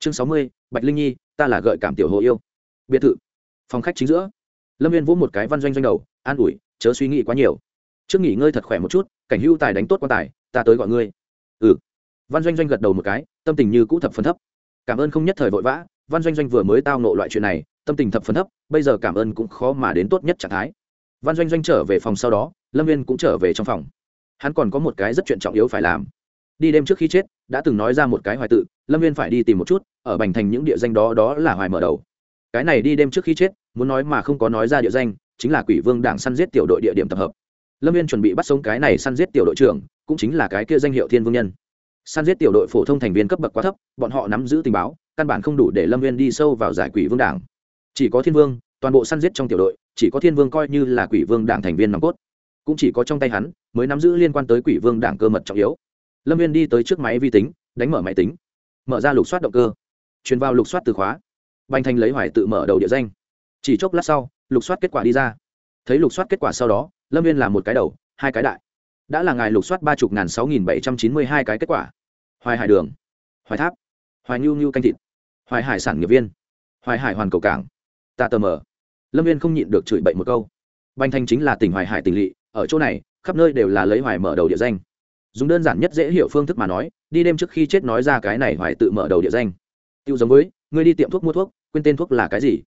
chương sáu mươi, bạch linh nhi, ta là gợi cảm tiểu hồ yêu. Biệt thự. Phòng khách chính giữa. Lâm viên vỗ một cái văn doanh doanh đầu, an ủi, chớ suy nghĩ quá nhiều. Trước nghỉ ngơi thật khỏe một chút, cảnh hưu tài đánh tốt quan tài, ta tới gọi ngươi. Ừ. Văn doanh doanh gật đầu một cái, tâm tình như cũ thập phân thấp. Cảm ơn không nhất thời vội vã, văn doanh doanh vừa mới tao nộ loại chuyện này, tâm tình thập phân thấp, bây giờ cảm ơn cũng khó mà đến tốt nhất trạng thái. Văn doanh doanh trở về phòng sau đó, lâm viên cũng trở về trong phòng. Hắn còn có một cái rất chuyện trọng yếu phải làm đi đêm trước khi chết, đã từng nói ra một cái hoài tự, lâm viên phải đi tìm một chút, ở bành thành những địa danh đó đó là hoài mở đầu. Cái này đi đêm trước khi chết, muốn nói mà không có nói ra địa danh, chính là quỷ vương đảng săn giết tiểu đội địa điểm tập hợp. Lâm viên chuẩn bị bắt sống cái này săn giết tiểu đội trưởng, cũng chính là cái kia danh hiệu thiên vương nhân. Săn giết tiểu đội phổ thông thành viên cấp bậc quá thấp, bọn họ nắm giữ tình báo, căn bản không đủ để lâm viên đi sâu vào giải quỷ vương đảng. Chỉ có thiên vương, toàn bộ săn giết trong tiểu đội, chỉ có thiên vương coi như là quỷ vương đảng thành viên nòng cốt. Cũng chỉ có trong tay hắn, mới nắm giữ liên quan tới quỷ vương đảng cơ mật trọng yếu lâm viên đi tới trước máy vi tính, đánh mở máy tính. Mở ra lục soát động cơ. Truyền vào lục soát từ khóa. Bành thành lấy hoài tự mở đầu địa danh. Chỉ chốc lát sau, lục soát kết quả đi ra. Thấy lục soát kết quả sau đó, lâm viên là một cái đầu, hai cái đại. Đã là ngài lục soát ba chục ngàn sáu nghìn bảy trăm chín mươi hai cái kết quả. Hoài hải đường. Hoài tháp. Hoài nhu nhu canh thịt. Hoài hải sản nghiệp viên. Hoài hải hoàn cầu cảng. Ta tờ mờ. Lâm viên không nhịn được chửi bậy một câu. Bành thành chính là tỉnh hoài hải tỉnh lỵ, ở chỗ này, khắp nơi đều là lấy hoài mở đầu địa danh dùng đơn giản nhất dễ hiểu phương thức mà nói, đi đêm trước khi chết nói ra cái này hoài tự mở đầu địa danh. Tiêu giống với người đi tiệm thuốc mua thuốc, quên tên thuốc là cái gì?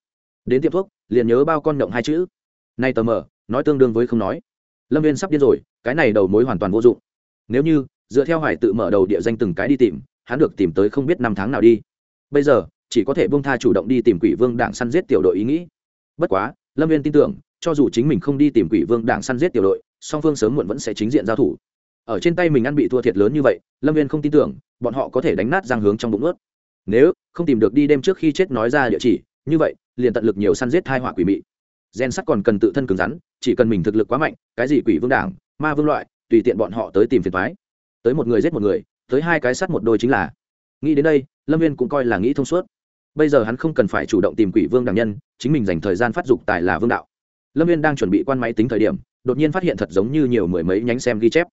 Đến tiệm thuốc, liền nhớ bao con động hai chữ. Nay tờ mờ, nói tương đương với không nói. Lâm viên sắp điên rồi, cái này đầu mối hoàn toàn vô dụng. Nếu như, dựa theo hoài tự mở đầu địa danh từng cái đi tìm, hắn được tìm tới không biết năm tháng nào đi. Bây giờ, chỉ có thể bông tha chủ động đi tìm quỷ vương đảng săn giết tiểu đội ý nghĩ. Bất quá, lâm viên tin tưởng, cho dù chính mình không đi tìm quỷ vương đảng săn giết tiểu đội, song phương sớm muộn vẫn sẽ chính diện giao thủ ở trên tay mình ăn bị thua thiệt lớn như vậy, lâm viên không tin tưởng, bọn họ có thể đánh nát giang hướng trong bụng ướt nếu không tìm được đi đêm trước khi chết nói ra địa chỉ, như vậy, liền tận lực nhiều săn giết hai họa quỷ mị. Gen sắt còn cần tự thân cứng rắn, chỉ cần mình thực lực quá mạnh, cái gì quỷ vương đảng, ma vương loại, tùy tiện bọn họ tới tìm phiền thoái tới một người giết một người, tới hai cái sắt một đôi chính là. Nghĩ đến đây, lâm viên cũng coi là nghĩ thông suốt. Bây giờ hắn không cần phải chủ động tìm quỷ vương đảng nhân, chính mình dành thời gian phát dục tài là vương đạo. Lâm viên đang chuẩn bị quan máy tính thời điểm, đột nhiên phát hiện thật giống như nhiều mười mấy nhánh xem ghi chép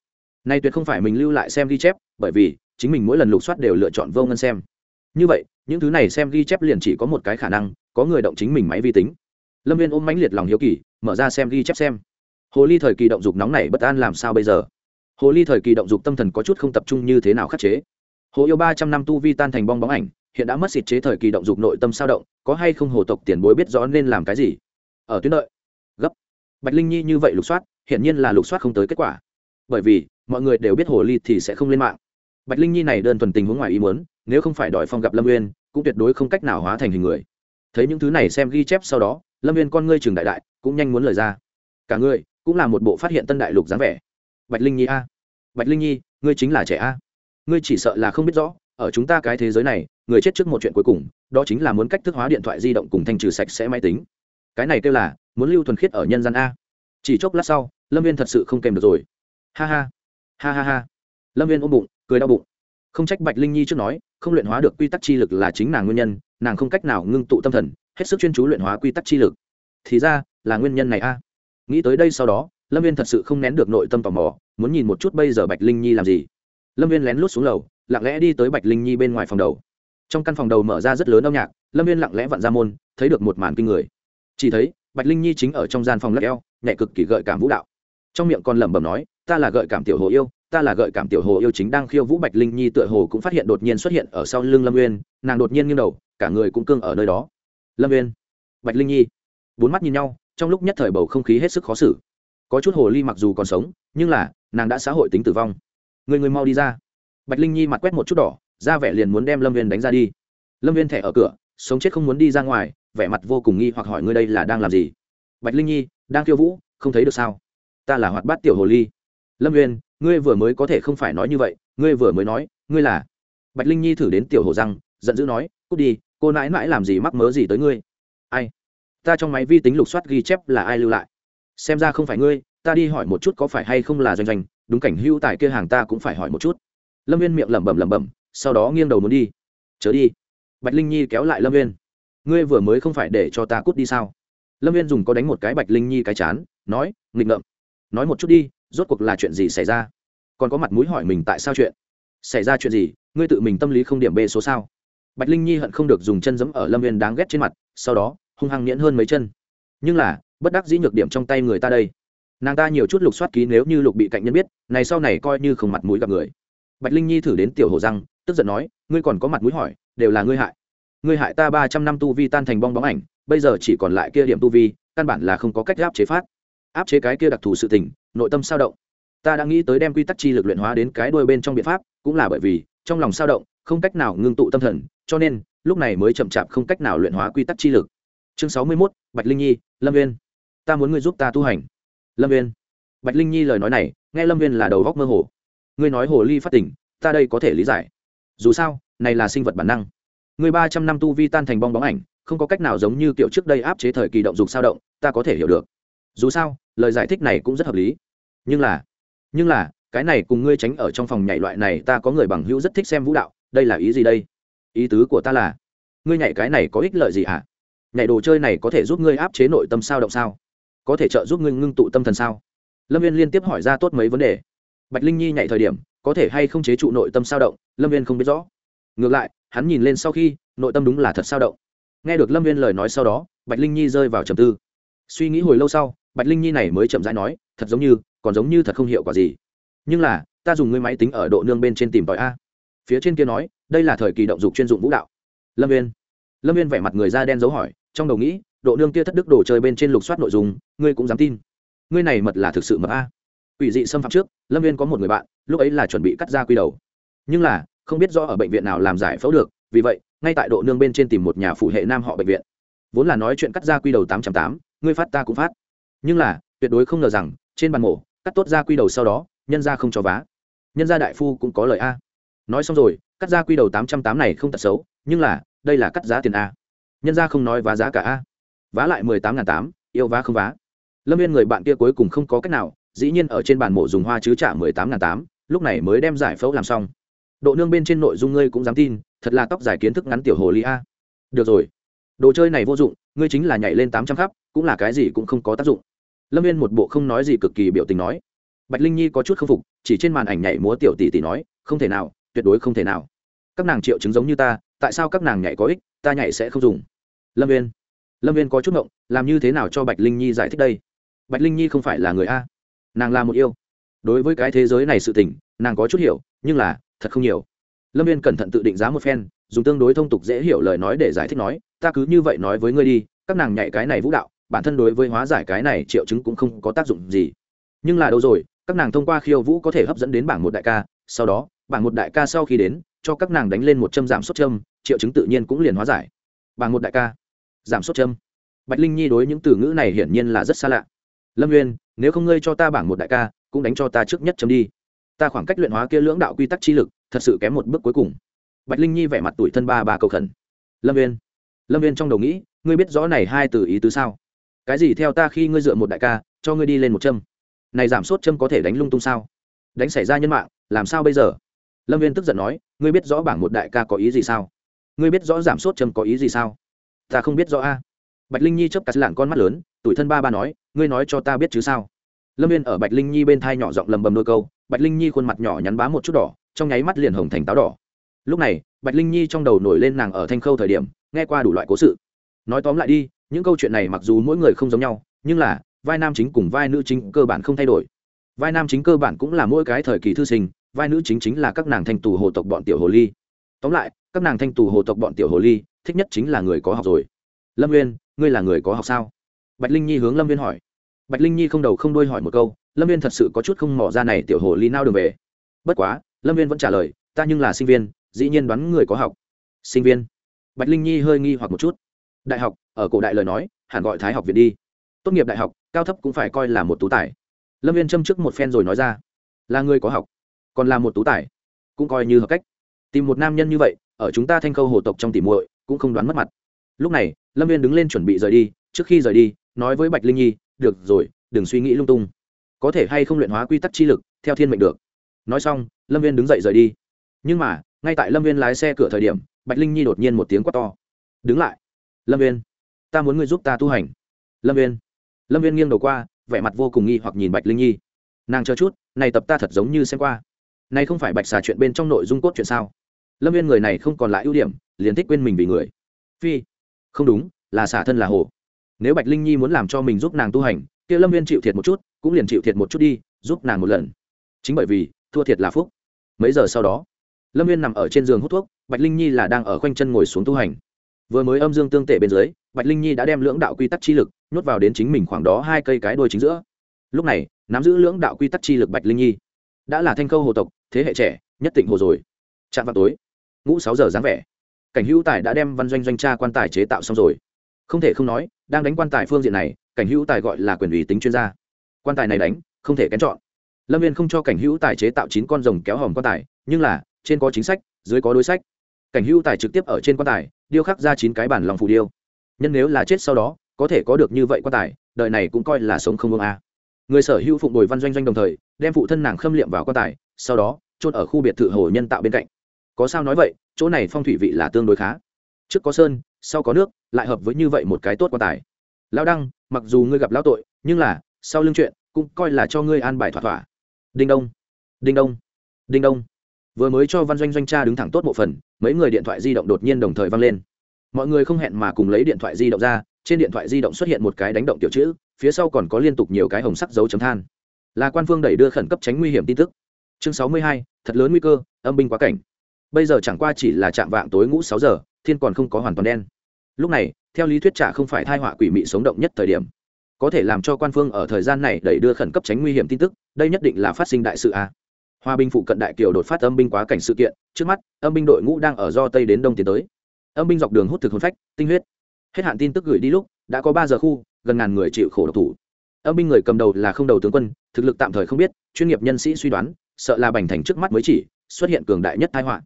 nay tuyệt không phải mình lưu lại xem ghi chép, bởi vì chính mình mỗi lần lục soát đều lựa chọn vô ngân xem. Như vậy, những thứ này xem ghi chép liền chỉ có một cái khả năng, có người động chính mình máy vi tính. Lâm viên ôm mãnh liệt lòng hiếu kỳ, mở ra xem ghi chép xem. Hồ ly thời kỳ động dục nóng này bất an làm sao bây giờ? Hồ ly thời kỳ động dục tâm thần có chút không tập trung như thế nào khắc chế? Hồ yêu ba trăm năm tu vi tan thành bong bóng ảnh, hiện đã mất xịt chế thời kỳ động dục nội tâm sao động, có hay không hồ tộc tiền bối biết rõ nên làm cái gì? Ở tuyến đợi. Gấp. Bạch linh nhi như vậy lục soát hiện nhiên là lục soát không tới kết quả. Bởi vì mọi người đều biết hồ ly thì sẽ không lên mạng. Bạch linh nhi này đơn thuần tình huống ngoài ý muốn, nếu không phải đòi phong gặp lâm uyên, cũng tuyệt đối không cách nào hóa thành hình người. Thấy những thứ này xem ghi chép sau đó, lâm uyên con ngươi trường đại đại, cũng nhanh muốn lời ra. Cả ngươi cũng là một bộ phát hiện tân đại lục dáng vẻ. Bạch linh nhi a. Bạch linh nhi, ngươi chính là trẻ a. Ngươi chỉ sợ là không biết rõ, ở chúng ta cái thế giới này, người chết trước một chuyện cuối cùng, đó chính là muốn cách thức hóa điện thoại di động cùng thanh trừ sạch sẽ máy tính. Cái này kêu là, muốn lưu thuần khiết ở nhân gian a. Chỉ chốc lát sau, lâm viên thật sự không kèm được rồi. Ha ha ha ha ha. Lâm viên ôm bụng, cười đau bụng. Không trách bạch linh nhi trước nói, không luyện hóa được quy tắc chi lực là chính nàng nguyên nhân, nàng không cách nào ngưng tụ tâm thần, hết sức chuyên chú luyện hóa quy tắc chi lực. Thì ra, là nguyên nhân này a. Nghĩ tới đây sau đó, lâm viên thật sự không nén được nội tâm tò mò, muốn nhìn một chút bây giờ bạch linh nhi làm gì. Lâm viên lén lút xuống lầu, lặng lẽ đi tới bạch linh nhi bên ngoài phòng đầu. Trong căn phòng đầu mở ra rất lớn âm nhạc, lâm viên lặng lẽ vặn ra môn, thấy được một màn kinh người. Chỉ thấy, bạch linh nhi chính ở trong gian phòng lắc eo, nhẹ cực kỳ gợi cảm vũ đạo trong miệng còn lẩm bẩm nói, ta là gợi cảm tiểu hồ yêu, ta là gợi cảm tiểu hồ yêu chính đang khiêu vũ bạch linh nhi tựa hồ cũng phát hiện đột nhiên xuất hiện ở sau lưng lâm uyên, nàng đột nhiên nghiêng đầu, cả người cũng cương ở nơi đó. Lâm uyên? Bạch linh nhi. Bốn mắt nhìn nhau, trong lúc nhất thời bầu không khí hết sức khó xử. Có chút hồ ly mặc dù còn sống, nhưng là, nàng đã xã hội tính tử vong. Người người mau đi ra. Bạch linh nhi mặt quét một chút đỏ, ra vẻ liền muốn đem lâm viên đánh ra đi. Lâm viên thẻ ở cửa, sống chết không muốn đi ra ngoài, vẻ mặt vô cùng nghi hoặc hỏi ngươi đây là đang làm gì? Bạch linh nhi, đang khiêu vũ, không thấy được sao? Ta là hoạt bát tiểu hồ ly. Lâm Nguyên, ngươi vừa mới có thể không phải nói như vậy ngươi vừa mới nói ngươi là. Bạch linh nhi thử đến tiểu hồ răng giận dữ nói cút đi cô nãi nãi làm gì mắc mớ gì tới ngươi? Ai? Ta trong máy vi tính lục soát ghi chép là ai lưu lại? Xem ra không phải ngươi ta đi hỏi một chút có phải hay không là doanh doanh đúng cảnh hưu tại kia hàng ta cũng phải hỏi một chút. Lâm viên miệng lẩm bẩm lẩm bẩm sau đó nghiêng đầu muốn đi. Chớ đi. Bạch linh nhi kéo lại lâm viên ngươi vừa mới không phải để cho ta cút đi sao? Lâm viên dùng có đánh một cái bạch linh nhi cái chán nói nghịch ngợm nói một chút đi, rốt cuộc là chuyện gì xảy ra? Còn có mặt mũi hỏi mình tại sao chuyện? Xảy ra chuyện gì? Ngươi tự mình tâm lý không điểm bê số sao? Bạch linh nhi hận không được dùng chân giẫm ở lâm viên đáng ghét trên mặt, sau đó, hung hăng nhẫn hơn mấy chân. Nhưng là, bất đắc dĩ nhược điểm trong tay người ta đây. Nàng ta nhiều chút lục soát ký nếu như lục bị cạnh nhân biết, này sau này coi như không mặt mũi gặp người. Bạch linh nhi thử đến tiểu hồ răng, tức giận nói, ngươi còn có mặt mũi hỏi, đều là ngươi hại. Ngươi hại ta ba trăm năm tu vi tan thành bong bóng ảnh, bây giờ chỉ còn lại kia điểm tu vi, căn bản là không có cách áp chế phát áp chế cái kia đặc thù sự tình, nội tâm sao động. Ta đã nghĩ tới đem quy tắc chi lực luyện hóa đến cái đuôi bên trong biện pháp, cũng là bởi vì, trong lòng sao động, không cách nào ngưng tụ tâm thần, cho nên, lúc này mới chậm chạp không cách nào luyện hóa quy tắc chi lực. Chương sáu mươi mốt, bạch linh nhi, lâm viên ta muốn ngươi giúp ta tu hành. Lâm viên bạch linh nhi lời nói này, nghe lâm viên là đầu góc mơ hồ. Ngươi nói hồ ly phát tỉnh ta đây có thể lý giải. Dù sao, này là sinh vật bản năng. Người ba trăm năm tu vi tan thành bong bóng ảnh, không có cách nào giống như kiểu trước đây áp chế thời kỳ động dục sao động, ta có thể hiểu được dù sao, lời giải thích này cũng rất hợp lý. Nhưng là nhưng là, cái này cùng ngươi tránh ở trong phòng nhảy loại này, ta có người bằng hữu rất thích xem vũ đạo, đây là ý gì đây? Ý tứ của ta là, ngươi nhảy cái này có ích lợi gì hả? À? nhảy đồ chơi này có thể giúp ngươi áp chế nội tâm sao động sao? Có thể trợ giúp ngươi ngưng tụ tâm thần sao? Lâm viên liên tiếp hỏi ra tốt mấy vấn đề. Bạch linh nhi nhảy thời điểm, có thể hay không chế trụ nội tâm sao động, lâm viên không biết rõ. Ngược lại, hắn nhìn lên sau khi, nội tâm đúng là thật sao động. Nghe được lâm viên lời nói sau đó, bạch linh nhi rơi vào trầm tư. Suy nghĩ hồi lâu sau bạch linh nhi này mới chậm rãi nói, thật giống như, còn giống như thật không hiệu quả gì. Nhưng là, ta dùng ngươi máy tính ở độ nương bên trên tìm tòi a. Phía trên kia nói, đây là thời kỳ động dục chuyên dụng vũ đạo. Lâm viên lâm viên vẻ mặt người da đen dấu hỏi, trong đầu nghĩ, độ nương kia thất đức đồ chơi bên trên lục soát nội dung, ngươi cũng dám tin. Ngươi này mật là thực sự mật a. Ủy dị xâm phạm trước, lâm viên có một người bạn, lúc ấy là chuẩn bị cắt ra quy đầu. Nhưng là, không biết do ở bệnh viện nào làm giải phẫu được, vì vậy, ngay tại độ nương bên trên tìm một nhà phụ hệ nam họ bệnh viện. Vốn là nói chuyện cắt ra quy đầu tám trăm tám, ngươi phát ta cũng phát nhưng là, tuyệt đối không ngờ rằng, trên bàn mổ, cắt tốt ra quy đầu sau đó, nhân ra không cho vá. Nhân gia đại phu cũng có lời a. Nói xong rồi, cắt ra quy đầu tám trăm tám này không tật xấu, nhưng là, đây là cắt giá tiền a. Nhân gia không nói vá giá cả a. Vá lại mười tám n g h n tám, yêu vá không vá. Lâm viên người bạn kia cuối cùng không có cách nào, dĩ nhiên ở trên bàn mổ dùng hoa chứ trả mười tám n g h n tám, lúc này mới đem giải phẫu làm xong. Độ nương bên trên nội dung ngươi cũng dám tin, thật là tóc dài kiến thức ngắn tiểu hồ ly a. Được rồi. Đồ chơi này vô dụng, ngươi chính là nhảy lên tám trăm khắp, cũng là cái gì cũng không có tác dụng lâm viên một bộ không nói gì cực kỳ biểu tình nói. Bạch linh nhi có chút k phục, chỉ trên màn ảnh nhảy múa tiểu tỷ tỷ nói, không thể nào, tuyệt đối không thể nào. Các nàng triệu chứng giống như ta, tại sao các nàng nhảy có ích, ta nhảy sẽ không dùng? Lâm viên lâm viên có chút ngộng, làm như thế nào cho bạch linh nhi giải thích đây? Bạch linh nhi không phải là người a. Nàng là một yêu. Đối với cái thế giới này sự tình, nàng có chút hiểu, nhưng là, thật không nhiều. Lâm viên cẩn thận tự định giá một phen, dùng tương đối thông tục dễ hiểu lời nói để giải thích nói, ta cứ như vậy nói với ngươi đi, các nàng nhảy cái này vũ đạo bản thân đối với hóa giải cái này triệu chứng cũng không có tác dụng gì. Nhưng là đâu rồi, các nàng thông qua khiêu vũ có thể hấp dẫn đến bảng một đại ca, sau đó, bảng một đại ca sau khi đến, cho các nàng đánh lên một châm giảm sốt châm, triệu chứng tự nhiên cũng liền hóa giải. Bảng một đại ca, giảm sốt châm. Bạch linh nhi đối những từ ngữ này hiển nhiên là rất xa lạ. Lâm nguyên nếu không ngươi cho ta bảng một đại ca, cũng đánh cho ta trước nhất chấm đi. Ta khoảng cách luyện hóa kia lưỡng đạo quy tắc chi lực, thật sự kém một bước cuối cùng. Bạch linh nhi vẻ mặt tuổi thân ba ba cầu khẩn. Lâm viên lâm viên trong đầu nghĩ, ngươi biết rõ này hai từ ý tứ sao? Cái gì theo ta khi ngươi dựa một đại ca, cho ngươi đi lên một châm? Này giảm sốt châm có thể đánh lung tung sao? Đánh xảy ra nhân mạng, làm sao bây giờ? Lâm viên tức giận nói, ngươi biết rõ bảng một đại ca có ý gì sao? Ngươi biết rõ giảm sốt châm có ý gì sao? Ta không biết rõ a. Bạch linh nhi chấp cắt lạng con mắt lớn, tuổi thân ba ba nói, ngươi nói cho ta biết chứ sao? Lâm viên ở bạch linh nhi bên thai nhỏ giọng lầm bầm đôi câu, bạch linh nhi khuôn mặt nhỏ nhắn bá một chút đỏ, trong nháy mắt liền hồng thành táo đỏ. Lúc này, bạch linh nhi trong đầu nổi lên nàng ở thanh khâu thời điểm, nghe qua đủ loại cố sự. Nói tóm lại đi những câu chuyện này mặc dù mỗi người không giống nhau, nhưng là, vai nam chính cùng vai nữ chính cơ bản không thay đổi. Vai nam chính cơ bản cũng là mỗi cái thời kỳ thư sinh, vai nữ chính chính là các nàng thanh tù hồ tộc bọn tiểu hồ ly. Tóm lại, các nàng thanh tù hồ tộc bọn tiểu hồ ly, thích nhất chính là người có học rồi. Lâm nguyên ngươi là người có học sao? Bạch linh nhi hướng lâm viên hỏi. Bạch linh nhi không đầu không đuôi hỏi một câu, lâm viên thật sự có chút không mỏ ra này tiểu hồ ly nao đường về. Bất quá, lâm viên vẫn trả lời, ta nhưng là sinh viên, dĩ nhiên đoán người có học. Sinh viên? Bạch linh nhi hơi nghi hoặc một chút đại học, ở cổ đại lời nói, hẳn gọi thái học viện đi. Tốt nghiệp đại học, cao thấp cũng phải coi là một tú tài. Lâm viên châm trước một phen rồi nói ra, là người có học, còn là một tú tài, cũng coi như hợp cách. Tìm một nam nhân như vậy, ở chúng ta thanh khâu hồ tộc trong tỉ muội, cũng không đoán mất mặt. Lúc này, lâm viên đứng lên chuẩn bị rời đi, trước khi rời đi, nói với bạch linh nhi, được rồi, đừng suy nghĩ lung tung. Có thể hay không luyện hóa quy tắc chi lực, theo thiên mệnh được. Nói xong, lâm viên đứng dậy rời đi. Nhưng mà, ngay tại lâm viên lái xe cửa thời điểm, bạch linh nhi đột nhiên một tiếng quát to. Đứng lại lâm viên ta muốn ngươi giúp ta tu hành. Lâm viên lâm viên nghiêng đầu qua, vẻ mặt vô cùng nghi hoặc nhìn bạch linh nhi. Nàng chờ chút, này tập ta thật giống như xem qua. Này không phải bạch xà chuyện bên trong nội dung cốt chuyện sao? Lâm viên người này không còn lại ưu điểm, liền thích quên mình vì người. Phi, không đúng, là xả thân là hồ nếu bạch linh nhi muốn làm cho mình giúp nàng tu hành, kia lâm viên chịu thiệt một chút, cũng liền chịu thiệt một chút đi, giúp nàng một lần. Chính bởi vì, thua thiệt là phúc. Mấy giờ sau đó, lâm viên nằm ở trên giường hút thuốc, bạch linh nhi là đang ở khoanh chân ngồi xuống tu hành vừa mới âm dương tương tệ bên dưới, bạch linh nhi đã đem lưỡng đạo quy tắc chi lực nhốt vào đến chính mình khoảng đó hai cây cái đuôi chính giữa. Lúc này, nắm giữ lưỡng đạo quy tắc chi lực bạch linh nhi đã là thanh khâu hồ tộc, thế hệ trẻ, nhất tịnh hồ rồi. Chạm vào tối, ngũ sáu giờ dáng vẻ, cảnh hữu tài đã đem văn doanh doanh tra quan tài chế tạo xong rồi. Không thể không nói, đang đánh quan tài phương diện này, cảnh hữu tài gọi là quyền ủy tính chuyên gia. Quan tài này đánh, không thể kén chọn. Lâm viên không cho cảnh hữu tài chế tạo chín con rồng kéo hòm quan tài, nhưng là, trên có chính sách, dưới có đối sách cảnh hữu tài trực tiếp ở trên quan tài, điêu khắc ra chín cái bản lòng phù điêu. Nhân nếu là chết sau đó, có thể có được như vậy quan tài, đời này cũng coi là sống không vương a. Người sở hữu phụng bồi văn doanh doanh đồng thời, đem phụ thân nàng khâm liệm vào quan tài, sau đó, chôn ở khu biệt thự hồ nhân tạo bên cạnh. Có sao nói vậy, chỗ này phong thủy vị là tương đối khá. Trước có sơn, sau có nước, lại hợp với như vậy một cái tốt quan tài. Lão đăng, mặc dù ngươi gặp lão tội, nhưng là, sau lưng chuyện, cũng coi là cho ngươi an bài thỏa thỏa. Đinh đông đinh đông đinh đông. Vừa mới cho văn doanh doanh cha đứng thẳng tốt bộ phần mấy người điện thoại di động đột nhiên đồng thời vang lên. Mọi người không hẹn mà cùng lấy điện thoại di động ra, trên điện thoại di động xuất hiện một cái đánh động tiểu chữ, phía sau còn có liên tục nhiều cái hồng sắc dấu chấm than. Là quan phương đẩy đưa khẩn cấp tránh nguy hiểm tin tức. Chương sáu mươi hai, thật lớn nguy cơ, âm binh quá cảnh. Bây giờ chẳng qua chỉ là chạm vạng tối ngũ sáu giờ, thiên còn không có hoàn toàn đen. Lúc này, theo lý thuyết trả không phải thai họa quỷ mị sống động nhất thời điểm. Có thể làm cho quan phương ở thời gian này đẩy đưa khẩn cấp tránh nguy hiểm tin tức, đây nhất định là phát sinh đại sự a hòa binh phụ cận đại kiều đột phát âm binh quá cảnh sự kiện, trước mắt, âm binh đội ngũ đang ở do tây đến đông tiến tới. Âm binh dọc đường hút thực hồn phách, tinh huyết. Hết hạn tin tức gửi đi lúc, đã có ba giờ khu, gần ngàn người chịu khổ độc thủ. Âm binh người cầm đầu là không đầu tướng quân, thực lực tạm thời không biết, chuyên nghiệp nhân sĩ suy đoán, sợ là bành thành trước mắt mới chỉ, xuất hiện cường đại nhất thái họa.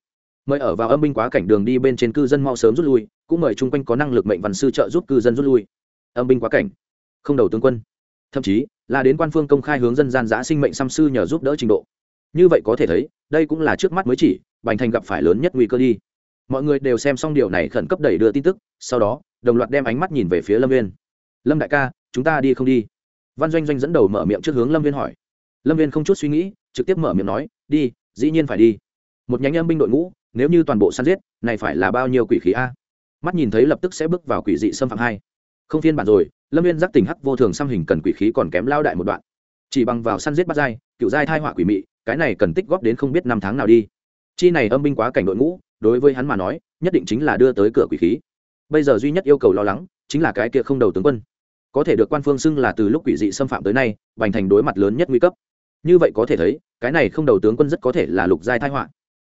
Mời ở vào âm binh quá cảnh đường đi bên trên cư dân mau sớm rút lui, cũng mời chung quanh có năng lực mệnh văn sư trợ giúp cư dân rút lui. Âm binh quá cảnh, không đầu tướng quân. Thậm chí, là đến quan phương công khai hướng dân gian giã sinh mệnh xăm sư nhờ giúp đỡ trình độ như vậy có thể thấy, đây cũng là trước mắt mới chỉ, bành thành gặp phải lớn nhất nguy cơ đi. Mọi người đều xem xong điều này khẩn cấp đẩy đưa tin tức, sau đó, đồng loạt đem ánh mắt nhìn về phía lâm viên lâm đại ca, chúng ta đi không đi? Văn doanh doanh dẫn đầu mở miệng trước hướng lâm viên hỏi. Lâm viên không chút suy nghĩ, trực tiếp mở miệng nói, đi, dĩ nhiên phải đi. Một nhánh âm binh đội ngũ, nếu như toàn bộ săn giết, này phải là bao nhiêu quỷ khí a? Mắt nhìn thấy lập tức sẽ bước vào quỷ dị xâm phạm hai. Không phiên bản rồi. Lâm viên giác tình hắc vô thường xăm hình cần quỷ khí còn kém lao đại một đoạn. Chỉ bằng vào săn giết bắt dai cựu giai thai họa quỷ mị cái này cần tích góp đến không biết năm tháng nào đi. Chi này âm binh quá cảnh đội ngũ, đối với hắn mà nói, nhất định chính là đưa tới cửa quỷ khí. Bây giờ duy nhất yêu cầu lo lắng, chính là cái kia không đầu tướng quân. Có thể được quan phương xưng là từ lúc quỷ dị xâm phạm tới nay, bành thành đối mặt lớn nhất nguy cấp. Như vậy có thể thấy, cái này không đầu tướng quân rất có thể là lục giai thai họa.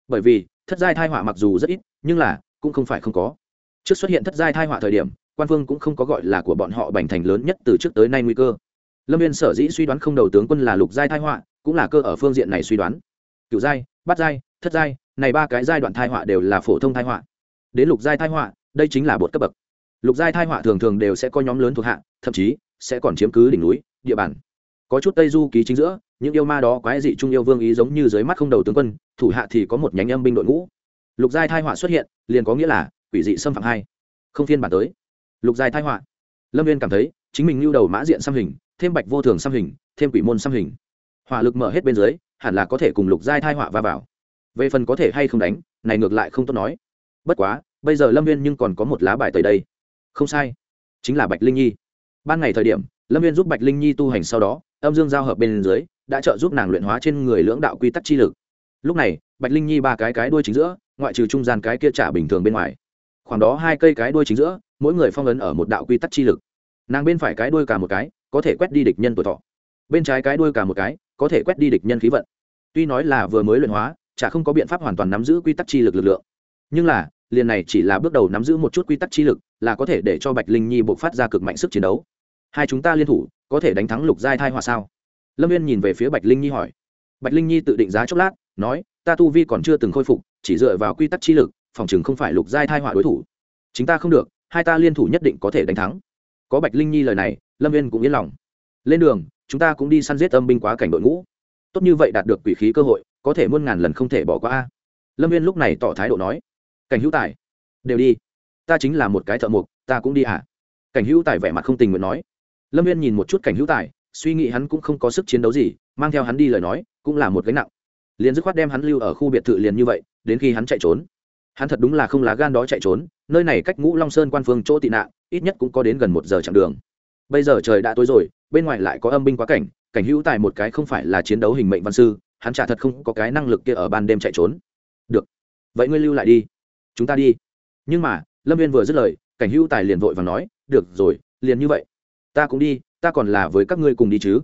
Bởi vì, thất giai thai họa mặc dù rất ít, nhưng là, cũng không phải không có. Trước xuất hiện thất giai thai họa thời điểm, quan phương cũng không có gọi là của bọn họ bành thành lớn nhất từ trước tới nay nguy cơ. Lâm viên sở dĩ suy đoán không đầu tướng quân là lục giai thai họa cũng là cơ ở phương diện này suy đoán. Cựu giai, bát giai, thất giai, này ba cái giai đoạn thai họa đều là phổ thông thai họa. Đến lục giai thai họa, đây chính là bột cấp bậc. Lục giai thai họa thường thường đều sẽ có nhóm lớn thuộc hạ, thậm chí sẽ còn chiếm cứ đỉnh núi, địa bàn. Có chút tây du ký chính giữa, những yêu ma đó quái dị trung yêu vương ý giống như dưới mắt không đầu tướng quân, thủ hạ thì có một nhánh âm binh đội ngũ. Lục giai thai họa xuất hiện, liền có nghĩa là quỷ dị xâm phạm hai. Không phiên bản tới. Lục giai thai họa. Lâm viên cảm thấy, chính mình lưu đầu mã diện xăm hình, thêm bạch vô thường xăm hình, thêm quỷ môn xăm hình hỏa lực mở hết bên dưới, hẳn là có thể cùng lục giai thai họa va vào. Về phần có thể hay không đánh, này ngược lại không tốt nói. Bất quá, bây giờ lâm viên nhưng còn có một lá bài tới đây. Không sai, chính là bạch linh nhi. Ban ngày thời điểm, lâm viên giúp bạch linh nhi tu hành sau đó, âm dương giao hợp bên dưới, đã trợ giúp nàng luyện hóa trên người lưỡng đạo quy tắc chi lực. Lúc này, bạch linh nhi ba cái cái đuôi chính giữa, ngoại trừ trung gian cái kia trả bình thường bên ngoài. Khoảng đó hai cây cái đuôi chính giữa, mỗi người phong ấn ở một đạo quy tắc chi lực. Nàng bên phải cái đuôi cả một cái, có thể quét đi địch nhân tuổi thọ. Bên trái cái đuôi cả một cái có thể quét đi địch nhân khí vận. Tuy nói là vừa mới luyện hóa, chả không có biện pháp hoàn toàn nắm giữ quy tắc chi lực lực lượng. Nhưng là, liền này chỉ là bước đầu nắm giữ một chút quy tắc chi lực, là có thể để cho bạch linh nhi buộc phát ra cực mạnh sức chiến đấu. Hai chúng ta liên thủ, có thể đánh thắng lục giai thai hòa sao? Lâm viên nhìn về phía bạch linh nhi hỏi. Bạch linh nhi tự định giá chốc lát, nói, ta tu vi còn chưa từng khôi phục, chỉ dựa vào quy tắc chi lực, phòng chừng không phải lục giai thai họa đối thủ. Chính ta không được, hai ta liên thủ nhất định có thể đánh thắng. Có bạch linh nhi lời này, lâm viên cũng yên lòng. Lên đường chúng ta cũng đi săn giết âm binh quá cảnh đội ngũ. Tốt như vậy đạt được quỷ khí cơ hội, có thể muôn ngàn lần không thể bỏ qua a. Lâm viên lúc này tỏ thái độ nói. Cảnh hữu tài, đều đi. Ta chính là một cái thợ mộc, ta cũng đi à? cảnh hữu tài vẻ mặt không tình nguyện nói. Lâm viên nhìn một chút cảnh hữu tài, suy nghĩ hắn cũng không có sức chiến đấu gì, mang theo hắn đi lời nói, cũng là một gánh nặng. Liền dứt khoát đem hắn lưu ở khu biệt thự liền như vậy, đến khi hắn chạy trốn. Hắn thật đúng là không lá gan đó chạy trốn, nơi này cách ngũ long sơn quan phương chỗ tị nạn, ít nhất cũng có đến gần một giờ chặng đường bây giờ trời đã tối rồi, bên ngoài lại có âm binh quá cảnh cảnh hữu tài một cái không phải là chiến đấu hình mệnh văn sư, hắn chả thật không có cái năng lực kia ở ban đêm chạy trốn. Được, vậy ngươi lưu lại đi, chúng ta đi. Nhưng mà, lâm viên vừa dứt lời, cảnh hữu tài liền vội và nói, được rồi, liền như vậy. Ta cũng đi, ta còn là với các ngươi cùng đi chứ.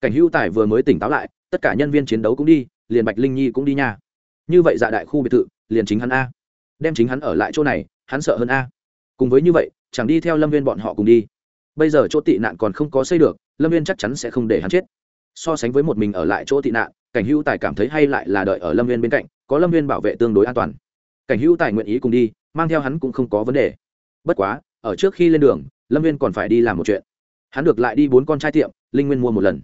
Cảnh hữu tài vừa mới tỉnh táo lại, tất cả nhân viên chiến đấu cũng đi, liền bạch linh nhi cũng đi nha. Như vậy dạ đại khu biệt thự, liền chính hắn a. Đem chính hắn ở lại chỗ này, hắn sợ hơn a. Cùng với như vậy, chẳng đi theo lâm viên bọn họ cùng đi bây giờ chỗ tị nạn còn không có xây được, lâm viên chắc chắn sẽ không để hắn chết. So sánh với một mình ở lại chỗ tị nạn, cảnh hữu tài cảm thấy hay lại là đợi ở lâm viên bên cạnh, có lâm viên bảo vệ tương đối an toàn. Cảnh hữu tài nguyện ý cùng đi, mang theo hắn cũng không có vấn đề. Bất quá, ở trước khi lên đường, lâm viên còn phải đi làm một chuyện. Hắn được lại đi bốn con trai tiệm, linh nguyên mua một lần.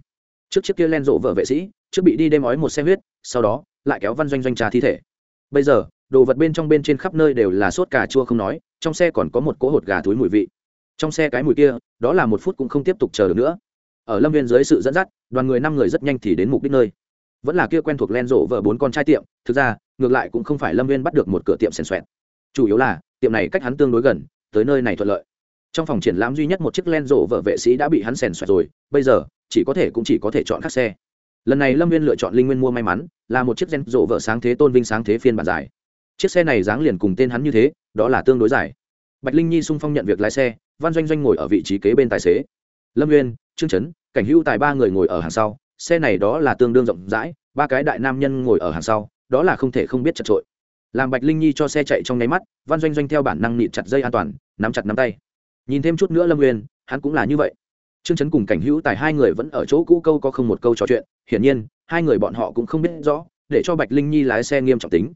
Trước chiếc kia len rộ vợ vệ sĩ, trước bị đi đêm ói một xe huyết, sau đó, lại kéo văn doanh doanh trà thi thể. Bây giờ, đồ vật bên trong bên trên khắp nơi đều là sốt cà chua không nói, trong xe còn có một cỗ hột gà túi mùi vị trong xe cái mùi kia, đó là một phút cũng không tiếp tục chờ được nữa. Ở lâm viên dưới sự dẫn dắt, đoàn người năm người rất nhanh thì đến mục đích nơi. Vẫn là kia quen thuộc len rộ vợ bốn con trai tiệm, thực ra, ngược lại cũng không phải lâm viên bắt được một cửa tiệm xèn xoẹt chủ yếu là, tiệm này cách hắn tương đối gần, tới nơi này thuận lợi. Trong phòng triển lãm duy nhất một chiếc len rộ vợ vệ sĩ đã bị hắn xèn xoẹt rồi, bây giờ, chỉ có thể cũng chỉ có thể chọn các xe. Lần này lâm viên lựa chọn linh nguyên mua may mắn, là một chiếc len rộ vợ sáng thế tôn vinh sáng thế phiên bản dài. Chiếc xe này dáng liền cùng tên hắn như thế, đó là tương đối dài bạch linh nhi sung phong nhận việc lái xe, văn doanh doanh ngồi ở vị trí kế bên tài xế. Lâm nguyên trương trấn cảnh hữu tài ba người ngồi ở hàng sau, xe này đó là tương đương rộng rãi, ba cái đại nam nhân ngồi ở hàng sau, đó là không thể không biết chật trội. Làm bạch linh nhi cho xe chạy trong nháy mắt, văn doanh doanh theo bản năng nịt chặt dây an toàn, nắm chặt nắm tay. Nhìn thêm chút nữa lâm nguyên hắn cũng là như vậy. Trương trấn cùng cảnh hữu tài hai người vẫn ở chỗ cũ câu có không một câu trò chuyện, hiển nhiên, hai người bọn họ cũng không biết rõ, để cho bạch linh nhi lái xe nghiêm trọng tính.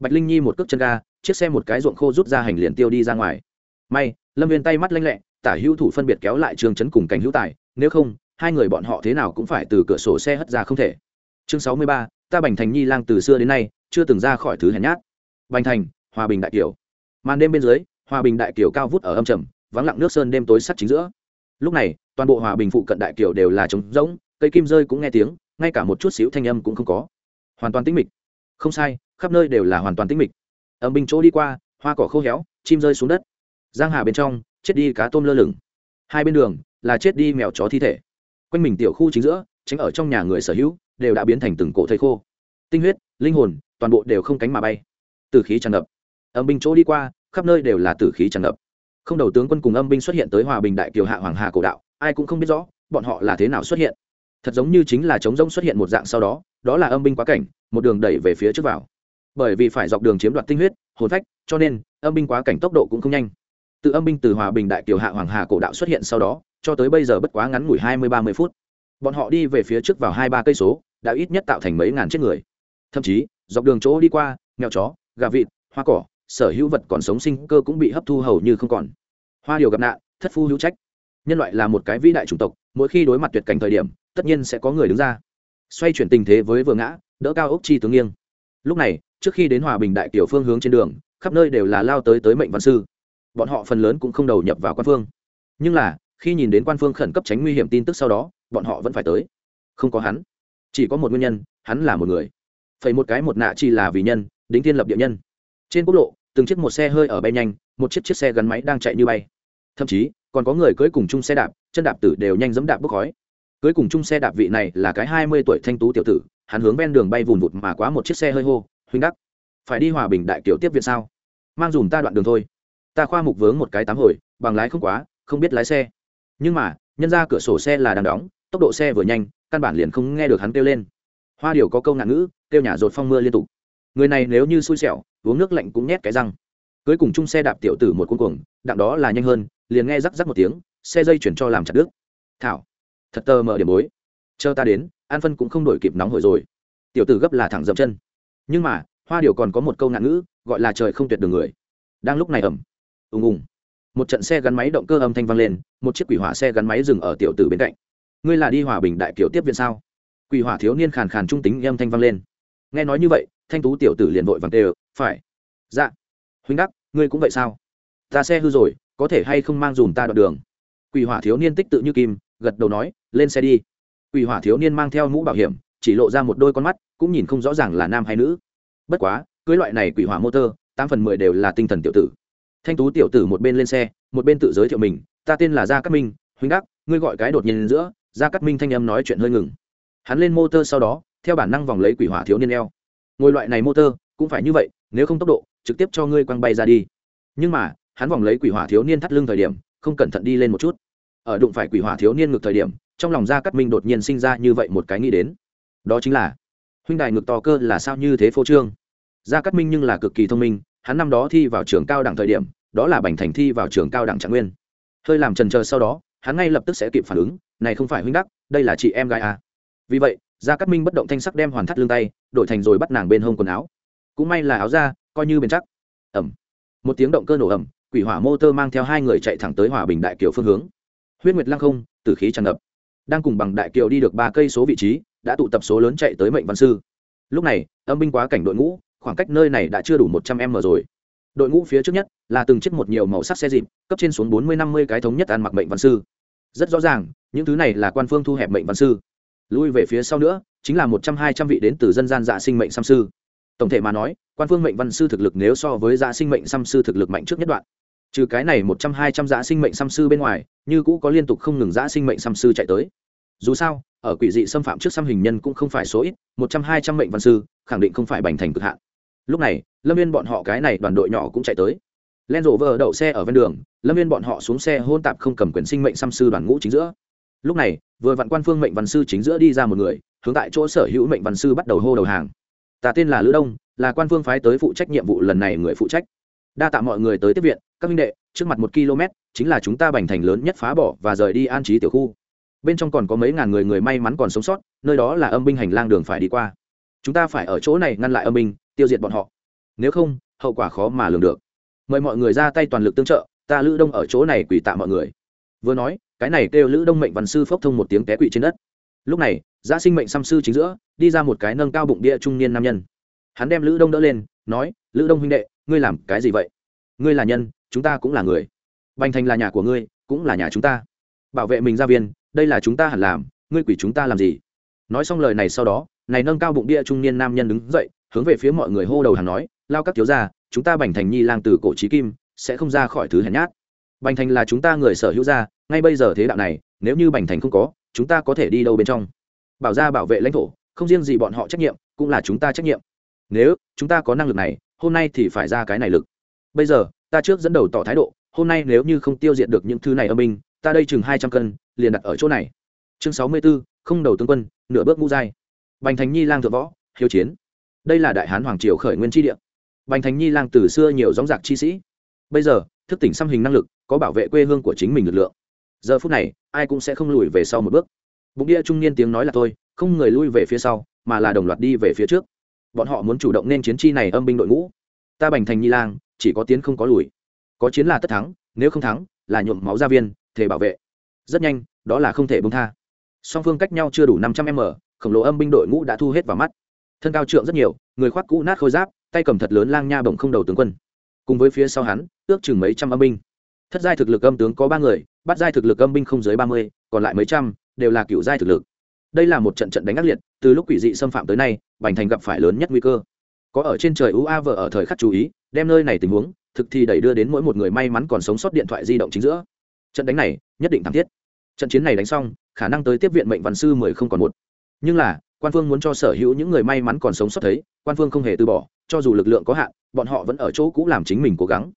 Bạch linh nhi một cước chân ga, chiếc xe một cái ruộng khô rút ra hành liền tiêu đi ra ngoài may, lâm viên tay mắt lanh lẹ, tả hữu thủ phân biệt kéo lại trương chấn cùng cảnh hữu tài, nếu không, hai người bọn họ thế nào cũng phải từ cửa sổ xe hất ra không thể. Chương sáu mươi ba, ta bành thành nhi lang từ xưa đến nay, chưa từng ra khỏi thứ hèn nhát. Bành thành, hòa bình đại kiều. Màn đêm bên dưới, hòa bình đại kiều cao vút ở âm trầm, vắng lặng nước sơn đêm tối sắt chính giữa. Lúc này, toàn bộ hòa bình phụ cận đại kiều đều là trống rỗng, cây kim rơi cũng nghe tiếng, ngay cả một chút xíu thanh âm cũng không có. Hoàn toàn tĩnh mịch. Không sai, khắp nơi đều là hoàn toàn tĩnh mịch. Âm binh chỗ đi qua, hoa cỏ khô héo, chim rơi xuống đất giang hà bên trong, chết đi cá tôm lơ lửng. Hai bên đường là chết đi mèo chó thi thể. Quanh mình tiểu khu chính giữa tránh ở trong nhà người sở hữu, đều đã biến thành từng cổ thây khô. Tinh huyết, linh hồn, toàn bộ đều không cánh mà bay. Từ khí tràn ngập. Âm binh chỗ đi qua, khắp nơi đều là tử khí tràn ngập. Không đầu tướng quân cùng âm binh xuất hiện tới hòa bình đại kiều hạ hoàng hà cổ đạo, ai cũng không biết rõ, bọn họ là thế nào xuất hiện. Thật giống như chính là chống rông xuất hiện một dạng sau đó đó là âm binh quá cảnh, một đường đẩy về phía trước vào. Bởi vì phải dọc đường chiếm đoạt tinh huyết, hồn phách, cho nên, âm binh quá cảnh tốc độ cũng không nhanh. Tự âm binh từ hòa bình đại kiều hạ hoàng hà cổ đạo xuất hiện sau đó, cho tới bây giờ bất quá ngắn ngủi hai mươi ba mươi phút. Bọn họ đi về phía trước vào hai ba cây số, đã ít nhất tạo thành mấy ngàn chết người. Thậm chí, dọc đường chỗ đi qua mèo chó, gà vịt, hoa cỏ, sở hữu vật còn sống sinh cơ cũng bị hấp thu hầu như không còn. Hoa điều gặp nạn, thất phu hữu trách. Nhân loại là một cái vĩ đại chủng tộc, mỗi khi đối mặt tuyệt cảnh thời điểm, tất nhiên sẽ có người đứng ra. Xoay chuyển tình thế với vừa ngã, đỡ cao ốc chi tướng nghiêng. Lúc này, trước khi đến hòa bình đại Tiểu phương hướng trên đường, khắp nơi đều là lao tới tới mệnh văn sư bọn họ phần lớn cũng không đầu nhập vào quan phương. Nhưng là, khi nhìn đến quan phương khẩn cấp tránh nguy hiểm tin tức sau đó, bọn họ vẫn phải tới. Không có hắn. Chỉ có một nguyên nhân, hắn là một người. Phải một cái một nạ chỉ là vì nhân, đính thiên lập địa nhân. Trên quốc lộ, từng chiếc một xe hơi ở bay nhanh, một chiếc chiếc xe gắn máy đang chạy như bay. Thậm chí, còn có người cưới cùng chung xe đạp, chân đạp tử đều nhanh dẫm đạp bốc khói. Cưới cùng chung xe đạp vị này là cái hai mươi tuổi thanh tú tiểu tử, hắn hướng ven đường bay vùn vụt mà quá một chiếc xe hơi hô, huynh đắc, phải đi hòa bình đại tiểu tiếp viện sao? Mang dùm ta đoạn đường thôi ta khoa mục vướng một cái tám hồi, bằng lái không quá, không biết lái xe. Nhưng mà, nhân ra cửa sổ xe là đang đóng, tốc độ xe vừa nhanh, căn bản liền không nghe được hắn kêu lên. Hoa điều có câu ngạn ngữ, kêu nhà rột phong mưa liên tục. Người này nếu như xui xẻo, uống nước lạnh cũng nhét cái răng. Cưới cùng chung xe đạp tiểu tử một cuống cuồng, đặng đó là nhanh hơn, liền nghe rắc rắc một tiếng, xe dây chuyển cho làm chặt đứt. Thảo, thật tờ mở điểm bối. Chờ ta đến, an phân cũng không đổi kịp nóng hổi rồi. Tiểu tử gấp là thẳng dậm chân. Nhưng mà, hoa điều còn có một câu ngạn ngữ, gọi là trời không tuyệt đường người. Đang lúc này ẩm ùng ùng. Một trận xe gắn máy động cơ âm thanh vang lên, một chiếc quỷ hỏa xe gắn máy dừng ở tiểu tử bên cạnh. Ngươi là đi hòa bình đại kiểu tiếp viện sao? Quỷ hỏa thiếu niên khàn khàn trung tính âm thanh vang lên. Nghe nói như vậy, thanh tú tiểu tử liền vội vàng tê phải. Dạ. Huynh đắc, ngươi cũng vậy sao? Ta xe hư rồi, có thể hay không mang dùm ta đoạn đường? Quỷ hỏa thiếu niên tích tự như kim, gật đầu nói, lên xe đi. Quỷ hỏa thiếu niên mang theo mũ bảo hiểm, chỉ lộ ra một đôi con mắt, cũng nhìn không rõ ràng là nam hay nữ. Bất quá, cưới loại này quỷ hỏa motor, tám phần mười đều là tinh thần tiểu tử thanh tú tiểu tử một bên lên xe, một bên tự giới thiệu mình, ta tên là gia cát minh, huynh đắc, ngươi gọi cái đột nhiên giữa. Gia cát minh thanh âm nói chuyện hơi ngừng. Hắn lên motor sau đó, theo bản năng vòng lấy quỷ hỏa thiếu niên eo. Ngồi loại này motor, cũng phải như vậy, nếu không tốc độ, trực tiếp cho ngươi quăng bay ra đi. Nhưng mà, hắn vòng lấy quỷ hỏa thiếu niên thắt lưng thời điểm, không cẩn thận đi lên một chút. Ở đụng phải quỷ hỏa thiếu niên ngược thời điểm, trong lòng gia cát minh đột nhiên sinh ra như vậy một cái nghĩ đến. Đó chính là, huynh đài ngược to cơ là sao như thế phô trương? Gia cát minh nhưng là cực kỳ thông minh hắn năm đó thi vào trường cao đẳng thời điểm, đó là bành thành thi vào trường cao đẳng trạng nguyên. Hơi làm trần chờ sau đó, hắn ngay lập tức sẽ kịp phản ứng, này không phải huynh đắc, đây là chị em gái à. vì vậy, gia cát minh bất động thanh sắc đem hoàn thắt lưng tay, đổi thành rồi bắt nàng bên hông quần áo. Cũng may là áo ra coi như bền chắc. Ẩm. Một tiếng động cơ nổ ẩm quỷ hỏa mô tơ mang theo hai người chạy thẳng tới hòa bình đại kiều phương hướng. Huyết nguyệt lăng không, tử khí tràn ngập. Đang cùng bằng đại kiều đi được ba cây số vị trí, đã tụ tập số lớn chạy tới mệnh văn sư. Lúc này, âm binh quá cảnh đội ngũ khoảng cách nơi này đã chưa đủ một trăm m rồi. Đội ngũ phía trước nhất là từng chiếc một nhiều màu sắc xe dịp, cấp trên xuống bốn mươi, năm mươi cái thống nhất ăn mặc mệnh văn sư. Rất rõ ràng, những thứ này là quan phương thu hẹp mệnh văn sư. Lui về phía sau nữa, chính là một trăm, hai trăm vị đến từ dân gian dạ sinh mệnh xăm sư. Tổng thể mà nói, quan phương mệnh văn sư thực lực nếu so với dạ sinh mệnh xăm sư thực lực mạnh trước nhất đoạn. Trừ cái này một trăm, hai trăm dạ sinh mệnh xăm sư bên ngoài, như cũ có liên tục không ngừng dạ sinh mệnh xăm sư chạy tới. Dù sao, ở quỷ dị xâm phạm trước xăm hình nhân cũng không phải số ít, một trăm, hai trăm mệnh văn sư, khẳng định không phải bành thành cực hạn lúc này, lâm viên bọn họ cái này đoàn đội nhỏ cũng chạy tới. Len rộ vờ đậu xe ở ven đường, lâm viên bọn họ xuống xe hôn tạp không cầm quyền sinh mệnh xăm sư đoàn ngũ chính giữa. Lúc này, vừa vạn quan phương mệnh văn sư chính giữa đi ra một người, hướng tại chỗ sở hữu mệnh văn sư bắt đầu hô đầu hàng. Ta tên là lữ đông, là quan phương phái tới phụ trách nhiệm vụ lần này người phụ trách. Đa tạ mọi người tới tiếp viện, các minh đệ, trước mặt một km, chính là chúng ta bành thành lớn nhất phá bỏ và rời đi an trí tiểu khu. Bên trong còn có mấy ngàn người người may mắn còn sống sót, nơi đó là âm binh hành lang đường phải đi qua. Chúng ta phải ở chỗ này ngăn lại âm binh tiêu diệt bọn họ. Nếu không, hậu quả khó mà lường được. Mời mọi người ra tay toàn lực tương trợ, ta lữ đông ở chỗ này quỳ tạ mọi người. Vừa nói, cái này kêu lữ đông mệnh văn sư phốc thông một tiếng té quỵ trên đất. Lúc này, giã sinh mệnh xăm sư chính giữa, đi ra một cái nâng cao bụng địa trung niên nam nhân. Hắn đem lữ đông đỡ lên, nói, lữ đông huynh đệ, ngươi làm cái gì vậy? Ngươi là nhân, chúng ta cũng là người. Bành thành là nhà của ngươi, cũng là nhà chúng ta. Bảo vệ mình gia viên, đây là chúng ta hẳn làm, ngươi quỷ chúng ta làm gì? Nói xong lời này sau đó, này nâng cao bụng địa trung niên nam nhân đứng dậy hướng về phía mọi người hô đầu hàng nói, lao các thiếu gia, chúng ta bành thành nhi lang từ cổ trí kim, sẽ không ra khỏi thứ hèn nhát. Bành thành là chúng ta người sở hữu gia, ngay bây giờ thế đạo này, nếu như bành thành không có, chúng ta có thể đi đâu bên trong? Bảo ra bảo vệ lãnh thổ, không riêng gì bọn họ trách nhiệm, cũng là chúng ta trách nhiệm. Nếu chúng ta có năng lực này, hôm nay thì phải ra cái này lực. Bây giờ, ta trước dẫn đầu tỏ thái độ, hôm nay nếu như không tiêu diệt được những thứ này âm minh ta đây chừng hai trăm cân, liền đặt ở chỗ này. Chương sáu mươi b ố không đầu tướng quân, nửa bước ngũ giai. Bành thành nhi lang thượng võ, hiếu chiến đây là đại hán hoàng triều khởi nguyên tri địa. Bành thành nhi lang từ xưa nhiều dóng giặc chi sĩ. Bây giờ, thức tỉnh xăm hình năng lực, có bảo vệ quê hương của chính mình lực lượng. Giờ phút này, ai cũng sẽ không lùi về sau một bước. Bụng địa trung niên tiếng nói là tôi không người lui về phía sau, mà là đồng loạt đi về phía trước. Bọn họ muốn chủ động nên chiến chi này âm binh đội ngũ. Ta bành thành nhi lang, chỉ có tiến không có lùi. Có chiến là tất thắng, nếu không thắng, là nhuộm máu gia viên, thể bảo vệ. Rất nhanh, đó là không thể bông tha. Song phương cách nhau chưa đủ năm trăm m, khổng lồ âm binh đội ngũ đã thu hết vào mắt thân cao trượng rất nhiều, người khoác cũ nát khôi giáp, tay cầm thật lớn lang nha bổng không đầu tướng quân. Cùng với phía sau hắn, ước chừng mấy trăm âm binh. Thất giai thực lực âm tướng có ba người bắt giai thực lực âm binh không dưới ba mươi, còn lại mấy trăm, đều là cựu giai thực lực. Đây là một trận trận đánh ác liệt, từ lúc quỷ dị xâm phạm tới nay, bành thành gặp phải lớn nhất nguy cơ. Có ở trên trời ua vợ ở thời khắc chú ý, đem nơi này tình huống, thực thì đẩy đưa đến mỗi một người may mắn còn sống sót điện thoại di động chính giữa. Trận đánh này, nhất định thắng thiết. Trận chiến này đánh xong, khả năng tới tiếp viện mệnh văn sư mười không còn một. Nhưng là quan phương muốn cho sở hữu những người may mắn còn sống sót thấy, quan phương không hề từ bỏ, cho dù lực lượng có hạn, bọn họ vẫn ở chỗ cũ làm chính mình cố gắng.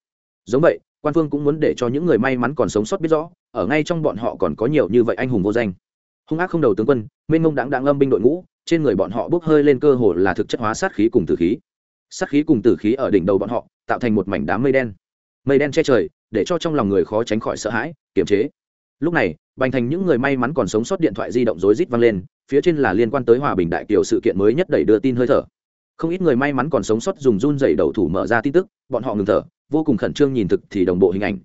Giống vậy, quan phương cũng muốn để cho những người may mắn còn sống sót biết rõ, ở ngay trong bọn họ còn có nhiều như vậy anh hùng vô danh. Hung ác không đầu tướng quân, mênh ngông đáng đáng âm binh đội ngũ, trên người bọn họ bốc hơi lên cơ hồ là thực chất hóa sát khí cùng tử khí. Sát khí cùng tử khí ở đỉnh đầu bọn họ, tạo thành một mảnh đám mây đen. Mây đen che trời, để cho trong lòng người khó tránh khỏi sợ hãi, kiềm chế. Lúc này, bành thành những người may mắn còn sống sót điện thoại di động rối rít vang lên phía trên là liên quan tới hòa bình đại kiều sự kiện mới nhất đẩy đưa tin hơi thở. Không ít người may mắn còn sống sót dùng run dày đầu thủ mở ra tin tức, bọn họ ngừng thở, vô cùng khẩn trương nhìn thực thì đồng bộ hình ảnh.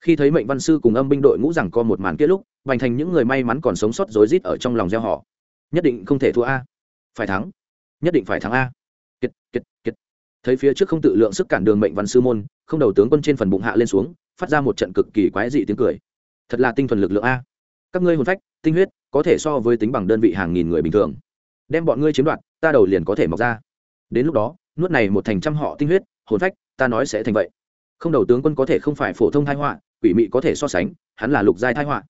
Khi thấy mệnh văn sư cùng âm binh đội ngũ rằng co một màn kết lúc, bành thành những người may mắn còn sống sót rối rít ở trong lòng gieo họ. Nhất định không thể thua a. Phải thắng. Nhất định phải thắng a. Kiệt kiệt kiệt. Thấy phía trước không tự lượng sức cản đường mệnh văn sư môn, không đầu tướng quân trên phần bụng hạ lên xuống, phát ra một trận cực kỳ quái dị tiếng cười. Thật là tinh thuần lực lượng a. Các ngươi hồn phách, tinh huyết có thể so với tính bằng đơn vị hàng nghìn người bình thường. Đem bọn ngươi chiếm đoạt, ta đầu liền có thể mọc ra. Đến lúc đó, nuốt này một thành trăm họ tinh huyết, hồn phách, ta nói sẽ thành vậy. Không đầu tướng quân có thể không phải phổ thông thái họa, quỷ mị có thể so sánh, hắn là lục giai thái họa.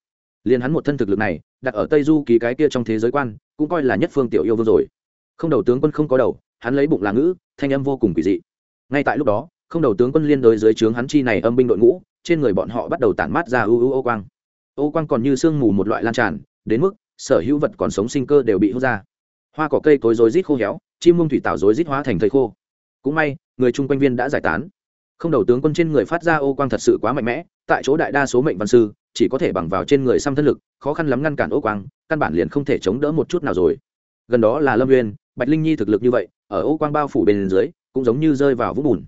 Liền hắn một thân thực lực này, đặt ở tây du ký cái kia trong thế giới quan, cũng coi là nhất phương tiểu yêu vương rồi. Không đầu tướng quân không có đầu, hắn lấy bụng là ngữ, thanh âm vô cùng quỷ dị. Ngay tại lúc đó, không đầu tướng quân liên đối dưới trướng hắn chi này âm binh đội ngũ, trên người bọn họ bắt đầu tản mát ra ưu ưu ô quang. Ô quang còn như sương mù một loại lan tràn đến mức sở hữu vật còn sống sinh cơ đều bị hút ra. Hoa cỏ cây cối rối rít khô héo, chim mông thủy tạo rối rít hóa thành thầy khô. Cũng may, người chung quanh viên đã giải tán. Không đầu tướng quân trên người phát ra ô quang thật sự quá mạnh mẽ, tại chỗ đại đa số mệnh văn sư, chỉ có thể bằng vào trên người xăm thân lực, khó khăn lắm ngăn cản ô quang, căn bản liền không thể chống đỡ một chút nào rồi. Gần đó là lâm uyên, bạch linh nhi thực lực như vậy, ở ô quang bao phủ bên dưới, cũng giống như rơi vào vũng bùn.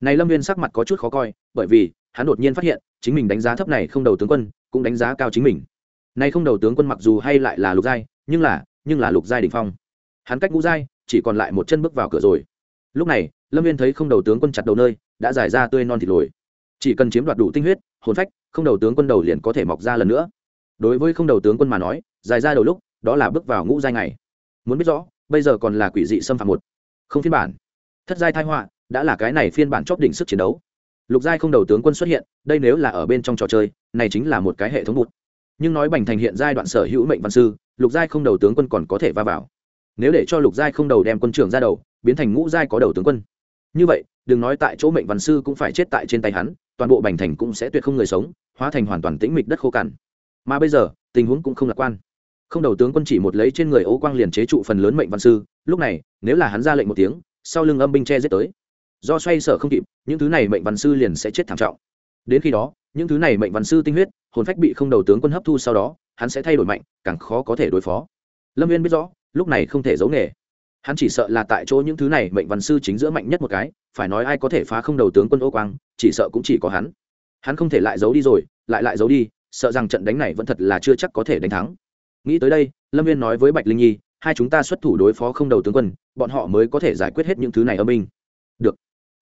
Này lâm uyên sắc mặt có chút khó coi, bởi vì hắn đột nhiên phát hiện, chính mình đánh giá thấp này không đầu tướng quân, cũng đánh giá cao chính mình nay không đầu tướng quân mặc dù hay lại là lục giai, nhưng là nhưng là lục giai đỉnh phong. Hắn cách ngũ giai, chỉ còn lại một chân bước vào cửa rồi. Lúc này, lâm viên thấy không đầu tướng quân chặt đầu nơi, đã giải ra tươi non thịt lồi. Chỉ cần chiếm đoạt đủ tinh huyết, hồn phách, không đầu tướng quân đầu liền có thể mọc ra lần nữa. Đối với không đầu tướng quân mà nói dài ra đầu lúc, đó là bước vào ngũ giai ngày. Muốn biết rõ, bây giờ còn là quỷ dị xâm phạm một. Không phiên bản. Thất giai thai họa, đã là cái này phiên bản chóp đỉnh sức chiến đấu. Lục giai không đầu tướng quân xuất hiện, đây nếu là ở bên trong trò chơi, này chính là một cái hệ thống bụt nhưng nói bành thành hiện giai đoạn sở hữu mệnh văn sư, lục giai không đầu tướng quân còn có thể va vào. Nếu để cho lục giai không đầu đem quân trưởng ra đầu, biến thành ngũ giai có đầu tướng quân. Như vậy, đừng nói tại chỗ mệnh văn sư cũng phải chết tại trên tay hắn, toàn bộ bành thành cũng sẽ tuyệt không người sống, hóa thành hoàn toàn tĩnh mịch đất khô cằn. Mà bây giờ, tình huống cũng không lạc quan. Không đầu tướng quân chỉ một lấy trên người ấu quang liền chế trụ phần lớn mệnh văn sư, lúc này, nếu là hắn ra lệnh một tiếng, sau lưng âm binh che giết tới. Do xoay sở không kịp, những thứ này mệnh văn sư liền sẽ chết thảm trọng. Đến khi đó, những thứ này mệnh văn sư tinh huyết hồn phách bị không đầu tướng quân hấp thu sau đó, hắn sẽ thay đổi mạnh, càng khó có thể đối phó. Lâm viên biết rõ, lúc này không thể giấu nghề. Hắn chỉ sợ là tại chỗ những thứ này mệnh văn sư chính giữa mạnh nhất một cái, phải nói ai có thể phá không đầu tướng quân ô quang, chỉ sợ cũng chỉ có hắn. Hắn không thể lại giấu đi rồi, lại lại giấu đi, sợ rằng trận đánh này vẫn thật là chưa chắc có thể đánh thắng. Nghĩ tới đây, lâm viên nói với bạch linh nhi, hai chúng ta xuất thủ đối phó không đầu tướng quân, bọn họ mới có thể giải quyết hết những thứ này ở mình được.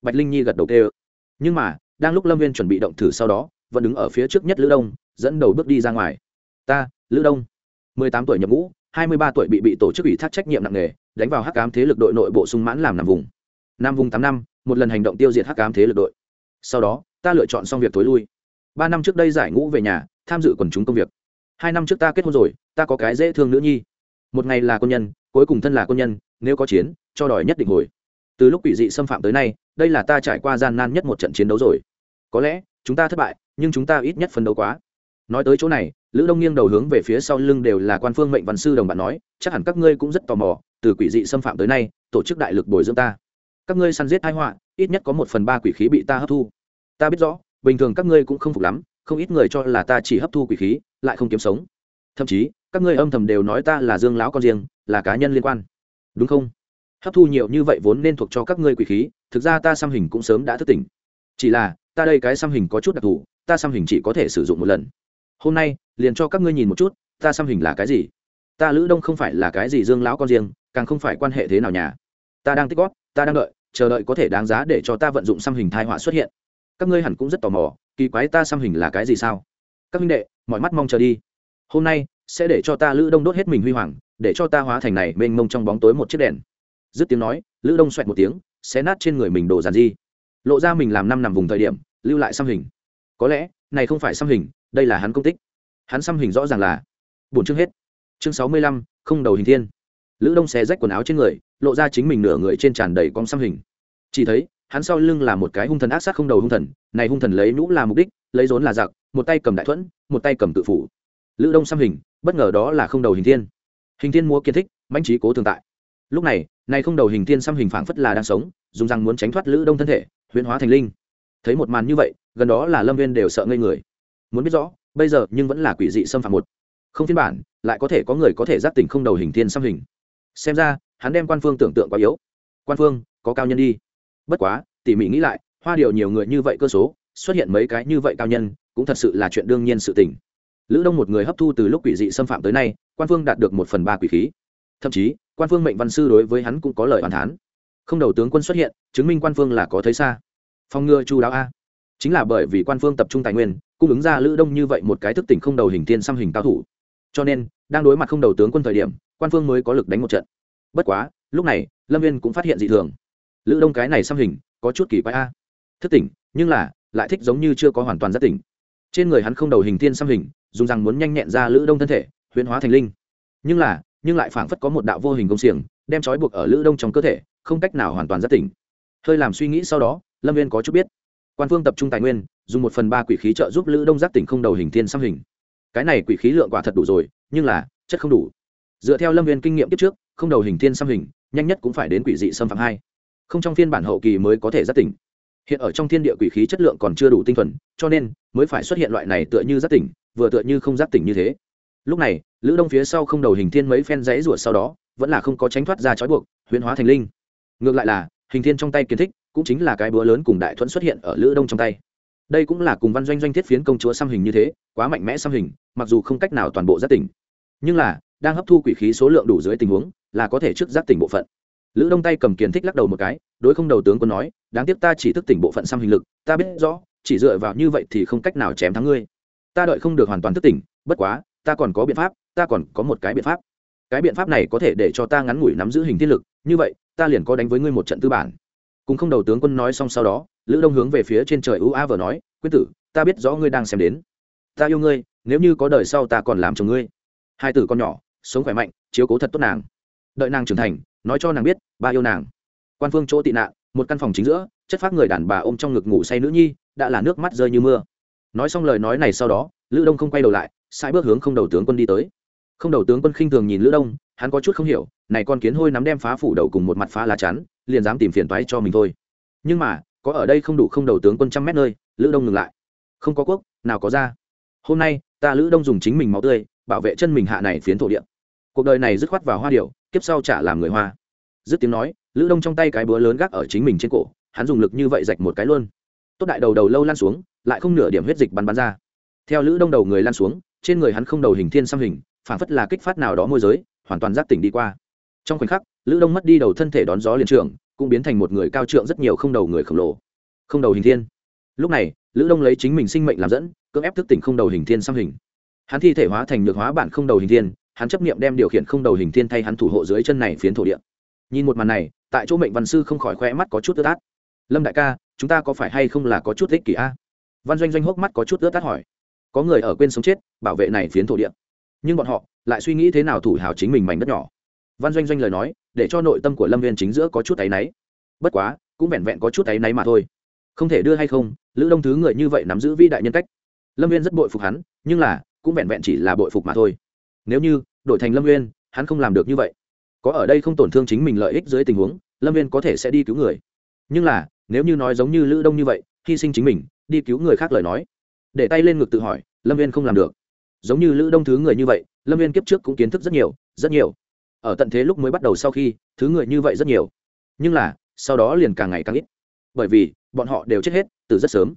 Bạch linh nhi gật đầu kêu. Nhưng mà, đang lúc lâm viên chuẩn bị động thử sau đó, vẫn đứng ở phía trước nhất lữ đông dẫn đầu bước đi ra ngoài. Ta, lữ đông. mười tám tuổi nhập ngũ, hai mươi ba tuổi bị bị tổ chức ủy thác trách nhiệm nặng nề, đánh vào hắc ám thế lực đội nội bộ sung mãn làm nằm vùng. Nam vùng tám năm, một lần hành động tiêu diệt hắc ám thế lực đội. Sau đó, ta lựa chọn xong việc tối lui. Ba năm trước đây giải ngũ về nhà, tham dự quần chúng công việc. Hai năm trước ta kết hôn rồi, ta có cái dễ thương nữ nhi. Một ngày là quân nhân, cuối cùng thân là quân nhân, nếu có chiến, cho đòi nhất định hồi. Từ lúc quỷ dị xâm phạm tới nay, đây là ta trải qua gian nan nhất một trận chiến đấu rồi. Có lẽ, chúng ta thất bại, nhưng chúng ta ít nhất phấn đấu quá nói tới chỗ này, lữ đông nghiêng đầu hướng về phía sau lưng đều là quan phương mệnh văn sư đồng bạn nói, chắc hẳn các ngươi cũng rất tò mò, từ quỷ dị xâm phạm tới nay, tổ chức đại lực bồi dưỡng ta. Các ngươi săn giết hai họa, ít nhất có một phần ba quỷ khí bị ta hấp thu. Ta biết rõ, bình thường các ngươi cũng không phục lắm, không ít người cho là ta chỉ hấp thu quỷ khí, lại không kiếm sống. Thậm chí, các ngươi âm thầm đều nói ta là dương lão con riêng, là cá nhân liên quan. Đúng không? Hấp thu nhiều như vậy vốn nên thuộc cho các ngươi quỷ khí, thực ra ta xăm hình cũng sớm đã thức tỉnh. Chỉ là, ta đây cái xăm hình có chút đặc thù, ta xăm hình chỉ có thể sử dụng một lần hôm nay, liền cho các ngươi nhìn một chút, ta xăm hình là cái gì? Ta lữ đông không phải là cái gì dương lão con riêng, càng không phải quan hệ thế nào nhà. Ta đang tích góp, ta đang đợi, chờ đợi có thể đáng giá để cho ta vận dụng xăm hình thai họa xuất hiện. Các ngươi hẳn cũng rất tò mò, kỳ quái ta xăm hình là cái gì sao? Các minh đệ, mọi mắt mong chờ đi. Hôm nay, sẽ để cho ta lữ đông đốt hết mình huy hoàng, để cho ta hóa thành này mênh mông trong bóng tối một chiếc đèn. Dứt tiếng nói, lữ đông xoẹt một tiếng, xé nát trên người mình đồ giàn di lộ ra mình làm năm nằm vùng thời điểm, lưu lại xăm hình. Có lẽ, này không phải xăm hình đây là hắn công tích. Hắn xăm hình rõ ràng là bổn chương hết. Chương sáu mươi lăm, không đầu hình thiên. Lữ đông xé rách quần áo trên người, lộ ra chính mình nửa người trên tràn đầy con xăm hình. Chỉ thấy, hắn sau lưng là một cái hung thần ác sát không đầu hung thần, này hung thần lấy nhũ là mục đích, lấy rốn là giặc, một tay cầm đại thuẫn, một tay cầm tự phủ. Lữ đông xăm hình, bất ngờ đó là không đầu hình thiên. Hình thiên múa kiến thích, mãnh trí cố thường tại. Lúc này này không đầu hình thiên xăm hình phảng phất là đang sống, dùng rằng muốn tránh thoát lữ đông thân thể, huyễn hóa thành linh. Thấy một màn như vậy, gần đó là lâm viên đều sợ ngây người muốn biết rõ, bây giờ nhưng vẫn là quỷ dị xâm phạm một. Không phiên bản, lại có thể có người có thể giác tỉnh không đầu hình thiên xăm hình. Xem ra, hắn đem quan phương tưởng tượng quá yếu. Quan phương, có cao nhân đi. Bất quá, tỉ mỉ nghĩ lại, hoa điều nhiều người như vậy cơ số, xuất hiện mấy cái như vậy cao nhân, cũng thật sự là chuyện đương nhiên sự tình. Lữ đông một người hấp thu từ lúc quỷ dị xâm phạm tới nay, quan phương đạt được một phần ba quỷ khí. Thậm chí, quan phương mệnh văn sư đối với hắn cũng có lời hoàn thán. Không đầu tướng quân xuất hiện, chứng minh quan phương là có thấy xa. Phong ngừa chu đáo a. Chính là bởi vì quan phương tập trung tài nguyên cung ứng ra lữ đông như vậy một cái thức tỉnh không đầu hình thiên xăm hình cao thủ. Cho nên, đang đối mặt không đầu tướng quân thời điểm, quan phương mới có lực đánh một trận. Bất quá, lúc này, lâm viên cũng phát hiện dị thường. Lữ đông cái này xăm hình, có chút kỳ quái a. Thức tỉnh, nhưng là, lại thích giống như chưa có hoàn toàn giác tỉnh. Trên người hắn không đầu hình thiên xăm hình, dùng rằng muốn nhanh nhẹn ra lữ đông thân thể, huyễn hóa thành linh. Nhưng là, nhưng lại phảng phất có một đạo vô hình công xiềng, đem trói buộc ở lữ đông trong cơ thể, không cách nào hoàn toàn giác tỉnh. Hơi làm suy nghĩ sau đó, lâm viên có chút biết. Quan phương tập trung tài nguyên dùng một phần ba quỷ khí trợ giúp lữ đông giác tỉnh không đầu hình thiên xăm hình. Cái này quỷ khí lượng quả thật đủ rồi, nhưng là, chất không đủ. Dựa theo lâm viên kinh nghiệm kiếp trước, không đầu hình thiên xăm hình, nhanh nhất cũng phải đến quỷ dị xâm phạm hai. Không trong phiên bản hậu kỳ mới có thể giác tỉnh. Hiện ở trong thiên địa quỷ khí chất lượng còn chưa đủ tinh thuần, cho nên, mới phải xuất hiện loại này tựa như giác tỉnh, vừa tựa như không giác tỉnh như thế. Lúc này, lữ đông phía sau không đầu hình thiên mấy phen rẫy rủa sau đó, vẫn là không có tránh thoát ra trói buộc, huyễn hóa thành linh. Ngược lại là, hình thiên trong tay kiến thích, cũng chính là cái búa lớn cùng đại thuẫn xuất hiện ở lữ đông trong tay đây cũng là cùng văn doanh doanh thiết phiến công chúa xăm hình như thế, quá mạnh mẽ xăm hình, mặc dù không cách nào toàn bộ giác tỉnh. Nhưng là, đang hấp thu quỷ khí số lượng đủ dưới tình huống, là có thể trước giác tỉnh bộ phận. Lữ đông tay cầm kiến thích lắc đầu một cái, đối không đầu tướng quân nói, đáng tiếc ta chỉ thức tỉnh bộ phận xăm hình lực, ta biết rõ, chỉ dựa vào như vậy thì không cách nào chém thắng ngươi. Ta đợi không được hoàn toàn thức tỉnh, bất quá, ta còn có biện pháp, ta còn có một cái biện pháp. Cái biện pháp này có thể để cho ta ngắn ngủi nắm giữ hình thiên lực, như vậy, ta liền có đánh với ngươi một trận tư bản cùng không đầu tướng quân nói xong sau đó, lữ đông hướng về phía trên trời ưu a vờ nói quyết tử, ta biết rõ ngươi đang xem đến. Ta yêu ngươi, nếu như có đời sau ta còn làm chồng ngươi. Hai tử con nhỏ, sống khỏe mạnh, chiếu cố thật tốt nàng. Đợi nàng trưởng thành, nói cho nàng biết, ba yêu nàng. Quan phương chỗ tị nạn, một căn phòng chính giữa, chất phát người đàn bà ôm trong ngực ngủ say nữ nhi, đã là nước mắt rơi như mưa. Nói xong lời nói này sau đó, lữ đông không quay đầu lại sai bước hướng không đầu tướng quân đi tới. Không đầu tướng quân khinh thường nhìn lữ đông, hắn có chút không hiểu này con kiến hôi nắm đem phá phủ đầu cùng một mặt phá lá chắn, liền dám tìm phiền toái cho mình thôi. Nhưng mà, có ở đây không đủ không đầu tướng quân trăm mét nơi, lữ đông ngừng lại. Không có quốc, nào có ra. Hôm nay, ta lữ đông dùng chính mình máu tươi, bảo vệ chân mình hạ này phiến thổ địa. Cuộc đời này dứt khoát vào hoa điệu kiếp sau trả làm người hoa. Dứt tiếng nói, lữ đông trong tay cái búa lớn gác ở chính mình trên cổ, hắn dùng lực như vậy rạch một cái luôn. Tốt đại đầu đầu lâu lan xuống, lại không nửa điểm huyết dịch bắn bắn ra. Theo lữ đông đầu người lan xuống, trên người hắn không đầu hình thiên xăm hình phản phất là kích phát nào đó môi giới, hoàn toàn giác tỉnh đi qua trong khoảnh khắc, lữ đông mất đi đầu thân thể đón gió liền trường, cũng biến thành một người cao trượng rất nhiều không đầu người khổng lồ. Không đầu hình thiên. Lúc này, lữ đông lấy chính mình sinh mệnh làm dẫn, cưỡng ép thức tỉnh không đầu hình thiên xăm hình. Hắn thi thể hóa thành nhược hóa bản không đầu hình thiên, hắn chấp nghiệm đem điều khiển không đầu hình thiên thay hắn thủ hộ dưới chân này phiến thổ địa. Nhìn một màn này, tại chỗ mệnh văn sư không khỏi khoe mắt có chút ướt át. Lâm đại ca, chúng ta có phải hay không là có chút ích kỷ a? Văn doanh doanh hốc mắt có chút ướt át hỏi. Có người ở quên sống chết, bảo vệ này phiến thổ địa. Nhưng bọn họ lại suy nghĩ thế nào thủ hào chính mình mảnh đất nhỏ văn doanh doanh lời nói, để cho nội tâm của lâm viên chính giữa có chút áy náy. Bất quá, cũng vẹn vẹn có chút áy náy mà thôi. Không thể đưa hay không, lữ đông thứ người như vậy nắm giữ vĩ đại nhân cách. Lâm viên rất bội phục hắn, nhưng là, cũng vẹn vẹn chỉ là bội phục mà thôi. Nếu như, đổi thành lâm viên, hắn không làm được như vậy. Có ở đây không tổn thương chính mình lợi ích dưới tình huống, lâm viên có thể sẽ đi cứu người. Nhưng là, nếu như nói giống như lữ đông như vậy, hy sinh chính mình, đi cứu người khác lời nói. Để tay lên ngực tự hỏi, lâm viên không làm được. Giống như lữ đông thứ người như vậy, lâm viên kiếp trước cũng kiến thức rất nhiều rất nhiều ở tận thế lúc mới bắt đầu sau khi, thứ người như vậy rất nhiều. Nhưng là, sau đó liền càng ngày càng ít. Bởi vì, bọn họ đều chết hết, từ rất sớm.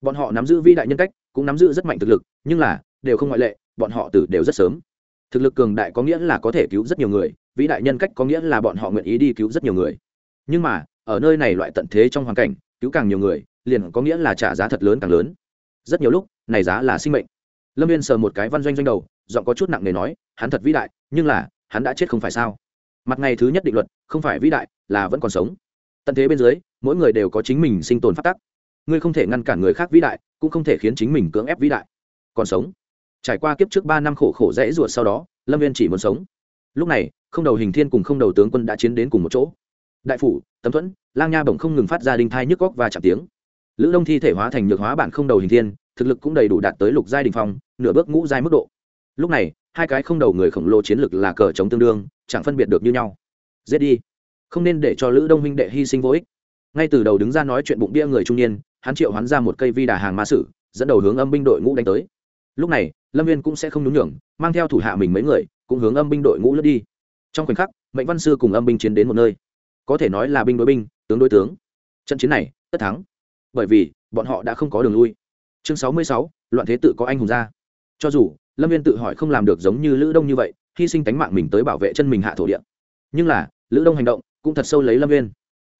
Bọn họ nắm giữ vĩ đại nhân cách, cũng nắm giữ rất mạnh thực lực, nhưng là, đều không ngoại lệ, bọn họ từ đều rất sớm. Thực lực cường đại có nghĩa là có thể cứu rất nhiều người, vĩ đại nhân cách có nghĩa là bọn họ nguyện ý đi cứu rất nhiều người. Nhưng mà, ở nơi này loại tận thế trong hoàn cảnh, cứu càng nhiều người, liền có nghĩa là trả giá thật lớn càng lớn. Rất nhiều lúc, này giá là sinh mệnh. Lâm viên sờ một cái văn doanh doanh đầu, giọng có chút nặng nề nói, hắn thật vĩ đại, nhưng là hắn đã chết không phải sao? Mặt ngày thứ nhất định luật, không phải vĩ đại, là vẫn còn sống. Tận thế bên dưới, mỗi người đều có chính mình sinh tồn phát tắc. Ngươi không thể ngăn cản người khác vĩ đại, cũng không thể khiến chính mình cưỡng ép vĩ đại. Còn sống. Trải qua kiếp trước ba năm khổ khổ rẽ ruột sau đó, lâm viên chỉ muốn sống. Lúc này, không đầu hình thiên cùng không đầu tướng quân đã chiến đến cùng một chỗ. Đại phủ, tấm thuẫn, lang nha bổng không ngừng phát ra đinh thai nhức góc và chạm tiếng. Lữ đông thi thể hóa thành nhược hóa bản không đầu hình thiên, thực lực cũng đầy đủ đạt tới lục giai đình phong, nửa bước ngũ giai mức độ. Lúc này hai cái không đầu người khổng lồ chiến lực là cờ chống tương đương, chẳng phân biệt được như nhau. Giết đi. Không nên để cho lữ đông huynh đệ hy sinh vô ích. Ngay từ đầu đứng ra nói chuyện bụng bia người trung niên, hắn triệu hắn ra một cây vi đà hàng ma sử, dẫn đầu hướng âm binh đội ngũ đánh tới. Lúc này, lâm viên cũng sẽ không nhún nhường, mang theo thủ hạ mình mấy người, cũng hướng âm binh đội ngũ lướt đi. Trong khoảnh khắc, mệnh văn sư cùng âm binh chiến đến một nơi. Có thể nói là binh đối binh, tướng đối tướng. Trận chiến này, tất thắng. Bởi vì, bọn họ đã không có đường lui. Chương sáu mươi sáu, loạn thế tự có anh hùng ra. Cho dù lâm viên tự hỏi không làm được giống như lữ đông như vậy, hy sinh tánh mạng mình tới bảo vệ chân mình hạ thổ địa. Nhưng là, lữ đông hành động cũng thật sâu lấy lâm viên.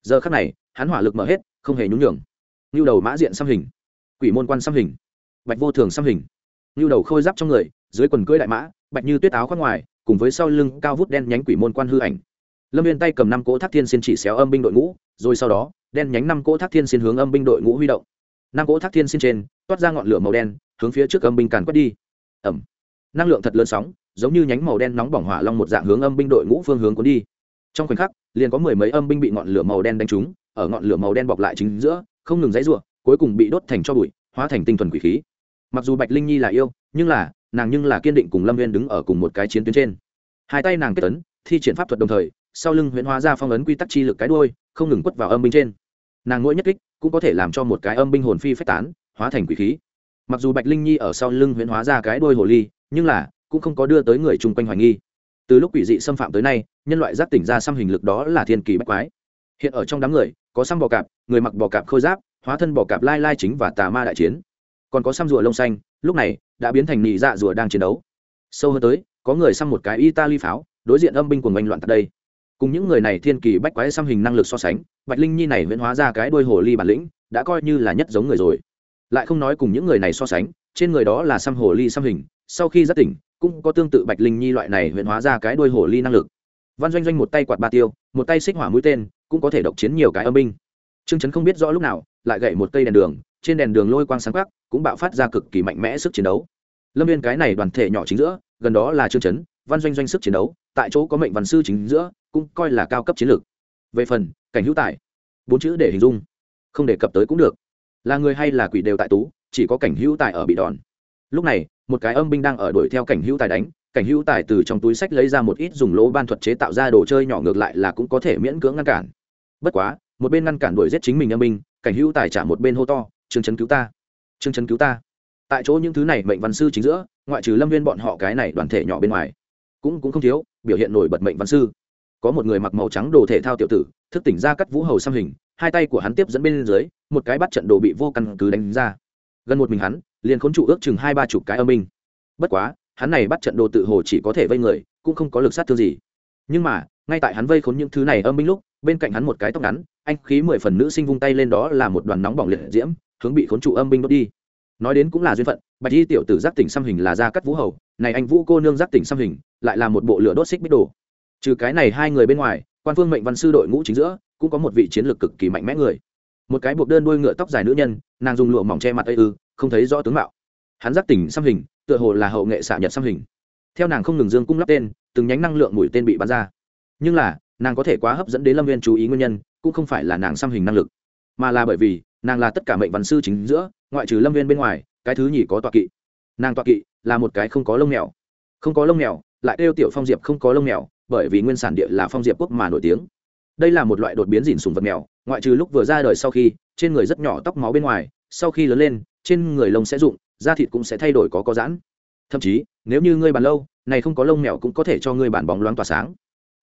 Giờ khắc này, hắn hỏa lực mở hết, không hề nhún nhường. Như đầu mã diện xăm hình, quỷ môn quan xăm hình, bạch vô thường xăm hình. Như đầu khôi giáp trong người, dưới quần cưỡi đại mã, bạch như tuyết áo khoác ngoài, cùng với sau lưng cao vút đen nhánh quỷ môn quan hư ảnh. Lâm viên tay cầm năm cỗ thác thiên xin chỉ xéo âm binh đội ngũ, rồi sau đó, đen nhánh năm cỗ thác thiên xin hướng âm binh đội ngũ huy động. Năm cỗ thác thiên xin trên, toát ra ngọn lửa màu đen, hướng phía trước âm binh càn quét đi. Ẩm năng lượng thật lớn sóng giống như nhánh màu đen nóng bỏng hỏa long một dạng hướng âm binh đội ngũ phương hướng cuốn đi. Trong khoảnh khắc liền có mười mấy âm binh bị ngọn lửa màu đen đánh trúng ở ngọn lửa màu đen bọc lại chính giữa không ngừng dãy ruộng cuối cùng bị đốt thành cho bụi hóa thành tinh thuần quỷ khí. Mặc dù bạch linh nhi là yêu nhưng là nàng nhưng là kiên định cùng lâm viên đứng ở cùng một cái chiến tuyến trên. Hai tay nàng kết tấn, thi triển pháp thuật đồng thời sau lưng huyễn hóa ra phong ấn quy tắc chi lực cái đuôi không ngừng quất vào âm binh trên. Nàng mỗi nhất kích cũng có thể làm cho một cái âm binh hồn phi phách tán hóa thành quỷ khí. Mặc dù bạch linh nhi ở sau lưng huyễn hóa ra cái đuôi hồ ly nhưng là, cũng không có đưa tới người chung quanh hoài nghi. Từ lúc quỷ dị xâm phạm tới nay, nhân loại giác tỉnh ra xăm hình lực đó là thiên kỳ bách quái. Hiện ở trong đám người, có xăm bò cạp, người mặc bò cạp khôi giáp, hóa thân bò cạp lai lai chính và tà ma đại chiến. Còn có xăm rùa lông xanh, lúc này, đã biến thành nị dạ rùa đang chiến đấu. Sâu hơn tới, có người xăm một cái italy pháo, đối diện âm binh của ngành loạn tại đây. Cùng những người này thiên kỳ bách quái xăm hình năng lực so sánh, bạch linh nhi này viễn hóa ra cái đôi hồ ly bản lĩnh, đã coi như là nhất giống người rồi. Lại không nói cùng những người này so sánh, trên người đó là xăm hồ ly xăm hình sau khi giác tỉnh, cũng có tương tự bạch linh nhi loại này huyện hóa ra cái đuôi hồ ly năng lực. Văn doanh doanh một tay quạt ba tiêu, một tay xích hỏa mũi tên, cũng có thể độc chiến nhiều cái âm binh. Trương chấn không biết rõ lúc nào, lại gậy một cây đèn đường, trên đèn đường lôi quang sáng khắc cũng bạo phát ra cực kỳ mạnh mẽ sức chiến đấu. Lâm viên cái này đoàn thể nhỏ chính giữa, gần đó là trương chấn, văn doanh doanh sức chiến đấu, tại chỗ có mệnh văn sư chính giữa, cũng coi là cao cấp chiến lược. Về phần, cảnh hữu tài, bốn chữ để hình dung, không đề cập tới cũng được. Là người hay là quỷ đều tại tú, chỉ có cảnh hữu tài ở bị đòn. Lúc này một cái âm binh đang ở đuổi theo cảnh hữu tài đánh, cảnh hữu tài từ trong túi sách lấy ra một ít dùng lỗ ban thuật chế tạo ra đồ chơi nhỏ ngược lại là cũng có thể miễn cưỡng ngăn cản. Bất quá, một bên ngăn cản đuổi giết chính mình âm binh, cảnh hữu tài trả một bên hô to chương chấn cứu ta! Chương chấn cứu ta! Tại chỗ những thứ này mệnh văn sư chính giữa, ngoại trừ lâm viên bọn họ cái này đoàn thể nhỏ bên ngoài, cũng cũng không thiếu biểu hiện nổi bật mệnh văn sư. Có một người mặc màu trắng đồ thể thao tiểu tử, thức tỉnh ra cắt vũ hầu xăm hình, hai tay của hắn tiếp dẫn bên dưới, một cái bắt trận đồ bị vô căn cứ đánh ra. Gần một mình hắn liền khốn trụ ước chừng hai ba chục cái âm minh bất quá, hắn này bắt trận đồ tự hồ chỉ có thể vây người, cũng không có lực sát thương gì. Nhưng mà, ngay tại hắn vây khốn những thứ này âm minh lúc, bên cạnh hắn một cái tóc ngắn, anh khí mười phần nữ sinh vung tay lên đó là một đoàn nóng bỏng liệt diễm, hướng bị khốn trụ âm binh đốt đi. Nói đến cũng là duyên phận, bạch y tiểu tử giác tỉnh xăm hình là gia cắt vũ hầu, này anh vũ cô nương giác tỉnh xăm hình lại là một bộ lửa đốt xích bích đồ. Trừ cái này hai người bên ngoài, quan phương mệnh văn sư đội ngũ chính giữa cũng có một vị chiến lược cực kỳ mạnh mẽ người. Một cái buộc đơn đuôi ngựa tóc dài nữ nhân, nàng dùng lụa mỏng che mặt ây ư không thấy rõ tướng mạo. Hắn giác tỉnh xăm hình, tựa hồ là hậu nghệ xạ nhật xăm hình. Theo nàng không ngừng dương cung lắp tên, từng nhánh năng lượng mũi tên bị bắn ra. Nhưng là, nàng có thể quá hấp dẫn đến lâm viên chú ý nguyên nhân, cũng không phải là nàng xăm hình năng lực, mà là bởi vì, nàng là tất cả mệnh văn sư chính giữa, ngoại trừ lâm viên bên ngoài, cái thứ nhì có tọa kỵ. Nàng tọa kỵ là một cái không có lông mèo. Không có lông mèo, lại kêu tiểu phong diệp không có lông mèo, bởi vì nguyên sản địa là phong diệp quốc mà nổi tiếng. Đây là một loại đột biến dìn sùng vật mèo, ngoại trừ lúc vừa ra đời sau khi, trên người rất nhỏ tóc máu bên ngoài, sau khi lớn lên trên người lông sẽ rụng, da thịt cũng sẽ thay đổi có có giãn. Thậm chí, nếu như ngươi bàn lâu, này không có lông mèo cũng có thể cho ngươi bàn bóng loáng tỏa sáng.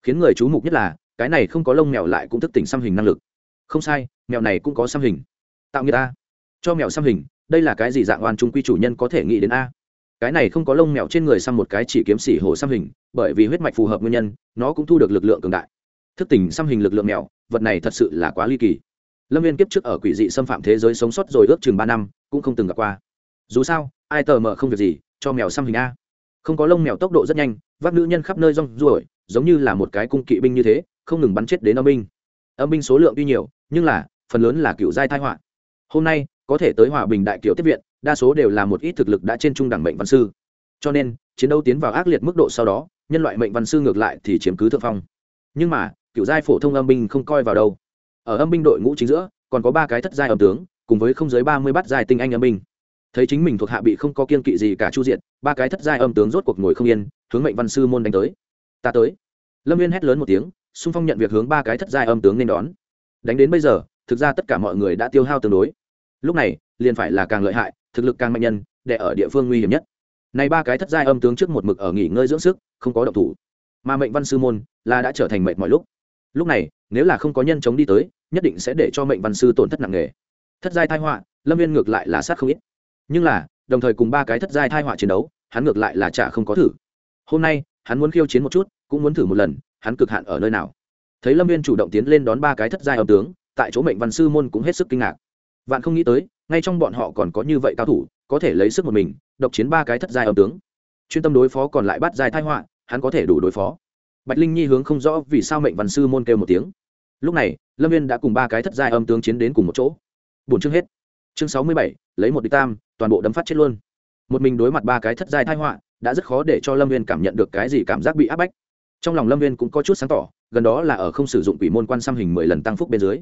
Khiến người chú mục nhất là, cái này không có lông mèo lại cũng thức tỉnh xăm hình năng lực. Không sai, mèo này cũng có xăm hình. Tạo người ta cho mèo xăm hình, đây là cái gì dạng oan trung quy chủ nhân có thể nghĩ đến a? Cái này không có lông mèo trên người xăm một cái chỉ kiếm xỉ hồ xăm hình, bởi vì huyết mạch phù hợp nguyên nhân, nó cũng thu được lực lượng cường đại. Thức tỉnh xăm hình lực lượng mèo, vật này thật sự là quá ly kỳ lâm viên kiếp trước ở quỷ dị xâm phạm thế giới sống sót rồi ước chừng ba năm, cũng không từng gặp qua. Dù sao, ai tờ mờ không việc gì, cho mèo xăm hình a. Không có lông mèo tốc độ rất nhanh, vác nữ nhân khắp nơi rong ruổi, giống như là một cái cung kỵ binh như thế, không ngừng bắn chết đến âm binh. Âm binh số lượng tuy nhiều, nhưng là, phần lớn là cựu giai thai họa. Hôm nay, có thể tới hòa bình đại kiểu tiếp viện, đa số đều là một ít thực lực đã trên trung đẳng mệnh văn sư. Cho nên, chiến đấu tiến vào ác liệt mức độ sau đó, nhân loại mệnh văn sư ngược lại thì chiếm cứ thượng phong. Nhưng mà cựu giai phổ thông âm binh không coi vào đâu ở âm binh đội ngũ chính giữa, còn có ba cái thất giai âm tướng, cùng với không dưới ba mươi bát giai tinh anh âm binh. Thấy chính mình thuộc hạ bị không có kiên kỵ gì cả chu diện ba cái thất giai âm tướng rốt cuộc ngồi không yên, hướng mệnh văn sư môn đánh tới. Ta tới. Lâm viên hét lớn một tiếng, xung phong nhận việc hướng ba cái thất giai âm tướng nên đón. Đánh đến bây giờ, thực ra tất cả mọi người đã tiêu hao tương đối. Lúc này, liền phải là càng lợi hại, thực lực càng mạnh nhân để ở địa phương nguy hiểm nhất. Này ba cái thất giai âm tướng trước một mực ở nghỉ ngơi dưỡng sức, không có động thủ. Mà mệnh văn sư môn là đã trở thành mệnh mọi lúc. Lúc này, nếu là không có nhân chống đi tới nhất định sẽ để cho mệnh văn sư tổn thất nặng nề. Thất giai thai họa, lâm viên ngược lại là sát không ít. Nhưng là, đồng thời cùng ba cái thất giai thai họa chiến đấu, hắn ngược lại là chả không có thử. Hôm nay, hắn muốn khiêu chiến một chút, cũng muốn thử một lần, hắn cực hạn ở nơi nào. Thấy lâm viên chủ động tiến lên đón ba cái thất giai âm tướng, tại chỗ mệnh văn sư môn cũng hết sức kinh ngạc. Vạn không nghĩ tới, ngay trong bọn họ còn có như vậy cao thủ, có thể lấy sức một mình, độc chiến ba cái thất giai âm tướng. Chuyên tâm đối phó còn lại bắt giai thai họa, hắn có thể đủ đối phó. Bạch linh nhi hướng không rõ vì sao mệnh văn sư môn kêu một tiếng lúc này, lâm viên đã cùng ba cái thất giai âm tướng chiến đến cùng một chỗ. Bốn chương hết. Chương sáu mươi bảy, lấy một địch tam, toàn bộ đấm phát chết luôn. Một mình đối mặt ba cái thất giai thai họa, đã rất khó để cho lâm viên cảm nhận được cái gì cảm giác bị áp bách. Trong lòng lâm viên cũng có chút sáng tỏ, gần đó là ở không sử dụng quỷ môn quan xăm hình mười lần tăng phúc bên dưới.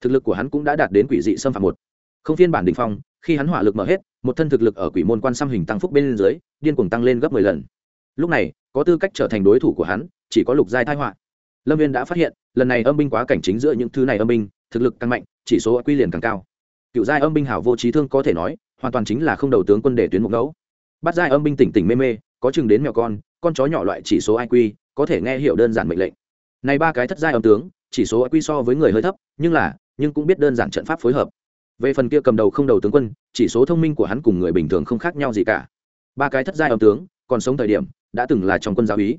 Thực lực của hắn cũng đã đạt đến quỷ dị xâm phạm một. Không phiên bản đ ỉ n h phong, khi hắn hỏa lực mở hết, một thân thực lực ở quỷ môn quan xăm hình tăng phúc bên dưới, điên cuồng tăng lên gấp mười lần. Lúc này, có tư cách trở thành đối thủ của hắn, chỉ có lục giai thai họa. Lâm viên đã phát hiện lần này âm binh quá cảnh chính giữa những thứ này âm binh, thực lực càng mạnh, chỉ số quy liền càng cao. Cựu giai âm binh hảo vô trí thương có thể nói, hoàn toàn chính là không đầu tướng quân để tuyến mục ngẫu. Bắt giai âm binh tỉnh tỉnh mê mê, có chừng đến mèo con con chó nhỏ loại chỉ số iq có thể nghe hiểu đơn giản mệnh lệnh. Này ba cái thất giai âm tướng, chỉ số iq so với người hơi thấp, nhưng là, nhưng cũng biết đơn giản trận pháp phối hợp. Về phần kia cầm đầu không đầu tướng quân, chỉ số thông minh của hắn cùng người bình thường không khác nhau gì cả. Ba cái thất giai âm tướng, còn sống thời điểm, đã từng là trong quân giáo ý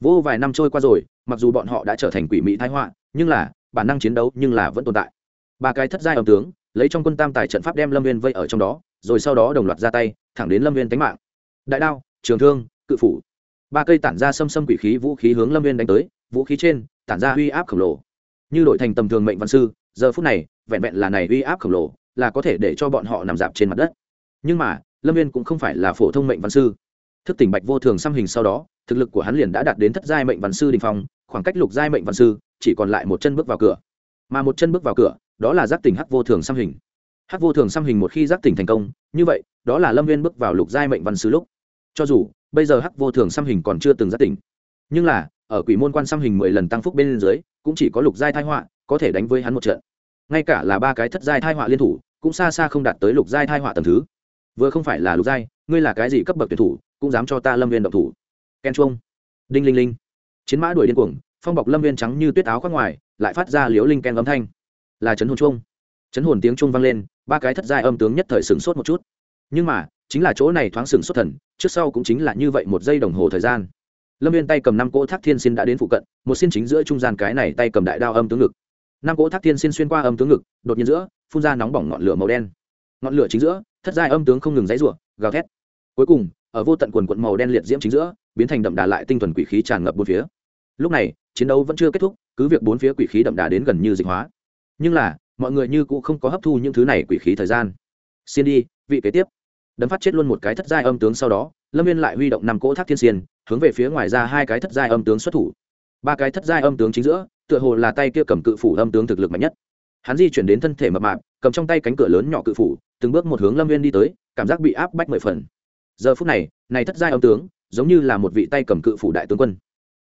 vô vài năm trôi qua rồi, mặc dù bọn họ đã trở thành quỷ mỹ thái họa, nhưng là, bản năng chiến đấu nhưng là vẫn tồn tại. Ba cái thất giai âm tướng, lấy trong quân tam tài trận pháp đem lâm viên vây ở trong đó, rồi sau đó đồng loạt ra tay, thẳng đến lâm viên tánh mạng. Đại đao, trường thương, cự phủ. Ba cây tản ra xâm xâm quỷ khí vũ khí hướng lâm viên đánh tới, vũ khí trên, tản ra uy áp khổng lồ. Như đội thành tầm thường mệnh văn sư, giờ phút này, vẹn vẹn là này uy áp khổng lồ, là có thể để cho bọn họ nằm dạp trên mặt đất. Nhưng mà, lâm viên cũng không phải là phổ thông mệnh văn sư. Thức tỉnh bạch vô thường xăm hình sau đó thực lực của hắn liền đã đạt đến thất giai mệnh văn sư đình phong, khoảng cách lục giai mệnh văn sư chỉ còn lại một chân bước vào cửa. Mà một chân bước vào cửa, đó là giác tỉnh hắc vô thường xăm hình. Hắc vô thường xăm hình một khi giác tỉnh thành công, như vậy, đó là lâm viên bước vào lục giai mệnh văn sư lúc. Cho dù, bây giờ hắc vô thường xăm hình còn chưa từng giác tỉnh. Nhưng là, ở quỷ môn quan xăm hình mười lần tăng phúc bên dưới, cũng chỉ có lục giai thai họa có thể đánh với hắn một trận. Ngay cả là ba cái thất giai thai họa liên thủ, cũng xa xa không đạt tới lục giai thai họa tầm thứ. Vừa không phải là lục giai, ngươi là cái gì cấp bậc tuyển thủ, cũng dám cho ta lâm viên động thủ ken chuông. Đinh linh linh. Chiến mã đuổi điên cuồng, phong bọc lâm viên trắng như tuyết áo khoác ngoài, lại phát ra liếu linh ken âm thanh. Là chấn hồn chuông. Chấn hồn tiếng chuông vang lên, ba cái thất giai âm tướng nhất thời sửng sốt một chút. Nhưng mà, chính là chỗ này thoáng sửng sốt thần, trước sau cũng chính là như vậy một giây đồng hồ thời gian. Lâm viên tay cầm năm cỗ thác thiên xin đã đến phụ cận, một xin chính giữa trung gian cái này tay cầm đại đao âm tướng ngực. Năm cỗ thác thiên xin xuyên qua âm tướng ngực, đột nhiên giữa, phun ra nóng bỏng ngọn lửa màu đen. Ngọn lửa chính giữa, thất giai âm tướng không ngừng dãy rủa gào thét. Cuối cùng, ở vô tận quần quận màu đen liệt diễm chính giữa biến thành đậm đà lại tinh thuần quỷ khí tràn ngập bốn phía. Lúc này, chiến đấu vẫn chưa kết thúc, cứ việc bốn phía quỷ khí đậm đà đến gần như dịch hóa. Nhưng là, mọi người như cũng không có hấp thu những thứ này quỷ khí thời gian. Xin đi, vị kế tiếp. Đấm phát chết luôn một cái thất giai âm tướng sau đó, lâm viên lại huy động năm cỗ thác thiên xiên, hướng về phía ngoài ra hai cái thất giai âm tướng xuất thủ. Ba cái thất giai âm tướng chính giữa, tựa hồ là tay kia cầm cự phủ âm tướng thực lực mạnh nhất. Hắn di chuyển đến thân thể mập mạp, cầm trong tay cánh cửa lớn nhỏ cự phủ, từng bước một hướng lâm viên đi tới, cảm giác bị áp bách mười phần. Giờ phút này này thất giai âm tướng giống như là một vị tay cầm cự phủ đại tướng quân.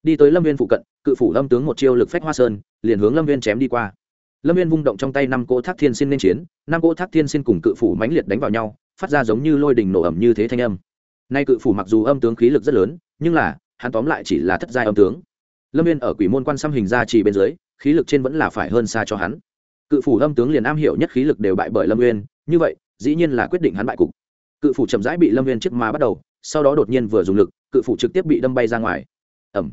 Đi tới lâm viên phụ cận, cự phủ lâm tướng một chiêu lực phách hoa sơn, liền hướng lâm viên chém đi qua. Lâm viên vung động trong tay năm cỗ thác thiên xin lên chiến, năm cỗ thác thiên xin cùng cự phủ mãnh liệt đánh vào nhau, phát ra giống như lôi đình nổ ẩm như thế thanh âm. Nay cự phủ mặc dù âm tướng khí lực rất lớn, nhưng là, hắn tóm lại chỉ là thất giai âm tướng. Lâm viên ở quỷ môn quan xăm hình ra chỉ bên dưới, khí lực trên vẫn là phải hơn xa cho hắn. Cự phủ âm tướng liền am hiểu nhất khí lực đều bại bởi lâm viên, như vậy, dĩ nhiên là quyết định hắn bại cục. Cự phủ chậm rãi bị lâm viên trước mà bắt đầu sau đó đột nhiên vừa dùng lực, cự phủ trực tiếp bị đâm bay ra ngoài. Ẩm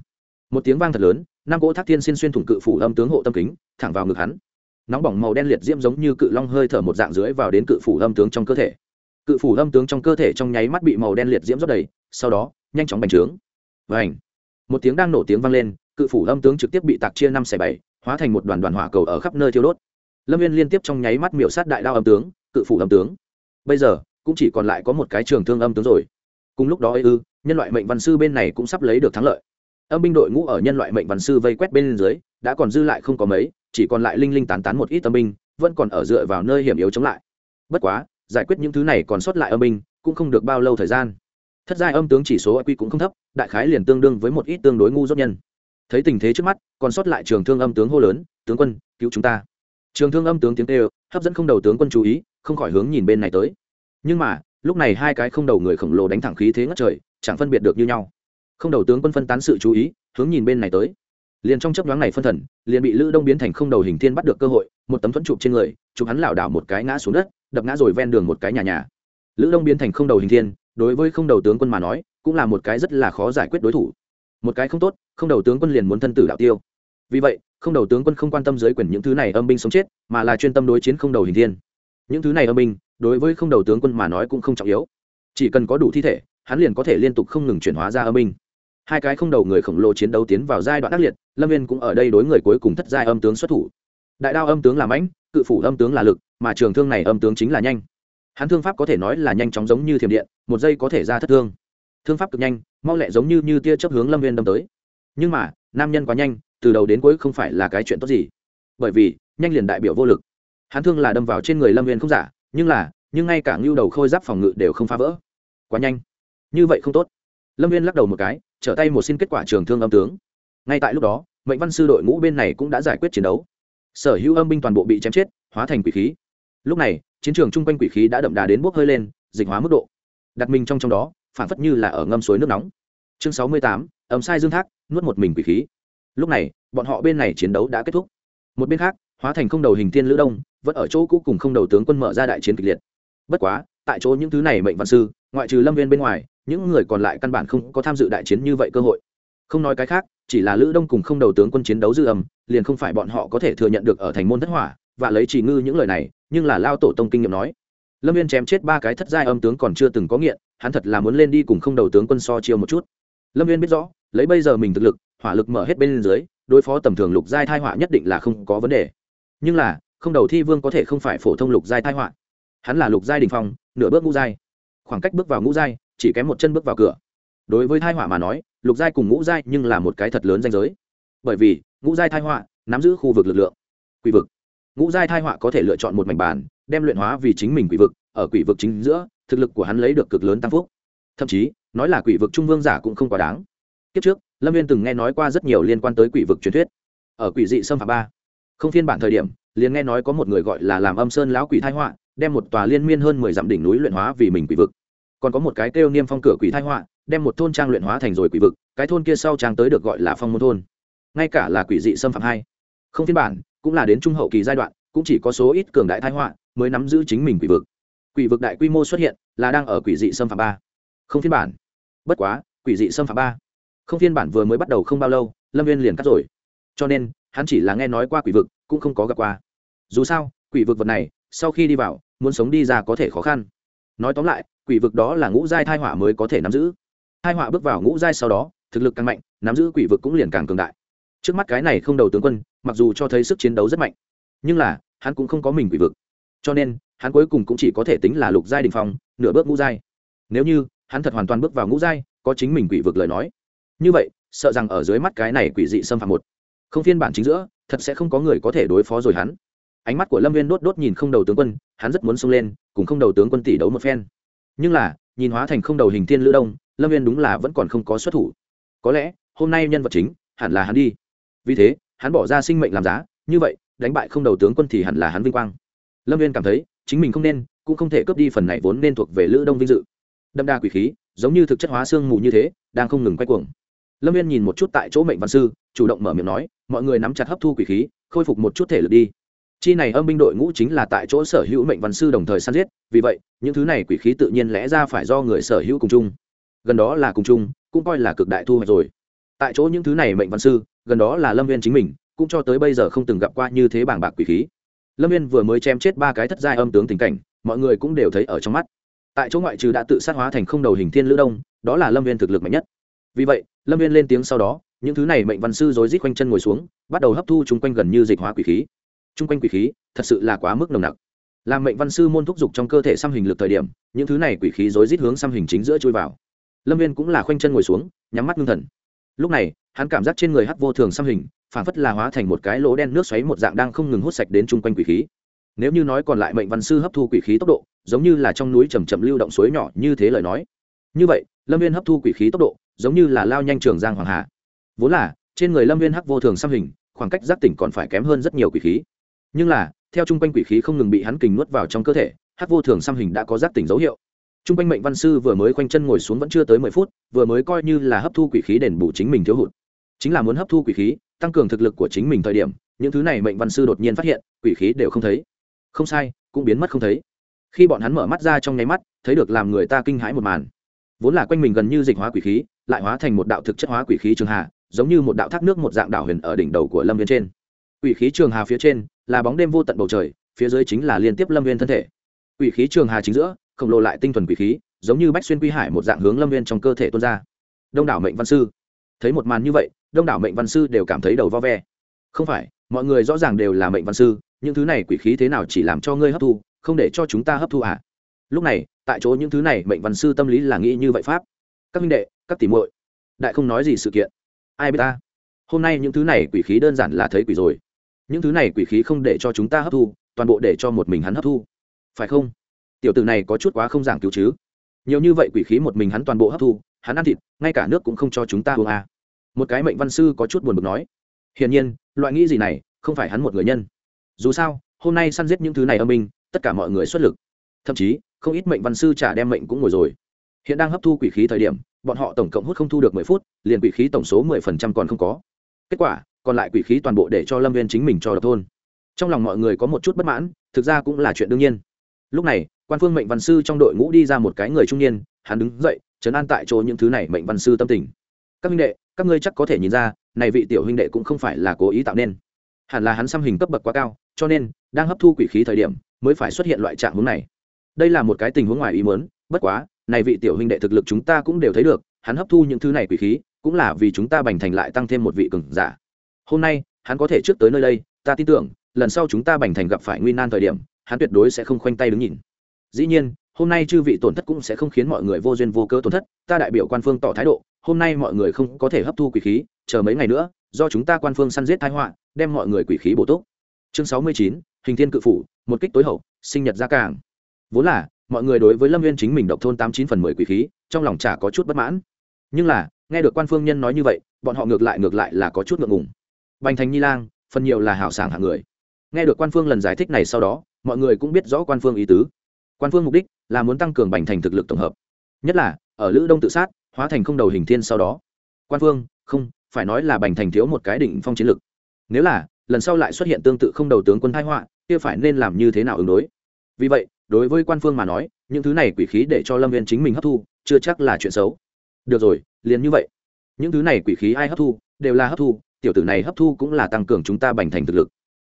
một tiếng vang thật lớn, năm gỗ thác thiên xin xuyên thủng cự phủ âm tướng hộ tâm kính, thẳng vào ngực hắn. Nóng bỏng màu đen liệt diễm giống như cự long hơi thở một dạng dưới vào đến cự phủ âm tướng trong cơ thể. Cự phủ âm tướng trong cơ thể trong nháy mắt bị màu đen liệt diễm rót đầy, sau đó, nhanh chóng bành trướng. Và ảnh một tiếng đang nổ tiếng vang lên, cự phủ âm tướng trực tiếp bị tạc chia năm xẻ bảy, hóa thành một đoàn đoàn hỏa cầu ở khắp nơi thiêu đốt. Lâm viên liên tiếp trong nháy mắt miểu sát đại đao âm tướng, cự phủ âm tướng. Bây giờ, cũng chỉ còn lại có một cái trường thương âm tướng rồi cùng lúc đó ư, nhân loại mệnh văn sư bên này cũng sắp lấy được thắng lợi. Âm binh đội ngũ ở nhân loại mệnh văn sư vây quét bên dưới, đã còn dư lại không có mấy, chỉ còn lại linh linh tán tán một ít âm binh, vẫn còn ở dựa vào nơi hiểm yếu chống lại. Bất quá, giải quyết những thứ này còn sót lại âm binh, cũng không được bao lâu thời gian. Thất giai âm tướng chỉ số quy cũng không thấp, đại khái liền tương đương với một ít tương đối ngu dốt nhân. Thấy tình thế trước mắt, còn sót lại trường thương âm tướng hô lớn, tướng quân, cứu chúng ta. Trường thương âm tướng tiếng tê hấp dẫn không đầu tướng quân chú ý, không khỏi hướng nhìn bên này tới. Nhưng mà lúc này hai cái không đầu người khổng lồ đánh thẳng khí thế ngất trời, chẳng phân biệt được như nhau. Không đầu tướng quân phân tán sự chú ý, hướng nhìn bên này tới. Liền trong chấp nhoáng này phân thần, liền bị lữ đông biến thành không đầu hình thiên bắt được cơ hội, một tấm thuẫn chụp trên người, chụp hắn lảo đảo một cái ngã xuống đất, đập ngã rồi ven đường một cái nhà nhà. Lữ đông biến thành không đầu hình thiên, đối với không đầu tướng quân mà nói, cũng là một cái rất là khó giải quyết đối thủ. Một cái không tốt, không đầu tướng quân liền muốn thân tử đạo tiêu. Vì vậy, không đầu tướng quân không quan tâm giới quyền những thứ này âm binh sống chết, mà là chuyên tâm đối chiến không đầu hình thiên. Những thứ này âm binh đối với không đầu tướng quân mà nói cũng không trọng yếu. Chỉ cần có đủ thi thể, hắn liền có thể liên tục không ngừng chuyển hóa ra âm minh. hai cái không đầu người khổng lồ chiến đấu tiến vào giai đoạn ác liệt, lâm viên cũng ở đây đối người cuối cùng thất giai âm tướng xuất thủ. Đại đao âm tướng là mãnh, cự phủ âm tướng là lực, mà trường thương này âm tướng chính là nhanh. Hắn thương pháp có thể nói là nhanh chóng giống như thiểm điện, một giây có thể ra thất thương. Thương pháp cực nhanh, mau lẹ giống như như tia chấp hướng lâm viên đâm tới. Nhưng mà, nam nhân quá nhanh, từ đầu đến cuối không phải là cái chuyện tốt gì. Bởi vì, nhanh liền đại biểu vô lực. Hắn thương là đâm vào trên người lâm viên không giả nhưng là, nhưng ngay cả ngưu đầu khôi giáp phòng ngự đều không phá vỡ. Quá nhanh. Như vậy không tốt. Lâm viên lắc đầu một cái, trở tay một xin kết quả trường thương âm tướng. Ngay tại lúc đó, mệnh văn sư đội ngũ bên này cũng đã giải quyết chiến đấu. Sở hữu âm binh toàn bộ bị chém chết, hóa thành quỷ khí. Lúc này, chiến trường chung quanh quỷ khí đã đậm đà đến bốc hơi lên, dịch hóa mức độ. Đặt mình trong trong đó, phản phất như là ở ngâm suối nước nóng. Chương sáu mươi tám, ấm sai dương thác, nuốt một mình quỷ khí. Lúc này, bọn họ bên này chiến đấu đã kết thúc. Một bên khác hóa thành không đầu hình tiên lữ đông, vẫn ở chỗ cũ cùng không đầu tướng quân mở ra đại chiến kịch liệt. Bất quá, tại chỗ những thứ này mệnh văn sư, ngoại trừ lâm viên bên ngoài, những người còn lại căn bản không có tham dự đại chiến như vậy cơ hội. Không nói cái khác, chỉ là lữ đông cùng không đầu tướng quân chiến đấu dư âm, liền không phải bọn họ có thể thừa nhận được ở thành môn thất hỏa, và lấy chỉ ngư những lời này, nhưng là lao tổ tông kinh nghiệm nói. Lâm viên chém chết ba cái thất giai âm tướng còn chưa từng có nghiện, hắn thật là muốn lên đi cùng không đầu tướng quân so chiêu một chút. Lâm viên biết rõ, lấy bây giờ mình thực lực, hỏa lực mở hết bên dưới, đối phó tầm thường lục giai thai họa nhất định là không có vấn đề nhưng là, không đầu thi vương có thể không phải phổ thông lục giai thai họa. Hắn là lục giai đình phong, nửa bước ngũ giai. Khoảng cách bước vào ngũ giai, chỉ kém một chân bước vào cửa. Đối với thai họa mà nói, lục giai cùng ngũ giai nhưng là một cái thật lớn danh giới. Bởi vì, ngũ giai thai họa nắm giữ khu vực lực lượng, quỷ vực. Ngũ giai thai họa có thể lựa chọn một mảnh bản, đem luyện hóa vì chính mình quỷ vực, ở quỷ vực chính giữa, thực lực của hắn lấy được cực lớn tăng phúc. Thậm chí, nói là quỷ vực trung vương giả cũng không quá đáng. Kiếp trước, lâm viên từng nghe nói qua rất nhiều liên quan tới quỷ vực truyền thuyết. Ở quỷ dị xâm phạm ba không phiên bản thời điểm, liền nghe nói có một người gọi là làm âm sơn lão quỷ thai họa, đem một tòa liên miên hơn mười dặm đỉnh núi luyện hóa vì mình quỷ vực. Còn có một cái kêu niêm phong cửa quỷ thai họa, đem một thôn trang luyện hóa thành rồi quỷ vực, cái thôn kia sau trang tới được gọi là phong môn thôn. Ngay cả là quỷ dị xâm phạm hai. Không phiên bản, cũng là đến trung hậu kỳ giai đoạn, cũng chỉ có số ít cường đại thái họa mới nắm giữ chính mình quỷ vực. Quỷ vực đại quy mô xuất hiện, là đang ở quỷ dị xâm phạm ba. Không phiên bản. Bất quá, quỷ dị xâm phạm ba. Không phiên bản vừa mới bắt đầu không bao lâu, lâm viên liền cắt rồi. Cho nên hắn chỉ là nghe nói qua quỷ vực, cũng không có gặp qua. Dù sao, quỷ vực vật này, sau khi đi vào, muốn sống đi ra có thể khó khăn. Nói tóm lại, quỷ vực đó là ngũ giai thai họa mới có thể nắm giữ. Thai họa bước vào ngũ giai sau đó, thực lực càng mạnh, nắm giữ quỷ vực cũng liền càng cường đại. Trước mắt cái này không đầu tướng quân, mặc dù cho thấy sức chiến đấu rất mạnh, nhưng là, hắn cũng không có mình quỷ vực. Cho nên, hắn cuối cùng cũng chỉ có thể tính là lục giai đình phong, nửa bước ngũ giai. Nếu như, hắn thật hoàn toàn bước vào ngũ giai, có chính mình quỷ vực lời nói. Như vậy, sợ rằng ở dưới mắt cái này quỷ dị xâm phạm một không phiên bản chính giữa, thật sẽ không có người có thể đối phó rồi hắn. Ánh mắt của lâm viên đốt đốt nhìn không đầu tướng quân, hắn rất muốn xông lên, cùng không đầu tướng quân tỷ đấu một phen. Nhưng là, nhìn hóa thành không đầu hình thiên lữ đông, lâm viên đúng là vẫn còn không có xuất thủ. Có lẽ, hôm nay nhân vật chính, hẳn là hắn đi. Vì thế, hắn bỏ ra sinh mệnh làm giá, như vậy, đánh bại không đầu tướng quân thì hẳn là hắn vinh quang. Lâm viên cảm thấy, chính mình không nên, cũng không thể cướp đi phần này vốn nên thuộc về lữ đông vinh dự. Đậm đa quỷ khí, giống như thực chất hóa xương mù như thế, đang không ngừng quay cuồng lâm viên nhìn một chút tại chỗ mệnh văn sư, chủ động mở miệng nói, mọi người nắm chặt hấp thu quỷ khí, khôi phục một chút thể lực đi. Chi này âm binh đội ngũ chính là tại chỗ sở hữu mệnh văn sư đồng thời săn giết, vì vậy, những thứ này quỷ khí tự nhiên lẽ ra phải do người sở hữu cùng chung. Gần đó là cùng chung, cũng coi là cực đại thu hoạch rồi. Tại chỗ những thứ này mệnh văn sư, gần đó là lâm viên chính mình, cũng cho tới bây giờ không từng gặp qua như thế bảng bạc quỷ khí. Lâm viên vừa mới chém chết ba cái thất giai âm tướng tình cảnh, mọi người cũng đều thấy ở trong mắt. Tại chỗ ngoại trừ đã tự sát hóa thành không đầu hình thiên lữ đông, đó là lâm viên thực lực mạnh nhất vì vậy, lâm viên lên tiếng sau đó, những thứ này mệnh văn sư rối rít quanh chân ngồi xuống, bắt đầu hấp thu chung quanh gần như dịch hóa quỷ khí. Chung quanh quỷ khí, thật sự là quá mức nồng nặc. Làm mệnh văn sư môn thúc giục trong cơ thể xăm hình lực thời điểm, những thứ này quỷ khí rối rít hướng xăm hình chính giữa chui vào. Lâm viên cũng là khoanh chân ngồi xuống, nhắm mắt ngưng thần. Lúc này, hắn cảm giác trên người hắc vô thường xăm hình, phản phất là hóa thành một cái lỗ đen nước xoáy một dạng đang không ngừng hút sạch đến chung quanh quỷ khí. Nếu như nói còn lại mệnh văn sư hấp thu quỷ khí tốc độ, giống như là trong núi chầm chậm lưu động suối nhỏ như thế lời nói. Như vậy, lâm viên hấp thu quỷ khí tốc độ giống như là lao nhanh trường giang hoàng hà vốn là trên người lâm viên hắc vô thường xăm hình khoảng cách giác tỉnh còn phải kém hơn rất nhiều quỷ khí nhưng là theo chung quanh quỷ khí không ngừng bị hắn kình nuốt vào trong cơ thể hắc vô thường xăm hình đã có giác tỉnh dấu hiệu Trung quanh mệnh văn sư vừa mới khoanh chân ngồi xuống vẫn chưa tới mười phút, vừa mới coi như là hấp thu quỷ khí đền bù chính mình thiếu hụt. Chính là muốn hấp thu quỷ khí, tăng cường thực lực của chính mình thời điểm, những thứ này mệnh văn sư đột nhiên phát hiện, quỷ khí đều không thấy. Không sai, cũng biến mất không thấy. Khi bọn hắn mở mắt ra trong nháy mắt, thấy được làm người ta kinh hãi một màn. Vốn là quanh mình gần như dịch hóa quỷ khí, lại hóa thành một đạo thực chất hóa quỷ khí trường hà, giống như một đạo thác nước một dạng đảo huyền ở đỉnh đầu của Lâm Viên trên. Quỷ khí trường hà phía trên là bóng đêm vô tận bầu trời, phía dưới chính là liên tiếp Lâm Viên thân thể. Quỷ khí trường hà chính giữa, khổng lồ lại tinh thuần quỷ khí giống như bách xuyên quy hải một dạng hướng lâm viên trong cơ thể tuôn ra đông đảo mệnh văn sư thấy một màn như vậy đông đảo mệnh văn sư đều cảm thấy đầu vo ve không phải mọi người rõ ràng đều là mệnh văn sư những thứ này quỷ khí thế nào chỉ làm cho ngươi hấp thu không để cho chúng ta hấp thu à lúc này, tại chỗ những thứ này, mệnh văn sư tâm lý là nghĩ như vậy pháp. Các minh đệ, các tỷ muội, đại không nói gì sự kiện. Ai biết ta? Hôm nay những thứ này quỷ khí đơn giản là thấy quỷ rồi. Những thứ này quỷ khí không để cho chúng ta hấp thu, toàn bộ để cho một mình hắn hấp thu. Phải không? Tiểu tử này có chút quá không giảng cứu chứ. Nhiều như vậy quỷ khí một mình hắn toàn bộ hấp thu, hắn ăn thịt, ngay cả nước cũng không cho chúng ta uống à. một cái mệnh văn sư có chút buồn bực nói. Hiển nhiên, loại nghĩ gì này, không phải hắn một người nhân. Dù sao, hôm nay săn giết những thứ này âm minh tất cả mọi người xuất lực. Thậm chí không ít mệnh văn sư trả đem mệnh cũng ngồi rồi. Hiện đang hấp thu quỷ khí thời điểm, bọn họ tổng cộng hút không thu được mười phút, liền quỷ khí tổng số mười phần trăm còn không có. Kết quả, còn lại quỷ khí toàn bộ để cho lâm viên chính mình cho độc thôn. Trong lòng mọi người có một chút bất mãn, thực ra cũng là chuyện đương nhiên. Lúc này, quan phương mệnh văn sư trong đội ngũ đi ra một cái người trung niên, hắn đứng dậy chấn an tại chỗ những thứ này mệnh văn sư tâm tình. Các huynh đệ, các ngươi chắc có thể nhìn ra, này vị tiểu huynh đệ cũng không phải là cố ý tạo nên. Hẳn là hắn xăm hình cấp bậc quá cao, cho nên, đang hấp thu quỷ khí thời điểm, mới phải xuất hiện loại trạng hướng này đây là một cái tình huống ngoài ý muốn, bất quá, này vị tiểu huynh đệ thực lực chúng ta cũng đều thấy được, hắn hấp thu những thứ này quỷ khí, cũng là vì chúng ta bành thành lại tăng thêm một vị cường giả. Hôm nay, hắn có thể trước tới nơi đây, ta tin tưởng, lần sau chúng ta bành thành gặp phải nguy nan thời điểm, hắn tuyệt đối sẽ không khoanh tay đứng nhìn. Dĩ nhiên, hôm nay chư vị tổn thất cũng sẽ không khiến mọi người vô duyên vô cớ tổn thất, ta đại biểu quan phương tỏ thái độ, hôm nay mọi người không có thể hấp thu quỷ khí, chờ mấy ngày nữa, do chúng ta quan phương săn giết thái họa, đem mọi người quỷ khí bổ túc. Chương sáu mươi chín, hình thiên cự phủ, một kích tối hậu, sinh nhật gia càng vốn là, mọi người đối với lâm viên chính mình độc thôn tám chín phần mười quỷ khí, trong lòng chả có chút bất mãn. Nhưng là, nghe được quan phương nhân nói như vậy, bọn họ ngược lại ngược lại là có chút ngượng ngùng. Bành thành nhi lang, phần nhiều là hảo sảng hạng người. Nghe được quan phương lần giải thích này sau đó, mọi người cũng biết rõ quan phương ý tứ. Quan phương mục đích là muốn tăng cường bành thành thực lực tổng hợp. Nhất là, ở lữ đông tự sát, hóa thành không đầu hình thiên sau đó. Quan phương, không, phải nói là bành thành thiếu một cái định phong chiến lực. Nếu là, lần sau lại xuất hiện tương tự không đầu tướng quân thái họa, kia phải nên làm như thế nào ứng đối? Vì vậy đối với quan phương mà nói, những thứ này quỷ khí để cho lâm viên chính mình hấp thu, chưa chắc là chuyện xấu. Được rồi, liền như vậy. Những thứ này quỷ khí ai hấp thu, đều là hấp thu, tiểu tử này hấp thu cũng là tăng cường chúng ta bành thành thực lực.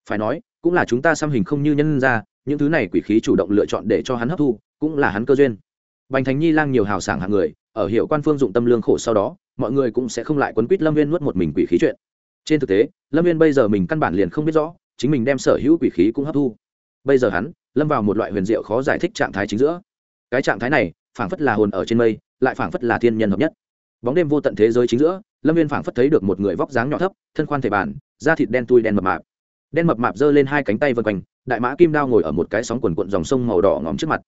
Phải nói, cũng là chúng ta xăm hình không như nhân ra, những thứ này quỷ khí chủ động lựa chọn để cho hắn hấp thu, cũng là hắn cơ duyên. Bành thành nhi lang nhiều hào sảng hạng người, ở hiệu quan phương dụng tâm lương khổ sau đó, mọi người cũng sẽ không lại quấn quýt lâm viên nuốt một mình quỷ khí chuyện. Trên thực tế, lâm viên bây giờ mình căn bản liền không biết rõ, chính mình đem sở hữu quỷ khí cũng hấp thu. Bây giờ hắn lâm vào một loại huyền diệu khó giải thích trạng thái chính giữa. Cái trạng thái này, phảng phất là hồn ở trên mây, lại phảng phất là thiên nhân hợp nhất. Bóng đêm vô tận thế giới chính giữa, lâm viên phảng phất thấy được một người vóc dáng nhỏ thấp, thân khoan thể bản, da thịt đen tui đen mập mạp. Đen mập mạp giơ lên hai cánh tay vân quanh, đại mã kim đao ngồi ở một cái sóng quần quận dòng sông màu đỏ ngòm trước mặt.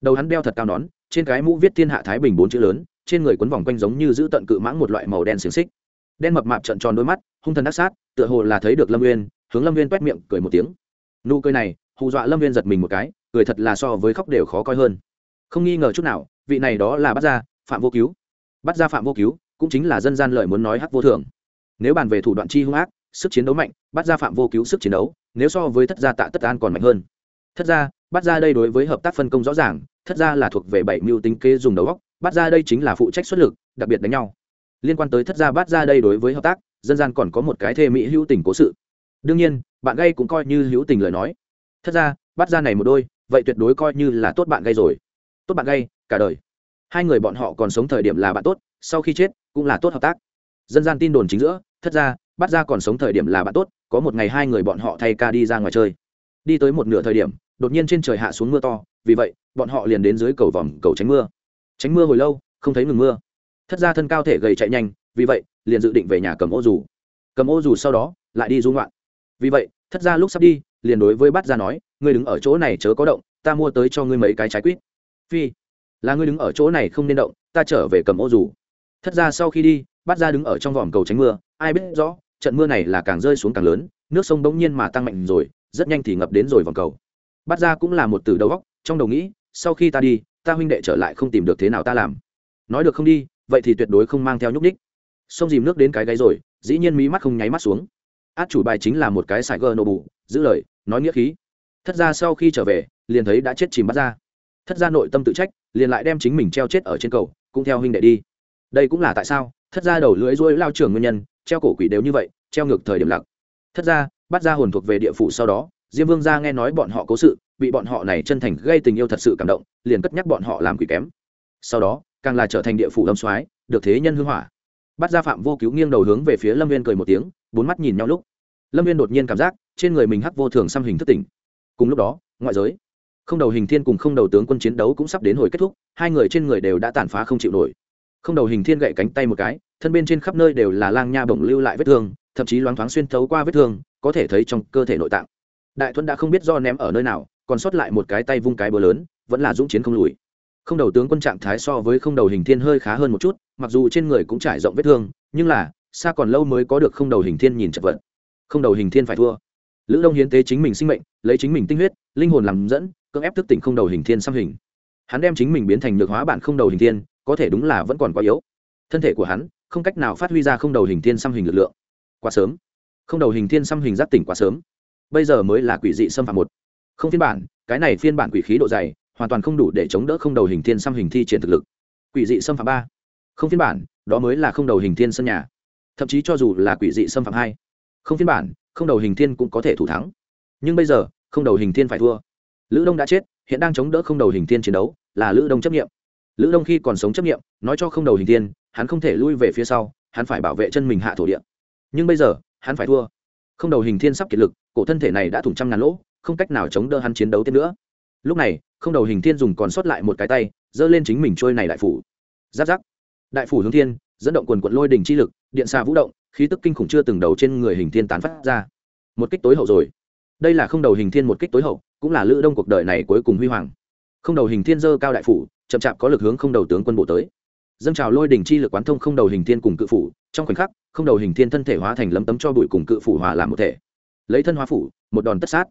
Đầu hắn đeo thật cao nón, trên cái mũ viết thiên hạ thái bình bốn chữ lớn, trên người quấn vòng quanh giống như giữ tận cự mãng một loại màu đen xiềng xích. Đen mập mạp trợn tròn đôi mắt, hung thần đắc sát, tựa hồ là thấy được lâm uyên hướng lâm uyên quét miệng, cười một tiếng. Nụ cười này hù dọa lâm viên giật mình một cái, cười thật là so với khóc đều khó coi hơn. Không nghi ngờ chút nào, vị này đó là bắt ra phạm vô cứu. Bắt ra phạm vô cứu cũng chính là dân gian lời muốn nói hắc vô thường. Nếu bàn về thủ đoạn chi hung ác, sức chiến đấu mạnh bắt ra phạm vô cứu sức chiến đấu, nếu so với thất gia tạ tất an còn mạnh hơn. Thất gia bắt ra đây đối với hợp tác phân công rõ ràng, thất gia là thuộc về bảy mưu tính kế dùng đầu góc bắt ra đây chính là phụ trách xuất lực, đặc biệt đánh nhau. Liên quan tới thất gia bắt ra đây đối với hợp tác, dân gian còn có một cái thê mỹ hữu tình cố sự. Đương nhiên, bạn gây cũng coi như hữu tình lời nói thất ra, bắt ra này một đôi vậy tuyệt đối coi như là tốt bạn gây rồi. Tốt bạn gây cả đời. Hai người bọn họ còn sống thời điểm là bạn tốt sau khi chết cũng là tốt hợp tác. Dân gian tin đồn chính giữa thất ra bắt ra còn sống thời điểm là bạn tốt có một ngày hai người bọn họ thay ca đi ra ngoài chơi. Đi tới một nửa thời điểm đột nhiên trên trời hạ xuống mưa to vì vậy bọn họ liền đến dưới cầu vòm cầu tránh mưa. Tránh mưa hồi lâu không thấy ngừng mưa. Thất ra thân cao thể gầy chạy nhanh vì vậy liền dự định về nhà cầm ô dù. Cầm ô dù sau đó lại đi dung loạn vì vậy thất ra lúc sắp đi liền đối với bắt ra nói, ngươi đứng ở chỗ này chớ có động, ta mua tới cho ngươi mấy cái trái quýt. Phi, là ngươi đứng ở chỗ này không nên động, ta trở về cầm ô dù. Thất ra sau khi đi bắt ra đứng ở trong vòm cầu tránh mưa, ai biết rõ, trận mưa này là càng rơi xuống càng lớn, nước sông bỗng nhiên mà tăng mạnh rồi, rất nhanh thì ngập đến rồi vòng cầu. Bắt ra cũng là một từ đầu góc trong đầu nghĩ, sau khi ta đi, ta huynh đệ trở lại không tìm được thế nào ta làm. Nói được không đi, vậy thì tuyệt đối không mang theo nhúc ních sông dìm nước đến cái gáy rồi, dĩ nhiên mí mắt không nháy mắt xuống. Át chủ bài chính là một cái sài gờ nổ bù giữ lời, nói nghĩa khí. Thất ra sau khi trở về, liền thấy đã chết chìm bắt ra. Thất ra nội tâm tự trách, liền lại đem chính mình treo chết ở trên cầu, cũng theo huynh đệ đi. Đây cũng là tại sao, thất ra đầu lưỡi rối lao trường nguyên nhân, treo cổ quỷ đều như vậy, treo ngược thời điểm lặc. Thất ra bắt ra hồn thuộc về địa phủ sau đó, diêm vương gia nghe nói bọn họ cố sự, bị bọn họ này chân thành gây tình yêu thật sự cảm động, liền cất nhắc bọn họ làm quỷ kém. Sau đó, càng là trở thành địa phủ âm soái, được thế nhân hư hỏa. Bắt ra phạm vô cứu nghiêng đầu hướng về phía lâm viên cười một tiếng, bốn mắt nhìn nhau lúc. Lâm viên đột nhiên cảm giác trên người mình hắc vô thường xăm hình thất tỉnh. Cùng lúc đó, ngoại giới, không đầu hình thiên cùng không đầu tướng quân chiến đấu cũng sắp đến hồi kết thúc, hai người trên người đều đã tàn phá không chịu nổi. Không đầu hình thiên gậy cánh tay một cái, thân bên trên khắp nơi đều là lang nha bổng lưu lại vết thương, thậm chí loáng thoáng xuyên thấu qua vết thương, có thể thấy trong cơ thể nội tạng. Đại thuẫn đã không biết do ném ở nơi nào, còn sót lại một cái tay vung cái bờ lớn, vẫn là dũng chiến không lùi. Không đầu tướng quân trạng thái so với không đầu hình thiên hơi khá hơn một chút, mặc dù trên người cũng trải rộng vết thương, nhưng là, xa còn lâu mới có được không đầu hình thiên nhìn chật vật. Không đầu hình thiên phải thua lữ đông hiến tế chính mình sinh mệnh, lấy chính mình tinh huyết, linh hồn làm dẫn, cưỡng ép thức tỉnh không đầu hình thiên xăm hình. Hắn đem chính mình biến thành nhược hóa bản không đầu hình thiên, có thể đúng là vẫn còn quá yếu. Thân thể của hắn, không cách nào phát huy ra không đầu hình thiên xăm hình lực lượng. Quá sớm. Không đầu hình thiên xăm hình giác tỉnh quá sớm. Bây giờ mới là quỷ dị xâm phạm một. Không phiên bản, cái này phiên bản quỷ khí độ dày, hoàn toàn không đủ để chống đỡ không đầu hình thiên xăm hình thi triển thực lực. Quỷ dị xâm phạm ba. Không phiên bản, đó mới là không đầu hình thiên sân nhà. Thậm chí cho dù là quỷ dị xâm phạm hai. Không phiên bản không đầu hình thiên cũng có thể thủ thắng. Nhưng bây giờ, không đầu hình thiên phải thua. Lữ đông đã chết, hiện đang chống đỡ không đầu hình thiên chiến đấu, là lữ đông chấp nghiệm. Lữ đông khi còn sống chấp nghiệm, nói cho không đầu hình thiên, hắn không thể lui về phía sau, hắn phải bảo vệ chân mình hạ thổ địa. Nhưng bây giờ, hắn phải thua. Không đầu hình thiên sắp kiệt lực, cổ thân thể này đã thủng trăm ngàn lỗ, không cách nào chống đỡ hắn chiến đấu tiếp nữa. Lúc này, không đầu hình thiên dùng còn sót lại một cái tay, giơ lên chính mình trôi này đại phủ. Giáp giáp. Đại phủ hướng thiên, dẫn động quần quận lôi đỉnh chi lực, điện xa vũ động khí tức kinh khủng chưa từng đầu trên người hình thiên tán phát ra. Một kích tối hậu rồi. Đây là không đầu hình thiên một kích tối hậu, cũng là lữ đông cuộc đời này cuối cùng huy hoàng. Không đầu hình thiên dơ cao đại phủ, chậm chạp có lực hướng không đầu tướng quân bộ tới. Dâng trào lôi đỉnh chi lực quán thông không đầu hình thiên cùng cự phủ, trong khoảnh khắc, không đầu hình thiên thân thể hóa thành lấm tấm cho bụi cùng cự phủ hòa làm một thể. Lấy thân hóa phủ, một đòn tất sát.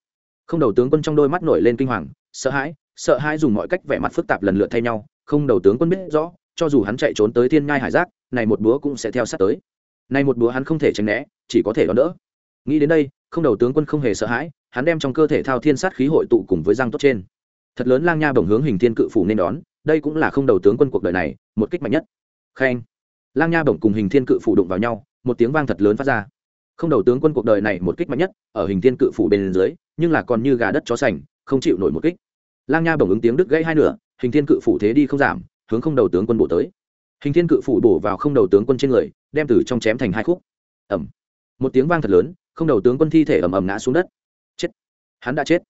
Không đầu tướng quân trong đôi mắt nổi lên kinh hoàng, sợ hãi sợ hãi dùng mọi cách vẻ mặt phức tạp lần lượt thay nhau. Không đầu tướng quân biết rõ, cho dù hắn chạy trốn tới thiên nhai hải giác, này một búa cũng sẽ theo sát tới nay một búa hắn không thể tránh né, chỉ có thể đón đỡ. Nghĩ đến đây, không đầu tướng quân không hề sợ hãi, hắn đem trong cơ thể thao thiên sát khí hội tụ cùng với răng tốt trên. Thật lớn lang nha bổng hướng hình thiên cự phủ nên đón, đây cũng là không đầu tướng quân cuộc đời này, một kích mạnh nhất. Khen. Lang nha bổng cùng hình thiên cự phủ đụng vào nhau, một tiếng vang thật lớn phát ra. Không đầu tướng quân cuộc đời này một kích mạnh nhất, ở hình thiên cự phủ bên dưới, nhưng là còn như gà đất chó sành, không chịu nổi một kích. Lang nha bổng ứng tiếng đứt gãy hai nửa, hình thiên cự phủ thế đi không giảm, hướng không đầu tướng quân bổ tới hình thiên cự phủ bổ vào không đầu tướng quân trên người, đem từ trong chém thành hai khúc. Ẩm một tiếng vang thật lớn, không đầu tướng quân thi thể ầm ầm ngã xuống đất. Chết. Hắn đã chết.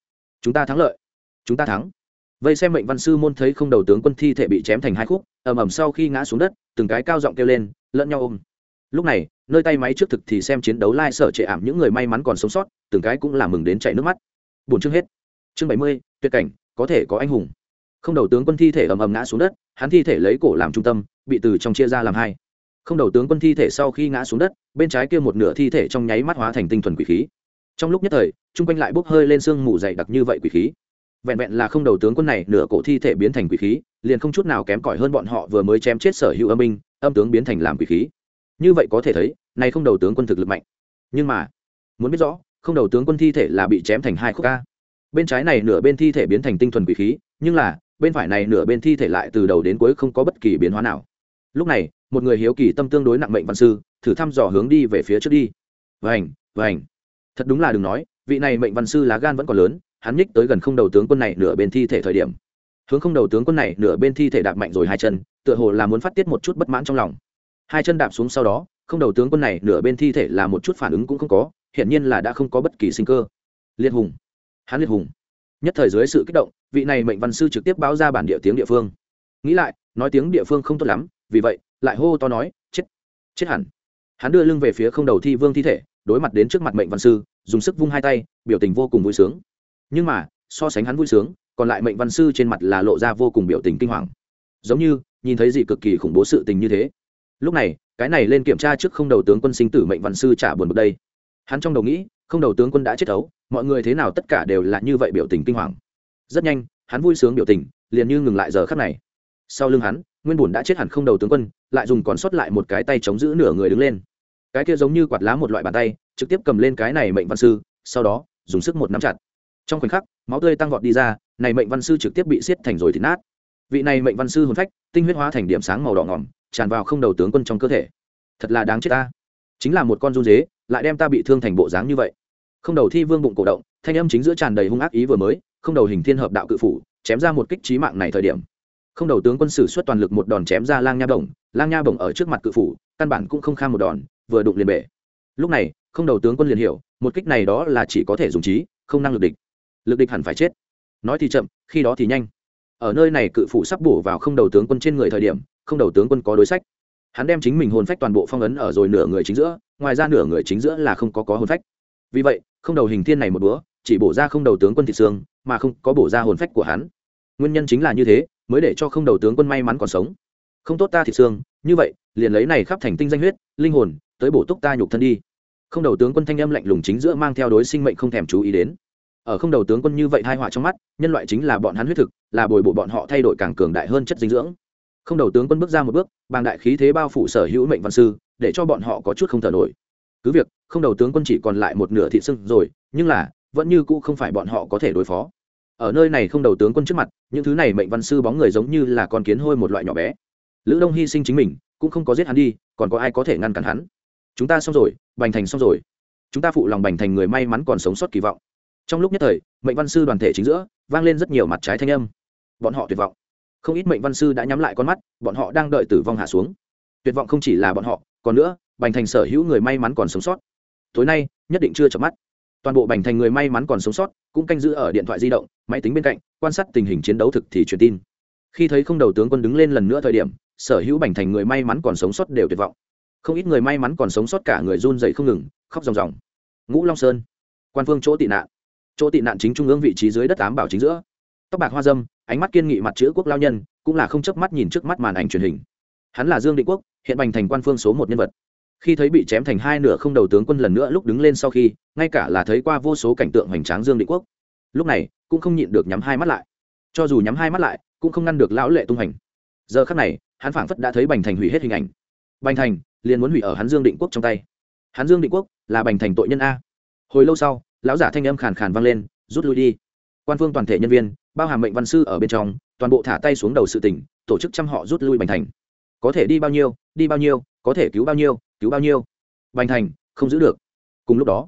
Chúng ta thắng lợi. Chúng ta thắng. Vây xem mệnh văn sư môn thấy không đầu tướng quân thi thể bị chém thành hai khúc, ầm ầm sau khi ngã xuống đất, từng cái cao giọng kêu lên, lẫn nhau ôm. Lúc này, nơi tay máy trước thực thì xem chiến đấu lai sở trệ ảm những người may mắn còn sống sót, từng cái cũng làm mừng đến chảy nước mắt. Bốn chương hết. Chương bảy mươi, tuyệt cảnh, có thể có anh hùng. Không đầu tướng quân thi thể ầm ầm ngã xuống đất hắn thi thể lấy cổ làm trung tâm, bị từ trong chia ra làm hai. Không đầu tướng quân thi thể sau khi ngã xuống đất, bên trái kia một nửa thi thể trong nháy mắt hóa thành tinh thuần quỷ khí. Trong lúc nhất thời, chung quanh lại bốc hơi lên sương mù dày đặc như vậy quỷ khí. Vẹn vẹn là không đầu tướng quân này, nửa cổ thi thể biến thành quỷ khí, liền không chút nào kém cỏi hơn bọn họ vừa mới chém chết sở hữu âm binh, âm tướng biến thành làm quỷ khí. Như vậy có thể thấy, này không đầu tướng quân thực lực mạnh. Nhưng mà, muốn biết rõ, không đầu tướng quân thi thể là bị chém thành hai khúc ca bên trái này nửa bên thi thể biến thành tinh thuần quỷ khí, nhưng là bên phải này nửa bên thi thể lại từ đầu đến cuối không có bất kỳ biến hóa nào. Lúc này, một người hiếu kỳ tâm tương đối nặng mệnh văn sư, thử thăm dò hướng đi về phía trước đi. Vành vành. Thật đúng là đừng nói, vị này mệnh văn sư lá gan vẫn còn lớn, hắn nhích tới gần không đầu tướng quân này nửa bên thi thể thời điểm. Hướng không đầu tướng quân này nửa bên thi thể đạp mạnh rồi hai chân, tựa hồ là muốn phát tiết một chút bất mãn trong lòng. Hai chân đạp xuống sau đó, không đầu tướng quân này nửa bên thi thể là một chút phản ứng cũng không có, hiển nhiên là đã không có bất kỳ sinh cơ. Liệt hùng. Hắn liệt hùng nhất thời dưới sự kích động, vị này mệnh văn sư trực tiếp báo ra bản địa tiếng địa phương. Nghĩ lại, nói tiếng địa phương không tốt lắm, vì vậy, lại hô to nói, chết chết hẳn. Hắn đưa lưng về phía không đầu thi vương thi thể, đối mặt đến trước mặt mệnh văn sư, dùng sức vung hai tay, biểu tình vô cùng vui sướng. Nhưng mà, so sánh hắn vui sướng, còn lại mệnh văn sư trên mặt là lộ ra vô cùng biểu tình kinh hoàng. Giống như, nhìn thấy gì cực kỳ khủng bố sự tình như thế. Lúc này, cái này lên kiểm tra trước không đầu tướng quân sinh tử mệnh văn sư trả buồn bực đây. Hắn trong đầu nghĩ, không đầu tướng quân đã chết ấu mọi người thế nào tất cả đều là như vậy biểu tình kinh hoàng. Rất nhanh, hắn vui sướng biểu tình, liền như ngừng lại giờ khắc này. Sau lưng hắn, nguyên bùn đã chết hẳn không đầu tướng quân, lại dùng còn sót lại một cái tay chống giữ nửa người đứng lên. Cái kia giống như quạt lá một loại bàn tay, trực tiếp cầm lên cái này mệnh văn sư, sau đó, dùng sức một nắm chặt. Trong khoảnh khắc, máu tươi tăng vọt đi ra, này mệnh văn sư trực tiếp bị xiết thành rồi thịt nát. Vị này mệnh văn sư hồn phách, tinh huyết hóa thành điểm sáng màu đỏ ngỏm, tràn vào không đầu tướng quân trong cơ thể. Thật là đáng chết ta. Chính là một con run dế, lại đem ta bị thương thành bộ dáng như vậy không đầu thi vương bụng cổ động, thanh âm chính giữa tràn đầy hung ác ý vừa mới, không đầu hình thiên hợp đạo cự phủ, chém ra một kích trí mạng này thời điểm. Không đầu tướng quân sử xuất toàn lực một đòn chém ra lang nha bổng, lang nha bổng ở trước mặt cự phủ, căn bản cũng không kham một đòn, vừa đụng liền bể. Lúc này, không đầu tướng quân liền hiểu, một kích này đó là chỉ có thể dùng trí, không năng lực địch. Lực địch hẳn phải chết. Nói thì chậm, khi đó thì nhanh. Ở nơi này cự phủ sắp bổ vào không đầu tướng quân trên người thời điểm, không đầu tướng quân có đối sách. Hắn đem chính mình hồn phách toàn bộ phong ấn ở rồi nửa người chính giữa, ngoài ra nửa người chính giữa là không có có hồn phách. Vì vậy không đầu hình thiên này một bữa, chỉ bổ ra không đầu tướng quân thị xương mà không có bổ ra hồn phách của hắn. Nguyên nhân chính là như thế mới để cho không đầu tướng quân may mắn còn sống. Không tốt ta thịt xương như vậy liền lấy này khắp thành tinh danh huyết linh hồn tới bổ túc ta nhục thân đi. Không đầu tướng quân thanh âm lạnh lùng chính giữa mang theo đối sinh mệnh không thèm chú ý đến. Ở không đầu tướng quân như vậy hai họa trong mắt nhân loại chính là bọn hắn huyết thực là bồi bổ bọn họ thay đổi càng cường đại hơn chất dinh dưỡng. Không đầu tướng quân bước ra một bước bàng đại khí thế bao phủ sở hữu mệnh văn sư để cho bọn họ có chút không thở nổi. Cứ việc không đầu tướng quân chỉ còn lại một nửa thị sưng rồi, nhưng là, vẫn như cũ không phải bọn họ có thể đối phó. Ở nơi này không đầu tướng quân trước mặt, những thứ này mệnh văn sư bóng người giống như là con kiến hôi một loại nhỏ bé. Lữ đông hy sinh chính mình, cũng không có giết hắn đi, còn có ai có thể ngăn cản hắn? Chúng ta xong rồi, bành thành xong rồi. Chúng ta phụ lòng bành thành người may mắn còn sống sót kỳ vọng. Trong lúc nhất thời, mệnh văn sư đoàn thể chính giữa, vang lên rất nhiều mặt trái thanh âm. Bọn họ tuyệt vọng. Không ít mệnh văn sư đã nhắm lại con mắt, bọn họ đang đợi tử vong hạ xuống. Tuyệt vọng không chỉ là bọn họ, còn nữa, bành thành sở hữu người may mắn còn sống sót tối nay, nhất định chưa chợp mắt. Toàn bộ bành thành người may mắn còn sống sót, cũng canh giữ ở điện thoại di động, máy tính bên cạnh, quan sát tình hình chiến đấu thực thì truyền tin. Khi thấy không đầu tướng quân đứng lên lần nữa thời điểm, sở hữu bành thành người may mắn còn sống sót đều tuyệt vọng. Không ít người may mắn còn sống sót cả người run dậy không ngừng, khóc ròng ròng. Ngũ long sơn, quan phương chỗ tị nạn. Chỗ tị nạn chính trung ương vị trí dưới đất tám bảo chính giữa. Tóc bạc hoa dâm, ánh mắt kiên nghị mặt chữ quốc lao nhân, cũng là không chớp mắt nhìn trước mắt màn ảnh truyền hình. Hắn là dương định quốc, hiện bành thành quan phương số một nhân vật khi thấy bị chém thành hai nửa không đầu tướng quân lần nữa lúc đứng lên sau khi, ngay cả là thấy qua vô số cảnh tượng hoành tráng dương định quốc, lúc này cũng không nhịn được nhắm hai mắt lại. Cho dù nhắm hai mắt lại, cũng không ngăn được lão lệ tung hành. Giờ khắc này, hắn phảng phất đã thấy bành thành hủy hết hình ảnh. Bành thành liền muốn hủy ở hắn dương định quốc trong tay. Hắn dương định quốc là bành thành tội nhân a. Hồi lâu sau, lão giả thanh âm khàn khàn vang lên, rút lui đi. Quan phương toàn thể nhân viên, bao hàm mệnh văn sư ở bên trong, toàn bộ thả tay xuống đầu sự tỉnh tổ chức chăm họ rút lui bành thành. Có thể đi bao nhiêu, đi bao nhiêu, có thể cứu bao nhiêu cứu bao nhiêu? Bành thành, không giữ được. Cùng lúc đó,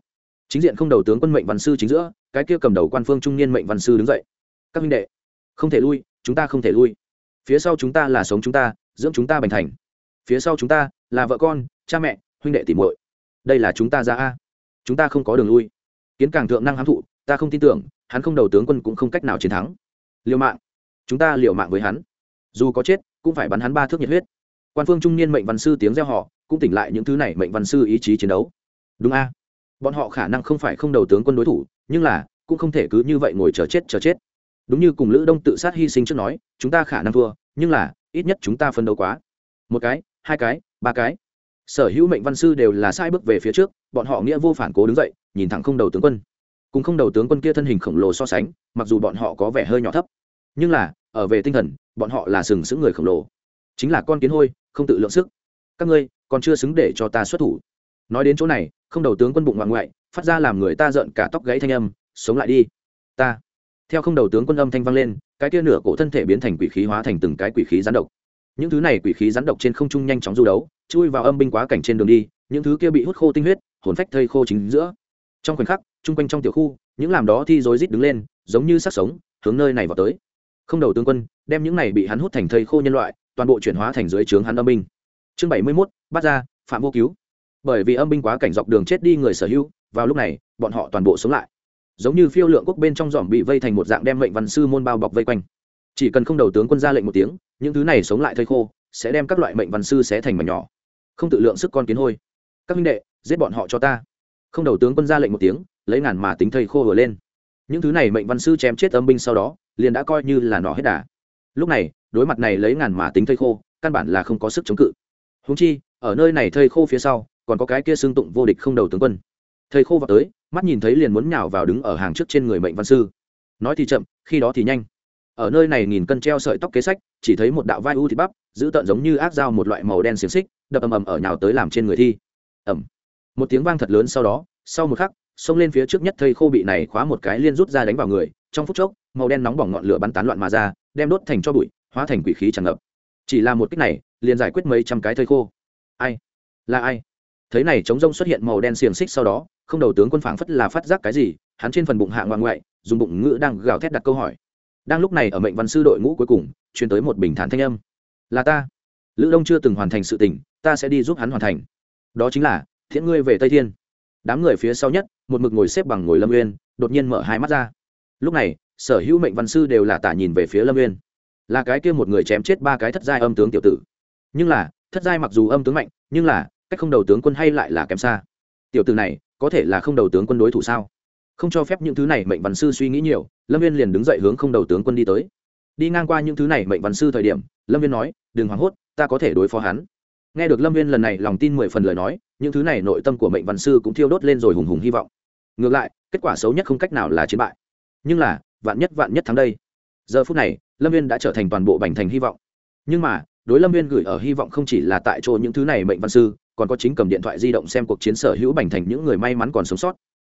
chính diện không đầu tướng quân mệnh văn sư chính giữa, cái kia cầm đầu quan phương trung niên mệnh văn sư đứng dậy. Các minh đệ, không thể lui, chúng ta không thể lui. Phía sau chúng ta là sống chúng ta, dưỡng chúng ta bành thành. Phía sau chúng ta là vợ con, cha mẹ, huynh đệ tìm muội. Đây là chúng ta ra a. Chúng ta không có đường lui. Kiến càng thượng năng hám thụ, ta không tin tưởng, hắn không đầu tướng quân cũng không cách nào chiến thắng. Liều mạng. Chúng ta liều mạng với hắn. Dù có chết, cũng phải bắn hắn ba thước nhiệt huyết. Quan phương trung niên mệnh văn sư tiếng reo họ cũng tỉnh lại những thứ này mệnh văn sư ý chí chiến đấu. Đúng a. Bọn họ khả năng không phải không đầu tướng quân đối thủ, nhưng là, cũng không thể cứ như vậy ngồi chờ chết chờ chết. Đúng như cùng lữ đông tự sát hy sinh trước nói, chúng ta khả năng thua, nhưng là, ít nhất chúng ta phân đấu quá. Một cái, hai cái, ba cái. Sở hữu mệnh văn sư đều là sai bước về phía trước, bọn họ nghĩa vô phản cố đứng dậy, nhìn thẳng không đầu tướng quân. Cùng không đầu tướng quân kia thân hình khổng lồ so sánh, mặc dù bọn họ có vẻ hơi nhỏ thấp, nhưng là, ở về tinh thần, bọn họ là sừng sững người khổng lồ. Chính là con kiến hôi, không tự lượng sức. Các ngươi còn chưa xứng để cho ta xuất thủ. Nói đến chỗ này, không đầu tướng quân bụng ngoại ngoại, phát ra làm người ta giận cả tóc gãy thanh âm, sống lại đi, ta. Theo không đầu tướng quân âm thanh vang lên, cái kia nửa cổ thân thể biến thành quỷ khí hóa thành từng cái quỷ khí rắn độc. Những thứ này quỷ khí rắn độc trên không trung nhanh chóng du đấu, chui vào âm binh quá cảnh trên đường đi, những thứ kia bị hút khô tinh huyết, hồn phách thây khô chính giữa. Trong khoảnh khắc, chung quanh trong tiểu khu, những làm đó thi rối rít đứng lên, giống như sắc sống, hướng nơi này vào tới. Không đầu tướng quân, đem những này bị hắn hút thành thây khô nhân loại, toàn bộ chuyển hóa thành dưới trướng hắn âm binh. Chương bảy mươi mốt bắt ra, phạm vô cứu. Bởi vì âm binh quá cảnh dọc đường chết đi người sở hữu, vào lúc này, bọn họ toàn bộ sống lại. Giống như phiêu lượng quốc bên trong dòm bị vây thành một dạng đem mệnh văn sư môn bao bọc vây quanh. Chỉ cần không đầu tướng quân ra lệnh một tiếng, những thứ này sống lại thây khô, sẽ đem các loại mệnh văn sư xé thành mảnh nhỏ. Không tự lượng sức con kiến hôi. Các minh đệ, giết bọn họ cho ta. Không đầu tướng quân ra lệnh một tiếng, lấy ngàn mà tính thây khô vừa lên. Những thứ này mệnh văn sư chém chết âm binh sau đó, liền đã coi như là nọ hết đà. Lúc này, đối mặt này lấy ngàn mà tính thây khô, căn bản là không có sức chống cự. Húng chi ở nơi này thầy khô phía sau, còn có cái kia xương tụng vô địch không đầu tướng quân. Thầy khô vào tới, mắt nhìn thấy liền muốn nhào vào đứng ở hàng trước trên người mệnh văn sư. Nói thì chậm, khi đó thì nhanh. Ở nơi này nghìn cân treo sợi tóc kế sách, chỉ thấy một đạo vai u thịt bắp, giữ tợn giống như ác dao một loại màu đen xiềng xích, đập ầm ầm ở nhào tới làm trên người thi. Ẩm một tiếng vang thật lớn sau đó, sau một khắc, xông lên phía trước nhất thây khô bị này khóa một cái liên rút ra đánh vào người, trong phút chốc, màu đen nóng bỏng ngọn lửa bắn tán loạn mà ra, đem đốt thành cho bụi, hóa thành quỷ khí tràn ngập. Chỉ là một cách này, liền giải quyết mấy trăm cái thây khô ai? Là ai? Thấy này chống rông xuất hiện màu đen xiềng xích sau đó, không đầu tướng quân phảng phất là phát giác cái gì, hắn trên phần bụng hạ ngoan ngoại, dùng bụng ngữ đang gào thét đặt câu hỏi. Đang lúc này, ở mệnh văn sư đội ngũ cuối cùng, truyền tới một bình thản thanh âm. Là ta. Lữ đông chưa từng hoàn thành sự tình ta ta sẽ đi giúp hắn hoàn thành. Đó chính là, thiện ngươi về tây thiên. Đám người phía sau nhất, một mực ngồi xếp bằng ngồi lâm uyên, đột nhiên mở hai mắt ra. Lúc này, sở hữu mệnh văn sư đều là tả nhìn về phía lâm uyên. Là cái kia một người chém chết ba cái thất giai âm tướng tiểu tử. Nhưng là thất giai mặc dù âm tướng mạnh, nhưng là, cách không đầu tướng quân hay lại là kém xa. Tiểu tử này, có thể là không đầu tướng quân đối thủ sao? Không cho phép những thứ này mệnh văn sư suy nghĩ nhiều, lâm viên liền đứng dậy hướng không đầu tướng quân đi tới. Đi ngang qua những thứ này mệnh văn sư thời điểm, lâm viên nói, đừng hoảng hốt, ta có thể đối phó hắn. Nghe được lâm viên lần này lòng tin mười phần lời nói, những thứ này nội tâm của mệnh văn sư cũng thiêu đốt lên rồi hùng hùng hy vọng. Ngược lại, kết quả xấu nhất không cách nào là chiến bại. Nhưng là, vạn nhất vạn nhất thắng đây. Giờ phút này, lâm viên đã trở thành toàn bộ bành thành hy vọng. Nhưng mà đối lâm viên gửi ở hy vọng không chỉ là tại chỗ những thứ này mệnh văn sư, còn có chính cầm điện thoại di động xem cuộc chiến sở hữu bành thành những người may mắn còn sống sót.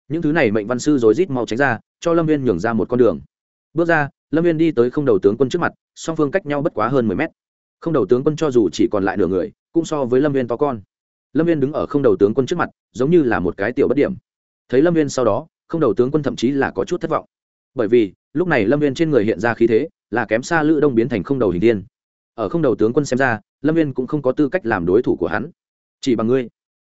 Những thứ này mệnh văn sư rối rít mau tránh ra, cho lâm viên nhường ra một con đường. Bước ra, lâm viên đi tới không đầu tướng quân trước mặt, song phương cách nhau bất quá hơn mười mét. Không đầu tướng quân cho dù chỉ còn lại nửa người, cũng so với lâm viên to con. Lâm viên đứng ở không đầu tướng quân trước mặt, giống như là một cái tiểu bất điểm. Thấy lâm viên sau đó, không đầu tướng quân thậm chí là có chút thất vọng. Bởi vì, lúc này lâm viên trên người hiện ra khí thế, là kém xa lữ đông biến thành không đầu hình tiên ở không đầu tướng quân xem ra, lâm viên cũng không có tư cách làm đối thủ của hắn. Chỉ bằng ngươi,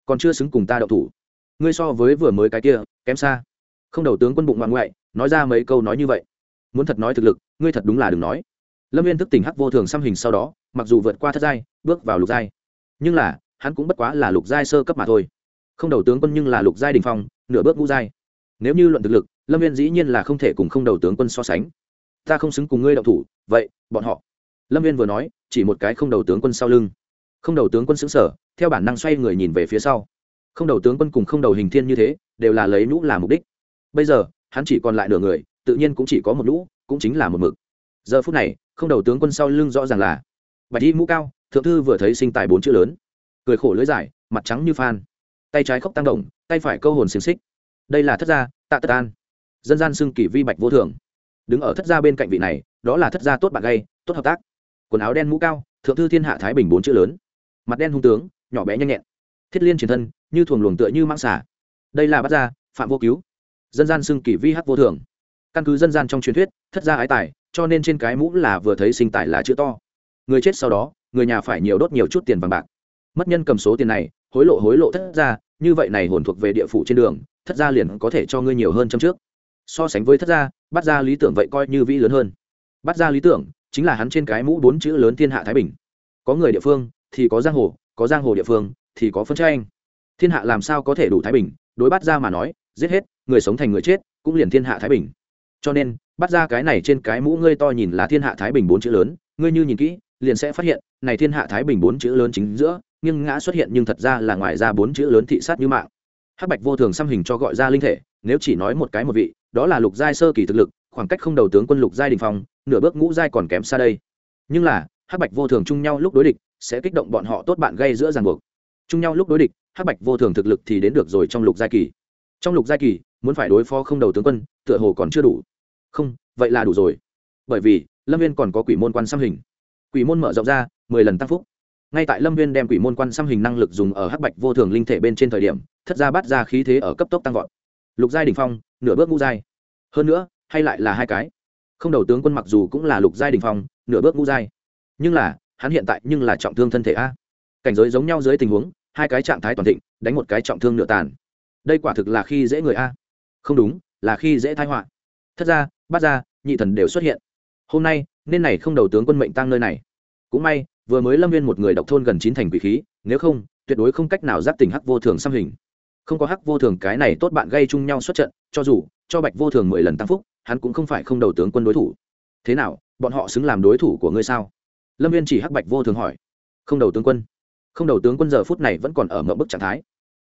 còn chưa xứng cùng ta đậu thủ. Ngươi so với vừa mới cái kia, kém xa. Không đầu tướng quân bụng ngoạn ngoại, nói ra mấy câu nói như vậy. Muốn thật nói thực lực, ngươi thật đúng là đừng nói. Lâm viên thức tỉnh hắc vô thường xăm hình sau đó, mặc dù vượt qua thất giai, bước vào lục giai. Nhưng là, hắn cũng bất quá là lục giai sơ cấp mà thôi. Không đầu tướng quân nhưng là lục giai đình phong, nửa bước ngũ giai. Nếu như luận thực lực, lâm viên dĩ nhiên là không thể cùng không đầu tướng quân so sánh. Ta không xứng cùng ngươi đậu thủ, vậy, bọn họ lâm viên vừa nói, chỉ một cái không đầu tướng quân sau lưng. Không đầu tướng quân xứng sở theo bản năng xoay người nhìn về phía sau. Không đầu tướng quân cùng không đầu hình thiên như thế, đều là lấy nhũ làm mục đích. Bây giờ, hắn chỉ còn lại nửa người, tự nhiên cũng chỉ có một nhũ, cũng chính là một mực. Giờ phút này, không đầu tướng quân sau lưng rõ ràng là bạch y mũ cao, thượng thư vừa thấy sinh tài bốn chữ lớn. Cười khổ lưỡi dài, mặt trắng như phan. Tay trái khóc tăng động, tay phải câu hồn xiềng xích. Đây là thất gia, tạ tất an. Dân gian xưng kỷ vi bạch vô thường. Đứng ở thất gia bên cạnh vị này, đó là thất gia tốt bạn gay, tốt hợp tác quần áo đen mũ cao, thượng thư thiên hạ thái bình bốn chữ lớn. Mặt đen hung tướng, nhỏ bé nhanh nhẹn. Thiết liên truyền thân, như thuồng luồng tựa như mang xả đây là bắt gia, phạm vô cứu. Dân gian xưng kỷ vi hát vô thường. Căn cứ dân gian trong truyền thuyết, thất gia ái tài, cho nên trên cái mũ là vừa thấy sinh tài là chữ to. Người chết sau đó, người nhà phải nhiều đốt nhiều chút tiền vàng bạc. Mất nhân cầm số tiền này, hối lộ hối lộ thất gia, như vậy này hồn thuộc về địa phủ trên đường, thất gia liền có thể cho ngươi nhiều hơn trong trước. So sánh với thất gia bắt gia lý tưởng vậy coi như vĩ lớn hơn. Bắt gia lý tưởng chính là hắn trên cái mũ bốn chữ lớn thiên hạ thái bình. Có người địa phương thì có giang hồ, có giang hồ địa phương thì có phân tranh. Thiên hạ làm sao có thể đủ thái bình? Đối bắt ra mà nói, giết hết, người sống thành người chết, cũng liền thiên hạ thái bình. Cho nên bắt ra cái này trên cái mũ ngươi to nhìn là thiên hạ thái bình bốn chữ lớn, ngươi như nhìn kỹ, liền sẽ phát hiện, này thiên hạ thái bình bốn chữ lớn chính giữa nhưng ngã xuất hiện nhưng thật ra là ngoài ra bốn chữ lớn thị sát như mạng. Hắc bạch vô thường xăm hình cho gọi ra linh thể, nếu chỉ nói một cái một vị, đó là lục giai sơ kỳ thực lực, khoảng cách không đầu tướng quân lục giai đình phong nửa bước ngũ giai còn kém xa đây. Nhưng là, hắc bạch vô thường chung nhau lúc đối địch, sẽ kích động bọn họ tốt bạn gây giữa ràng buộc. Chung nhau lúc đối địch, hắc bạch vô thường thực lực thì đến được rồi trong lục giai kỳ. Trong lục giai kỳ, muốn phải đối phó không đầu tướng quân, tựa hồ còn chưa đủ. Không, vậy là đủ rồi. Bởi vì, lâm viên còn có quỷ môn quan xăm hình. Quỷ môn mở rộng ra, mười lần tăng phúc. Ngay tại lâm viên đem quỷ môn quan xăm hình năng lực dùng ở hắc bạch vô thường linh thể bên trên thời điểm, thất ra bắt ra khí thế ở cấp tốc tăng vọt. Lục giai đ ỉ n h phong, nửa bước ngũ giai. Hơn nữa, hay lại là hai cái không đầu tướng quân mặc dù cũng là lục giai đình phong, nửa bước ngũ giai, nhưng là, hắn hiện tại nhưng là trọng thương thân thể a. Cảnh giới giống nhau dưới tình huống, hai cái trạng thái toàn thịnh, đánh một cái trọng thương nửa tàn. Đây quả thực là khi dễ người a. Không đúng, là khi dễ thái họa. Thất ra bát ra nhị thần đều xuất hiện. Hôm nay, nên này không đầu tướng quân mệnh tăng nơi này. Cũng may, vừa mới lâm viên một người độc thôn gần chín thành quỷ khí, nếu không, tuyệt đối không cách nào giáp tình hắc vô thường xăm hình. Không có hắc vô thường cái này tốt bạn gây chung nhau xuất trận, cho dù, cho bạch vô thường mười lần tăng phúc hắn cũng không phải không đầu tướng quân đối thủ. Thế nào, bọn họ xứng làm đối thủ của ngươi sao? Lâm viên chỉ hắc bạch vô thường hỏi. Không đầu tướng quân. Không đầu tướng quân giờ phút này vẫn còn ở ngậm bức trạng thái.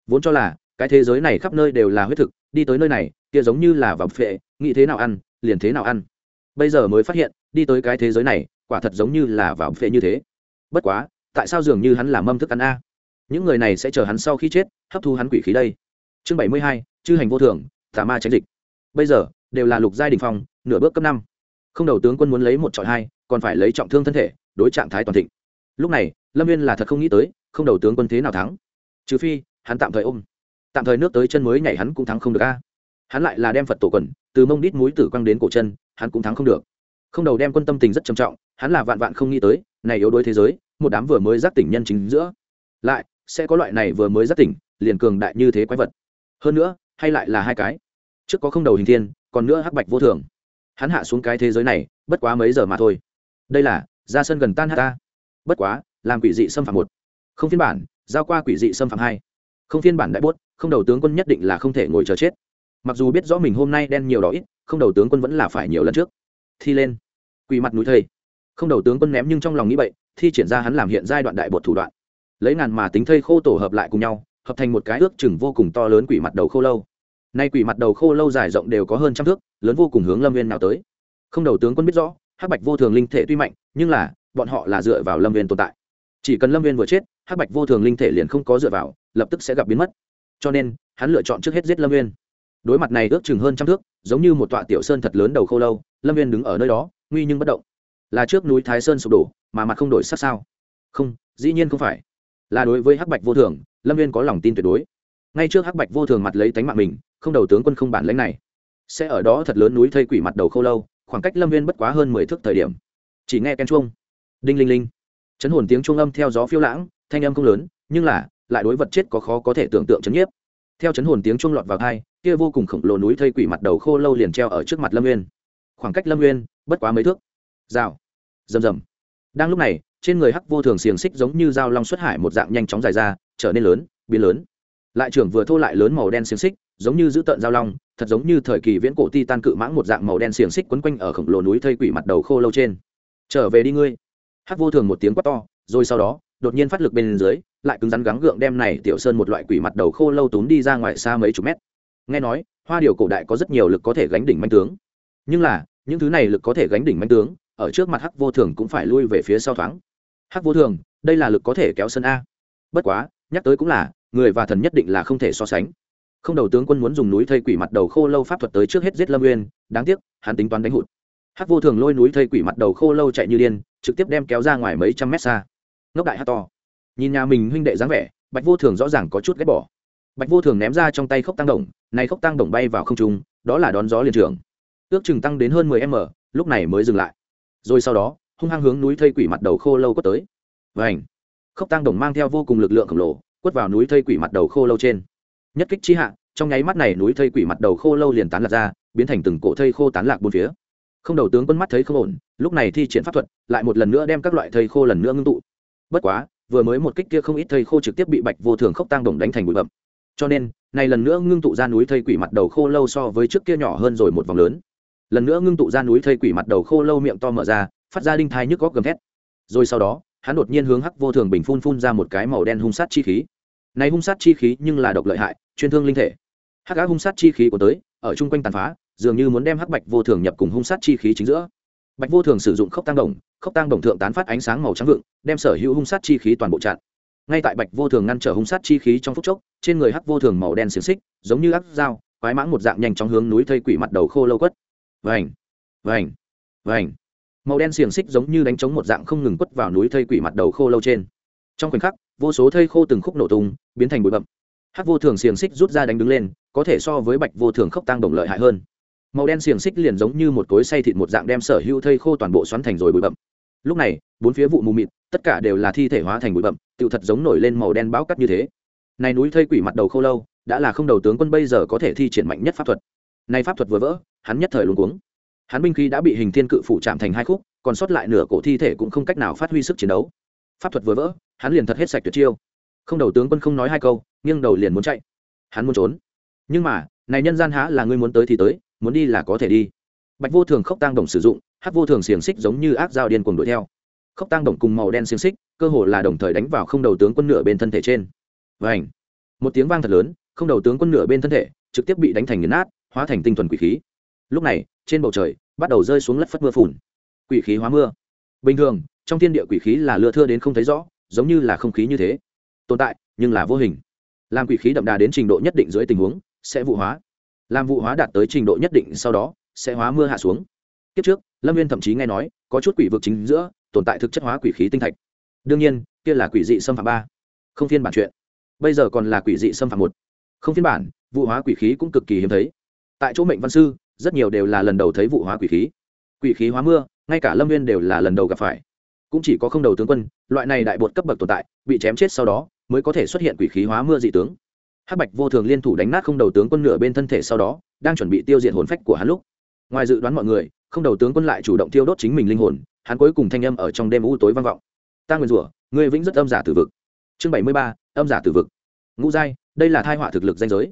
Vốn cho là, cái thế giới này khắp nơi đều là huyết thực, đi tới nơi này, kia giống như là vào phệ, nghĩ thế nào ăn, liền thế nào ăn. Bây giờ mới phát hiện, đi tới cái thế giới này, quả thật giống như là vào phệ như thế. Bất quá, tại sao dường như hắn làm mâm thức ăn a? Những người này sẽ chờ hắn sau khi chết, hấp thu hắn quỷ khí đây. Chương bảy mươi hai, chư hành vô thường, tà ma tránh dịch. Bây giờ đều là lục giai đình phong, nửa bước cấp năm. Không đầu tướng quân muốn lấy một trọi hai, còn phải lấy trọng thương thân thể, đối trạng thái toàn thịnh. Lúc này, lâm viên là thật không nghĩ tới, không đầu tướng quân thế nào thắng. Trừ phi, hắn tạm thời ôm. Tạm thời nước tới chân mới nhảy hắn cũng thắng không được a. Hắn lại là đem phật tổ quần, từ mông đít mũi tử quăng đến cổ chân, hắn cũng thắng không được. Không đầu đem quân tâm tình rất trầm trọng, hắn là vạn vạn không nghĩ tới, này yếu đuối thế giới, một đám vừa mới giác tỉnh nhân chính giữa. Lại, sẽ có loại này vừa mới giác tỉnh, liền cường đại như thế quái vật. Hơn nữa, hay lại là hai cái. Trước có không đầu hình thiên còn nữa hắc bạch vô thường. Hắn hạ xuống cái thế giới này, bất quá mấy giờ mà thôi. Đây là, ra sân gần tan hát ta. Bất quá, làm quỷ dị xâm phạm một. Không phiên bản, giao qua quỷ dị xâm phạm hai. Không phiên bản đại bốt, không đầu tướng quân nhất định là không thể ngồi chờ chết. Mặc dù biết rõ mình hôm nay đen nhiều đó ít, không đầu tướng quân vẫn là phải nhiều lần trước. Thi lên. Quỷ mặt núi thây không đầu tướng quân ném nhưng trong lòng nghĩ vậy thi triển ra hắn làm hiện giai đoạn đại bột thủ đoạn. Lấy ngàn mà tính thây khô tổ hợp lại cùng nhau, hợp thành một cái ước chừng vô cùng to lớn quỷ mặt đầu khô lâu nay quỷ mặt đầu khô lâu dài rộng đều có hơn trăm thước, lớn vô cùng hướng lâm viên nào tới. Không đầu tướng quân biết rõ, hắc bạch vô thường linh thể tuy mạnh, nhưng là, bọn họ là dựa vào lâm viên tồn tại. Chỉ cần lâm viên vừa chết, hắc bạch vô thường linh thể liền không có dựa vào, lập tức sẽ gặp biến mất. Cho nên, hắn lựa chọn trước hết giết lâm viên đối mặt này ước chừng hơn trăm thước, giống như một tọa tiểu sơn thật lớn đầu khô lâu, lâm viên đứng ở nơi đó, nguy nhưng bất động. Là trước núi thái sơn sụp đổ, mà mặt không đổi sát sao? Không, dĩ nhiên không phải. Là đối với hắc bạch vô thường, lâm viên có lòng tin tuyệt đối ngay trước hắc bạch vô thường mặt lấy tánh mạng mình, không đầu tướng quân không bản lãnh này. Sẽ ở đó thật lớn núi thây quỷ mặt đầu khô lâu, khoảng cách lâm viên bất quá hơn mười thước thời điểm. Chỉ nghe ken chuông. Đinh linh linh. Chấn hồn tiếng chuông âm theo gió phiêu lãng, thanh âm không lớn, nhưng là, lại đối vật chết có khó có thể tưởng tượng chấn nhiếp. Theo chấn hồn tiếng chuông lọt vào thai kia vô cùng khổng lồ núi thây quỷ mặt đầu khô lâu liền treo ở trước mặt lâm nguyên khoảng cách lâm nguyên bất quá mấy thước. Rào. Rầm rầm. Đang lúc này, trên người hắc vô thường xiềng xích giống như dao long xuất hải một dạng nhanh chóng dài ra, trở nên lớn, biến lớn lại trưởng vừa thô lại lớn màu đen xiềng xích, giống như giữ tợn dao long, thật giống như thời kỳ viễn cổ ti tan cự mãng một dạng màu đen xiềng xích quấn quanh ở khổng lồ núi thây quỷ mặt đầu khô lâu trên. Trở về đi ngươi. Hắc vô thường một tiếng quát to, rồi sau đó, đột nhiên phát lực bên dưới, lại cứng rắn gắng gượng đem này tiểu sơn một loại quỷ mặt đầu khô lâu túm đi ra ngoài xa mấy chục mét. Nghe nói, hoa điều cổ đại có rất nhiều lực có thể gánh đỉnh manh tướng. Nhưng là, những thứ này lực có thể gánh đỉnh manh tướng, ở trước mặt hắc vô thường cũng phải lui về phía sau thoáng. Hắc vô thường, đây là lực có thể kéo sân a. Bất quá, nhắc tới cũng là người và thần nhất định là không thể so sánh. Không đầu tướng quân muốn dùng núi thây quỷ mặt đầu khô lâu pháp thuật tới trước hết giết lâm nguyên đáng tiếc, hắn tính toán đánh hụt. Hắc vô thường lôi núi thây quỷ mặt đầu khô lâu chạy như điên, trực tiếp đem kéo ra ngoài mấy trăm mét xa. Ngốc đại hát to. Nhìn nhà mình huynh đệ dáng vẻ, bạch vô thường rõ ràng có chút ghét bỏ. Bạch vô thường ném ra trong tay khốc tăng đồng này khốc tăng đồng bay vào không trung, đó là đón gió liền trường. Ước chừng tăng đến hơn mười m, lúc này mới dừng lại. Rồi sau đó, hung hăng hướng núi thây quỷ mặt đầu khô lâu có tới. Vảnh khốc tăng đồng mang theo vô cùng lực lượng khổng lồ quất vào núi thây quỷ mặt đầu khô lâu trên. Nhất kích chi hạ, trong nháy mắt này núi thây quỷ mặt đầu khô lâu liền tán lạc ra, biến thành từng cổ thây khô tán lạc bốn phía. Không đầu tướng quân mắt thấy không ổn, lúc này thi triển pháp thuật, lại một lần nữa đem các loại thây khô lần nữa ngưng tụ. Bất quá, vừa mới một kích kia không ít thây khô trực tiếp bị bạch vô thường khốc tăng đồng đánh thành bụi bậm cho nên, này lần nữa ngưng tụ ra núi thây quỷ mặt đầu khô lâu so với trước kia nhỏ hơn rồi một vòng lớn. Lần nữa ngưng tụ ra núi thây quỷ mặt đầu khô lâu miệng to mở ra, phát ra đinh thai nhức góc gầm thét. Rồi sau đó, hắn đột nhiên hướng hắc vô thường bình phun phun ra một cái màu đen hung sát chi khí này hung sát chi khí nhưng là độc lợi hại, chuyên thương linh thể. Hắc ác hung sát chi khí của tới, ở chung quanh tàn phá, dường như muốn đem hắc bạch vô thường nhập cùng hung sát chi khí chính giữa. Bạch vô thường sử dụng khốc tăng đồng, khốc tăng đồng thượng tán phát ánh sáng màu trắng vượng, đem sở hữu hung sát chi khí toàn bộ chặn. Ngay tại bạch vô thường ngăn trở hung sát chi khí trong phút chốc, trên người hắc vô thường màu đen xiềng xích, giống như ác dao, quái mãng một dạng nhanh chóng hướng núi thây quỷ mặt đầu khô lâu quất. Vành vành vành. Màu đen xiềng xích giống như đánh trống một dạng không ngừng quất vào núi thây quỷ mặt đầu khô lâu trên. Trong khoảnh khắc vô số thây khô từng khúc nổ tung, biến thành bụi bậm hắc vô thường xiềng xích rút ra đánh đứng lên, có thể so với bạch vô thường khốc tăng đồng lợi hại hơn. Màu đen xiềng xích liền giống như một cối xay thịt một dạng đem sở hữu thây khô toàn bộ xoắn thành rồi bụi bậm lúc này, bốn phía vụ mù mịt, tất cả đều là thi thể hóa thành bụi bậm tự thật giống nổi lên màu đen bão cắt như thế. Này núi thây quỷ mặt đầu khô lâu, đã là không đầu tướng quân bây giờ có thể thi triển mạnh nhất pháp thuật. Này pháp thuật vừa vỡ, hắn nhất thời luống cuống. Hắn binh khí đã bị hình thiên cự phủ chạm thành hai khúc, còn sót lại nửa cổ thi thể cũng không cách nào phát huy sức chiến đấu pháp thuật vừa vỡ, hắn liền thật hết sạch tuyệt chiêu. Không đầu tướng quân không nói hai câu, nghiêng đầu liền muốn chạy. Hắn muốn trốn. Nhưng mà, này nhân gian há là ngươi muốn tới thì tới, muốn đi là có thể đi. Bạch vô thường khốc tăng đồng sử dụng hát vô thường xiềng xích giống như ác dao điên cuồng đuổi theo. Khốc tăng đồng cùng màu đen xiềng xích, cơ hồ là đồng thời đánh vào không đầu tướng quân nửa bên thân thể trên. Và ảnh một tiếng vang thật lớn, không đầu tướng quân nửa bên thân thể, trực tiếp bị đánh thành nghiền nát, hóa thành tinh thuần quỷ khí. Lúc này, trên bầu trời, bắt đầu rơi xuống lất phất mưa phùn. Quỷ khí hóa mưa. Bình thường trong thiên địa quỷ khí là lưa thưa đến không thấy rõ, giống như là không khí như thế. Tồn tại, nhưng là vô hình. Làm quỷ khí đậm đà đến trình độ nhất định dưới tình huống, sẽ vụ hóa. Làm vụ hóa đạt tới trình độ nhất định sau đó, sẽ hóa mưa hạ xuống. Kiếp trước, lâm viên thậm chí nghe nói, có chút quỷ vực chính giữa, tồn tại thực chất hóa quỷ khí tinh thạch. Đương nhiên, kia là quỷ dị xâm phạm ba. Không phiên bản chuyện. Bây giờ còn là quỷ dị xâm phạm một. Không phiên bản, vụ hóa quỷ khí cũng cực kỳ hiếm thấy. Tại chỗ mệnh văn sư, rất nhiều đều là lần đầu thấy vụ hóa quỷ khí. Quỷ khí hóa mưa, ngay cả lâm viên đều là lần đầu gặp phải cũng chỉ có không đầu tướng quân, loại này đại bột cấp bậc tồn tại, bị chém chết sau đó, mới có thể xuất hiện quỷ khí hóa mưa dị tướng. Hắc bạch vô thường liên thủ đánh nát không đầu tướng quân nửa bên thân thể sau đó, đang chuẩn bị tiêu diệt hồn phách của hắn lúc. Ngoài dự đoán mọi người, không đầu tướng quân lại chủ động tiêu đốt chính mình linh hồn, hắn cuối cùng thanh âm ở trong đêm u tối vang vọng. Ta nguyên rủa người vĩnh rất âm giả tử vực. Chương bảy mươi ba, âm giả tử vực. Ngũ giai, đây là thai họa thực lực danh giới.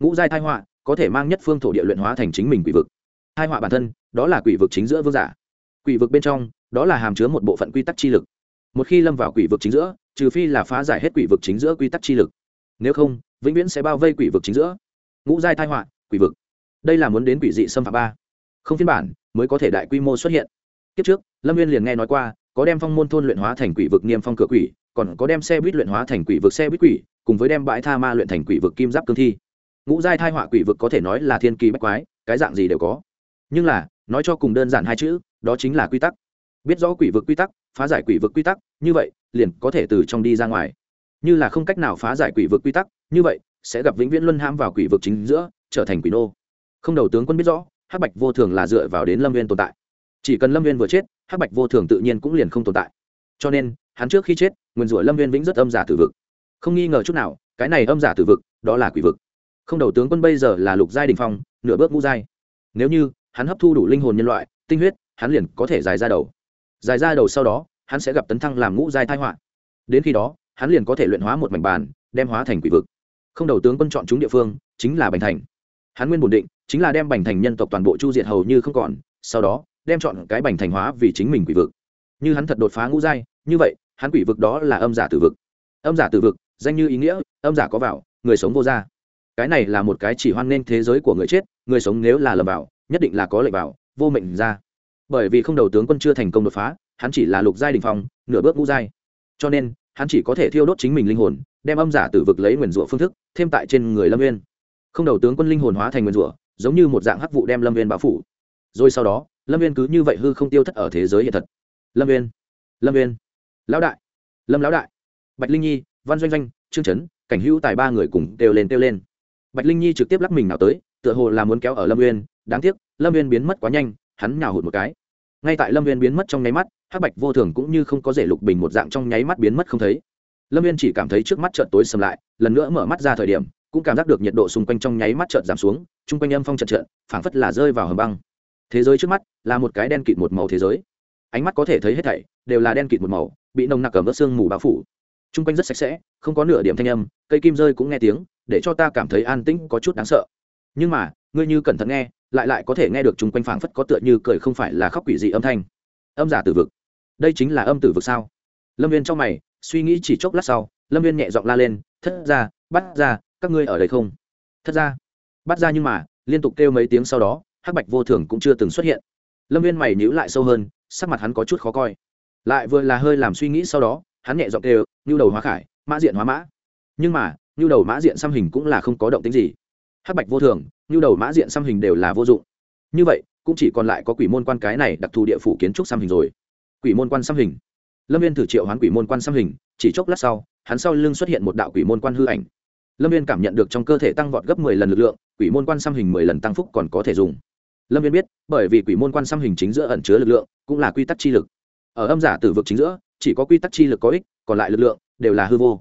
Ngũ giai thai họa có thể mang nhất phương thổ địa luyện hóa thành chính mình quỷ vực. Thai họa bản thân, đó là quỷ vực chính giữa vương giả. Quỷ vực bên trong đó là hàm chứa một bộ phận quy tắc chi lực. Một khi lâm vào quỷ vực chính giữa, trừ phi là phá giải hết quỷ vực chính giữa quy tắc chi lực. Nếu không, vĩnh viễn sẽ bao vây quỷ vực chính giữa. Ngũ giai thai họa, quỷ vực. Đây là muốn đến quỷ dị xâm phạm ba. Không phiên bản, mới có thể đại quy mô xuất hiện. Kiếp trước, lâm viên liền nghe nói qua, có đem phong môn thôn luyện hóa thành quỷ vực niêm phong cửa quỷ, còn có đem xe buýt luyện hóa thành quỷ vực xe buýt quỷ, cùng với đem bãi tha ma luyện thành quỷ vực kim giáp cương thi. Ngũ giai thai họa quỷ vực có thể nói là thiên kỳ bách quái, cái dạng gì đều có. Nhưng là, nói cho cùng đơn giản hai chữ, đó chính là quy tắc biết rõ quỷ vực quy tắc, phá giải quỷ vực quy tắc, như vậy, liền có thể từ trong đi ra ngoài. Như là không cách nào phá giải quỷ vực quy tắc, như vậy, sẽ gặp vĩnh viễn luân ham vào quỷ vực chính giữa, trở thành quỷ nô. Không đầu tướng quân biết rõ, hắc bạch vô thường là dựa vào đến lâm viên tồn tại. Chỉ cần lâm viên vừa chết, hắc bạch vô thường tự nhiên cũng liền không tồn tại. Cho nên, hắn trước khi chết, nguyên rủa lâm viên vĩnh rất âm giả tử vực. Không nghi ngờ chút nào, cái này âm giả tử vực, đó là quỷ vực. Không đầu tướng quân bây giờ là lục giai đình phong, nửa bước ngũ giai. Nếu như hắn hấp thu đủ linh hồn nhân loại, tinh huyết, hắn liền có thể dài ra đầu dài ra đầu sau đó, hắn sẽ gặp tấn thăng làm ngũ giai thai họa. Đến khi đó, hắn liền có thể luyện hóa một mảnh bàn, đem hóa thành quỷ vực. Không đầu tướng quân chọn chúng địa phương, chính là bành thành. Hắn nguyên bổn định, chính là đem bành thành nhân tộc toàn bộ chu diệt hầu như không còn, sau đó, đem chọn cái bành thành hóa vì chính mình quỷ vực. Như hắn thật đột phá ngũ giai, như vậy, hắn quỷ vực đó là âm giả tử vực. Âm giả tử vực, danh như ý nghĩa, âm giả có vào, người sống vô gia. Cái này là một cái chỉ hoan nên thế giới của người chết, người sống nếu là lầm vào, nhất định là có lệnh vào, vô mệnh ra bởi vì không đầu tướng quân chưa thành công đột phá, hắn chỉ là lục giai đình phong, nửa bước ngũ giai. Cho nên, hắn chỉ có thể thiêu đốt chính mình linh hồn, đem âm giả tử vực lấy nguyền rủa phương thức, thêm tại trên người lâm viên không đầu tướng quân linh hồn hóa thành nguyền rủa, giống như một dạng hắc vụ đem lâm viên bao phủ. Rồi sau đó, lâm viên cứ như vậy hư không tiêu thất ở thế giới hiện thật. Lâm viên lâm viên lão đại, lâm lão đại. Bạch linh nhi, văn doanh doanh, trương trấn cảnh hữu tài ba người cùng đều lên kêu lên. Bạch linh nhi trực tiếp lắc mình nào tới, tựa hồ là muốn kéo ở lâm uyên. Đáng tiếc, lâm uyên biến mất quá nhanh, hắn nhào hụt một cái ngay tại lâm viên biến mất trong nháy mắt, hắc bạch vô thường cũng như không có rể lục bình một dạng trong nháy mắt biến mất không thấy. Lâm viên chỉ cảm thấy trước mắt trợn tối sầm lại, lần nữa mở mắt ra thời điểm, cũng cảm giác được nhiệt độ xung quanh trong nháy mắt trợn giảm xuống, chung quanh âm phong trợn trợn phảng phất là rơi vào hầm băng. Thế giới trước mắt là một cái đen kịt một màu thế giới. Ánh mắt có thể thấy hết thảy đều là đen kịt một màu, bị nồng nặc cầm ớt xương mù bao phủ. Chung quanh rất sạch sẽ, không có nửa điểm thanh âm, cây kim rơi cũng nghe tiếng, để cho ta cảm thấy an tĩnh có chút đáng sợ. Nhưng mà, ngươi như cẩn thận nghe lại lại có thể nghe được chung quanh phảng phất có tựa như cười không phải là khóc quỷ dị âm thanh. Âm giả tử vực. Đây chính là âm tử vực sao? Lâm viên trong mày, suy nghĩ chỉ chốc lát sau, lâm viên nhẹ giọng la lên, thất ra bắt ra các ngươi ở đây không? Thất ra bắt ra nhưng mà, liên tục kêu mấy tiếng sau đó, hắc bạch vô thường cũng chưa từng xuất hiện. Lâm viên mày nhíu lại sâu hơn, sắc mặt hắn có chút khó coi. Lại vừa là hơi làm suy nghĩ sau đó, hắn nhẹ giọng kêu, nhu đầu hóa khải, mã diện hóa mã. Nhưng mà, nhu đầu mã diện xăm hình cũng là không có động tính gì. Hắc bạch vô thường như đầu mã diện xăm hình đều là vô dụng. Như vậy, cũng chỉ còn lại có quỷ môn quan cái này đặc thù địa phủ kiến trúc xăm hình rồi. Quỷ môn quan xăm hình. Lâm viên thử triệu hoán quỷ môn quan xăm hình, chỉ chốc lát sau, hắn sau lưng xuất hiện một đạo quỷ môn quan hư ảnh. Lâm viên cảm nhận được trong cơ thể tăng vọt gấp mười lần lực lượng, quỷ môn quan xăm hình mười lần tăng phúc còn có thể dùng. Lâm viên biết, bởi vì quỷ môn quan xăm hình chính giữa ẩn chứa lực lượng, cũng là quy tắc chi lực. Ở âm giả tử vực chính giữa, chỉ có quy tắc chi lực có ích, còn lại lực lượng đều là hư vô.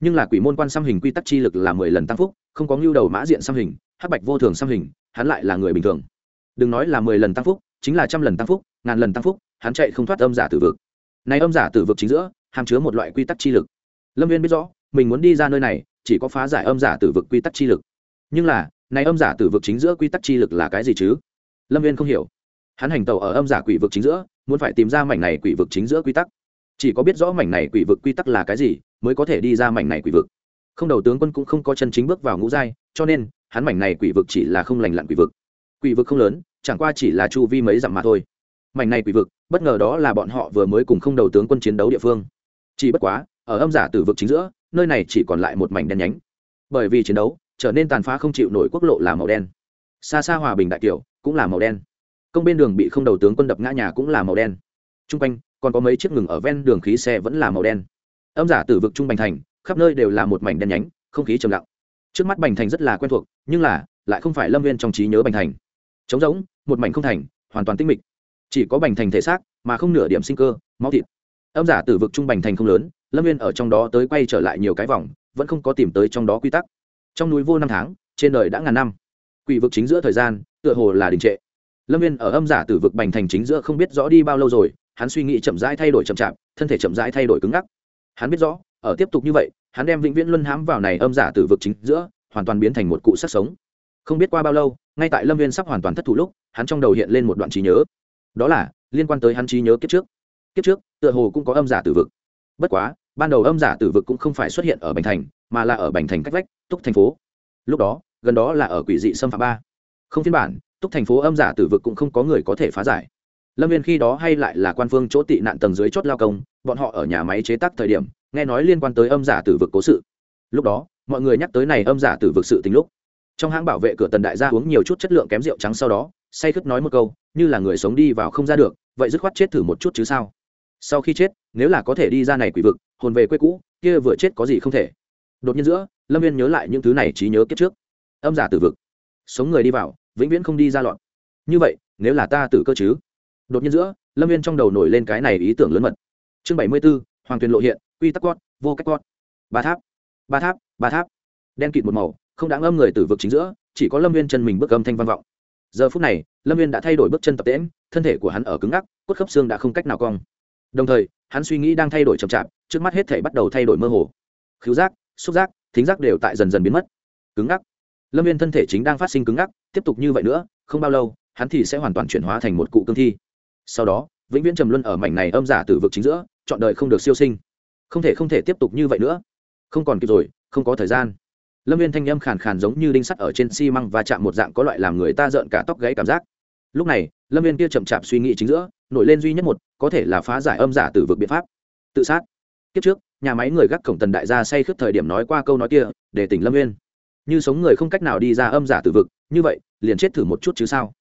Nhưng là quỷ môn quan xăm hình quy tắc chi lực là mười lần tăng phúc, không có ngưu đầu mã diện xăm hình hắc bạch vô thường xăm hình, hắn lại là người bình thường. Đừng nói là mười lần tăng phúc, chính là trăm lần tăng phúc, ngàn lần tăng phúc, hắn chạy không thoát âm giả tử vực. Này âm giả tử vực chính giữa, hàm chứa một loại quy tắc chi lực. Lâm viên biết rõ, mình muốn đi ra nơi này, chỉ có phá giải âm giả tử vực quy tắc chi lực. Nhưng là, này âm giả tử vực chính giữa quy tắc chi lực là cái gì chứ? Lâm viên không hiểu. Hắn hành tàu ở âm giả quỷ vực chính giữa, muốn phải tìm ra mảnh này quỷ vực chính giữa quy tắc. Chỉ có biết rõ mảnh này quỷ vực quy tắc là cái gì, mới có thể đi ra mảnh này quỷ vực. Không đầu tướng quân cũng không có chân chính bước vào ngũ giai, cho nên hắn mảnh này quỷ vực chỉ là không lành lặn quỷ vực. Quỷ vực không lớn, chẳng qua chỉ là chu vi mấy dặm mà thôi. Mảnh này quỷ vực, bất ngờ đó là bọn họ vừa mới cùng không đầu tướng quân chiến đấu địa phương. Chỉ bất quá, ở âm giả tử vực chính giữa, nơi này chỉ còn lại một mảnh đen nhánh. Bởi vì chiến đấu, trở nên tàn phá không chịu nổi quốc lộ là màu đen. Xa xa hòa bình đại kiểu cũng là màu đen. Công bên đường bị không đầu tướng quân đập ngã nhà cũng là màu đen. T r u n g quanh, còn có mấy chiếc ngừng ở ven đường khí xe vẫn là màu đen. Âm giả tử vực trung bành thành, khắp nơi đều là một mảnh đen nhánh, không khí trầm lặng trước mắt bành thành rất là quen thuộc, nhưng là lại không phải lâm viên trong trí nhớ bành thành. Trống rỗng, một mảnh không thành, hoàn toàn tinh mịch. Chỉ có bành thành thể xác, mà không nửa điểm sinh cơ, máu thịt. Âm giả tử vực trung bành thành không lớn, lâm viên ở trong đó tới quay trở lại nhiều cái vòng, vẫn không có tìm tới trong đó quy tắc. Trong núi vô năm tháng, trên đời đã ngàn năm. Quỷ vực chính giữa thời gian, tựa hồ là đình trệ. Lâm viên ở âm giả tử vực bành thành chính giữa không biết rõ đi bao lâu rồi, hắn suy nghĩ chậm rãi thay đổi chậm chạp, thân thể chậm rãi thay đổi cứng ngắc. Hắn biết rõ, ở tiếp tục như vậy hắn đem vĩnh viễn luân hãm vào này âm giả tử vực chính giữa, hoàn toàn biến thành một cụ sắc sống. Không biết qua bao lâu, ngay tại lâm viên sắp hoàn toàn thất thủ lúc, hắn trong đầu hiện lên một đoạn trí nhớ. Đó là, liên quan tới hắn trí nhớ kiếp trước. Kiếp trước, tựa hồ cũng có âm giả tử vực. Bất quá, ban đầu âm giả tử vực cũng không phải xuất hiện ở bành thành, mà là ở bành thành cách vách, túc thành phố. Lúc đó, gần đó là ở quỷ dị xâm phạm ba. Không phiên bản, túc thành phố âm giả tử vực cũng không có người có thể phá giải. Lâm viên khi đó hay lại là quan phương chỗ tị nạn tầng dưới chốt lao công, bọn họ ở nhà máy chế tác thời điểm nghe nói liên quan tới âm giả tử vực cố sự. Lúc đó, mọi người nhắc tới này âm giả tử vực sự tính lúc, trong hãng bảo vệ cửa tần đại gia uống nhiều chút chất lượng kém rượu trắng sau đó, say khướt nói một câu, như là người sống đi vào không ra được, vậy dứt khoát chết thử một chút chứ sao? Sau khi chết, nếu là có thể đi ra này quỷ vực, hồn về quê cũ, kia vừa chết có gì không thể. Đột nhiên giữa, lâm viên nhớ lại những thứ này trí nhớ kiếp trước. Âm giả tử vực. Sống người đi vào, vĩnh viễn không đi ra lọn như vậy, nếu là ta tử cơ chứ? Đột nhiên giữa, lâm viên trong đầu nổi lên cái này ý tưởng lớn mật. Chương bảy mươi b ố hoàng tuyền lộ hiện quy tắc quát, vô cách quát. Ba tháp ba tháp ba tháp. Đen kịt một màu, không đáng âm người tử vực chính giữa, chỉ có lâm viên chân mình bước âm thanh văn vọng. Giờ phút này, lâm viên đã thay đổi bước chân tập tễm thân thể của hắn ở cứng ngắc, cốt khớp xương đã không cách nào cong. Đồng thời, hắn suy nghĩ đang thay đổi chậm chạp, trước mắt hết thể bắt đầu thay đổi mơ hồ. Khứu giác, xúc giác, thính giác đều tại dần dần biến mất. Cứng ngắc. Lâm viên thân thể chính đang phát sinh cứng ngắc, tiếp tục như vậy nữa, không bao lâu, hắn thì sẽ hoàn toàn chuyển hóa thành một cụ cương thi. Sau đó, vĩnh viễn trầm luân ở mảnh này âm giả từ vực chính giữa, chọn đời không được siêu sinh không thể không thể tiếp tục như vậy nữa. Không còn kịp rồi, không có thời gian. Lâm viên thanh âm khàn khàn giống như đinh sắt ở trên xi măng và chạm một dạng có loại làm người ta rợn cả tóc gáy cảm giác. Lúc này, lâm viên kia chậm chạp suy nghĩ chính giữa, nổi lên duy nhất một, có thể là phá giải âm giả từ vực biện pháp. Tự sát. Kiếp trước, nhà máy người gác cổng tần đại gia say khướt thời điểm nói qua câu nói kia, để tỉnh lâm viên như sống người không cách nào đi ra âm giả từ vực, như vậy, liền chết thử một chút chứ sao?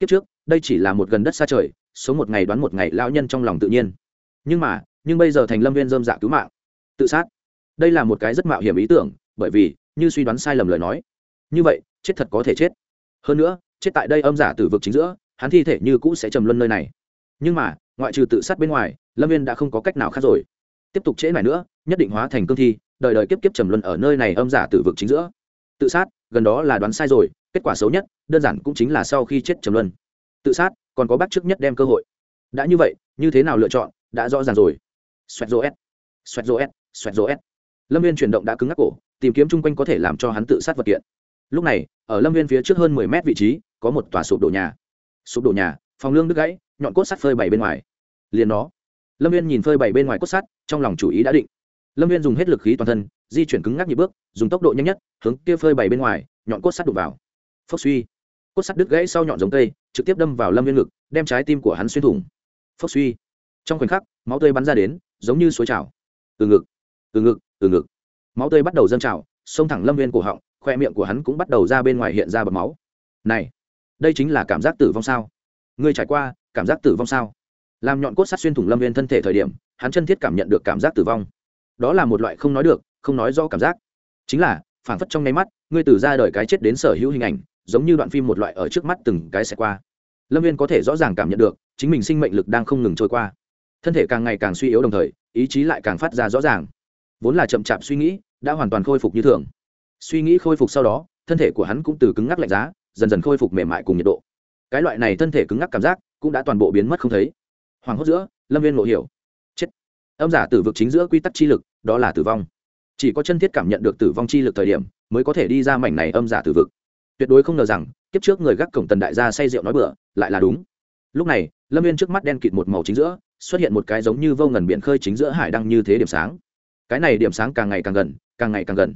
Kiếp trước, đây chỉ là một gần đất xa trời, sống một ngày đoán một ngày lão nhân trong lòng tự nhiên. Nhưng mà nhưng bây giờ thành lâm viên dơm dạ cứu mạng. Tự sát. Đây là một cái rất mạo hiểm ý tưởng, bởi vì, như suy đoán sai lầm lời nói, như vậy, chết thật có thể chết. Hơn nữa, chết tại đây âm giả từ vực chính giữa, hắn thi thể như cũ sẽ trầm luân nơi này. Nhưng mà, ngoại trừ tự sát bên ngoài, lâm viên đã không có cách nào khác rồi. Tiếp tục trễ này nữa, nhất định hóa thành cương thi, đời đời kiếp kiếp trầm luân ở nơi này âm giả từ vực chính giữa. Tự sát, gần đó là đoán sai rồi, kết quả xấu nhất, đơn giản cũng chính là sau khi chết trầm luân. Tự sát, còn có bắt trước nhất đem cơ hội. Đã như vậy, như thế nào lựa chọn, đã rõ ràng rồi xoẹt rô s xoẹt rô s xoẹt rô s lâm viên chuyển động đã cứng ngắc cổ, tìm kiếm chung quanh có thể làm cho hắn tự sát vật kiện. Lúc này, ở lâm viên phía trước hơn mười mét vị trí, có một tòa sụp đổ nhà. Sụp đổ nhà, phòng lương đứt gãy, nhọn cốt sắt phơi bày bên ngoài. Liền nó. Lâm viên nhìn phơi bày bên ngoài cốt sắt, trong lòng chủ ý đã định. Lâm viên dùng hết lực khí toàn thân, di chuyển cứng ngắc nhịp bước, dùng tốc độ nhanh nhất, hướng kia phơi bày bên ngoài, nhọn cốt sắt đục vào. Phốc suy. Cốt sắt đứt gãy sau nhọn giống cây, trực tiếp đâm vào lâm viên ngực, đem trái tim của hắn xuyên thủng. Phốc suy. Trong khoảnh khắc, máu tươi bắn ra đến giống như suối trào. Từ ngực từ ngực từ ngực. Máu tươi bắt đầu dâng trào xông thẳng lâm viên cổ họng, khoe miệng của hắn cũng bắt đầu ra bên ngoài hiện ra bầm máu. Này, đây chính là cảm giác tử vong sao? Ngươi trải qua, cảm giác tử vong sao? Làm nhọn cốt sắt xuyên thủng lâm viên thân thể thời điểm, hắn chân thiết cảm nhận được cảm giác tử vong. Đó là một loại không nói được, không nói do cảm giác. Chính là phản phất trong nháy mắt, ngươi từ ra đời cái chết đến sở hữu hình ảnh, giống như đoạn phim một loại ở trước mắt từng cái sẽ qua. Lâm viên có thể rõ ràng cảm nhận được, chính mình sinh mệnh lực đang không ngừng trôi qua thân thể càng ngày càng suy yếu đồng thời, ý chí lại càng phát ra rõ ràng. Vốn là chậm chạp suy nghĩ, đã hoàn toàn khôi phục như thường. Suy nghĩ khôi phục sau đó, thân thể của hắn cũng từ cứng ngắc lạnh giá, dần dần khôi phục mềm mại cùng nhiệt độ. Cái loại này thân thể cứng ngắc cảm giác, cũng đã toàn bộ biến mất không thấy. Hoàng hốt giữa, lâm viên ngộ hiểu. Chết. Âm giả tử vực chính giữa quy tắc chi lực, đó là tử vong. Chỉ có chân thiết cảm nhận được tử vong chi lực thời điểm, mới có thể đi ra mảnh này âm giả tử vực. Tuyệt đối không ngờ rằng, kiếp trước người gác cổng tần đại gia say rượu nói bựa lại là đúng lúc này, lâm viên trước mắt đen kịt một màu chính giữa, xuất hiện một cái giống như vô ngần biển khơi chính giữa hải đăng như thế điểm sáng. Cái này điểm sáng càng ngày càng gần, càng ngày càng gần.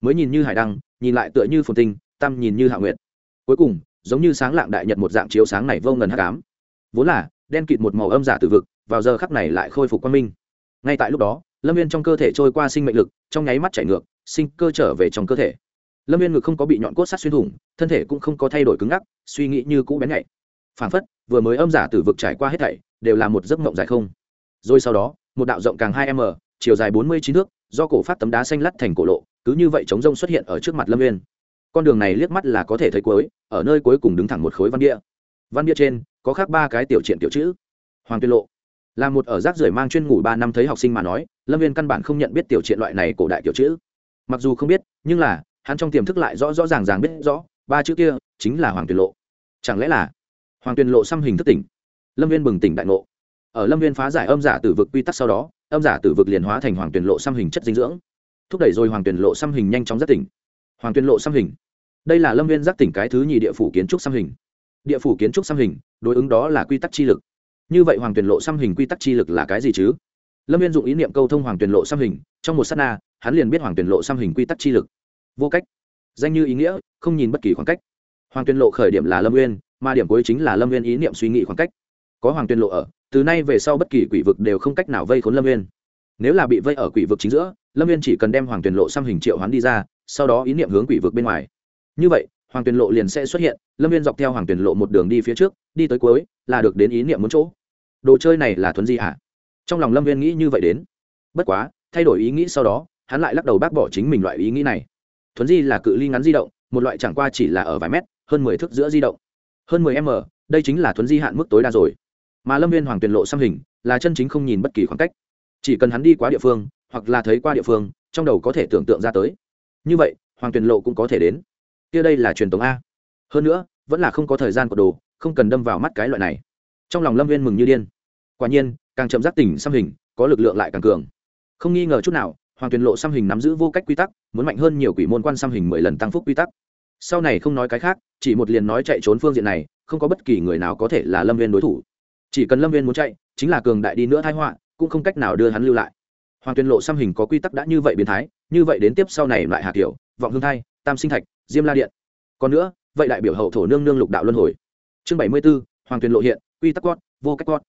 Mới nhìn như hải đăng, nhìn lại tựa như phồn tinh tâm nhìn như hạ nguyệt. Cuối cùng, giống như sáng lạng đại nhật một dạng chiếu sáng này vô ngần hắc ám. Vốn là, đen kịt một màu âm giả từ vực, vào giờ khắc này lại khôi phục quang minh. Ngay tại lúc đó, lâm viên trong cơ thể trôi qua sinh mệnh lực, trong nháy mắt chảy ngược, sinh cơ trở về trong cơ thể. Lâm viên ngực không có bị nhọn cốt sắt xuyên thủng, thân thể cũng không có thay đổi cứng ngắc, suy nghĩ như cũ bén nhạy. Phản phất vừa mới âm giả tử vực trải qua hết thảy, đều là một giấc mộng dài không. Rồi sau đó, một đạo rộng càng hai m, chiều dài bốn mươi chín thước, do cổ phát tấm đá xanh lắt thành cổ lộ, cứ như vậy chống rông xuất hiện ở trước mặt lâm viên con đường này liếc mắt là có thể thấy cuối, ở nơi cuối cùng đứng thẳng một khối văn bia. Văn bia trên, có khác ba cái tiểu triện tiểu chữ. Hoàng tuyên lộ. Là một ở rác rưởi mang chuyên ngủ ba năm thấy học sinh mà nói, lâm viên căn bản không nhận biết tiểu triện loại này cổ đại kiểu chữ. Mặc dù không biết, nhưng là, hắn trong tiềm thức lại rõ rõ ràng ràng biết rõ, ba chữ kia chính là hoàng tuyên lộ. Chẳng lẽ là hoàng tuyền lộ xăm hình thức tỉnh. Lâm viên bừng tỉnh đại ngộ. Ở lâm viên phá giải âm giả tử vực quy tắc sau đó, âm giả tử vực liền hóa thành hoàng tuyền lộ xăm hình chất dinh dưỡng. Thúc đẩy rồi hoàng tuyền lộ xăm hình nhanh chóng giác tỉnh. Hoàng tuyền lộ xăm hình. Đây là lâm viên giác tỉnh cái thứ nhì địa phủ kiến trúc xăm hình. Địa phủ kiến trúc xăm hình, đối ứng đó là quy tắc chi lực. Như vậy hoàng tuyền lộ xăm hình quy tắc chi lực là cái gì chứ? Lâm viên dụng ý niệm câu thông hoàng tuyền lộ xăm hình, trong một s á t na, hắn liền biết hoàng tuyền lộ xăm hình quy tắc chi lực. Vô cách. Danh như ý nghĩa, không nhìn bất kỳ khoảng cách. Hoàng tuyền lộ khởi điểm là lâm uyên mà điểm cuối chính là lâm viên ý niệm suy nghĩ khoảng cách. Có hoàng tuyền lộ ở, từ nay về sau bất kỳ quỷ vực đều không cách nào vây khốn lâm viên nếu là bị vây ở quỷ vực chính giữa, lâm viên chỉ cần đem hoàng tuyền lộ xăm hình triệu hoán đi ra, sau đó ý niệm hướng quỷ vực bên ngoài. Như vậy, hoàng tuyền lộ liền sẽ xuất hiện, lâm viên dọc theo hoàng tuyền lộ một đường đi phía trước, đi tới cuối, là được đến ý niệm muốn chỗ. Đồ chơi này là thuấn di hả trong lòng lâm viên nghĩ như vậy đến. Bất quá, thay đổi ý nghĩ sau đó, hắn lại lắc đầu bác bỏ chính mình loại ý nghĩ này. Thuấn di là cự ly ngắn di động, một loại chẳng qua chỉ là ở vài mét, hơn mười thước giữa di động hơn mười m đây chính là thuấn di hạn mức tối đa rồi. Mà lâm viên hoàng tuyền lộ xăm hình, là chân chính không nhìn bất kỳ khoảng cách. Chỉ cần hắn đi qua địa phương, hoặc là thấy qua địa phương, trong đầu có thể tưởng tượng ra tới. Như vậy, hoàng tuyền lộ cũng có thể đến. Kia đây là truyền thống a. Hơn nữa, vẫn là không có thời gian của đồ, không cần đâm vào mắt cái loại này. Trong lòng lâm viên mừng như điên. Quả nhiên, càng chậm giác tỉnh xăm hình, có lực lượng lại càng cường. Không nghi ngờ chút nào, hoàng tuyền lộ xăm hình nắm giữ vô cách quy tắc, muốn mạnh hơn nhiều quỷ môn quan xăm hình mười lần tăng phúc quy tắc sau này không nói cái khác, chỉ một liền nói chạy trốn phương diện này, không có bất kỳ người nào có thể là lâm viên đối thủ. Chỉ cần lâm viên muốn chạy, chính là cường đại đi nữa thái họa, cũng không cách nào đưa hắn lưu lại. Hoàng tuyên lộ xăm hình có quy tắc đã như vậy biến thái, như vậy đến tiếp sau này lại hạ kiểu, vọng hương thai, tam sinh thạch, diêm la điện. Còn nữa, vậy đại biểu hậu thổ nương nương lục đạo luân hồi. Chương bảy mươi b ố hoàng tuyên lộ hiện, quy tắc quát, vô cách quát.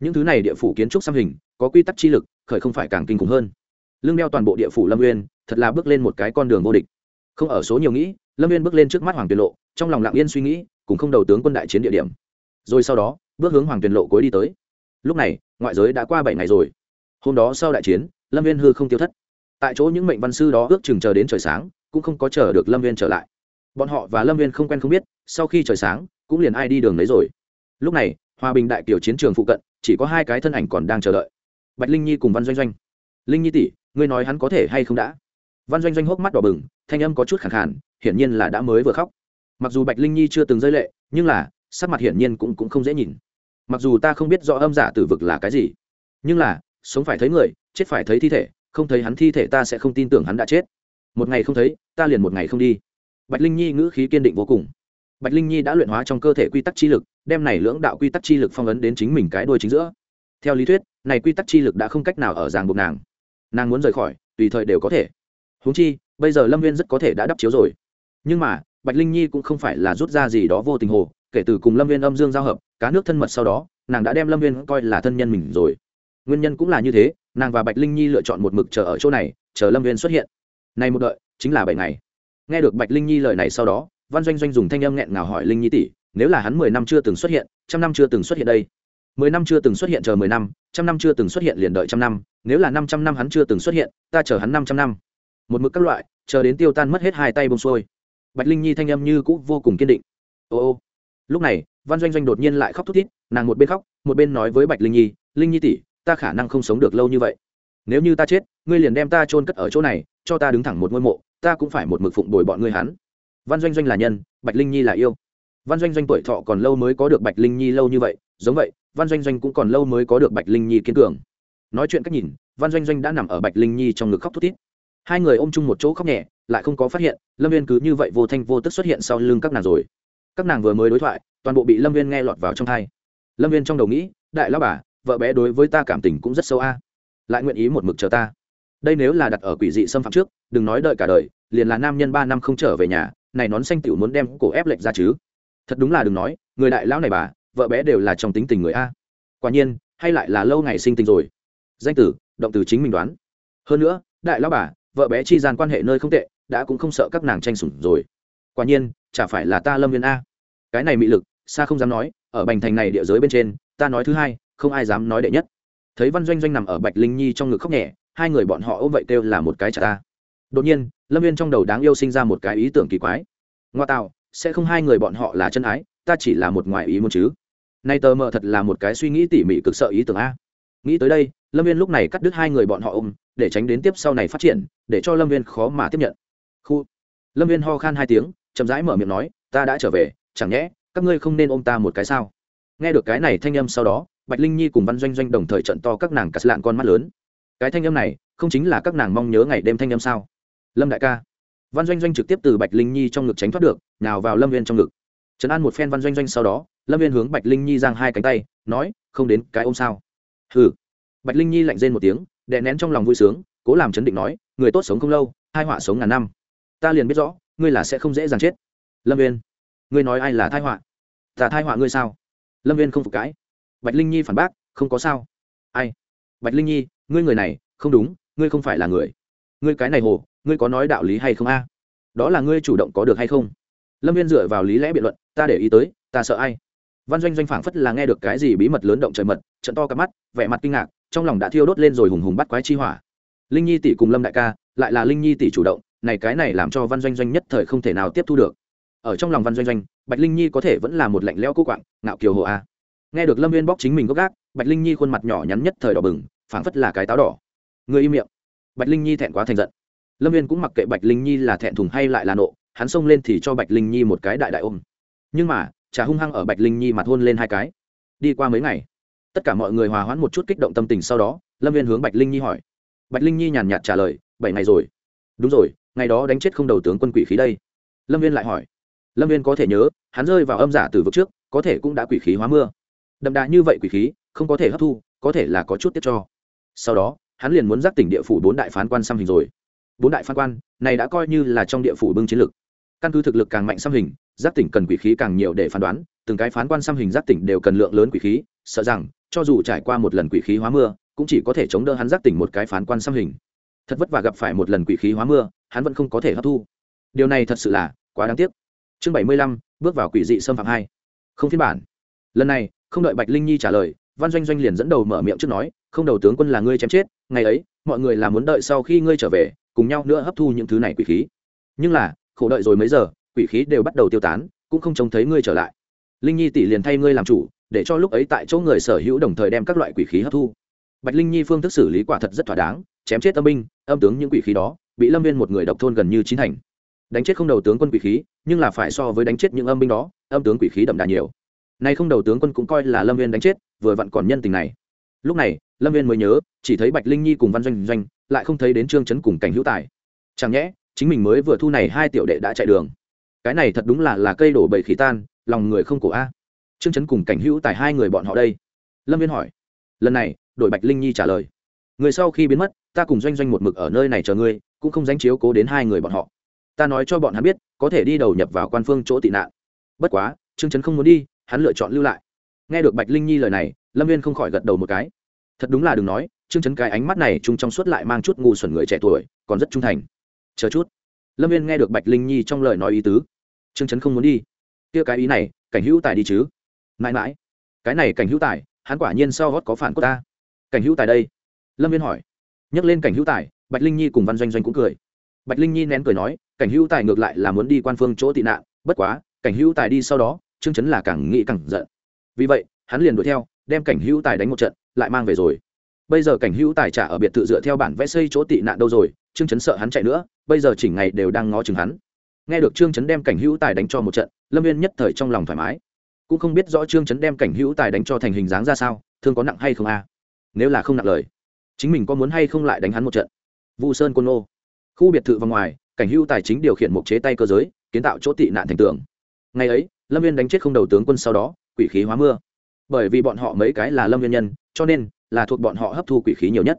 Những thứ này địa phủ kiến trúc xăm hình, có quy tắc chi lực, khởi không phải càng kinh khủng hơn. Lương đeo toàn bộ địa phủ lâm nguyên thật là bước lên một cái con đường vô địch. Không ở số nhiều nghĩ lâm Viên bước lên trước mắt hoàng tuyền lộ, trong lòng lặng yên suy nghĩ, cùng không đầu tướng quân đại chiến địa điểm. Rồi sau đó, bước hướng hoàng tuyền lộ cuối đi tới. Lúc này, ngoại giới đã qua bảy ngày rồi. Hôm đó sau đại chiến, lâm viên hư không tiêu thất. Tại chỗ những mệnh văn sư đó ước chừng chờ đến trời sáng, cũng không có chờ được lâm viên trở lại. Bọn họ và lâm viên không quen không biết, sau khi trời sáng, cũng liền ai đi đường đấy rồi. Lúc này, hòa bình đại kiểu chiến trường phụ cận, chỉ có hai cái thân ảnh còn đang chờ đợi. Bạch linh nhi cùng văn doanh doanh. Linh nhi tỷ, ngươi nói hắn có thể hay không đã? Văn doanh doanh hốc mắt đỏ bừng, thanh âm có chút khẳng khản hiển nhiên là đã mới vừa khóc. Mặc dù bạch linh nhi chưa từng rơi lệ nhưng là sắc mặt hiển nhiên cũng, cũng không dễ nhìn. Mặc dù ta không biết rõ âm giả tử vực là cái gì nhưng là sống phải thấy người chết phải thấy thi thể không thấy hắn thi thể ta sẽ không tin tưởng hắn đã chết. Một ngày không thấy ta liền một ngày không đi. Bạch linh nhi ngữ khí kiên định vô cùng. Bạch linh nhi đã luyện hóa trong cơ thể quy tắc chi lực đem này lưỡng đạo quy tắc chi lực phong ấn đến chính mình cái đôi chính giữa. Theo lý thuyết này quy tắc chi lực đã không cách nào ở ràng buộc nàng. Nàng muốn rời khỏi tùy thời đều có thể. Huống chi bây giờ lâm viên rất có thể đã đắp chiếu rồi nhưng mà, bạch linh nhi cũng không phải là rút ra gì đó vô tình hồ, kể từ cùng lâm viên âm dương giao hợp, cá nước thân mật sau đó, nàng đã đem lâm viên coi là thân nhân mình rồi. Nguyên nhân cũng là như thế, nàng và bạch linh nhi lựa chọn một mực chờ ở chỗ này, chờ lâm viên xuất hiện. Này một đợi, chính là bảy ngày. Nghe được bạch linh nhi lời này sau đó, văn doanh doanh dùng thanh âm nghẹn ngào hỏi linh nhi tỷ, nếu là hắn mười năm chưa từng xuất hiện, trăm năm chưa từng xuất hiện đây. Mười năm chưa từng xuất hiện chờ mười năm, trăm năm chưa từng xuất hiện liền đợi trăm năm, nếu là năm trăm năm hắn chưa từng xuất hiện, ta chờ hắn năm trăm năm. Một mực các loại, chờ đến tiêu tan mất hết hai tay bông xuôi bạch linh nhi thanh âm như cũ vô cùng kiên định. Ô ô. Lúc này, văn doanh doanh đột nhiên lại khóc thút thít, nàng một bên khóc, một bên nói với bạch linh nhi linh nhi tỷ, ta khả năng không sống được lâu như vậy. Nếu như ta chết, ngươi liền đem ta chôn cất ở chỗ này, cho ta đứng thẳng một ngôi mộ, ta cũng phải một mực phụng bồi bọn ngươi hắn. Văn doanh doanh là nhân, bạch linh nhi là yêu. Văn doanh doanh tuổi thọ còn lâu mới có được bạch linh nhi lâu như vậy, giống vậy, văn doanh doanh cũng còn lâu mới có được bạch linh nhi kiên cường. Nói chuyện cách nhìn, văn doanh doanh đã nằm ở bạch linh nhi trong ngực khóc thút thít hai người ôm chung một chỗ khóc nhẹ, lại không có phát hiện, lâm viên cứ như vậy vô thanh vô tức xuất hiện sau lưng các nàng rồi. Các nàng vừa mới đối thoại, toàn bộ bị lâm viên nghe lọt vào trong thai lâm viên trong đầu nghĩ, đại lao bà, vợ bé đối với ta cảm tình cũng rất sâu a. Lại nguyện ý một mực chờ ta. Đây nếu là đặt ở quỷ dị xâm phạm trước, đừng nói đợi cả đời, liền là nam nhân ba năm không trở về nhà, này nón xanh tiểu muốn đem cổ ép lệch ra chứ. Thật đúng là đừng nói, người đại lão này bà, vợ bé đều là trong tính tình người a. Quả nhiên, hay lại là lâu ngày sinh tình rồi. Danh tử, động từ chính mình đoán. Hơn nữa, đại lão bà vợ bé chi gian quan hệ nơi không tệ, đã cũng không sợ các nàng tranh sủng rồi. Quả nhiên, chả phải là ta lâm viên a. Cái này mị lực xa không dám nói, ở bành thành này địa giới bên trên, ta nói thứ hai, không ai dám nói đệ nhất. Thấy văn doanh doanh nằm ở bạch linh nhi trong ngực khóc nhẹ, hai người bọn họ ôm vậy kêu là một cái chả ta. Đột nhiên, lâm viên trong đầu đáng yêu sinh ra một cái ý tưởng kỳ quái. Ngoa tạo, sẽ không hai người bọn họ là chân ái, ta chỉ là một ngoại ý muốn chứ. Nay tờ mờ thật là một cái suy nghĩ tỉ mỉ cực sợ ý tưởng a nghĩ tới đây, lâm viên lúc này cắt đứt hai người bọn họ ôm, để tránh đến tiếp sau này phát triển, để cho lâm viên khó mà tiếp nhận. Khu. Lâm viên ho khan hai tiếng, chậm rãi mở miệng nói, ta đã trở về, chẳng nhẽ, các ngươi không nên ôm ta một cái sao? Nghe được cái này thanh âm sau đó, bạch linh nhi cùng văn doanh doanh đồng thời trận to các nàng cắt lạn con mắt lớn. Cái thanh âm này, không chính là các nàng mong nhớ ngày đêm thanh âm sao? Lâm đại ca. Văn doanh doanh trực tiếp từ bạch linh nhi trong ngực tránh thoát được nào vào lâm viên trong ngực. Trấn an một phen văn doanh doanh sau đó, lâm viên hướng bạch linh nhi giang hai cánh tay, nói, không đến cái ôm sao? Hừ. Bạch linh nhi lạnh rên một tiếng, đè nén trong lòng vui sướng, cố làm chấn định nói, người tốt sống không lâu hai họa sống ngàn năm. Ta liền biết rõ, ngươi là sẽ không dễ dàng chết. Lâm viên ngươi nói ai là thai họa? Ta thai họa ngươi sao? Lâm viên không phục cãi. Bạch linh nhi phản bác, không có sao. Ai? Bạch linh nhi, ngươi người này, không đúng, ngươi không phải là người. Ngươi cái này hồ, ngươi có nói đạo lý hay không a? Đó là ngươi chủ động có được hay không? Lâm viên dựa vào lý lẽ biện luận, ta để ý tới, ta sợ ai? Văn doanh doanh phảng phất là nghe được cái gì bí mật lớn động trời mật, trận to cả mắt, vẻ mặt kinh ngạc, trong lòng đã thiêu đốt lên rồi hùng hùng bắt quái chi hỏa. Linh nhi tỷ cùng lâm đại ca, lại là linh nhi tỷ chủ động, này cái này làm cho văn doanh doanh nhất thời không thể nào tiếp thu được. Ở trong lòng văn doanh doanh, bạch linh nhi có thể vẫn là một lạnh lẽo cô quạng, ngạo kiều hồ a. Nghe được lâm viên bóc chính mình gốc gác, bạch linh nhi khuôn mặt nhỏ nhắn nhất thời đỏ bừng, phảng phất là cái táo đỏ. Người im miệng. Bạch linh nhi thẹn quá thành giận. Lâm viên cũng mặc kệ bạch linh nhi là thẹn thùng hay lại là nộ, hắn xông lên thì cho bạch linh nhi một cái đại đại ôm. Nhưng mà trà hung hăng ở bạch linh nhi mặt hôn lên hai cái. Đi qua mấy ngày, tất cả mọi người hòa hoãn một chút kích động tâm tình sau đó, lâm viên hướng bạch linh nhi hỏi. Bạch linh nhi nhàn nhạt trả lời, bảy ngày rồi. Đúng rồi, ngày đó đánh chết không đầu tướng quân quỷ khí đây. Lâm viên lại hỏi. Lâm viên có thể nhớ, hắn rơi vào âm giả từ vực trước, có thể cũng đã quỷ khí hóa mưa. Đậm đà như vậy quỷ khí, không có thể hấp thu, có thể là có chút tiết cho. Sau đó, hắn liền muốn giác tỉnh địa phủ bốn đại phán quan xăm hình rồi. Bốn đại phán quan, này đã coi như là trong địa phủ bưng chiến lực căn cứ thực lực càng mạnh xăm hình, giác tỉnh cần quỷ khí càng nhiều để phán đoán, từng cái phán quan xăm hình giác tỉnh đều cần lượng lớn quỷ khí, sợ rằng, cho dù trải qua một lần quỷ khí hóa mưa, cũng chỉ có thể chống đỡ hắn giác tỉnh một cái phán quan xăm hình. Thật vất vả gặp phải một lần quỷ khí hóa mưa, hắn vẫn không có thể hấp thu. Điều này thật sự là quá đáng tiếc. Chương bảy mươi lăm, bước vào quỷ dị xâm phạm hai. Không phiên bản. Lần này, không đợi bạch linh nhi trả lời, văn doanh doanh liền dẫn đầu mở miệng trước nói, không đầu tướng quân là ngươi chém chết, ngày ấy, mọi người là muốn đợi sau khi ngươi trở về, cùng nhau nữa hấp thu những thứ này quỷ khí. Nhưng là khổ đợi rồi mấy giờ, quỷ khí đều bắt đầu tiêu tán, cũng không trông thấy ngươi trở lại. Linh nhi tỷ liền thay ngươi làm chủ, để cho lúc ấy tại chỗ người sở hữu đồng thời đem các loại quỷ khí hấp thu. Bạch linh nhi phương thức xử lý quả thật rất thỏa đáng, chém chết âm binh, âm tướng những quỷ khí đó, bị lâm viên một người độc thôn gần như chín thành. Đánh chết không đầu tướng quân quỷ khí, nhưng là phải so với đánh chết những âm binh đó, âm tướng quỷ khí đậm đà nhiều. Nay không đầu tướng quân cũng coi là lâm viên đánh chết, vừa vặn còn nhân tình này. Lúc này, lâm viên mới nhớ, chỉ thấy bạch linh nhi cùng văn doanh doanh, lại không thấy đến trương chấn cùng cảnh hữu tài. Chẳng nhẽ chính mình mới vừa thu này hai tiểu đệ đã chạy đường. Cái này thật đúng là là cây đổ bầy khí tan, lòng người không cổ a. Trương chấn cùng cảnh hữu tài hai người bọn họ đây. Lâm viên hỏi. Lần này, đội bạch linh nhi trả lời. Người sau khi biến mất, ta cùng doanh doanh một mực ở nơi này chờ ngươi, cũng không dánh chiếu cố đến hai người bọn họ. Ta nói cho bọn hắn biết, có thể đi đầu nhập vào quan phương chỗ tị nạn. Bất quá, trương chấn không muốn đi, hắn lựa chọn lưu lại. Nghe được bạch linh nhi lời này, lâm viên không khỏi gật đầu một cái. Thật đúng là đừng nói, trương chấn cái ánh mắt này chung trong suốt lại mang chút ngu xuẩn người trẻ tuổi, còn rất trung thành chờ chút. Lâm viên nghe được bạch linh nhi trong lời nói ý tứ. Trương trấn không muốn đi. Kia cái ý này, cảnh hữu tài đi chứ? Mãi mãi. Cái này cảnh hữu tài, hắn quả nhiên sau gót có phản của ta. Cảnh hữu tài đây? Lâm viên hỏi. Nhắc lên cảnh hữu tài, bạch linh nhi cùng văn doanh doanh cũng cười. Bạch linh nhi nén cười nói, cảnh hữu tài ngược lại là muốn đi quan phương chỗ tị nạn, bất quá, cảnh hữu tài đi sau đó, trương chấn là càng nghĩ càng giận. Vì vậy, hắn liền đuổi theo, đem cảnh hữu tài đánh một trận, lại mang về rồi. Bây giờ cảnh hữu tài trả ở biệt thự dựa theo bản vẽ xây chỗ tị nạn đâu rồi trương chấn sợ hắn chạy nữa, bây giờ chỉnh ngày đều đang ngó chừng hắn. Nghe được trương chấn đem cảnh hữu tài đánh cho một trận, lâm viên nhất thời trong lòng thoải mái. Cũng không biết rõ trương chấn đem cảnh hữu tài đánh cho thành hình dáng ra sao, thương có nặng hay không a? Nếu là không nặng lời, chính mình có muốn hay không lại đánh hắn một trận? Vu sơn côn ô khu biệt thự và ngoài, cảnh hữu tài chính điều khiển một chế tay cơ giới, kiến tạo chỗ tị nạn thành tường. Ngày ấy, lâm viên đánh chết không đầu tướng quân sau đó, quỷ khí hóa mưa. Bởi vì bọn họ mấy cái là lâm viên nhân, cho nên là thuộc bọn họ hấp thu quỷ khí nhiều nhất.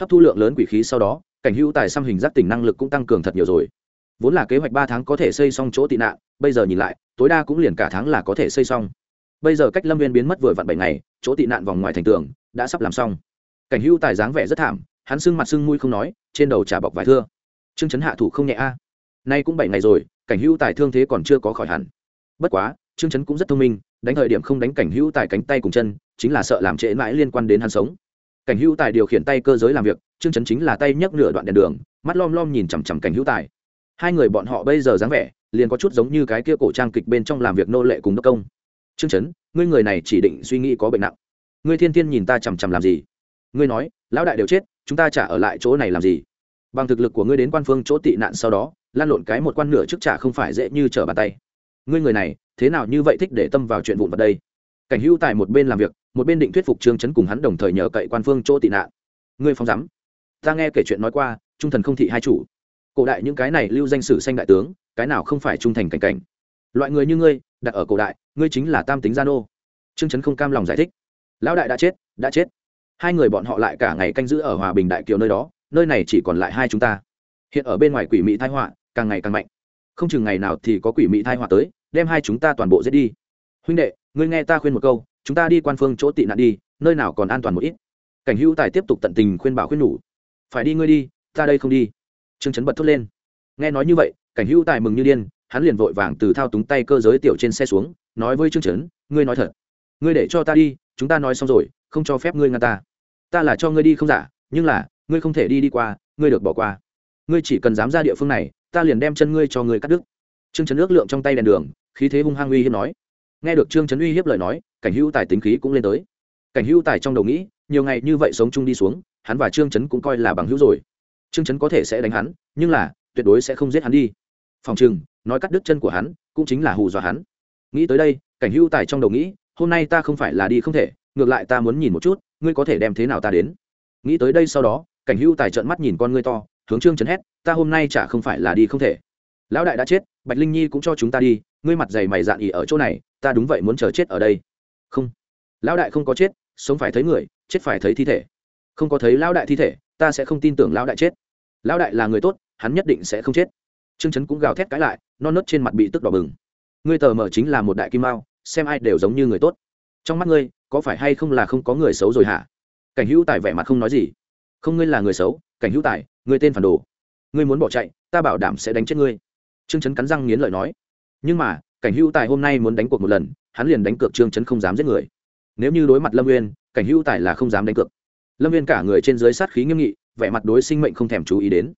Hấp thu lượng lớn quỷ khí sau đó cảnh hữu tài xăm hình giác tỉnh năng lực cũng tăng cường thật nhiều rồi. Vốn là kế hoạch ba tháng có thể xây xong chỗ tị nạn, bây giờ nhìn lại, tối đa cũng liền cả tháng là có thể xây xong. Bây giờ cách lâm viên biến mất vừa vặn bảy ngày, chỗ tị nạn vòng ngoài thành tường, đã sắp làm xong. Cảnh hữu tài dáng vẻ rất thảm, hắn sưng mặt sưng mũi không nói, trên đầu trả bọc vài thưa. Trương chấn hạ thủ không nhẹ a. Nay cũng bảy ngày rồi, cảnh hữu tài thương thế còn chưa có khỏi hẳn. Bất quá, trương chấn cũng rất thông minh, đánh thời điểm không đánh cảnh hữu tài cánh tay cùng chân, chính là sợ làm trễ mãi liên quan đến hắn sống. Cảnh hữu tài điều khiển tay cơ giới làm việc trương chấn chính là tay nhấc nửa đoạn đèn đường, mắt lom lom nhìn chằm chằm cảnh hữu tài. Hai người bọn họ bây giờ dáng vẻ, liền có chút giống như cái kia cổ trang kịch bên trong làm việc nô lệ cùng đốc công. Trương chấn, ngươi người này chỉ định suy nghĩ có bệnh nặng. Ngươi thiên thiên nhìn ta chằm chằm làm gì? Ngươi nói, lão đại đều chết, chúng ta trả ở lại chỗ này làm gì? Bằng thực lực của ngươi đến quan phương chỗ tị nạn sau đó, lan lộn cái một quan nửa trước trả không phải dễ như trở bàn tay. Ngươi người này, thế nào như vậy thích để tâm vào chuyện vụn vào đây? Cảnh hữu tại một bên làm việc, một bên định thuyết phục trương chấn cùng hắn đồng thời nhờ cậy quan phương chỗ tị nạn. Ngươi phong giám ta nghe kể chuyện nói qua, trung thần không thị hai chủ. Cổ đại những cái này lưu danh sử sanh đại tướng, cái nào không phải trung thành cảnh cảnh. Loại người như ngươi, đặt ở cổ đại, ngươi chính là tam tính gia nô. Trương chấn không cam lòng giải thích. Lão đại đã chết đã chết. Hai người bọn họ lại cả ngày canh giữ ở hòa bình đại kiều nơi đó, nơi này chỉ còn lại hai chúng ta. Hiện ở bên ngoài quỷ mỹ thai họa, càng ngày càng mạnh. Không chừng ngày nào thì có quỷ mỹ thai họa tới, đem hai chúng ta toàn bộ giết đi. Huynh đệ, ngươi nghe ta khuyên một câu, chúng ta đi quan phương chỗ tị nạn đi, nơi nào còn an toàn một ít. Cảnh hữu tài tiếp tục tận tình khuyên bảo khuyên nhủ phải đi ngươi đi, ta đây không đi. Trương chấn bật thốt lên. Nghe nói như vậy, cảnh hữu tài mừng như điên, hắn liền vội vàng từ thao túng tay cơ giới tiểu trên xe xuống, nói với trương chấn, ngươi nói thật. Ngươi để cho ta đi, chúng ta nói xong rồi, không cho phép ngươi ngăn ta. Ta là cho ngươi đi không giả, nhưng là, ngươi không thể đi đi qua, ngươi được bỏ qua. Ngươi chỉ cần dám ra địa phương này, ta liền đem chân ngươi cho ngươi cắt đứt. Trương Chấn ước lượng trong tay đèn đường, khí thế hung hăng uy hiếp nói. Nghe được trương Chấn uy hiếp lời nói, cảnh hữu tài tính khí cũng lên tới. Cảnh hữu tài trong đầu nghĩ, nhiều ngày như vậy sống chung đi xuống hắn và trương trấn cũng coi là bằng hữu rồi. trương trấn có thể sẽ đánh hắn, nhưng là, tuyệt đối sẽ không giết hắn đi. Phòng chừng nói cắt đứt chân của hắn, cũng chính là hù dọa hắn. Nghĩ tới đây, cảnh hữu tài trong đầu nghĩ, hôm nay ta không phải là đi không thể, ngược lại ta muốn nhìn một chút, ngươi có thể đem thế nào ta đến. Nghĩ tới đây sau đó, cảnh hữu tài trợn mắt nhìn con ngươi to, hướng trương trấn hét, ta hôm nay chả không phải là đi không thể. Lão đại đã chết, bạch linh nhi cũng cho chúng ta đi, ngươi mặt dày mày dạn ỉ ở chỗ này, ta đúng vậy muốn chờ chết ở đây. Không. Lão đại không có chết, sống phải thấy người, chết phải thấy thi thể không có thấy lão đại thi thể, ta sẽ không tin tưởng lão đại chết. Lão đại là người tốt, hắn nhất định sẽ không chết. Trương trấn cũng gào thét cãi lại, non nớt trên mặt bị tức đỏ bừng. Ngươi tờ mờ chính là một đại kim mao, xem ai đều giống như người tốt. Trong mắt ngươi, có phải hay không là không có người xấu rồi hả? Cảnh hữu tài vẻ mặt không nói gì. Không ngươi là người xấu, cảnh hữu tài, ngươi tên phản đồ. Ngươi muốn bỏ chạy, ta bảo đảm sẽ đánh chết ngươi. Trương trấn cắn răng nghiến lợi nói. Nhưng mà, cảnh hữu tài hôm nay muốn đánh cuộc một lần, hắn liền đánh cược trương trấn không dám giết người. Nếu như đối mặt lâm uyên, cảnh hữu tài là không dám đánh cược lâm viên cả người trên dưới sát khí nghiêm nghị, vẻ mặt đối sinh mệnh không thèm chú ý đến.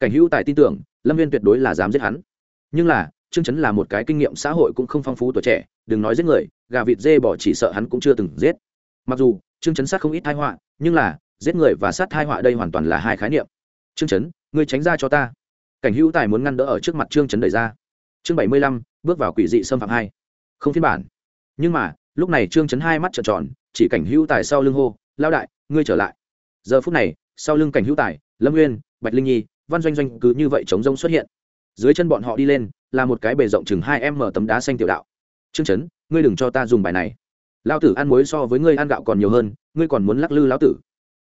Cảnh hữu tài tin tưởng, lâm viên tuyệt đối là dám giết hắn. Nhưng là, trương chấn là một cái kinh nghiệm xã hội cũng không phong phú tuổi trẻ, đừng nói giết người, gà vịt dê bỏ chỉ sợ hắn cũng chưa từng giết. Mặc dù, trương chấn sát không ít thai họa, nhưng là, giết người và sát thai họa đây hoàn toàn là hai khái niệm. Trương chấn, ngươi tránh ra cho ta. Cảnh hữu tài muốn ngăn đỡ ở trước mặt trương chấn đẩy ra. Chương bảy mươi lăm, bước vào quỷ dị xâm phạm hai. Không phiên bản. Nhưng mà, lúc này trương chấn hai mắt trợn tròn, chỉ cảnh hữu tài sau lưng hô lao đại ngươi trở lại. Giờ phút này, sau lưng cảnh hữu tài, lâm nguyên bạch linh nhi, văn doanh doanh cứ như vậy chống rông xuất hiện. Dưới chân bọn họ đi lên, là một cái bề rộng chừng hai em mở tấm đá xanh tiểu đạo. Trương chấn, ngươi đừng cho ta dùng bài này. Lao tử ăn muối so với ngươi ăn gạo còn nhiều hơn, ngươi còn muốn lắc lư lão tử.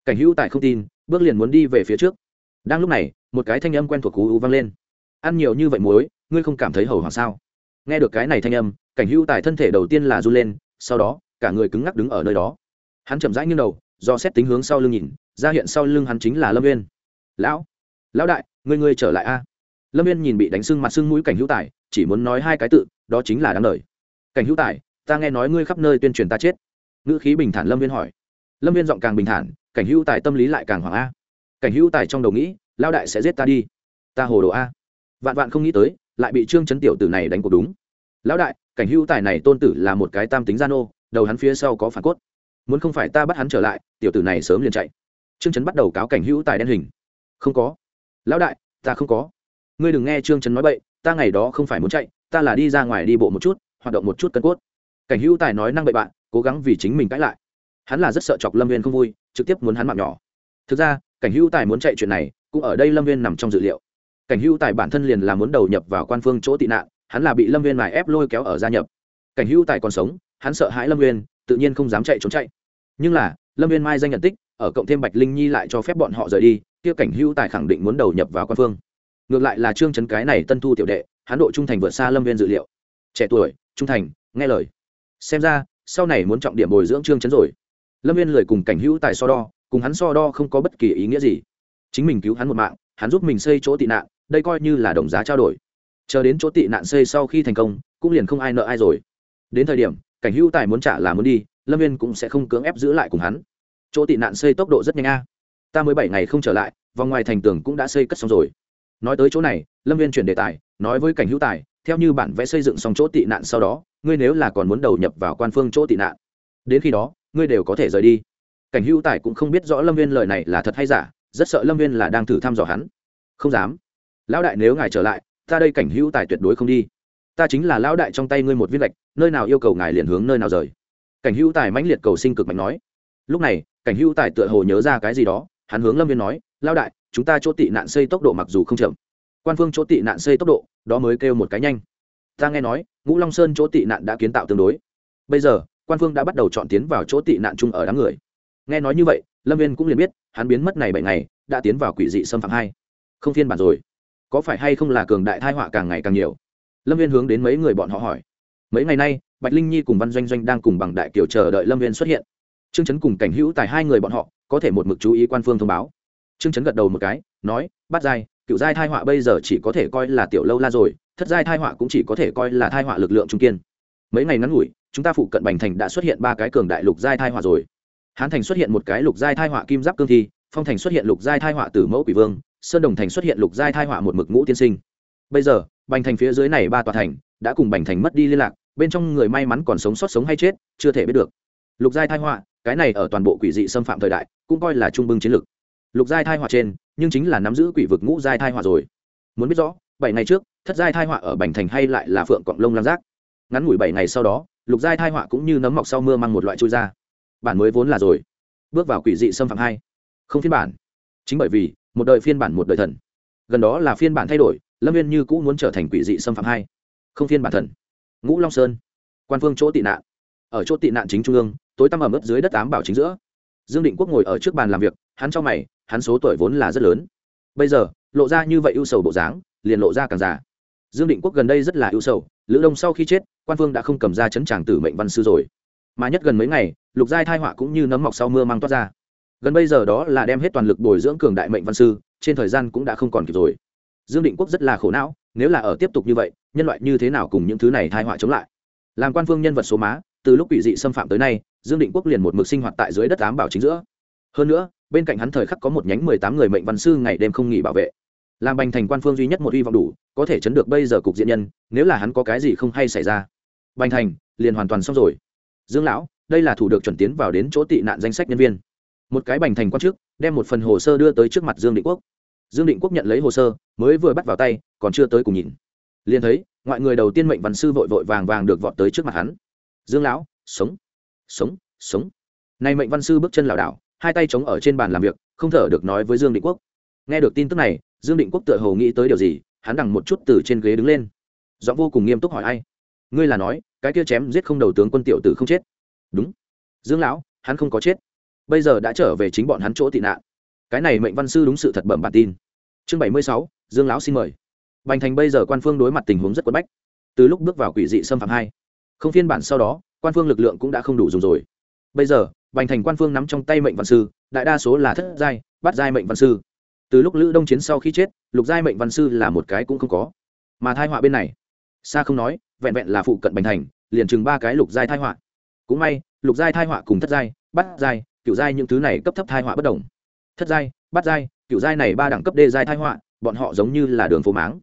Cảnh hữu tài không tin, bước liền muốn đi về phía trước. Đang lúc này, một cái thanh âm quen thuộc cú u vang lên. Ăn nhiều như vậy muối, ngươi không cảm thấy hầu hoàng sao? Nghe được cái này thanh âm, cảnh hữu tài thân thể đầu tiên là run lên, sau đó, cả người cứng ngắc đứng ở nơi đó. Hắn chậm rãi như đầu do xét tính hướng sau lưng nhìn, ra hiện sau lưng hắn chính là lâm viên lão lão đại, ngươi ngươi trở lại a. Lâm viên nhìn bị đánh sưng mặt sưng mũi cảnh hữu tài, chỉ muốn nói hai cái tự, đó chính là đáng lời cảnh hữu tài, ta nghe nói ngươi khắp nơi tuyên truyền ta chết. Ngữ khí bình thản lâm viên hỏi. Lâm viên giọng càng bình thản, cảnh hữu tài tâm lý lại càng hoảng a. Cảnh hữu tài trong đầu nghĩ lao đại sẽ giết ta đi. Ta hồ đồ a. Vạn vạn không nghĩ tới, lại bị trương chấn tiểu tử này đánh cuộc đúng. Lão đại, cảnh hữu tài này tôn tử là một cái tam tính gian ô đầu hắn phía sau có phản cốt muốn không phải ta bắt hắn trở lại, tiểu tử này sớm liền chạy. Trương chấn bắt đầu cáo cảnh hữu tài đen hình. Không có. Lão đại, ta không có. Ngươi đừng nghe trương chấn nói bậy, ta ngày đó không phải muốn chạy, ta là đi ra ngoài đi bộ một chút, hoạt động một chút cân cốt. Cảnh hữu tài nói năng bậy bạn, cố gắng vì chính mình cãi lại. Hắn là rất sợ chọc lâm viên không vui, trực tiếp muốn hắn mạng nhỏ. Thực ra, cảnh hữu tài muốn chạy chuyện này, cũng ở đây lâm viên nằm trong dự liệu. Cảnh hữu tài bản thân liền là muốn đầu nhập vào quan phương chỗ tị nạn, hắn là bị lâm viên mài ép lôi kéo ở gia nhập. Cảnh hữu tài còn sống, hắn sợ hãi lâm viên tự nhiên không dám chạy trốn chạy nhưng là, lâm viên mai danh nhận tích, ở cộng thêm bạch linh nhi lại cho phép bọn họ rời đi, kia cảnh hữu tài khẳng định muốn đầu nhập vào quan phương. Ngược lại là trương trấn cái này tân thu tiểu đệ, hắn độ trung thành vượt xa lâm viên dự liệu. Trẻ tuổi, trung thành, nghe lời. Xem ra, sau này muốn trọng điểm bồi dưỡng trương trấn rồi. Lâm viên lời cùng cảnh hữu tài so đo, cùng hắn so đo không có bất kỳ ý nghĩa gì. Chính mình cứu hắn một mạng, hắn giúp mình xây chỗ tị nạn, đây coi như là đồng giá trao đổi. Chờ đến chỗ tị nạn xây sau khi thành công, cũng liền không ai nợ ai rồi. Đến thời điểm, cảnh hữu tài muốn trả là muốn đi lâm viên cũng sẽ không cưỡng ép giữ lại cùng hắn. Chỗ tị nạn xây tốc độ rất nhanh a. Ta mới bảy ngày không trở lại, vòng ngoài thành tường cũng đã xây cất xong rồi. Nói tới chỗ này, lâm viên chuyển đề tài, nói với cảnh hữu tài, theo như bản vẽ xây dựng xong chỗ tị nạn sau đó, ngươi nếu là còn muốn đầu nhập vào quan phương chỗ tị nạn, đến khi đó, ngươi đều có thể rời đi. Cảnh hữu tài cũng không biết rõ lâm viên lời này là thật hay giả, rất sợ lâm viên là đang thử thăm dò hắn. Không dám. Lão đại nếu ngài trở lại, ta đây cảnh hữu tài tuyệt đối không đi. Ta chính là lão đại trong tay ngươi một viên lệch nơi nào yêu cầu ngài liền hướng nơi nào rời cảnh hữu tài mãnh liệt cầu sinh cực mạnh nói. Lúc này, cảnh hữu tài tựa hồ nhớ ra cái gì đó, hắn hướng lâm viên nói Lao đại, chúng ta chỗ tị nạn xây tốc độ mặc dù không chậm, quan phương chỗ tị nạn xây tốc độ, đó mới kêu một cái nhanh. Ta nghe nói, ngũ long sơn chỗ tị nạn đã kiến tạo tương đối. Bây giờ, quan phương đã bắt đầu chọn tiến vào chỗ tị nạn chung ở đám người. Nghe nói như vậy, lâm viên cũng liền biết, hắn biến mất này bảy ngày, đã tiến vào quỷ dị xâm phạm hai. Không phiên bản rồi. Có phải hay không là cường đại thai họa càng ngày càng nhiều? Lâm viên hướng đến mấy người bọn họ hỏi. Mấy ngày nay bạch linh nhi cùng văn doanh doanh đang cùng bằng đại kiều chờ đợi lâm viên xuất hiện. Trương chấn cùng cảnh hữu tài hai người bọn họ có thể một mực chú ý quan phương thông báo. Trương chấn gật đầu một cái, nói bắt giai, cựu giai thai họa bây giờ chỉ có thể coi là tiểu lâu la rồi, thất giai thai họa cũng chỉ có thể coi là thai họa lực lượng trung kiên. Mấy ngày ngắn ngủi, chúng ta phụ cận bành thành đã xuất hiện ba cái cường đại lục giai thai họa rồi. Hán thành xuất hiện một cái lục giai thai họa kim giáp cương thi, phong thành xuất hiện lục giai thai họa tử mẫu quỷ vương, sơn đồng thành xuất hiện lục giai thai họa một mực ngũ tiên sinh. Bây giờ, bành thành phía dưới này ba tòa thành đã cùng bành thành mất đi liên lạc bên trong người may mắn còn sống sót sống hay chết, chưa thể biết được. Lục giai thai họa, cái này ở toàn bộ quỷ dị xâm phạm thời đại, cũng coi là trung bưng chiến lược. Lục giai thai họa trên, nhưng chính là nắm giữ quỷ vực ngũ giai thai họa rồi. Muốn biết rõ, bảy ngày trước, thất giai thai họa ở bành thành hay lại là phượng cọng lông lam giác? Ngắn ngủi bảy ngày sau đó, lục giai thai họa cũng như nấm mọc sau mưa mang một loại chui ra. Bản mới vốn là rồi. Bước vào quỷ dị xâm phạm hai. Không phiên bản. Chính bởi vì, một đời phiên bản một đời thần. Gần đó là phiên bản thay đổi, lâm viên như cũ muốn trở thành quỷ dị xâm phạm hai. Không phiên bản thần ngũ long sơn quan phương chỗ tị nạn ở chỗ tị nạn chính trung ương tối tăm ẩm ướt dưới đất tám bảo chính giữa dương định quốc ngồi ở trước bàn làm việc hắn cho mày hắn số tuổi vốn là rất lớn bây giờ lộ ra như vậy ưu sầu bộ dáng liền lộ ra càng già dương định quốc gần đây rất là ưu sầu lữ đông sau khi chết quan phương đã không cầm ra chấn tràng tử mệnh văn sư rồi mà nhất gần mấy ngày lục giai thai họa cũng như nấm mọc sau mưa mang toát ra gần bây giờ đó là đem hết toàn lực bồi dưỡng cường đại mệnh văn sư trên thời gian cũng đã không còn kịp rồi dương định quốc rất là khổ não nếu là ở tiếp tục như vậy, nhân loại như thế nào cùng những thứ này thai họa chống lại? Làm quan phương nhân vật số má, từ lúc bị dị xâm phạm tới nay, dương định quốc liền một mực sinh hoạt tại dưới đất ám bảo chính giữa. Hơn nữa, bên cạnh hắn thời khắc có một nhánh mười tám người mệnh văn sư ngày đêm không nghỉ bảo vệ. Làm bành thành quan phương duy nhất một hy vọng đủ, có thể chấn được bây giờ cục diện nhân, nếu là hắn có cái gì không hay xảy ra. Bành thành, liền hoàn toàn xong rồi. Dương lão, đây là thủ được chuẩn tiến vào đến chỗ tị nạn danh sách nhân viên. Một cái bành thành quan chức đem một phần hồ sơ đưa tới trước mặt dương định quốc dương định quốc nhận lấy hồ sơ, mới vừa bắt vào tay, còn chưa tới cùng nhìn. Liền thấy, ngoại người đầu tiên mệnh văn sư vội vội vàng vàng được vọt tới trước mặt hắn. Dương lão, sống sống sống. Nay mệnh văn sư bước chân lảo đảo, hai tay chống ở trên bàn làm việc, không thở được nói với dương định quốc. Nghe được tin tức này, dương định quốc tựa hồ nghĩ tới điều gì, hắn đằng một chút từ trên ghế đứng lên. Giọng vô cùng nghiêm túc hỏi ai? Ngươi là nói, cái kia chém giết không đầu tướng quân tiểu tử không chết. Đúng. Dương lão, hắn không có chết. Bây giờ đã trở về chính bọn hắn chỗ tị nạn cái này mệnh văn sư đúng sự thật bẩm bản tin. Chương bảy mươi sáu, dương lão xin mời. Bành thành bây giờ quan phương đối mặt tình huống rất quất bách. Từ lúc bước vào quỷ dị xâm phạm hai, không phiên bản sau đó, quan phương lực lượng cũng đã không đủ dùng rồi. Bây giờ, bành thành quan phương nắm trong tay mệnh văn sư, đại đa số là thất giai bắt giai mệnh văn sư. Từ lúc lữ đông chiến sau khi chết, lục giai mệnh văn sư là một cái cũng không có. Mà thai họa bên này xa không nói, vẹn vẹn là phụ cận bành thành, liền chừng ba cái lục giai thai họa. Cũng may, lục giai thai họa cùng thất giai bắt giai cựu giai những thứ này cấp thấp thai họa bất đồng thất giai bắt giai cựu giai này ba đẳng cấp đê giai thai họa, bọn họ giống như là đường phố máng.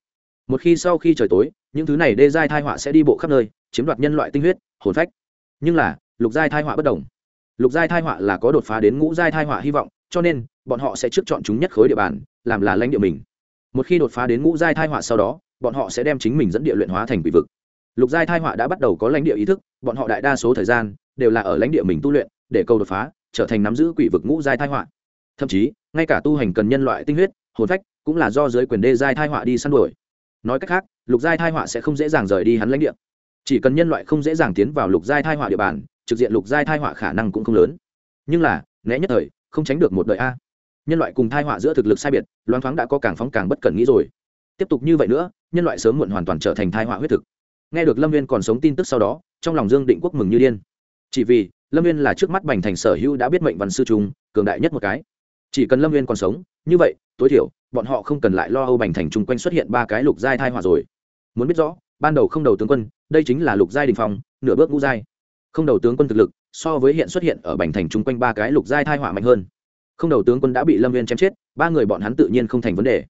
Một khi sau khi trời tối, những thứ này đê giai thai họa sẽ đi bộ khắp nơi, chiếm đoạt nhân loại tinh huyết, hồn phách. Nhưng là, lục giai thai họa bất đồng. Lục giai thai họa là có đột phá đến ngũ giai thai họa hy vọng, cho nên, bọn họ sẽ trước chọn chúng nhất khối địa bàn, làm là lãnh địa mình. Một khi đột phá đến ngũ giai thai họa sau đó, bọn họ sẽ đem chính mình dẫn địa luyện hóa thành quỷ vực. Lục giai thai họa đã bắt đầu có lãnh địa ý thức, bọn họ đại đa số thời gian đều là ở lãnh địa mình tu luyện, để câu đột phá, trở thành nắm giữ quỷ vực ngũ giai thai họa thậm chí, ngay cả tu hành cần nhân loại tinh huyết, hồn phách cũng là do giới quyền đê giai thai họa đi săn đuổi. Nói cách khác, lục giai thai họa sẽ không dễ dàng rời đi hắn lãnh địa. Chỉ cần nhân loại không dễ dàng tiến vào lục giai thai họa địa bàn, trực diện lục giai thai họa khả năng cũng không lớn. Nhưng là, né nhất thời, không tránh được một đời a. Nhân loại cùng thai họa giữa thực lực sai biệt, loáng thoáng đã có càng phóng càng bất cần nghĩ rồi. Tiếp tục như vậy nữa, nhân loại sớm muộn hoàn toàn trở thành thai họa huyết thực. Nghe được lâm viên còn sống tin tức sau đó, trong lòng dương định quốc mừng như điên. Chỉ vì, lâm viên là trước mắt bành thành sở hữu đã biết mệnh văn sư trung, cường đại nhất một cái chỉ cần lâm viên còn sống, như vậy, tối thiểu, bọn họ không cần lại lo âu bành thành chung quanh xuất hiện ba cái lục giai thai hòa rồi. Muốn biết rõ, ban đầu không đầu tướng quân, đây chính là lục giai đình phong, nửa bước ngũ giai. Không đầu tướng quân thực lực, so với hiện xuất hiện ở bành thành chung quanh ba cái lục giai thai họa mạnh hơn. Không đầu tướng quân đã bị lâm viên chém chết, ba người bọn hắn tự nhiên không thành vấn đề.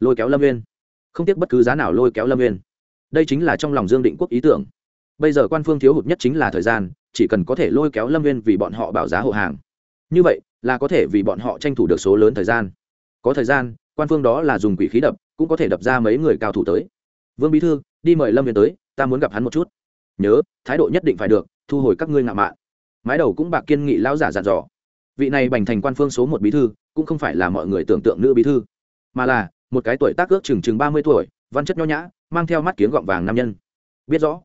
Lôi kéo lâm viên không tiếc bất cứ giá nào lôi kéo lâm viên đây chính là trong lòng dương định quốc ý tưởng. Bây giờ quan phương thiếu hụt nhất chính là thời gian, chỉ cần có thể lôi kéo lâm viên vì bọn họ bảo giá hộ hàng. Như vậy là có thể vì bọn họ tranh thủ được số lớn thời gian. Có thời gian, quan phương đó là dùng quỷ khí đập, cũng có thể đập ra mấy người cao thủ tới. Vương bí thư, đi mời lâm viên tới, ta muốn gặp hắn một chút. Nhớ, thái độ nhất định phải được, thu hồi các ngươi ngạo mạn. Mái đầu cũng bạc kiên nghị lão giả dặn dò. Vị này bành thành quan phương số một bí thư, cũng không phải là mọi người tưởng tượng nữ bí thư, mà là một cái tuổi tác ước chừng chừng ba mươi tuổi, văn chất nho nhã, mang theo mắt kiếng gọng vàng nam nhân. Biết rõ.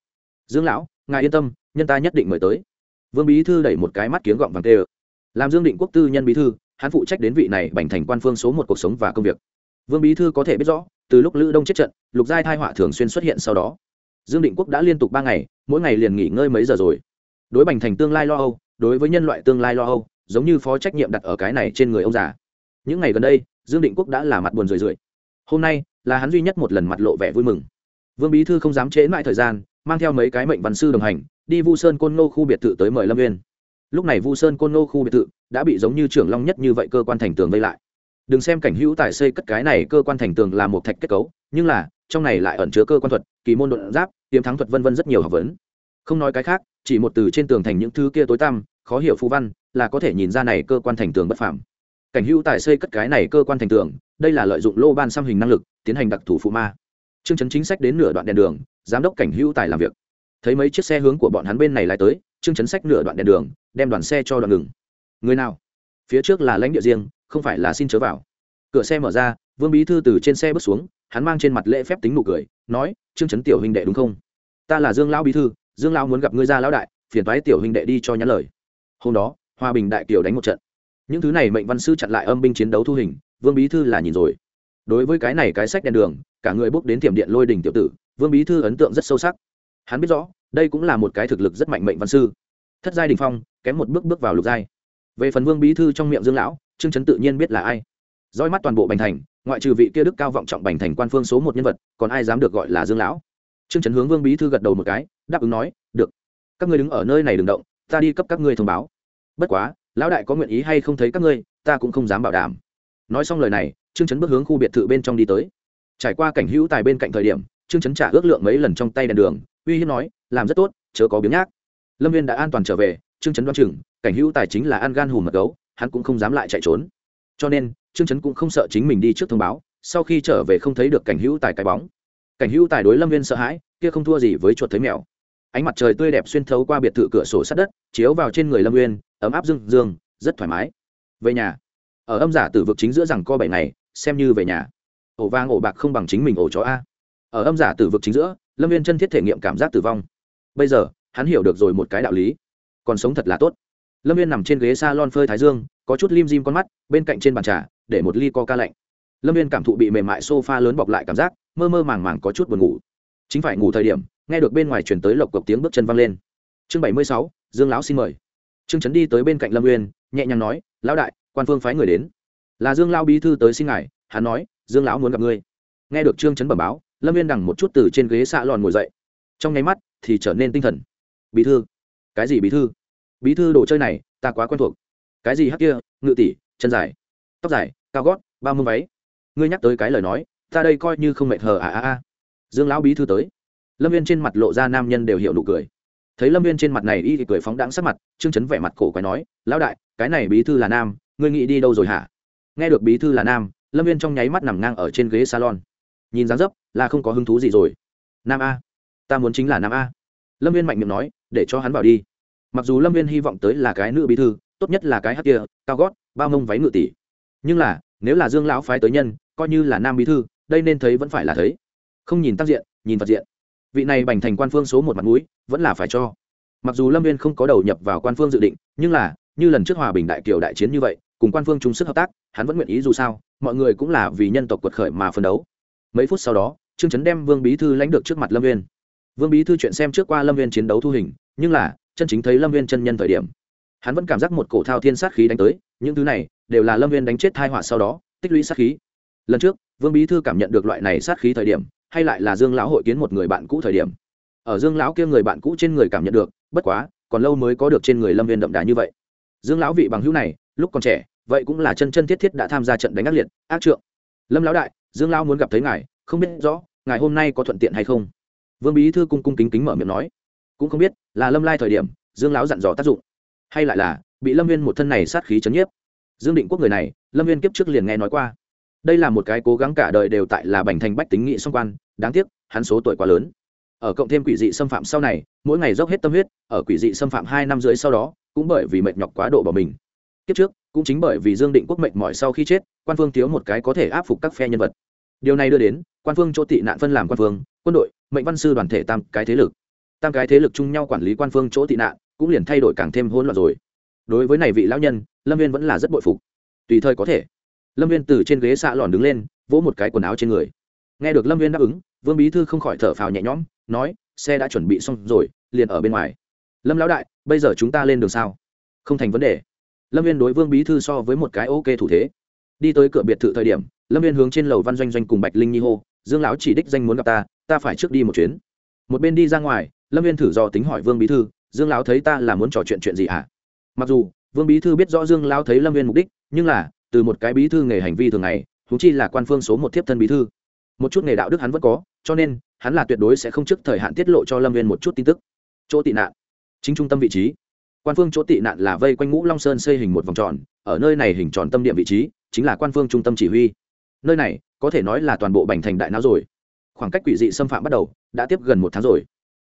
Dương lão, ngài yên tâm, nhân ta nhất định mời tới. Vương bí thư đẩy một cái mắt kiếng gọng vàng tê làm dương định quốc tư nhân bí thư, hắn phụ trách đến vị này bành thành quan phương số một cuộc sống và công việc. Vương bí thư có thể biết rõ, từ lúc lữ đông chết trận, lục giai thai họa thường xuyên xuất hiện sau đó. Dương định quốc đã liên tục ba ngày, mỗi ngày liền nghỉ ngơi mấy giờ rồi. Đối bành thành tương lai lo âu, đối với nhân loại tương lai lo âu, giống như phó trách nhiệm đặt ở cái này trên người ông già. Những ngày gần đây, dương định quốc đã là mặt buồn rười rượi. Hôm nay, là hắn duy nhất một lần mặt lộ vẻ vui mừng. Vương bí thư không dám trễ mãi thời gian, mang theo mấy cái mệnh văn sư đồng hành, đi vu sơn côn ngô khu biệt thự tới mời lâm viên lúc này vu sơn côn nô khu biệt thự đã bị giống như trưởng long nhất như vậy cơ quan thành tường vây lại. Đừng xem cảnh hữu tài xây cất cái này cơ quan thành tường là một thạch kết cấu, nhưng là, trong này lại ẩn chứa cơ quan thuật, kỳ môn đột giáp tiếm thắng thuật vân vân rất nhiều học vấn. Không nói cái khác, chỉ một từ trên tường thành những thứ kia tối tăm, khó hiểu phú văn, là có thể nhìn ra này cơ quan thành tường bất phàm. Cảnh hữu tài xây cất cái này cơ quan thành tường, đây là lợi dụng lô ban xăm hình năng lực, tiến hành đặc thù phụ ma. Chương chấn chính sách đến nửa đoạn đèn đường, giám đốc cảnh hữu tài làm việc. Thấy mấy chiếc xe hướng của bọn hắn bên này lại tới chương chấn sách nửa đoạn đèn đường đem đoàn xe cho đoàn ngừng. Người nào? Phía trước là lãnh địa riêng, không phải là xin chớ vào. Cửa xe mở ra, vương bí thư từ trên xe bước xuống, hắn mang trên mặt lễ phép tính nụ cười, nói, Trương Trấn tiểu huynh đệ đúng không? Ta là dương lão bí thư, dương lão muốn gặp ngươi ra lão đại, phiền toái tiểu huynh đệ đi cho nhắn lời. Hôm đó, hòa bình đại kiều đánh một trận. Những thứ này mệnh văn sư chặn lại âm binh chiến đấu thu hình, vương bí thư là nhìn rồi. Đối với cái này cái sách đèn đường, cả người bước đến tiệm điện lôi đình tiểu tử, vương bí thư ấn tượng rất sâu sắc. Hắn biết rõ, đây cũng là một cái thực lực rất mạnh mệnh văn sư. Thất giai đình phong kém một bước bước vào lục giai. Về phần vương bí thư trong miệng dương lão, trương chấn tự nhiên biết là ai. Roi mắt toàn bộ bành thành, ngoại trừ vị kia đức cao vọng trọng bành thành quan phương số một nhân vật, còn ai dám được gọi là dương lão? Trương chấn hướng vương bí thư gật đầu một cái, đáp ứng nói, được, các ngươi đứng ở nơi này đừng động, ta đi cấp các ngươi thông báo. Bất quá, lão đại có nguyện ý hay không thấy các ngươi, ta cũng không dám bảo đảm. Nói xong lời này, trương chấn bước hướng khu biệt thự bên trong đi tới. Trải qua cảnh hữu tài bên cạnh thời điểm, trương chấn trả ước lượng mấy lần trong tay đèn đường, uy hiếp nói, làm rất tốt, chớ có biếng nhác. Lâm viên đã an toàn trở về trương chấn đoan chừng, cảnh hữu tài chính là ăn gan hùm mật gấu, hắn cũng không dám lại chạy trốn. Cho nên, trương chấn cũng không sợ chính mình đi trước thông báo, sau khi trở về không thấy được cảnh hữu tài cái bóng. Cảnh hữu tài đối lâm viên sợ hãi, kia không thua gì với chuột thấy mèo. Ánh mặt trời tươi đẹp xuyên thấu qua biệt thự cửa sổ sát đất, chiếu vào trên người lâm Nguyên ấm áp dương dương rất thoải mái. Về nhà. Ở âm giả tử vực chính giữa rằng co bảy ngày, xem như về nhà. Ổ vang ổ bạc không bằng chính mình ổ chó a. Ở âm giả tử vực chính giữa, lâm Nguyên chân thiết thể nghiệm cảm giác tử vong. Bây giờ, hắn hiểu được rồi một cái đạo lý còn sống thật là tốt. Lâm viên nằm trên ghế s a lon phơi thái dương, có chút lim dim con mắt, bên cạnh trên bàn trà, để một ly coca lạnh. Lâm viên cảm thụ bị mềm mại s o f a lớn bọc lại cảm giác, mơ mơ màng màng có chút buồn ngủ. Chính phải ngủ thời điểm, nghe được bên ngoài chuyển tới lộc cộc tiếng bước chân văng lên. Chương bảy mươi sáu, dương lão xin mời. Trương trấn đi tới bên cạnh lâm uyên, nhẹ nhàng nói, lão đại, quan phương phái người đến. Là dương lao bí thư tới xin ngài, hắn nói, dương lão muốn gặp ngươi. Nghe được trương trấn bẩm báo, lâm viên đằng một chút từ trên ghế xạ lòn ngồi dậy. Trong nháy mắt thì trở nên tinh thần. Bí thư cái gì bí thư? Bí thư đồ chơi này, ta quá quen thuộc. Cái gì hắc kia? Ngự tỷ, chân dài, tóc dài, cao gót ba mươi váy. Ngươi nhắc tới cái lời nói, ta đây coi như không mệt hờ à à à. Dương lão bí thư tới. Lâm viên trên mặt lộ ra nam nhân đều hiểu nụ cười. Thấy lâm viên trên mặt này y thì cười phóng đáng sắc mặt chương chấn vẻ mặt cổ quái nói, lão đại, cái này bí thư là nam, ngươi nghĩ đi đâu rồi hả? Nghe được bí thư là nam, lâm viên trong nháy mắt nằm ngang ở trên ghế salon. Nhìn dáng dấp, là không có hứng thú gì rồi. Nam a. Ta muốn chính là nam a lâm viên mạnh miệng nói, để cho hắn vào đi. Mặc dù lâm viên hy vọng tới là cái nữ bí thư, tốt nhất là cái hát kia, cao gót, bao mông váy ngự tỷ. Nhưng là, nếu là dương lão phái tới nhân, coi như là nam bí thư, đây nên thấy vẫn phải là thấy. Không nhìn tác diện, nhìn vật diện. Vị này bành thành quan phương số một mặt mũi, vẫn là phải cho. Mặc dù lâm viên không có đầu nhập vào quan phương dự định, nhưng là, như lần trước hòa bình đại kiều đại chiến như vậy, cùng quan phương chung sức hợp tác, hắn vẫn nguyện ý dù sao, mọi người cũng là vì nhân tộc quật khởi mà phấn đấu. Mấy phút sau đó, trương trấn đem vương bí thư lãnh được trước mặt lâm viên vương bí thư chuyện xem trước qua lâm viên chiến đấu thu hình, nhưng là, chân chính thấy lâm viên chân nhân thời điểm. Hắn vẫn cảm giác một cổ thao thiên sát khí đánh tới, những thứ này đều là lâm viên đánh chết thai họa sau đó, tích lũy sát khí. Lần trước, vương bí thư cảm nhận được loại này sát khí thời điểm, hay lại là dương lão hội kiến một người bạn cũ thời điểm. Ở dương lão kia người bạn cũ trên người cảm nhận được, bất quá, còn lâu mới có được trên người lâm viên đậm đà như vậy. Dương lão vị bằng hữu này, lúc còn trẻ, vậy cũng là chân chân thiết thiết đã tham gia trận đánh ác liệt, ác trượng. Lâm lão đại, dương lão muốn gặp thấy ngài, không biết rõ, ngài hôm nay có thuận tiện hay không? Vương bí thư cung cung kính kính mở miệng nói, cũng không biết, là lâm lai thời điểm, dương lão dặn dò tác dụng. Hay lại là, bị lâm viên một thân này sát khí chấn nhiếp. Dương định quốc người này, lâm viên kiếp trước liền nghe nói qua. Đây là một cái cố gắng cả đời đều tại là bành thành bách tính nghị song quan, đáng tiếc, hắn số tuổi quá lớn. Ở cộng thêm quỷ dị xâm phạm sau này, mỗi ngày dốc hết tâm huyết, ở quỷ dị xâm phạm hai năm dưới sau đó, cũng bởi vì mệt nhọc quá độ bỏ mình. Kiếp trước, cũng chính bởi vì dương định quốc mệt mỏi sau khi chết, quan phương thiếu một cái có thể áp phục các phe nhân vật. Điều này đưa đến, quan phương chỗ tị nạn phân làm quan phương, quân đội mệnh văn sư đoàn thể tam cái thế lực. Tam cái thế lực chung nhau quản lý quan phương chỗ tị nạn, cũng liền thay đổi càng thêm hỗn loạn rồi. Đối với này vị lão nhân, lâm viên vẫn là rất bội phục. Tùy thời có thể, lâm viên từ trên ghế xạ lòn đứng lên, vỗ một cái quần áo trên người. Nghe được lâm viên đáp ứng, vương bí thư không khỏi thở phào nhẹ nhõm, nói, xe đã chuẩn bị xong rồi, liền ở bên ngoài. Lâm lão đại, bây giờ chúng ta lên đường sao? Không thành vấn đề. Lâm viên đối vương bí thư so với một cái ok thủ thế. Đi tới cửa biệt thự thời điểm, lâm viên hướng trên lầu văn doanh doanh cùng bạch linh nhi hô dương lão chỉ đích danh muốn gặp ta ta phải trước đi một chuyến. Một bên đi ra ngoài, lâm viên thử do tính hỏi vương bí thư, dương lão thấy ta là muốn trò chuyện chuyện gì hả? Mặc dù, vương bí thư biết rõ dương lão thấy lâm viên mục đích, nhưng là, từ một cái bí thư nghề hành vi thường ngày húng chi là quan phương số một thiếp thân bí thư, một chút nghề đạo đức hắn vẫn có, cho nên, hắn là tuyệt đối sẽ không trước thời hạn tiết lộ cho lâm viên một chút tin tức. Chỗ tị nạn, chính trung tâm vị trí. Quan phương chỗ tị nạn là vây quanh ngũ long sơn xây hình một vòng tròn, ở nơi này hình tròn tâm điểm vị trí, chính là quan phương trung tâm chỉ huy nơi này, có thể nói là toàn bộ bành thành đại não rồi. Khoảng cách quỷ dị xâm phạm bắt đầu, đã tiếp gần một tháng rồi.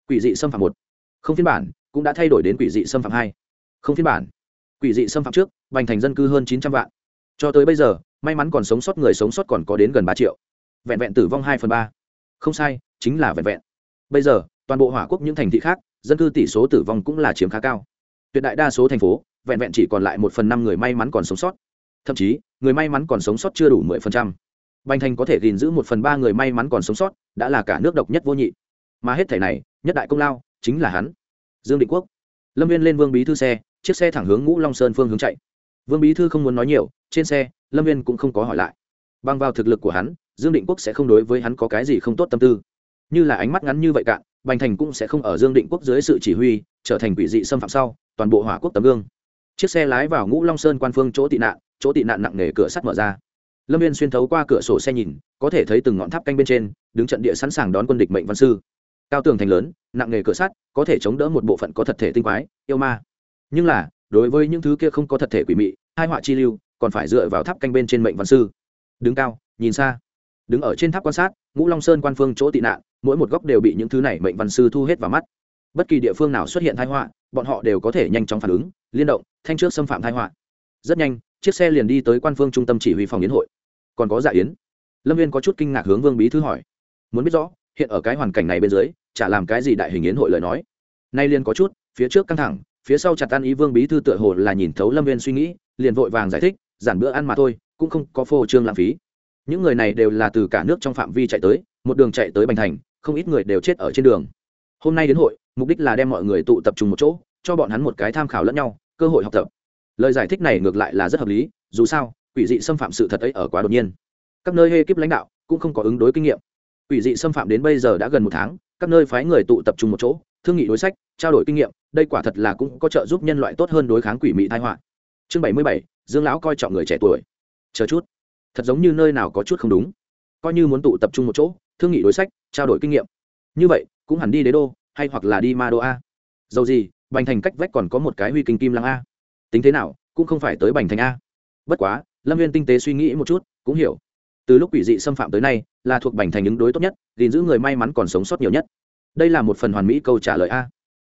Quỷ dị xâm phạm một. Không phiên bản, cũng đã thay đổi đến quỷ dị xâm phạm hai. Không phiên bản. Quỷ dị xâm phạm trước, bành thành dân cư hơn chín trăm vạn. Cho tới bây giờ, may mắn còn sống sót người sống sót còn có đến gần ba triệu. Vẹn vẹn tử vong hai phần ba. Không sai, chính là vẹn vẹn. Bây giờ, toàn bộ hỏa quốc những thành thị khác, dân cư tỷ số tử vong cũng là chiếm khá cao. Tuyệt đại đa số thành phố, vẹn vẹn chỉ còn lại một phần năm người may mắn còn sống sót thậm chí, người may mắn còn sống sót chưa đủ mười phần trăm. Bành thành có thể gìn giữ một phần ba người may mắn còn sống sót, đã là cả nước độc nhất vô nhị. Mà hết thể này, nhất đại công lao chính là hắn. Dương định quốc. Lâm viên lên vương bí thư xe, chiếc xe thẳng hướng ngũ long sơn phương hướng chạy. Vương bí thư không muốn nói nhiều, trên xe, lâm viên cũng không có hỏi lại. Bằng vào thực lực của hắn, dương định quốc sẽ không đối với hắn có cái gì không tốt tâm tư. Như là ánh mắt ngắn như vậy cạn, bành thành cũng sẽ không ở dương định quốc dưới sự chỉ huy, trở thành quỷ dị xâm phạm sau, toàn bộ hỏa quốc tấm gương. Chiếc xe lái vào ngũ long sơn quan phương chỗ tị nạn chỗ tị nạn nặng nề cửa sắt mở ra. Lâm viên xuyên thấu qua cửa sổ xe nhìn, có thể thấy từng ngọn tháp canh bên trên, đứng trận địa sẵn sàng đón quân địch mệnh văn sư. Cao tường thành lớn, nặng nề cửa sắt, có thể chống đỡ một bộ phận có thật thể tinh quái, yêu ma. Nhưng là, đối với những thứ kia không có thật thể quỷ mị hai họa chi lưu, còn phải dựa vào tháp canh bên trên mệnh văn sư. Đứng cao, nhìn xa. Đứng ở trên tháp quan sát, ngũ long sơn quan phương chỗ tị nạn, mỗi một góc đều bị những thứ này mệnh văn sư thu hết vào mắt. Bất kỳ địa phương nào xuất hiện thái họa, bọn họ đều có thể nhanh chóng phản ứng, liên động, thanh trước xâm phạm thái họa. Rất nhanh chiếc xe liền đi tới quan phương trung tâm chỉ huy phòng yến hội. Còn có dạ yến. Lâm viên có chút kinh ngạc hướng vương bí thư hỏi. Muốn biết rõ, hiện ở cái hoàn cảnh này bên dưới, chả làm cái gì đại hình yến hội lời nói. Nay liền có chút, phía trước căng thẳng, phía sau chặt tan ý vương bí thư tựa hồ là nhìn thấu lâm viên suy nghĩ, liền vội vàng giải thích, giản bữa ăn mà thôi, cũng không có phô trương lãng phí. Những người này đều là từ cả nước trong phạm vi chạy tới, một đường chạy tới bành thành, không ít người đều chết ở trên đường. Hôm nay đến hội, mục đích là đem mọi người tụ tập trung một chỗ, cho bọn hắn một cái tham khảo lẫn nhau, cơ hội học tập lời giải thích này ngược lại là rất hợp lý, dù sao, quỷ dị xâm phạm sự thật ấy ở quá đột nhiên. Các nơi hê kíp lãnh đạo cũng không có ứng đối kinh nghiệm. Quỷ dị xâm phạm đến bây giờ đã gần một tháng, các nơi phái người tụ tập trung một chỗ, thương nghị đối sách, trao đổi kinh nghiệm, đây quả thật là cũng có trợ giúp nhân loại tốt hơn đối kháng quỷ mị thai họa. Chương bảy mươi bảy, dương lão coi trọng người trẻ tuổi. Chờ chút. Thật giống như nơi nào có chút không đúng. Coi như muốn tụ tập trung một chỗ, thương nghị đối sách, trao đổi kinh nghiệm. Như vậy, cũng hẳn đi đế đô, hay hoặc là đi ma đô a. Dầu gì, bành thành cách vách còn có một cái huy kinh kim lăng a tính thế nào, cũng không phải tới bành thành a. Bất quá, lâm viên tinh tế suy nghĩ một chút, cũng hiểu. Từ lúc quỷ dị xâm phạm tới nay, là thuộc bành thành ứng đối tốt nhất, gìn giữ người may mắn còn sống sót nhiều nhất. Đây là một phần hoàn mỹ câu trả lời a.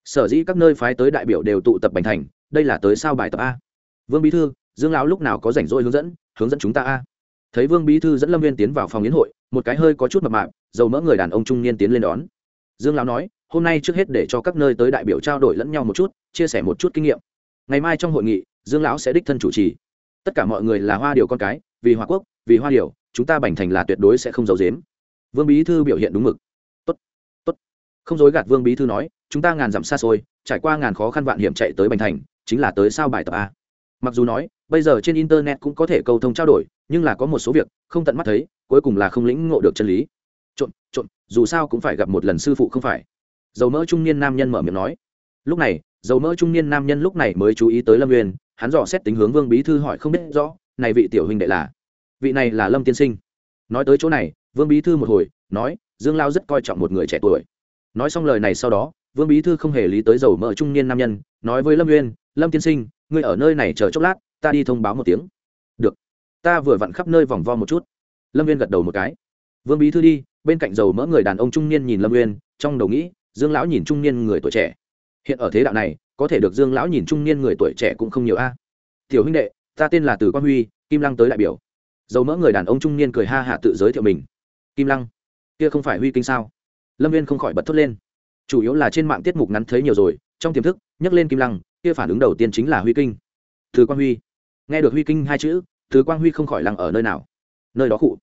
Sở dĩ các nơi phái tới đại biểu đều tụ tập bành thành, đây là tới sao bài tập a. Vương bí thư, dương lão lúc nào có rảnh rỗi hướng dẫn hướng dẫn chúng ta a. Thấy vương bí thư dẫn lâm viên tiến vào phòng yến hội, một cái hơi có chút mập mạp, dầu mỡ người đàn ông trung niên tiến lên đón. Dương lão nói, hôm nay trước hết để cho các nơi tới đại biểu trao đổi lẫn nhau một chút, chia sẻ một chút kinh nghiệm ngày mai trong hội nghị, dương lão sẽ đích thân chủ trì. Tất cả mọi người là hoa điều con cái, vì hoa quốc, vì hoa điều, chúng ta bành thành là tuyệt đối sẽ không giấu dếm vương bí thư biểu hiện đúng mực. Tốt tốt. Không dối gạt vương bí thư nói, chúng ta ngàn dặm xa xôi, trải qua ngàn khó khăn vạn hiểm chạy tới bành thành, chính là tới sao bài tập a. Mặc dù nói, bây giờ trên internet cũng có thể câu thông trao đổi, nhưng là có một số việc, không tận mắt thấy, cuối cùng là không lĩnh ngộ được chân lý. Trộn trộn dù sao cũng phải gặp một lần sư phụ không phải. Dầu mỡ trung niên nam nhân mở miệng nói. Lúc này dầu mỡ trung niên nam nhân lúc này mới chú ý tới lâm uyên, hắn dò xét tính hướng vương bí thư hỏi không biết rõ, này vị tiểu huynh đệ là? Vị này là lâm tiên sinh. Nói tới chỗ này, vương bí thư một hồi, nói, dương lao rất coi trọng một người trẻ tuổi. Nói xong lời này sau đó, vương bí thư không hề lý tới dầu mỡ trung niên nam nhân, nói với lâm uyên, lâm tiên sinh, ngươi ở nơi này chờ chốc lát, ta đi thông báo một tiếng. Được. Ta vừa vặn khắp nơi vòng vo một chút. Lâm uyên gật đầu một cái. Vương bí thư đi, bên cạnh dầu mỡ người đàn ông trung niên nhìn lâm uyên, trong đầu nghĩ, dương lão nhìn trung niên người tuổi trẻ hiện ở thế đạo này, có thể được dương lão nhìn trung niên người tuổi trẻ cũng không nhiều a. Tiểu huynh đệ, ta tên là từ quang huy, kim lăng tới đại biểu. Dầu mỡ người đàn ông trung niên cười ha hạ tự giới thiệu mình. Kim lăng, kia không phải huy kinh sao? Lâm viên không khỏi bật thốt lên. Chủ yếu là trên mạng tiết mục ngắn thấy nhiều rồi, trong tiềm thức, nhắc lên kim lăng, kia phản ứng đầu tiên chính là huy kinh. Từ quang huy, nghe được huy kinh hai chữ, từ quang huy không khỏi lăng ở nơi nào. Nơi đó cụ,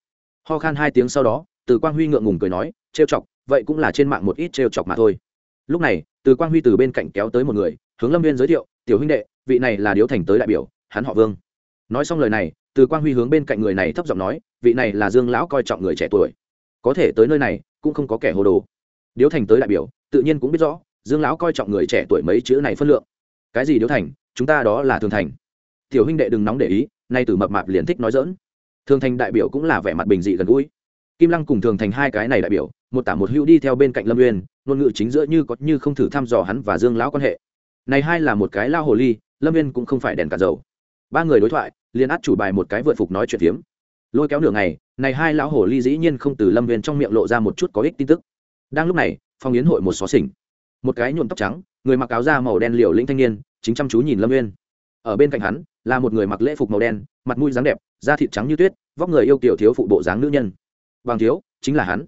ho khan hai tiếng sau đó, từ quang huy ngượng ngùng cười nói, trêu chọc, vậy cũng là trên mạng một ít trêu chọc mà thôi lúc này, từ quang huy từ bên cạnh kéo tới một người, hướng lâm viên giới thiệu, tiểu huynh đệ, vị này là điếu thành tới đại biểu, hắn họ vương. Nói xong lời này, từ quang huy hướng bên cạnh người này thấp giọng nói, vị này là dương lão coi trọng người trẻ tuổi. Có thể tới nơi này, cũng không có kẻ hồ đồ. Điếu thành tới đại biểu, tự nhiên cũng biết rõ, dương lão coi trọng người trẻ tuổi mấy chữ này phân lượng. Cái gì điếu thành? Chúng ta đó là thường thành. Tiểu huynh đệ đừng nóng để ý, nay từ mập mạp liền thích nói dỡn thường thành đại biểu cũng là vẻ mặt bình dị gần gũi. Kim lăng cùng thường thành hai cái này đại biểu một tả một hữu đi theo bên cạnh lâm uyên, ngôn ngữ chính giữa như có như không thử thăm dò hắn và dương lão quan hệ. Này hai là một cái lao hồ ly, lâm uyên cũng không phải đèn cả dầu. Ba người đối thoại, liền át chủ bài một cái vượt phục nói chuyện phiếm. Lôi kéo nửa ngày, này hai lão hồ ly dĩ nhiên không từ lâm uyên trong miệng lộ ra một chút có ích tin tức. Đang lúc này phong yến hội một xó xỉnh. Một cái nhuộm tóc trắng, người mặc áo da màu đen liều lĩnh thanh niên, chính chăm chú nhìn lâm uyên. Ở bên cạnh hắn, là một người mặc lễ phục màu đen, mặt mũi dáng đẹp, da thịt trắng như tuyết, vóc người yêu kiểu thiếu phụ bộ dáng nữ nhân. Bằng thiếu, chính là hắn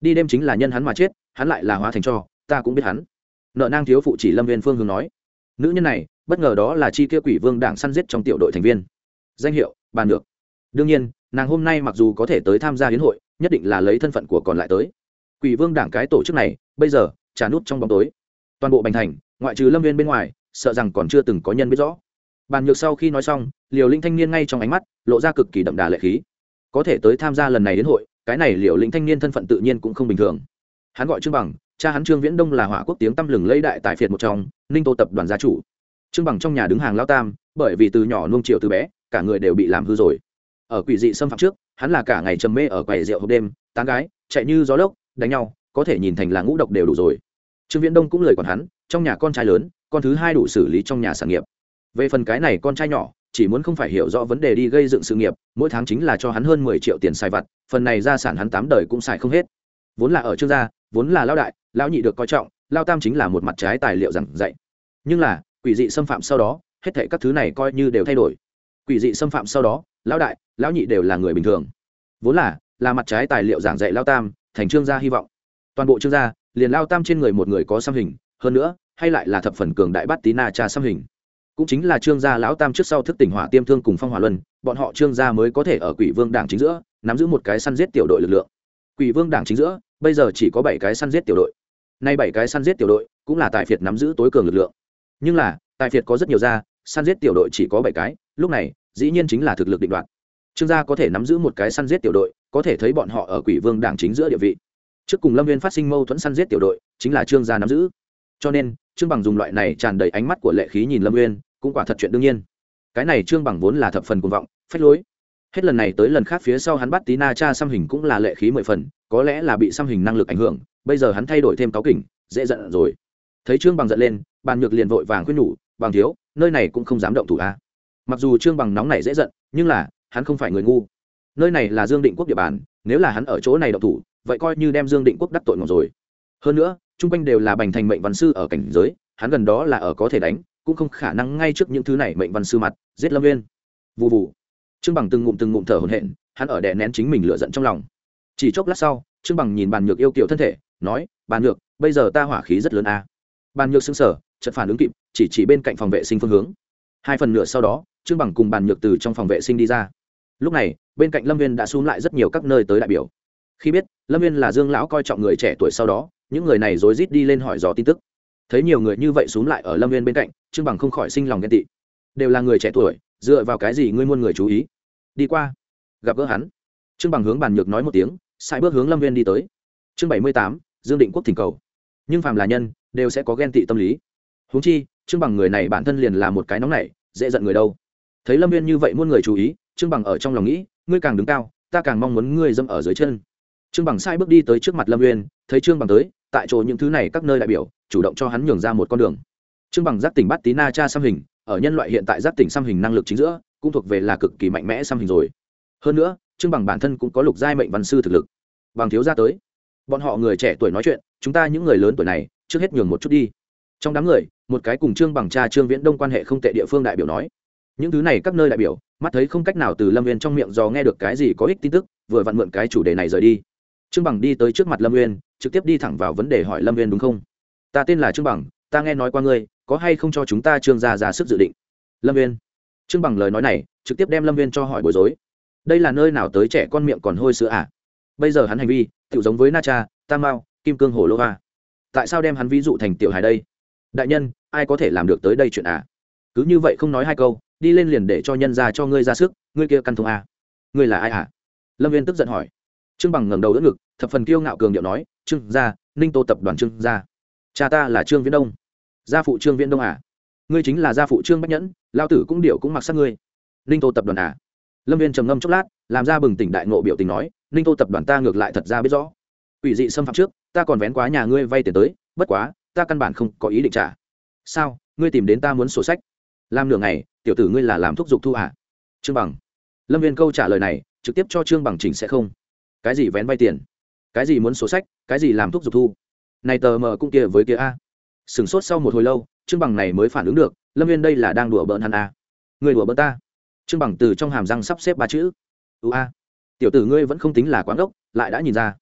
đi đêm chính là nhân hắn mà chết, hắn lại là hóa thành cho, ta cũng biết hắn. Nợ nang thiếu phụ chỉ lâm viên phương hướng nói. Nữ nhân này, bất ngờ đó là chi kia quỷ vương đảng săn giết trong tiểu đội thành viên. Danh hiệu, bàn được đương nhiên, nàng hôm nay mặc dù có thể tới tham gia hiến hội, nhất định là lấy thân phận của còn lại tới. Quỷ vương đảng cái tổ chức này, bây giờ trả nút trong bóng tối. Toàn bộ bành thành, ngoại trừ lâm viên bên ngoài, sợ rằng còn chưa từng có nhân biết rõ. Bàn nhược sau khi nói xong, liều linh thanh niên ngay trong ánh mắt, lộ ra cực kỳ đậm đà lệ khí. Có thể tới tham gia lần này đến hội cái này liều linh thanh niên thân phận tự nhiên cũng không bình thường. Hắn gọi trương bằng, cha hắn trương viễn đông là hỏa quốc tiếng tăm lừng lấy đại tài phiệt một trong, ninh tô tập đoàn gia chủ. Trương bằng trong nhà đứng hàng lao tam, bởi vì từ nhỏ nuông chiều từ bé, cả người đều bị làm hư rồi. Ở quỷ dị xâm phạm trước, hắn là cả ngày trầm mê ở quầy rượu hộp đêm, tán gái, chạy như gió lốc, đánh nhau, có thể nhìn thành là ngũ độc đều đủ rồi. Trương viễn đông cũng lời còn hắn, trong nhà con trai lớn, con thứ hai đủ xử lý trong nhà sản nghiệp. Về phần cái này con trai nhỏ chỉ muốn không phải hiểu rõ vấn đề đi gây dựng sự nghiệp, mỗi tháng chính là cho hắn hơn mười triệu tiền xài vặt, phần này gia sản hắn tám đời cũng xài không hết. Vốn là ở trương gia, vốn là lao đại, lão nhị được coi trọng lao tam chính là một mặt trái tài liệu giảng dạy. Nhưng là, quỷ dị xâm phạm sau đó, hết thệ các thứ này coi như đều thay đổi. Quỷ dị xâm phạm sau đó, lão đại, lão nhị đều là người bình thường. Vốn là là mặt trái tài liệu giảng dạy lao tam, thành trương gia hy vọng. Toàn bộ trương gia, liền lao tam trên người một người có xăm hình, hơn nữa, hay lại là thập phần cường đại bắt tí na cha xăm hình cũng chính là trương gia lão tam trước sau thức tỉnh hỏa tiêm thương cùng phong hỏa luân, bọn họ trương gia mới có thể ở quỷ vương đảng chính giữa, nắm giữ một cái săn giết tiểu đội lực lượng. Quỷ vương đảng chính giữa, bây giờ chỉ có bảy cái săn giết tiểu đội. Nay bảy cái săn giết tiểu đội, cũng là tài phiệt nắm giữ tối cường lực lượng. Nhưng là tài phiệt có rất nhiều gia, săn giết tiểu đội chỉ có bảy cái, lúc này, dĩ nhiên chính là thực lực định đoạt. Trương gia có thể nắm giữ một cái săn giết tiểu đội, có thể thấy bọn họ ở quỷ vương đảng chính giữa địa vị. Trước cùng lâm viên phát sinh mâu thuẫn săn giết tiểu đội, chính là trương gia nắm giữ. Cho nên, trương bằng dùng loại này tràn đầy ánh mắt của lệ khí nhìn lâm uyên cũng quả thật chuyện đương nhiên. Cái này trương bằng vốn là thập phần cuồng vọng, phách lối. Hết lần này tới lần khác phía sau hắn bắt tí na cha xăm hình cũng là lệ khí mười phần, có lẽ là bị xăm hình năng lực ảnh hưởng, bây giờ hắn thay đổi thêm cáo kỉnh, dễ giận rồi. Thấy trương bằng giận lên, bàn nhược liền vội vàng khuyên nhủ, bằng thiếu, nơi này cũng không dám động thủ a. Mặc dù trương bằng nóng này dễ giận, nhưng là, hắn không phải người ngu. Nơi này là dương định quốc địa bàn, nếu là hắn ở chỗ này động thủ, vậy coi như đem dương định quốc đắc tội ngọc rồi. Hơn nữa, chung quanh đều là bành thành mệnh văn sư ở cảnh giới, hắn gần đó là ở có thể đánh cũng không khả năng ngay trước những thứ này mệnh văn sư mặt, giết lâm viên vụ vụ trương bằng từng ngụm từng ngụm thở hồn hện hắn ở đè nén chính mình lựa giận trong lòng. Chỉ chốc lát sau, trương bằng nhìn bàn nhược yêu kiểu thân thể, nói, bàn nhược, bây giờ ta hỏa khí rất lớn a. À. bàn nhược xứng sở chật phản ứng kịp, chỉ chỉ bên cạnh phòng vệ sinh phương hướng. Hai phần nửa sau đó, trương bằng cùng bàn nhược từ trong phòng vệ sinh đi ra. Lúc này, bên cạnh lâm viên đã xuống lại rất nhiều các nơi tới đại biểu. Khi biết, lâm viên là dương lão coi trọng người trẻ tuổi sau đó, những người này rối rít đi lên hỏi dò tin tức thấy nhiều người như vậy xuống lại ở lâm viên bên cạnh, trương bằng không khỏi sinh lòng ghen tị. Đều là người trẻ tuổi, dựa vào cái gì ngươi muôn người chú ý? Đi qua, gặp gỡ hắn. Trương bằng hướng bàn nhược nói một tiếng sai bước hướng lâm viên đi tới. Chương bảy mươi tám, dương định quốc thỉnh cầu. Nhưng phàm là nhân, đều sẽ có ghen tị tâm lý. Huống chi, trương bằng người này bản thân liền là một cái nóng nảy, dễ giận người đâu. Thấy lâm viên như vậy muôn người chú ý, trương bằng ở trong lòng nghĩ, ngươi càng đứng cao, ta càng mong muốn ngươi dâm ở dưới chân. Trương bằng sai bước đi tới trước mặt lâm uyên, thấy trương bằng tới, tại chỗ những thứ này các nơi đại biểu chủ động cho hắn nhường ra một con đường. Trương bằng giác tỉnh bắt tí na cha xăm hình, ở nhân loại hiện tại giác tỉnh xăm hình năng lực chính giữa, cũng thuộc về là cực kỳ mạnh mẽ xăm hình rồi. Hơn nữa, trương bằng bản thân cũng có lục giai mệnh văn sư thực lực. Bằng thiếu gia tới. Bọn họ người trẻ tuổi nói chuyện, chúng ta những người lớn tuổi này, trước hết nhường một chút đi. Trong đám người, một cái cùng trương bằng cha trương viễn đông quan hệ không tệ địa phương đại biểu nói. Những thứ này các nơi đại biểu, mắt thấy không cách nào từ lâm viên trong miệng do nghe được cái gì có ích tin tức, vừa vặn mượn cái chủ đề này rời đi. Trương bằng đi tới trước mặt lâm viên trực tiếp đi thẳng vào vấn đề hỏi lâm viên đúng không? Ta tên là trương bằng ta nghe nói qua ngươi có hay không cho chúng ta trương gia ra sức dự định lâm viên trương bằng lời nói này trực tiếp đem lâm viên cho hỏi bối rối đây là nơi nào tới trẻ con miệng còn hôi sữa à? bây giờ hắn hành vi tự giống với na cha, tam mao, kim cương hồ lô va tại sao đem hắn ví dụ thành tiểu hài đây? đại nhân, ai có thể làm được tới đây chuyện à? cứ như vậy không nói hai câu, đi lên liền để cho nhân ra cho ngươi ra sức, ngươi kia căn thông à? ngươi là ai à? lâm viên tức giận hỏi. trương bằng ngẩng đầu đỡ ngực, thập phần kiêu ngạo cường điệu nói, trương gia, ninh tô tập đoàn trương gia cha ta là trương viễn đông. Gia phụ trương viễn đông à? Ngươi chính là gia phụ trương bách nhẫn lao tử cũng điệu cũng mặc sát ngươi. Ninh tô tập đoàn à? Lâm viên trầm ngâm chốc lát, làm ra bừng tỉnh đại ngộ biểu tình nói, ninh tô tập đoàn ta ngược lại thật ra biết rõ. Ủy dị xâm phạm trước, ta còn vén quá nhà ngươi vay tiền tới, bất quá, ta căn bản không có ý định trả. Sao? Ngươi tìm đến ta muốn sổ sách. Làm nửa ngày, tiểu tử ngươi là làm thúc giục thu à? trương bằng. Lâm viên câu trả lời này, trực tiếp cho trương bằng chỉnh sẽ không. Cái gì vén vay tiền? Cái gì muốn sổ sách? Cái gì làm thúc giục thu? Này tờ mờ cũng kia với kia a. Sửng sốt sau một hồi lâu, trương bằng này mới phản ứng được, lâm viên đây là đang đùa bỡn hắn a người đùa bỡn ta. Trương bằng từ trong hàm răng sắp xếp ba chữ. Ưu a. Tiểu tử ngươi vẫn không tính là quán gốc lại đã nhìn ra.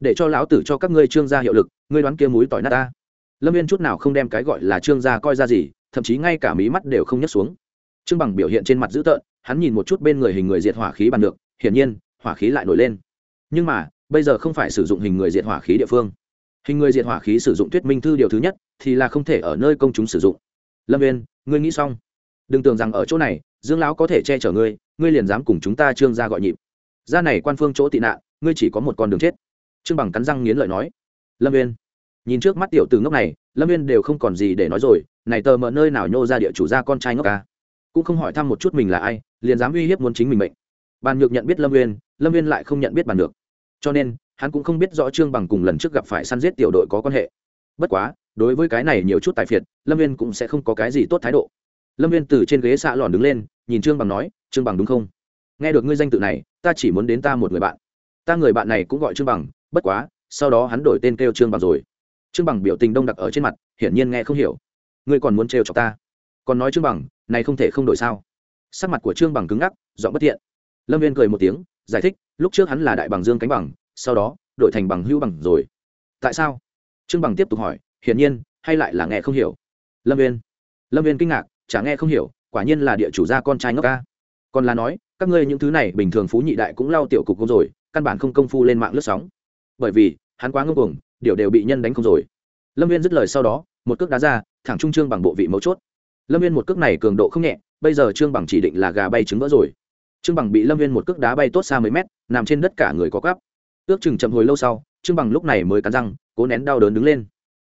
Để cho lão tử cho các ngươi trương gia hiệu lực, ngươi đoán kia múi tỏi nát ta. Lâm viên chút nào không đem cái gọi là trương gia coi ra gì, thậm chí ngay cả mí mắt đều không nhấc xuống. Trương bằng biểu hiện trên mặt dữ tợn, hắn nhìn một chút bên người hình người diệt hỏa khí bàn được, hiển nhiên, hỏa khí lại nổi lên. Nhưng mà, bây giờ không phải sử dụng hình người diệt hỏa khí địa phương hình người diệt hỏa khí sử dụng thuyết minh thư điều thứ nhất thì là không thể ở nơi công chúng sử dụng. Lâm viên ngươi nghĩ xong. Đừng tưởng rằng ở chỗ này, dương lão có thể che chở ngươi ngươi liền dám cùng chúng ta trương gia gọi nhịp. Ra này quan phương chỗ tị nạn, ngươi chỉ có một con đường chết. Trương bằng cắn răng nghiến lợi nói. Lâm viên nhìn trước mắt tiểu từ ngốc này, lâm viên đều không còn gì để nói rồi, này tờ mờ nơi nào nhô ra địa chủ gia con trai ngốc ca? Cũng không hỏi thăm một chút mình là ai, liền dám uy hiếp muốn chính mình mệnh. Bàn nhược nhận biết lâm viên lâm viên lại không nhận biết bàn nhược. Cho nên hắn cũng không biết rõ trương bằng cùng lần trước gặp phải săn giết tiểu đội có quan hệ. Bất quá, đối với cái này nhiều chút tài phiệt, lâm viên cũng sẽ không có cái gì tốt thái độ. Lâm viên từ trên ghế xạ lòn đứng lên, nhìn trương bằng nói, trương bằng đúng không? Nghe được ngươi danh tự này, ta chỉ muốn đến ta một người bạn. Ta người bạn này cũng gọi trương bằng, bất quá, sau đó hắn đổi tên kêu trương bằng rồi. Trương bằng biểu tình đông đặc ở trên mặt, hiển nhiên nghe không hiểu. Ngươi còn muốn trêu chọc ta? Còn nói trương bằng, này không thể không đổi sao? Sắc mặt của trương bằng cứng ngắc, giọng bất thiện. Lâm viên cười một tiếng, giải thích, lúc trước hắn là đại bằng dương cánh bằng sau đó, đổi thành bằng hữu bằng rồi. Tại sao? Trương bằng tiếp tục hỏi, hiển nhiên, hay lại là nghe không hiểu. Lâm viên lâm viên kinh ngạc, chả nghe không hiểu, quả nhiên là địa chủ gia con trai ngốc ca. Còn là nói, các ngươi những thứ này bình thường phú nhị đại cũng lau tiểu cục công rồi, căn bản không công phu lên mạng lướt sóng. Bởi vì, hắn quá ngưng cuồng, điều đều bị nhân đánh không rồi. Lâm viên dứt lời sau đó, một cước đá ra, thẳng trung trương bằng bộ vị mấu chốt. Lâm viên một cước này cường độ không nhẹ, bây giờ trương bằng chỉ định là gà bay trứng vỡ rồi. Trương bằng bị lâm viên một cước đá bay tốt xa mấy mét, nằm trên đất cả người có cắp ước chừng chậm hồi lâu sau, trương bằng lúc này mới cắn răng, cố nén đau đớn đứng lên.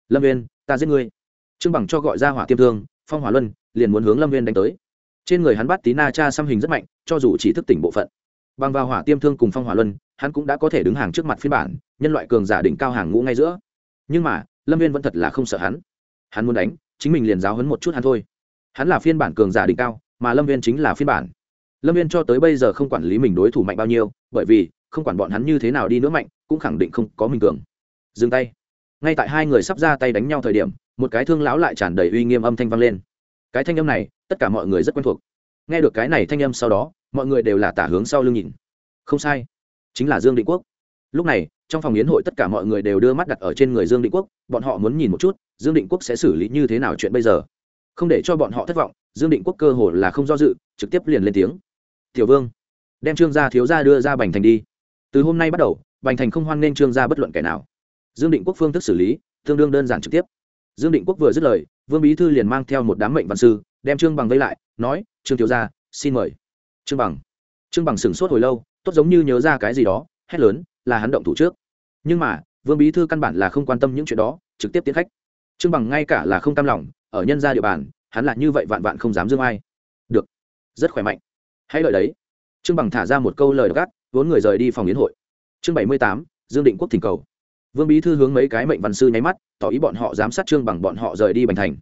Lâm viên ta giết ngươi. Trương bằng cho gọi ra hỏa tiêm thương, phong hỏa luân, liền muốn hướng lâm viên đánh tới. Trên người hắn bắt tí na cha xăm hình rất mạnh, cho dù chỉ thức tỉnh bộ phận. Bằng vào hỏa tiêm thương cùng phong hỏa luân, hắn cũng đã có thể đứng hàng trước mặt phiên bản, nhân loại cường giả đỉnh cao hàng ngũ ngay giữa. Nhưng mà, lâm viên vẫn thật là không sợ hắn. Hắn muốn đánh, chính mình liền giáo hấn một chút hắn thôi. Hắn là phiên bản cường giả đỉnh cao, mà lâm viên chính là phiên bản. Lâm viên cho tới bây giờ không quản lý mình đối thủ mạnh bao nhiêu, bởi vì không quản bọn hắn như thế nào đi nữa mạnh, cũng khẳng định không có mình cường. Dừng tay. Ngay tại hai người sắp ra tay đánh nhau thời điểm, một cái thương lão lại tràn đầy uy nghiêm âm thanh vang lên. Cái thanh âm này, tất cả mọi người rất quen thuộc. Nghe được cái này thanh âm sau đó, mọi người đều là tả hướng sau lưng nhìn. Không sai. Chính là dương định quốc. Lúc này, trong phòng yến hội tất cả mọi người đều đưa mắt đặt ở trên người dương định quốc, bọn họ muốn nhìn một chút, dương định quốc sẽ xử lý như thế nào chuyện bây giờ. Không để cho bọn họ thất vọng, dương định quốc cơ hồ là không do dự, trực tiếp liền lên tiếng. Tiểu vương, đem trương gia thiếu gia đưa ra bành thành đi từ hôm nay bắt đầu, bành thành không hoan nghênh trương gia bất luận kẻ nào. Dương định quốc phương thức xử lý, tương đương đơn giản trực tiếp. Dương định quốc vừa dứt lời, vương bí thư liền mang theo một đám mệnh văn sư, đem trương bằng vây lại, nói, trương thiếu gia, xin mời. Trương bằng. Trương bằng sửng sốt hồi lâu, tốt giống như nhớ ra cái gì đó, hét lớn, là hắn động thủ trước. Nhưng mà, vương bí thư căn bản là không quan tâm những chuyện đó, trực tiếp tiến khách. Trương bằng ngay cả là không tam lòng, ở nhân gia địa bàn, hắn là như vậy vạn vạn không dám dương ai. Được. Rất khỏe mạnh. Hãy lợi đấy. Trương bằng thả ra một câu lời gắt vốn người rời đi phòng yến hội. Chương bảy mươi tám, dương định quốc thỉnh cầu. Vương bí thư hướng mấy cái mệnh văn sư nháy mắt, tỏ ý bọn họ giám sát trương bằng bọn họ rời đi bành thành.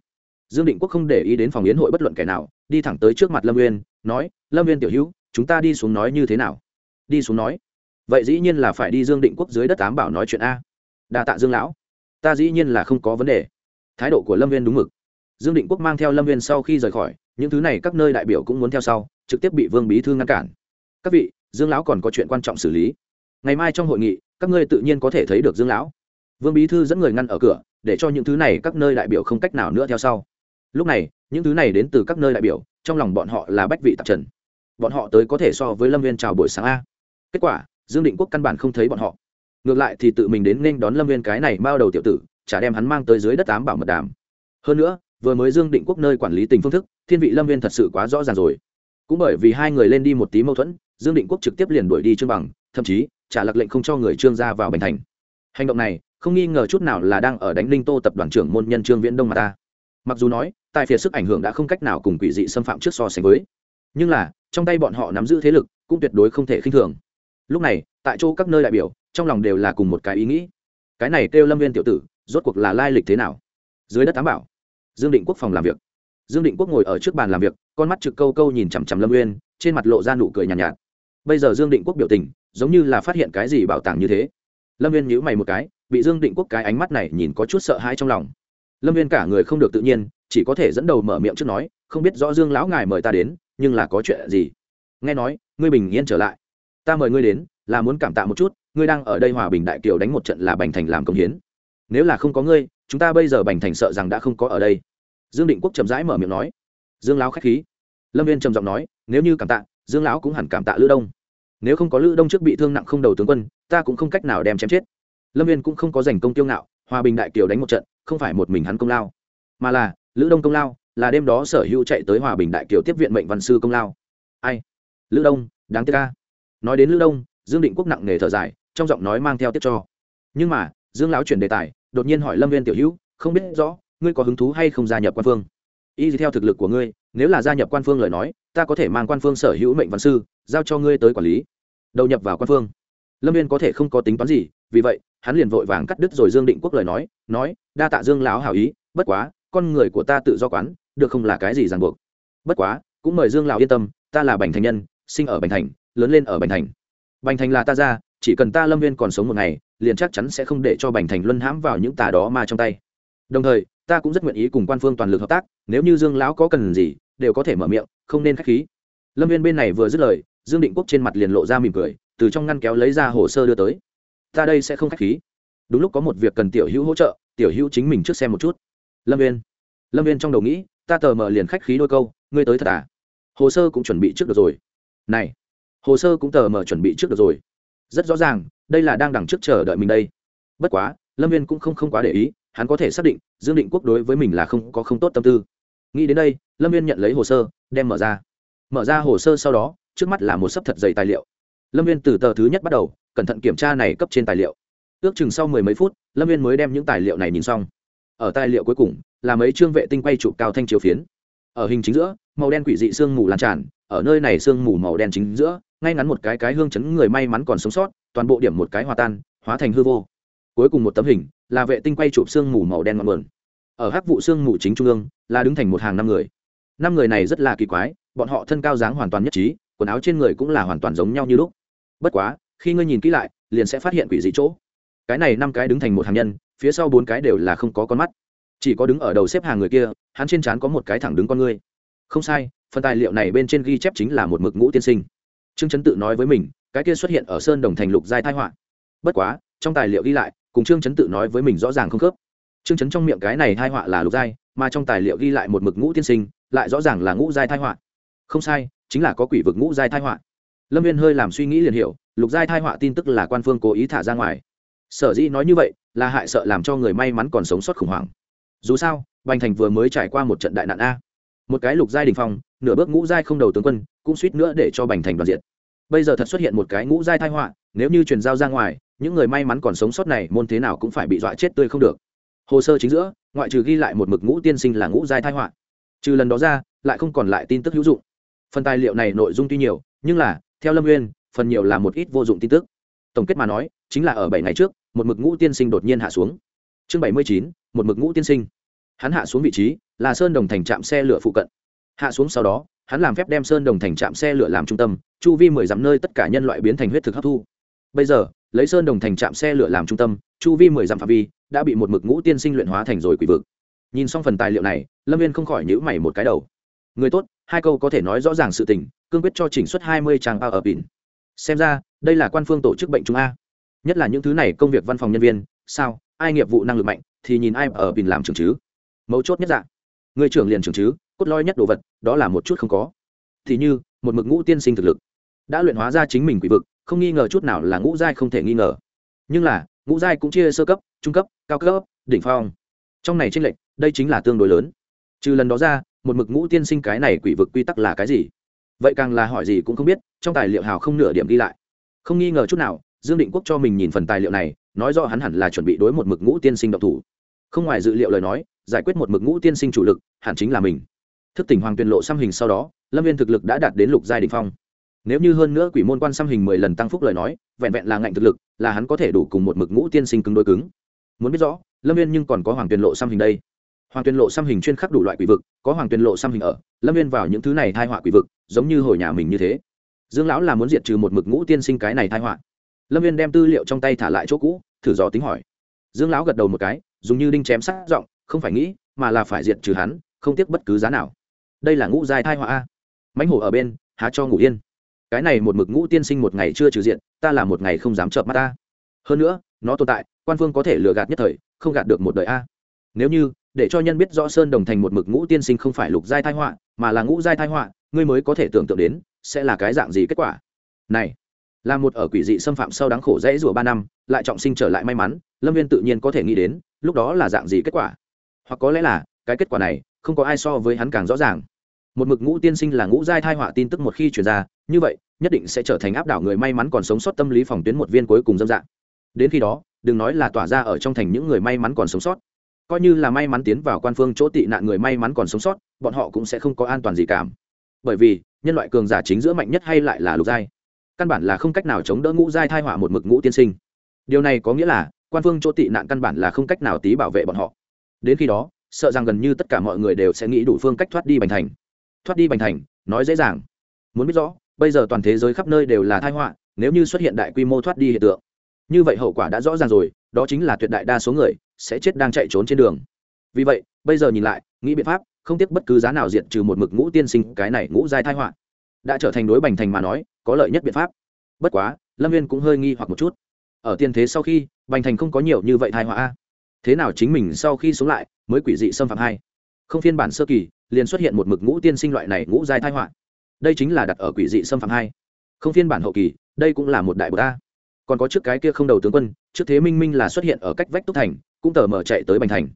Dương định quốc không để ý đến phòng yến hội bất luận kẻ nào, đi thẳng tới trước mặt lâm uyên, nói, lâm uyên tiểu hữu, chúng ta đi xuống nói như thế nào? Đi xuống nói. Vậy dĩ nhiên là phải đi dương định quốc dưới đất tám bảo nói chuyện a. Đa tạ dương lão. Ta dĩ nhiên là không có vấn đề. Thái độ của lâm viên đúng mực. Dương định quốc mang theo lâm viên sau khi rời khỏi, những thứ này các nơi đại biểu cũng muốn theo sau, trực tiếp bị vương bí thư ngăn cản. Các vị dương lão còn có chuyện quan trọng xử lý. Ngày mai trong hội nghị, các ngươi tự nhiên có thể thấy được dương lão. Vương bí thư dẫn người ngăn ở cửa, để cho những thứ này các nơi đại biểu không cách nào nữa theo sau. Lúc này, những thứ này đến từ các nơi đại biểu, trong lòng bọn họ là bách vị tạp trần. Bọn họ tới có thể so với lâm viên chào buổi sáng a. Kết quả, dương định quốc căn bản không thấy bọn họ. Ngược lại thì tự mình đến nên đón lâm viên cái này bao đầu tiểu tử, chả đem hắn mang tới dưới đất tám bảo mật đàm. Hơn nữa, vừa mới dương định quốc nơi quản lý tình phương thức, thiên vị lâm viên thật sự quá rõ ràng rồi cũng bởi vì hai người lên đi một tí mâu thuẫn, dương định quốc trực tiếp liền đuổi đi trương bằng, thậm chí trả lạc lệnh không cho người trương ra vào bành thành. Hành động này, không nghi ngờ chút nào là đang ở đánh linh tô tập đoàn trưởng môn nhân trương viễn đông mà ta. Mặc dù nói tại phía sức ảnh hưởng đã không cách nào cùng quỷ dị xâm phạm trước so sánh với. Nhưng là, trong tay bọn họ nắm giữ thế lực, cũng tuyệt đối không thể khinh thường. Lúc này, tại chỗ các nơi đại biểu, trong lòng đều là cùng một cái ý nghĩ. Cái này kêu lâm viên tiểu tử, rốt cuộc là lai lịch thế nào? Dưới đất tám bảo, dương định quốc phòng làm việc. Dương định quốc ngồi ở trước bàn làm việc con mắt trực câu câu nhìn chằm chằm lâm uyên trên mặt lộ ra nụ cười nhàn nhạt, nhạt. Bây giờ dương định quốc biểu tình giống như là phát hiện cái gì bảo tàng như thế. Lâm uyên nhíu mày một cái bị dương định quốc cái ánh mắt này nhìn có chút sợ hãi trong lòng. Lâm viên cả người không được tự nhiên chỉ có thể dẫn đầu mở miệng trước nói không biết rõ dương lão ngài mời ta đến nhưng là có chuyện gì? Nghe nói ngươi bình yên trở lại. Ta mời ngươi đến là muốn cảm tạ một chút ngươi đang ở đây hòa bình đại kiều đánh một trận là bành thành làm công hiến. Nếu là không có ngươi chúng ta bây giờ bành thành sợ rằng đã không có ở đây. Dương định quốc chậm rãi mở miệng nói. Dương lão k h á c h khí lâm viên trầm giọng nói nếu như cảm tạ dương lão cũng hẳn cảm tạ lữ đông nếu không có lữ đông trước bị thương nặng không đầu tướng quân ta cũng không cách nào đem chém chết lâm viên cũng không có giành công tiêu ngạo hòa bình đại kiều đánh một trận không phải một mình hắn công lao mà là lữ đông công lao là đêm đó sở hữu chạy tới hòa bình đại kiều tiếp viện mệnh văn sư công lao ai lữ đông đáng tiếc ca nói đến lữ đông dương định quốc nặng nề thở dài trong giọng nói mang theo tiếp cho nhưng mà dương lão chuyển đề tài đột nhiên hỏi lâm viên tiểu hữu không biết rõ ngươi có hứng thú hay không gia nhập quan phương y theo thực lực của ngươi, nếu là gia nhập quan phương lời nói, ta có thể mang quan phương sở hữu mệnh văn sư, giao cho ngươi tới quản lý. Đầu nhập vào quan phương. Lâm viên có thể không có tính toán gì, vì vậy, hắn liền vội vàng cắt đứt rồi dương định quốc lời nói nói, đa tạ dương lão hảo ý, bất quá, con người của ta tự do quán, được không là cái gì ràng buộc. Bất quá, cũng mời dương lão yên tâm, ta là bành thành nhân, sinh ở bành thành, lớn lên ở bành thành. Bành thành là ta ra, chỉ cần ta lâm viên còn sống một ngày, liền chắc chắn sẽ không để cho bành thành luân hãm vào những tà đó mà trong tay. Đồng thời ta cũng rất nguyện ý cùng quan phương toàn lực hợp tác, nếu như dương lão có cần gì, đều có thể mở miệng, không nên k h á c h khí. Lâm viên bên này vừa dứt lời, dương định quốc trên mặt liền lộ ra mỉm cười, từ trong ngăn kéo lấy ra hồ sơ đưa tới. Ta đây sẽ không k h á c h khí. Đúng lúc có một việc cần tiểu hữu hỗ trợ, tiểu hữu chính mình trước xem một chút. Lâm viên. Lâm viên trong đầu nghĩ, ta tờ mở liền khách khí đôi câu, ngươi tới thật à? Hồ sơ cũng chuẩn bị trước được rồi. Này, hồ sơ cũng tờ mở chuẩn bị trước được rồi. Rất rõ ràng, đây là đang đằng trước chờ đợi mình đây. Bất quá, lâm viên cũng không không quá để ý hắn có thể xác định, dương định quốc đối với mình là không, có không tốt tâm tư. Nghĩ đến đây, lâm viên nhận lấy hồ sơ, đem mở ra. Mở ra hồ sơ sau đó, trước mắt là một sấp thật dày tài liệu. Lâm viên từ tờ thứ nhất bắt đầu, cẩn thận kiểm tra này cấp trên tài liệu. Ước chừng sau mười mấy phút, lâm viên mới đem những tài liệu này nhìn xong. Ở tài liệu cuối cùng, là mấy chương vệ tinh quay trụ cao thanh chiếu phiến. Ở hình chính giữa, màu đen quỷ dị sương mù lan tràn, ở nơi này sương mù màu đen chính giữa, ngay ngắn một cái cái hương chấn người may mắn còn sống sót, toàn bộ điểm một cái hòa tan, hóa thành hư vô cuối cùng một tấm hình, là vệ tinh quay chụp sương mù màu đen ngọn mờn ở hắc vụ sương mù chính trung ương, là đứng thành một hàng năm người. Năm người này rất là kỳ quái, bọn họ thân cao dáng hoàn toàn nhất trí, quần áo trên người cũng là hoàn toàn giống nhau như lúc. Bất quá, khi ngươi nhìn kỹ lại, liền sẽ phát hiện quỷ dị chỗ. Cái này năm cái đứng thành một hàng nhân, phía sau bốn cái đều là không có con mắt. Chỉ có đứng ở đầu xếp hàng người kia, hắn trên trán có một cái thẳng đứng con ngươi. Không sai, phần tài liệu này bên trên ghi chép chính là một mực ngũ tiên sinh. Trương chấn tự nói với mình, cái kia xuất hiện ở sơn đồng thành lục giai thái họa. Bất quá, trong tài liệu ghi lại cùng trương chấn tự nói với mình rõ ràng không khớp. Trương chấn trong miệng cái này thai họa là lục giai, mà trong tài liệu ghi lại một mực ngũ tiên sinh, lại rõ ràng là ngũ giai thai họa. Không sai, chính là có quỷ vực ngũ giai thai họa. Lâm viên hơi làm suy nghĩ liền hiểu, lục giai thai họa tin tức là quan phương cố ý thả ra ngoài. Sở dĩ nói như vậy, là hại sợ làm cho người may mắn còn sống sót khủng hoảng. Dù sao, bành thành vừa mới trải qua một trận đại nạn a. Một cái lục giai đình phong, nửa bước ngũ giai không đầu tướng quân, cũng suýt nữa để cho bành thành đoàn diện bây giờ thật xuất hiện một cái ngũ giai thai họa, nếu như truyền giao ra ngoài những người may mắn còn sống sót này môn thế nào cũng phải bị dọa chết tươi không được. Hồ sơ chính giữa, ngoại trừ ghi lại một mực ngũ tiên sinh là ngũ giai thái họa. Trừ lần đó ra, lại không còn lại tin tức hữu dụng. Phần tài liệu này nội dung tuy nhiều, nhưng là, theo lâm nguyên phần nhiều là một ít vô dụng tin tức. Tổng kết mà nói, chính là ở bảy ngày trước, một mực ngũ tiên sinh đột nhiên hạ xuống. Chương bảy mươi chín, một mực ngũ tiên sinh. Hắn hạ xuống vị trí, là sơn đồng thành trạm xe lửa phụ cận. Hạ xuống sau đó, hắn làm phép đem sơn đồng thành trạm xe lửa làm trung tâm, chu vi mười dặm nơi tất cả nhân loại biến thành huyết thực hấp thu. Bây giờ lấy sơn đồng thành trạm xe lửa làm trung tâm, chu vi mười dặm phạm vi, đã bị một mực ngũ tiên sinh luyện hóa thành rồi quỷ vực. Nhìn xong phần tài liệu này, lâm viên không khỏi nhữ mày một cái đầu. Người tốt, hai câu có thể nói rõ ràng sự tình, cương quyết cho chỉnh xuất hai mươi trang bao ở pin xem ra, đây là quan phương tổ chức bệnh chúng a. Nhất là những thứ này công việc văn phòng nhân viên, sao, ai nghiệp vụ năng lực mạnh, thì nhìn ai ở pin làm trưởng chứ. Mấu chốt nhất dạng, người trưởng liền trưởng chứ, cốt lõi nhất đồ vật, đó là một chút không có. Thì như, một mực ngũ tiên sinh thực lực, đã luyện hóa ra chính mình quỷ vực không nghi ngờ chút nào là ngũ giai không thể nghi ngờ. Nhưng là, ngũ giai cũng chia sơ cấp, trung cấp, cao cấp, đỉnh phong. Trong này tranh lệch, đây chính là tương đối lớn. Trừ lần đó ra, một mực ngũ tiên sinh cái này quỷ vực quy tắc là cái gì? Vậy càng là hỏi gì cũng không biết, trong tài liệu hào không nửa điểm ghi lại. Không nghi ngờ chút nào, dương định quốc cho mình nhìn phần tài liệu này, nói rõ hắn hẳn là chuẩn bị đối một mực ngũ tiên sinh độc thủ. Không ngoài dự liệu lời nói, giải quyết một mực ngũ tiên sinh chủ lực, hẳn chính là mình. Thức tỉnh hoàng tuyền lộ xăm hình sau đó, lâm viên thực lực đã đạt đến lục giai đình phong nếu như hơn nữa quỷ môn quan xăm hình mười lần tăng phúc lời nói, vẹn vẹn là ngạnh thực lực, là hắn có thể đủ cùng một mực ngũ tiên sinh cứng đôi cứng. Muốn biết rõ, lâm viên nhưng còn có hoàng tuyền lộ xăm hình đây. Hoàng tuyền lộ xăm hình chuyên khắc đủ loại quỷ vực, có hoàng tuyền lộ xăm hình ở, lâm viên vào những thứ này thai họa quỷ vực, giống như hồi nhà mình như thế. Dương lão là muốn diệt trừ một mực ngũ tiên sinh cái này thai họa. Lâm viên đem tư liệu trong tay thả lại chỗ cũ, thử dò tính hỏi. Dương lão gật đầu một cái, dùng như đinh chém sát giọng, không phải nghĩ, mà là phải diệt trừ hắn, không tiếc bất cứ giá nào. Đây là ngũ giai thai họa a. Mãnh hổ ở bên, há cho ngủ yên cái này một mực ngũ tiên sinh một ngày chưa trừ diện, ta là một ngày không dám chợp mắt ta. Hơn nữa, nó tồn tại, quan phương có thể lừa gạt nhất thời, không gạt được một đời a. Nếu như, để cho nhân biết rõ sơn đồng thành một mực ngũ tiên sinh không phải lục giai thai họa, mà là ngũ giai thai họa, ngươi mới có thể tưởng tượng đến, sẽ là cái dạng gì kết quả. Này, là một ở quỷ dị xâm phạm sâu đáng khổ dễ rủa ba năm, lại trọng sinh trở lại may mắn, lâm viên tự nhiên có thể nghĩ đến, lúc đó là dạng gì kết quả. Hoặc có lẽ là, cái kết quả này, không có ai so với hắn càng rõ ràng. Một mực ngũ tiên sinh là ngũ giai thai họa tin tức một khi chuyển ra như vậy, nhất định sẽ trở thành áp đảo người may mắn còn sống sót tâm lý phòng tuyến một viên cuối cùng dâm dạng. Đến khi đó, đừng nói là tỏa ra ở trong thành những người may mắn còn sống sót. Coi như là may mắn tiến vào quan phương chỗ tị nạn người may mắn còn sống sót, bọn họ cũng sẽ không có an toàn gì cảm. Bởi vì, nhân loại cường giả chính giữa mạnh nhất hay lại là lục giai. Căn bản là không cách nào chống đỡ ngũ giai thai họa một mực ngũ tiên sinh. Điều này có nghĩa là, quan phương chỗ tị nạn căn bản là không cách nào tí bảo vệ bọn họ. Đến khi đó, sợ rằng gần như tất cả mọi người đều sẽ nghĩ đủ phương cách thoát đi bành thành. Thoát đi bành thành, nói dễ dàng. Muốn biết rõ bây giờ toàn thế giới khắp nơi đều là thai họa, nếu như xuất hiện đại quy mô thoát đi hiện tượng, như vậy hậu quả đã rõ ràng rồi, đó chính là tuyệt đại đa số người sẽ chết đang chạy trốn trên đường. Vì vậy, bây giờ nhìn lại, nghĩ biện pháp, không tiếc bất cứ giá nào diệt trừ một mực ngũ tiên sinh, cái này ngũ giai thai họa, đã trở thành đối bành thành mà nói, có lợi nhất biện pháp. Bất quá, lâm viên cũng hơi nghi hoặc một chút. Ở tiên thế sau khi, bành thành không có nhiều như vậy thai họa a. Thế nào chính mình sau khi sống lại mới quỷ dị xâm phạm hai? Không phiên bản sơ kỳ, liền xuất hiện một mực ngũ tiên sinh loại này ngũ giai thai họa đây chính là đặt ở quỷ dị xâm phạm hai. Không phiên bản hậu kỳ, đây cũng là một đại bờ ta còn có trước cái kia không đầu tướng quân, trước thế minh minh là xuất hiện ở cách vách túc thành, cũng tờ mở chạy tới bành thành.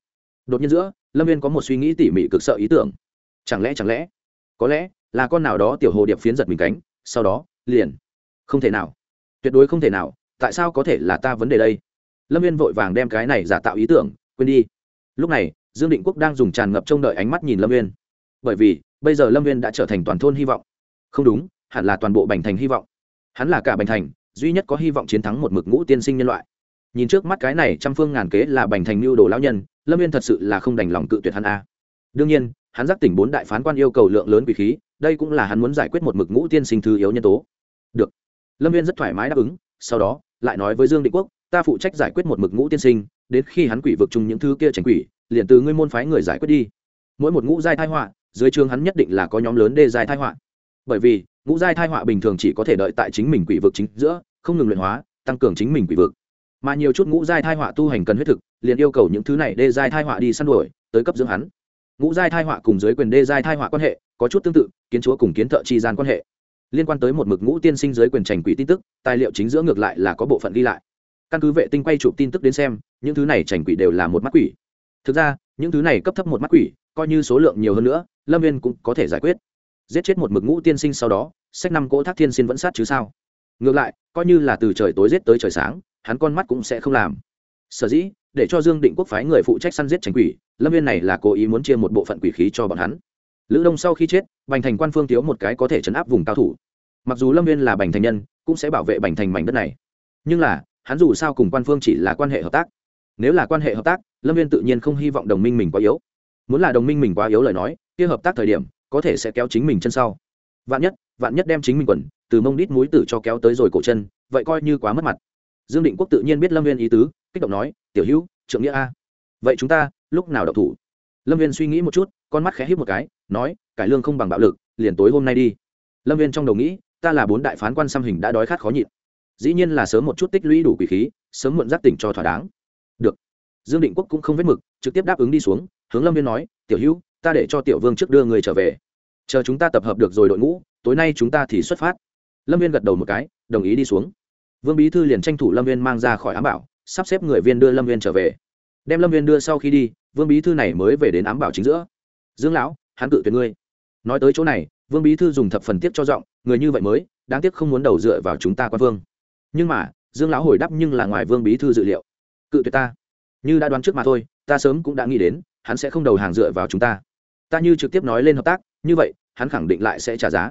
Đột nhiên giữa, lâm viên có một suy nghĩ tỉ mỉ cực sợ ý tưởng. Chẳng lẽ chẳng lẽ, có lẽ là con nào đó tiểu hồ điệp phiến giật mình cánh, sau đó, liền, không thể nào. Tuyệt đối không thể nào, tại sao có thể là ta vấn đề đây? Lâm viên vội vàng đem cái này giả tạo ý tưởng, quên đi. Lúc này, dương định quốc đang dùng tràn ngập trông đợi ánh mắt nhìn lâm viên bởi vì, bây giờ lâm viên đã trở thành toàn thôn hy vọng không đúng, hẳn là toàn bộ bành thành hy vọng. Hắn là cả bành thành, duy nhất có hy vọng chiến thắng một mực ngũ tiên sinh nhân loại. Nhìn trước mắt cái này trăm phương ngàn kế là bành thành mưu đồ lão nhân, lâm viên thật sự là không đành lòng cự tuyệt hắn a. Đương nhiên, hắn giác tỉnh bốn đại phán quan yêu cầu lượng lớn quỷ khí, đây cũng là hắn muốn giải quyết một mực ngũ tiên sinh thứ yếu nhân tố. Được. Lâm viên rất thoải mái đáp ứng, sau đó, lại nói với dương định quốc, ta phụ trách giải quyết một mực ngũ tiên sinh, đến khi hắn quỷ vực chung những thứ kia tránh quỷ, liền từ ngươi môn phái người giải quyết đi. Mỗi một ngũ giai thái họa, dưới trường hắn nhất định là có nhóm lớn đê giai thai họa bởi vì, ngũ giai thai họa bình thường chỉ có thể đợi tại chính mình quỷ vực chính giữa, không ngừng luyện hóa, tăng cường chính mình quỷ vực. Mà nhiều chút ngũ giai thai họa tu hành cần huyết thực, liền yêu cầu những thứ này đê giai thai họa đi săn đuổi, tới cấp dưỡng hắn. Ngũ giai thai họa cùng dưới quyền đê giai thai họa quan hệ, có chút tương tự, kiến chúa cùng kiến thợ chi gian quan hệ. Liên quan tới một mực ngũ tiên sinh dưới quyền trành quỷ tin tức, tài liệu chính giữa ngược lại là có bộ phận ghi lại. Căn cứ vệ tinh quay chụp tin tức đến xem, những thứ này trành quỷ đều là một mắt quỷ. Thực ra, những thứ này cấp thấp một mắt quỷ, coi như số lượng nhiều hơn nữa, lâm viên cũng có thể giải quyết giết chết một mực ngũ tiên sinh sau đó, sách năm cỗ thác thiên xin vẫn sát chứ sao? Ngược lại, coi như là từ trời tối giết tới trời sáng, hắn con mắt cũng sẽ không làm. Sở dĩ, để cho dương định quốc phái người phụ trách săn giết tránh quỷ, lâm viên này là cố ý muốn chia một bộ phận quỷ khí cho bọn hắn. Lữ đông sau khi chết, bành thành quan phương thiếu một cái có thể chấn áp vùng cao thủ. Mặc dù lâm viên là bành thành nhân, cũng sẽ bảo vệ bành thành mảnh đất này. Nhưng là, hắn dù sao cùng quan phương chỉ là quan hệ hợp tác. Nếu là quan hệ hợp tác, lâm viên tự nhiên không hy vọng đồng minh mình quá yếu. Muốn là đồng minh mình quá yếu lời nói, kia hợp tác thời điểm có thể sẽ kéo chính mình chân sau. Vạn nhất vạn nhất đem chính mình quần, từ mông đít múi tử cho kéo tới rồi cổ chân, vậy coi như quá mất mặt. Dương định quốc tự nhiên biết lâm viên ý tứ, kích động nói, tiểu hữu trượng nghĩa a. Vậy chúng ta lúc nào đậu thủ? Lâm viên suy nghĩ một chút, con mắt khẽ hít một cái, nói, cải lương không bằng bạo lực, liền tối hôm nay đi. Lâm viên trong đầu nghĩ, ta là bốn đại phán quan xăm hình đã đói khát khó nhịn. Dĩ nhiên là sớm một chút tích lũy đủ quỷ khí, sớm muộn giác tỉnh cho thỏa đáng. Được. Dương định quốc cũng không vết mực, trực tiếp đáp ứng đi xuống, hướng lâm viên nói, tiểu hữu ta để cho tiểu vương trước đưa người trở về. Chờ chúng ta tập hợp được rồi đội ngũ, tối nay chúng ta thì xuất phát. Lâm viên gật đầu một cái, đồng ý đi xuống. Vương bí thư liền tranh thủ lâm viên mang ra khỏi ám bảo, sắp xếp người viên đưa lâm viên trở về. Đem lâm viên đưa sau khi đi, vương bí thư này mới về đến ám bảo chính giữa. Dương lão, hắn cự tuyệt ngươi. Nói tới chỗ này, vương bí thư dùng thập phần tiếp cho giọng, người như vậy mới, đáng tiếc không muốn đầu dựa vào chúng ta quan vương. Nhưng mà, dương lão hồi đáp nhưng là ngoài vương bí thư dự liệu. Cự tuyệt ta. Như đã đoán trước mà thôi, ta sớm cũng đã nghĩ đến, hắn sẽ không đầu hàng dựa vào chúng ta ta như trực tiếp nói lên hợp tác, như vậy, hắn khẳng định lại sẽ trả giá.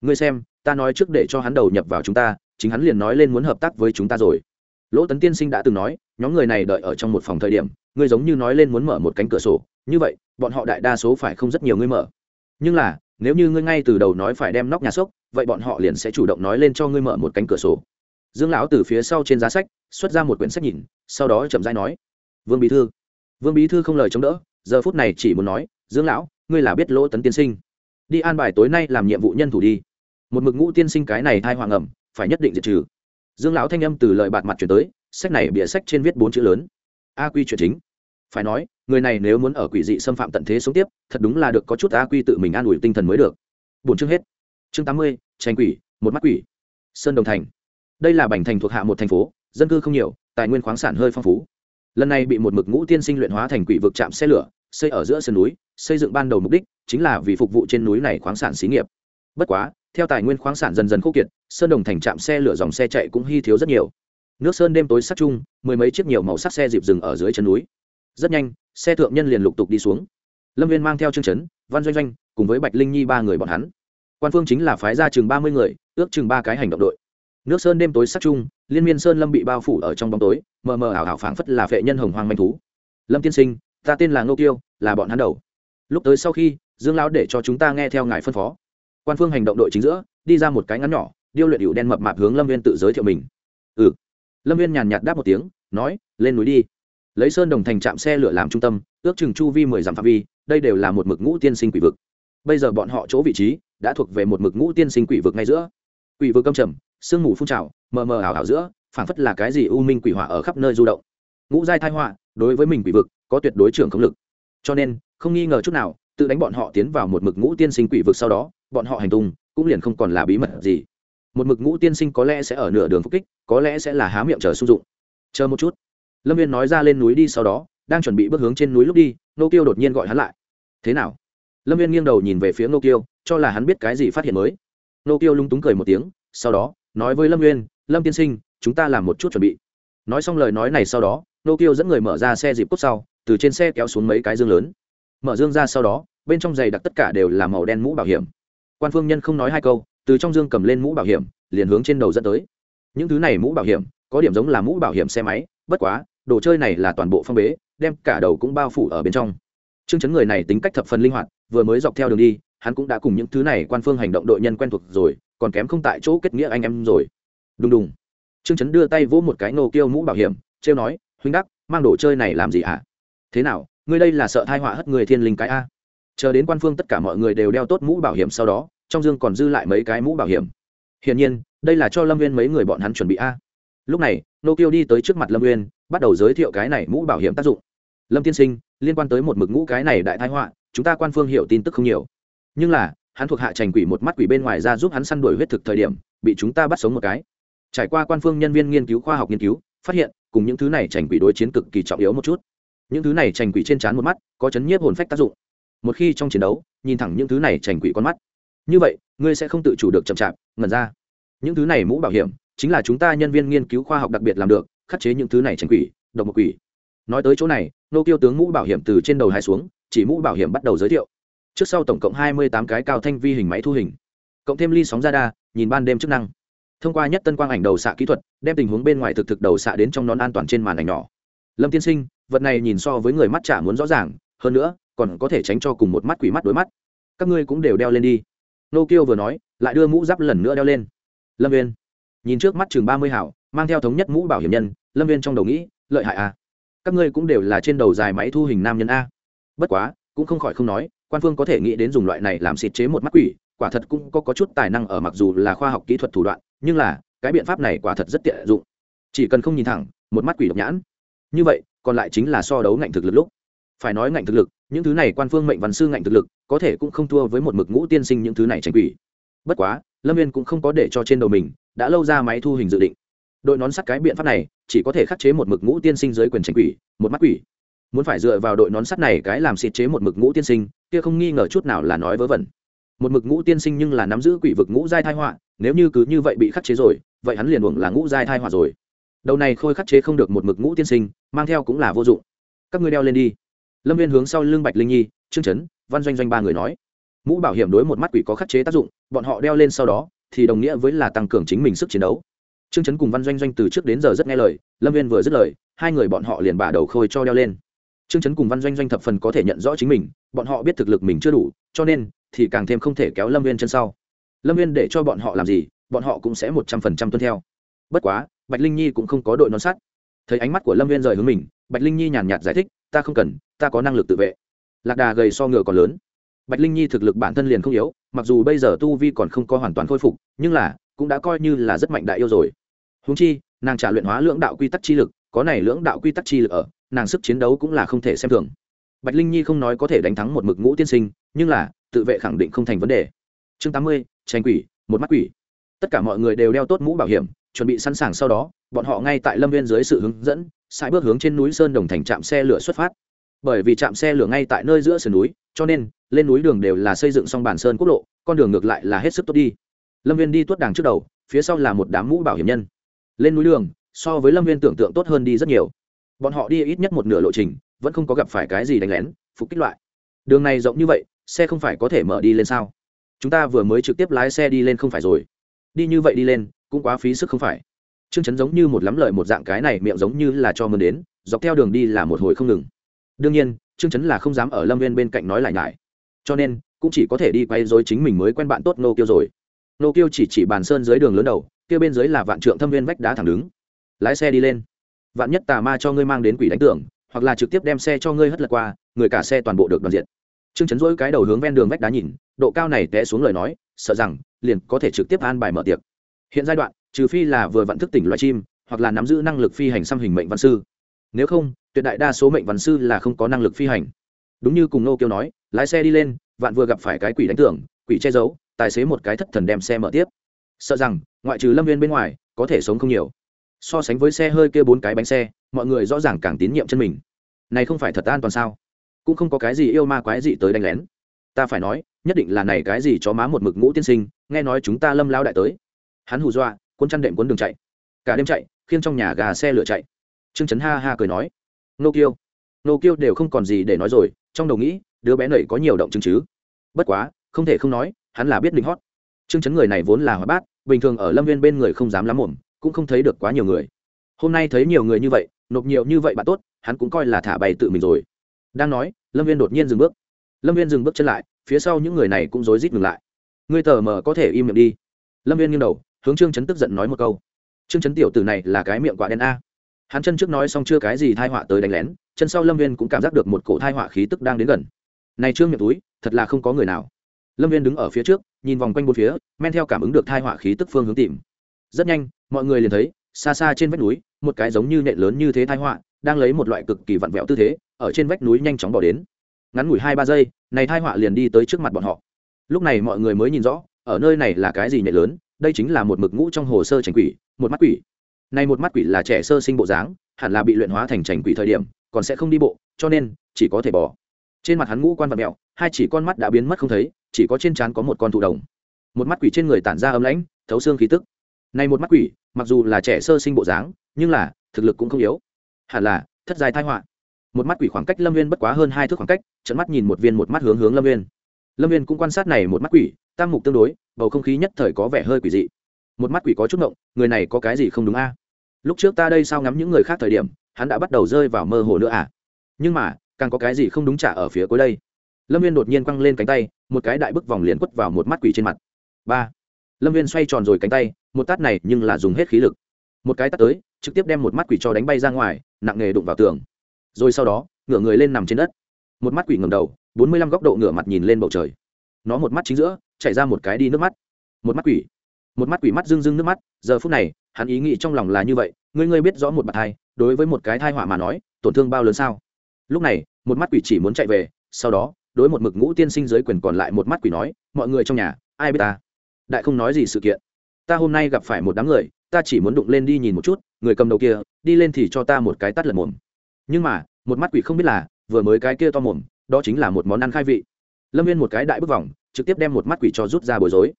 Ngươi xem, ta nói trước để cho hắn đầu nhập vào chúng ta, chính hắn liền nói lên muốn hợp tác với chúng ta rồi. Lỗ tấn tiên sinh đã từng nói, nhóm người này đợi ở trong một phòng thời điểm, ngươi giống như nói lên muốn mở một cánh cửa sổ, như vậy, bọn họ đại đa số phải không rất nhiều ngươi mở. Nhưng là, nếu như ngươi ngay từ đầu nói phải đem nóc nhà sốc vậy bọn họ liền sẽ chủ động nói lên cho ngươi mở một cánh cửa sổ. Dương lão từ phía sau trên giá sách, xuất ra một quyển sách nhìn, sau đó chậm rãi nói, vương bí thư. Vương bí thư không lời chống đỡ, giờ phút này chỉ muốn nói, dương lão ngươi là biết lỗ tấn tiên sinh. Đi an bài tối nay làm nhiệm vụ nhân thủ đi. Một mực ngũ tiên sinh cái này thai hoàng ẩm, phải nhất định diệt trừ. Dương lão thanh âm từ lời bạt mặt chuyển tới, sách này bịa sách trên viết bốn chữ lớn. A quy chuyện chính. Phải nói, người này nếu muốn ở quỷ dị xâm phạm tận thế sống tiếp, thật đúng là được có chút a quy tự mình an ủi tinh thần mới được. Bốn chương hết. Chương tám mươi, tranh quỷ, một mắt quỷ. Sơn đồng thành. Đây là bành thành thuộc hạ một thành phố, dân cư không nhiều, tài nguyên khoáng sản hơi phong phú. Lần này bị một mực ngũ tiên sinh luyện hóa thành quỷ vực chạm xe lửa xây ở giữa sườn núi, xây dựng ban đầu mục đích chính là vì phục vụ trên núi này khoáng sản xí nghiệp. Bất quá, theo tài nguyên khoáng sản dần dần khô kiệt, sơn đồng thành trạm xe lửa dòng xe chạy cũng hy thiếu rất nhiều. Nước sơn đêm tối sắc chung, mười mấy chiếc nhiều màu sắc xe dịp dừng ở dưới chân núi. Rất nhanh, xe thượng nhân liền lục tục đi xuống. Lâm viên mang theo chương chấn, văn doanh doanh cùng với bạch linh nhi ba người bọn hắn. Quan phương chính là phái ra chừng ba mươi người, ước chừng ba cái hành động đội. Nước sơn đêm tối sắc chung, liên miên sơn lâm bị bao phủ ở trong bóng tối, mờ mờ ảo ảo phảng phất là vệ nhân hồng hoang manh thú. Lâm tiên sinh ta tên là ngô kiêu, là bọn hắn đầu. Lúc tới sau khi, dương lão để cho chúng ta nghe theo ngài phân phó. Quan phương hành động đội chính giữa, đi ra một cái ngắn nhỏ, điêu luyện hữu đen mập mạp hướng lâm viên tự giới thiệu mình. Ừ. Lâm viên nhàn nhạt đáp một tiếng, nói, lên núi đi. Lấy sơn đồng thành trạm xe lửa làm trung tâm, ước chừng chu vi mười dặm phạm vi, đây đều là một mực ngũ tiên sinh quỷ vực. Bây giờ bọn họ chỗ vị trí, đã thuộc về một mực ngũ tiên sinh quỷ vực ngay giữa. Quỷ vực âm trầm, sương mù phun trào, mờ mờ ảo ảo giữa, phảng phất là cái gì u minh quỷ hỏa ở khắp nơi du động. Ngũ giai thai họa, đối với mình quỷ vực có tuyệt đối trưởng công lực. Cho nên không nghi ngờ chút nào tự đánh bọn họ tiến vào một mực ngũ tiên sinh quỷ vực sau đó bọn họ hành tung cũng liền không còn là bí mật gì. Một mực ngũ tiên sinh có lẽ sẽ ở nửa đường phục kích có lẽ sẽ là há miệng chờ sung dụng. Chờ một chút. Lâm viên nói ra lên núi đi sau đó đang chuẩn bị bước hướng trên núi lúc đi nô Tiêu đột nhiên gọi hắn lại. Thế nào? Lâm viên nghiêng đầu nhìn về phía nô Tiêu, cho là hắn biết cái gì phát hiện mới. Nô Tiêu lung túng cười một tiếng sau đó nói với lâm viên lâm tiên sinh chúng ta làm một chút chuẩn bị. Nói xong lời nói này sau đó nô Tiêu dẫn người mở ra xe dịp cốt sau từ trên xe kéo xuống mấy cái dương lớn. Mở dương ra sau đó, bên trong giày đặc tất cả đều là màu đen mũ bảo hiểm. Quan phương nhân không nói hai câu, từ trong dương cầm lên mũ bảo hiểm, liền hướng trên đầu dẫn tới. Những thứ này mũ bảo hiểm, có điểm giống là mũ bảo hiểm xe máy, bất quá, đồ chơi này là toàn bộ phong bế, đem cả đầu cũng bao phủ ở bên trong. Chương chấn người này tính cách thập phần linh hoạt, vừa mới dọc theo đường đi, hắn cũng đã cùng những thứ này quan phương hành động đội nhân quen thuộc rồi, còn kém không tại chỗ kết nghĩa anh em rồi. Đùng đùng. Chương chấn đưa tay vỗ một cái nô kêu mũ bảo hiểm, trêu nói, huynh đắc, mang đồ chơi này làm gì à? Thế nào, ngươi đây là sợ thai họa hất người thiên linh cái a? Chờ đến quan phương tất cả mọi người đều đeo tốt mũ bảo hiểm sau đó, trong dương còn dư lại mấy cái mũ bảo hiểm. Hiển nhiên, đây là cho lâm viên mấy người bọn hắn chuẩn bị a. Lúc này, nô kiêu đi tới trước mặt lâm viên bắt đầu giới thiệu cái này mũ bảo hiểm tác dụng. Lâm tiên sinh, liên quan tới một mực ngũ cái này đại thái họa, chúng ta quan phương hiểu tin tức không nhiều. Nhưng là, hắn thuộc hạ trành quỷ một mắt quỷ bên ngoài ra giúp hắn săn đuổi huyết thực thời điểm, bị chúng ta bắt sống một cái. Trải qua quan phương nhân viên nghiên cứu khoa học nghiên cứu, phát hiện, cùng những thứ này trành quỷ đối chiến cực kỳ trọng yếu một chút những thứ này trành quỷ trên trán một mắt có chấn nhiếp hồn phách tác dụng. Một khi trong chiến đấu nhìn thẳng những thứ này trành quỷ con mắt. Như vậy ngươi sẽ không tự chủ được chậm chạp ngẩn ra. Những thứ này mũ bảo hiểm chính là chúng ta nhân viên nghiên cứu khoa học đặc biệt làm được khắc chế những thứ này trành quỷ độc một quỷ. Nói tới chỗ này nô kiêu tướng mũ bảo hiểm từ trên đầu hai xuống chỉ mũ bảo hiểm bắt đầu giới thiệu. Trước sau tổng cộng hai mươi tám cái cao thanh vi hình máy thu hình. Cộng thêm ly sóng radar, nhìn ban đêm chức năng. Thông qua nhất tân quang ảnh đầu xạ kỹ thuật đem tình huống bên ngoài thực thực đầu xạ đến trong nón an toàn trên màn ảnh nhỏ lâm tiên sinh vật này nhìn so với người mắt trả muốn rõ ràng hơn nữa còn có thể tránh cho cùng một mắt quỷ mắt đối mắt. Các ngươi cũng đều đeo lên đi. Nô kiêu vừa nói lại đưa mũ giáp lần nữa đeo lên. Lâm viên nhìn trước mắt chừng ba mươi hảo mang theo thống nhất mũ bảo hiểm nhân lâm viên trong đầu nghĩ lợi hại à? Các ngươi cũng đều là trên đầu dài máy thu hình nam nhân a. Bất quá cũng không khỏi không nói quan phương có thể nghĩ đến dùng loại này làm xịt chế một mắt quỷ quả thật cũng có, có chút tài năng ở mặc dù là khoa học kỹ thuật thủ đoạn nhưng là cái biện pháp này quả thật rất tiện dụng. Chỉ cần không nhìn thẳng một mắt quỷ độc nhãn như vậy, còn lại chính là so đấu ngạnh thực lực lúc. Phải nói ngạnh thực lực, những thứ này quan phương mệnh văn sư ngạnh thực lực, có thể cũng không thua với một mực ngũ tiên sinh những thứ này tranh quỷ. Bất quá, lâm viên cũng không có để cho trên đầu mình, đã lâu ra máy thu hình dự định. Đội nón sắt cái biện pháp này, chỉ có thể khắc chế một mực ngũ tiên sinh dưới quyền tranh quỷ, một mắt quỷ. Muốn phải dựa vào đội nón sắt này cái làm xịt chế một mực ngũ tiên sinh, kia không nghi ngờ chút nào là nói vớ vẩn. Một mực ngũ tiên sinh nhưng là nắm giữ quỷ vực ngũ giai thai họa, nếu như cứ như vậy bị khắc chế rồi, vậy hắn liền uổng là ngũ giai thai họa rồi đầu này khôi khắc chế không được một mực ngũ tiên sinh, mang theo cũng là vô dụng. Các ngươi đeo lên đi. Lâm viên hướng sau lưng bạch linh nhi, trương trấn văn doanh doanh ba người nói. Mũ bảo hiểm đối một mắt quỷ có khắc chế tác dụng, bọn họ đeo lên sau đó, thì đồng nghĩa với là tăng cường chính mình sức chiến đấu. Trương trấn cùng văn doanh doanh từ trước đến giờ rất nghe lời, lâm viên vừa dứt lời, hai người bọn họ liền bả đầu khôi cho đeo lên. Trương trấn cùng văn doanh doanh thập phần có thể nhận rõ chính mình, bọn họ biết thực lực mình chưa đủ, cho nên thì càng thêm không thể kéo lâm viên chân sau. Lâm viên để cho bọn họ làm gì, bọn họ cũng sẽ một trăm phần trăm tuân theo. Bất quá bạch linh nhi cũng không có đội nón sắt. Thấy ánh mắt của lâm viên rời hướng mình, bạch linh nhi nhàn nhạt giải thích, ta không cần, ta có năng lực tự vệ. Lạc đà gầy so ngựa còn lớn. Bạch linh nhi thực lực bản thân liền không yếu, mặc dù bây giờ tu vi còn không có hoàn toàn khôi phục, nhưng là cũng đã coi như là rất mạnh đại yêu rồi. Húng chi, nàng trả luyện hóa lưỡng đạo quy tắc chi lực, có này lưỡng đạo quy tắc chi lực ở, nàng sức chiến đấu cũng là không thể xem thường. Bạch linh nhi không nói có thể đánh thắng một mực ngũ tiên sinh, nhưng là tự vệ khẳng định không thành vấn đề. Chương tám mươi, tranh quỷ, một mắt quỷ. Tất cả mọi người đều đeo tốt mũ bảo hiểm chuẩn bị sẵn sàng sau đó, bọn họ ngay tại lâm viên dưới sự hướng dẫn sai bước hướng trên núi sơn đồng thành trạm xe lửa xuất phát. Bởi vì trạm xe lửa ngay tại nơi giữa sườn núi, cho nên, lên núi đường đều là xây dựng xong bản sơn quốc lộ, con đường ngược lại là hết sức tốt đi. Lâm viên đi tuốt đàng trước đầu, phía sau là một đám mũ bảo hiểm nhân. Lên núi đường, so với lâm viên tưởng tượng tốt hơn đi rất nhiều. Bọn họ đi ít nhất một nửa lộ trình, vẫn không có gặp phải cái gì đánh lén, phục kích loại. Đường này rộng như vậy, xe không phải có thể mở đi lên sao? Chúng ta vừa mới trực tiếp lái xe đi lên không phải rồi. Đi như vậy đi lên cũng quá phí sức không phải. Chương chấn giống như một lắm lợi một dạng cái này miệng giống như là cho mơn đến, dọc theo đường đi là một hồi không ngừng. Đương nhiên chương chấn là không dám ở lâm viên bên cạnh nói lại ngại cho nên, cũng chỉ có thể đi quay dối chính mình mới quen bạn tốt nô kiêu rồi. Nô kiêu chỉ chỉ bàn sơn dưới đường lớn đầu, kia bên dưới là vạn trượng thâm viên vách đá thẳng đứng. Lái xe đi lên. Vạn nhất tà ma cho ngươi mang đến quỷ đánh tưởng, hoặc là trực tiếp đem xe cho ngươi hất lật qua, người cả xe toàn bộ được đoàn diện. Trương chấn dỗi cái đầu hướng ven đường vách đá nhìn, độ cao này té xuống lời nói, sợ rằng, liền có thể trực tiếp an bài mở tiệc hiện giai đoạn, trừ phi là vừa vận thức tỉnh loài chim, hoặc là nắm giữ năng lực phi hành xăm hình mệnh văn sư. Nếu không, tuyệt đại đa số mệnh văn sư là không có năng lực phi hành. Đúng như cùng nô kêu nói, lái xe đi lên, vạn vừa gặp phải cái quỷ đánh tưởng, quỷ che giấu, tài xế một cái thất thần đem xe mở tiếp. Sợ rằng, ngoại trừ lâm viên bên ngoài, có thể sống không nhiều. So sánh với xe hơi kia bốn cái bánh xe, mọi người rõ ràng càng tín nhiệm chân mình. Này không phải thật an toàn sao? Cũng không có cái gì yêu ma quái gì tới đánh lén. Ta phải nói, nhất định là này cái gì cho má một mực ngũ tiên sinh, nghe nói chúng ta lâm lao đại tới hắn hù dọa, cuốn chăn đệm cuốn đường chạy. Cả đêm chạy, khiêng trong nhà gà xe lửa chạy. Trương trấn ha ha cười nói nô kiêu nô kiêu đều không còn gì để nói rồi, trong đầu nghĩ, đứa bé này có nhiều động chứng chứ. Bất quá, không thể không nói, hắn là biết định hót. Trương trấn người này vốn là hóa bát, bình thường ở lâm viên bên người không dám lắm mồm cũng không thấy được quá nhiều người. Hôm nay thấy nhiều người như vậy, nộp nhiều như vậy bạn tốt, hắn cũng coi là thả bay tự mình rồi. Đang nói, lâm viên đột nhiên dừng bước. Lâm viên dừng bước chân lại, phía sau những người này cũng rối rít ngừng lại. Ngươi tờ mờ có thể im miệng đi. Lâm viên nghiêng đầu hướng trương chấn tức giận nói một câu trương chấn tiểu tử này là cái miệng quả đen a hắn chân trước nói xong chưa cái gì thai họa tới đánh lén chân sau lâm viên cũng cảm giác được một cổ thai họa khí tức đang đến gần này trương miệng túi thật là không có người nào lâm viên đứng ở phía trước nhìn vòng quanh bốn phía men theo cảm ứng được thai họa khí tức phương hướng tìm rất nhanh mọi người liền thấy xa xa trên vách núi một cái giống như nện lớn như thế thai họa đang lấy một loại cực kỳ vặn vẹo tư thế ở trên vách núi nhanh chóng bỏ đến ngắn ngủi hai ba giây này thai họa liền đi tới trước mặt bọn họ lúc này mọi người mới nhìn rõ ở nơi này là cái gì nện lớn đây chính là một mực ngũ trong hồ sơ trành quỷ, một mắt quỷ. Nay một mắt quỷ là trẻ sơ sinh bộ dáng, hẳn là bị luyện hóa thành trành quỷ thời điểm, còn sẽ không đi bộ, cho nên, chỉ có thể bỏ trên mặt hắn ngũ quan vật mẹo, hai chỉ con mắt đã biến mất không thấy, chỉ có trên trán có một con thụ đồng. Một mắt quỷ trên người tản ra ấm lãnh, thấu xương khí tức. Này một mắt quỷ, mặc dù là trẻ sơ sinh bộ dáng, nhưng là, thực lực cũng không yếu. Hẳn là, thất dài thai họa. Một mắt quỷ khoảng cách lâm viên bất quá hơn hai thước khoảng cách trận mắt nhìn một viên một mắt hướng hướng lâm viên lâm viên cũng quan sát này một mắt quỷ, tam mục tương đối, bầu không khí nhất thời có vẻ hơi quỷ dị. Một mắt quỷ có chút động người này có cái gì không đúng a? Lúc trước ta đây sao ngắm những người khác thời điểm, hắn đã bắt đầu rơi vào mơ hồ nữa à? Nhưng mà, càng có cái gì không đúng trả ở phía cuối đây? Lâm viên đột nhiên quăng lên cánh tay, một cái đại bức vòng liền quất vào một mắt quỷ trên mặt. Ba. Lâm viên xoay tròn rồi cánh tay, một tát này nhưng là dùng hết khí lực. Một cái tát tới, trực tiếp đem một mắt quỷ cho đánh bay ra ngoài, nặng nghề đụng vào tường. Rồi sau đó, ngửa người lên nằm trên đất một mắt quỷ ngầm đầu, bốn mươi lăm góc độ ngửa mặt nhìn lên bầu trời. Nó một mắt chính giữa chạy ra một cái đi nước mắt. Một mắt quỷ. Một mắt quỷ mắt rưng rưng nước mắt, giờ phút này, hắn ý nghĩ trong lòng là như vậy, ngươi ngươi biết rõ một bạt thai, đối với một cái thai họa mà nói, tổn thương bao lớn sao? Lúc này, một mắt quỷ chỉ muốn chạy về, sau đó, đối một mực ngũ tiên sinh giới quyền còn lại một mắt quỷ nói, mọi người trong nhà, ai biết ta? Đại không nói gì sự kiện. Ta hôm nay gặp phải một đám người, ta chỉ muốn đụng lên đi nhìn một chút, người cầm đầu kia, đi lên thì cho ta một cái tắt lật mồm. Nhưng mà, một mắt quỷ không biết là vừa mới cái kia to mồm, đó chính là một món ăn khai vị. Lâm viên một cái đại bước vòng, trực tiếp đem một mắt quỷ cho rút ra bối rối.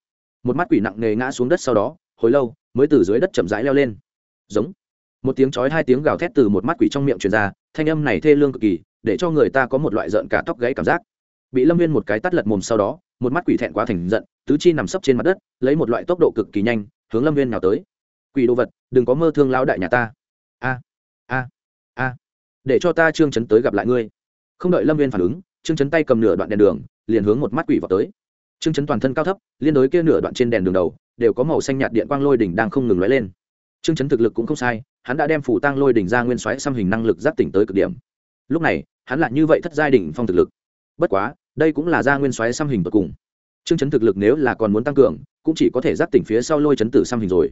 Một mắt quỷ nặng nề ngã xuống đất sau đó, hồi lâu, mới từ dưới đất chậm rãi leo lên. Giống. Một tiếng chói hai tiếng gào thét từ một mắt quỷ trong miệng truyền ra, thanh âm này thê lương cực kỳ, để cho người ta có một loại rợn cả tóc gáy cảm giác. Bị lâm viên một cái tắt lật mồm sau đó, một mắt quỷ thẹn quá thành giận, tứ chi nằm sấp trên mặt đất, lấy một loại tốc độ cực kỳ nhanh, hướng lâm viên nào tới. Quỷ đồ vật, đừng có mơ thương lao đại nhà ta. A a a, để cho ta trương chấn tới gặp lại ngươi không đợi lâm viên phản ứng, trương chấn tay cầm nửa đoạn đèn đường, liền hướng một mắt quỷ vào tới. Trương chấn toàn thân cao thấp, liên đối kia nửa đoạn trên đèn đường đầu, đều có màu xanh nhạt điện quang lôi đỉnh đang không ngừng lóe lên. Trương chấn thực lực cũng không sai, hắn đã đem phủ tang lôi đỉnh ra nguyên xoáy xăm hình năng lực giáp tỉnh tới cực điểm. Lúc này, hắn lại như vậy thất giai đỉnh phong thực lực. Bất quá, đây cũng là ra nguyên xoáy xăm hình tột cùng. Trương chấn thực lực nếu là còn muốn tăng cường, cũng chỉ có thể giáp tỉnh phía sau lôi chấn tử xăm hình rồi.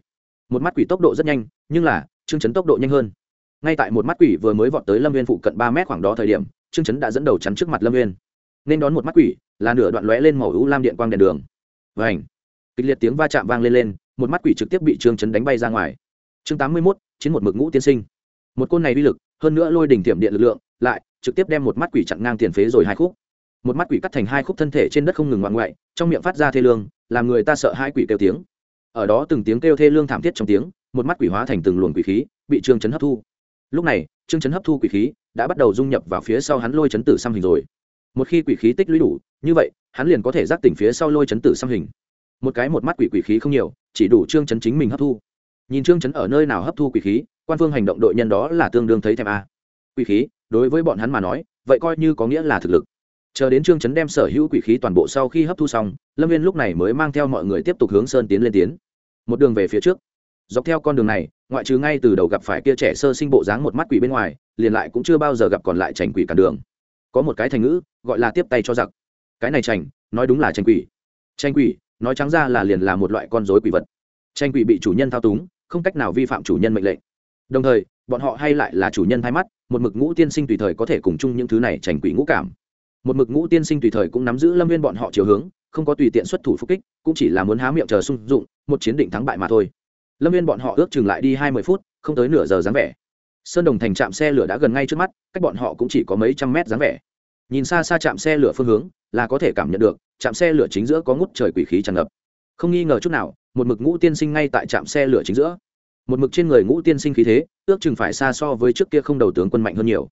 Một mắt quỷ tốc độ rất nhanh, nhưng là, trương chấn tốc độ nhanh hơn. Ngay tại một mắt quỷ vừa mới vọt tới lâm viên phụ cận ba mét khoảng đó thời điểm trương chấn đã dẫn đầu chắn trước mặt lâm Nguyên, nên đón một mắt quỷ là nửa đoạn lóe lên màu ưu lam điện quang đèn đường. Và ảnh kịch liệt tiếng va chạm vang lên lên một mắt quỷ trực tiếp bị trương chấn đánh bay ra ngoài. Chương tám mươi mốt chiến một mực ngũ tiên sinh. Một côn này uy lực hơn nữa lôi đỉnh tiệm điện lực lượng lại trực tiếp đem một mắt quỷ chặn ngang tiền phế rồi hai khúc. Một mắt quỷ cắt thành hai khúc thân thể trên đất không ngừng ngoạn ngoại trong miệng phát ra thê lương làm người ta sợ hai quỷ kêu tiếng. Ở đó từng tiếng kêu thê lương thảm thiết trong tiếng một mắt quỷ hóa thành từng luồng quỷ khí bị trương chấn hấp thu. Lúc này trương chấn hấp thu quỷ khí, đã bắt đầu dung nhập vào phía sau hắn lôi chấn tử xăm hình rồi. Một khi quỷ khí tích lũy đủ, như vậy, hắn liền có thể giác tỉnh phía sau lôi chấn tử xăm hình. Một cái một mắt quỷ quỷ khí không nhiều, chỉ đủ trương chấn chính mình hấp thu. Nhìn trương chấn ở nơi nào hấp thu quỷ khí, quan phương hành động đội nhân đó là tương đương thấy thèm a. Quỷ khí, đối với bọn hắn mà nói, vậy coi như có nghĩa là thực lực. Chờ đến trương chấn đem sở hữu quỷ khí toàn bộ sau khi hấp thu xong, lâm viên lúc này mới mang theo mọi người tiếp tục hướng sơn tiến lên tiến. Một đường về phía trước dọc theo con đường này, ngoại trừ ngay từ đầu gặp phải kia trẻ sơ sinh bộ dáng một mắt quỷ bên ngoài, liền lại cũng chưa bao giờ gặp còn lại trành quỷ cả đường. Có một cái thành ngữ, gọi là tiếp tay cho giặc. Cái này trành nói đúng là tranh quỷ. Tranh quỷ, nói trắng ra là liền là một loại con dối quỷ vật. Tranh quỷ bị chủ nhân thao túng, không cách nào vi phạm chủ nhân mệnh lệnh. Đồng thời, bọn họ hay lại là chủ nhân thay mắt, một mực ngũ tiên sinh tùy thời có thể cùng chung những thứ này tranh quỷ ngũ cảm. Một mực ngũ tiên sinh tùy thời cũng nắm giữ lâm viên bọn họ chiều hướng, không có tùy tiện xuất thủ phục kích, cũng chỉ là muốn há miệng chờ sung dụng, một chiến định thắng bại mà thôi lâm viên bọn họ ước chừng lại đi hai mươi phút, không tới nửa giờ dáng vẻ. Sơn đồng thành trạm xe lửa đã gần ngay trước mắt, cách bọn họ cũng chỉ có mấy trăm mét dáng vẻ. Nhìn xa xa trạm xe lửa phương hướng, là có thể cảm nhận được, trạm xe lửa chính giữa có ngút trời quỷ khí tràn ngập. Không nghi ngờ chút nào, một mực ngũ tiên sinh ngay tại trạm xe lửa chính giữa. Một mực trên người ngũ tiên sinh khí thế, ước chừng phải xa so với trước kia không đầu tướng quân mạnh hơn nhiều.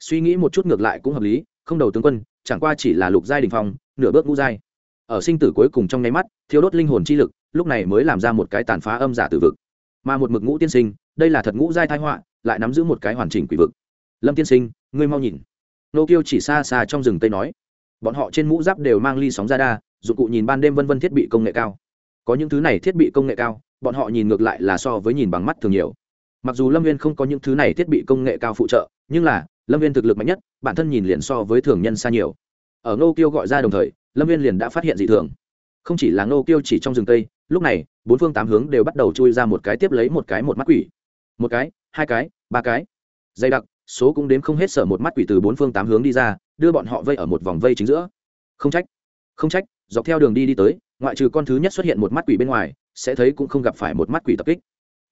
Suy nghĩ một chút ngược lại cũng hợp lý, không đầu tướng quân, chẳng qua chỉ là lục giai đình phong, nửa bước ngũ giai. Ở sinh tử cuối cùng trong nháy mắt thiếu đốt linh hồn chi lực lúc này mới làm ra một cái tàn phá âm giả tử vực. Mà một mực ngũ tiên sinh, đây là thật ngũ giai thái họa, lại nắm giữ một cái hoàn chỉnh quỷ vực. Lâm tiên sinh, ngươi mau nhìn. Nô kiêu chỉ xa xa trong rừng tây nói. Bọn họ trên mũ giáp đều mang ly sóng ra đa, dụng cụ nhìn ban đêm vân vân thiết bị công nghệ cao. Có những thứ này thiết bị công nghệ cao, bọn họ nhìn ngược lại là so với nhìn bằng mắt thường nhiều. Mặc dù lâm viên không có những thứ này thiết bị công nghệ cao phụ trợ, nhưng là, lâm viên thực lực mạnh nhất, bản thân nhìn liền so với thường nhân xa nhiều. Ở Nô kiêu gọi ra đồng thời, lâm viên liền đã phát hiện dị thường không chỉ là ngô kiêu chỉ trong rừng tây lúc này, bốn phương tám hướng đều bắt đầu chui ra một cái tiếp lấy một cái một mắt quỷ. Một cái, hai cái, ba cái. Dày đặc, số cũng đếm không hết sở một mắt quỷ từ bốn phương tám hướng đi ra, đưa bọn họ vây ở một vòng vây chính giữa. Không trách không trách, dọc theo đường đi đi tới, ngoại trừ con thứ nhất xuất hiện một mắt quỷ bên ngoài, sẽ thấy cũng không gặp phải một mắt quỷ tập kích.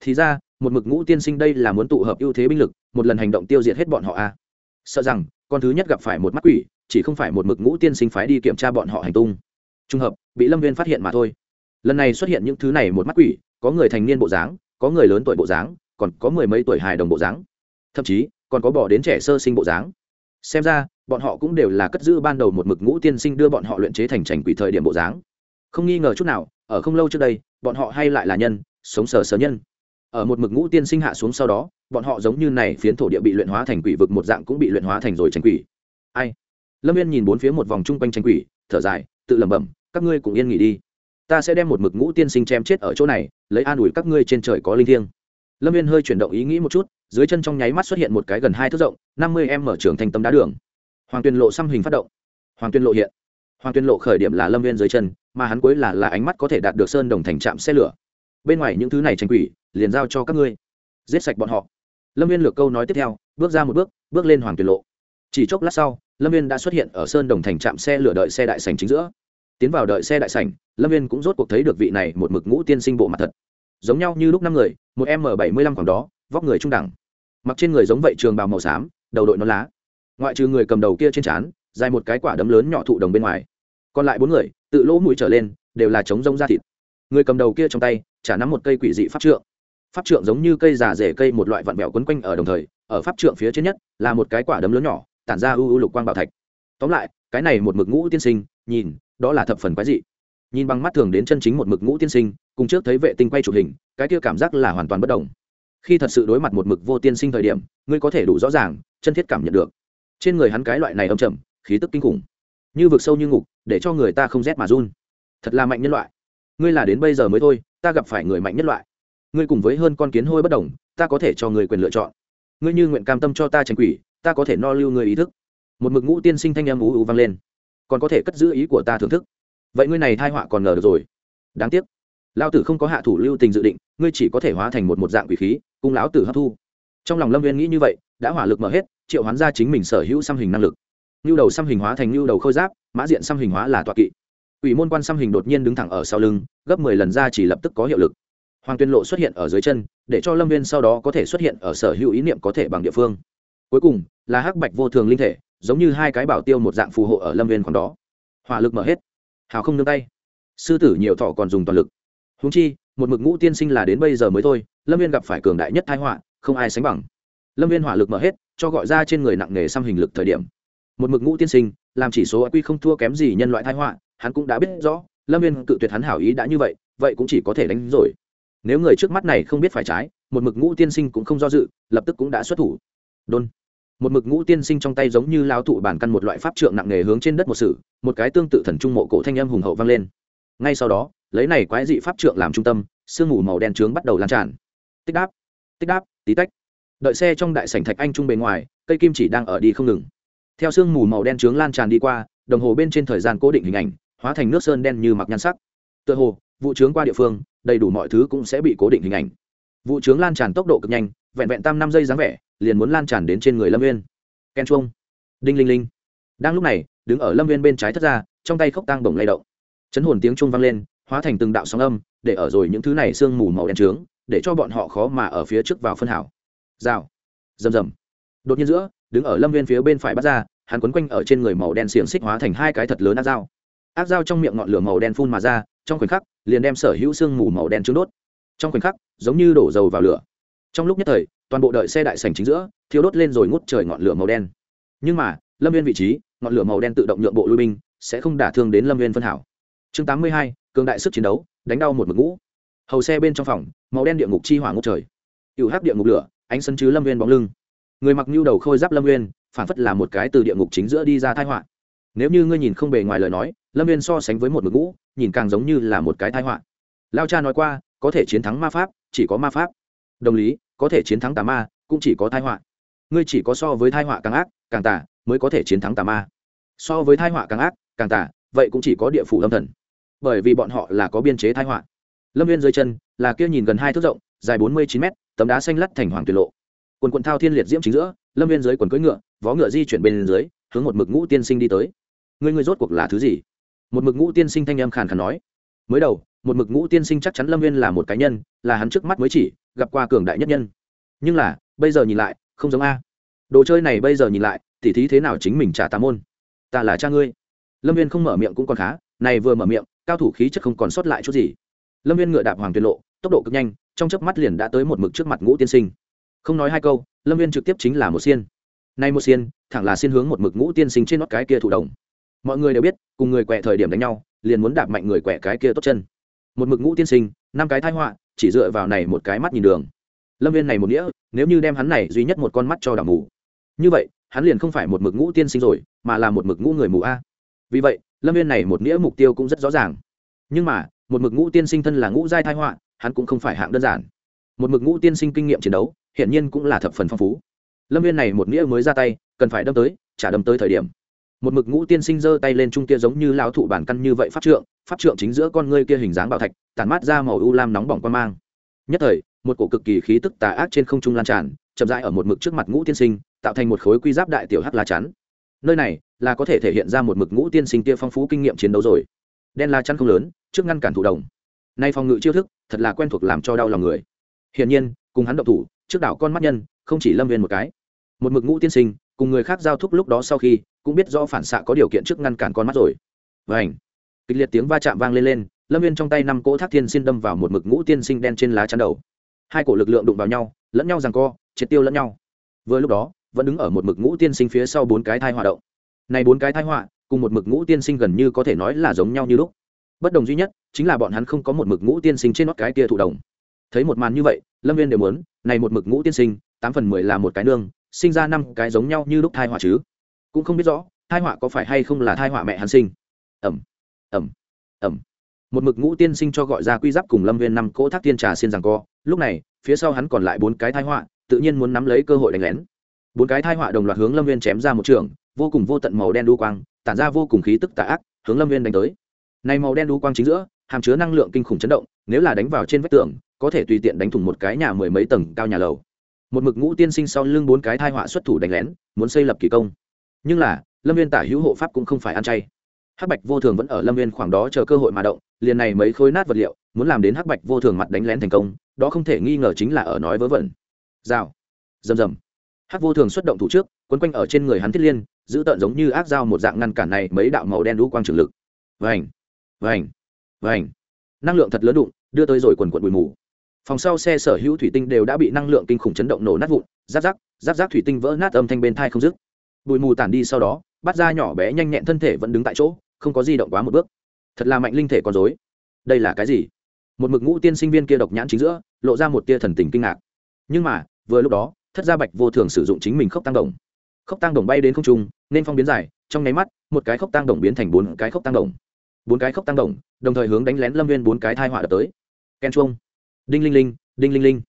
Thì ra, một mực ngũ tiên sinh đây là muốn tụ hợp ưu thế binh lực, một lần hành động tiêu diệt hết bọn họ a. À. sợ rằng, con thứ nhất gặp phải một mắt quỷ, chỉ không phải một mực ngũ tiên sinh phái đi kiểm tra bọn họ hành tung trùng hợp, bị lâm viên phát hiện mà thôi. Lần này xuất hiện những thứ này một mắt quỷ, có người thành niên bộ dáng, có người lớn tuổi bộ dáng, còn có mười mấy tuổi hài đồng bộ dáng. Thậm chí, còn có bỏ đến trẻ sơ sinh bộ dáng. Xem ra, bọn họ cũng đều là cất giữ ban đầu một mực ngũ tiên sinh đưa bọn họ luyện chế thành trành quỷ thời điểm bộ dáng. Không nghi ngờ chút nào, ở không lâu trước đây, bọn họ hay lại là nhân, sống sờ sờ nhân. Ở một mực ngũ tiên sinh hạ xuống sau đó, bọn họ giống như này phiến thổ địa bị luyện hóa thành quỷ vực một dạng cũng bị luyện hóa thành rồi tranh quỷ. Ai? Lâm viên nhìn bốn phía một vòng chung quanh tranh quỷ, thở dài, tự lẩm bẩm các ngươi cũng yên nghỉ đi. Ta sẽ đem một mực ngũ tiên sinh chém chết ở chỗ này, lấy an ủi các ngươi trên trời có linh thiêng. Lâm viên hơi chuyển động ý nghĩ một chút, dưới chân trong nháy mắt xuất hiện một cái gần hai thước rộng, năm mươi em mở trường thành tâm đá đường. Hoàng Tuyên lộ xăm hình phát động. Hoàng tuyên lộ hiện. Hoàng tuyên lộ khởi điểm là lâm viên dưới chân, mà hắn cuối là là ánh mắt có thể đạt được sơn đồng thành trạm xe lửa. Bên ngoài những thứ này tranh quỷ, liền giao cho các ngươi. Giết sạch bọn họ. Lâm viên lược câu nói tiếp theo, bước ra một bước bước lên hoàng tuyên lộ. Chỉ chốc lát sau, lâm viên đã xuất hiện ở sơn đồng thành trạm xe lửa đợi xe đại sành chính giữa tiến vào đợi xe đại sảnh, lâm viên cũng rốt cuộc thấy được vị này một mực ngũ tiên sinh bộ mặt thật. Giống nhau như lúc năm người một m bảy mươi lăm khoảng đó vóc người trung đẳng. Mặc trên người giống vậy trường bào màu xám đầu đội nón lá. Ngoại trừ người cầm đầu kia trên trán dài một cái quả đấm lớn nhỏ thụ đồng bên ngoài. Còn lại bốn người tự lỗ mũi trở lên đều là chống rông da thịt. Người cầm đầu kia trong tay chả nắm một cây quỷ dị pháp trượng. Pháp trượng giống như cây già rể cây một loại vặn vẹo quấn quanh ở đồng thời ở pháp trượng phía trên nhất là một cái quả đấm lớn nhỏ tản ra ưu ưu lục quang bảo thạch. Tóm lại cái này một mực ngũ tiên sinh nhìn đó là thập phần quái dị. Nhìn bằng mắt thường đến chân chính một mực ngũ tiên sinh, cùng trước thấy vệ tinh quay chụp hình, cái kia cảm giác là hoàn toàn bất đồng. Khi thật sự đối mặt một mực vô tiên sinh thời điểm, ngươi có thể đủ rõ ràng, chân thiết cảm nhận được. Trên người hắn cái loại này âm trầm, khí tức kinh khủng. Như vực sâu như ngục, để cho người ta không rét mà run. Thật là mạnh nhân loại. Ngươi là đến bây giờ mới thôi, ta gặp phải người mạnh nhất loại. Ngươi cùng với hơn con kiến hôi bất đồng, ta có thể cho người quyền lựa chọn. Ngươi như nguyện cam tâm cho ta tranh quỷ, ta có thể no lưu người ý thức. Một mực ngũ tiên sinh thanh âm ú ú vang lên còn có thể cất giữ ý của ta thưởng thức. Vậy ngươi này thai họa còn ngờ được rồi. Đáng tiếc. Lao tử không có hạ thủ lưu tình dự định, ngươi chỉ có thể hóa thành một một dạng quỷ khí cung lão tử hấp thu. Trong lòng lâm viên nghĩ như vậy, đã hỏa lực mở hết, triệu hoán ra chính mình sở hữu xăm hình năng lực. Nhu đầu xăm hình hóa thành nhu đầu khôi giáp, mã diện xăm hình hóa là tọa kỵ. Ủy môn quan xăm hình đột nhiên đứng thẳng ở sau lưng, gấp mười lần ra chỉ lập tức có hiệu lực. Hoàng tuyên lộ xuất hiện ở dưới chân, để cho lâm viên sau đó có thể xuất hiện ở sở hữu ý niệm có thể bằng địa phương. Cuối cùng, là hắc bạch vô thường linh thể giống như hai cái bảo tiêu một dạng phù hộ ở lâm viên còn đó. Hỏa lực mở hết. Hào không nương tay. Sư tử nhiều thọ còn dùng toàn lực. Húng chi, một mực ngũ tiên sinh là đến bây giờ mới thôi, lâm viên gặp phải cường đại nhất thái họa, không ai sánh bằng. Lâm viên hỏa lực mở hết, cho gọi ra trên người nặng nề xăm hình lực thời điểm. Một mực ngũ tiên sinh, làm chỉ số quy không thua kém gì nhân loại thái họa, hắn cũng đã biết rõ, lâm viên cự tuyệt hắn hảo ý đã như vậy vậy cũng chỉ có thể đánh rồi. Nếu người trước mắt này không biết phải trái, một mực ngũ tiên sinh cũng không do dự, lập tức cũng đã xuất thủ. Đôn một mực ngũ tiên sinh trong tay giống như lao thụ bản căn một loại pháp trượng nặng nề hướng trên đất một sử một cái tương tự thần trung mộ cổ thanh âm hùng hậu vang lên. Ngay sau đó, lấy này quái dị pháp trượng làm trung tâm, sương mù màu đen trướng bắt đầu lan tràn. Tích đáp tích đáp, tí tách. Đợi xe trong đại sảnh thạch anh trung bề ngoài, cây kim chỉ đang ở đi không ngừng. Theo sương mù màu đen trướng lan tràn đi qua, đồng hồ bên trên thời gian cố định hình ảnh, hóa thành nước sơn đen như mặc nhan sắc. Tựa hồ, vụ trướng qua địa phương, đầy đủ mọi thứ cũng sẽ bị cố định hình ảnh. Vụ trướng lan tràn tốc độ cực nhanh, vẹn vẹn tam năm giây dáng vẻ liền muốn lan tràn đến trên người lâm viên ken chuông. Đinh linh linh. Đang lúc này, đứng ở lâm viên bên trái thất ra, trong tay khốc tang bổng lay động. Chấn hồn tiếng chuông vang lên, hóa thành từng đạo sóng âm, để ở rồi những thứ này sương mù màu đen trướng, để cho bọn họ khó mà ở phía trước vào phân hảo. Rào. Rầm rầm. Đột nhiên giữa, đứng ở lâm viên phía bên phải bắt ra, hắn quấn quanh ở trên người màu đen xiềng xích hóa thành hai cái thật lớn ác dao. Ác dao trong miệng ngọn lửa màu đen phun mà ra, trong khoảnh khắc, liền đem sở hữu sương mù màu đen trướng đốt. Trong khoảnh khắc, giống như đổ dầu vào lửa. Trong lúc nhất thời toàn bộ đợi xe đại sành chính giữa thiếu đốt lên rồi ngút trời ngọn lửa màu đen. Nhưng mà, lâm viên vị trí, ngọn lửa màu đen tự động nhượng bộ lui binh, sẽ không đả thương đến lâm viên phân hảo. Chương tám mươi hai, cường đại sức chiến đấu, đánh đau một mực ngũ. Hầu xe bên trong phòng, màu đen địa ngục chi hỏa ngút trời. Cựu hắc địa ngục lửa, ánh sân chứ lâm viên bóng lưng. Người mặc nhu đầu khôi giáp lâm viên, phản phất là một cái từ địa ngục chính giữa đi ra thái họa. Nếu như ngươi nhìn không bề ngoài lời nói, lâm viên so sánh với một mực ngũ, nhìn càng giống như là một cái thái họa. Lao cha nói qua, có thể chiến thắng ma pháp, chỉ có ma pháp. Đồng lý có thể chiến thắng tà ma, cũng chỉ có thai họa. Ngươi chỉ có so với thai họa càng ác, càng tà, mới có thể chiến thắng tà ma. So với thai họa càng ác, càng tà, vậy cũng chỉ có địa phủ lâm thần. Bởi vì bọn họ là có biên chế thai họa. Lâm viên dưới chân là kia nhìn gần hai thước rộng, dài bốn mươi chín mét, tấm đá xanh lắt thành hoàng tuyệt lộ. Quần quần thao thiên liệt diễm chính giữa, lâm viên dưới quần cưỡi ngựa, vó ngựa di chuyển bên dưới, hướng một mực ngũ tiên sinh đi tới. Ngươi ngươi rốt cuộc là thứ gì? Một mực ngũ tiên sinh thanh em khàn khàn nói. Mới đầu một mực ngũ tiên sinh chắc chắn lâm viên là một cá nhân, là hắn trước mắt mới chỉ gặp qua cường đại nhất nhân. Nhưng là, bây giờ nhìn lại, không giống a. Đồ chơi này bây giờ nhìn lại, tỉ thí thế nào chính mình trả tà môn? Ta là cha ngươi. Lâm viên không mở miệng cũng còn khá, này vừa mở miệng, cao thủ khí chất không còn sót lại chút gì. Lâm viên ngựa đạp hoàng tuyệt lộ, tốc độ cực nhanh, trong chớp mắt liền đã tới một mực trước mặt ngũ tiên sinh. Không nói hai câu, lâm viên trực tiếp chính là một xiên. Nay một xiên, thẳng là xiên hướng một mực ngũ tiên sinh trên nót cái kia thủ đồng mọi người đều biết, cùng người quẹ thời điểm đánh nhau, liền muốn đạp mạnh người quẹ cái kia tốt chân một mực ngũ tiên sinh, năm cái thái họa, chỉ dựa vào này một cái mắt nhìn đường. Lâm viên này một nghĩa nếu như đem hắn này duy nhất một con mắt cho đảo mù. Như vậy, hắn liền không phải một mực ngũ tiên sinh rồi, mà là một mực ngũ người mù a. Vì vậy, lâm viên này một nghĩa mục tiêu cũng rất rõ ràng. Nhưng mà, một mực ngũ tiên sinh thân là ngũ giai thái họa, hắn cũng không phải hạng đơn giản. Một mực ngũ tiên sinh kinh nghiệm chiến đấu, hiển nhiên cũng là thập phần phong phú. Lâm viên này một nghĩa mới ra tay, cần phải đâm tới trả đâm tới thời điểm một mực ngũ tiên sinh giơ tay lên trung kia giống như lão thụ bản căn như vậy pháp trượng pháp trượng chính giữa con ngươi kia hình dáng bảo thạch, tản mát ra màu u lam nóng bỏng quan mang. Nhất thời, một cổ cực kỳ khí tức tà ác trên không trung lan tràn, chậm rãi ở một mực trước mặt ngũ tiên sinh, tạo thành một khối quy giáp đại tiểu hắc lá chắn. Nơi này là có thể thể hiện ra một mực ngũ tiên sinh kia phong phú kinh nghiệm chiến đấu rồi. Đen la chắn không lớn, trước ngăn cản thủ đồng. Nay phòng ngự chiêu thức, thật là quen thuộc làm cho đau lòng người. Hiển nhiên, cùng hắn động thủ, trước đảo con mắt nhân, không chỉ lâm viên một cái. Một mực ngũ tiên sinh cùng người khác giao thúc lúc đó sau khi, cũng biết do phản xạ có điều kiện trước ngăn cản con mắt rồi. Và ảnh kịch liệt tiếng va chạm vang lên lên, lâm viên trong tay năm cỗ thác thiên xin đâm vào một mực ngũ tiên sinh đen trên lá chắn đầu. Hai cổ lực lượng đụng vào nhau, lẫn nhau rằng co, triệt tiêu lẫn nhau. Vừa lúc đó, vẫn đứng ở một mực ngũ tiên sinh phía sau bốn cái thai hỏa động. Này bốn cái thai họa, cùng một mực ngũ tiên sinh gần như có thể nói là giống nhau như lúc. Bất đồng duy nhất, chính là bọn hắn không có một mực ngũ tiên sinh trên nót cái kia thụ đồng. Thấy một màn như vậy, lâm viên đều muốn, này một mực ngũ tiên sinh, tám phần mười là một cái nương sinh ra năm cái giống nhau như lúc thai họa chứ? Cũng không biết rõ, thai họa có phải hay không là thai họa mẹ hắn sinh? Ẩm ẩm ẩm. Một mực ngũ tiên sinh cho gọi ra quy giáp cùng lâm viên năm cỗ thác tiên trà xin rằng co. Lúc này, phía sau hắn còn lại bốn cái thai họa, tự nhiên muốn nắm lấy cơ hội đánh lén. Bốn cái thai họa đồng loạt hướng lâm viên chém ra một trường, vô cùng vô tận màu đen đu quang, tản ra vô cùng khí tức tà ác, hướng lâm viên đánh tới. Này màu đen đu quang chính giữa, hàm chứa năng lượng kinh khủng chấn động, nếu là đánh vào trên vách tường, có thể tùy tiện đánh thủng một cái nhà mười mấy tầng cao nhà lầu một mực ngũ tiên sinh sau lưng bốn cái thai họa xuất thủ đánh lén, muốn xây lập kỳ công. Nhưng là, lâm viên tả hữu hộ pháp cũng không phải ăn chay. Hắc bạch vô thường vẫn ở lâm viên khoảng đó chờ cơ hội mà động, liền này mấy khối nát vật liệu, muốn làm đến hắc bạch vô thường mặt đánh lén thành công, đó không thể nghi ngờ chính là ở nói vớ vẩn. Rào. Rầm rầm. Hắc vô thường xuất động thủ trước, quấn quanh ở trên người hắn thiết liên, giữ tợn giống như ác dao một dạng ngăn cản này mấy đạo màu đen đũ quang trường lực. Vành. Vành. Vành. Năng lượng thật lớn đụng, đưa tới rồi quần quận bụi mù phòng sau xe sở hữu thủy tinh đều đã bị năng lượng kinh khủng chấn động nổ nát vụn, giáp giáp giáp giáp thủy tinh vỡ nát âm thanh bên thai không dứt. Bụi mù tản đi sau đó bắt ra nhỏ bé nhanh nhẹn thân thể vẫn đứng tại chỗ, không có di động quá một bước. Thật là mạnh linh thể còn dối đây là cái gì? Một mực ngũ tiên sinh viên kia độc nhãn chính giữa, lộ ra một tia thần tình kinh ngạc. Nhưng mà, vừa lúc đó, thất gia bạch vô thường sử dụng chính mình khốc tăng đồng. Khốc tăng đồng bay đến không trung, nên phong biến dài, trong nháy mắt, một cái khốc tăng đồng biến thành bốn cái khốc tăng đồng. Bốn cái khốc tăng đồng đồng thời hướng đánh lén lâm viên bốn cái thai họa đập tới. Ken chuông đinh linh linh, đinh linh linh.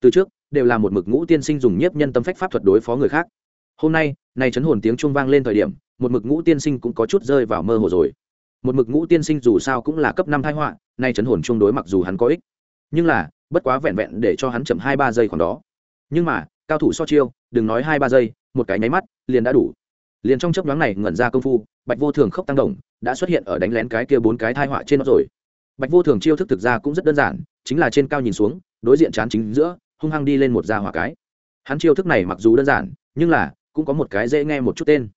Từ trước, đều là một mực ngũ tiên sinh dùng nhiếp nhân tâm phách pháp thuật đối phó người khác. Hôm nay nay chấn hồn tiếng chuông vang lên thời điểm, một mực ngũ tiên sinh cũng có chút rơi vào mơ hồ rồi. Một mực ngũ tiên sinh dù sao cũng là cấp năm thái họa, nay chấn hồn chung đối mặc dù hắn có ích, nhưng là, bất quá vẹn vẹn để cho hắn chậm hai ba giây khoảng đó. Nhưng mà, cao thủ so chiêu, đừng nói hai ba giây, một cái nháy mắt, liền đã đủ. Liền trong chấp nhoáng này ngẩn ra công phu, bạch vô thường khốc tăng đồng đã xuất hiện ở đánh lén cái kia bốn cái thai họa trên nó rồi. Bạch vô thường chiêu thức thực ra cũng rất đơn giản chính là trên cao nhìn xuống, đối diện chán chính giữa, hung hăng đi lên một da hỏa cái. Hắn chiêu thức này mặc dù đơn giản, nhưng là cũng có một cái dễ nghe một chút tên.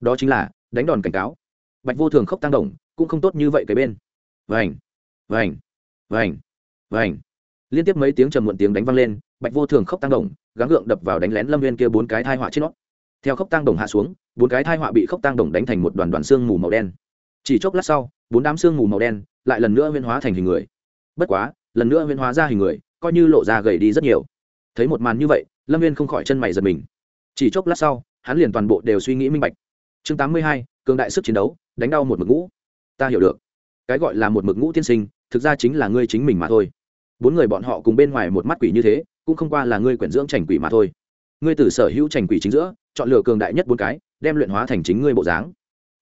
Đó chính là đánh đòn cảnh cáo. Bạch vô thường khốc tăng đồng cũng không tốt như vậy cái bên. Vành vành vành vành. Liên tiếp mấy tiếng trầm muộn tiếng đánh vang lên, bạch vô thường khốc tăng đồng gắng gượng đập vào đánh lén lâm viên kia bốn cái thai họa trên nó theo khốc tăng đồng hạ xuống, bốn cái thai họa bị khốc tăng đồng đánh thành một đoàn đoàn xương mù màu đen. Chỉ chốc lát sau, bốn đám xương mù màu đen lại lần nữa huyên hóa thành hình người. Bất quá lần nữa huyễn hóa ra hình người, coi như lộ ra gầy đi rất nhiều. Thấy một màn như vậy, lâm viên không khỏi chân mày giật mình. Chỉ chốc lát sau, hắn liền toàn bộ đều suy nghĩ minh bạch. Chương tám mươi hai, cường đại sức chiến đấu, đánh đau một mực ngũ. Ta hiểu được. Cái gọi là một mực ngũ tiên sinh, thực ra chính là ngươi chính mình mà thôi. Bốn người bọn họ cùng bên ngoài một mắt quỷ như thế, cũng không qua là ngươi quyển dưỡng trành quỷ mà thôi. Ngươi từ sở hữu trành quỷ chính giữa, chọn lựa cường đại nhất bốn cái, đem luyện hóa thành chính ngươi bộ dáng.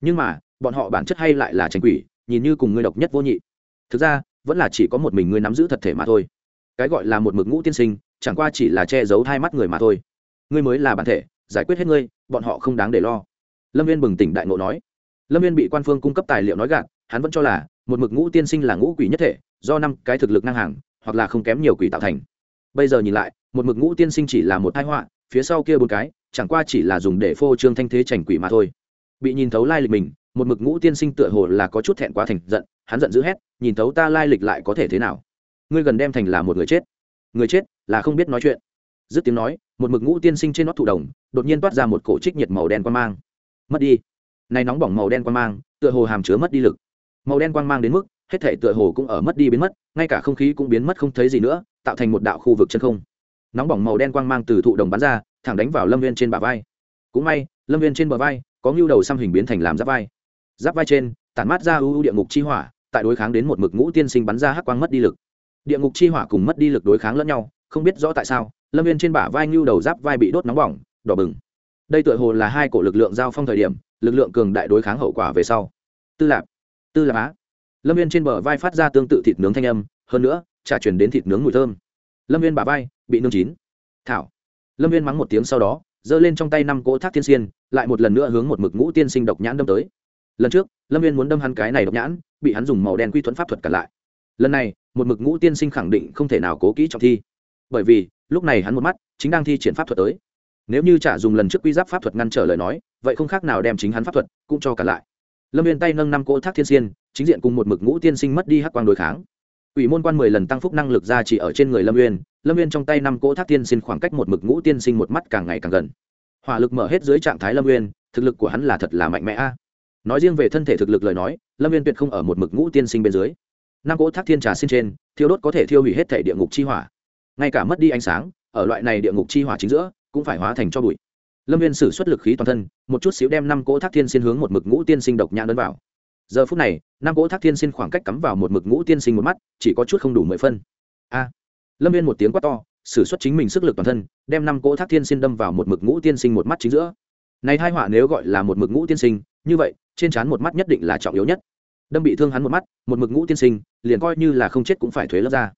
Nhưng mà, bọn họ bản chất hay lại là trành quỷ, nhìn như cùng ngươi độc nhất vô nhị. Thực ra vẫn là chỉ có một mình ngươi nắm giữ thật thể mà thôi. Cái gọi là một mực ngũ tiên sinh, chẳng qua chỉ là che giấu hai mắt người mà thôi. Ngươi mới là bản thể, giải quyết hết ngươi, bọn họ không đáng để lo. Lâm viên bừng tỉnh đại ngộ nói. Lâm viên bị quan phương cung cấp tài liệu nói gạt, hắn vẫn cho là một mực ngũ tiên sinh là ngũ quỷ nhất thể, do năm cái thực lực ngang hàng, hoặc là không kém nhiều quỷ tạo thành. Bây giờ nhìn lại, một mực ngũ tiên sinh chỉ là một thái họa, phía sau kia bốn cái, chẳng qua chỉ là dùng để phô trương thanh thế trành quỷ mà thôi. Bị nhìn thấu lai lịch mình một mực ngũ tiên sinh tựa hồ là có chút thẹn quá thành giận, hắn giận dữ hét, nhìn thấu ta lai lịch lại có thể thế nào? Ngươi gần đem thành là một người chết. Người chết? Là không biết nói chuyện. Dứt tiếng nói, một mực ngũ tiên sinh trên nót thụ đồng, đột nhiên toát ra một cổ trích nhiệt màu đen quan mang. Mất đi. Này nóng bỏng màu đen quan mang, tựa hồ hàm chứa mất đi lực. Màu đen quang mang đến mức, hết thể tựa hồ cũng ở mất đi biến mất, ngay cả không khí cũng biến mất không thấy gì nữa, tạo thành một đạo khu vực chân không. Nóng bỏng màu đen quang mang từ thụ đồng bắn ra, thẳng đánh vào lâm viên trên bả vai. Cũng may, lâm viên trên bờ vai, có ngưu đầu xăm hình biến thành làm giáp vai giáp vai trên, tản mát ra ưu ưu địa ngục chi hỏa, tại đối kháng đến một mực ngũ tiên sinh bắn ra hắc quang mất đi lực. Địa ngục chi hỏa cùng mất đi lực đối kháng lẫn nhau, không biết rõ tại sao, lâm viên trên bả vai ngưu đầu giáp vai bị đốt nóng bỏng, đỏ bừng. Đây tựa hồ là hai cổ lực lượng giao phong thời điểm, lực lượng cường đại đối kháng hậu quả về sau. Tư lạp tư lạp á. Lâm viên trên bờ vai phát ra tương tự thịt nướng thanh âm, hơn nữa trả chuyển đến thịt nướng mùi thơm. Lâm viên bả vai bị nướng chín. Thảo. Lâm viên mắng một tiếng sau đó, giơ lên trong tay năm cỗ thác thiên xiên, lại một lần nữa hướng một mực ngũ tiên sinh độc nhãn đâm tới lần trước, lâm viên muốn đâm hắn cái này độc nhãn, bị hắn dùng màu đen quy thuẫn pháp thuật cản lại. Lần này, một mực ngũ tiên sinh khẳng định không thể nào cố kỹ trọng thi. Bởi vì, lúc này hắn một mắt, chính đang thi triển pháp thuật tới. Nếu như trả dùng lần trước quy giáp pháp thuật ngăn trở lời nói, vậy không khác nào đem chính hắn pháp thuật cũng cho cả lại. Lâm viên tay nâng năm cỗ thác thiên xiên, chính diện cùng một mực ngũ tiên sinh mất đi hắc quang đối kháng. Ủy môn quan mười lần tăng phúc năng lực ra chỉ ở trên người lâm viên lâm viên trong tay năm cỗ thác tiên sinh khoảng cách một mực ngũ tiên sinh một mắt càng ngày càng gần. Hỏa lực mở hết dưới trạng thái lâm viên thực lực của hắn là thật là mạnh mẽ a nói riêng về thân thể thực lực lời nói, lâm viên tuyệt không ở một mực ngũ tiên sinh bên dưới. Năm cỗ thác thiên trà xin trên, thiêu đốt có thể thiêu hủy hết thể địa ngục chi hỏa. Ngay cả mất đi ánh sáng, ở loại này địa ngục chi hỏa chính giữa, cũng phải hóa thành cho bụi. Lâm viên sử xuất lực khí toàn thân, một chút xíu đem năm cỗ thác thiên xin hướng một mực ngũ tiên sinh độc nhãn đơn vào. Giờ phút này, năm cỗ thác thiên xin khoảng cách cắm vào một mực ngũ tiên sinh một mắt, chỉ có chút không đủ mười phân. A! Lâm viên một tiếng quát to, sử xuất chính mình sức lực toàn thân, đem năm cỗ thác thiên xin đâm vào một mực ngũ tiên sinh một mắt chính giữa. Này hai họa nếu gọi là một mực ngũ tiên sinh, như vậy trên trán một mắt nhất định là trọng yếu nhất. Đâm bị thương hắn một mắt, một mực ngũ tiên sinh, liền coi như là không chết cũng phải thuế lớp ra.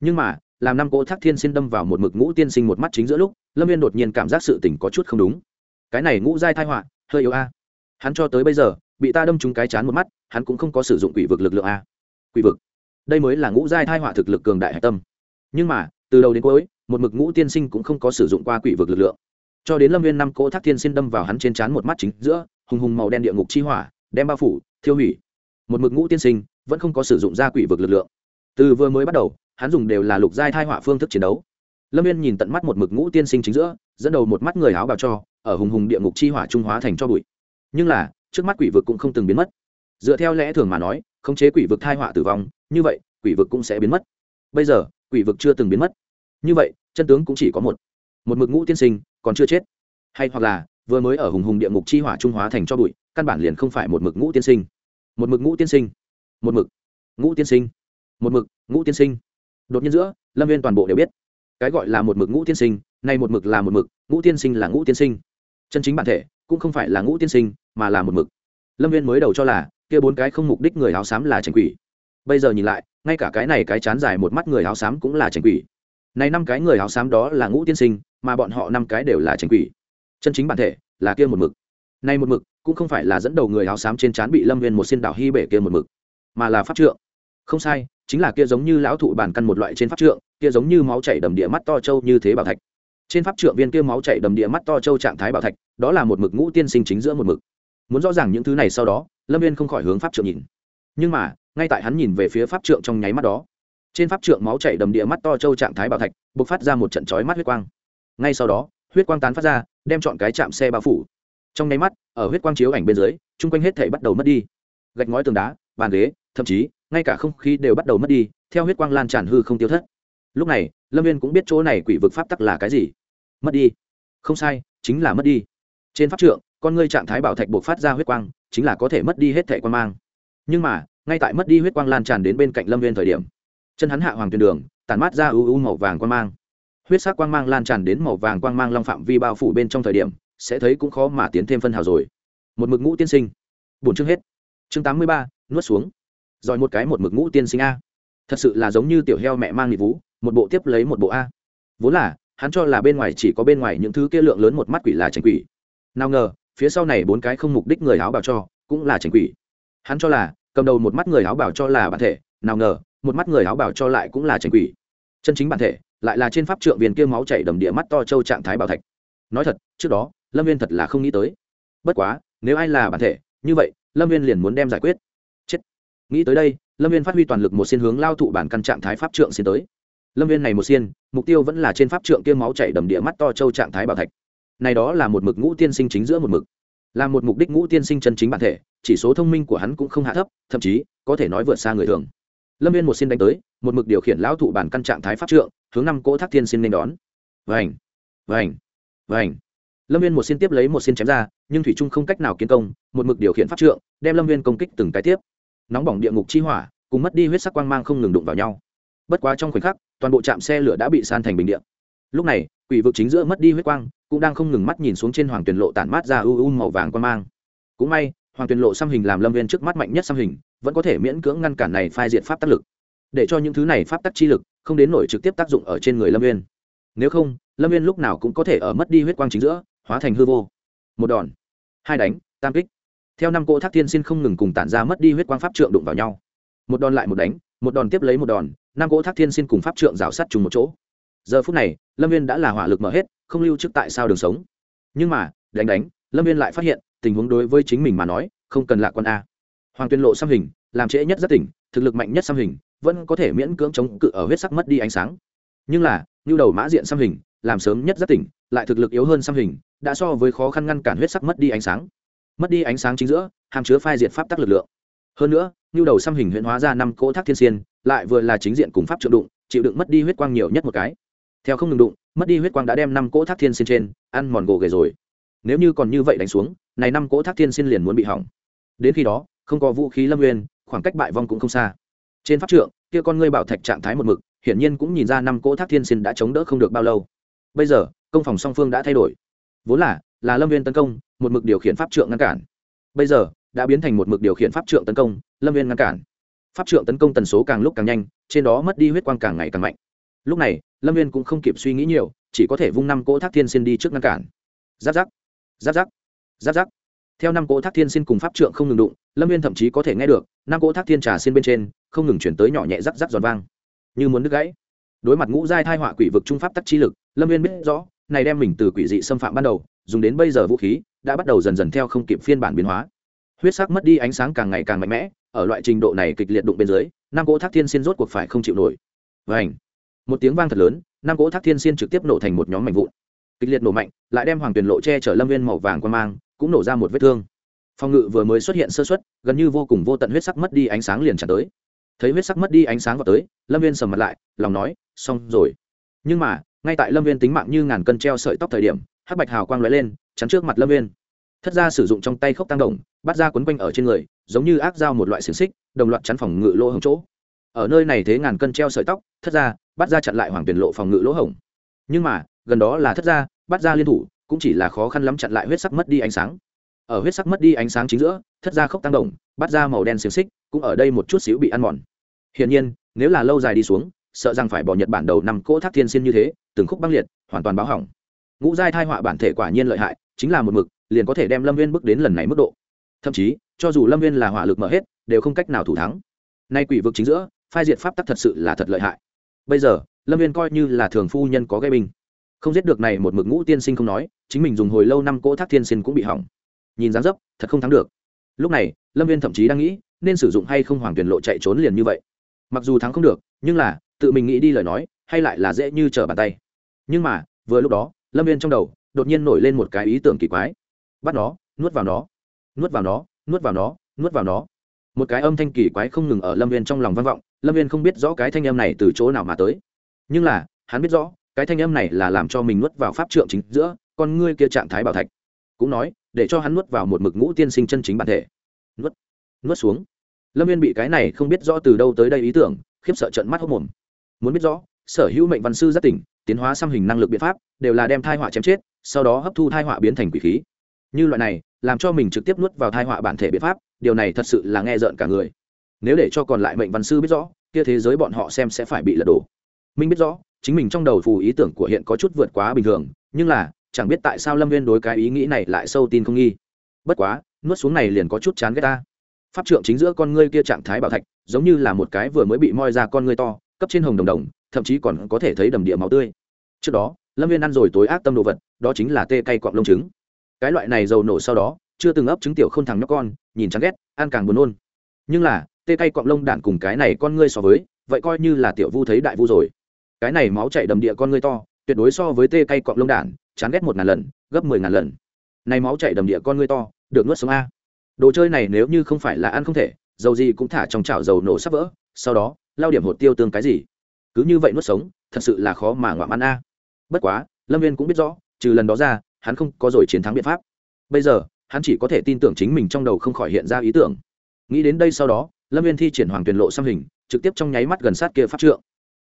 Nhưng mà, làm năm cỗ thác thiên xin đâm vào một mực ngũ tiên sinh một mắt chính giữa lúc, lâm viên đột nhiên cảm giác sự tình có chút không đúng. Cái này ngũ giai thai họa, hơi yếu a. Hắn cho tới bây giờ, bị ta đâm trúng cái chán một mắt, hắn cũng không có sử dụng quỷ vực lực lượng a. Quỷ vực. Đây mới là ngũ giai thai họa thực lực cường đại hạch tâm. Nhưng mà, từ đầu đến cuối, một mực ngũ tiên sinh cũng không có sử dụng qua quỷ vực lực lượng. Cho đến lâm viên năm cỗ thác thiên xin đâm vào hắn trên trán một mắt chính giữa hùng hùng màu đen địa ngục chi hỏa, đem bao phủ, thiêu hủy. Một mực ngũ tiên sinh vẫn không có sử dụng ra quỷ vực lực lượng. Từ vừa mới bắt đầu, hắn dùng đều là lục giai thai hỏa phương thức chiến đấu. Lâm viên nhìn tận mắt một mực ngũ tiên sinh chính giữa, dẫn đầu một mắt người áo bào cho, ở hùng hùng địa ngục chi hỏa trung hóa thành cho bụi. Nhưng là, trước mắt quỷ vực cũng không từng biến mất. Dựa theo lẽ thường mà nói, khống chế quỷ vực thai họa tử vong, như vậy, quỷ vực cũng sẽ biến mất. Bây giờ, quỷ vực chưa từng biến mất. Như vậy, chân tướng cũng chỉ có một. Một mực ngũ tiên sinh còn chưa chết. Hay hoặc là vừa mới ở hùng hùng địa ngục chi hỏa trung hóa thành cho bụi, căn bản liền không phải một mực ngũ tiên sinh. Một mực ngũ tiên sinh. Một mực. Ngũ tiên sinh. Một mực, ngũ tiên sinh. Đột nhiên giữa, lâm viên toàn bộ đều biết. Cái gọi là một mực ngũ tiên sinh, nay một mực là một mực, ngũ tiên sinh là ngũ tiên sinh. Chân chính bản thể, cũng không phải là ngũ tiên sinh, mà là một mực. Lâm viên mới đầu cho là, kia bốn cái không mục đích người áo xám là trành quỷ. Bây giờ nhìn lại, ngay cả cái này cái chán dài một mắt người áo xám cũng là trành quỷ. Này năm cái người áo xám đó là ngũ tiên sinh, mà bọn họ năm cái đều là trành quỷ chân chính bản thể là kia một mực. Nay một mực cũng không phải là dẫn đầu người áo xám trên trán bị lâm viên một xin đảo hy bể kia một mực, mà là pháp trượng. Không sai, chính là kia giống như lão thụ bản căn một loại trên pháp trượng, kia giống như máu chảy đầm địa mắt to trâu như thế bảo thạch. Trên pháp trượng viên kia máu chảy đầm địa mắt to trâu trạng thái bảo thạch, đó là một mực ngũ tiên sinh chính giữa một mực. Muốn rõ ràng những thứ này sau đó, lâm viên không khỏi hướng pháp trượng nhìn. Nhưng mà, ngay tại hắn nhìn về phía pháp trượng trong nháy mắt đó, trên pháp trượng máu chảy đầm địa mắt to trâu trạng thái bảo thạch b ộ c phát ra một trận chói mắt huyết quang. Ngay sau đó, huyết quang tán phát ra đem chọn cái chạm xe bao phủ. Trong nháy mắt, ở huyết quang chiếu ảnh bên dưới, chung quanh hết thể bắt đầu mất đi. Gạch ngói tường đá, bàn ghế, thậm chí, ngay cả không khí đều bắt đầu mất đi, theo huyết quang lan tràn hư không tiêu thất. Lúc này, lâm viên cũng biết chỗ này quỷ vực pháp tắc là cái gì. Mất đi. Không sai, chính là mất đi. Trên pháp trượng, con ngươi trạng thái bảo thạch buộc phát ra huyết quang, chính là có thể mất đi hết thẻ quan mang. Nhưng mà, ngay tại mất đi huyết quang lan tràn đến bên cạnh lâm viên thời điểm, chân hắn hạ hoàng tuyến đường tàn mát ra ưu ưu màu vàng quan mang huyết sắc quang mang lan tràn đến màu vàng quang mang long phạm vi bao phủ bên trong thời điểm, sẽ thấy cũng khó mà tiến thêm phân hào rồi. Một mực ngũ tiên sinh. Bổn chương hết. Chương tám mươi ba, nuốt xuống. Rồi một cái một mực ngũ tiên sinh a. Thật sự là giống như tiểu heo mẹ mang nghỉ vú, một bộ tiếp lấy một bộ a. Vốn là, hắn cho là bên ngoài chỉ có bên ngoài những thứ kia lượng lớn một mắt quỷ là tránh quỷ. Nào ngờ, phía sau này bốn cái không mục đích người áo bảo cho, cũng là tránh quỷ. Hắn cho là, cầm đầu một mắt người áo bảo cho là bản thể, nào ngờ, một mắt người áo bảo cho lại cũng là tránh quỷ. Chân chính bản thể lại là trên pháp trượng viên kia máu chảy đầm địa mắt to châu trạng thái bảo thạch. Nói thật, trước đó, lâm viên thật là không nghĩ tới. Bất quá, nếu ai là bản thể, như vậy, lâm viên liền muốn đem giải quyết. Chết. Nghĩ tới đây, lâm viên phát huy toàn lực một xiên hướng lao thụ bản căn trạng thái pháp trượng xiên tới. Lâm viên này một xiên, mục tiêu vẫn là trên pháp trượng kia máu chảy đầm địa mắt to châu trạng thái bảo thạch. Này đó là một mực ngũ tiên sinh chính giữa một mực. Là một mục đích ngũ tiên sinh chân chính bản thể, chỉ số thông minh của hắn cũng không hạ thấp, thậm chí, có thể nói vượt xa người thường lâm viên một xin đánh tới, một mực điều khiển lão thụ bản căn trạng thái pháp trượng, hướng năm cỗ thác tiên xin nên đón. Vành vành vành. Lâm viên một xin tiếp lấy một xin chém ra, nhưng thủy trung không cách nào kiến công, một mực điều khiển pháp trượng, đem lâm viên công kích từng cái tiếp. Nóng bỏng địa ngục chi hỏa, cùng mất đi huyết sắc quang mang không ngừng đụng vào nhau. Bất quá trong khoảnh khắc, toàn bộ trạm xe lửa đã bị san thành bình điện lúc này, quỷ vực chính giữa mất đi huyết quang, cũng đang không ngừng mắt nhìn xuống trên hoàng tuyền lộ tản mát ra u u màu vàng quang mang. Cũng may, hoàng tuyền lộ xăm hình làm lâm viên trước mắt mạnh nhất xăm hình vẫn có thể miễn cưỡng ngăn cản này phai diện pháp tác lực. Để cho những thứ này pháp tắc chi lực không đến nổi trực tiếp tác dụng ở trên người lâm viên nếu không, lâm viên lúc nào cũng có thể ở mất đi huyết quang chính giữa, hóa thành hư vô. Một đòn, hai đánh, tam kích. Theo năm cỗ thác thiên xin không ngừng cùng tản ra mất đi huyết quang pháp trượng đụng vào nhau. Một đòn lại một đánh, một đòn tiếp lấy một đòn, năm cỗ thác thiên xin cùng pháp trượng rào sát trùng một chỗ. Giờ phút này, lâm viên đã là hỏa lực mở hết, không lưu trước tại sao đường sống. Nhưng mà, đánh đánh, lâm viên lại phát hiện tình huống đối với chính mình mà nói, không cần lạc quan a hoàng tuyên lộ xăm hình, làm trễ nhất rất tỉnh, thực lực mạnh nhất xăm hình, vẫn có thể miễn cưỡng chống cự ở huyết sắc mất đi ánh sáng. Nhưng là nhu đầu mã diện xăm hình, làm sớm nhất rất tỉnh, lại thực lực yếu hơn xăm hình, đã so với khó khăn ngăn cản huyết sắc mất đi ánh sáng. Mất đi ánh sáng chính giữa, hàm chứa phai diệt pháp tắc lực lượng. Hơn nữa nhu đầu xăm hình huyễn hóa ra năm cỗ thác thiên xiên, lại vừa là chính diện cùng pháp trợ đụng, chịu đựng mất đi huyết quang nhiều nhất một cái. Theo không ngừng đụng, mất đi huyết quang đã đem năm cỗ thác thiên xiên trên, ăn mòn gồ ghề rồi. Nếu như còn như vậy đánh xuống, này năm cỗ thác thiên xiên liền muốn bị hỏng. Đến khi đó không có vũ khí lâm nguyên khoảng cách bại vong cũng không xa. Trên pháp trượng, kia con ngươi bảo thạch trạng thái một mực, hiển nhiên cũng nhìn ra năm cỗ thác thiên xin đã chống đỡ không được bao lâu. Bây giờ, công phòng song phương đã thay đổi. Vốn là là lâm viên tấn công, một mực điều khiển pháp trượng ngăn cản. Bây giờ, đã biến thành một mực điều khiển pháp trượng tấn công, lâm viên ngăn cản. Pháp trượng tấn công tần số càng lúc càng nhanh, trên đó mất đi huyết quang càng ngày càng mạnh. Lúc này, lâm viên cũng không kịp suy nghĩ nhiều, chỉ có thể vung năm cỗ thác thiên xin đi trước ngăn cản. Giáp giáp giáp giáp giáp giáp theo năm cỗ thác thiên xin cùng pháp trượng không ngừng đụng, lâm viên thậm chí có thể nghe được, năm cỗ thác thiên trà xin bên trên, không ngừng chuyển tới nhỏ nhẹ rắc rắc giòn vang. Như muốn đứt gãy. Đối mặt ngũ giai thai họa quỷ vực trung pháp tắc chi lực, lâm viên biết rõ, này đem mình từ quỷ dị xâm phạm ban đầu, dùng đến bây giờ vũ khí, đã bắt đầu dần dần theo không kịp phiên bản biến hóa. Huyết sắc mất đi ánh sáng càng ngày càng mạnh mẽ, ở loại trình độ này kịch liệt đụng bên dưới, năm cỗ thác thiên xin rốt cuộc phải không chịu nổi. Vảnh một tiếng vang thật lớn, năm cỗ thác thiên xin trực tiếp nổ thành một nhóm mảnh vụn. Kịch liệt nổ mạnh, lại đem hoàng tuyền lộ che chở lâm viên màu vàng quan mang cũng nổ ra một vết thương. Phòng ngự vừa mới xuất hiện sơ xuất gần như vô cùng vô tận huyết sắc mất đi ánh sáng liền trả tới. Thấy huyết sắc mất đi ánh sáng vào tới, lâm viên sầm mặt lại, lòng nói, xong rồi. Nhưng mà, ngay tại lâm viên tính mạng như ngàn cân treo sợi tóc thời điểm, hắc bạch hào quang lóe lên, chắn trước mặt lâm viên. Thất ra sử dụng trong tay khốc tăng đồng, bắt ra quấn quanh ở trên người, giống như ác dao một loại xiềng xích, đồng loạt chắn phòng ngự lỗ hồng chỗ. Ở nơi này thế ngàn cân treo sợi tóc, thất ra bắt ra chặn lại hoàng tuyển lộ phòng ngự lỗ hồng nhưng mà, gần đó là thất ra bắt ra liên thủ cũng chỉ là khó khăn lắm chặn lại huyết sắc mất đi ánh sáng. Ở huyết sắc mất đi ánh sáng chính giữa, thất ra khốc tăng động bắt ra màu đen xiềng xích, cũng ở đây một chút xíu bị ăn mòn. Hiển nhiên, nếu là lâu dài đi xuống, sợ rằng phải bỏ nhật bản đầu năm cỗ thác thiên xin như thế, từng khúc băng liệt, hoàn toàn báo hỏng. Ngũ giai thai họa bản thể quả nhiên lợi hại, chính là một mực, liền có thể đem lâm viên bước đến lần này mức độ. Thậm chí, cho dù lâm viên là hỏa lực mở hết, đều không cách nào thủ thắng. Nay quỷ vực chính giữa, phai diệt pháp tắc thật sự là thật lợi hại. Bây giờ, lâm viên coi như là thường phu nhân có gây binh không giết được này một mực ngũ tiên sinh không nói, chính mình dùng hồi lâu năm cỗ thác thiên sinh cũng bị hỏng. Nhìn dáng dấp, thật không thắng được. Lúc này, lâm viên thậm chí đang nghĩ, nên sử dụng hay không hoàng tuyển lộ chạy trốn liền như vậy. Mặc dù thắng không được, nhưng là, tự mình nghĩ đi lời nói, hay lại là dễ như trở bàn tay. Nhưng mà, vừa lúc đó, lâm viên trong đầu, đột nhiên nổi lên một cái ý tưởng kỳ quái. Bắt nó, nuốt vào nó. Nuốt vào nó, nuốt vào nó, nuốt vào nó. Một cái âm thanh kỳ quái không ngừng ở lâm viên trong lòng vang vọng, lâm viên không biết rõ cái thanh âm này từ chỗ nào mà tới. Nhưng là, hắn biết rõ cái thanh âm này là làm cho mình nuốt vào pháp trượng chính giữa, con ngươi kia trạng thái bảo thạch. Cũng nói, để cho hắn nuốt vào một mực ngũ tiên sinh chân chính bản thể. Nuốt nuốt xuống. Lâm viên bị cái này không biết rõ từ đâu tới đây ý tưởng, khiếp sợ trận mắt hốc mồm. Muốn biết rõ, sở hữu mệnh văn sư rất tỉnh, tiến hóa xăm hình năng lực biện pháp, đều là đem thai họa chém chết, sau đó hấp thu thai họa biến thành quỷ khí. Như loại này, làm cho mình trực tiếp nuốt vào thai họa bản thể biện pháp, điều này thật sự là nghe rợn cả người. Nếu để cho còn lại mệnh văn sư biết rõ, kia thế giới bọn họ xem sẽ phải bị lật đổ minh biết rõ, chính mình trong đầu phù ý tưởng của hiện có chút vượt quá bình thường, nhưng là, chẳng biết tại sao lâm viên đối cái ý nghĩ này lại sâu tin không nghi. Bất quá, nuốt xuống này liền có chút chán ghét ta. Pháp trượng chính giữa con ngươi kia trạng thái bảo thạch, giống như là một cái vừa mới bị moi ra con ngươi to, cấp trên hồng đồng đồng, thậm chí còn có thể thấy đầm địa máu tươi. Trước đó, lâm viên ăn rồi tối ác tâm đồ vật, đó chính là tê cay cọng lông trứng. Cái loại này dầu nổ sau đó, chưa từng ấp trứng tiểu không thằng nhóc con, nhìn chán ghét, ăn càng buồn nôn. Nhưng là, tê cay cọng lông đạn cùng cái này con ngươi so với, vậy coi như là tiểu vu thấy đại vu rồi cái này máu chảy đầm địa con ngươi to, tuyệt đối so với tê cay cọng lông đạn chán ghét một ngàn lần, gấp mười ngàn lần. Này máu chảy đầm địa con ngươi to, được nuốt sống a. Đồ chơi này nếu như không phải là ăn không thể, dầu gì cũng thả trong chảo dầu nổ sắp vỡ, sau đó, lao điểm hột tiêu tương cái gì? Cứ như vậy nuốt sống, thật sự là khó mà ngoạm ăn a. Bất quá, lâm viên cũng biết rõ, trừ lần đó ra, hắn không có rồi chiến thắng biện pháp. Bây giờ, hắn chỉ có thể tin tưởng chính mình trong đầu không khỏi hiện ra ý tưởng. Nghĩ đến đây sau đó, lâm viên thi triển hoàng tuyển lộ xăm hình, trực tiếp trong nháy mắt gần sát kia pháp trượng.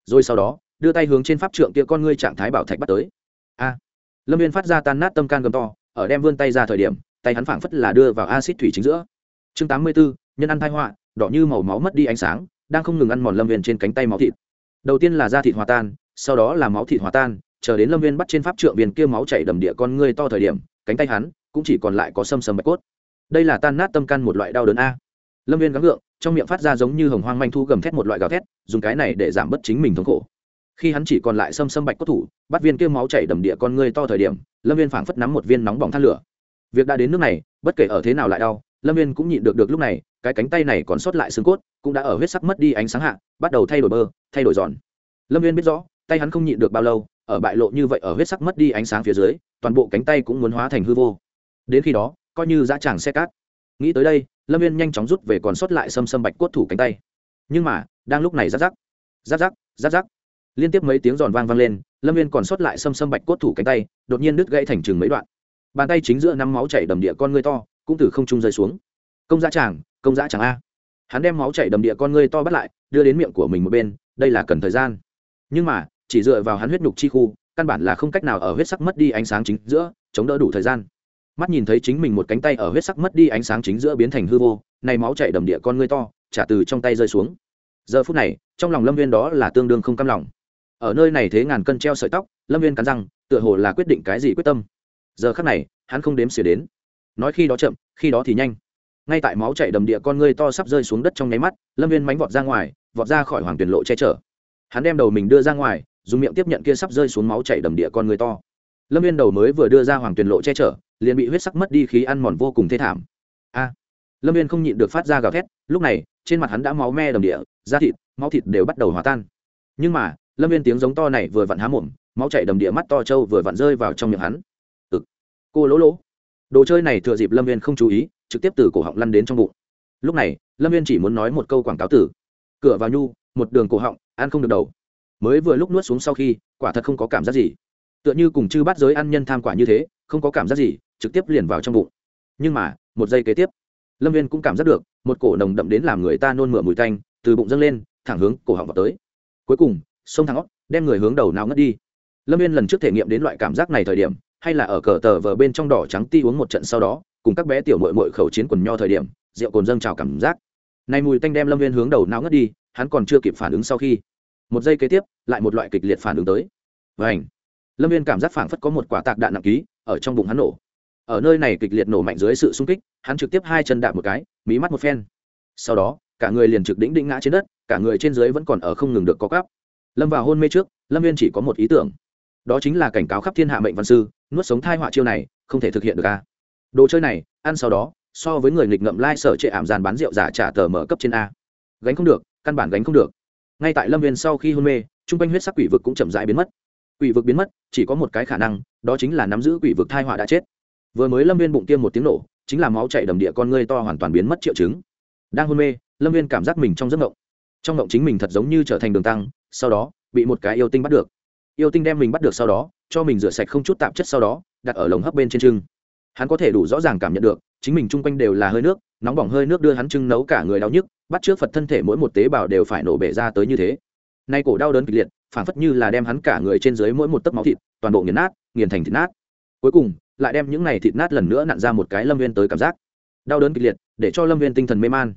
Rồi sau đó đưa tay hướng trên pháp trượng kia con ngươi trạng thái bảo thạch bắt tới. A. Lâm viên phát ra tan nát tâm can gầm to, ở đem vươn tay ra thời điểm, tay hắn phảng phất là đưa vào acid thủy chính giữa. Chương tám mươi bốn nhân ăn thai họa, đỏ như màu máu mất đi ánh sáng, đang không ngừng ăn mòn lâm viên trên cánh tay máu thịt. Đầu tiên là da thịt hòa tan, sau đó là máu thịt hòa tan, chờ đến lâm viên bắt trên pháp trượng viên kia máu chảy đầm địa con ngươi to thời điểm, cánh tay hắn cũng chỉ còn lại có sâm sầm bạch cốt. Đây là tan nát tâm can một loại đau đớn a. Lâm viên gắng gượng, trong miệng phát ra giống như hồng hoang manh thu gầm thét một loại gào thét, dùng cái này để giảm bớt chính mình thống khổ khi hắn chỉ còn lại sâm sâm bạch cốt thủ, bắt viên kia máu chảy đầm địa con ngươi to thời điểm, lâm viên phảng phất nắm một viên nóng bỏng than lửa. Việc đã đến nước này, bất kể ở thế nào lại đau, lâm viên cũng nhịn được được lúc này, cái cánh tay này còn sót lại xương cốt, cũng đã ở huyết sắc mất đi ánh sáng hạ, bắt đầu thay đổi bơ, thay đổi giòn. Lâm viên biết rõ, tay hắn không nhịn được bao lâu, ở bại lộ như vậy ở huyết sắc mất đi ánh sáng phía dưới, toàn bộ cánh tay cũng muốn hóa thành hư vô. Đến khi đó, coi như dã tràng xe cát. Nghĩ tới đây, lâm viên nhanh chóng rút về còn sót lại xâm xâm bạch cốt thủ cánh tay. Nhưng mà, đang lúc này rắc rắc rắc rắc rắc rắc liên tiếp mấy tiếng giòn vang vang lên, lâm viên còn sót lại xâm xâm bạch cốt thủ cánh tay, đột nhiên đứt gãy thành chừng mấy đoạn. Bàn tay chính giữa năm máu chảy đầm địa con ngươi to, cũng từ không trung rơi xuống. Công giá tràng công giá tràng a. Hắn đem máu chảy đầm địa con ngươi to bắt lại, đưa đến miệng của mình một bên, đây là cần thời gian. Nhưng mà, chỉ dựa vào hắn huyết nhục chi khu, căn bản là không cách nào ở huyết sắc mất đi ánh sáng chính giữa, chống đỡ đủ thời gian. Mắt nhìn thấy chính mình một cánh tay ở huyết sắc mất đi ánh sáng chính giữa biến thành hư vô này máu chảy đầm địa con ngươi to trả từ trong tay rơi xuống. Giờ phút này, trong lòng lâm viên đó là tương đương không cam lòng ở nơi này thế ngàn cân treo sợi tóc, lâm viên cắn răng, tựa hồ là quyết định cái gì quyết tâm. Giờ khắc này, hắn không đếm xỉa đến. Nói khi đó chậm, khi đó thì nhanh. Ngay tại máu chảy đầm địa con ngươi to sắp rơi xuống đất trong nháy mắt, lâm viên mánh vọt ra ngoài, vọt ra khỏi hoàng tuyển lộ che chở. Hắn đem đầu mình đưa ra ngoài, dùng miệng tiếp nhận kia sắp rơi xuống máu chảy đầm địa con ngươi to. Lâm viên đầu mới vừa đưa ra hoàng tuyển lộ che chở, liền bị huyết sắc mất đi khí ăn mòn vô cùng thê thảm. A! Lâm viên không nhịn được phát ra gào thét, lúc này, trên mặt hắn đã máu me đầm địa, da thịt, máu thịt đều bắt đầu hòa tan. Nhưng mà lâm viên tiếng giống to này vừa vặn há mồm, máu chảy đầm địa mắt to trâu vừa vặn rơi vào trong miệng hắn. Ực, cô lỗ lỗ. Đồ chơi này thừa dịp lâm viên không chú ý, trực tiếp từ cổ họng lăn đến trong bụng. Lúc này, lâm viên chỉ muốn nói một câu quảng cáo tử. Cửa vào nhu, một đường cổ họng, ăn không được đầu. Mới vừa lúc nuốt xuống sau khi, quả thật không có cảm giác gì. Tựa như cùng chư bát giới ăn nhân tham quả như thế, không có cảm giác gì, trực tiếp liền vào trong bụng. Nhưng mà, một giây kế tiếp, lâm viên cũng cảm giác được, một cổ nồng đậm đến làm người ta nôn mửa mùi tanh, từ bụng dâng lên, thẳng hướng cổ họng vào tới. Cuối cùng sông thẳng óc, đem người hướng đầu nào ngất đi. Lâm viên lần trước thể nghiệm đến loại cảm giác này thời điểm, hay là ở cờ tờ vờ bên trong đỏ trắng ti uống một trận sau đó, cùng các bé tiểu mội mội khẩu chiến quần nho thời điểm, rượu cồn dâng trào cảm giác. Này mùi tanh đem lâm viên hướng đầu não ngất đi, hắn còn chưa kịp phản ứng sau khi, một giây kế tiếp, lại một loại kịch liệt phản ứng tới. Vảnh lâm viên cảm giác phảng phất có một quả tạc đạn nặng ký ở trong bụng hắn nổ. Ở nơi này kịch liệt nổ mạnh dưới sự sung kích, hắn trực tiếp hai chân đạp một cái, mí mắt một phen. Sau đó, cả người liền trực đỉnh đĩnh ngã trên đất, cả người trên dưới vẫn còn ở không ngừng được có cắp lâm vào hôn mê trước lâm viên chỉ có một ý tưởng đó chính là cảnh cáo khắp thiên hạ mệnh văn sư nuốt sống thai họa chiêu này không thể thực hiện được a đồ chơi này ăn sau đó so với người nghịch ngậm lai sở trệ ảm giàn bán rượu giả trả tờ mở cấp trên a gánh không được căn bản gánh không được ngay tại lâm viên sau khi hôn mê t r u n g quanh huyết sắc quỷ vực cũng chậm rãi biến mất quỷ vực biến mất chỉ có một cái khả năng đó chính là nắm giữ quỷ vực thai họa đã chết vừa mới lâm viên bụng tiêm một tiếng nổ chính là máu chạy đầm địa con ngươi to hoàn toàn biến mất triệu chứng đang hôn mê lâm viên cảm giác mình trong giấc ngộng trong ngộng chính mình thật giống như trở thành đường tăng sau đó, bị một cái yêu tinh bắt được. Yêu tinh đem mình bắt được sau đó, cho mình rửa sạch không chút tạp chất sau đó, đặt ở lồng hấp bên trên trưng hắn có thể đủ rõ ràng cảm nhận được, chính mình chung quanh đều là hơi nước, nóng bỏng hơi nước đưa hắn trưng nấu cả người đau nhức, bắt trước phật thân thể mỗi một tế bào đều phải nổ bể ra tới như thế. Nay cổ đau đớn kịch liệt phản phất như là đem hắn cả người trên dưới mỗi một tấc máu thịt, toàn bộ nghiền nát, nghiền thành thịt nát. Cuối cùng, lại đem những này thịt nát lần nữa nặn ra một cái lâm viên tới cảm giác. Đau đớn kịch liệt, để cho lâm viên tinh thần mê man.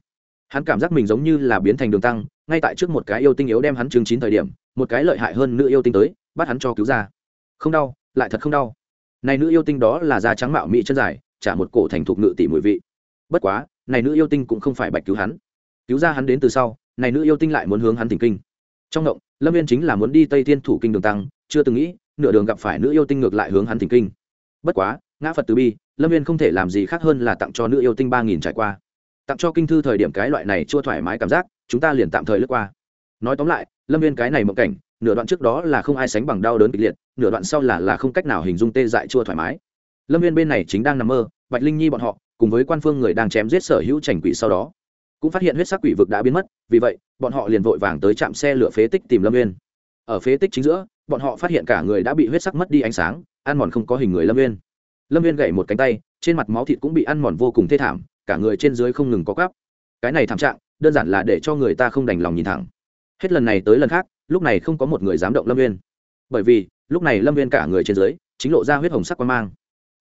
Hắn cảm giác mình giống như là biến thành đường tăng ngay tại trước một cái yêu tinh yếu đem hắn chứng chín thời điểm, một cái lợi hại hơn nữ yêu tinh tới, bắt hắn cho cứu ra. Không đau, lại thật không đau. Này nữ yêu tinh đó là da trắng mạo mỹ chân dài trả một cổ thành thục ngự tỷ mùi vị. Bất quá, này nữ yêu tinh cũng không phải bạch cứu hắn. Cứu ra hắn đến từ sau, này nữ yêu tinh lại muốn hướng hắn thỉnh kinh. Trong động lâm viên chính là muốn đi tây thiên thủ kinh đường tăng, chưa từng nghĩ, nửa đường gặp phải nữ yêu tinh ngược lại hướng hắn thỉnh kinh. Bất quá, ngã phật từ bi, lâm viên không thể làm gì khác hơn là tặng cho nữ yêu tinh ba nghìn trải qua. Tặng cho kinh thư thời điểm cái loại này chưa thoải mái cảm giác chúng ta liền tạm thời lướt qua. Nói tóm lại, lâm viên cái này mộng cảnh, nửa đoạn trước đó là không ai sánh bằng đau đớn kịch liệt, nửa đoạn sau là là không cách nào hình dung tê dại chua thoải mái. Lâm viên bên này chính đang nằm mơ, bạch linh nhi bọn họ, cùng với quan phương người đang chém giết sở hữu trành quỷ sau đó, cũng phát hiện huyết sắc quỷ vực đã biến mất, vì vậy, bọn họ liền vội vàng tới trạm xe lửa phế tích tìm lâm viên. Ở phế tích chính giữa, bọn họ phát hiện cả người đã bị huyết sắc mất đi ánh sáng, ăn mòn không có hình người lâm viên. Lâm viên gậy một cánh tay, trên mặt máu thịt cũng bị ăn mòn vô cùng thê thảm, cả người trên dưới không ngừng có cắp cái này thảm trạng đơn giản là để cho người ta không đành lòng nhìn thẳng. Hết lần này tới lần khác, lúc này không có một người dám động lâm viên bởi vì, lúc này lâm viên cả người trên dưới, chính lộ ra huyết hồng sắc quan mang.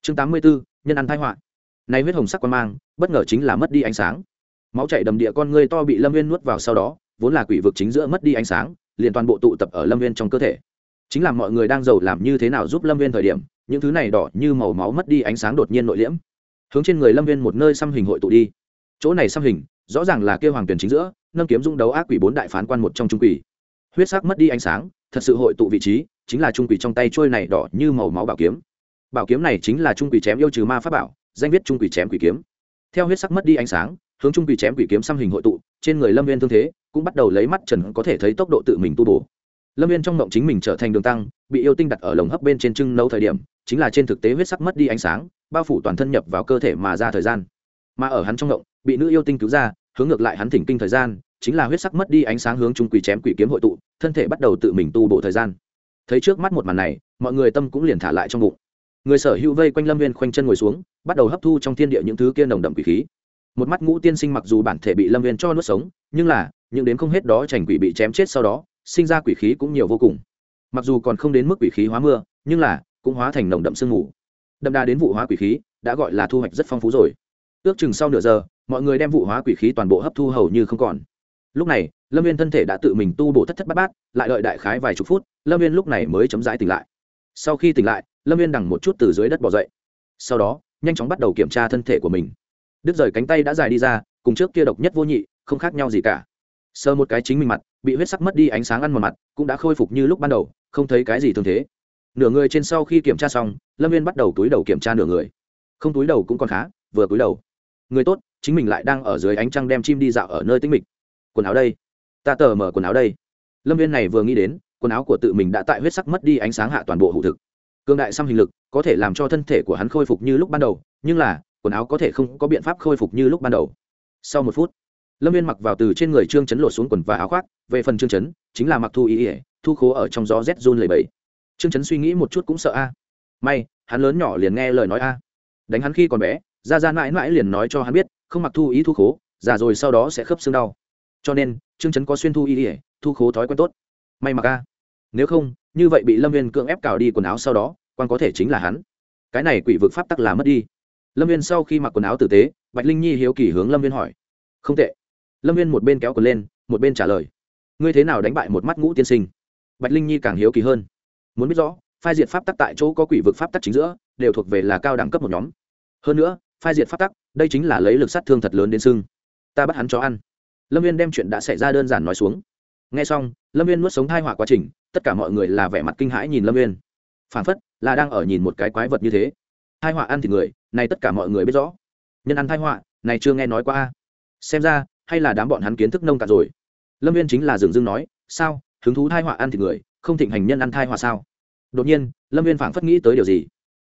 Chương tám mươi bốn nhân ăn thái họa. Nay huyết hồng sắc quan mang, bất ngờ chính là mất đi ánh sáng. Máu chảy đầm địa con người to bị lâm viên nuốt vào sau đó, vốn là quỷ vực chính giữa mất đi ánh sáng, liền toàn bộ tụ tập ở lâm viên trong cơ thể. Chính là mọi người đang giàu làm như thế nào giúp lâm viên thời điểm, những thứ này đỏ như màu máu mất đi ánh sáng đột nhiên nội liễm. Hướng trên người lâm viên một nơi xăm hình hội tụ đi. Chỗ này xăm hình rõ ràng là kêu hoàng tuyển chính giữa, nâng kiếm dung đấu ác quỷ bốn đại phán quan một trong trung quỷ. Huyết sắc mất đi ánh sáng, thật sự hội tụ vị trí, chính là trung quỷ trong tay trôi này đỏ như màu máu bảo kiếm. Bảo kiếm này chính là trung quỷ chém yêu trừ ma pháp bảo, danh viết trung quỷ chém quỷ kiếm. Theo huyết sắc mất đi ánh sáng, hướng trung quỷ chém quỷ kiếm xăm hình hội tụ, trên người lâm viên thương thế cũng bắt đầu lấy mắt trần có thể thấy tốc độ tự mình tu bổ. Lâm viên trong mộng chính mình trở thành đường tăng, bị yêu tinh đặt ở lồng hấp bên trên trưng nấu thời điểm, chính là trên thực tế huyết sắc mất đi ánh sáng, bao phủ toàn thân nhập vào cơ thể mà ra thời gian. Mà ở hắn trong mộng bị nữ yêu tinh cứu ra hướng ngược lại hắn thỉnh kinh thời gian, chính là huyết sắc mất đi ánh sáng hướng trung quỷ chém quỷ kiếm hội tụ, thân thể bắt đầu tự mình tu bộ thời gian. Thấy trước mắt một màn này, mọi người tâm cũng liền thả lại trong bụng. Người sở hữu vây quanh lâm viên khoanh chân ngồi xuống, bắt đầu hấp thu trong thiên địa những thứ kia nồng đậm quỷ khí. Một mắt ngũ tiên sinh mặc dù bản thể bị lâm viên cho nuốt sống, nhưng là, những đến không hết đó trành quỷ bị chém chết sau đó, sinh ra quỷ khí cũng nhiều vô cùng. Mặc dù còn không đến mức quỷ khí hóa mưa, nhưng là, cũng hóa thành nồng đậm sương mù. Đậm đà đến vụ hóa quỷ khí, đã gọi là thu hoạch rất phong phú rồi. Ước chừng sau nửa giờ mọi người đem vụ hóa quỷ khí toàn bộ hấp thu hầu như không còn. Lúc này, lâm viên thân thể đã tự mình tu bổ thất thất bát bát, lại đợi đại khái vài chục phút, lâm viên lúc này mới chấm dãi tỉnh lại. Sau khi tỉnh lại, lâm viên đằng một chút từ dưới đất bỏ dậy. Sau đó, nhanh chóng bắt đầu kiểm tra thân thể của mình. Đứt rời cánh tay đã dài đi ra, cùng trước kia độc nhất vô nhị, không khác nhau gì cả. Sơ một cái chính mình mặt, bị huyết sắc mất đi ánh sáng ăn mòn mặt, cũng đã khôi phục như lúc ban đầu, không thấy cái gì thường thế. Nửa người trên sau khi kiểm tra xong, lâm viên bắt đầu túi đầu kiểm tra nửa người. Không túi đầu cũng còn khá, vừa túi đầu. Người tốt chính mình lại đang ở dưới ánh trăng đem chim đi dạo ở nơi tĩnh mịch. Quần áo đây. Ta tờ mở quần áo đây. Lâm viên này vừa nghĩ đến, quần áo của tự mình đã tại huyết sắc mất đi ánh sáng hạ toàn bộ hữu thực. Cương đại xăm hình lực có thể làm cho thân thể của hắn khôi phục như lúc ban đầu, nhưng là, quần áo có thể không có biện pháp khôi phục như lúc ban đầu. Sau một phút, lâm viên mặc vào từ trên người trương chấn lột xuống quần và áo khoác, về phần trương chấn, chính là mặc thu ý ỉa thu khố ở trong gió rét run lầy bẫy trương chấn suy nghĩ một chút cũng sợ a. May, hắn lớn nhỏ liền nghe lời nói a. Đánh hắn khi còn bé ra ra mãi mãi liền nói cho hắn biết, không mặc thu ý thu khố, già rồi sau đó sẽ khớp xương đau. Cho nên, trương chấn có xuyên thu ý ỉa thu khố thói quen tốt. May mặc a. Nếu không, như vậy bị lâm viên cưỡng ép cào đi quần áo sau đó, quan có thể chính là hắn. Cái này quỷ vực pháp tắc là mất đi. Lâm viên sau khi mặc quần áo tử tế, bạch linh nhi hiếu kỳ hướng lâm viên hỏi. Không tệ. Lâm viên một bên kéo quần lên, một bên trả lời. Ngươi thế nào đánh bại một mắt ngũ tiên sinh? Bạch linh nhi càng hiếu kỳ hơn. Muốn biết rõ, phai diệt pháp tắc tại chỗ có quỷ vực pháp tắc chính giữa, đều thuộc về là cao đẳng cấp một nhóm. Hơn nữa phai diệt pháp tắc, đây chính là lấy lực sát thương thật lớn đến sưng ta bắt hắn cho ăn. Lâm viên đem chuyện đã xảy ra đơn giản nói xuống. N g h e xong, lâm viên nuốt sống thai họa quá trình, tất cả mọi người là vẻ mặt kinh hãi nhìn lâm viên phản phất là đang ở nhìn một cái quái vật như thế. Thai họa ăn thì người, này tất cả mọi người biết rõ. Nhân ăn thai họa, này chưa nghe nói qua xem ra, hay là đám bọn hắn kiến thức nông cạn rồi. Lâm viên chính là dừng dưng nói, sao? Hứng thú thai họa ăn thì người, không thịnh hành nhân ăn thai họa sao? Đột nhiên, lâm viên phảng phất nghĩ tới điều gì.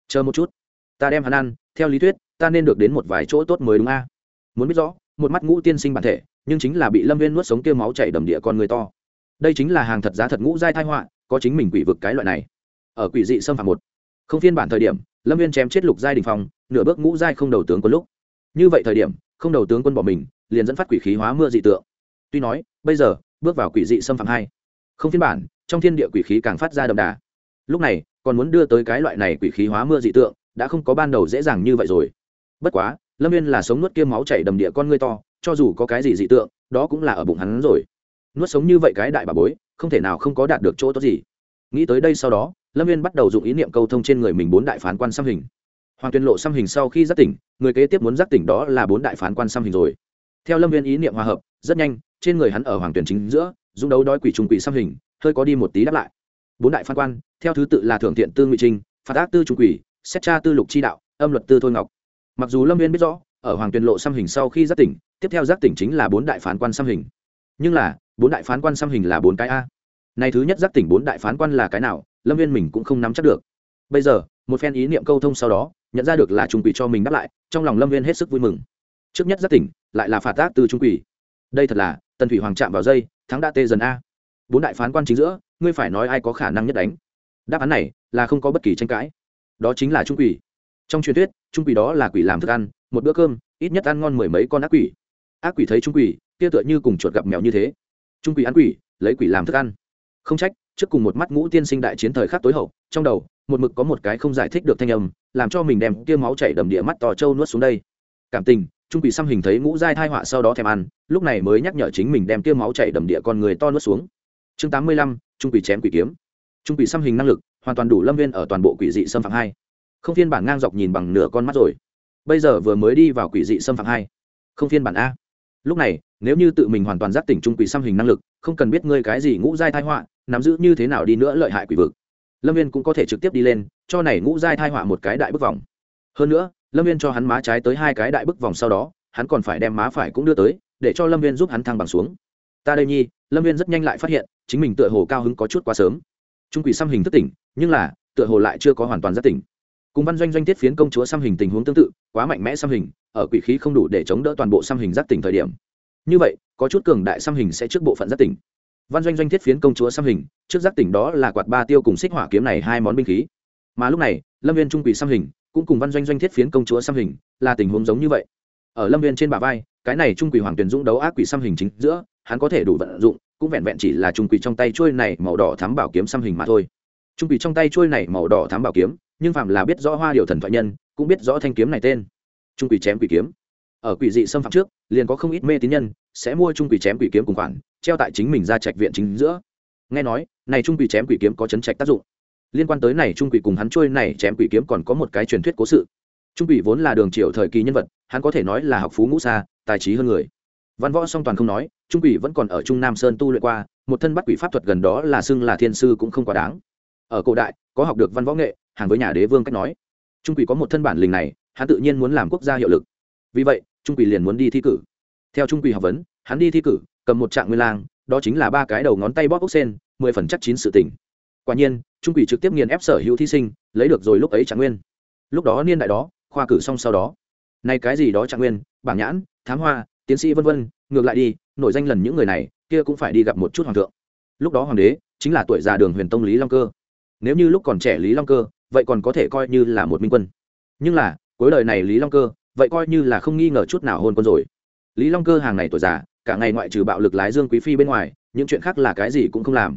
Chờ một chút, ta đem hắn ăn, theo lý thuyết ta nên được đến một vài chỗ tốt mới đúng a? Muốn biết rõ, một mắt ngũ tiên sinh bản thể, nhưng chính là bị lâm viên nuốt sống kêu máu chảy đầm địa con người to. Đây chính là hàng thật giá thật ngũ giai thai họa, có chính mình quỷ vực cái loại này. Ở quỷ dị xâm phạm một không phiên bản thời điểm, lâm viên chém chết lục giai đình phong, nửa bước ngũ giai không đầu tướng quân lúc. Như vậy thời điểm, không đầu tướng quân bỏ mình, liền dẫn phát quỷ khí hóa mưa dị tượng. Tuy nói, bây giờ, bước vào quỷ dị xâm phạm hai không phiên bản, trong thiên địa quỷ khí càng phát ra đậm đà. Lúc này, còn muốn đưa tới cái loại này quỷ khí hóa mưa dị tượng, đã không có ban đầu dễ dàng như vậy rồi bất quá, lâm viên là sống nuốt kia máu chảy đầm địa con ngươi to, cho dù có cái gì dị tượng, đó cũng là ở bụng hắn rồi. Nuốt sống như vậy cái đại bà bối, không thể nào không có đạt được chỗ tốt gì. Nghĩ tới đây sau đó, lâm viên bắt đầu dùng ý niệm câu thông trên người mình bốn đại phán quan xăm hình. Hoàng tuyên lộ xăm hình sau khi giác tỉnh, người kế tiếp muốn giác tỉnh đó là bốn đại phán quan xăm hình rồi. Theo lâm viên ý niệm hòa hợp, rất nhanh, trên người hắn ở hoàng tuyển chính giữa, dung đấu đói quỷ trùng quỷ xăm hình, hơi có đi một tí đáp lại. Bốn đại phán quan, theo thứ tự là thượng thiện tư ngụy trinh, phạt ác tư trùng quỷ, xét tra tư lục chi đạo, âm luật tư thôi ngọc mặc dù lâm viên biết rõ, ở hoàng tuyên lộ xăm hình sau khi giác tỉnh, tiếp theo giác tỉnh chính là bốn đại phán quan xăm hình. Nhưng là, bốn đại phán quan xăm hình là bốn cái a. Này thứ nhất giác tỉnh bốn đại phán quan là cái nào, lâm viên mình cũng không nắm chắc được. Bây giờ, một phen ý niệm câu thông sau đó, nhận ra được là trung quỷ cho mình đáp lại, trong lòng lâm viên hết sức vui mừng. Trước nhất giác tỉnh, lại là phạt tác từ trung quỷ. Đây thật là, tần thủy hoàng chạm vào dây, thắng đã tê dần a. Bốn đại phán quan chính giữa, ngươi phải nói ai có khả năng nhất đánh? Đáp án này là không có bất kỳ tranh cãi. Đó chính là trung quỷ. Trong truyền thuyết trung quỷ đó là quỷ làm thức ăn, một bữa cơm, ít nhất ăn ngon mười mấy con ác quỷ. Ác quỷ thấy trung quỷ, kia tựa như cùng chuột gặp mèo như thế. Trung quỷ ăn quỷ, lấy quỷ làm thức ăn. Không trách, trước cùng một mắt ngũ tiên sinh đại chiến thời khắc tối hậu, trong đầu, một mực có một cái không giải thích được thanh âm, làm cho mình đem kia máu chảy đầm địa mắt tò trâu nuốt xuống đây. Cảm tình, trung quỷ xăm hình thấy ngũ giai thai họa sau đó thèm ăn, lúc này mới nhắc nhở chính mình đem kia máu chảy đầm địa con người to nuốt xuống. Chương tám mươi lăm, trung quỷ chém quỷ kiếm. Trung quỷ xăm hình năng lực, hoàn toàn đủ lâm viên ở toàn bộ quỷ dị xâm phạm hai không phiên bản ngang dọc nhìn bằng nửa con mắt rồi. Bây giờ vừa mới đi vào quỷ dị xâm phạm hai. Không phiên bản a. Lúc này, nếu như tự mình hoàn toàn giác tỉnh trung quỷ xăm hình năng lực, không cần biết ngươi cái gì ngũ giai thai họa, nắm giữ như thế nào đi nữa lợi hại quỷ vực. Lâm viên cũng có thể trực tiếp đi lên, cho này ngũ giai thai họa một cái đại bức vòng. Hơn nữa, lâm viên cho hắn má trái tới hai cái đại bức vòng sau đó, hắn còn phải đem má phải cũng đưa tới, để cho lâm viên giúp hắn thăng bằng xuống. Ta đây nhi, lâm viên rất nhanh lại phát hiện, chính mình tựa hồ cao hứng có chút quá sớm. Trung quỷ xăm hình thất tỉnh, nhưng là, tựa hồ lại chưa có hoàn toàn giác tỉnh cùng văn doanh doanh tiết phiến công chúa xăm hình tình huống tương tự, quá mạnh mẽ xăm hình, ở quỷ khí không đủ để chống đỡ toàn bộ xăm hình giác tỉnh thời điểm. Như vậy, có chút cường đại xăm hình sẽ trước bộ phận giác tỉnh. Văn doanh doanh thiết phiến công chúa xăm hình, trước giác tỉnh đó là quạt ba tiêu cùng xích hỏa kiếm này hai món binh khí. Mà lúc này, lâm viên trung quỷ xăm hình, cũng cùng văn doanh doanh thiết phiến công chúa xăm hình, là tình huống giống như vậy. Ở lâm viên trên bà vai, cái này trung quỷ hoàng tuyền dũng đấu ác quỷ xăm hình chính giữa, hắn có thể đủ vận dụng, cũng vẹn vẹn chỉ là trung quỷ trong tay trôi này màu đỏ thám bảo kiếm xăm hình mà thôi. Trung quỷ trong tay trôi này màu đỏ thám bảo kiếm nhưng phạm là biết rõ hoa điều thần thoại nhân, cũng biết rõ thanh kiếm này tên. Trung quỷ chém quỷ kiếm. Ở quỷ dị xâm phạm trước, liền có không ít mê tín nhân, sẽ mua trung quỷ chém quỷ kiếm cùng khoản, treo tại chính mình ra trạch viện chính giữa. Nghe nói, này trung quỷ chém quỷ kiếm có chấn trạch tác dụng. Liên quan tới này trung quỷ cùng hắn trôi này chém quỷ kiếm còn có một cái truyền thuyết cố sự. Trung quỷ vốn là đường triều thời kỳ nhân vật, hắn có thể nói là học phú ngũ xa tài trí hơn người. Văn võ song toàn không nói, trung quỷ vẫn còn ở trung nam sơn tu luyện qua, một thân bắt quỷ pháp thuật gần đó là xưng là thiên sư cũng không quá đáng ở cổ đại, có học được văn võ nghệ, hàng với nhà đế vương cách nói. Trung quỷ có một thân bản lình này, hắn tự nhiên muốn làm quốc gia hiệu lực. Vì vậy, trung quỷ liền muốn đi thi cử. Theo trung quỷ học vấn, hắn đi thi cử, cầm một trạng nguyên lang, đó chính là ba cái đầu ngón tay bóp ốc sen, mười phần chắc chín sự tỉnh quả nhiên, trung quỷ trực tiếp nghiền ép sở hữu thí sinh, lấy được rồi lúc ấy trạng nguyên. Lúc đó niên đại đó, khoa cử xong sau đó. Nay cái gì đó trạng nguyên, bảng nhãn, thám hoa, tiến sĩ vân vân, ngược lại đi, nổi danh lần những người này, kia cũng phải đi gặp một chút hoàng thượng. Lúc đó hoàng đế chính là tuổi già đường huyền tông lý long cơ nếu như lúc còn trẻ lý long cơ, vậy còn có thể coi như là một minh quân. Nhưng là, cuối đời này lý long cơ, vậy coi như là không nghi ngờ chút nào hôn quân rồi. Lý long cơ hàng ngày tuổi già, cả ngày ngoại trừ bạo lực lái dương quý phi bên ngoài, những chuyện khác là cái gì cũng không làm.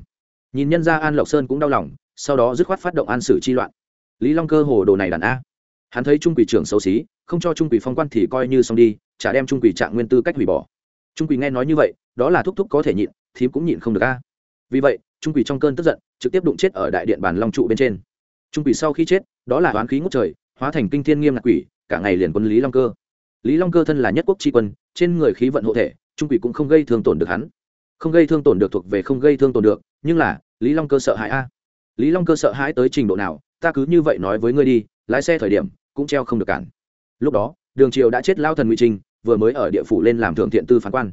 Nhìn nhân ra an lộc sơn cũng đau lòng, sau đó dứt khoát phát động an sử chi loạn. Lý long cơ hồ đồ này đàn a. Hắn thấy trung quỷ trưởng xấu xí, không cho trung quỷ phong quan thì coi như xong đi, chả đem trung quỷ trạng nguyên tư cách hủy bỏ. Trung quỷ nghe nói như vậy, đó là thúc thúc có thể nhịn, thím cũng nhịn không được a vì vậy, trung quỷ trong cơn tức giận, trực tiếp đụng chết ở đại điện bàn long trụ bên trên. Trung quỷ sau khi chết, đó là oán khí ngút trời, hóa thành kinh thiên nghiêm ngặt quỷ, cả ngày liền quân lý long cơ. Lý long cơ thân là nhất quốc tri quân, trên người khí vận hộ thể, trung quỷ cũng không gây thương tổn được hắn. Không gây thương tổn được thuộc về không gây thương tổn được, nhưng là, lý long cơ sợ hãi a. Lý long cơ sợ hãi tới trình độ nào, ta cứ như vậy nói với ngươi đi, lái xe thời điểm, cũng treo không được cản. Lúc đó, đường triều đã chết lao thần ngụy trinh vừa mới ở địa phủ lên làm thượng thiện tư phán quan.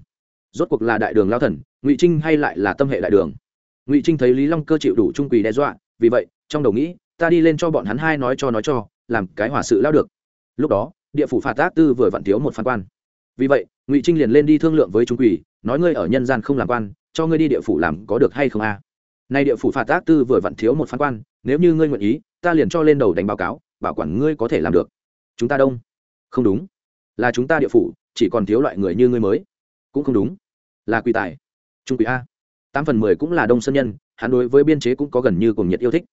Rốt cuộc là đại đường lao thần, ngụy trinh hay lại là tâm hệ đại đường? Ngụy trinh thấy lý long cơ chịu đủ trung quỷ đe dọa vì vậy trong đầu nghĩ ta đi lên cho bọn hắn hai nói cho nói cho làm cái hỏa sự lao được lúc đó địa phủ phạt tác tư vừa vặn thiếu một phán quan vì vậy ngụy trinh liền lên đi thương lượng với trung quỷ nói ngươi ở nhân gian không làm quan cho ngươi đi địa phủ làm có được hay không a nay địa phủ phạt tác tư vừa vặn thiếu một phán quan nếu như ngươi nguyện ý ta liền cho lên đầu đánh báo cáo bảo quản ngươi có thể làm được chúng ta đông không đúng là chúng ta địa phủ chỉ còn thiếu loại người như ngươi mới cũng không đúng là quỷ tài trung quỷ a tám phần mười cũng là đông sơn nhân, hắn đối với biên chế cũng có gần như cùng nhiệt yêu thích.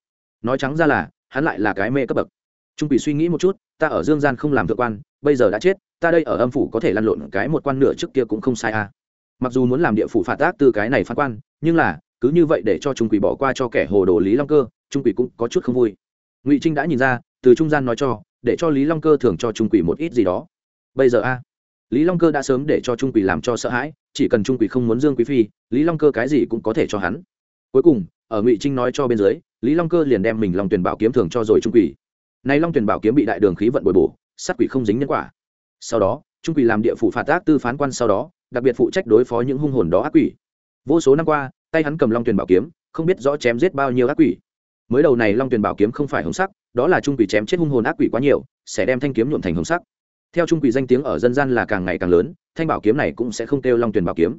Nói trắng ra là, hắn lại là cái mê cấp bậc. Trung quỷ suy nghĩ một chút, ta ở dương gian không làm thượng quan, bây giờ đã chết, ta đây ở âm phủ có thể lăn lộn cái một quan nửa trước kia cũng không sai à. Mặc dù muốn làm địa phủ phạt tác từ cái này phán quan, nhưng là, cứ như vậy để cho trung quỷ bỏ qua cho kẻ hồ đồ lý long cơ, trung quỷ cũng có chút không vui. Ngụy trinh đã nhìn ra, từ trung gian nói cho, để cho lý long cơ thường cho trung quỷ một ít gì đó. Bây giờ a, lý long cơ đã sớm để cho trung quỷ làm cho sợ hãi chỉ cần trung quỷ không muốn dương quý phi, lý long cơ cái gì cũng có thể cho hắn. Cuối cùng, ở ngụy trinh nói cho bên dưới, lý long cơ liền đem mình long tuyển bảo kiếm thường cho rồi trung quỷ. Nay long tuyển bảo kiếm bị đại đường khí vận bồi bổ, sát quỷ không dính nhân quả. Sau đó, trung quỷ làm địa phủ phạt ác tư phán quan sau đó, đặc biệt phụ trách đối phó những hung hồn đó ác quỷ. Vô số năm qua, tay hắn cầm long tuyển bảo kiếm, không biết rõ chém giết bao nhiêu ác quỷ. Mới đầu này long tuyển bảo kiếm không phải hồng sắc, đó là trung quỷ chém chết hung hồn ác quỷ quá nhiều, sẽ đem thanh kiếm nhuộm thành hồng sắc theo trung quỷ danh tiếng ở dân gian là càng ngày càng lớn, thanh bảo kiếm này cũng sẽ không kêu long tuyển bảo kiếm,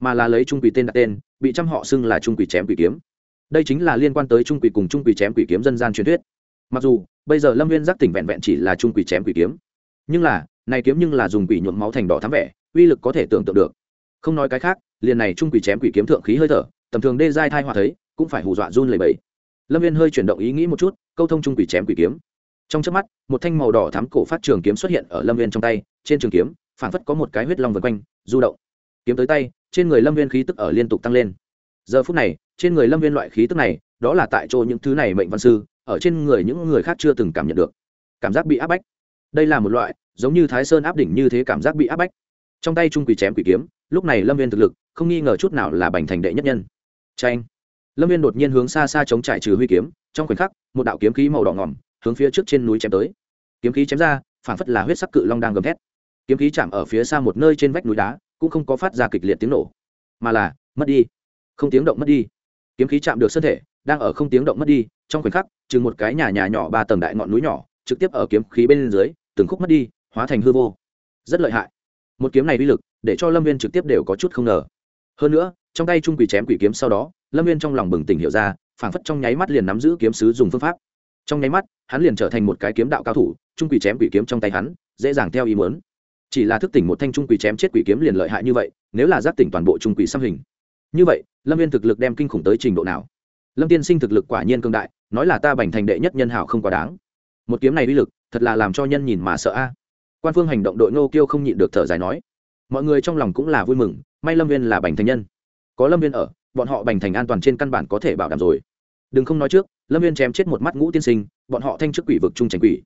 mà là lấy trung quỷ tên đặt tên, bị trăm họ xưng là trung quỷ chém quỷ kiếm. Đây chính là liên quan tới trung quỷ cùng trung quỷ chém quỷ kiếm dân gian truyền thuyết. Mặc dù, bây giờ lâm viên giác tỉnh vẹn vẹn chỉ là trung quỷ chém quỷ kiếm, nhưng là, này kiếm nhưng là dùng quỷ nhuộm máu thành đỏ thắm vẻ, uy lực có thể tưởng tượng được. Không nói cái khác, liền này trung quỷ chém quỷ kiếm thượng khí hơi thở, tầm thường đê giai thai hòa thấy, cũng phải hù dọa run lầy bẫy lâm viên hơi chuyển động ý nghĩ một chút, câu thông trung quỷ chém quỷ kiếm trong chớp mắt, một thanh màu đỏ thắm cổ phát trường kiếm xuất hiện ở lâm viên trong tay, trên trường kiếm, phảng phất có một cái huyết long vân quanh, du động. Kiếm tới tay, trên người lâm viên khí tức ở liên tục tăng lên. Giờ phút này, trên người lâm viên loại khí tức này, đó là tại chỗ những thứ này mệnh văn sư, ở trên người những người khác chưa từng cảm nhận được. Cảm giác bị áp bách. Đây là một loại, giống như thái sơn áp đỉnh như thế cảm giác bị áp bách. Trong tay trung quỷ chém quỷ kiếm, lúc này lâm viên thực lực, không nghi ngờ chút nào là bành thành đệ nhất nhân. Tranh lâm viên đột nhiên hướng xa xa chống trải trừ huy kiếm, trong khoảnh khắc, một đạo kiếm khí màu đỏ ngỏm hướng phía trước trên núi chém tới. Kiếm khí chém ra phản phất là huyết sắc cự long đang gầm thét. Kiếm khí chạm ở phía xa một nơi trên vách núi đá, cũng không có phát ra kịch liệt tiếng nổ, mà là mất đi. Không tiếng động mất đi. Kiếm khí chạm được thân thể, đang ở không tiếng động mất đi, trong khoảnh khắc, chừng một cái nhà nhà nhỏ ba tầng đại ngọn núi nhỏ, trực tiếp ở kiếm khí bên dưới, từng khúc mất đi, hóa thành hư vô. Rất lợi hại. Một kiếm này uy lực, để cho lâm viên trực tiếp đều có chút không ngờ. Hơn nữa, trong tay trung quỷ chém quỷ kiếm sau đó, lâm viên trong lòng bừng tỉnh hiểu ra, phảng phất trong nháy mắt liền nắm giữ kiếm sứ dùng phương pháp trong nháy mắt, hắn liền trở thành một cái kiếm đạo cao thủ, trung quỷ chém quỷ kiếm trong tay hắn, dễ dàng theo ý muốn. Chỉ là thức tỉnh một thanh trung quỷ chém chết quỷ kiếm liền lợi hại như vậy, nếu là giác tỉnh toàn bộ trung quỷ xăm hình. Như vậy, lâm viên thực lực đem kinh khủng tới trình độ nào? Lâm tiên sinh thực lực quả nhiên cương đại, nói là ta bành thành đệ nhất nhân hảo không quá đáng. Một kiếm này uy lực, thật là làm cho nhân nhìn mà sợ a. Quan phương hành động đội ngô kiêu không nhịn được thở dài nói, mọi người trong lòng cũng là vui mừng, may lâm viên là bành thành nhân. Có lâm viên ở, bọn họ bành thành an toàn trên căn bản có thể bảo đảm rồi đừng không nói trước, lâm viên chém chết một mắt ngũ tiên sinh, bọn họ thanh chức quỷ vực trung trành quỷ.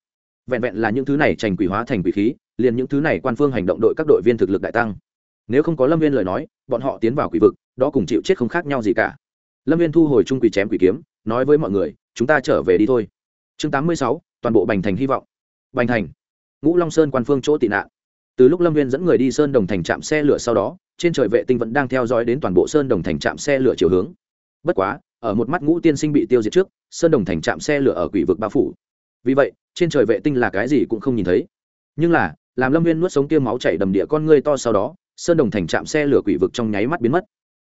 Vẹn vẹn là những thứ này trành quỷ hóa thành quỷ khí, liền những thứ này quan phương hành động đội các đội viên thực lực đại tăng. Nếu không có lâm viên lời nói, bọn họ tiến vào quỷ vực, đó cùng chịu chết không khác nhau gì cả. Lâm viên thu hồi trung quỷ chém quỷ kiếm, nói với mọi người, chúng ta trở về đi thôi. Chương tám mươi sáu, toàn bộ bành thành hy vọng. Bành thành. Ngũ long sơn quan phương chỗ tị nạn. Từ lúc lâm viên dẫn người đi sơn đồng thành trạm xe lửa sau đó, trên trời vệ tinh vẫn đang theo dõi đến toàn bộ sơn đồng thành trạm xe lửa chiều hướng. Bất quá ở một mắt ngũ tiên sinh bị tiêu diệt trước, sơn đồng thành trạm xe lửa ở quỷ vực bao phủ. Vì vậy, trên trời vệ tinh là cái gì cũng không nhìn thấy. Nhưng là, làm lâm viên nuốt sống kia máu chảy đầm địa con ngươi to sau đó, sơn đồng thành trạm xe lửa quỷ vực trong nháy mắt biến mất.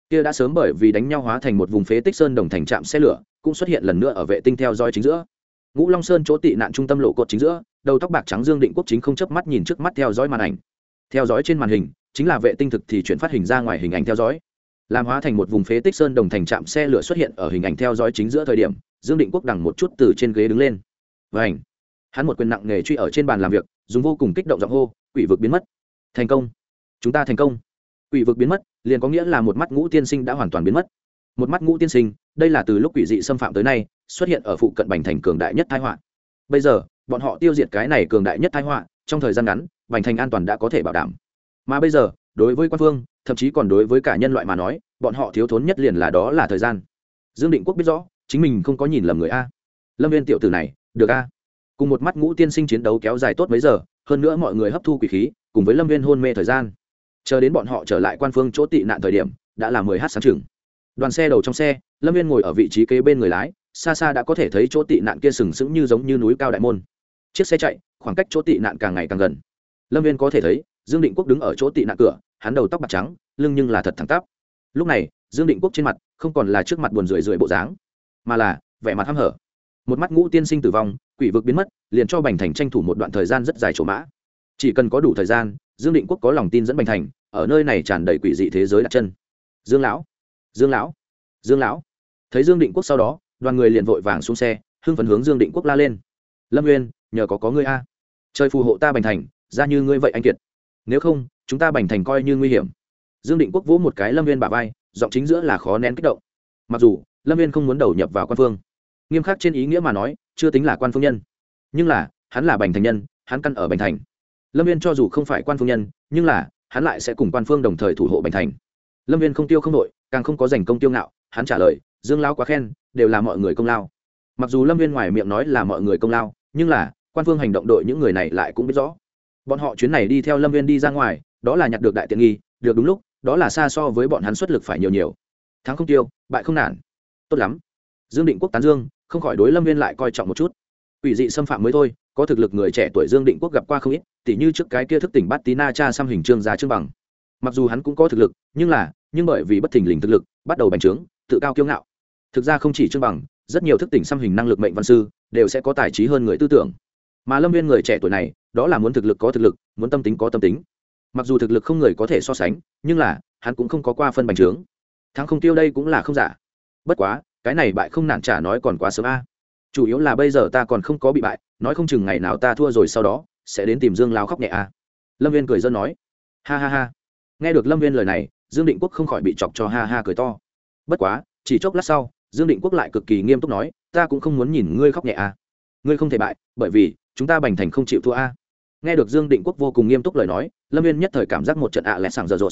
Kia đã sớm bởi vì đánh nhau hóa thành một vùng phế tích sơn đồng thành trạm xe lửa, cũng xuất hiện lần nữa ở vệ tinh theo dõi chính giữa. Ngũ long sơn chỗ tị nạn trung tâm lộ cột chính giữa, đầu tóc bạc trắng dương định quốc chính không chớp mắt nhìn trước mắt theo dõi màn ảnh. Theo dõi trên màn hình, chính là vệ tinh thực thì chuyển phát hình ra ngoài hình ảnh theo dõi làm hóa thành một vùng phế tích sơn đồng thành trạm xe lửa xuất hiện ở hình ảnh theo dõi chính giữa thời điểm, dương định quốc đằng một chút từ trên ghế đứng lên. Và ảnh hắn một quyền nặng nghề truy ở trên bàn làm việc, dùng vô cùng kích động giọng hô, quỷ vực biến mất! Thành công! Chúng ta thành công! Quỷ vực biến mất! liền có nghĩa là một mắt ngũ tiên sinh đã hoàn toàn biến mất. Một mắt ngũ tiên sinh, đây là từ lúc quỷ dị xâm phạm tới nay, xuất hiện ở phụ cận bành thành cường đại nhất thái họa. Bây giờ, bọn họ tiêu diệt cái này cường đại nhất thái họa, trong thời gian ngắn, bành thành an toàn đã có thể bảo đảm. Mà bây giờ, đối với quan phương thậm chí còn đối với cả nhân loại mà nói, bọn họ thiếu thốn nhất liền là đó là thời gian. Dương định quốc biết rõ, chính mình không có nhìn lầm người a. Lâm viên tiểu tử này, được a. Cùng một mắt ngũ tiên sinh chiến đấu kéo dài tốt mấy giờ, hơn nữa mọi người hấp thu quỷ khí, cùng với lâm viên hôn mê thời gian. Chờ đến bọn họ trở lại quan phương chỗ tị nạn thời điểm, đã là mười h sáng chừng đoàn xe đầu trong xe, lâm viên ngồi ở vị trí kế bên người lái, xa xa đã có thể thấy chỗ tị nạn kia sừng sững như giống như núi cao đại môn. Chiếc xe chạy, khoảng cách chỗ tị nạn càng ngày càng gần. Lâm viên có thể thấy, dương định quốc đứng ở chỗ tị nạn cửa hắn đầu tóc bạc trắng, lưng nhưng là thật thẳng tắp. Lúc này, dương định quốc trên mặt không còn là trước mặt buồn rười rượi bộ dáng, mà là vẻ mặt hăm hở. Một mắt ngũ tiên sinh tử vong, quỷ vực biến mất, liền cho bành thành tranh thủ một đoạn thời gian rất dài chỗ mã. Chỉ cần có đủ thời gian, dương định quốc có lòng tin dẫn bành thành, ở nơi này tràn đầy quỷ dị thế giới đặt chân. Dương lão dương lão dương lão. Thấy dương định quốc sau đó, đoàn người liền vội vàng xuống xe, hưng phấn hướng dương định quốc la lên. Lâm nguyên nhờ có có ngươi a. Trời phù hộ ta bành thành, ra như ngươi vậy anh kiệt. Nếu không chúng ta bành thành coi như nguy hiểm. Dương định quốc vỗ một cái lâm viên bà vai, giọng chính giữa là khó nén kích động. Mặc dù, lâm viên không muốn đầu nhập vào quan phương. Nghiêm khắc trên ý nghĩa mà nói, chưa tính là quan phương nhân. Nhưng là, hắn là bành thành nhân, hắn căn ở bành thành. Lâm viên cho dù không phải quan phương nhân, nhưng là, hắn lại sẽ cùng quan phương đồng thời thủ hộ bành thành. Lâm viên không tiêu không đội, càng không có giành công tiêu ngạo, hắn trả lời, dương lao quá khen, đều là mọi người công lao. Mặc dù lâm viên ngoài miệng nói là mọi người công lao, nhưng là, quan phương hành động đội những người này lại cũng biết rõ. Bọn họ chuyến này đi theo lâm viên đi ra ngoài đó là nhặt được đại tiện nghi, được đúng lúc, đó là xa so với bọn hắn xuất lực phải nhiều nhiều. Thắng không tiêu, bại không nản. Tốt lắm. Dương định quốc tán dương, không khỏi đối lâm viên lại coi trọng một chút. Ủy dị xâm phạm mới thôi, có thực lực người trẻ tuổi dương định quốc gặp qua không ít, tỉ như trước cái kia thức tỉnh bắt tí na cha xăm hình trương gia trương bằng. Mặc dù hắn cũng có thực lực, nhưng là, nhưng bởi vì bất thình lình thực lực, bắt đầu bành trướng, tự cao kiêu ngạo. Thực ra không chỉ trương bằng, rất nhiều thức tỉnh xăm hình năng lực mệnh văn sư, đều sẽ có tài trí hơn người tư tưởng. Mà lâm viên người trẻ tuổi này, đó là muốn thực lực có thực lực, muốn tâm tính có tâm tính mặc dù thực lực không người có thể so sánh, nhưng là, hắn cũng không có qua phân bành trướng. Thắng không tiêu đây cũng là không giả. Bất quá, cái này bại không nản trả nói còn quá sớm a. Chủ yếu là bây giờ ta còn không có bị bại, nói không chừng ngày nào ta thua rồi sau đó, sẽ đến tìm dương lao khóc nhẹ a. Lâm viên cười dân nói. Ha ha ha. Nghe được lâm viên lời này, dương định quốc không khỏi bị chọc cho ha ha cười to. Bất quá, chỉ chốc lát sau, dương định quốc lại cực kỳ nghiêm túc nói, ta cũng không muốn nhìn ngươi khóc nhẹ a. Ngươi không thể bại, bởi vì chúng ta bành thành không chịu thua a. Nghe được dương định quốc vô cùng nghiêm túc lời nói lâm viên nhất thời cảm giác một trận ạ lẽ sàng giờ rột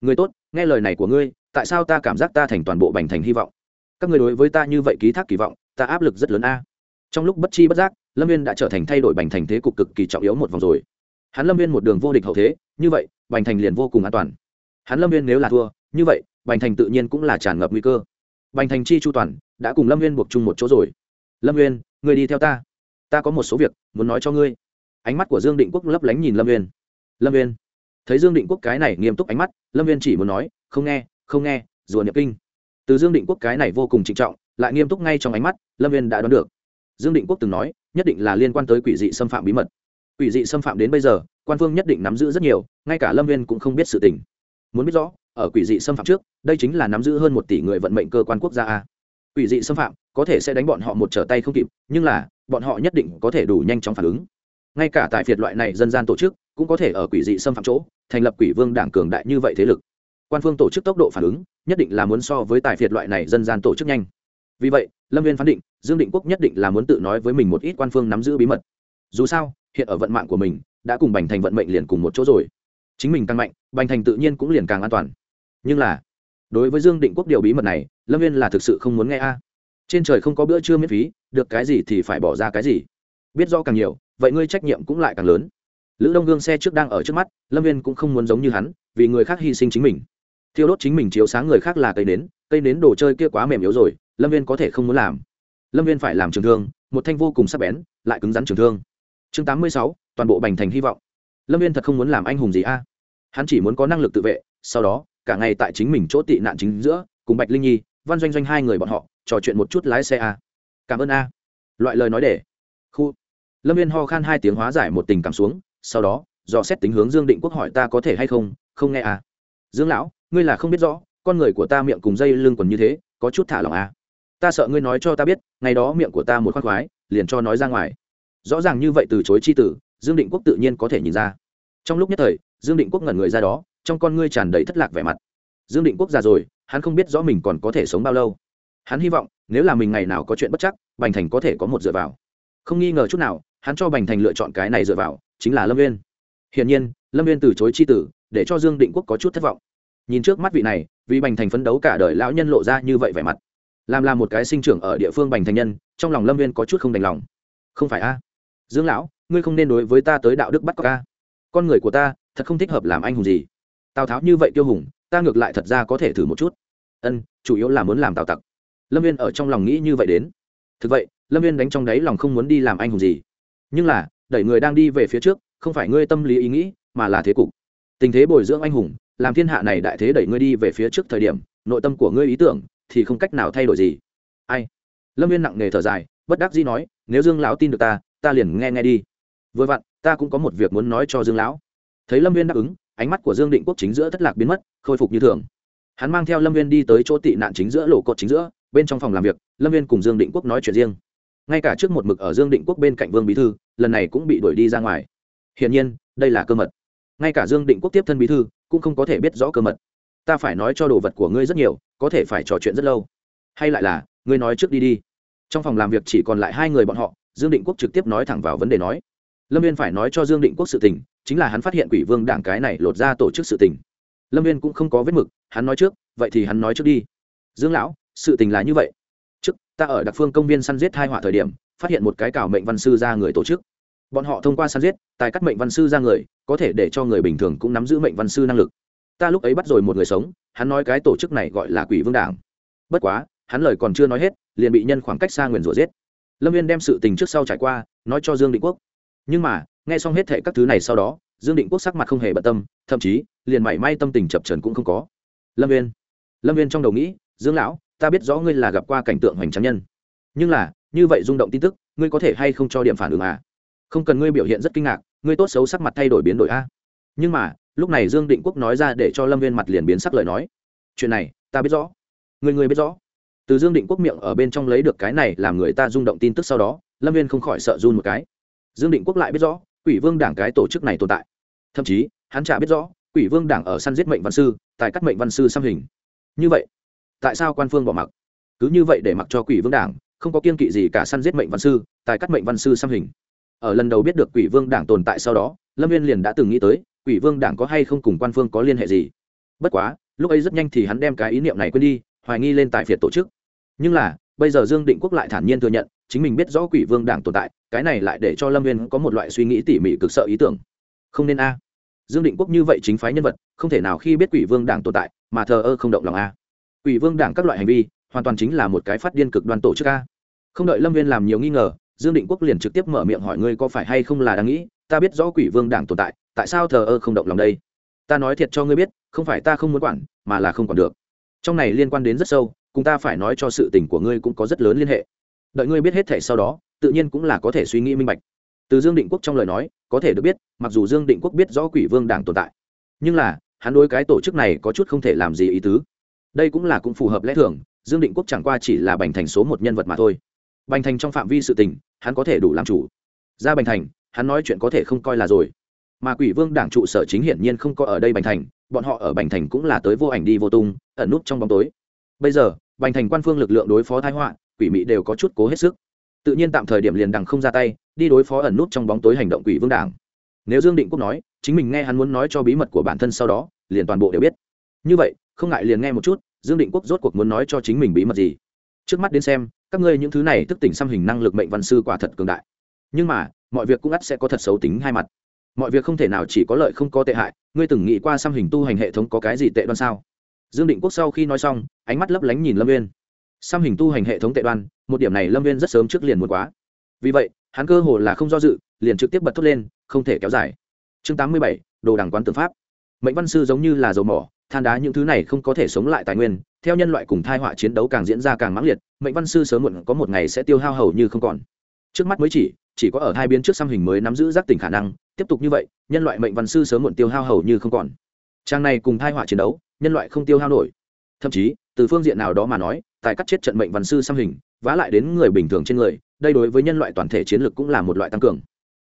người tốt, nghe lời này của ngươi, tại sao ta cảm giác ta thành toàn bộ bành thành hy vọng? Các người đối với ta như vậy ký thác kỳ vọng, ta áp lực rất lớn a. Trong lúc bất chi bất giác, lâm viên đã trở thành thay đổi bành thành thế cục cực kỳ trọng yếu một vòng rồi. Hắn lâm viên một đường vô địch hậu thế, như vậy, bành thành liền vô cùng an toàn. Hắn lâm viên nếu là thua, như vậy, bành thành tự nhiên cũng là tràn ngập nguy cơ. Bành thành chi chu toàn, đã cùng lâm viên buộc chung một chỗ rồi. Lâm viên người đi theo ta. Ta có một số việc muốn nói cho ngươi. Ánh mắt của dương định quốc lấp lánh nhìn lâm viên lâm viên thấy dương định quốc cái này nghiêm túc ánh mắt, lâm viên chỉ muốn nói, không nghe không nghe, rùa niệm kinh. Từ dương định quốc cái này vô cùng trịnh trọng, lại nghiêm túc ngay trong ánh mắt, lâm viên đã đoán được. Dương định quốc từng nói, nhất định là liên quan tới quỷ dị xâm phạm bí mật. Quỷ dị xâm phạm đến bây giờ, quan phương nhất định nắm giữ rất nhiều, ngay cả lâm viên cũng không biết sự tình. Muốn biết rõ, ở quỷ dị xâm phạm trước, đây chính là nắm giữ hơn một tỷ người vận mệnh cơ quan quốc gia a. Quỷ dị xâm phạm, có thể sẽ đánh bọn họ một trở tay không kịp, nhưng là, bọn họ nhất định có thể đủ nhanh chóng phản ứng ngay cả tại phiệt loại này dân gian tổ chức cũng có thể ở quỷ dị xâm phạm chỗ, thành lập quỷ vương đảng cường đại như vậy thế lực. Quan phương tổ chức tốc độ phản ứng, nhất định là muốn so với tài phiệt loại này dân gian tổ chức nhanh. Vì vậy, lâm viên phán định, dương định quốc nhất định là muốn tự nói với mình một ít quan phương nắm giữ bí mật. Dù sao, hiện ở vận mạng của mình, đã cùng bành thành vận mệnh liền cùng một chỗ rồi. Chính mình càng mạnh, bành thành tự nhiên cũng liền càng an toàn. Nhưng là, đối với dương định quốc điều bí mật này, lâm viên là thực sự không muốn nghe a. Trên trời không có bữa trưa miễn phí, được cái gì thì phải bỏ ra cái gì. Biết rõ càng nhiều vậy ngươi trách nhiệm cũng lại càng lớn. Lữ đông gương xe trước đang ở trước mắt, lâm viên cũng không muốn giống như hắn, vì người khác hy sinh chính mình. Thiêu đốt chính mình chiếu sáng người khác là cây nến cây nến đồ chơi kia quá mềm yếu rồi, lâm viên có thể không muốn làm. Lâm viên phải làm trường thương, một thanh vô cùng sắc bén, lại cứng rắn trường thương. Chương tám mươi sáu, toàn bộ bành thành hy vọng. Lâm viên thật không muốn làm anh hùng gì a. Hắn chỉ muốn có năng lực tự vệ, sau đó, cả ngày tại chính mình chỗ tị nạn chính giữa, cùng bạch linh nhi, văn doanh doanh hai người bọn họ, trò chuyện một chút lái xe a. Cảm ơn a. Loại lời nói để. Khu lâm viên ho khan hai tiếng hóa giải một tình cảm xuống, sau đó do xét tính hướng dương định quốc hỏi ta có thể hay không không nghe à? Dương lão, ngươi là không biết rõ, con người của ta miệng cùng dây lưng quần như thế, có chút thả lỏng à? Ta sợ ngươi nói cho ta biết, ngày đó miệng của ta một khoác khoái, liền cho nói ra ngoài. Rõ ràng như vậy từ chối c h i tử, dương định quốc tự nhiên có thể nhìn ra. Trong lúc nhất thời, dương định quốc ngẩn người ra đó, trong con ngươi tràn đầy thất lạc vẻ mặt. Dương định quốc già rồi, hắn không biết rõ mình còn có thể sống bao lâu. Hắn hy vọng, nếu là mình ngày nào có chuyện bất chắc, bành thành có thể có một dựa vào. Không nghi ngờ chút nào hắn cho bành thành lựa chọn cái này dựa vào, chính là lâm viên hiển nhiên, lâm viên từ chối c h i tử, để cho dương định quốc có chút thất vọng. Nhìn trước mắt vị này, vì bành thành phấn đấu cả đời lão nhân lộ ra như vậy vẻ mặt. Làm là một cái sinh trưởng ở địa phương bành thành nhân, trong lòng lâm viên có chút không đành lòng. Không phải a? Dương lão, ngươi không nên đối với ta tới đạo đức bắt cóc a. Con người của ta, thật không thích hợp làm anh hùng gì. Tào tháo như vậy tiêu hùng, ta ngược lại thật ra có thể thử một chút. Ân, chủ yếu là muốn làm tào tặc. Lâm viên ở trong lòng nghĩ như vậy đến. Thực vậy, lâm viên đánh trong đáy lòng không muốn đi làm anh hùng gì nhưng là, đẩy người đang đi về phía trước, không phải ngươi tâm lý ý nghĩ, mà là thế cục. Tình thế bồi dưỡng anh hùng, làm thiên hạ này đại thế đẩy ngươi đi về phía trước thời điểm, nội tâm của ngươi ý tưởng thì không cách nào thay đổi gì. Ai? Lâm viên nặng nề thở dài, bất đắc dĩ nói, nếu dương lão tin được ta ta liền nghe nghe đi. Vừa vặn, ta cũng có một việc muốn nói cho dương lão. Thấy lâm viên đáp ứng, ánh mắt của dương định quốc chính giữa thất lạc biến mất, khôi phục như thường. Hắn mang theo lâm viên đi tới chỗ tị nạn chính giữa, lỗ cột chính giữa, bên trong phòng làm việc, lâm viên cùng dương định quốc nói chuyện riêng ngay cả trước một mực ở dương định quốc bên cạnh vương bí thư, lần này cũng bị đuổi đi ra ngoài. Hiển nhiên, đây là cơ mật. Ngay cả dương định quốc tiếp thân bí thư, cũng không có thể biết rõ cơ mật. Ta phải nói cho đồ vật của ngươi rất nhiều, có thể phải trò chuyện rất lâu. Hay lại là, ngươi nói trước đi đi. Trong phòng làm việc chỉ còn lại hai người bọn họ, dương định quốc trực tiếp nói thẳng vào vấn đề nói. Lâm viên phải nói cho dương định quốc sự tình, chính là hắn phát hiện quỷ vương đảng cái này lột ra tổ chức sự tình. Lâm viên cũng không có vết mực, hắn nói trước, vậy thì hắn nói trước đi. Dương lão, sự tình là như vậy ta ở đặc phương công viên săn giết hai họa thời điểm, phát hiện một cái cảo mệnh văn sư ra người tổ chức. Bọn họ thông qua săn giết, tài cắt mệnh văn sư ra người, có thể để cho người bình thường cũng nắm giữ mệnh văn sư năng lực. Ta lúc ấy bắt rồi một người sống, hắn nói cái tổ chức này gọi là quỷ vương đảng. Bất quá, hắn lời còn chưa nói hết, liền bị nhân khoảng cách xa nguyền rủa giết. Lâm viên đem sự tình trước sau trải qua, nói cho dương định quốc. Nhưng mà, nghe xong hết thệ các thứ này sau đó, dương định quốc sắc mặt không hề bận tâm, thậm chí, liền mảy may tâm tình chập trần cũng không có. Lâm viên lâm viên trong đầu nghĩ, dương lão ta biết rõ ngươi là gặp qua cảnh tượng hoành tráng nhân. Nhưng là, như vậy rung động tin tức, ngươi có thể hay không cho điểm phản ứng à? Không cần ngươi biểu hiện rất kinh ngạc, ngươi tốt xấu sắc mặt thay đổi biến đổi a nhưng mà, lúc này dương định quốc nói ra để cho lâm viên mặt liền biến sắc lời nói. Chuyện này, ta biết rõ. Người người biết rõ. Từ dương định quốc miệng ở bên trong lấy được cái này làm người ta rung động tin tức sau đó, lâm viên không khỏi sợ run một cái. Dương định quốc lại biết rõ, quỷ vương đảng cái tổ chức này tồn tại. Thậm chí, hắn chả biết rõ, quỷ vương đảng ở săn giết mệnh văn sư, tại các mệnh văn sư xăm hình. Như vậy tại sao quan phương bỏ mặc? Cứ như vậy để mặc cho quỷ vương đảng, không có kiên kỵ gì cả săn giết mệnh văn sư tại cắt mệnh văn sư xăm hình. Ở lần đầu biết được quỷ vương đảng tồn tại sau đó, lâm viên liền đã từng nghĩ tới, quỷ vương đảng có hay không cùng quan phương có liên hệ gì. Bất quá, lúc ấy rất nhanh thì hắn đem cái ý niệm này quên đi, hoài nghi lên tại phiệt tổ chức. Nhưng là, bây giờ dương định quốc lại thản nhiên thừa nhận, chính mình biết rõ quỷ vương đảng tồn tại, cái này lại để cho lâm viên có một loại suy nghĩ tỉ mỉ cực sợ ý tưởng. Không nên a. Dương định quốc như vậy chính phái nhân vật, không thể nào khi biết quỷ vương đảng tồn tại, mà thờ ơ không động lòng a quỷ vương đảng các loại hành vi, hoàn toàn chính là một cái phát điên cực đoan tổ chức a. Không đợi lâm viên làm nhiều nghi ngờ, dương định quốc liền trực tiếp mở miệng hỏi ngươi có phải hay không là đang nghĩ, ta biết rõ quỷ vương đảng tồn tại tại sao thờ ơ không động lòng đây? Ta nói thiệt cho ngươi biết, không phải ta không muốn quản, mà là không quản được. Trong này liên quan đến rất sâu, cùng ta phải nói cho sự tình của ngươi cũng có rất lớn liên hệ. Đợi ngươi biết hết thể sau đó, tự nhiên cũng là có thể suy nghĩ minh bạch. Từ dương định quốc trong lời nói, có thể được biết, mặc dù dương định quốc biết rõ quỷ vương đảng tồn tại, nhưng là, hắn đối cái tổ chức này có chút không thể làm gì ý tứ đây cũng là cũng phù hợp lẽ thường, dương định quốc chẳng qua chỉ là bành thành số một nhân vật mà thôi. Bành thành trong phạm vi sự tình, hắn có thể đủ làm chủ. Ra bành thành, hắn nói chuyện có thể không coi là rồi. Mà quỷ vương đảng trụ sở chính hiển nhiên không có ở đây bành thành, bọn họ ở bành thành cũng là tới vô ảnh đi vô tung, ẩn nút trong bóng tối. Bây giờ, bành thành quan phương lực lượng đối phó thái họa, quỷ mỹ đều có chút cố hết sức. Tự nhiên tạm thời điểm liền đằng không ra tay, đi đối phó ẩn nút trong bóng tối hành động quỷ vương đảng. Nếu dương định quốc nói, chính mình nghe hắn muốn nói cho bí mật của bản thân sau đó, liền toàn bộ đều biết. Như vậy, không ngại liền nghe một chút dương định quốc rốt cuộc muốn nói cho chính mình bí mật gì? Trước mắt đến xem, các ngươi những thứ này thức tỉnh xăm hình năng lực mệnh văn sư quả thật cường đại. Nhưng mà, mọi việc cũng ắt sẽ có thật xấu tính hai mặt. Mọi việc không thể nào chỉ có lợi không có tệ hại, ngươi từng nghĩ qua xăm hình tu hành hệ thống có cái gì tệ đoan sao? Dương định quốc sau khi nói xong, ánh mắt lấp lánh nhìn lâm viên xăm hình tu hành hệ thống tệ đoan, một điểm này lâm viên rất sớm trước liền muốn quá. Vì vậy, hắn cơ hồ là không do dự, liền trực tiếp bật thốt lên, không thể kéo dài. Chương tám mươi bảy, đồ đằng quán tư pháp. Mệnh văn sư giống như là dầu mỏ than đá những thứ này không có thể sống lại tài nguyên, theo nhân loại cùng thai họa chiến đấu càng diễn ra càng mãng liệt, mệnh văn sư sớm muộn có một ngày sẽ tiêu hao hầu như không còn. Trước mắt mới chỉ chỉ có ở hai biến trước xăm hình mới nắm giữ giác tỉnh khả năng, tiếp tục như vậy, nhân loại mệnh văn sư sớm muộn tiêu hao hầu như không còn. Trang này cùng thai họa chiến đấu, nhân loại không tiêu hao nổi. Thậm chí, từ phương diện nào đó mà nói tại cắt chết trận mệnh văn sư xăm hình, vá lại đến người bình thường trên người, đây đối với nhân loại toàn thể chiến lược cũng là một loại tăng cường.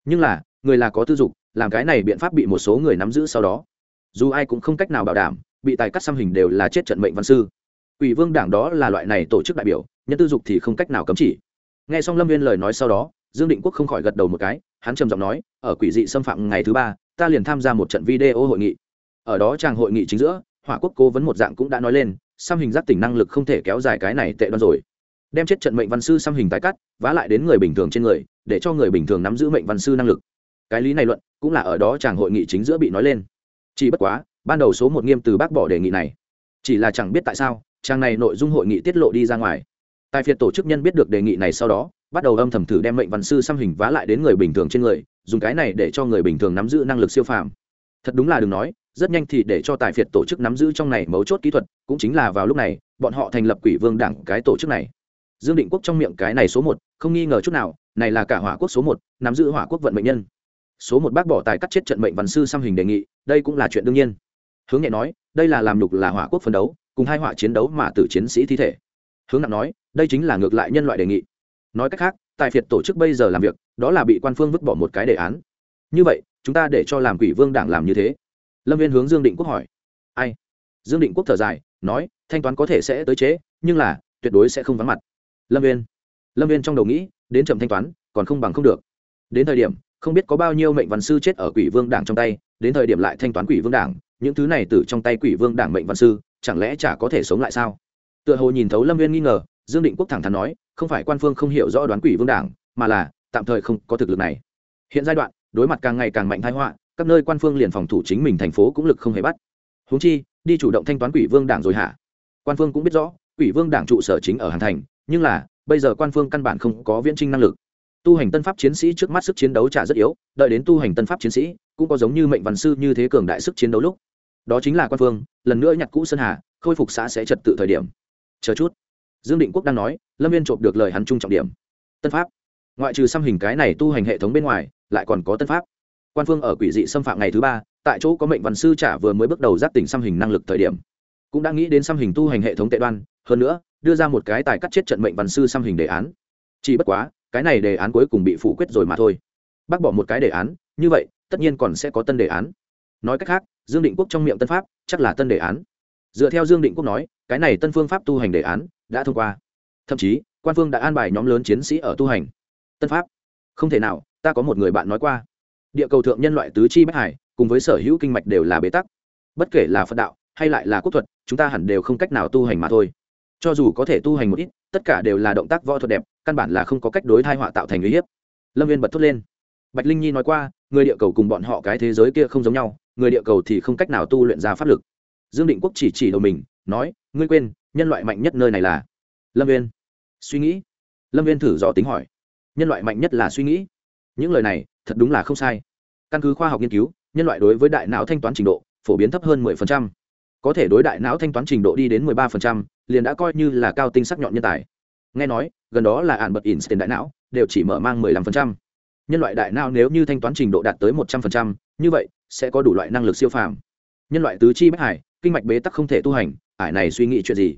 Nhưng là, người là có tư dục, làm cái này biện pháp bị một số người nắm giữ sau đó. Dù ai cũng không cách nào bảo đảm bị tài cắt xăm hình đều là chết trận mệnh văn sư Quỷ Vương Đảng đó là loại này tổ chức đại biểu, nhân tư dục thì không cách nào cấm chỉ. Nghe xong Lâm Viên lời nói sau đó, Dương Định Quốc không khỏi gật đầu một cái, hắn trầm giọng nói, ở quỷ dị xâm phạm ngày thứ ba, ta liền tham gia một trận video hội nghị. Ở đó chàng hội nghị chính giữa, Hỏa Quốc cố vấn một dạng cũng đã nói lên, xăm hình giác tỉnh năng lực không thể kéo dài cái này tệ đoan rồi. Đem chết trận mệnh văn sư xăm hình tái cắt, vá lại đến người bình thường trên người, để cho người bình thường nắm giữ mệnh văn sư năng lực. Cái lý này luận, cũng là ở đó chàng hội nghị chính giữa bị nói lên. Chỉ bất quá, ban đầu số một nghiêm từ bác bỏ đề nghị này. Chỉ là chẳng biết tại sao, trang này nội dung hội nghị tiết lộ đi ra ngoài. Tài phiệt tổ chức nhân biết được đề nghị này sau đó bắt đầu âm thầm thử đem mệnh văn sư xăm hình vá lại đến người bình thường trên người dùng cái này để cho người bình thường nắm giữ năng lực siêu phàm. Thật đúng là đừng nói rất nhanh thì để cho tài phiệt tổ chức nắm giữ trong này mấu chốt kỹ thuật cũng chính là vào lúc này bọn họ thành lập quỷ vương đảng cái tổ chức này. Dương định quốc trong miệng cái này số một không nghi ngờ chút nào này là cả hỏa quốc số một nắm giữ hỏa quốc vận mệnh nhân. Số một bác bỏ tài cắt chết trận mệnh văn sư xăm hình đề nghị đây cũng là chuyện đương nhiên hướng nhẹ nói, đây là làm nhục là hỏa quốc phấn đấu, cùng hai hỏa chiến đấu mà tử chiến sĩ thi thể. Hướng nặng nói, đây chính là ngược lại nhân loại đề nghị. Nói cách khác, tại phiệt tổ chức bây giờ làm việc, đó là bị quan phương vứt bỏ một cái đề án. Như vậy, chúng ta để cho làm quỷ vương đảng làm như thế. Lâm viên hướng dương định quốc hỏi. Ai? Dương định quốc thở dài, nói, thanh toán có thể sẽ tới chế, nhưng là, tuyệt đối sẽ không vắng mặt. Lâm viên. Lâm viên trong đầu nghĩ, đến chậm thanh toán, còn không bằng không được. Đến thời điểm, không biết có bao nhiêu mệnh văn sư chết ở quỷ vương đảng trong tay, đến thời điểm lại thanh toán quỷ vương đảng những thứ này từ trong tay quỷ vương đảng mệnh văn sư, chẳng lẽ chả có thể sống lại sao? Tựa hồ nhìn thấu lâm viên nghi ngờ, dương định quốc thẳng thắn nói, không phải quan phương không hiểu rõ đoán quỷ vương đảng, mà là, tạm thời không có thực lực này. Hiện giai đoạn, đối mặt càng ngày càng mạnh thái họa, các nơi quan phương liền phòng thủ chính mình thành phố cũng lực không hề bắt. Húng chi, đi chủ động thanh toán quỷ vương đảng rồi hả? Quan phương cũng biết rõ, quỷ vương đảng trụ sở chính ở hàn thành, nhưng là, bây giờ quan phương căn bản không có viễn trinh năng lực. Tu hành tân pháp chiến sĩ trước mắt sức chiến đấu trả rất yếu, đợi đến tu hành tân pháp chiến sĩ, cũng có giống như mệnh văn sư như thế cường đại sức chiến đấu lúc đó chính là quan phương, lần nữa nhặt cũ sơn hà, khôi phục xã sẽ trật tự thời điểm. Chờ chút. Dương định quốc đang nói, lâm viên trộm được lời hắn chung trọng điểm. Tân pháp. Ngoại trừ xăm hình cái này tu hành hệ thống bên ngoài, lại còn có tân pháp. Quan phương ở quỷ dị xâm phạm ngày thứ ba, tại chỗ có mệnh văn sư trả vừa mới bước đầu giáp tỉnh xăm hình năng lực thời điểm. Cũng đã nghĩ đến xăm hình tu hành hệ thống tệ đoan, hơn nữa, đưa ra một cái tài cắt chết trận mệnh văn sư xăm hình đề án. Chỉ bất quá, cái này đề án cuối cùng bị phủ quyết rồi mà thôi. Bác bỏ một cái đề án, như vậy, tất nhiên còn sẽ có tân đề án nói cách khác, dương định quốc trong miệng tân pháp, chắc là tân đề án. Dựa theo dương định quốc nói, cái này tân phương pháp tu hành đề án đã thông qua. Thậm chí, quan phương đã an bài nhóm lớn chiến sĩ ở tu hành. Tân pháp? Không thể nào, ta có một người bạn nói qua. Địa cầu thượng nhân loại tứ chi bách hải, cùng với sở hữu kinh mạch đều là bế tắc. Bất kể là phật đạo, hay lại là quốc thuật, chúng ta hẳn đều không cách nào tu hành mà thôi. Cho dù có thể tu hành một ít, tất cả đều là động tác võ thuật đẹp, căn bản là không có cách đối thai họa tạo thành uy hiếp. Lâm viên bật thốt lên. Bạch linh nhi nói qua, người địa cầu cùng bọn họ cái thế giới kia không giống nhau người địa cầu thì không cách nào tu luyện ra pháp lực. Dương định quốc chỉ chỉ đầu mình nói ngươi quên nhân loại mạnh nhất nơi này là lâm viên suy nghĩ. Lâm viên thử dò tính hỏi. Nhân loại mạnh nhất là suy nghĩ. Những lời này thật đúng là không sai. Căn cứ khoa học nghiên cứu nhân loại đối với đại não thanh toán trình độ phổ biến thấp hơn 10%. có thể đối đại não thanh toán trình độ đi đến 13%, liền đã coi như là cao tinh sắc nhọn nhân tài. Nghe nói gần đó là ạn bật in tiền đại não đều chỉ mở mang 15%. nhân loại đại não nếu như thanh toán trình độ đạt tới 100%, như vậy, sẽ có đủ loại năng lực siêu phàm. Nhân loại tứ chi bất hải, kinh mạch bế tắc không thể tu hành, ải này suy nghĩ chuyện gì?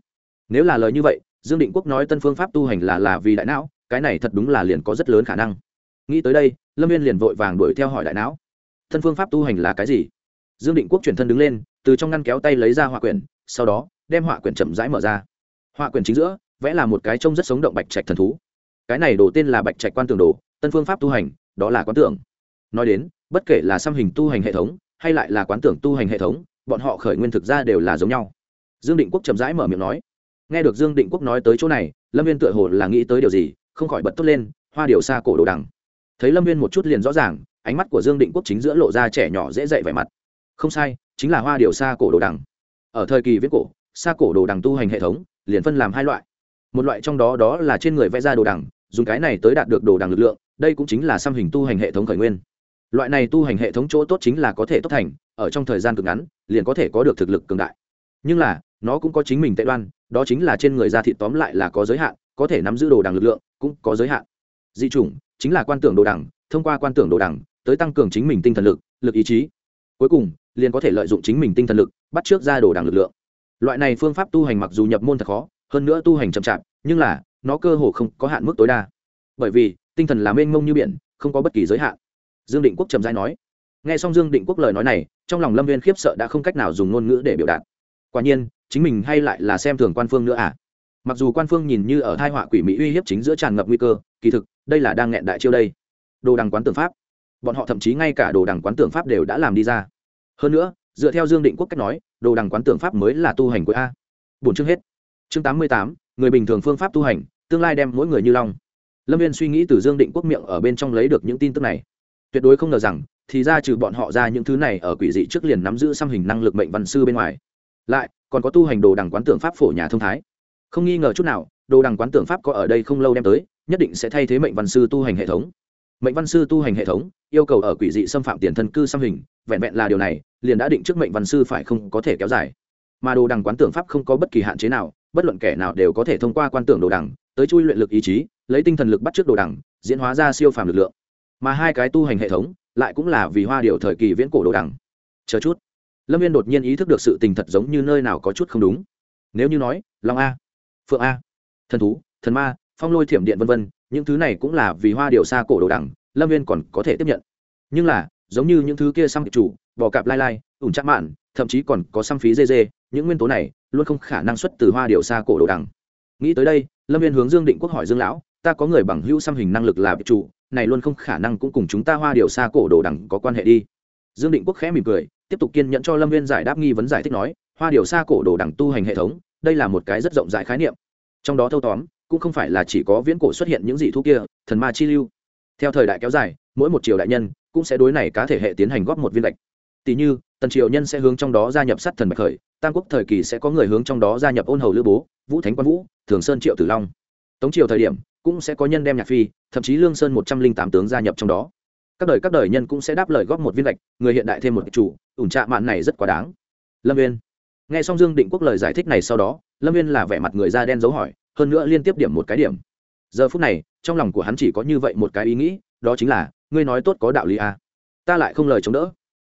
Nếu là lời như vậy, dương định quốc nói tân phương pháp tu hành là là vì đại não, cái này thật đúng là liền có rất lớn khả năng. Nghĩ tới đây, lâm viên liền vội vàng đuổi theo hỏi đại não. Thân phương pháp tu hành là cái gì? Dương định quốc chuyển thân đứng lên, từ trong ngăn kéo tay lấy ra họa quyển, sau đó, đem họa quyển chậm rãi mở ra. Họa quyển chính giữa, vẽ là một cái trông rất sống động bạch trạch thần thú. Cái này đổ tên là bạch trạch quan tường đồ, tân phương pháp tu hành, đó là quán tưởng nói đến bất kể là xăm hình tu hành hệ thống, hay lại là quán tưởng tu hành hệ thống, bọn họ khởi nguyên thực ra đều là giống nhau. Dương định quốc chậm rãi mở miệng nói. Nghe được dương định quốc nói tới chỗ này, lâm viên tựa hồ là nghĩ tới điều gì, không khỏi bật tốt lên, hoa điều xa cổ đồ đằng. Thấy lâm viên một chút liền rõ ràng, ánh mắt của dương định quốc chính giữa lộ ra trẻ nhỏ dễ dậy vẻ mặt. Không sai, chính là hoa điều xa cổ đồ đằng. Ở thời kỳ viết cổ, xa cổ đồ đằng tu hành hệ thống, liền phân làm hai loại. Một loại trong đó đó là trên người vẽ ra đồ đằng, dùng cái này tới đạt được đồ đằng lực lượng, đây cũng chính là xăm hình tu hành hệ thống khởi nguyên loại này tu hành hệ thống chỗ tốt chính là có thể tốt thành, ở trong thời gian cực ngắn, liền có thể có được thực lực cường đại. Nhưng là, nó cũng có chính mình tệ đoan, đó chính là trên người da thịt tóm lại là có giới hạn, có thể nắm giữ đồ đằng lực lượng, cũng có giới hạn. Di chủng, chính là quan tưởng đồ đằng, thông qua quan tưởng đồ đằng, tới tăng cường chính mình tinh thần lực lực ý chí. Cuối cùng, liền có thể lợi dụng chính mình tinh thần lực, bắt trước ra đồ đằng lực lượng. Loại này phương pháp tu hành mặc dù nhập môn thật khó, hơn nữa tu hành chậm chạp, nhưng là, nó cơ hồ không có hạn mức tối đa. Bởi vì, tinh thần là mênh mông như biển, không có bất kỳ giới hạn dương định quốc trầm giai nói. Nghe xong dương định quốc lời nói này, trong lòng lâm viên khiếp sợ đã không cách nào dùng ngôn ngữ để biểu đạt. Quả nhiên, chính mình hay lại là xem thường quan phương nữa à? Mặc dù quan phương nhìn như ở thai họa quỷ mỹ uy hiếp chính giữa tràn ngập nguy cơ, kỳ thực, đây là đang nghẹn đại chiêu đây. Đồ đằng quán tưởng pháp. Bọn họ thậm chí ngay cả đồ đằng quán tưởng pháp đều đã làm đi ra. Hơn nữa, dựa theo dương định quốc cách nói, đồ đằng quán tưởng pháp mới là tu hành của a. Bốn chương hết. Chương tám mươi tám, người bình thường phương pháp tu hành, tương lai đem mỗi người như long. Lâm viên suy nghĩ từ dương định quốc miệng ở bên trong lấy được những tin tức này tuyệt đối không ngờ rằng, thì ra trừ bọn họ ra những thứ này ở quỷ dị trước liền nắm giữ xăm hình năng lực mệnh văn sư bên ngoài. Lại, còn có tu hành đồ đằng quán tưởng pháp phổ nhà thông thái. Không nghi ngờ chút nào, đồ đằng quán tưởng pháp có ở đây không lâu đem tới, nhất định sẽ thay thế mệnh văn sư tu hành hệ thống. Mệnh văn sư tu hành hệ thống, yêu cầu ở quỷ dị xâm phạm tiền thân cư xăm hình, vẹn vẹn là điều này, liền đã định trước mệnh văn sư phải không có thể kéo dài. Mà đồ đằng quán tưởng pháp không có bất kỳ hạn chế nào, bất luận kẻ nào đều có thể thông qua quan tưởng đồ đằng, tới chui luyện lực ý chí, lấy tinh thần lực bắt trước đồ đằng, diễn hóa ra siêu phàm lực lượng mà hai cái tu hành hệ thống lại cũng là vì hoa điệu thời kỳ viễn cổ đồ đằng. Chờ chút. Lâm viên đột nhiên ý thức được sự tình thật giống như nơi nào có chút không đúng. Nếu như nói, long a, phượng a, thần thú, thần ma, phong lôi thiểm điện v v những thứ này cũng là vì hoa điệu xa cổ đồ đằng, lâm viên còn có thể tiếp nhận. Nhưng là, giống như những thứ kia xăm chủ, bò cạp lai lai, ủn chắc mạn, thậm chí còn có xăm phí dê dê, những nguyên tố này luôn không khả năng xuất từ hoa điệu xa cổ đồ đằng. Nghĩ tới đây, lâm viên hướng dương định quốc hỏi dương lão, ta có người bằng hữu xăm hình năng lực là biệt chủ này luôn không khả năng cũng cùng chúng ta hoa điều xa cổ đồ Đẳng có quan hệ đi. Dương định quốc khẽ mỉm cười, tiếp tục kiên nhẫn cho lâm viên giải đáp nghi vấn giải thích nói, hoa điều xa cổ đồ Đẳng tu hành hệ thống, đây là một cái rất rộng rãi khái niệm. Trong đó thâu tóm, cũng không phải là chỉ có viễn cổ xuất hiện những dị thú kia, thần ma chi lưu. Theo thời đại kéo dài, mỗi một triều đại nhân cũng sẽ đối này cá thể hệ tiến hành góp một viên lệch. Tỷ như, tần triều nhân sẽ hướng trong đó gia nhập sát thần bạch khởi, tam quốc thời kỳ sẽ có người hướng trong đó gia nhập ôn hầu lữ bố, vũ thánh quan vũ, thường sơn triệu tử long. Tống triều thời điểm cũng sẽ có nhân đem nhạc phi, thậm chí lương sơn một trăm linh tám tướng gia nhập trong đó. Các đời các đời nhân cũng sẽ đáp lời góp một viên lệch người hiện đại thêm một chủ, ủn trạ mạn này rất quá đáng. Lâm viên nghe xong dương định quốc lời giải thích này sau đó, lâm viên là vẻ mặt người da đen dấu hỏi, hơn nữa liên tiếp điểm một cái điểm. Giờ phút này, trong lòng của hắn chỉ có như vậy một cái ý nghĩ, đó chính là, ngươi nói tốt có đạo lý à. ta lại không lời chống đỡ.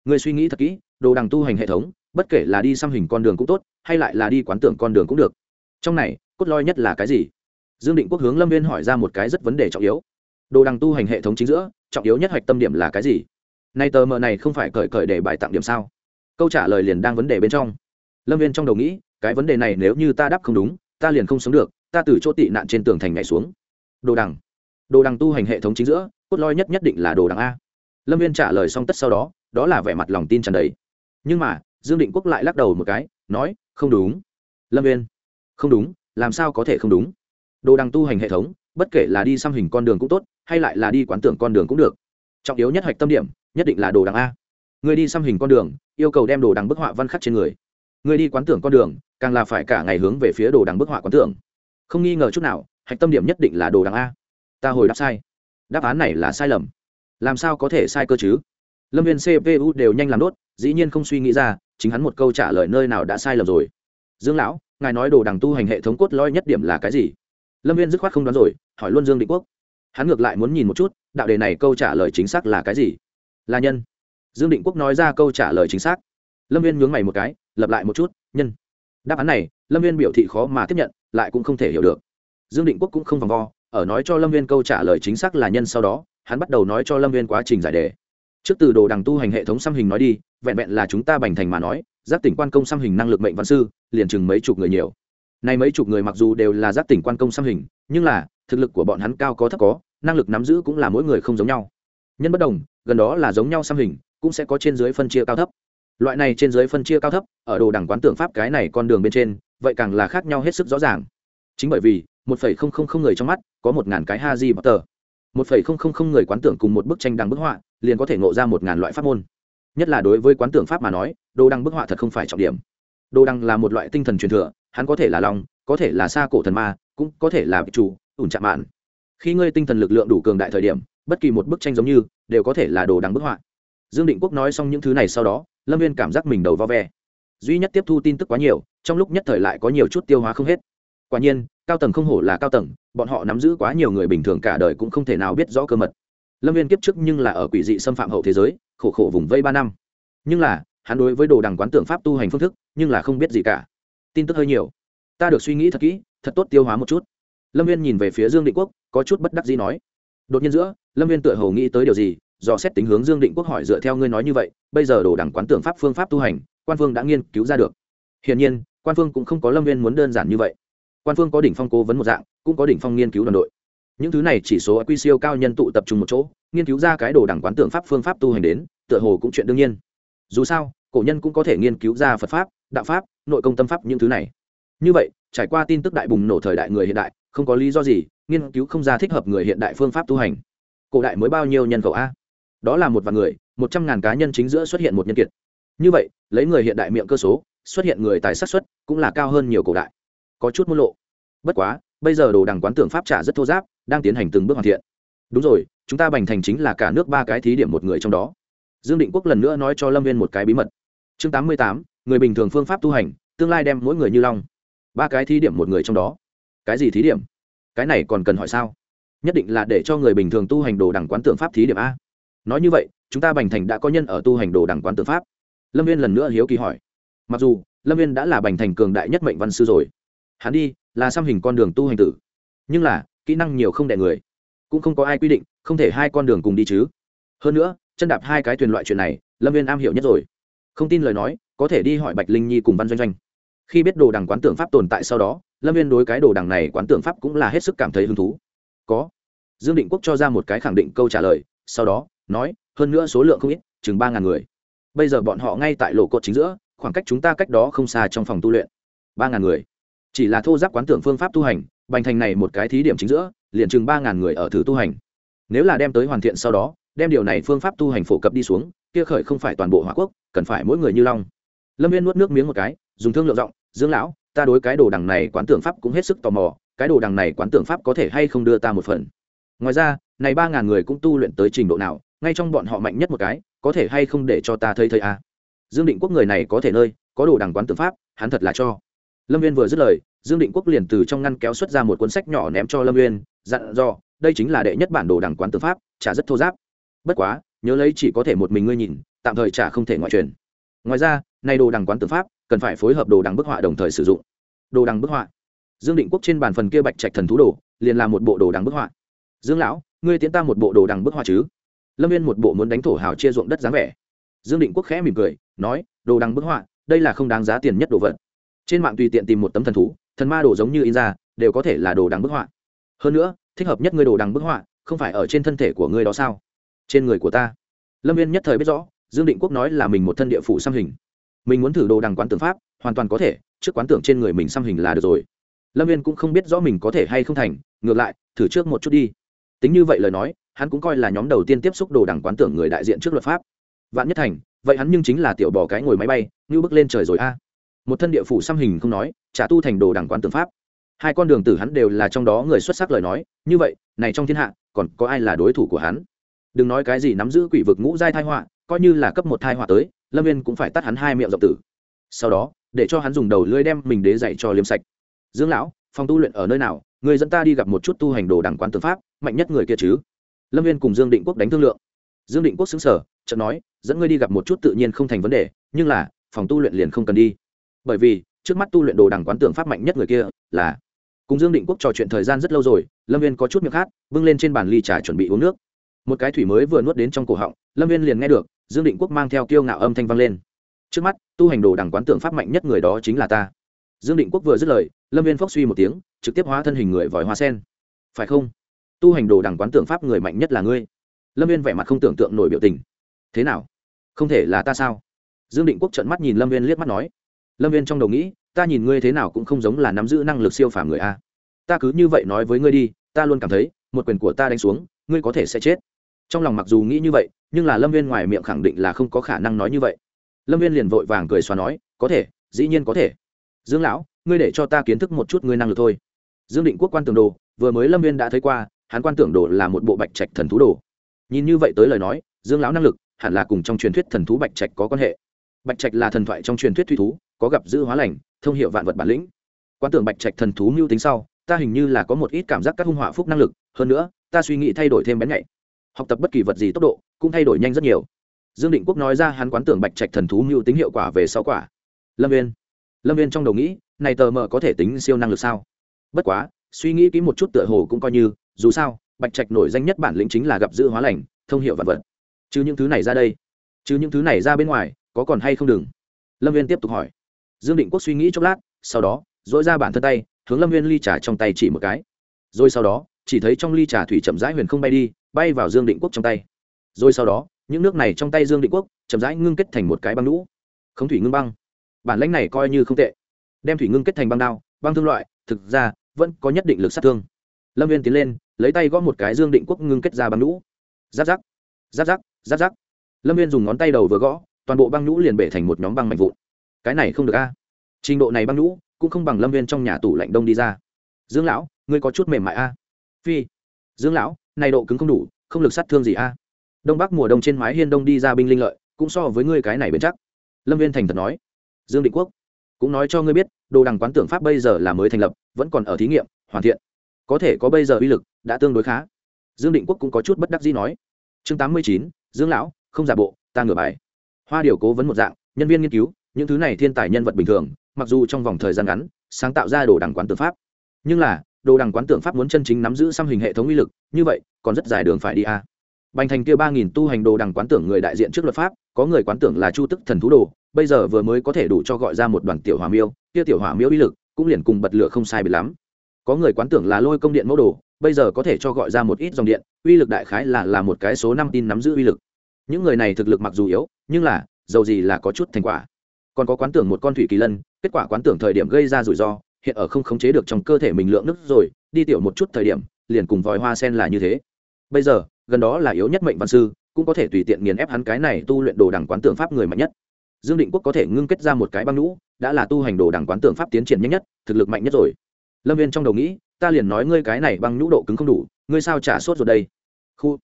Ngươi suy nghĩ thật kỹ, đồ đằng tu hành hệ thống, bất kể là đi xăm hình con đường cũng tốt, hay lại là đi quán tưởng con đường cũng được. Trong này, cốt lõi nhất là cái gì? Dương định quốc hướng lâm viên hỏi ra một cái rất vấn đề trọng yếu. Đồ đằng tu hành hệ thống chính giữa, trọng yếu nhất hạch tâm điểm là cái gì? Nay tờ mờ này không phải cởi cởi để bài tặng điểm sao? Câu trả lời liền đang vấn đề bên trong. Lâm viên trong đầu nghĩ, cái vấn đề này nếu như ta đáp không đúng, ta liền không sống được, ta từ chỗ tị nạn trên tường thành nhảy xuống. Đồ đằng. Đồ đằng tu hành hệ thống chính giữa, cốt lõi nhất nhất định là đồ đằng a. Lâm viên trả lời xong tất sau đó đó là vẻ mặt lòng tin tràn đầy. Nhưng mà, dương định quốc lại lắc đầu một cái, nói, không đúng. Lâm viên. Không đúng, làm sao có thể không đúng? Đồ đằng tu hành hệ thống, bất kể là đi xăm hình con đường cũng tốt, hay lại là đi quán tưởng con đường cũng được. Trọng yếu nhất hạch tâm điểm, nhất định là đồ đằng a. Người đi xăm hình con đường, yêu cầu đem đồ đằng bức họa văn khắc trên người. Người đi quán tưởng con đường, càng là phải cả ngày hướng về phía đồ đằng bức họa quán tưởng. Không nghi ngờ chút nào, hạch tâm điểm nhất định là đồ đằng a. Ta hồi đáp sai. Đáp án này là sai lầm. Làm sao có thể sai cơ chứ? Lâm viên cpu đều nhanh làm đốt, dĩ nhiên không suy nghĩ ra, chính hắn một câu trả lời nơi nào đã sai lầm rồi. Dương lão, ngài nói đồ đằng tu hành hệ thống cốt lõi nhất điểm là cái gì? Lâm viên dứt khoát không đoán rồi, hỏi luôn dương định quốc. Hắn ngược lại muốn nhìn một chút, đạo đề này câu trả lời chính xác là cái gì? Là nhân. Dương định quốc nói ra câu trả lời chính xác. Lâm viên nhướng mày một cái lập lại một chút, nhân. Đáp án này, lâm viên biểu thị khó mà tiếp nhận, lại cũng không thể hiểu được. Dương định quốc cũng không vòng vo, ở nói cho lâm viên câu trả lời chính xác là nhân sau đó, hắn bắt đầu nói cho lâm viên quá trình giải đề. Trước từ đồ đằng tu hành hệ thống xăm hình nói đi, vẹn vẹn là chúng ta bành thành mà nói giáp tỉnh quan công xăm hình năng lực mệnh văn sư, liền chừng mấy chục người nhiều này mấy chục người mặc dù đều là giác tỉnh quan công xăm hình, nhưng là, thực lực của bọn hắn cao có thấp có, năng lực nắm giữ cũng là mỗi người không giống nhau. Nhân bất đồng, gần đó là giống nhau xăm hình, cũng sẽ có trên dưới phân chia cao thấp. Loại này trên dưới phân chia cao thấp, ở đồ đẳng quán tượng pháp cái này con đường bên trên, vậy càng là khác nhau hết sức rõ ràng. Chính bởi vì, một phẩy không không không người trong mắt, có một ngàn cái ha di bất tờ một phẩy không không không người quán tưởng cùng một bức tranh đằng bức họa, liền có thể ngộ ra một ngàn loại pháp môn. Nhất là đối với quán tưởng pháp mà nói, đồ đăng bức họa thật không phải trọng điểm. Đồ đăng là một loại tinh thần truyền thừa hắn có thể là lòng có thể là xa cổ thần ma, cũng có thể là Vị chủ, ủn chạm mạn. Khi ngươi tinh thần lực lượng đủ cường đại thời điểm, bất kỳ một bức tranh giống như, đều có thể là đồ đằng bức họa. Dương định quốc nói xong những thứ này sau đó, lâm viên cảm giác mình đầu vo ve. Duy nhất tiếp thu tin tức quá nhiều, trong lúc nhất thời lại có nhiều chút tiêu hóa không hết. Quả nhiên, cao tầng không hổ là cao tầng, bọn họ nắm giữ quá nhiều người bình thường cả đời cũng không thể nào biết rõ cơ mật. Lâm viên kiếp trước nhưng là ở quỷ dị xâm phạm hậu thế giới, khổ khổ vùng vây ba năm. Nhưng là, hắn đối với đồ đằng quán tưởng pháp tu hành phương thức, nhưng là không biết gì cả tin tức hơi nhiều. Ta được suy nghĩ thật kỹ, thật tốt tiêu hóa một chút. Lâm viên nhìn về phía dương định quốc, có chút bất đắc gì nói. Đột nhiên giữa, lâm viên tựa hồ nghĩ tới điều gì do xét tính hướng dương định quốc hỏi dựa theo ngươi nói như vậy, bây giờ đồ đẳng quán tưởng pháp phương pháp tu hành, quan phương đã nghiên cứu ra được. Hiển nhiên, quan phương cũng không có lâm viên muốn đơn giản như vậy. Quan phương có đỉnh phong cố vấn một dạng, cũng có đỉnh phong nghiên cứu đoàn đội. Những thứ này chỉ số quy siêu cao nhân tụ tập trung một chỗ, nghiên cứu ra cái đồ đẳng quán tưởng pháp phương pháp tu hành đến, tựa hồ cũng chuyện đương nhiên. Dù sao, cổ nhân cũng có thể nghiên cứu ra phật pháp, đạo pháp nội công tâm pháp những thứ này. Như vậy, trải qua tin tức đại bùng nổ thời đại người hiện đại, không có lý do gì, nghiên cứu không ra thích hợp người hiện đại phương pháp tu hành. Cổ đại mới bao nhiêu nhân khẩu a? Đó là một vài người, một trăm ngàn cá nhân chính giữa xuất hiện một nhân kiệt. Như vậy, lấy người hiện đại miệng cơ số, xuất hiện người tài sát xuất cũng là cao hơn nhiều cổ đại. Có chút môn lộ. Bất quá, bây giờ đồ đằng quán tưởng pháp trả rất thô giáp, đang tiến hành từng bước hoàn thiện. Đúng rồi, chúng ta bành thành chính là cả nước ba cái thí điểm một người trong đó. Dương định quốc lần nữa nói cho lâm viên một cái bí mật. Chương tám mươi tám người bình thường phương pháp tu hành, tương lai đem mỗi người như long. Ba cái thí điểm một người trong đó. Cái gì thí điểm? Cái này còn cần hỏi sao? Nhất định là để cho người bình thường tu hành đồ đẳng quán tượng pháp thí điểm a. Nói như vậy, chúng ta bành thành đã có nhân ở tu hành đồ đẳng quán tượng pháp. Lâm viên lần nữa hiếu kỳ hỏi. Mặc dù, lâm viên đã là bành thành cường đại nhất mệnh văn sư rồi. Hắn đi, là xăm hình con đường tu hành tử. Nhưng là, kỹ năng nhiều không đẻ người. Cũng không có ai quy định, không thể hai con đường cùng đi chứ. Hơn nữa, chân đạp hai cái thuyền loại chuyện này, lâm viên am hiểu nhất rồi không tin lời nói, có thể đi hỏi bạch linh nhi cùng văn doanh doanh. Khi biết đồ đằng quán tưởng pháp tồn tại sau đó, lâm viên đối cái đồ đằng này quán tưởng pháp cũng là hết sức cảm thấy hứng thú. Có. Dương định quốc cho ra một cái khẳng định câu trả lời, sau đó, nói, hơn nữa số lượng không ít, chừng ba ngàn người. Bây giờ bọn họ ngay tại lộ cột chính giữa, khoảng cách chúng ta cách đó không xa trong phòng tu luyện. Ba ngàn người. Chỉ là thô giáp quán tưởng phương pháp tu hành, bành thành này một cái thí điểm chính giữa, liền chừng ba ngàn người ở thử tu hành. Nếu là đem tới hoàn thiện sau đó, đem điều này phương pháp tu hành phổ cập đi xuống kia khởi không phải toàn bộ hỏa quốc cần phải mỗi người như long. Lâm viên nuốt nước miếng một cái dùng thương lượng giọng dương lão ta đối cái đồ đằng này quán tưởng pháp cũng hết sức tò mò cái đồ đằng này quán tưởng pháp có thể hay không đưa ta một phần? Ngoài ra này ba ngàn người cũng tu luyện tới trình độ nào ngay trong bọn họ mạnh nhất một cái có thể hay không để cho ta thấy thấy a? À. dương định quốc người này có thể nơi có đồ đằng quán tưởng pháp hắn thật là cho. Lâm viên vừa dứt lời dương định quốc liền từ trong ngăn kéo xuất ra một cuốn sách nhỏ ném cho lâm Viên, dặn dò đây chính là đệ nhất bản đồ đằng quán tư pháp trả rất thô giáp. Bất quá nhớ lấy chỉ có thể một mình ngươi nhìn, tạm thời trả không thể ngoại truyền. Ngoài ra nay đồ đằng quán tự pháp, cần phải phối hợp đồ đằng bức họa đồng thời sử dụng. Đồ đằng bức họa. Dương định quốc trên bàn phần kia bạch trạch thần thú đồ, liền là một bộ đồ đằng bức họa. Dương lão, ngươi tiến ta một bộ đồ đằng bức họa chứ? Lâm viên một bộ muốn đánh thổ hào chia ruộng đất dáng vẻ. Dương định quốc khẽ mỉm cười, nói, đồ đằng bức họa, đây là không đáng giá tiền nhất đồ vật. Trên mạng tùy tiện tìm một tấm thần thú, thần ma đồ giống như in ra, đều có thể là đồ đằng bức họa. Hơn nữa, thích hợp nhất ngươi đồ đằng bức họa, không phải ở trên thân thể của ngươi đó sao? Trên người của ta. Lâm viên nhất thời biết rõ, dương định quốc nói là mình một thân địa phủ xăm hình. Mình muốn thử đồ đằng quán tưởng pháp, hoàn toàn có thể, trước quán tưởng trên người mình xăm hình là được rồi. Lâm viên cũng không biết rõ mình có thể hay không thành, ngược lại, thử trước một chút đi. Tính như vậy lời nói, hắn cũng coi là nhóm đầu tiên tiếp xúc đồ đằng quán tưởng người đại diện trước luật pháp. Vạn nhất thành, vậy hắn nhưng chính là tiểu bò cái ngồi máy bay, như bước lên trời rồi a. Một thân địa phủ xăm hình không nói, trả tu thành đồ đằng quán tưởng pháp. Hai con đường tử hắn đều là trong đó người xuất sắc lời nói, như vậy, này trong thiên hạ, còn có ai là đối thủ của hắn? Đừng nói cái gì nắm giữ quỷ vực ngũ giai thai họa, coi như là cấp một thai họa tới, lâm viên cũng phải tắt hắn hai miệng dọc tử. Sau đó, để cho hắn dùng đầu lưỡi đem mình đế dạy cho liêm sạch. Dương lão, phòng tu luyện ở nơi nào? Người dẫn ta đi gặp một chút tu hành đồ đẳng quán tư pháp, mạnh nhất người kia chứ? Lâm viên cùng dương định quốc đánh thương lượng. Dương định quốc xứng sở chợt nói, dẫn ngươi đi gặp một chút tự nhiên không thành vấn đề, nhưng là, phòng tu luyện liền không cần đi. Bởi vì, trước mắt tu luyện đồ đẳng quán tưởng pháp mạnh nhất người kia là cùng dương định quốc trò chuyện thời gian rất lâu rồi, lâm viên có chút miệng khát, bưng lên trên bàn ly trà chuẩn bị uống nước một cái thủy mới vừa nuốt đến trong cổ họng, lâm viên liền nghe được, dương định quốc mang theo kiêu ngạo âm thanh vang lên. Trước mắt, tu hành đồ đằng quán tưởng pháp mạnh nhất người đó chính là ta. Dương định quốc vừa dứt lời, lâm viên phốc suy một tiếng, trực tiếp hóa thân hình người vòi hoa sen. Phải không? Tu hành đồ đằng quán tượng pháp người mạnh nhất là ngươi. Lâm viên vẻ mặt không tưởng tượng nổi biểu tình. Thế nào? Không thể là ta sao? Dương định quốc trợn mắt nhìn lâm viên liếc mắt nói. Lâm viên trong đầu nghĩ, ta nhìn ngươi thế nào cũng không giống là nắm giữ năng lực siêu phàm người a. Ta cứ như vậy nói với ngươi đi, ta luôn cảm thấy, một quyền của ta đánh xuống, ngươi có thể sẽ chết trong lòng mặc dù nghĩ như vậy, nhưng là lâm viên ngoài miệng khẳng định là không có khả năng nói như vậy. Lâm viên liền vội vàng cười xóa nói, có thể, dĩ nhiên có thể. Dương lão, ngươi để cho ta kiến thức một chút ngươi năng lực thôi. Dương định quốc quan tưởng đồ, vừa mới lâm viên đã thấy qua, hắn quan tưởng đồ là một bộ bạch trạch thần thú đồ. Nhìn như vậy tới lời nói, dương lão năng lực hẳn là cùng trong truyền thuyết thần thú bạch trạch có quan hệ. Bạch trạch là thần thoại trong truyền thuyết thuy thú, có gặp giữ hóa lành, thông hiệu vạn vật bản lĩnh. Quan tưởng bạch trạch thần thú mưu tính sau, ta hình như là có một ít cảm giác các hung họa phúc năng lực, hơn nữa, ta suy nghĩ thay đổi thêm bén nhạy học tập bất kỳ vật gì tốc độ cũng thay đổi nhanh rất nhiều dương định quốc nói ra hắn quán tưởng bạch trạch thần thú mưu tính hiệu quả về sau quả lâm viên lâm viên trong đầu nghĩ này tờ mờ có thể tính siêu năng lực sao bất quá suy nghĩ kỹ một chút tựa hồ cũng coi như dù sao bạch trạch nổi danh nhất bản lĩnh chính là gặp dự hóa lành thông hiệu vật vật chứ những thứ này ra đây chứ những thứ này ra bên ngoài có còn hay không đừng lâm viên tiếp tục hỏi dương định quốc suy nghĩ chốc lát sau đó dỗi ra bản thân tay hướng lâm viên ly trà trong tay chỉ một cái rồi sau đó, chỉ thấy trong ly trà thủy chậm rãi huyền không bay đi, bay vào dương định quốc trong tay. Rồi sau đó, những nước này trong tay dương định quốc chậm rãi ngưng kết thành một cái băng lũ không thủy ngưng băng. Bản lãnh này coi như không tệ. Đem thủy ngưng kết thành băng đao, băng thương loại, thực ra, vẫn có nhất định lực sát thương. Lâm viên tiến lên, lấy tay gõ một cái dương định quốc ngưng kết ra băng lũ giáp giáp. Giáp giáp giáp giáp. Lâm viên dùng ngón tay đầu vừa gõ, toàn bộ băng nhũ liền bể thành một nhóm băng mạnh vụn. Cái này không được a. Trình độ này băng nhũ cũng không bằng lâm viên trong nhà tủ lạnh đông đi ra. Dương lão ngươi có chút mềm mại a. Phi. Dương lão, này độ cứng không đủ, không lực sát thương gì a. Đông bắc mùa đông trên mái hiên đông đi ra binh linh lợi, cũng so với ngươi cái này bền chắc. Lâm viên thành thật nói. Dương định quốc cũng nói cho ngươi biết, đồ đằng quán tưởng pháp bây giờ là mới thành lập, vẫn còn ở thí nghiệm, hoàn thiện. Có thể có bây giờ uy lực, đã tương đối khá. Dương định quốc cũng có chút bất đắc dĩ nói. Chương tám mươi chín, dương lão, không giả bộ, ta ngửa bài. Hoa điều cố vấn một dạng, nhân viên nghiên cứu, những thứ này thiên tài nhân vật bình thường, mặc dù trong vòng thời gian ngắn, sáng tạo ra đồ đằng quán tưởng pháp. Nhưng là đồ đằng quán tưởng pháp muốn chân chính nắm giữ xăm hình hệ thống uy lực, như vậy, còn rất dài đường phải đi a. Bành thành kia ba nghìn tu hành đồ đằng quán tưởng người đại diện trước luật pháp, có người quán tưởng là chu tức thần thú đồ, bây giờ vừa mới có thể đủ cho gọi ra một đoàn tiểu hỏa miêu, kia tiểu hỏa miêu uy lực cũng liền cùng bật lửa không sai bị lắm. Có người quán tưởng là lôi công điện mẫu đồ, bây giờ có thể cho gọi ra một ít dòng điện, uy lực đại khái là là một cái số năm tin nắm giữ uy lực. Những người này thực lực mặc dù yếu, nhưng là, dầu gì là có chút thành quả. Còn có quán tưởng một con thủy kỳ lân, kết quả quán tưởng thời điểm gây ra rủi ro hiện ở không khống chế được trong cơ thể mình lượng nước rồi, đi tiểu một chút thời điểm, liền cùng vòi hoa sen là như thế. Bây giờ, gần đó là yếu nhất mệnh văn sư, cũng có thể tùy tiện nghiền ép hắn cái này tu luyện đồ đẳng quán tượng pháp người mạnh nhất. Dương định quốc có thể ngưng kết ra một cái băng nũ đã là tu hành đồ đẳng quán tượng pháp tiến triển nhanh nhất, thực lực mạnh nhất rồi. Lâm viên trong đầu nghĩ, ta liền nói ngươi cái này băng nhũ độ cứng không đủ, ngươi sao trả sốt rồi đây? Khu.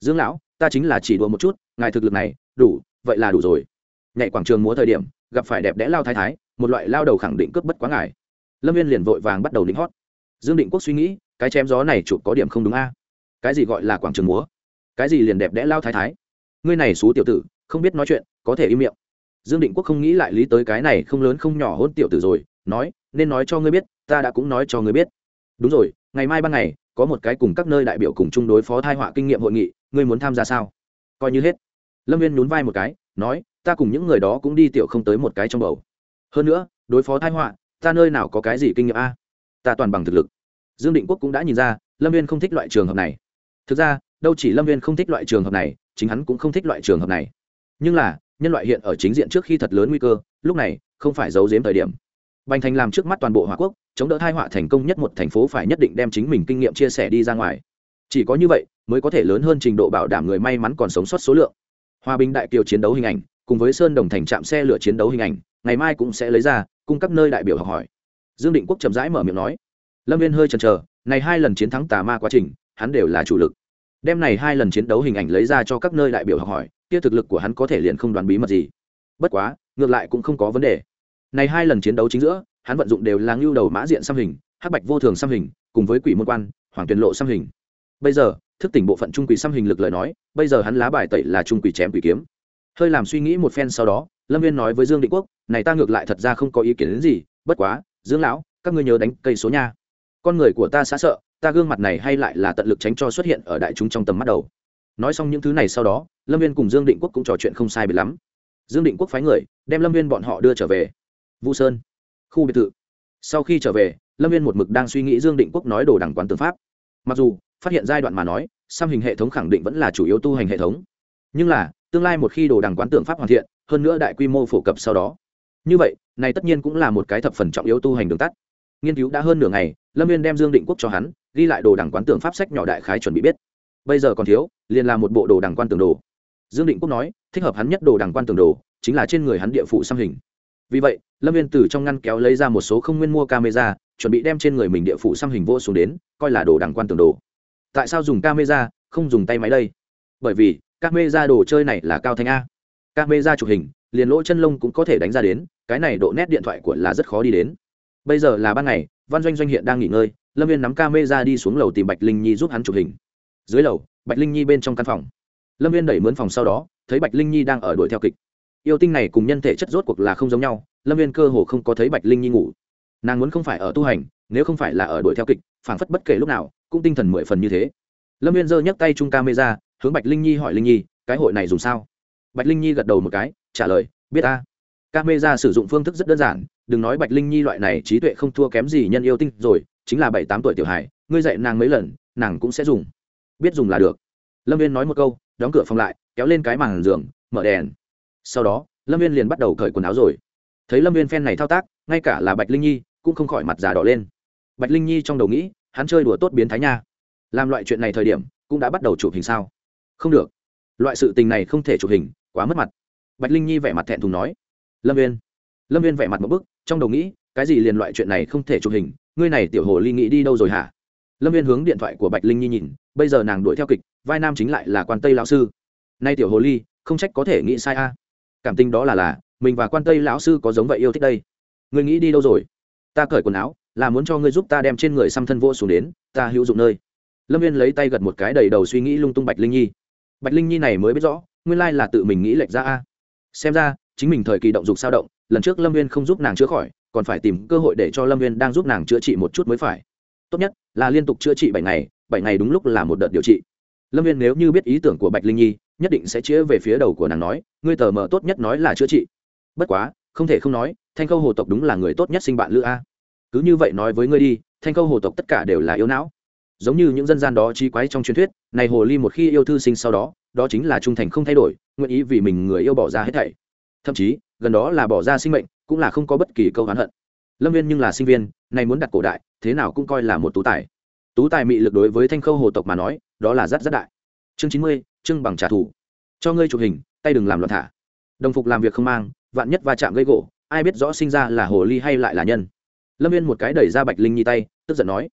Dương lão, ta chính là chỉ đùa một chút, ngài thực lực này, đủ, vậy là đủ rồi. Nhảy quảng trường múa thời điểm, gặp phải đẹp đẽ lao thái thái, một loại lao đầu khẳng định cướp bất quá ngài lâm viên liền vội vàng bắt đầu lính hót dương định quốc suy nghĩ cái chém gió này chụp có điểm không đúng a cái gì gọi là quảng trường múa cái gì liền đẹp đẽ lao thái thái ngươi này xú tiểu tử không biết nói chuyện có thể im miệng dương định quốc không nghĩ lại lý tới cái này không lớn không nhỏ hôn tiểu tử rồi nói nên nói cho ngươi biết ta đã cũng nói cho ngươi biết đúng rồi ngày mai ban ngày có một cái cùng các nơi đại biểu cùng chung đối phó thai họa kinh nghiệm hội nghị ngươi muốn tham gia sao coi như hết lâm viên nhún vai một cái nói ta cùng những người đó cũng đi tiểu không tới một cái trong bầu hơn nữa đối phó thai họa ta nơi nào có cái gì kinh nghiệm a? Ta toàn bằng thực lực. Dương định quốc cũng đã nhìn ra, lâm viên không thích loại trường hợp này. Thực ra, đâu chỉ lâm viên không thích loại trường hợp này, chính hắn cũng không thích loại trường hợp này. Nhưng là, nhân loại hiện ở chính diện trước khi thật lớn nguy cơ, lúc này, không phải giấu giếm thời điểm. Bành thành làm trước mắt toàn bộ hòa quốc, chống đỡ thai họa thành công nhất một thành phố phải nhất định đem chính mình kinh nghiệm chia sẻ đi ra ngoài. Chỉ có như vậy, mới có thể lớn hơn trình độ bảo đảm người may mắn còn sống sót số lượng. Hòa bình đại kiều chiến đấu hình ảnh, cùng với sơn đồng thành trạm xe lửa chiến đấu hình ảnh, ngày mai cũng sẽ lấy ra cung các nơi đại biểu học hỏi. Dương định quốc chậm rãi mở miệng nói. Lâm viên hơi chần chờ, này hai lần chiến thắng tà ma quá trình, hắn đều là chủ lực. Đem này hai lần chiến đấu hình ảnh lấy ra cho các nơi đại biểu học hỏi, kia thực lực của hắn có thể liền không đoán bí mật gì. Bất quá, ngược lại cũng không có vấn đề. Này hai lần chiến đấu chính giữa, hắn vận dụng đều là ngưu đầu mã diện xăm hình, hắc bạch vô thường xăm hình, cùng với quỷ môn quan, hoàng tuyền lộ xăm hình. Bây giờ, thức tỉnh bộ phận trung quỷ xăm hình lực lời nói, bây giờ hắn lá bài tẩy là trung quỷ chém quỷ kiếm. Hơi làm suy nghĩ một phen sau đó lâm viên nói với dương định quốc, này ta ngược lại thật ra không có ý kiến đến gì, bất quá, dương lão, các ngươi nhớ đánh cây số nha. Con người của ta xa sợ, ta gương mặt này hay lại là tận lực tránh cho xuất hiện ở đại chúng trong tầm mắt đầu. Nói xong những thứ này sau đó, lâm viên cùng dương định quốc cũng trò chuyện không sai biệt lắm. Dương định quốc phái người, đem lâm viên bọn họ đưa trở về. Vũ sơn, khu biệt thự. Sau khi trở về, lâm viên một mực đang suy nghĩ dương định quốc nói đồ đẳng quán tư pháp. Mặc dù, phát hiện giai đoạn mà nói, xăm hình hệ thống khẳng định vẫn là chủ yếu tu hành hệ thống. Nhưng là, tương lai một khi đồ đằng quán tượng pháp hoàn thiện hơn nữa đại quy mô phổ cập sau đó. Như vậy, này tất nhiên cũng là một cái thập phần trọng yếu tu hành đường tắt. Nghiên cứu đã hơn nửa ngày, lâm viên đem dương định quốc cho hắn, ghi lại đồ đằng quán tưởng pháp sách nhỏ đại khái chuẩn bị biết. Bây giờ còn thiếu, liền là một bộ đồ đằng quan tường đồ. Dương định quốc nói, thích hợp hắn nhất đồ đằng quan tường đồ, chính là trên người hắn địa phụ xăm hình. Vì vậy, lâm viên từ trong ngăn kéo lấy ra một số không nguyên mua camera, chuẩn bị đem trên người mình địa phụ xăm hình vô xuống đến, coi là đồ đằng quan tường đồ. Tại sao dùng camera, không dùng tay máy đây? Bởi vì, camera đồ chơi này là cao thanh a camera chụp hình, liền lỗ chân lông cũng có thể đánh ra đến, cái này độ nét điện thoại của là rất khó đi đến. Bây giờ là ban ngày, văn doanh doanh hiện đang nghỉ ngơi, lâm viên nắm camera đi xuống lầu tìm bạch linh nhi giúp hắn chụp hình. Dưới lầu, bạch linh nhi bên trong căn phòng. Lâm viên đẩy mướn phòng sau đó, thấy bạch linh nhi đang ở đuổi theo kịch. Yêu tinh này cùng nhân thể chất rốt cuộc là không giống nhau, lâm viên cơ hồ không có thấy bạch linh nhi ngủ. Nàng muốn không phải ở tu hành, nếu không phải là ở đuổi theo kịch, phảng phất bất kể lúc nào, cũng tinh thần mười phần như thế. Lâm viên giơ nhấc tay chung camera, hướng bạch linh nhi hỏi linh nhi, cái hội này dùng sao? Bạch linh nhi gật đầu một cái, trả lời, biết ta. Camera sử dụng phương thức rất đơn giản, đừng nói bạch linh nhi loại này trí tuệ không thua kém gì nhân yêu tinh rồi, chính là bảy tám tuổi tiểu hải ngươi dạy nàng mấy lần, nàng cũng sẽ dùng. Biết dùng là được. Lâm viên nói một câu, đóng cửa phòng lại, kéo lên cái màn giường, mở đèn. Sau đó, lâm viên liền bắt đầu cởi quần áo rồi. Thấy lâm viên phen này thao tác, ngay cả là bạch linh nhi cũng không khỏi mặt già đỏ lên. Bạch linh nhi trong đầu nghĩ, hắn chơi đùa tốt biến thái nha. Làm loại chuyện này thời điểm, cũng đã bắt đầu chụp hình sao? Không được. Loại sự tình này không thể chụp hình quá mất mặt. Bạch linh nhi vẻ mặt thẹn thùng nói, lâm viên lâm viên vẻ mặt một bức, trong đầu nghĩ, cái gì liền loại chuyện này không thể chụp hình, ngươi này tiểu hồ ly nghĩ đi đâu rồi hả? Lâm viên hướng điện thoại của bạch linh nhi nhìn, bây giờ nàng đuổi theo kịch, vai nam chính lại là quan tây lão sư. Nay tiểu hồ ly, không trách có thể nghĩ sai a. Cảm tình đó là là, mình và quan tây lão sư có giống vậy yêu thích đây. Ngươi nghĩ đi đâu rồi? Ta cởi quần áo, là muốn cho ngươi giúp ta đem trên người xăm thân vô xuống đến, ta hữu dụng nơi. Lâm viên lấy tay gật một cái đầy đầu suy nghĩ lung tung bạch linh nhi. Bạch linh nhi này mới biết rõ nguyên lai là tự mình nghĩ lệch ra a. Xem ra, chính mình thời kỳ động dục sao động, lần trước lâm viên không giúp nàng chữa khỏi, còn phải tìm cơ hội để cho lâm viên đang giúp nàng chữa trị một chút mới phải. Tốt nhất là liên tục chữa trị bảy ngày bảy ngày đúng lúc là một đợt điều trị. Lâm viên nếu như biết ý tưởng của bạch linh nhi, nhất định sẽ chĩa về phía đầu của nàng nói, ngươi tờ mờ tốt nhất nói là chữa trị. Bất quá, không thể không nói, thanh khâu hồ tộc đúng là người tốt nhất sinh bạn lữ a. Cứ như vậy nói với ngươi đi, thanh khâu hồ tộc tất cả đều là yêu não. Giống như những dân gian đó chi quái trong truyền thuyết, này hồ ly một khi yêu thư sinh sau đó đó chính là trung thành không thay đổi, nguyện ý vì mình người yêu bỏ ra hết thảy. Thậm chí, gần đó là bỏ ra sinh mệnh, cũng là không có bất kỳ câu oán hận. Lâm viên nhưng là sinh viên nay muốn đặt cổ đại, thế nào cũng coi là một tú tài. Tú tài mị lực đối với thanh khâu hồ tộc mà nói, đó là rất rất đại. Chương chín mươi chương bằng trả thù. Cho ngươi chụp hình, tay đừng làm loạn thả. Đồng phục làm việc không mang, vạn nhất va chạm gây gỗ, ai biết rõ sinh ra là hồ ly hay lại là nhân. Lâm viên một cái đẩy ra bạch linh nhi tay, tức giận nói.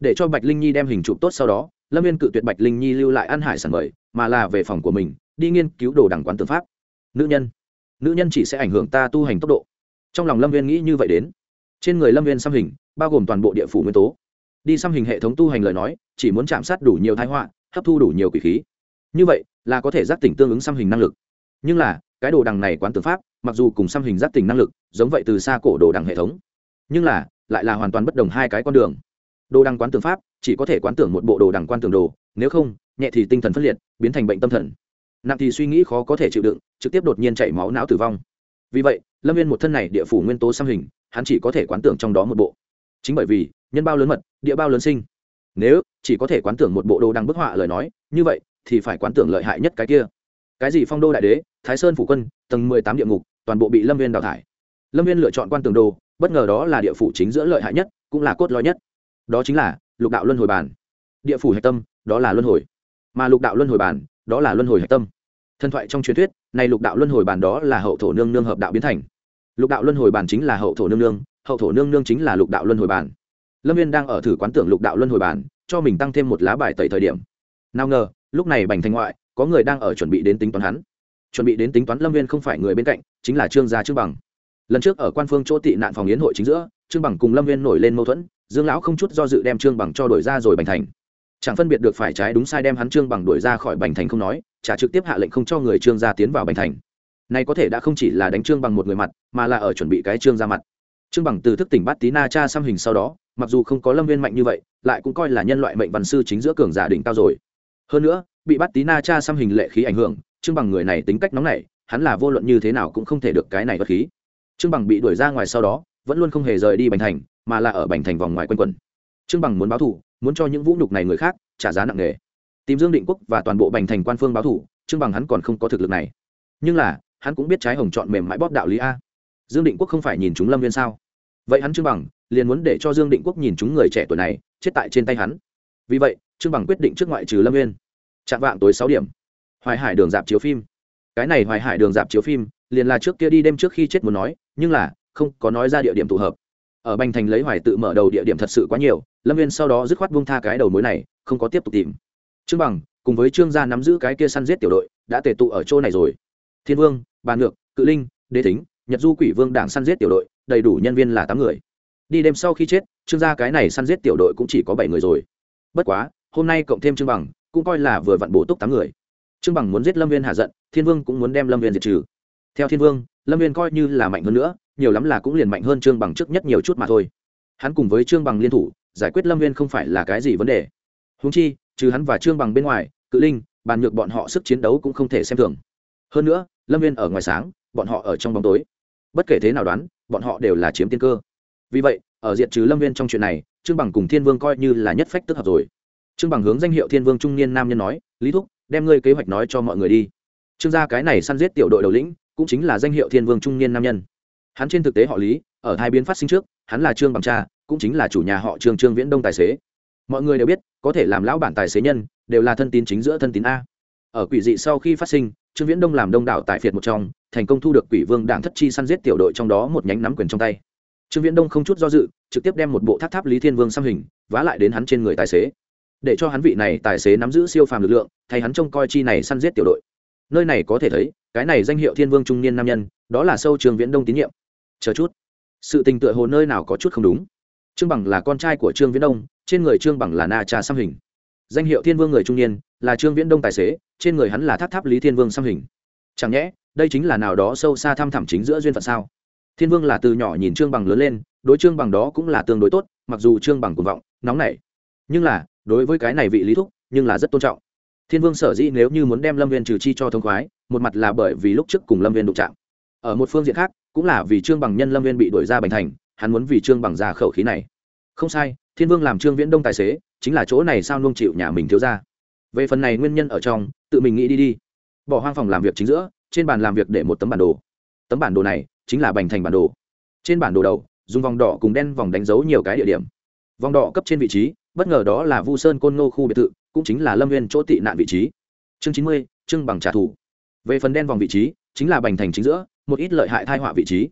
Để cho bạch linh nhi đem hình chụp tốt sau đó, lâm viên cự tuyệt bạch linh nhi lưu lại ăn hải sản mời mà là về phòng của mình, đi nghiên cứu đồ đằng quán tư pháp. Nữ nhân nữ nhân chỉ sẽ ảnh hưởng ta tu hành tốc độ. Trong lòng lâm viên nghĩ như vậy đến. Trên người lâm viên xăm hình, bao gồm toàn bộ địa phủ nguyên tố. Đi xăm hình hệ thống tu hành lời nói, chỉ muốn chạm sát đủ nhiều thái họa, hấp thu đủ nhiều quỷ khí. Như vậy, là có thể giác tỉnh tương ứng xăm hình năng lực. Nhưng là, cái đồ đằng này quán tư pháp, mặc dù cùng xăm hình giác tỉnh năng lực, giống vậy từ xa cổ đồ đằng hệ thống. Nhưng là, lại là hoàn toàn bất đồng hai cái con đường. Đồ đằng quán tưởng pháp, chỉ có thể quán tưởng một bộ đồ đằng quan tưởng đồ, nếu không nhẹ thì tinh thần phân liệt, biến thành bệnh tâm thần. Nặng thì suy nghĩ khó có thể chịu đựng, trực tiếp đột nhiên chảy máu não tử vong. Vì vậy, lâm viên một thân này địa phủ nguyên tố xăm hình, hắn chỉ có thể quán tưởng trong đó một bộ. Chính bởi vì, nhân bao lớn mật, địa bao lớn sinh. Nếu chỉ có thể quán tưởng một bộ đồ đang bức họa lời nói, như vậy thì phải quán tưởng lợi hại nhất cái kia. Cái gì phong đô đại đế, thái sơn phủ quân, tầng mười tám địa ngục, toàn bộ bị lâm viên đào thải. Lâm viên lựa chọn quan tưởng đồ, bất ngờ đó là địa phủ chính giữa lợi hại nhất, cũng là cốt lõi nhất. Đó chính là lục đạo luân hồi bản. Địa phủ hạch tâm, đó là luân hồi mà lục đạo luân hồi bản, đó là luân hồi hạch tâm. Thần thoại trong truyền thuyết, này lục đạo luân hồi bản đó là hậu thổ nương nương hợp đạo biến thành. Lục đạo luân hồi bản chính là hậu thổ nương nương, hậu thổ nương nương chính là lục đạo luân hồi bản. Lâm viên đang ở thử quán tưởng lục đạo luân hồi bản, cho mình tăng thêm một lá bài tẩy thời điểm. Nào ngờ, lúc này bành thành ngoại, có người đang ở chuẩn bị đến tính toán hắn. Chuẩn bị đến tính toán lâm viên không phải người bên cạnh, chính là trương gia trương bằng. Lần trước ở quan phương chỗ tị nạn phòng yến hội chính giữa, trương bằng cùng lâm viên nổi lên mâu thuẫn, dương lão không chút do dự đem trương bằng cho đổi ra rồi bành thành chẳng phân biệt được phải trái đúng sai đem hắn trương bằng đuổi ra khỏi bành thành không nói, trả trực tiếp hạ lệnh không cho người trương gia tiến vào bành thành. Này có thể đã không chỉ là đánh trương bằng một người mặt, mà là ở chuẩn bị cái trương ra mặt. Trương bằng từ thức tỉnh bắt tí na cha xăm hình sau đó, mặc dù không có lâm viên mạnh như vậy, lại cũng coi là nhân loại mệnh văn sư chính giữa cường giả đỉnh cao rồi. Hơn nữa, bị bắt tí na cha xăm hình lệ khí ảnh hưởng, trương bằng người này tính cách nóng nảy, hắn là vô luận như thế nào cũng không thể được cái này vật khí. Trương bằng bị đuổi ra ngoài sau đó, vẫn luôn không hề rời đi bành thành, mà là ở bành thành vòng ngoài quân quần. Trương bằng muốn báo thù muốn cho những vũ nhục này người khác trả giá nặng nề. Tìm dương định quốc và toàn bộ bành thành quan phương báo thủ, trương bằng hắn còn không có thực lực này. Nhưng là, hắn cũng biết trái hồng chọn mềm mãi bóp đạo lý a. Dương định quốc không phải nhìn chúng lâm viên sao? Vậy hắn trương bằng, liền muốn để cho dương định quốc nhìn chúng người trẻ tuổi này, chết tại trên tay hắn. Vì vậy, trương bằng quyết định trước ngoại trừ lâm viên. Chạm vạng tối sáu điểm. Hoài hải đường dạp chiếu phim. Cái này hoài hải đường dạp chiếu phim, liền là trước kia đi đêm trước khi chết muốn nói, nhưng là, không có nói ra địa điểm tụ hợp ở bành thành lấy hoài tự mở đầu địa điểm thật sự quá nhiều, lâm viên sau đó dứt khoát buông tha cái đầu mối này, không có tiếp tục tìm. Trương bằng, cùng với trương gia nắm giữ cái kia săn giết tiểu đội, đã tề tụ ở chỗ này rồi. Thiên vương bàn ngược, cự linh, đế tính nhật du quỷ vương đảng săn giết tiểu đội, đầy đủ nhân viên là tám người. Đi đêm sau khi chết, trương gia cái này săn giết tiểu đội cũng chỉ có bảy người rồi. Bất quá, hôm nay cộng thêm trương bằng, cũng coi là vừa vặn bổ túc tám người. Trương bằng muốn giết lâm viên hạ giận, thiên vương cũng muốn đem lâm viên diệt trừ. Theo thiên vương lâm viên coi như là mạnh hơn nữa nhiều lắm là cũng liền mạnh hơn trương bằng trước nhất nhiều chút mà thôi hắn cùng với trương bằng liên thủ giải quyết lâm viên không phải là cái gì vấn đề húng chi trừ hắn và trương bằng bên ngoài cự linh bàn nhược bọn họ sức chiến đấu cũng không thể xem thường hơn nữa lâm viên ở ngoài sáng bọn họ ở trong bóng tối bất kể thế nào đoán bọn họ đều là chiếm tiên cơ vì vậy ở diện trừ lâm viên trong chuyện này trương bằng cùng thiên vương coi như là nhất phách tức hợp rồi trương bằng hướng danh hiệu thiên vương trung niên nam nhân nói lý thúc đem ngươi kế hoạch nói cho mọi người đi trương gia cái này săn giết tiểu đội đầu lĩnh cũng chính là danh hiệu thiên vương trung niên nam nhân. Hắn trên thực tế họ lý, ở hai biến phát sinh trước, hắn là trương bằng cha, cũng chính là chủ nhà họ trương trương viễn đông tài xế. Mọi người đều biết, có thể làm lão bản tài xế nhân, đều là thân tín chính giữa thân tín a. Ở quỷ dị sau khi phát sinh, trương viễn đông làm đông đảo tại phiệt một trong, thành công thu được quỷ vương đảng thất chi săn giết tiểu đội trong đó một nhánh nắm quyền trong tay. Trương viễn đông không chút do dự, trực tiếp đem một bộ tháp tháp lý thiên vương xăm hình, vá lại đến hắn trên người tài xế. Để cho hắn vị này tài xế nắm giữ siêu phàm lực lượng, thay hắn trông coi chi này săn giết tiểu đội nơi này có thể thấy, cái này danh hiệu thiên vương trung niên nam nhân, đó là sâu trường viễn đông tín nhiệm. Chờ chút. Sự tình tựa hồ nơi nào có chút không đúng. Trương bằng là con trai của trương viễn đông, trên người trương bằng là na trà xăm hình. Danh hiệu thiên vương người trung niên, là trương viễn đông tài xế, trên người hắn là tháp tháp lý thiên vương xăm hình. Chẳng nhẽ, đây chính là nào đó sâu xa thăm thẳm chính giữa duyên phận sao? Thiên vương là từ nhỏ nhìn trương bằng lớn lên, đối trương bằng đó cũng là tương đối tốt, mặc dù trương bằng cuồng vọng, nóng nảy. Nhưng là, đối với cái này vị lý thúc, nhưng là rất tôn trọng thiên vương sở dĩ nếu như muốn đem lâm viên trừ chi cho thông khoái, một mặt là bởi vì lúc trước cùng lâm viên đụng chạm. Ở một phương diện khác, cũng là vì trương bằng nhân lâm viên bị đuổi ra bành thành, hắn muốn vì trương bằng ra khẩu khí này. Không sai, thiên vương làm trương viễn đông tài xế, chính là chỗ này sao nung chịu nhà mình thiếu ra về phần này nguyên nhân ở trong, tự mình nghĩ đi đi. Bỏ hoang phòng làm việc chính giữa, trên bàn làm việc để một tấm bản đồ. Tấm bản đồ này chính là bành thành bản đồ. Trên bản đồ đầu, dùng vòng đỏ cùng đen vòng đánh dấu nhiều cái địa điểm. Vòng đỏ cấp trên vị trí bất ngờ đó là vu sơn côn ngô khu biệt thự, cũng chính là lâm viên chỗ tị nạn vị trí. Chương chín mươi trưng bằng trả thù. Về phần đen vòng vị trí, chính là bành thành chính giữa, một ít lợi hại thai họa vị trí.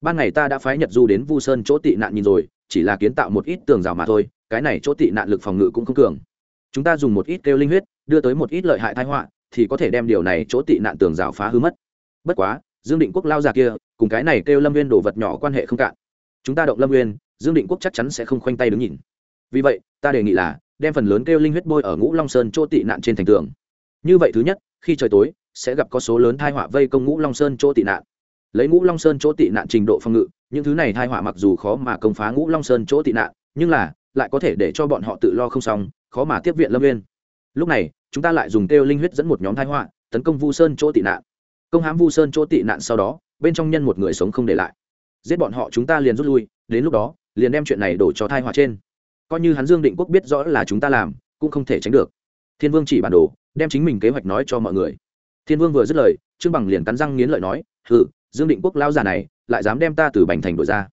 Ban ngày ta đã phái nhật du đến vu sơn chỗ tị nạn nhìn rồi, chỉ là kiến tạo một ít tường rào mà thôi, cái này chỗ tị nạn lực phòng ngự cũng không cường. Chúng ta dùng một ít kêu linh huyết, đưa tới một ít lợi hại thai họa, thì có thể đem điều này chỗ tị nạn tường rào phá hư mất. Bất quá, dương định quốc lao già kia, cùng cái này kêu lâm viên đồ vật nhỏ quan hệ không cạn. Chúng ta động lâm viên dương định quốc chắc chắn sẽ không khoanh tay đứng nhìn vì vậy, ta đề nghị là, đem phần lớn kêu linh huyết bôi ở ngũ long sơn chỗ tị nạn trên thành tường. Như vậy thứ nhất, khi trời tối, sẽ gặp có số lớn thai họa vây công ngũ long sơn chỗ tị nạn. Lấy ngũ long sơn chỗ tị nạn trình độ phòng ngự, những thứ này thai họa mặc dù khó mà công phá ngũ long sơn chỗ tị nạn, nhưng là, lại có thể để cho bọn họ tự lo không xong, khó mà tiếp viện lâm viên lúc này, chúng ta lại dùng kêu linh huyết dẫn một nhóm thai họa, tấn công vu sơn chỗ tị nạn. Công hãm vu sơn chỗ tị nạn sau đó, bên trong nhân một người sống không để lại. Giết bọn họ chúng ta liền rút lui, đến lúc đó, liền đem chuyện này đổ cho thai họa trên coi như hắn dương định quốc biết rõ là chúng ta làm, cũng không thể tránh được. Thiên vương chỉ bản đồ, đem chính mình kế hoạch nói cho mọi người. Thiên vương vừa dứt lời, trương bằng liền cắn răng nghiến lợi nói, hừ, dương định quốc lao già này, lại dám đem ta từ bành thành đổi ra.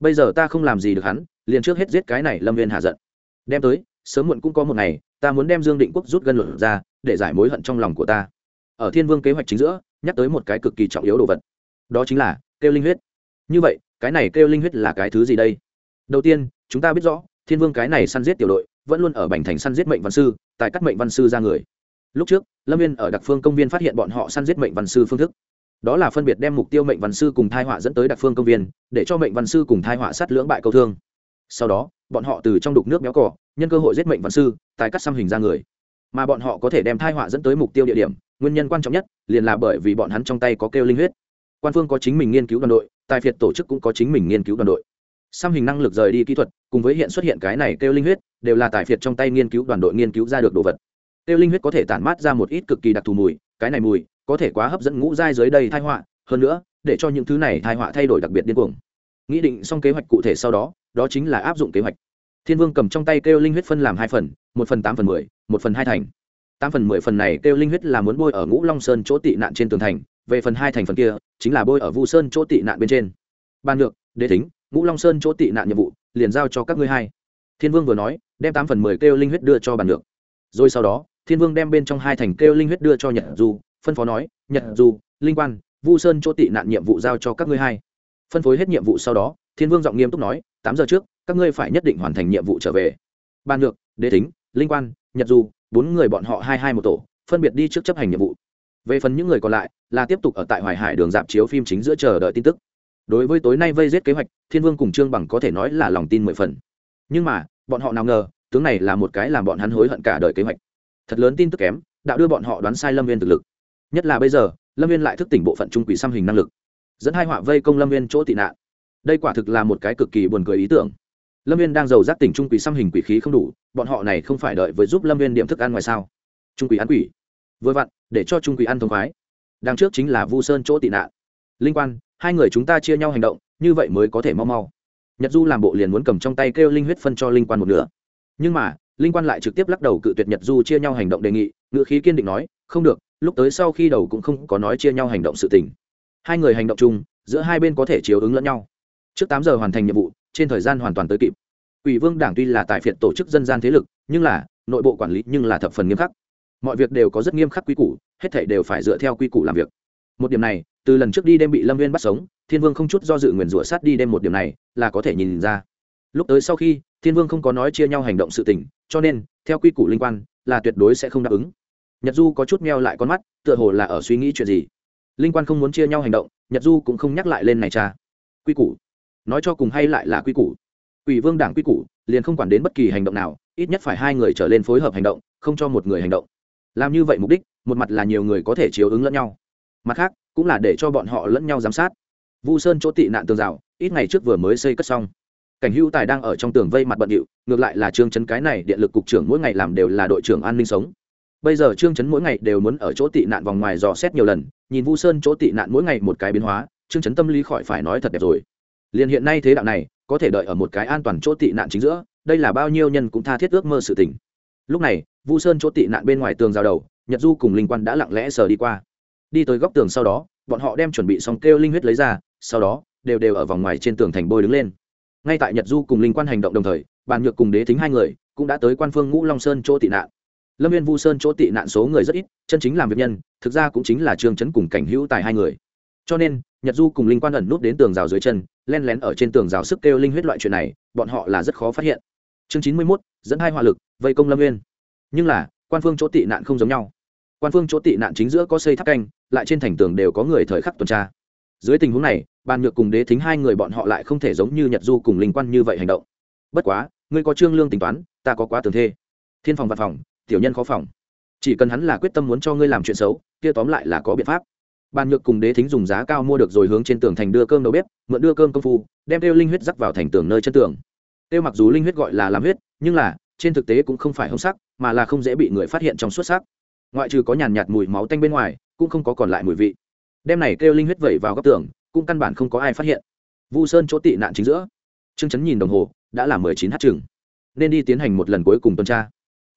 Bây giờ ta không làm gì được hắn, liền trước hết giết cái này lâm viên hạ giận. Đem tới, sớm muộn cũng có một ngày, ta muốn đem dương định quốc rút gân luận ra, để giải mối hận trong lòng của ta. Ở thiên vương kế hoạch chính giữa, nhắc tới một cái cực kỳ trọng yếu đồ vật. Đó chính là kêu linh huyết. Như vậy, cái này kêu linh huyết là cái thứ gì đây? Đầu tiên, chúng ta biết rõ thiên vương cái này săn giết tiểu đội, vẫn luôn ở bành thành săn giết mệnh văn sư tại cắt mệnh văn sư ra người. Lúc trước, lâm viên ở đặc phương công viên phát hiện bọn họ săn giết mệnh văn sư phương thức. Đó là phân biệt đem mục tiêu mệnh văn sư cùng thai họa dẫn tới đặc phương công viên, để cho mệnh văn sư cùng thai họa sát lưỡng bại câu thương. Sau đó, bọn họ từ trong đục nước béo cỏ, nhân cơ hội giết mệnh văn sư tại cắt xăm hình ra người. Mà bọn họ có thể đem thai họa dẫn tới mục tiêu địa điểm, nguyên nhân quan trọng nhất, liền là bởi vì bọn hắn trong tay có kêu linh huyết. Quan phương có chính mình nghiên cứu đoàn đội, tài phiệt tổ chức cũng có chính mình nghiên cứu đoàn đội xăm hình năng lực rời đi kỹ thuật, cùng với hiện xuất hiện cái này kêu linh huyết, đều là tài phiệt trong tay nghiên cứu, đoàn đội nghiên cứu ra được đồ vật. Kêu linh huyết có thể tản mát ra một ít cực kỳ đặc thù mùi, cái này mùi có thể quá hấp dẫn ngũ giai dưới đây thai họa, hơn nữa, để cho những thứ này thai họa thay đổi đặc biệt điên cuồng. Nghĩ định xong kế hoạch cụ thể sau đó đó chính là áp dụng kế hoạch. Thiên vương cầm trong tay kêu linh huyết phân làm hai phần, một phần tám phần mười, một phần hai thành. Tám phần mười phần này kêu linh huyết là muốn bôi ở ngũ long sơn chỗ tị nạn trên tường thành, về phần hai thành phần kia chính là bôi ở vu sơn chỗ tị nạn bên trên. Ban được, đế thính ngũ long sơn chỗ tị nạn nhiệm vụ, liền giao cho các ngươi hai. Thiên vương vừa nói, đem tám phần mười kêu linh huyết đưa cho bàn được rồi sau đó, thiên vương đem bên trong hai thành kêu linh huyết đưa cho nhật du phân phó nói, nhật du linh quan, vu sơn chỗ tị nạn nhiệm vụ giao cho các ngươi hai. Phân phối hết nhiệm vụ sau đó, thiên vương giọng nghiêm túc nói, tám giờ trước, các ngươi phải nhất định hoàn thành nhiệm vụ trở về. Bàn được đế thính, linh quan, nhật du bốn người bọn họ hai hai một tổ, phân biệt đi trước chấp hành nhiệm vụ. Về phần những người còn lại, là tiếp tục ở tại hoài hải đường dạp chiếu phim chính giữa chờ đợi tin tức đối với tối nay vây giết kế hoạch, thiên vương cùng trương bằng có thể nói là lòng tin mười phần. Nhưng mà, bọn họ nào ngờ, tướng này là một cái làm bọn hắn hối hận cả đời kế hoạch. Thật lớn tin tức kém đạo đưa bọn họ đoán sai lâm viên thực lực. Nhất là bây giờ, lâm viên lại thức tỉnh bộ phận trung quỷ xăm hình năng lực. Dẫn hai họa vây công lâm viên chỗ tị nạn. Đây quả thực là một cái cực kỳ buồn cười ý tưởng. Lâm viên đang giàu giác tỉnh trung quỷ xăm hình quỷ khí không đủ, bọn họ này không phải đợi với giúp lâm viên điểm thức ăn ngoài sao? Trung quỷ ăn quỷ. Vừa vặn, để cho trung quỷ ăn thông khoái. Đằng trước chính là vu sơn chỗ tị nạn. Linh quan hai người chúng ta chia nhau hành động, như vậy mới có thể mau mau. Nhật du làm bộ liền muốn cầm trong tay kêu linh huyết phân cho linh quan một nửa. Nhưng mà, linh quan lại trực tiếp lắc đầu cự tuyệt nhật du chia nhau hành động đề nghị ngự khí kiên định nói, không được, lúc tới sau khi đầu cũng không có nói chia nhau hành động sự tình. Hai người hành động chung, giữa hai bên có thể chiếu ứng lẫn nhau. Trước tám giờ hoàn thành nhiệm vụ, trên thời gian hoàn toàn tới kịp. Ủy vương đảng tuy là tại phiệt tổ chức dân gian thế lực, nhưng là, nội bộ quản lý nhưng là thập phần nghiêm khắc. Mọi việc đều có rất nghiêm khắc quy củ, hết thể đều phải dựa theo quy củ làm việc. Một điểm này từ lần trước đi đêm bị lâm viên bắt sống, thiên vương không chút do dự nguyền rủa sát đi đêm một điểm này, là có thể nhìn ra. Lúc tới sau khi, thiên vương không có nói chia nhau hành động sự tình, cho nên, theo quy củ linh quan, là tuyệt đối sẽ không đáp ứng. Nhật du có chút meo lại con mắt, tựa hồ là ở suy nghĩ chuyện gì. Linh quan không muốn chia nhau hành động, nhật du cũng không nhắc lại lên này cha. Quy củ. Nói cho cùng hay lại là quy củ. Ủy vương đảng quy củ, liền không quản đến bất kỳ hành động nào, ít nhất phải hai người trở lên phối hợp hành động, không cho một người hành động. Làm như vậy mục đích, một mặt là nhiều người có thể chiếu ứng lẫn nhau. Mặt khác cũng là để cho bọn họ lẫn nhau giám sát. Vu sơn chỗ tị nạn tường rào, ít ngày trước vừa mới xây cất xong. Cảnh Hưu tài đang ở trong tường vây mặt bận điệu, ngược lại là trương chấn cái này điện lực cục trưởng mỗi ngày làm đều là đội trưởng an ninh sống. Bây giờ trương chấn mỗi ngày đều muốn ở chỗ tị nạn vòng ngoài dò xét nhiều lần, nhìn vu sơn chỗ tị nạn mỗi ngày một cái biến hóa, trương chấn tâm lý khỏi phải nói thật đẹp rồi. Liền hiện nay thế đạo này, có thể đợi ở một cái an toàn chỗ tị nạn chính giữa, đây là bao nhiêu nhân cũng tha thiết ước mơ sự tình. Lúc này, vu sơn chỗ tị nạn bên ngoài tường rào đầu, nhật du cùng linh quan đã lặng lẽ sờ đi qua đi tới góc tường sau đó, bọn họ đem chuẩn bị xong kêu linh huyết lấy ra, sau đó, đều đều ở vòng ngoài trên tường thành bôi đứng lên. Ngay tại nhật du cùng linh quan hành động đồng thời, bàn nhược cùng đế thính hai người cũng đã tới quan phương ngũ long sơn chỗ tị nạn. Lâm viên vu sơn chỗ tị nạn số người rất ít, chân chính làm việc nhân, thực ra cũng chính là trương chấn cùng cảnh hữu tài hai người. Cho nên, nhật du cùng linh quan ẩn nút đến tường rào dưới chân, len lén ở trên tường rào sức kêu linh huyết loại chuyện này, bọn họ là rất khó phát hiện. Chương chín mươi mốt, dẫn hai hỏa lực, vây công lâm viên nhưng là, quan phương chỗ tị nạn không giống nhau quan phương chỗ tị nạn chính giữa có xây tháp canh, lại trên thành tường đều có người thời khắc tuần tra. Dưới tình huống này, bàn nhược cùng đế thính hai người bọn họ lại không thể giống như nhật du cùng linh quan như vậy hành động. Bất quá, ngươi có trương lương tính toán, ta có quá tường thê. Thiên phòng văn phòng, tiểu nhân khó phòng. Chỉ cần hắn là quyết tâm muốn cho ngươi làm chuyện xấu, kia tóm lại là có biện pháp. Bàn nhược cùng đế thính dùng giá cao mua được rồi hướng trên tường thành đưa cơm đầu bếp, mượn đưa cơm công phu, đem tiêu linh huyết rắc vào thành tường nơi chân tường. Tiêu mặc dù linh huyết gọi là làm huyết, nhưng là, trên thực tế cũng không phải hông sắc, mà là không dễ bị người phát hiện trong xuất sắc ngoại trừ có nhàn nhạt mùi máu tanh bên ngoài, cũng không có còn lại mùi vị. Đem này kêu linh huyết vẩy vào góc tường, cũng căn bản không có ai phát hiện. Vu sơn chỗ tị nạn chính giữa. Trương chấn nhìn đồng hồ, đã là mười chín h chừng. Nên đi tiến hành một lần cuối cùng tuần tra.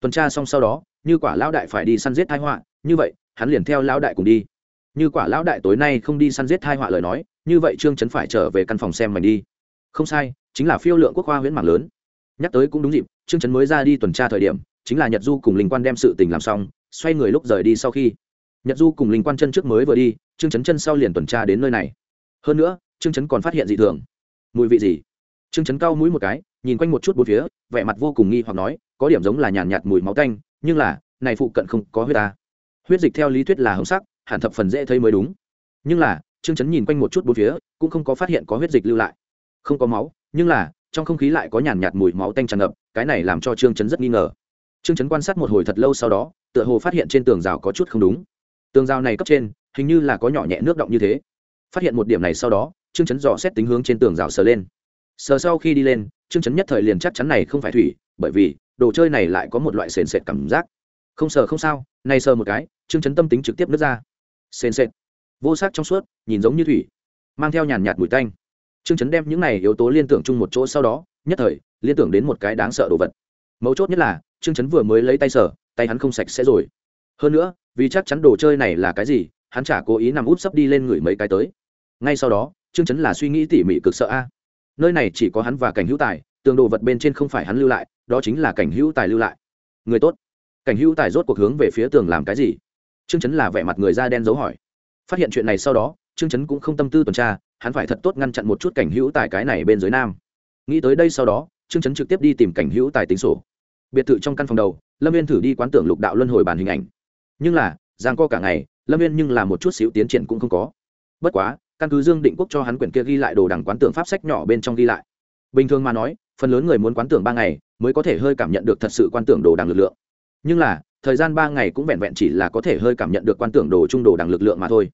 Tuần tra xong sau đó, như quả lão đại phải đi săn giết thái họa, như vậy, hắn liền theo lão đại cùng đi. Như quả lão đại tối nay không đi săn giết thai họa lời nói, như vậy trương chấn phải trở về căn phòng xem mình đi. Không sai, chính là phiêu lượng quốc khoa huyễn mạng lớn. Nhắc tới cũng đúng dịp, trương chấn mới ra đi tuần tra thời điểm, chính là nhật du cùng linh quan đem sự tình làm xong xoay người lúc rời đi sau khi. Nhật du cùng linh quan chân trước mới vừa đi trương chấn chân sau liền tuần tra đến nơi này. Hơn nữa trương chấn còn phát hiện dị thường. Mùi vị gì? Trương chấn cao mũi một cái nhìn quanh một chút bốn phía vẻ mặt vô cùng nghi hoặc nói có điểm giống là nhàn nhạt, nhạt mùi máu tanh nhưng là này phụ cận không có huyết ta. Huyết dịch theo lý thuyết là hồng sắc hẳn thập phần dễ thấy mới đúng. Nhưng là trương chấn nhìn quanh một chút bốn phía cũng không có phát hiện có huyết dịch lưu lại. Không có máu nhưng là trong không khí lại có nhàn nhạt mùi máu tanh tràn ngập cái này làm cho trương chấn rất nghi ngờ. Trương chấn quan sát một hồi thật lâu sau đó tựa hồ phát hiện trên tường rào có chút không đúng. Tường rào này cấp trên, hình như là có nhỏ nhẹ nước động như thế. Phát hiện một điểm này sau đó, trương chấn dò xét tính hướng trên tường rào sờ lên. Sờ sau khi đi lên, trương chấn nhất thời liền chắc chắn này không phải thủy, bởi vì, đồ chơi này lại có một loại sền sệt cảm giác. Không sờ không sao nay sờ một cái, trương chấn tâm tính trực tiếp nước ra. Sền sệt. Vô sắc trong suốt, nhìn giống như thủy, mang theo nhàn nhạt mùi tanh. Trương chấn đem những này yếu tố liên tưởng chung một chỗ sau đó, nhất thời, liên tưởng đến một cái đáng sợ đồ vật. Mấu chốt nhất là, trương chấn vừa mới lấy tay sở tay hắn không sạch sẽ rồi. Hơn nữa, vì chắc chắn đồ chơi này là cái gì, hắn chả cố ý nằm út sấp đi lên người mấy cái tới. Ngay sau đó, trương chấn là suy nghĩ tỉ mỉ cực sợ a. Nơi này chỉ có hắn và cảnh hữu tài, tường đồ vật bên trên không phải hắn lưu lại, đó chính là cảnh hữu tài lưu lại. Người tốt. Cảnh hữu tài rốt cuộc hướng về phía tường làm cái gì? Trương chấn là vẻ mặt người da đen dấu hỏi. Phát hiện chuyện này sau đó, trương chấn cũng không tâm tư tuần tra, hắn phải thật tốt ngăn chặn một chút cảnh hữu tài cái này bên dưới nam. Nghĩ tới đây sau đó, trương chấn trực tiếp đi tìm cảnh hữu tài tính sổ biệt thự trong căn phòng đầu, lâm viên thử đi quán tưởng lục đạo luân hồi bản hình ảnh. Nhưng là, giang co cả ngày, lâm viên nhưng là một chút xíu tiến triển cũng không có. Bất quá, căn cứ dương định quốc cho hắn quyển kia ghi lại đồ đằng quán tưởng pháp sách nhỏ bên trong ghi lại. Bình thường mà nói, phần lớn người muốn quán tưởng ba ngày, mới có thể hơi cảm nhận được thật sự quan tưởng đồ đằng lực lượng. Nhưng là, thời gian ba ngày cũng vẹn vẹn chỉ là có thể hơi cảm nhận được quan tưởng đồ trung đồ đằng lực lượng mà thôi.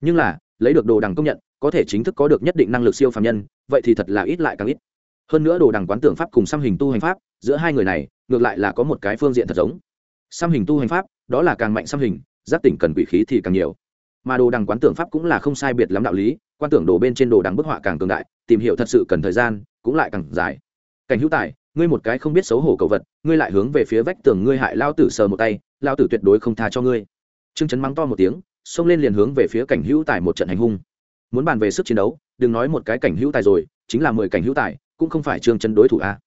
Nhưng là, lấy được đồ đằng công nhận, có thể chính thức có được nhất định năng lực siêu phàm nhân, vậy thì thật là ít lại càng ít. Hơn nữa đồ đằng quán tưởng pháp cùng xăm hình tu hành pháp, giữa hai người này ngược lại là có một cái phương diện thật giống. Xăm hình tu hành pháp, đó là càng mạnh xăm hình, giác tỉnh cần quỷ khí thì càng nhiều. Mà đồ đằng quán tưởng pháp cũng là không sai biệt lắm đạo lý, quan tưởng đồ bên trên đồ đằng bức họa càng cường đại, tìm hiểu thật sự cần thời gian, cũng lại càng dài. Cảnh hữu tài, ngươi một cái không biết xấu hổ cầu vật, ngươi lại hướng về phía vách tường ngươi hại lao tử sờ một tay, lao tử tuyệt đối không tha cho ngươi. Trương chấn mắng to một tiếng, xông lên liền hướng về phía cảnh hữu tài một trận hành hung. Muốn bàn về sức chiến đấu, đừng nói một cái cảnh hữu tài rồi, chính là mười cảnh hữu tài, cũng không phải trương chấn đối thủ a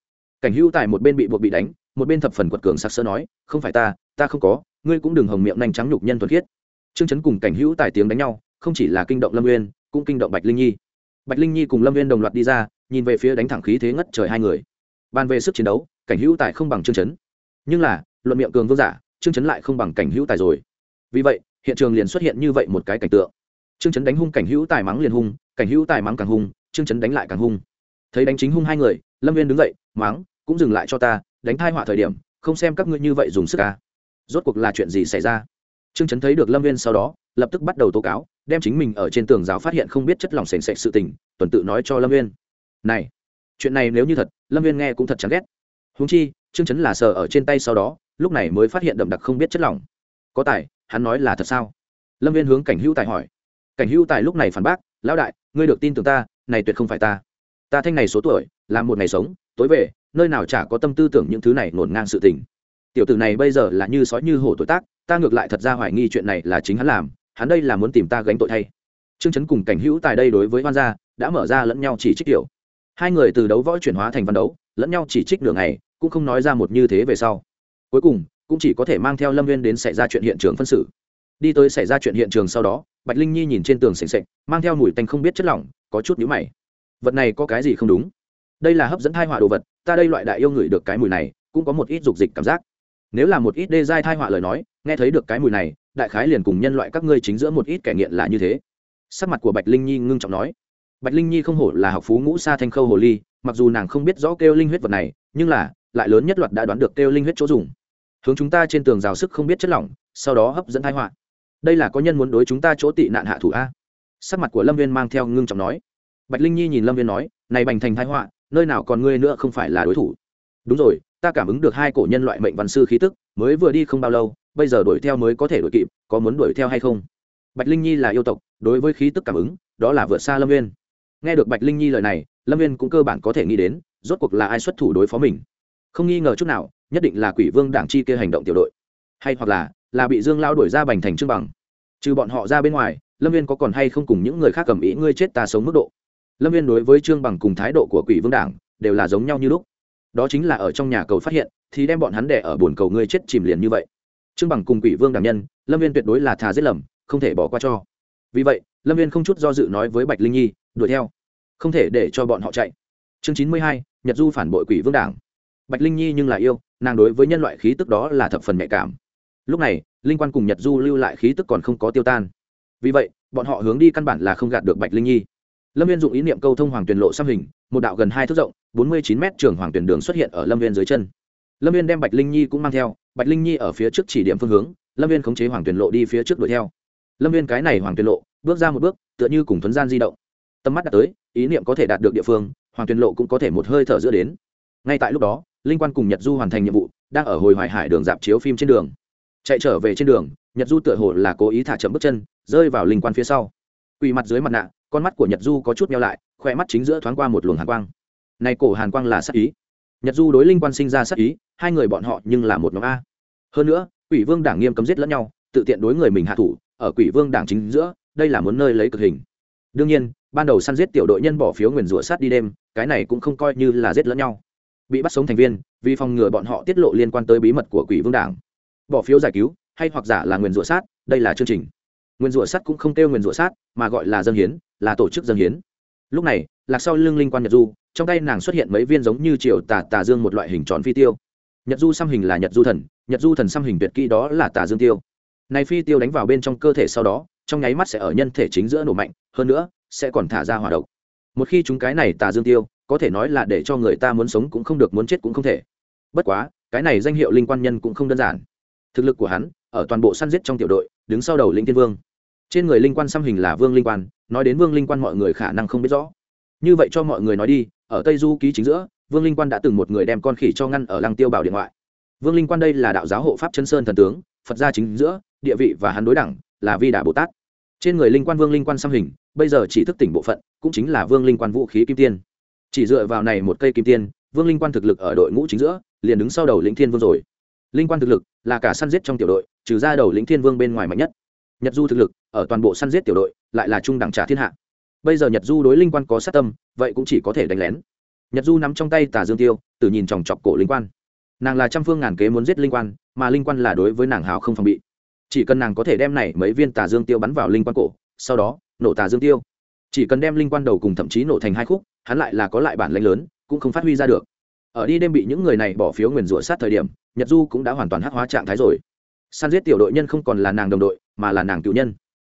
cảnh hữu tài một bên bị buộc bị đánh, một bên thập phần quật cường sặc sỡ nói, không phải ta ta không có, ngươi cũng đừng hồng miệng nhanh trắng nhục nhân thuần khiết. Trương chấn cùng cảnh hữu tài tiếng đánh nhau, không chỉ là kinh động lâm nguyên cũng kinh động bạch linh nhi. Bạch linh nhi cùng lâm nguyên đồng loạt đi ra, nhìn về phía đánh thẳng khí thế ngất trời hai người. Bàn về sức chiến đấu, cảnh hữu tài không bằng trương chấn. Nhưng là, luận miệng cường vương giả, trương chấn lại không bằng cảnh hữu tài rồi. Vì vậy, hiện trường liền xuất hiện như vậy một cái cảnh tượng. Trương chấn đánh hung cảnh hữu tài mắng liền hung, cảnh hữu tài mắng càng hung, trương chấn đánh lại càng hung thấy đánh chính hung hai người, lâm viên đứng dậy mắng cũng dừng lại cho ta, đánh thai họa thời điểm, không xem các ngươi như vậy dùng sức ca rốt cuộc là chuyện gì xảy ra? Trương chấn thấy được lâm viên sau đó, lập tức bắt đầu tố cáo, đem chính mình ở trên tường giáo phát hiện không biết chất lỏng s ề n sự tình, tuần tự nói cho lâm viên này, chuyện này nếu như thật, lâm viên nghe cũng thật chán ghét. Húng chi, trương chấn là sờ ở trên tay sau đó, lúc này mới phát hiện đậm đặc không biết chất lỏng. Có tài, hắn nói là thật sao? Lâm viên hướng cảnh hữu tài hỏi. Cảnh hữu tài lúc này phản bác, lão đại, ngươi được tin tưởng ta, này tuyệt không phải ta ta thanh này số tuổi làm một ngày sống, tối về, nơi nào chả có tâm tư tưởng những thứ này ngổn ngang sự tình. Tiểu tử này bây giờ là như sói như hổ tuổi tác, ta ngược lại thật ra hoài nghi chuyện này là chính hắn làm, hắn đây là muốn tìm ta gánh tội thay. Trương chấn cùng cảnh hữu tài đây đối với hoan gia, đã mở ra lẫn nhau chỉ trích kiểu hai người từ đấu võ chuyển hóa thành văn đấu, lẫn nhau chỉ trích đường này cũng không nói ra một như thế về sau. Cuối cùng, cũng chỉ có thể mang theo lâm viên đến xảy ra chuyện hiện trường phân xử. Đi tới xảy ra chuyện hiện trường sau đó, bạch linh nhi nhìn trên tường sềnh sệch mang theo mùi tanh không biết chất lỏng, có chút nhũ mày vật này có cái gì không đúng? Đây là hấp dẫn thai họa đồ vật, ta đây loại đại yêu ngửi được cái mùi này, cũng có một ít dục dịch cảm giác. Nếu là một ít đê giai thai họa lời nói, nghe thấy được cái mùi này, đại khái liền cùng nhân loại các ngươi chính giữa một ít kẻ nghiện là như thế. Sắc mặt của bạch linh nhi ngưng trọng nói. Bạch linh nhi không hổ là học phú ngũ sa thanh khâu hồ ly, mặc dù nàng không biết rõ kêu linh huyết vật này, nhưng là, lại lớn nhất loạt đã đoán được kêu linh huyết chỗ dùng. Hướng chúng ta trên tường rào sức không biết chất lỏng, sau đó hấp dẫn thái họa. Đây là có nhân muốn đối chúng ta chỗ tị nạn hạ thủ a. Sắc mặt của lâm viên mang theo ngưng trọng nói bạch linh nhi nhìn lâm viên nói, này bành thành thái họa, nơi nào còn ngươi nữa không phải là đối thủ? Đúng rồi, ta cảm ứng được hai cổ nhân loại mệnh văn sư khí tức, mới vừa đi không bao lâu, bây giờ đuổi theo mới có thể đuổi kịp, có muốn đuổi theo hay không? Bạch linh nhi là yêu tộc, đối với khí tức cảm ứng, đó là vượt xa lâm viên. Nghe được bạch linh nhi lời này, lâm viên cũng cơ bản có thể nghĩ đến, rốt cuộc là ai xuất thủ đối phó mình. Không nghi ngờ chút nào, nhất định là quỷ vương đảng chi kia hành động tiểu đội. Hay hoặc là là bị dương lao đuổi ra bành thành trương bằng. Trừ bọn họ ra bên ngoài, lâm viên có còn hay không cùng những người khác cầm ý ngươi chết ta sống mức độ? Lâm viên đối với trương bằng cùng thái độ của quỷ vương đảng đều là giống nhau như lúc. Đó chính là ở trong nhà cầu phát hiện, thì đem bọn hắn đẻ ở bồn cầu ngươi chết chìm liền như vậy. Trương bằng cùng quỷ vương đảng nhân, lâm viên tuyệt đối là thà giết lầm, không thể bỏ qua cho. Vì vậy, lâm viên không chút do dự nói với bạch linh nhi, đuổi theo, không thể để cho bọn họ chạy. Chương chín mươi hai, nhật du phản bội quỷ vương đảng. Bạch linh nhi nhưng là yêu, nàng đối với nhân loại khí tức đó là thập phần nhạy cảm. Lúc này, linh quan cùng nhật du lưu lại khí tức còn không có tiêu tan. Vì vậy, bọn họ hướng đi căn bản là không gạt được bạch linh nhi lâm viên dụng ý niệm câu thông hoàng tuyền lộ xăm hình, một đạo gần hai thước rộng, bốn mươi chín m trường hoàng tuyền đường xuất hiện ở lâm viên dưới chân. Lâm viên đem bạch linh nhi cũng mang theo, bạch linh nhi ở phía trước chỉ điểm phương hướng, lâm viên khống chế hoàng tuyền lộ đi phía trước đuổi theo. Lâm viên cái này hoàng tuyền lộ, bước ra một bước, tựa như cùng thuấn gian di động. Tầm mắt đã tới, ý niệm có thể đạt được địa phương, hoàng tuyền lộ cũng có thể một hơi thở giữa đến. Ngay tại lúc đó, linh quan cùng nhật du hoàn thành nhiệm vụ, đang ở hồi hoài hải đường dạp chiếu phim trên đường. Chạy trở về trên đường, nhật du tựa hồ là cố ý thả chậm bước chân, rơi vào linh quan phía sau. Quỳ mặt dưới mặt nạ con mắt của nhật du có chút meo lại khoe mắt chính giữa thoáng qua một luồng hàn quang. Này cổ hàn quang là sắc ý. Nhật du đối linh quan sinh ra sắc ý, hai người bọn họ nhưng là một nhóm a. Hơn nữa, quỷ vương đảng nghiêm cấm giết lẫn nhau, tự tiện đối người mình hạ thủ, ở quỷ vương đảng chính giữa, đây là muốn nơi lấy cực hình. Đương nhiên, ban đầu săn giết tiểu đội nhân bỏ phiếu nguyền rủa sát đi đêm, cái này cũng không coi như là giết lẫn nhau. Bị bắt sống thành viên, vì phòng ngừa bọn họ tiết lộ liên quan tới bí mật của quỷ vương đảng. Bỏ phiếu giải cứu, hay hoặc giả là nguyền rủa sát, đây là chương trình. Nguyền rủa sát cũng không kêu nguyền rủa sát, mà gọi là dân hiến là tổ chức dân hiến. Lúc này, lạc sau lưng linh quan nhật du, trong tay nàng xuất hiện mấy viên giống như triều tà tà dương một loại hình tròn phi tiêu. Nhật du xăm hình là nhật du thần, nhật du thần xăm hình tuyệt kỹ đó là tà dương tiêu. Này phi tiêu đánh vào bên trong cơ thể sau đó, trong nháy mắt sẽ ở nhân thể chính giữa nổ mạnh, hơn nữa, sẽ còn thả ra hỏa độc. Một khi chúng cái này tà dương tiêu, có thể nói là để cho người ta muốn sống cũng không được, muốn chết cũng không thể. Bất quá, cái này danh hiệu linh quan nhân cũng không đơn giản. Thực lực của hắn, ở toàn bộ săn giết trong tiểu đội, đứng sau đầu linh thiên vương trên người linh quan xăm hình là vương linh quan, nói đến vương linh quan mọi người khả năng không biết rõ. Như vậy cho mọi người nói đi, ở tây du ký chính giữa, vương linh quan đã từng một người đem con khỉ cho ngăn ở lăng tiêu bảo điện ngoại. Vương linh quan đây là đạo giáo hộ pháp chân sơn thần tướng, phật gia chính giữa, địa vị và hắn đối đẳng là vi đà bồ tát. Trên người linh quan vương linh quan xăm hình, bây giờ chỉ thức tỉnh bộ phận, cũng chính là vương linh quan vũ khí kim tiên. Chỉ dựa vào này một cây kim tiên, vương linh quan thực lực ở đội ngũ chính giữa, liền đứng sau đầu lĩnh thiên vương rồi. Linh quan thực lực là cả săn giết trong tiểu đội, trừ ra đầu lĩnh thiên vương bên ngoài mạnh nhất. Nhật du thực lực ở toàn bộ săn giết tiểu đội, lại là trung đẳng trả thiên hạ. Bây giờ nhật du đối linh quan có sát tâm, vậy cũng chỉ có thể đánh lén. Nhật du nắm trong tay tà dương tiêu từ nhìn chòng chọc cổ linh quan. Nàng là trăm phương ngàn kế muốn giết linh quan, mà linh quan là đối với nàng hào không phòng bị. Chỉ cần nàng có thể đem này mấy viên tà dương tiêu bắn vào linh quan cổ, sau đó, nổ tà dương tiêu. Chỉ cần đem linh quan đầu cùng thậm chí nổ thành hai khúc, hắn lại là có lại bản lãnh lớn, cũng không phát huy ra được. Ở đi đêm bị những người này bỏ phiếu nguyền rủa sát thời điểm, nhật du cũng đã hoàn toàn hắc hóa trạng thái rồi. San giết tiểu đội nhân không còn là nàng đồng đội, mà là nàng cựu nhân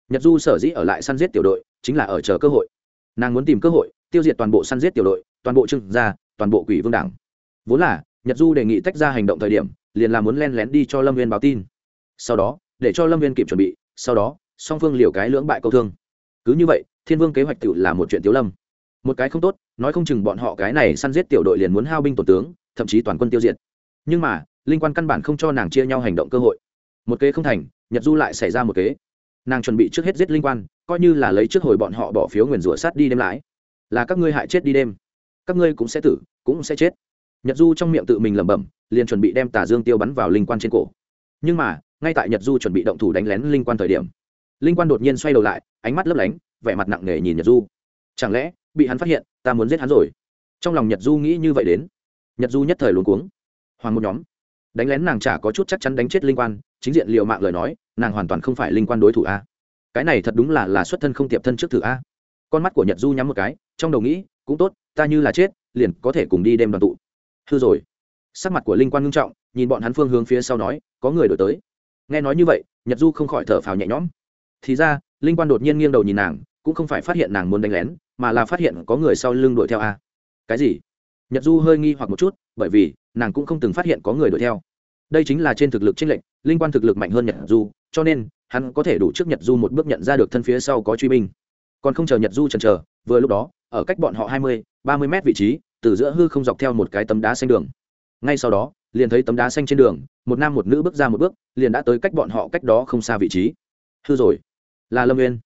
nhật du sở dĩ ở lại săn giết tiểu đội, chính là ở chờ cơ hội. Nàng muốn tìm cơ hội, tiêu diệt toàn bộ săn giết tiểu đội, toàn bộ trưng gia, toàn bộ quỷ vương đảng. Vốn là, nhật du đề nghị tách ra hành động thời điểm, liền là muốn len lén đi cho lâm viên báo tin. Sau đó, để cho lâm viên kịp chuẩn bị, sau đó, song phương liều cái lưỡng bại câu thương. Cứ như vậy, thiên vương kế hoạch tự là một chuyện tiếu lâm. Một cái không tốt, nói không chừng bọn họ cái này săn giết tiểu đội liền muốn hao binh tổ tướng, thậm chí toàn quân tiêu diệt. Nhưng mà, linh quan căn bản không cho nàng chia nhau hành động cơ hội. Một kế không thành, nhật du lại xảy ra một kế nàng chuẩn bị trước hết giết linh quan, coi như là lấy trước hồi bọn họ bỏ phiếu nguyền rủa sát đi đêm lái là các ngươi hại chết đi đêm. Các ngươi cũng sẽ tử, cũng sẽ chết. Nhật du trong miệng tự mình lẩm bẩm, liền chuẩn bị đem tà dương tiêu bắn vào linh quan trên cổ. Nhưng mà, ngay tại nhật du chuẩn bị động thủ đánh lén linh quan thời điểm, linh quan đột nhiên xoay đầu lại, ánh mắt lấp lánh, vẻ mặt nặng nề nhìn nhật du. Chẳng lẽ, bị hắn phát hiện, ta muốn giết hắn rồi? Trong lòng nhật du nghĩ như vậy đến. Nhật du nhất thời luống cuống. Hoàng một nhóm. Đánh lén nàng chả có chút chắc chắn đánh chết linh quan, chính diện liệu mạng lời nói nàng hoàn toàn không phải linh quan đối thủ a. Cái này thật đúng là là xuất thân không tiệp thân trước thử a. Con mắt của nhật du nhắm một cái, trong đầu nghĩ, cũng tốt, ta như là chết, liền có thể cùng đi đêm đoàn tụ. Hư rồi. Sắc mặt của linh quan ngưng trọng, nhìn bọn hắn phương hướng phía sau nói, có người đổi tới. Nghe nói như vậy, nhật du không khỏi thở phào nhẹ nhõm. Thì ra, linh quan đột nhiên nghiêng đầu nhìn nàng, cũng không phải phát hiện nàng muốn đánh lén, mà là phát hiện có người sau lưng đuổi theo a. Cái gì? Nhật du hơi nghi hoặc một chút, bởi vì nàng cũng không từng phát hiện có người đuổi theo. Đây chính là trên thực lực trinh lệnh linh quan thực lực mạnh hơn nhật du cho nên hắn có thể đủ trước nhật du một bước nhận ra được thân phía sau có truy binh. Còn không chờ nhật du chần chờ vừa lúc đó ở cách bọn họ hai mươi ba mươi mét vị trí từ giữa hư không dọc theo một cái tấm đá xanh đường. Ngay sau đó liền thấy tấm đá xanh trên đường một nam một nữ bước ra một bước liền đã tới cách bọn họ cách đó không xa vị trí. Hư rồi. Là lâm Nguyên,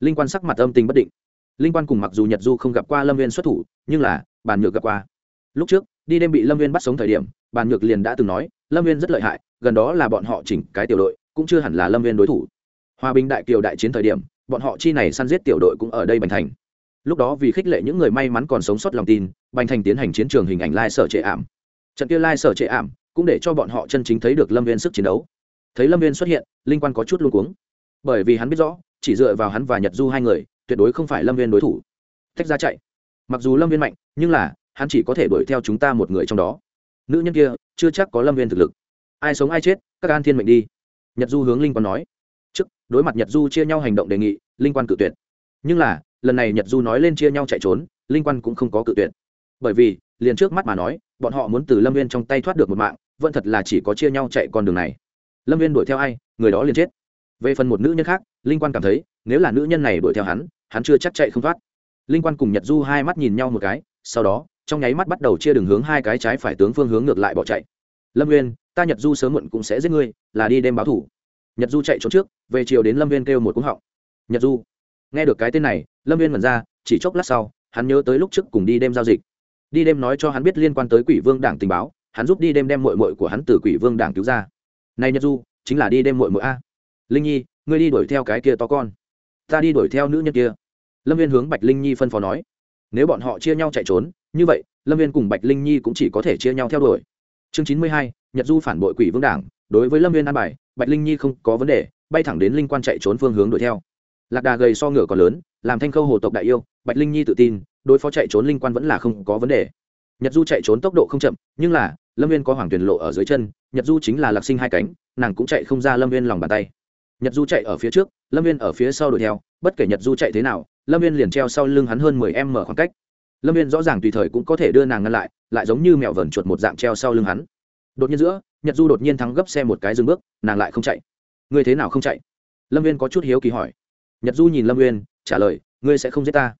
linh quan sắc mặt âm tình bất định. Linh quan cùng mặc dù nhật du không gặp qua lâm Nguyên xuất thủ nhưng là bàn nhược gặp qua. Lúc trước đi đêm bị lâm Nguyên bắt sống thời điểm bàn nhược liền đã từng nói lâm Nguyên rất lợi hại gần đó là bọn họ chỉnh cái tiểu đội cũng chưa hẳn là lâm viên đối thủ. Hòa bình đại kiều đại chiến thời điểm, bọn họ chi này săn giết tiểu đội cũng ở đây bành thành. Lúc đó vì khích lệ những người may mắn còn sống sót lòng tin, bành thành tiến hành chiến trường hình ảnh lai sở trệ ảm. Trận kia lai sở trệ ảm cũng để cho bọn họ chân chính thấy được lâm viên sức chiến đấu. Thấy lâm viên xuất hiện, linh quan có chút luôn cuống. Bởi vì hắn biết rõ, chỉ dựa vào hắn và nhật du hai người, tuyệt đối không phải lâm viên đối thủ. Tách ra chạy. Mặc dù lâm viên mạnh, nhưng là, hắn chỉ có thể đuổi theo chúng ta một người trong đó. Nữ nhân kia, chưa chắc có lâm viên thực lực. Ai sống ai chết, các an thiên mệnh đi nhật du hướng linh quan nói. Trước, đối mặt nhật du chia nhau hành động đề nghị, linh quan cự tuyệt. Nhưng là, lần này nhật du nói lên chia nhau chạy trốn, linh quan cũng không có cự tuyệt. Bởi vì, liền trước mắt mà nói, bọn họ muốn từ lâm viên trong tay thoát được một mạng, vẫn thật là chỉ có chia nhau chạy con đường này. Lâm viên đuổi theo ai, người đó liền chết. Về phần một nữ nhân khác, linh quan cảm thấy, nếu là nữ nhân này đuổi theo hắn hắn chưa chắc chạy không thoát. Linh quan cùng nhật du hai mắt nhìn nhau một cái, sau đó, trong nháy mắt bắt đầu chia đường hướng hai cái trái phải tướng phương hướng ngược lại bỏ chạy lâm Nguyên, ta nhật du sớm muộn cũng sẽ giết ngươi là đi đêm báo thủ. Nhật du chạy trốn trước về chiều đến lâm viên kêu một cúng họng. Nhật du. Nghe được cái tên này lâm viên mần ra chỉ chốc lát sau hắn nhớ tới lúc trước cùng đi đêm giao dịch. Đi đêm nói cho hắn biết liên quan tới quỷ vương đảng tình báo hắn giúp đi đêm đem mội mội của hắn từ quỷ vương đảng cứu ra. Này nhật du chính là đi đêm mội mội a. Linh nhi ngươi đi đuổi theo cái kia to con. Ta đi đuổi theo nữ nhân kia. Lâm viên hướng bạch linh nhi phân phó nói. Nếu bọn họ chia nhau chạy trốn như vậy lâm viên cùng bạch linh nhi cũng chỉ có thể chia nhau theo đuổi chương chín mươi hai, nhật du phản bội quỷ vương đảng, đối với lâm viên an bài, bạch linh nhi không có vấn đề, bay thẳng đến linh quan chạy trốn phương hướng đuổi theo. Lạc đà gầy so ngựa còn lớn, làm thanh khâu hồ tộc đại yêu, bạch linh nhi tự tin, đối phó chạy trốn linh quan vẫn là không có vấn đề. Nhật du chạy trốn tốc độ không chậm, nhưng là, lâm viên có hoàng tuyển lộ ở dưới chân, nhật du chính là lạc sinh hai cánh, nàng cũng chạy không ra lâm viên lòng bàn tay. Nhật du chạy ở phía trước, lâm viên ở phía sau đuổi theo, bất kể nhật du chạy thế nào, lâm viên liền treo sau lưng hắn hơn mười em mở khoảng cách lâm viên rõ ràng tùy thời cũng có thể đưa nàng ngăn lại lại giống như mẹo vờn chuột một dạng treo sau lưng hắn. Đột nhiên giữa, nhật du đột nhiên thắng gấp xe một cái dừng bước, nàng lại không chạy. Ngươi thế nào không chạy? Lâm viên có chút hiếu kỳ hỏi. Nhật du nhìn lâm viên, trả lời, ngươi sẽ không giết ta.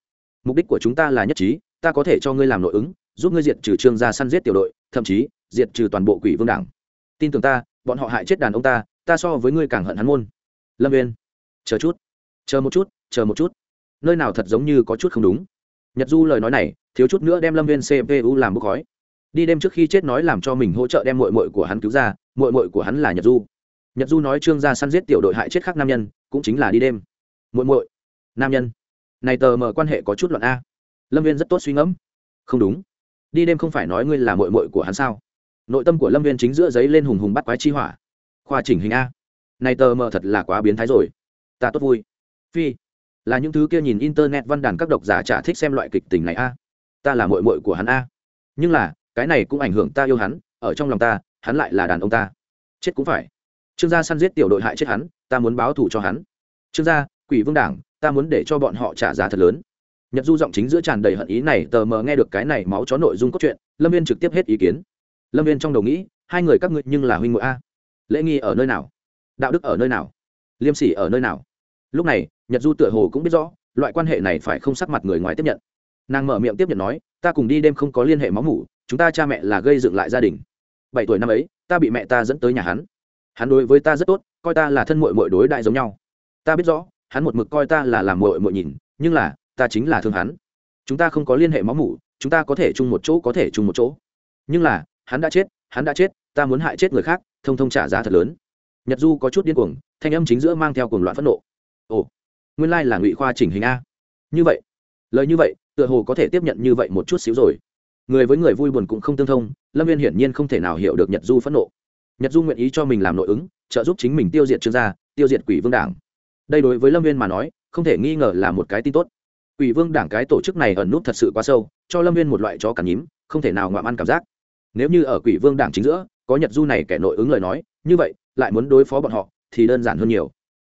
Mục đích của chúng ta là nhất trí, ta có thể cho ngươi làm nội ứng, giúp ngươi diệt trừ trương gia săn giết tiểu đội, thậm chí, diệt trừ toàn bộ quỷ vương đảng. Tin tưởng ta, bọn họ hại chết đàn ông ta ta so với ngươi càng hận hắn môn. Lâm viên, chờ chút, chờ một chút, chờ một chút. Nơi nào thật giống như có chút không đúng nhật du lời nói này, thiếu chút nữa đem lâm viên cpu làm bốc khói. Đi đêm trước khi chết nói làm cho mình hỗ trợ đem mội mội của hắn cứu ra mội mội của hắn là nhật du. Nhật du nói trương gia săn giết tiểu đội hại chết khác nam nhân, cũng chính là đi đêm. Mội mội nam nhân. Này tờ mở quan hệ có chút loạn a. Lâm viên rất tốt suy ngẫm. Không đúng. Đi đêm không phải nói ngươi là mội mội của hắn sao? Nội tâm của lâm viên chính giữa giấy lên hùng hùng bắt quái chi hỏa. Khoa chỉnh hình a. Này tờ mờ thật là quá biến thái rồi. Ta tốt vui. Phi là những thứ kia nhìn internet văn đàn các độc giả chả thích xem loại kịch tình này a. Ta là mội mội của hắn a. Nhưng là, cái này cũng ảnh hưởng ta yêu hắn, ở trong lòng ta, hắn lại là đàn ông ta. Chết cũng phải. Trương gia săn giết tiểu đội hại chết hắn, ta muốn báo thù cho hắn. Trương gia, quỷ vương đảng, ta muốn để cho bọn họ trả giá thật lớn. Nhật du giọng chính giữa tràn đầy hận ý này, tờ mờ nghe được cái này máu chó nội dung cốt truyện, lâm viên trực tiếp hết ý kiến. Lâm viên trong đầu nghĩ, hai người các ngươi nhưng là huynh ngội a. Lễ nghi ở nơi nào? Đạo đức ở nơi nào? Liêm sỉ ở nơi nào? Lúc này nhật du tựa hồ cũng biết rõ, loại quan hệ này phải không sắc mặt người ngoài tiếp nhận. Nàng mở miệng tiếp nhận nói, ta cùng đi đêm không có liên hệ máu mủ, chúng ta cha mẹ là gây dựng lại gia đình. Bảy tuổi năm ấy, ta bị mẹ ta dẫn tới nhà hắn. Hắn đối với ta rất tốt, coi ta là thân mội mội đối đại giống nhau. Ta biết rõ, hắn một mực coi ta là làm mội mội nhìn, nhưng là, ta chính là thương hắn. Chúng ta không có liên hệ máu mủ, chúng ta có thể chung một chỗ có thể chung một chỗ. Nhưng là, hắn đã chết, hắn đã chết, ta muốn hại chết người khác, thông thông trả giá thật lớn. Nhật du có chút điên cuồng, thanh âm chính giữa mang theo cuồng loạn phẫn nộ. Ồ nguyên lai là ngụy khoa chỉnh hình a. Như vậy, lời như vậy, tựa hồ có thể tiếp nhận như vậy một chút xíu rồi. Người với người vui buồn cũng không tương thông, lâm viên hiển nhiên không thể nào hiểu được nhật du phẫn nộ. Nhật du nguyện ý cho mình làm nội ứng, trợ giúp chính mình tiêu diệt trương gia, tiêu diệt quỷ vương đảng. Đây đối với lâm viên mà nói, không thể nghi ngờ là một cái tin tốt. Quỷ vương đảng cái tổ chức này ẩn nút thật sự quá sâu, cho lâm viên một loại chó cắn nhím, không thể nào ngoạm ăn cảm giác. Nếu như ở quỷ vương đảng chính giữa, có nhật du này kẻ nội ứng lời nói, như vậy, lại muốn đối phó bọn họ, thì đơn giản hơn nhiều.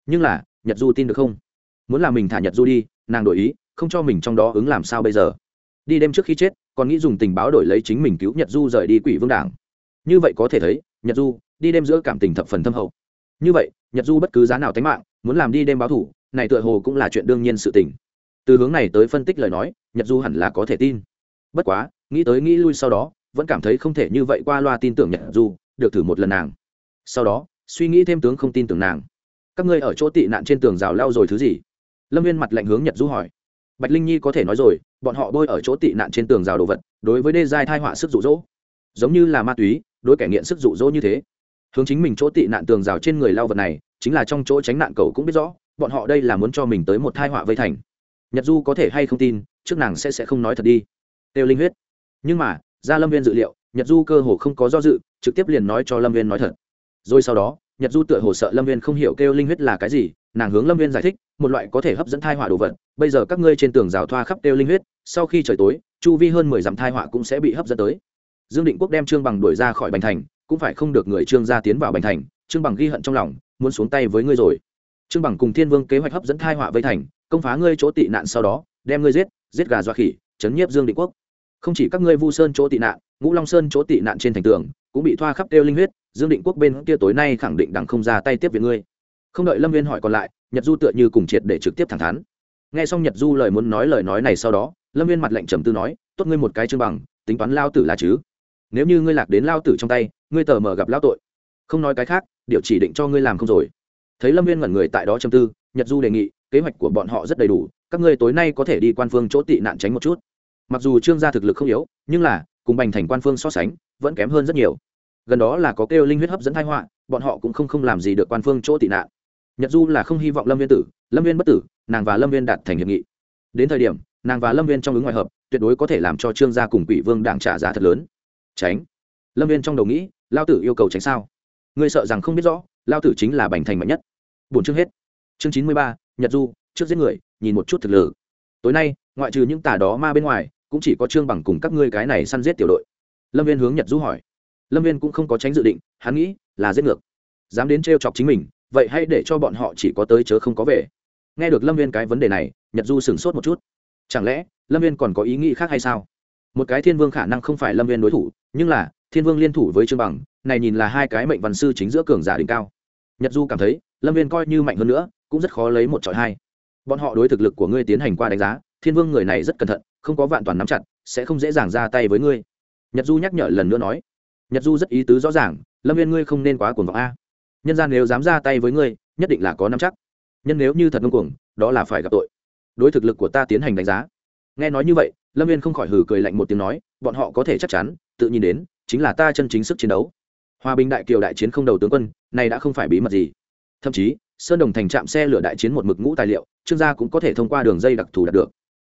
Nhưng là, nhật du tin được không? Muốn làm mình thả nhật du đi, nàng đổi ý, không cho mình trong đó ứng làm sao bây giờ? Đi đêm trước khi chết, còn nghĩ dùng tình báo đổi lấy chính mình cứu nhật du rời đi quỷ vương đảng. Như vậy có thể thấy, nhật du, đi đêm giữa cảm tình thập phần thâm hậu. Như vậy, nhật du bất cứ giá nào tánh mạng, muốn làm đi đêm báo thủ, này tựa hồ cũng là chuyện đương nhiên sự tình. Từ hướng này tới phân tích lời nói, nhật du hẳn là có thể tin. Bất quá, nghĩ tới nghĩ lui sau đó, vẫn cảm thấy không thể như vậy qua loa tin tưởng nhật du, được thử một lần nàng. Sau đó, suy nghĩ thêm tướng không tin tưởng nàng. Các ngươi ở chỗ tị nạn trên tường rào lao rồi thứ gì? Lâm viên mặt lạnh hướng nhật du hỏi. Bạch linh nhi có thể nói rồi, bọn họ bôi ở chỗ tị nạn trên tường rào đồ vật, đối với đê giai thai họa sức rụ rỗ giống như là ma túy, đối kẻ nghiện sức rụ rỗ như thế. Hướng chính mình chỗ tị nạn tường rào trên người lao vật này, chính là trong chỗ tránh nạn cầu cũng biết rõ, bọn họ đây là muốn cho mình tới một thai họa vây thành. Nhật du có thể hay không tin, trước nàng sẽ sẽ không nói thật đi. Têu linh huyết. Nhưng mà, ra lâm viên dự liệu, nhật du cơ hồ không có do dự, trực tiếp liền nói cho lâm viên nói thật. Rồi sau đó, nhật du tựa hồ sợ lâm viên không hiểu kêu linh huyết là cái gì nàng hướng lâm viên giải thích, một loại có thể hấp dẫn thai họa đồ vật. Bây giờ các ngươi trên tường rào thoa khắp kêu linh huyết, sau khi trời tối, chu vi hơn mười dặm thai họa cũng sẽ bị hấp dẫn tới. Dương định quốc đem trương bằng đuổi ra khỏi bành thành, cũng phải không được người trương gia tiến vào bành thành, trương bằng ghi hận trong lòng, muốn xuống tay với ngươi rồi. Trương bằng cùng thiên vương kế hoạch hấp dẫn thai họa vây thành, công phá ngươi chỗ tị nạn sau đó, đem ngươi giết giết gà dọa khỉ, chấn nhiếp dương định quốc. Không chỉ các ngươi vu sơn chỗ tị nạn, ngũ long sơn chỗ tị nạn trên thành tường, cũng bị thoa khắp kêu linh huyết, dương định quốc bên kia tối nay khẳng định đằng không ra tay tiếp viện ngươi không đợi lâm viên hỏi còn lại nhật du tựa như cùng triệt để trực tiếp thẳng thắn nghe xong nhật du lời muốn nói lời nói này sau đó lâm viên mặt lệnh trầm tư nói tốt ngươi một cái chương bằng tính toán lao tử là chứ nếu như ngươi lạc đến lao tử trong tay ngươi tờ mờ gặp lao tội không nói cái khác điều chỉ định cho ngươi làm không rồi thấy lâm viên ngẩn người tại đó trầm tư nhật du đề nghị kế hoạch của bọn họ rất đầy đủ các ngươi tối nay có thể đi quan phương chỗ tị nạn tránh một chút mặc dù trương gia thực lực không yếu nhưng là cùng bành thành quan phương so sánh vẫn kém hơn rất nhiều gần đó là có kêu linh huyết hấp dẫn thai họa bọn họ cũng không không làm gì được quan phương chỗ tị nạn nhật du là không hy vọng lâm viên tử, lâm viên bất tử, nàng và lâm viên đạt thành hiệp nghị. Đến thời điểm, nàng và lâm viên trong ứng ngoại hợp, tuyệt đối có thể làm cho trương gia cùng quỷ vương đảng trả giá thật lớn. Tránh. Lâm viên trong đầu nghĩ, lao tử yêu cầu tránh sao? Ngươi sợ rằng không biết rõ, lao tử chính là bành thành mạnh nhất. Bốn chương hết. Chương chín mươi ba, nhật du, trước giết người, nhìn một chút thực lử tối nay, ngoại trừ những tà đó ma bên ngoài, cũng chỉ có trương bằng cùng các ngươi cái này săn giết tiểu đội. Lâm viên hướng nhật du hỏi. Lâm viên cũng không có tránh dự định, hắn nghĩ là giết ngược. Dám đến t chọc chính mình vậy hãy để cho bọn họ chỉ có tới chớ không có về. Nghe được lâm viên cái vấn đề này, nhật du sửng sốt một chút. Chẳng lẽ, lâm viên còn có ý nghĩ khác hay sao? Một cái thiên vương khả năng không phải lâm viên đối thủ, nhưng là, thiên vương liên thủ với trương bằng, này nhìn là hai cái mệnh văn sư chính giữa cường giả đỉnh cao. Nhật du cảm thấy, lâm viên coi như mạnh hơn nữa, cũng rất khó lấy một trọi hai. Bọn họ đối thực lực của ngươi tiến hành qua đánh giá, thiên vương người này rất cẩn thận, không có vạn toàn nắm chặt, sẽ không dễ dàng ra tay với ngươi. Nhật du nhắc nhở lần nữa nói. Nhật du rất ý tứ rõ ràng, lâm viên ngươi không nên quá cuồng vọng a nhân gian nếu dám ra tay với ngươi, nhất định là có nắm chắc. Nhân nếu như thật ngông cuồng, đó là phải gặp tội. Đối thực lực của ta tiến hành đánh giá. Nghe nói như vậy, lâm viên không khỏi hử cười lạnh một tiếng nói, bọn họ có thể chắc chắn, tự nhìn đến, chính là ta chân chính sức chiến đấu. Hòa bình đại kiều đại chiến không đầu tướng quân, này đã không phải bí mật gì. Thậm chí, sơn đồng thành trạm xe lửa đại chiến một mực ngũ tài liệu, trương gia cũng có thể thông qua đường dây đặc thù đạt được.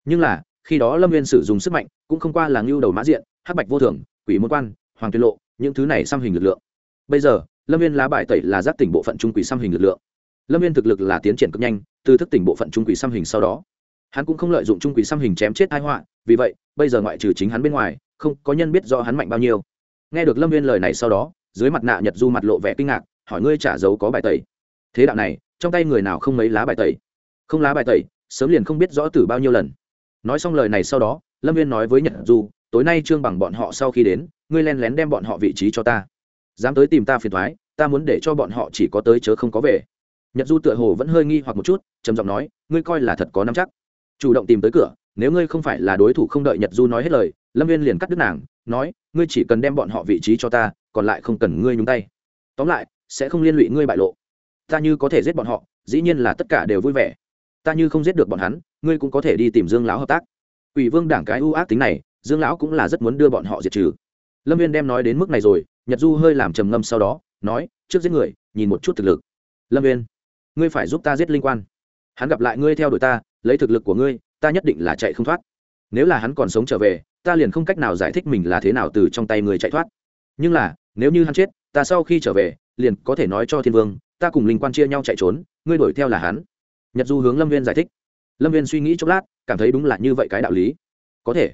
Nhưng là, khi đó lâm viên sử dụng sức mạnh, cũng không qua là ngưu đầu mã diện, hắc bạch vô thường, quỷ môn quan, hoàng tuyên lộ, những thứ này xăm hình lực lượng. Bây giờ lâm viên lá bài tẩy là giác tỉnh bộ phận trung quỷ xăm hình lực lượng. Lâm viên thực lực là tiến triển cực nhanh, từ thức tỉnh bộ phận trung quỷ xăm hình sau đó. Hắn cũng không lợi dụng trung quỷ xăm hình chém chết thái họa, vì vậy, bây giờ ngoại trừ chính hắn bên ngoài, không có nhân biết do hắn mạnh bao nhiêu. Nghe được lâm viên lời này sau đó, dưới mặt nạ nhật du mặt lộ vẻ kinh ngạc, hỏi ngươi trả dấu có bài tẩy. Thế đạo này, trong tay người nào không mấy lá bài tẩy? Không lá bài tẩy, sớm liền không biết rõ từ bao nhiêu lần. Nói xong lời này sau đó, lâm viên nói với nhật du, tối nay trương bằng bọn họ sau khi đến, ngươi len lén đem bọn họ vị trí cho ta dám tới tìm ta phiền thoái, ta muốn để cho bọn họ chỉ có tới chớ không có về. Nhật du tựa hồ vẫn hơi nghi hoặc một chút, trầm giọng nói, ngươi coi là thật có năm chắc. Chủ động tìm tới cửa, nếu ngươi không phải là đối thủ không đợi nhật du nói hết lời, lâm viên liền cắt đứt nàng, nói, ngươi chỉ cần đem bọn họ vị trí cho ta, còn lại không cần ngươi nhúng tay. Tóm lại, sẽ không liên lụy ngươi bại lộ. Ta như có thể giết bọn họ, dĩ nhiên là tất cả đều vui vẻ. Ta như không giết được bọn hắn, ngươi cũng có thể đi tìm dương lão hợp tác. Ủy vương đảng cái ưu ác tính này, dương lão cũng là rất muốn đưa bọn họ diệt trừ. Lâm viên đem nói đến mức này rồi nhật du hơi làm trầm ngâm sau đó, nói, trước giết người, nhìn một chút thực lực. Lâm viên ngươi phải giúp ta giết linh quan. Hắn gặp lại ngươi theo đuổi ta, lấy thực lực của ngươi, ta nhất định là chạy không thoát. Nếu là hắn còn sống trở về, ta liền không cách nào giải thích mình là thế nào từ trong tay người chạy thoát. Nhưng là, nếu như hắn chết, ta sau khi trở về, liền có thể nói cho thiên vương, ta cùng linh quan chia nhau chạy trốn, ngươi đuổi theo là hắn. Nhật du hướng lâm viên giải thích. Lâm viên suy nghĩ chốc lát, cảm thấy đúng là như vậy cái đạo lý. Có thể.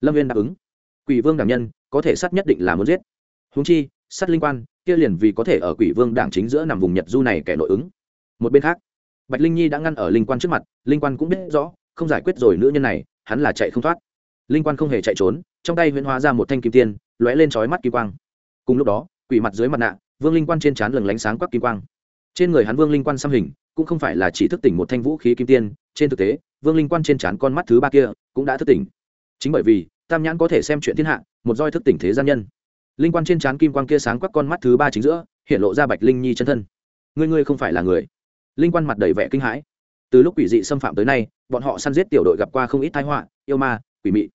Lâm viên đáp ứng. Quỷ vương đảm nhân, có thể sát nhất định là muốn giết húng chi sát linh quan, kia liền vì có thể ở quỷ vương đảng chính giữa nằm vùng nhật du này kẻ nội ứng. Một bên khác, bạch linh nhi đã ngăn ở linh quan trước mặt, linh quan cũng biết rõ, không giải quyết rồi nữ nhân này, hắn là chạy không thoát. Linh quan không hề chạy trốn, trong tay huyễn hóa ra một thanh kim tiên, lóe lên trói mắt kim quang. Cùng lúc đó, quỷ mặt dưới mặt nạ, vương linh quan trên trán lừng lánh sáng quắc kim quang. Trên người hắn vương linh quan xăm hình, cũng không phải là chỉ thức tỉnh một thanh vũ khí kim tiên, trên thực tế, vương linh quan trên trán con mắt thứ ba kia cũng đã thức tỉnh. Chính bởi vì, tam nhãn có thể xem chuyện thiên hạ, một roi thức tỉnh thế gian nhân linh quan trên trán kim quang kia sáng quắc con mắt thứ ba chính giữa, hiện lộ ra bạch linh nhi chân thân. Ngươi ngươi không phải là người. Linh quan mặt đầy vẻ kinh hãi. Từ lúc quỷ dị xâm phạm tới nay, bọn họ săn giết tiểu đội gặp qua không ít thái họa, yêu ma, quỷ mị.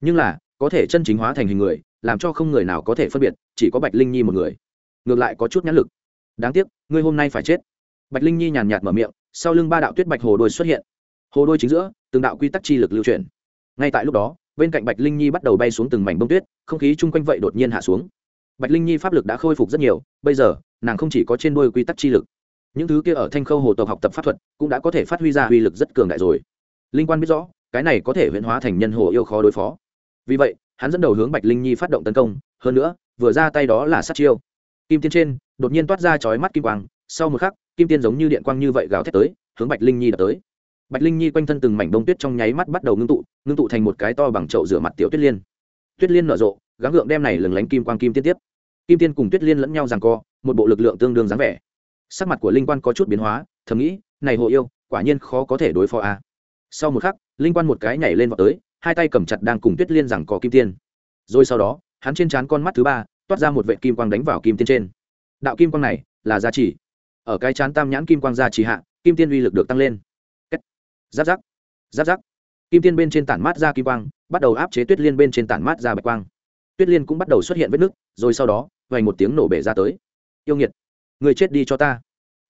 Nhưng là, có thể chân chính hóa thành hình người, làm cho không người nào có thể phân biệt, chỉ có bạch linh nhi một người. Ngược lại có chút nhãn lực. Đáng tiếc, ngươi hôm nay phải chết. Bạch linh nhi nhàn nhạt mở miệng, sau lưng ba đạo tuyết bạch hồ đôi xuất hiện. Hồ đôi chính giữa, từng đạo quy tắc chi lực lưu truyền. ngay tại lúc đó bên cạnh bạch linh nhi bắt đầu bay xuống từng mảnh bông tuyết, không khí chung quanh vậy đột nhiên hạ xuống. Bạch linh nhi pháp lực đã khôi phục rất nhiều, bây giờ, nàng không chỉ có trên đôi quy tắc chi lực, những thứ kia ở thanh khâu hồ tộc học tập pháp thuật cũng đã có thể phát huy ra uy lực rất cường đại rồi. Linh quan biết rõ, cái này có thể huyễn hóa thành nhân hồ yêu khó đối phó. Vì vậy, hắn dẫn đầu hướng bạch linh nhi phát động tấn công, hơn nữa, vừa ra tay đó là sát chiêu. Kim tiên trên, đột nhiên toát ra chói mắt kim quang, sau một khắc, kim tiên giống như điện quang như vậy gào thét tới, hướng bạch linh nhi đập tới bạch linh nhi quanh thân từng mảnh bông tuyết trong nháy mắt bắt đầu ngưng tụ ngưng tụ thành một cái to bằng chậu rửa mặt tiểu tuyết liên. Tuyết liên nở rộ, gắng gượng đem này lừng lánh kim quang kim tiên tiếp. Kim tiên cùng tuyết liên lẫn nhau rằng co, một bộ lực lượng tương đương dáng vẻ. Sắc mặt của linh quan có chút biến hóa, thầm nghĩ, này hộ yêu, quả nhiên khó có thể đối phó a. Sau một khắc, linh quan một cái nhảy lên vào tới, hai tay cầm chặt đang cùng tuyết liên rằng có kim tiên. Rồi sau đó, hắn trên trán con mắt thứ ba, toát ra một vệ kim quang đánh vào kim tiên trên. Đạo kim quang này là gia trì. Ở cái chán tam nhãn kim quang gia trì hạ, kim tiên uy lực được tăng lên giáp giáp. Giáp giáp. Kim tiên bên trên tản mát ra kim quang, bắt đầu áp chế tuyết liên bên trên tản mát ra bạch quang. Tuyết liên cũng bắt đầu xuất hiện vết nứt, rồi sau đó vành một tiếng nổ bể ra tới. Yêu nghiệt, người chết đi cho ta.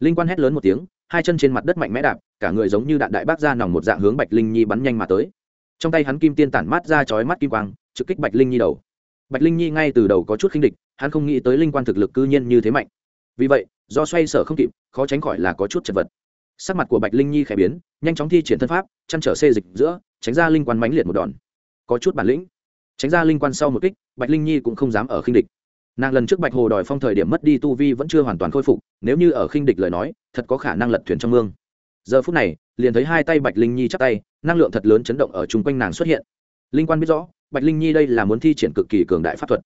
Linh quan hét lớn một tiếng, hai chân trên mặt đất mạnh mẽ đạp, cả người giống như đạn đại bác ra nòng một dạng hướng bạch linh nhi bắn nhanh mà tới. Trong tay hắn kim tiên tản mát ra chói mắt kim quang, trực kích bạch linh nhi đầu. Bạch linh nhi ngay từ đầu có chút khinh địch, hắn không nghĩ tới linh quan thực lực cư nhiên như thế mạnh. Vì vậy, do xoay sở không kịp, khó tránh khỏi là có chút chật vật sắc mặt của bạch linh nhi khẽ biến, nhanh chóng thi triển thân pháp, chăn trở xê dịch giữa, tránh ra linh quan mãnh liệt một đòn. Có chút bản lĩnh. Tránh ra linh quan sau một kích, bạch linh nhi cũng không dám ở khinh địch. Nàng lần trước bạch hồ đòi phong thời điểm mất đi tu vi vẫn chưa hoàn toàn khôi phục, nếu như ở khinh địch lời nói, thật có khả năng lật thuyền trong mương. Giờ phút này, liền thấy hai tay bạch linh nhi chắc tay, năng lượng thật lớn chấn động ở chung quanh nàng xuất hiện. Linh quan biết rõ, bạch linh nhi đây là muốn thi triển cực kỳ cường đại pháp thuật.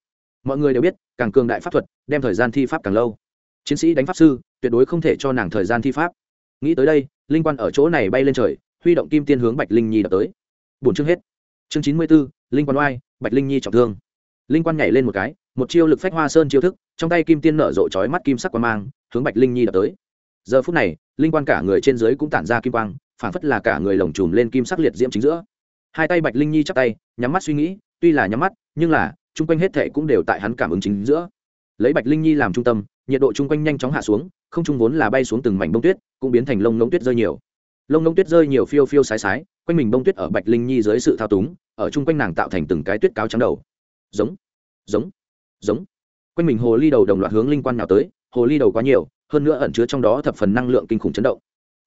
Mọi người đều biết, càng cường đại pháp thuật, đem thời gian thi pháp càng lâu. Chiến sĩ đánh pháp sư, tuyệt đối không thể cho nàng thời gian thi pháp nghĩ tới đây, linh quan ở chỗ này bay lên trời, huy động kim tiên hướng bạch linh nhi đập tới. Bốn chương hết. Chương chín mươi b ố linh quan oai, bạch linh nhi trọng thương. Linh quan nhảy lên một cái, một chiêu lực phách hoa sơn chiêu thức, trong tay kim tiên nở rộ trói mắt kim sắc quan mang, hướng bạch linh nhi đập tới. Giờ phút này, linh quan cả người trên dưới cũng tản ra kim quang phản phất là cả người lồng chùm lên kim sắc liệt diễm chính giữa. Hai tay bạch linh nhi chắp tay, nhắm mắt suy nghĩ, tuy là nhắm mắt, nhưng là, chung quanh hết thệ cũng đều tại hắn cảm ứng chính giữa. Lấy bạch linh nhi làm trung tâm nhiệt độ chung quanh nhanh chóng hạ xuống, không trung vốn là bay xuống từng mảnh bông tuyết, cũng biến thành lông ngông tuyết rơi nhiều. Lông ngông tuyết rơi nhiều phiêu phiêu sái sái, quanh mình bông tuyết ở bạch linh nhi dưới sự thao túng, ở chung quanh nàng tạo thành từng cái tuyết cáo trắng đầu. Giống giống giống. Quanh mình hồ ly đầu đồng loạt hướng linh quan nào tới, hồ ly đầu quá nhiều, hơn nữa ẩn chứa trong đó thập phần năng lượng kinh khủng chấn động.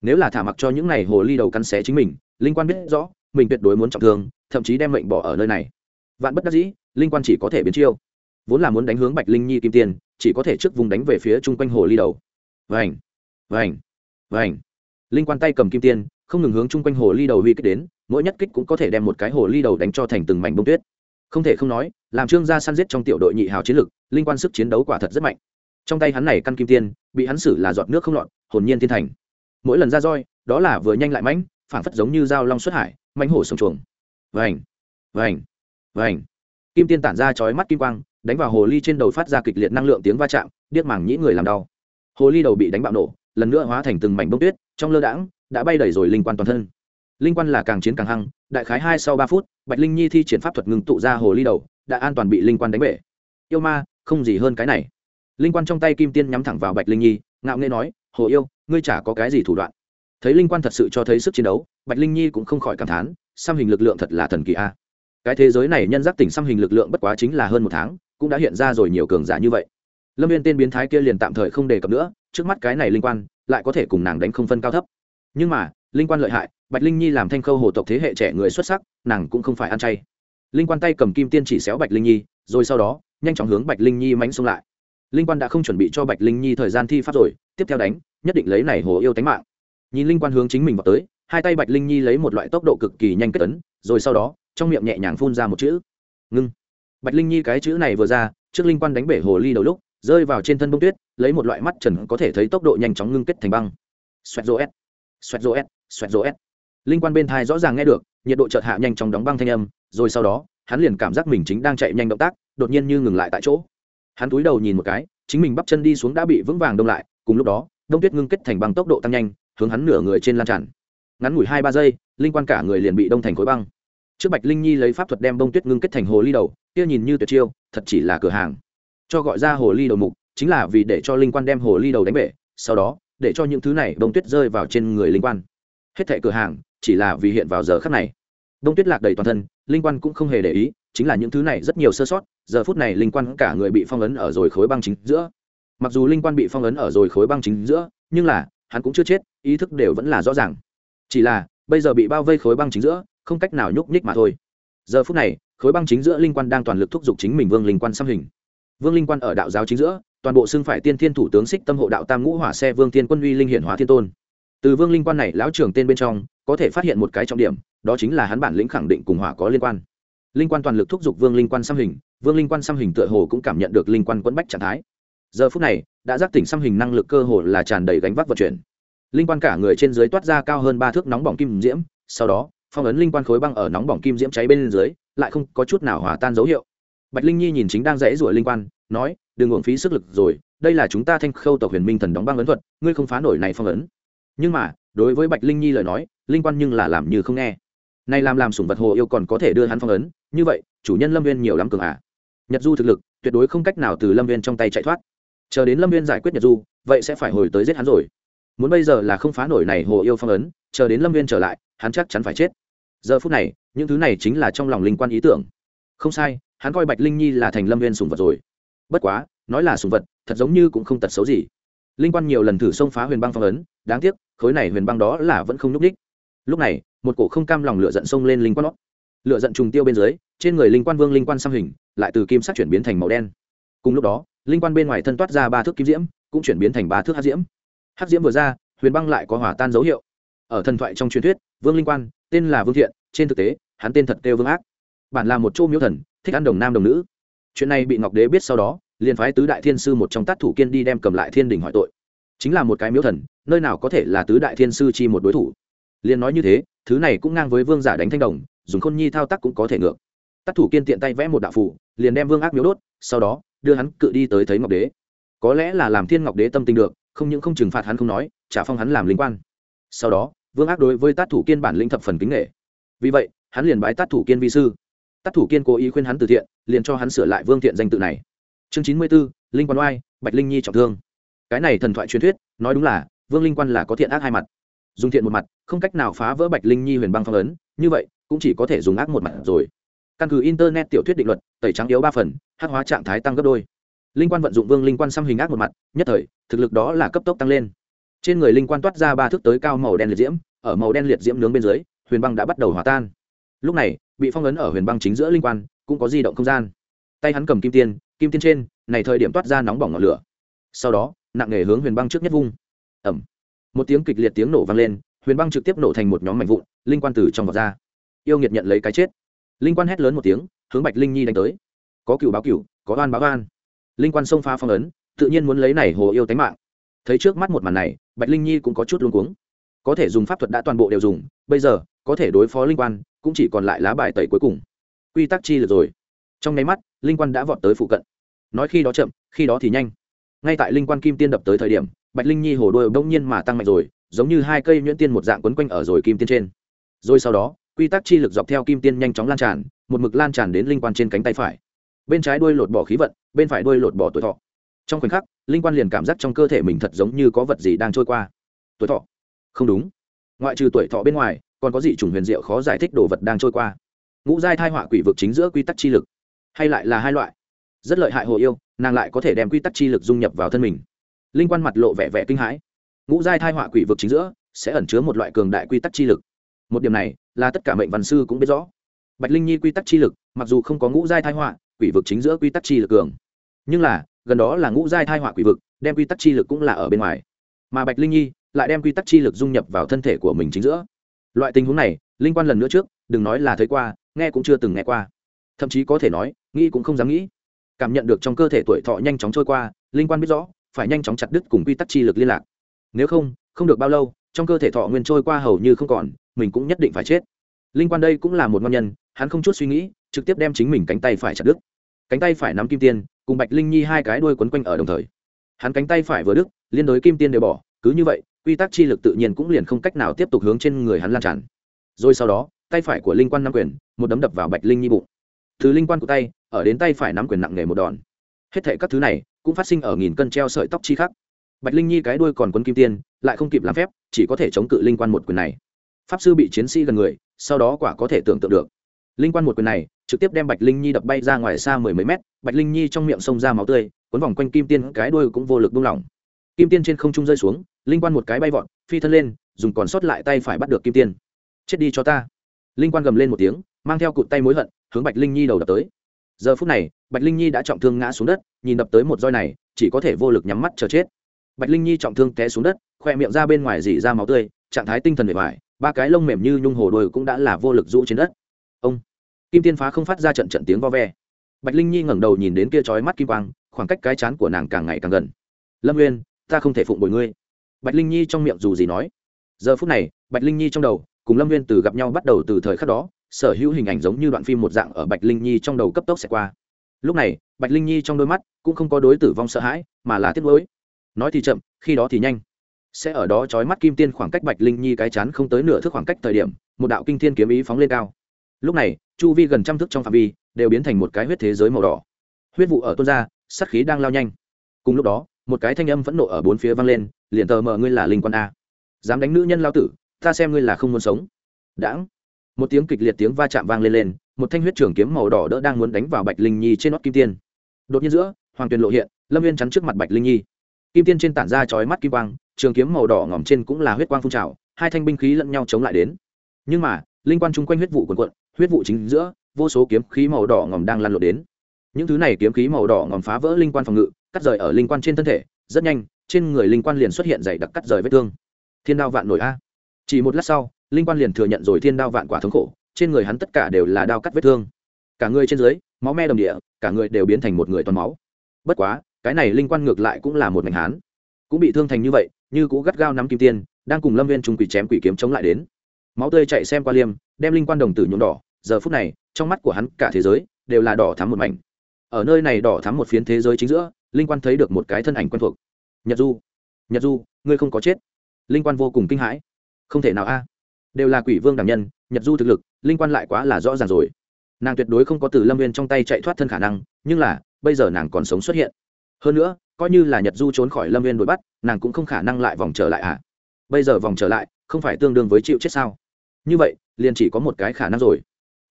Nếu là thả mặc cho những này hồ ly đầu cắn xé chính mình, linh quan biết rõ, mình tuyệt đối muốn trọng thương, thậm chí đem mệnh bỏ ở nơi này. Vạn bất đắc dĩ, linh quan chỉ có thể biến chiêu. Vốn là muốn đánh hướng bạch linh nhi kim tiền chỉ có thể trước vùng đánh về phía chung quanh hồ ly đầu. Vành vành vành. Linh quan tay cầm kim tiên, không ngừng hướng chung quanh hồ ly đầu huy kích đến, mỗi nhất kích cũng có thể đem một cái hồ ly đầu đánh cho thành từng mảnh bông tuyết. Không thể không nói, làm trương gia săn giết trong tiểu đội nhị hào chiến lực, linh quan sức chiến đấu quả thật rất mạnh. Trong tay hắn này căn kim tiên, bị hắn xử là giọt nước không lọt, hồn nhiên thiên thành. Mỗi lần ra roi, đó là vừa nhanh lại mãnh, phảng phất giống như dao long xuất hải, mãnh hổ sông chuồng. Vành vành vành. Kim tiên tản ra chói mắt kim quang đánh vào hồ ly trên đầu phát ra kịch liệt năng lượng tiếng va chạm, điếc màng nhĩ người làm đau. Hồ ly đầu bị đánh bạo nổ, lần nữa hóa thành từng mảnh bông tuyết, trong lơ đãng, đã bay đẩy rồi linh quan toàn thân. Linh quan là càng chiến càng hăng, đại khái hai sau ba phút, bạch linh nhi thi triển pháp thuật ngừng tụ ra hồ ly đầu, đã an toàn bị linh quan đánh bể. Yêu ma, không gì hơn cái này. Linh quan trong tay kim tiên nhắm thẳng vào bạch linh nhi, ngạo nghê nói, hồ yêu, ngươi chả có cái gì thủ đoạn. Thấy linh quan thật sự cho thấy sức chiến đấu, bạch linh nhi cũng không khỏi cảm thán, xăm hình lực lượng thật là thần kỳ a. Cái thế giới này nhân giác tỉnh xăm hình lực lượng bất quá chính là hơn một tháng cũng đã hiện ra rồi nhiều cường giả như vậy. Lâm viên tên biến thái kia liền tạm thời không đề cập nữa, trước mắt cái này linh quan lại có thể cùng nàng đánh không phân cao thấp. Nhưng mà, linh quan lợi hại, bạch linh nhi làm thanh khâu hồ tộc thế hệ trẻ người xuất sắc, nàng cũng không phải ăn chay. Linh quan tay cầm kim tiên chỉ xéo bạch linh nhi, rồi sau đó, nhanh chóng hướng bạch linh nhi mánh xông lại. Linh quan đã không chuẩn bị cho bạch linh nhi thời gian thi pháp rồi, tiếp theo đánh, nhất định lấy này hồ yêu tánh mạng. Nhìn linh quan hướng chính mình vào tới, hai tay bạch linh nhi lấy một loại tốc độ cực kỳ nhanh kết tấn rồi sau đó, trong miệng nhẹ nhàng phun ra một chữ. Ngưng bạch linh nhi cái chữ này vừa ra, trước linh quan đánh bể hồ ly đầu lúc, rơi vào trên thân bông tuyết, lấy một loại mắt trần có thể thấy tốc độ nhanh chóng ngưng kết thành băng. Xoẹt rô s xoẹt rô s xoẹt rô s linh quan bên thai rõ ràng nghe được, nhiệt độ chợt hạ nhanh chóng đóng băng thanh âm, rồi sau đó, hắn liền cảm giác mình chính đang chạy nhanh động tác, đột nhiên như ngừng lại tại chỗ. Hắn túi đầu nhìn một cái, chính mình bắp chân đi xuống đã bị vững vàng đông lại, cùng lúc đó, đông tuyết ngưng kết thành băng tốc độ tăng nhanh, hướng hắn nửa người trên lan tràn. Ngắn ngủi hai ba giây, linh quan cả người liền bị đông thành khối băng. Trước bạch linh nhi lấy pháp thuật đem bông tuyết ngưng kết thành hồ ly đầu kia nhìn như tuyệt chiêu, thật chỉ là cửa hàng. Cho gọi ra hồ ly đầu mục, chính là vì để cho linh quan đem hồ ly đầu đánh bể, sau đó, để cho những thứ này bông tuyết rơi vào trên người linh quan. Hết thẻ cửa hàng, chỉ là vì hiện vào giờ khắc này. Bông tuyết lạc đầy toàn thân, linh quan cũng không hề để ý, chính là những thứ này rất nhiều sơ sót, giờ phút này linh quan cả người bị phong ấn ở rồi khối băng chính giữa. Mặc dù linh quan bị phong ấn ở rồi khối băng chính giữa, nhưng là, hắn cũng chưa chết, ý thức đều vẫn là rõ ràng. Chỉ là, bây giờ bị bao vây khối băng chính giữa, không cách nào nhúc nhích mà thôi. Giờ phút này khối băng chính giữa linh quan đang toàn lực thúc giục chính mình vương linh quan xăm hình. Vương linh quan ở đạo giáo chính giữa, toàn bộ xưng phải tiên thiên thủ tướng xích tâm hộ đạo tam ngũ hỏa xe vương tiên quân uy linh hiển hóa thiên tôn. Từ vương linh quan này lão trưởng tên bên trong, có thể phát hiện một cái trọng điểm, đó chính là hắn bản lĩnh khẳng định cùng hỏa có liên quan. Linh quan toàn lực thúc giục vương linh quan xăm hình, vương linh quan xăm hình tựa hồ cũng cảm nhận được linh quan quẫn bách trạng thái. Giờ phút này, đã giác tỉnh xăm hình năng lực cơ hồ là tràn đầy gánh vác vận chuyển. Linh quan cả người trên dưới toát ra cao hơn ba thước nóng bỏng kim diễm, sau đó phong ấn linh quan khối băng ở nóng bỏng kim diễm cháy bên dưới, lại không có chút nào hòa tan dấu hiệu. Bạch linh nhi nhìn chính đang rẽ rủa linh quan, nói, đừng uổng phí sức lực rồi, đây là chúng ta thanh khâu tộc huyền minh thần đóng băng ấn thuật, ngươi không phá nổi này phong ấn. Nhưng mà, đối với bạch linh nhi lời nói, linh quan nhưng là làm như không nghe. Nay làm làm sủng vật hồ yêu còn có thể đưa hắn phong ấn, như vậy, chủ nhân lâm viên nhiều lắm cường à. Nhật du thực lực, tuyệt đối không cách nào từ lâm viên trong tay chạy thoát. Chờ đến lâm viên giải quyết nhật du, vậy sẽ phải hồi tới giết hắn rồi. Muốn bây giờ là không phá nổi này hồ yêu phong ấn, chờ đến lâm viên trở lại, hắn chắc chắn phải chết giờ phút này, những thứ này chính là trong lòng linh quan ý tưởng. Không sai, hắn coi bạch linh nhi là thành lâm viên sùng vật rồi. Bất quá, nói là sùng vật, thật giống như cũng không tật xấu gì. Linh quan nhiều lần thử xông phá huyền băng phong ấn, đáng tiếc, khối này huyền băng đó là vẫn không nhúc ních lúc này, một cổ không cam lòng lựa giận xông lên linh quan lót lựa giận trùng tiêu bên dưới, trên người linh quan vương linh quan xăm hình, lại từ kim sắc chuyển biến thành màu đen. Cùng lúc đó, linh quan bên ngoài thân toát ra ba thước kim diễm, cũng chuyển biến thành ba thước hát diễm. Hát diễm vừa ra, huyền băng lại có hỏa tan dấu hiệu ở thần thoại trong truyền thuyết, vương linh quan, tên là vương thiện, trên thực tế, hắn tên thật kêu vương ác. Bản là một chỗ miếu thần, thích ăn đồng nam đồng nữ. Chuyện này bị ngọc đế biết sau đó, liền phái tứ đại thiên sư một trong tác thủ kiên đi đem cầm lại thiên đình hỏi tội. Chính là một cái miếu thần, nơi nào có thể là tứ đại thiên sư chi một đối thủ. Liền nói như thế, thứ này cũng ngang với vương giả đánh thanh đồng, dùng khôn nhi thao tác cũng có thể ngược. Tác thủ kiên tiện tay vẽ một đạo phủ liền đem vương ác miếu đốt, sau đó, đưa hắn cự đi tới thấy ngọc đế. Có lẽ là làm thiên ngọc đế tâm tình được, không những không trừng phạt hắn không nói trả phong hắn làm linh quan sau đó, vương ác đối với tát thủ kiên bản lĩnh thập phần kính nghệ vì vậy, hắn liền bái tát thủ kiên vi sư. Tát thủ kiên cố ý khuyên hắn từ thiện, liền cho hắn sửa lại vương thiện danh tự này. Chương chín mươi b ố linh quan oai, bạch linh nhi trọng thương. Cái này thần thoại truyền thuyết, nói đúng là, vương linh quan là có thiện ác hai mặt. Dùng thiện một mặt, không cách nào phá vỡ bạch linh nhi huyền băng phong ấn, như vậy, cũng chỉ có thể dùng ác một mặt rồi. Căn cứ internet tiểu thuyết định luật, tẩy trắng yếu ba phần hát hóa trạng thái tăng gấp đôi. Linh quan vận dụng vương linh quan xăm hình ác một mặt, nhất thời, thực lực đó là cấp tốc tăng lên trên người linh quan toát ra ba thước tới cao màu đen liệt diễm, ở màu đen liệt diễm nướng bên dưới, huyền băng đã bắt đầu hòa tan. Lúc này, bị phong ấn ở huyền băng chính giữa linh quan, cũng có di động không gian. Tay hắn cầm kim tiên kim tiên trên, này thời điểm toát ra nóng bỏng ngọn lửa. Sau đó, nặng nề hướng huyền băng trước nhất vung. Ẩm một tiếng kịch liệt tiếng nổ vang lên, huyền băng trực tiếp nổ thành một nhóm mảnh vụn, linh quan từ trong vọt ra. Yêu nghiệt nhận lấy cái chết. Linh quan hét lớn một tiếng, hướng bạch linh nhi đánh tới. Có cựu báo cựu có oan báo oan. Linh quan xông pha phong ấn, tự nhiên muốn lấy này hồ yêu tánh mạng thấy trước mắt một màn này, bạch linh nhi cũng có chút luống cuống. Có thể dùng pháp thuật đã toàn bộ đều dùng, bây giờ, có thể đối phó linh quan, cũng chỉ còn lại lá bài tẩy cuối cùng. Quy tắc chi lượt rồi. Trong nháy mắt, linh quan đã vọt tới phụ cận. Nói khi đó chậm, khi đó thì nhanh. Ngay tại linh quan kim tiên đập tới thời điểm, bạch linh nhi hồ đôi bỗng nhiên mà tăng mạnh rồi, giống như hai cây nhuyễn tiên một dạng quấn quanh ở rồi kim tiên trên. Rồi sau đó, quy tắc chi lực dọc theo kim tiên nhanh chóng lan tràn, một mực lan tràn đến linh quan trên cánh tay phải. Bên trái đuôi lột bỏ khí vận, bên phải đuôi lột bỏ tuổi thọ trong khoảnh khắc, linh quan liền cảm giác trong cơ thể mình thật giống như có vật gì đang trôi qua. Tuổi thọ. Không đúng. Ngoại trừ tuổi thọ bên ngoài, còn có gì chủng huyền diệu khó giải thích đồ vật đang trôi qua. Ngũ giai thai họa quỷ vực chính giữa quy tắc chi lực. Hay lại là hai loại. Rất lợi hại hồ yêu, nàng lại có thể đem quy tắc chi lực dung nhập vào thân mình. Linh quan mặt lộ vẻ vẻ kinh hãi. Ngũ giai thai họa quỷ vực chính giữa sẽ ẩn chứa một loại cường đại quy tắc chi lực. Một điểm này là tất cả mệnh văn sư cũng biết rõ. Bạch linh nhi quy tắc chi lực, mặc dù không có ngũ giai thai họa, quỷ vực chính giữa quy tắc chi lực cường, nhưng là gần đó là ngũ giai thai họa quỷ vực, đem quy tắc chi lực cũng là ở bên ngoài. Mà bạch linh nhi lại đem quy tắc chi lực dung nhập vào thân thể của mình chính giữa. Loại tình huống này, linh quan lần nữa trước, đừng nói là thấy qua, nghe cũng chưa từng nghe qua. Thậm chí có thể nói, nghĩ cũng không dám nghĩ. Cảm nhận được trong cơ thể tuổi thọ nhanh chóng trôi qua, linh quan biết rõ, phải nhanh chóng chặt đứt cùng quy tắc chi lực liên lạc. Nếu không không được bao lâu, trong cơ thể thọ nguyên trôi qua hầu như không còn, mình cũng nhất định phải chết. Linh quan đây cũng là một ngon nhân, hắn không chút suy nghĩ, trực tiếp đem chính mình cánh tay phải chặt đứt. Cánh tay phải nắm kim tiên cùng bạch linh nhi hai cái đuôi quấn quanh ở đồng thời. Hắn cánh tay phải vừa đứt, liên đối kim tiên đều bỏ, cứ như vậy, quy tắc chi lực tự nhiên cũng liền không cách nào tiếp tục hướng trên người hắn lan tràn. Rồi sau đó, tay phải của linh quan nắm quyền, một đấm đập vào bạch linh nhi bụng. Thứ linh quan của tay, ở đến tay phải nắm quyền nặng nề một đòn. Hết thệ các thứ này, cũng phát sinh ở nghìn cân treo sợi tóc chi khắc. Bạch linh nhi cái đuôi còn quấn kim tiên, lại không kịp làm phép, chỉ có thể chống cự linh quan một quyền này. Pháp sư bị chiến sĩ gần người, sau đó quả có thể tưởng tượng được. Linh quan một quyền này trực tiếp đem bạch linh nhi đập bay ra ngoài xa mười mấy mét, bạch linh nhi trong miệng xông ra máu tươi, cuốn vòng quanh kim tiên, cái đuôi cũng vô lực buông lỏng. Kim tiên trên không trung rơi xuống, linh quan một cái bay vọt, phi thân lên, dùng còn sót lại tay phải bắt được kim tiên. Chết đi cho ta. Linh quan gầm lên một tiếng, mang theo cụt tay mối hận, hướng bạch linh nhi đầu đập tới. Giờ phút này, bạch linh nhi đã trọng thương ngã xuống đất, nhìn đập tới một roi này, chỉ có thể vô lực nhắm mắt chờ chết. Bạch linh nhi trọng thương té xuống đất, khoe miệng ra bên ngoài dỉ ra máu tươi, trạng thái tinh thần bề ngoài ba cái lông mềm như nhung hồ đôi cũng đã là vô lực rũ trên đất. Ông! Kim tiên phá không phát ra trận trận tiếng vo ve. Bạch linh nhi ngẩng đầu nhìn đến kia trói mắt kim quang, khoảng cách cái chán của nàng càng ngày càng gần. Lâm nguyên ta không thể phụng bồi ngươi. Bạch linh nhi trong miệng dù gì nói. Giờ phút này, bạch linh nhi trong đầu, cùng lâm nguyên từ gặp nhau bắt đầu từ thời khắc đó, sở hữu hình ảnh giống như đoạn phim một dạng ở bạch linh nhi trong đầu cấp tốc sẽ qua. Lúc này, bạch linh nhi trong đôi mắt cũng không có đối tử vong sợ hãi, mà là tiếc nuối. Nói thì chậm, khi đó thì nhanh. Sẽ ở đó trói mắt kim tiên khoảng cách bạch linh nhi cái chán không tới nửa thước khoảng cách thời điểm, một đạo kinh thiên kiếm ý phóng lên cao lúc này, chu vi gần trăm thước trong phạm vi đều biến thành một cái huyết thế giới màu đỏ. Huyết vụ ở tuôn ra, sát khí đang lao nhanh. Cùng lúc đó, một cái thanh âm phẫn nộ ở bốn phía vang lên, liền tờ mờ ngươi là linh quan a. Dám đánh nữ nhân lao tử, ta xem ngươi là không muốn sống. Đãng. Một tiếng kịch liệt tiếng va chạm vang lên lên, một thanh huyết trường kiếm màu đỏ đỡ đang muốn đánh vào bạch linh nhi trên nót kim tiên. Đột nhiên giữa, hoàng tuyền lộ hiện, lâm viên chắn trước mặt bạch linh nhi. Kim tiên trên tản ra chói mắt kim quang, trường kiếm màu đỏ ngỏm trên cũng là huyết quang phun trào, hai thanh binh khí lẫn nhau chống lại đến. Nhưng mà, linh quan chung quanh huyết vụ quần quận huyết vụ chính giữa, vô số kiếm khí màu đỏ ngòm đang lan lộn đến. Những thứ này kiếm khí màu đỏ ngòm phá vỡ linh quan phòng ngự, cắt rời ở linh quan trên thân thể, rất nhanh, trên người linh quan liền xuất hiện dày đặc cắt rời vết thương. Thiên đao vạn nổi a. Chỉ một lát sau, linh quan liền thừa nhận rồi thiên đao vạn quả thống khổ, trên người hắn tất cả đều là đao cắt vết thương. Cả người trên dưới, máu me đồng địa, cả người đều biến thành một người toàn máu. Bất quá, cái này linh quan ngược lại cũng là một ngành hán. Cũng bị thương thành như vậy, như cũ gắt gao nắm kim tiên, đang cùng lâm viên trung quỷ chém quỷ kiếm chống lại đến. Máu tươi chạy xem qua liêm, đem linh quan đồng tử nhuộm đỏ giờ phút này, trong mắt của hắn cả thế giới đều là đỏ thắm một mảnh. Ở nơi này đỏ thắm một phiến thế giới chính giữa, linh quan thấy được một cái thân ảnh quen thuộc. Nhật du nhật du, ngươi không có chết. Linh quan vô cùng kinh hãi. Không thể nào a. Đều là quỷ vương đảm nhân, nhật du thực lực, linh quan lại quá là rõ ràng rồi. Nàng tuyệt đối không có từ lâm viên trong tay chạy thoát thân khả năng, nhưng là, bây giờ nàng còn sống xuất hiện. Hơn nữa, coi như là nhật du trốn khỏi lâm viên đuổi bắt, nàng cũng không khả năng lại vòng trở lại à. Bây giờ vòng trở lại, không phải tương đương với chịu chết sao? Như vậy, liền chỉ có một cái khả năng rồi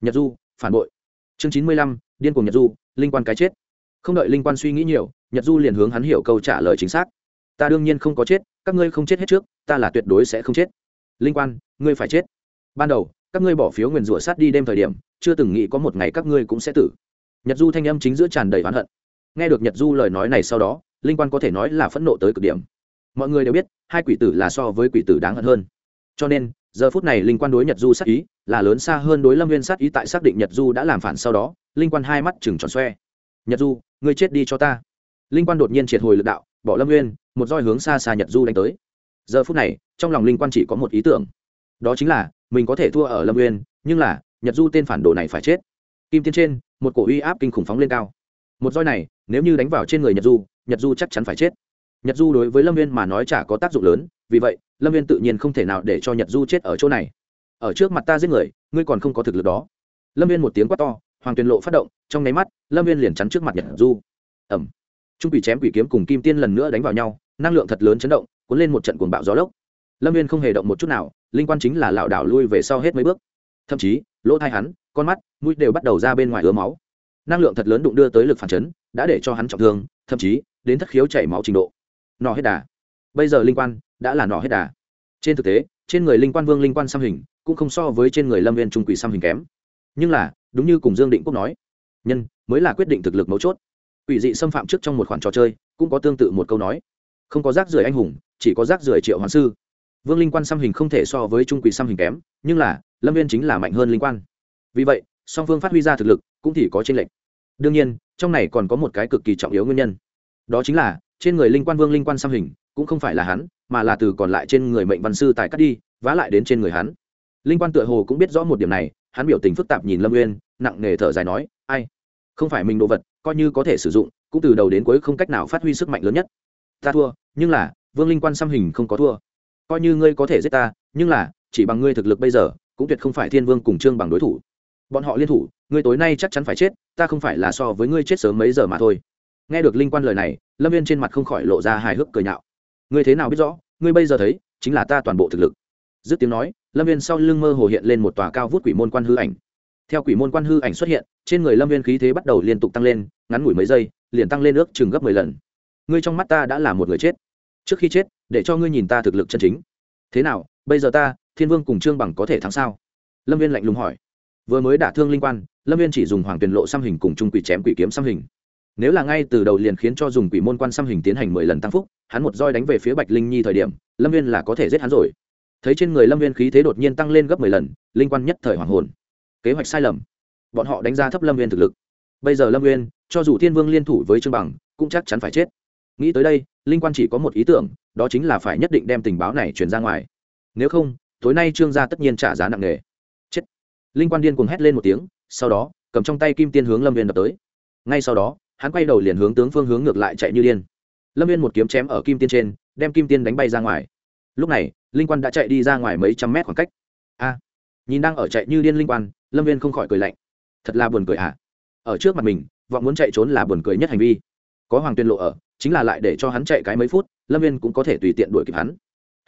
nhật du, phản bội. Chương chín mươi lăm, điên cuồng nhật du, linh quan cái chết. Không đợi linh quan suy nghĩ nhiều, nhật du liền hướng hắn hiểu câu trả lời chính xác. Ta đương nhiên không có chết, các ngươi không chết hết trước, ta là tuyệt đối sẽ không chết. Linh quan, ngươi phải chết. Ban đầu, các ngươi bỏ phiếu nguyền rủa sát đi đêm thời điểm, chưa từng nghĩ có một ngày các ngươi cũng sẽ tử. Nhật du thanh âm chính giữa tràn đầy oán hận. Nghe được nhật du lời nói này sau đó, linh quan có thể nói là phẫn nộ tới cực điểm. Mọi người đều biết, hai quỷ tử là so với quỷ tử đáng hận hơn. Cho nên, giờ phút này linh quan đối nhật du sát ý là lớn xa hơn đối lâm viên sát ý tại xác định nhật du đã làm phản sau đó, linh quan hai mắt chừng tròn xoe. Nhật du, ngươi chết đi cho ta. Linh quan đột nhiên triệt hồi lực đạo, bỏ lâm nguyên, một roi hướng xa xa nhật du đánh tới. Giờ phút này, trong lòng linh quan chỉ có một ý tưởng. Đó chính là, mình có thể thua ở lâm nguyên, nhưng là, nhật du tên phản đồ này phải chết. Kim tiên trên, một cổ uy áp kinh khủng phóng lên cao. Một roi này, nếu như đánh vào trên người nhật du nhật du chắc chắn phải chết. Nhật du đối với lâm Nguyên mà nói chả có tác dụng lớn, vì vậy, lâm Nguyên tự nhiên không thể nào để cho nhật du chết ở chỗ này ở trước mặt ta giết người, ngươi còn không có thực lực đó. Lâm viên một tiếng quát to, hoàng tuyền lộ phát động, trong nháy mắt, lâm viên liền chắn trước mặt nhật du. Ẩm trung quỷ chém quỷ kiếm cùng kim tiên lần nữa đánh vào nhau, năng lượng thật lớn chấn động, cuốn lên một trận cuồng bạo gió lốc. Lâm viên không hề động một chút nào, linh quan chính là lảo đảo lui về sau hết mấy bước. Thậm chí, lỗ thai hắn, con mắt, mũi đều bắt đầu ra bên ngoài ứa máu. Năng lượng thật lớn đụng đưa tới lực phản chấn, đã để cho hắn trọng thương, thậm chí, đến thất khiếu chảy máu trình độ. Nọ hết đà. Bây giờ linh quan, đã là nọ hết đà. Trên thực tế trên người linh quan vương linh quan xăm hình, cũng không so với trên người lâm viên trung quỷ xăm hình kém. Nhưng là, đúng như cùng dương định quốc nói, nhân mới là quyết định thực lực mấu chốt. Quỷ dị xâm phạm trước trong một khoản trò chơi, cũng có tương tự một câu nói. Không có rác rưởi anh hùng, chỉ có rác rưởi triệu hoàng sư. Vương linh quan xăm hình không thể so với trung quỷ xăm hình kém, nhưng là, lâm viên chính là mạnh hơn linh quan. Vì vậy, song phương phát huy ra thực lực, cũng thì có tranh lệch. Đương nhiên, trong này còn có một cái cực kỳ trọng yếu nguyên nhân. Đó chính là, trên người linh quan vương linh quan xăm hình cũng không phải là hắn, mà là từ còn lại trên người mệnh văn sư tại cắt đi, vá lại đến trên người hắn. Linh quan tựa hồ cũng biết rõ một điểm này, hắn biểu tình phức tạp nhìn lâm nguyên nặng nề thở dài nói, ai? Không phải mình đồ vật, coi như có thể sử dụng, cũng từ đầu đến cuối không cách nào phát huy sức mạnh lớn nhất. Ta thua, nhưng là, vương linh quan xăm hình không có thua. Coi như ngươi có thể giết ta, nhưng là, chỉ bằng ngươi thực lực bây giờ, cũng tuyệt không phải thiên vương cùng trương bằng đối thủ. Bọn họ liên thủ, ngươi tối nay chắc chắn phải chết, ta không phải là so với ngươi chết sớm mấy giờ mà thôi. Nghe được linh quan lời này, lâm viên trên mặt không khỏi lộ ra hài hước cười nhạo ngươi thế nào biết rõ, ngươi bây giờ thấy, chính là ta toàn bộ thực lực. Dứt tiếng nói, lâm viên sau lưng mơ hồ hiện lên một tòa cao vút quỷ môn quan hư ảnh. Theo quỷ môn quan hư ảnh xuất hiện, trên người lâm viên khí thế bắt đầu liên tục tăng lên, ngắn ngủi mấy giây, liền tăng lên ước chừng gấp mười lần. Ngươi trong mắt ta đã là một người chết. Trước khi chết, để cho ngươi nhìn ta thực lực chân chính. Thế nào, bây giờ ta, thiên vương cùng trương bằng có thể thắng sao? Lâm viên lạnh lùng hỏi. Vừa mới đả thương linh quan, lâm viên chỉ dùng hoàng tuyển lộ xăm hình cùng trung quỷ chém quỷ kiếm xăm hình nếu là ngay từ đầu liền khiến cho dùng quỷ môn quan xăm hình tiến hành mười lần tăng phúc, hắn một roi đánh về phía bạch linh nhi thời điểm, lâm viên là có thể giết hắn rồi. Thấy trên người lâm viên khí thế đột nhiên tăng lên gấp mười lần, linh quan nhất thời hoàng hồn. Kế hoạch sai lầm. Bọn họ đánh giá thấp lâm viên thực lực. Bây giờ lâm viên, cho dù thiên vương liên thủ với trương bằng, cũng chắc chắn phải chết. Nghĩ tới đây, linh quan chỉ có một ý tưởng, đó chính là phải nhất định đem tình báo này truyền ra ngoài. Nếu không, tối nay trương gia tất nhiên trả giá nặng nề. Chết. Linh quan điên cuồng hét lên một tiếng, sau đó, cầm trong tay kim tiên hướng lâm viên đập tới. Ngay sau đó hắn quay đầu liền hướng tướng phương hướng ngược lại chạy như điên. Lâm viên một kiếm chém ở kim tiên trên, đem kim tiên đánh bay ra ngoài. Lúc này, linh quan đã chạy đi ra ngoài mấy trăm mét khoảng cách. A! Nhìn đang ở chạy như điên linh quan, lâm viên không khỏi cười lạnh. Thật là buồn cười ạ à. ở trước mặt mình, vọng muốn chạy trốn là buồn cười nhất hành vi. Có hoàng tuyên lộ ở, chính là lại để cho hắn chạy cái mấy phút, lâm viên cũng có thể tùy tiện đuổi kịp hắn.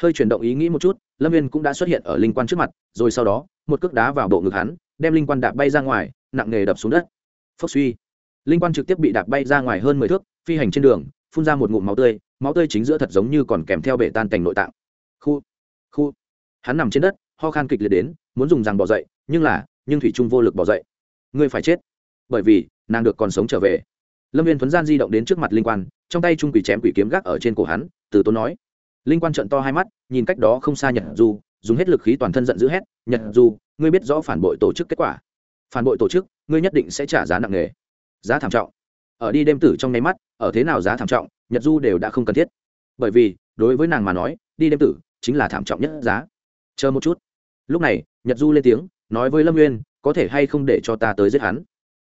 Hơi chuyển động ý nghĩ một chút, lâm viên cũng đã xuất hiện ở linh quan trước mặt, rồi sau đó, một cước đá vào bộ ngực hắn, đem linh quan đạp bay ra ngoài, nặng nghề đập xuống đất. Phốc suy linh quan trực tiếp bị đạp bay ra ngoài hơn mười thước, phi hành trên đường, phun ra một ngụm máu tươi máu tươi chính giữa thật giống như còn kèm theo bể tan cành nội tạng. Khu khu. Hắn nằm trên đất, ho khan kịch liệt đến, muốn dùng rằng bỏ dậy, nhưng là, nhưng thủy trung vô lực bỏ dậy. Ngươi phải chết. Bởi vì, nàng được còn sống trở về. Lâm viên thuấn gian di động đến trước mặt linh quan, trong tay trung quỷ chém quỷ kiếm gác ở trên cổ hắn, từ tốn nói. Linh quan trận to hai mắt, nhìn cách đó không xa nhật du, dùng hết lực khí toàn thân giận dữ hét, nhật du, ngươi biết rõ phản bội tổ chức kết quả. Phản bội tổ chức, ngươi nhất định sẽ trả giá nặng nề giá thảm trọng. Ở đi đêm tử trong nháy mắt, ở thế nào giá thảm trọng, nhật du đều đã không cần thiết. Bởi vì, đối với nàng mà nói, đi đêm tử chính là thảm trọng nhất giá. Chờ một chút. Lúc này, nhật du lên tiếng, nói với lâm nguyên có thể hay không để cho ta tới giết hắn?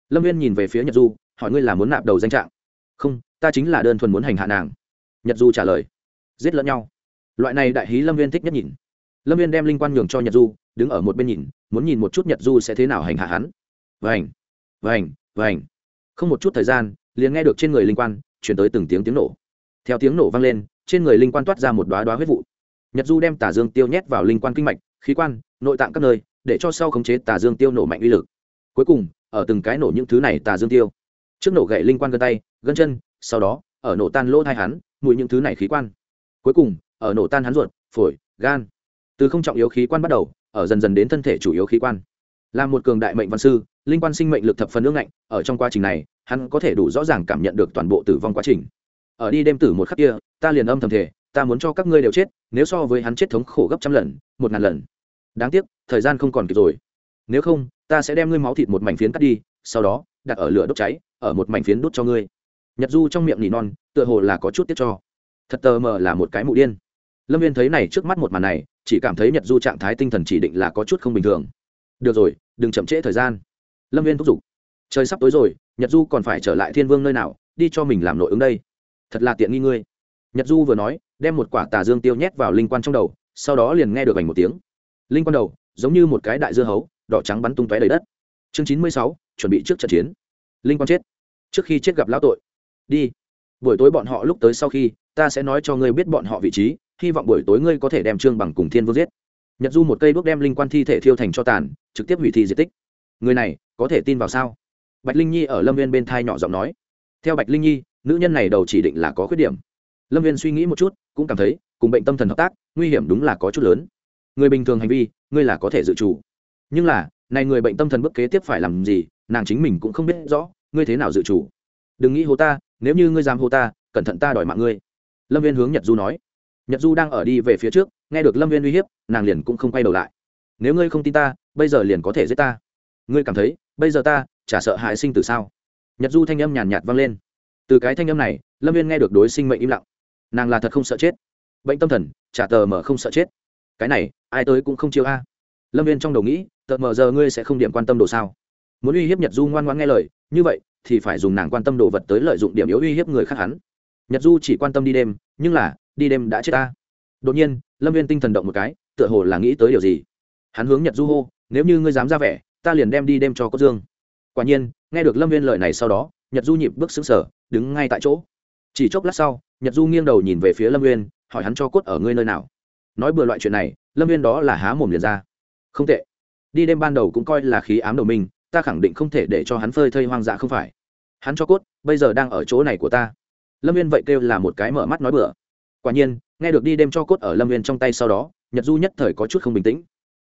Lâm nguyên nhìn về phía nhật du, hỏi ngươi là muốn nạp đầu danh trạng? Không, ta chính là đơn thuần muốn hành hạ nàng. Nhật du trả lời, giết lẫn nhau. Loại này đại hí lâm viên thích nhất nhìn. Lâm viên đem linh quan nhường cho nhật du, đứng ở một bên nhìn, muốn nhìn một chút nhật du sẽ thế nào hành hạ hắn. Vành vành vành không một chút thời gian, liền nghe được trên người linh quan chuyển tới từng tiếng tiếng nổ. Theo tiếng nổ vang lên, trên người linh quan toát ra một đoá đoá huyết vụ. Nhật du đem tà dương tiêu nhét vào linh quan kinh mạch, khí quan, nội tạng các nơi, để cho sau khống chế tà dương tiêu nổ mạnh uy lực. Cuối cùng, ở từng cái nổ những thứ này tà dương tiêu. Trước nổ gậy linh quan gân tay, gân chân, sau đó, ở nổ tan lỗ thai hắn, mùi những thứ này khí quan. Cuối cùng, ở nổ tan hắn ruột, phổi, gan. Từ không trọng yếu khí quan bắt đầu, ở dần dần đến thân thể chủ yếu khí quan là một cường đại mệnh văn sư, linh quan sinh mệnh lực thập phần nương ngạnh, ở trong quá trình này, hắn có thể đủ rõ ràng cảm nhận được toàn bộ tử vong quá trình. Ở đi đêm tử một khắc kia, ta liền âm thầm thể ta muốn cho các ngươi đều chết, nếu so với hắn chết thống khổ gấp trăm lần, một ngàn lần. Đáng tiếc, thời gian không còn kịp rồi. Nếu không, ta sẽ đem ngươi máu thịt một mảnh phiến cắt đi, sau đó, đặt ở lửa đốt cháy, ở một mảnh phiến đốt cho ngươi. Nhật du trong miệng nỉ non, tựa hồ là có chút tiếc cho. Thật tờ mờ là một cái mụ điên. Lâm viên thấy này trước mắt một màn này, chỉ cảm thấy nhật du trạng thái tinh thần chỉ định là có chút không bình thường được rồi, đừng chậm trễ thời gian. Lâm viên thúc giục. Trời sắp tối rồi, nhật du còn phải trở lại thiên vương nơi nào, đi cho mình làm nội ứng đây. Thật là tiện nghi ngươi. Nhật du vừa nói, đem một quả tà dương tiêu nhét vào linh quan trong đầu, sau đó liền nghe được ảnh một tiếng. Linh quan đầu, giống như một cái đại dưa hấu, đỏ trắng bắn tung tóe đầy đất. Chương chín mươi sáu, chuẩn bị trước trận chiến. Linh quan chết. Trước khi chết gặp lão tội. Đi. Buổi tối bọn họ lúc tới sau khi, ta sẽ nói cho ngươi biết bọn họ vị trí, hy vọng buổi tối ngươi có thể đem trương bằng cùng thiên vương giết nhật du một cây bước đem linh quan thi thể thiêu thành cho tàn, trực tiếp hủy thi di tích. Người này có thể tin vào sao? Bạch linh nhi ở lâm viên bên thai nhỏ giọng nói. Theo bạch linh nhi, nữ nhân này đầu chỉ định là có khuyết điểm. Lâm viên suy nghĩ một chút, cũng cảm thấy, cùng bệnh tâm thần hợp tác, nguy hiểm đúng là có chút lớn. Người bình thường hành vi, ngươi là có thể dự trù. Nhưng là, này người bệnh tâm thần bức kế tiếp phải làm gì, nàng chính mình cũng không biết rõ, ngươi thế nào dự chủ đừng nghĩ hô ta, nếu như ngươi dám hô ta, cẩn thận ta đòi mạng ngươi. Lâm viên hướng nhật du nói nhật du đang ở đi về phía trước, nghe được lâm viên uy hiếp, nàng liền cũng không quay đầu lại. Nếu ngươi không tin ta, bây giờ liền có thể giết ta. Ngươi cảm thấy, bây giờ ta, chả sợ hại sinh từ sao? Nhật du thanh âm nhàn nhạt vang lên. Từ cái thanh âm này, lâm viên nghe được đối sinh mệnh im lặng. Nàng là thật không sợ chết. Bệnh tâm thần trả tờ mở không sợ chết. Cái này, ai tới cũng không chiêu a. Lâm viên trong đầu nghĩ, tờ mờ giờ ngươi sẽ không điểm quan tâm đồ sao? Muốn uy hiếp nhật du ngoan ngoan nghe lời, như vậy, thì phải dùng nàng quan tâm đồ vật tới lợi dụng điểm yếu uy hiếp người khác hắn. Nhật du chỉ quan tâm đi đêm, nhưng là đi đêm đã chết ta. Đột nhiên, lâm viên tinh thần động một cái, tựa hồ là nghĩ tới điều gì. Hắn hướng nhật du hô, nếu như ngươi dám ra vẻ, ta liền đem đi đêm cho cốt dương. Quả nhiên, nghe được lâm viên lời này sau đó, nhật du nhịp bước xứng sở đứng ngay tại chỗ. Chỉ chốc lát sau, nhật du nghiêng đầu nhìn về phía lâm viên, hỏi hắn cho cốt ở ngươi nơi nào. Nói bừa loại chuyện này, lâm viên đó là há mồm liền ra. Không tệ. Đi đêm ban đầu cũng coi là khí ám đầu mình, ta khẳng định không thể để cho hắn phơi thây hoang dã không phải. Hắn cho cốt, bây giờ đang ở chỗ này của ta. Lâm viên vậy kêu là một cái mở mắt nói bừa quả nhiên, nghe được đi đêm cho cốt ở lâm viên trong tay sau đó, nhật du nhất thời có chút không bình tĩnh.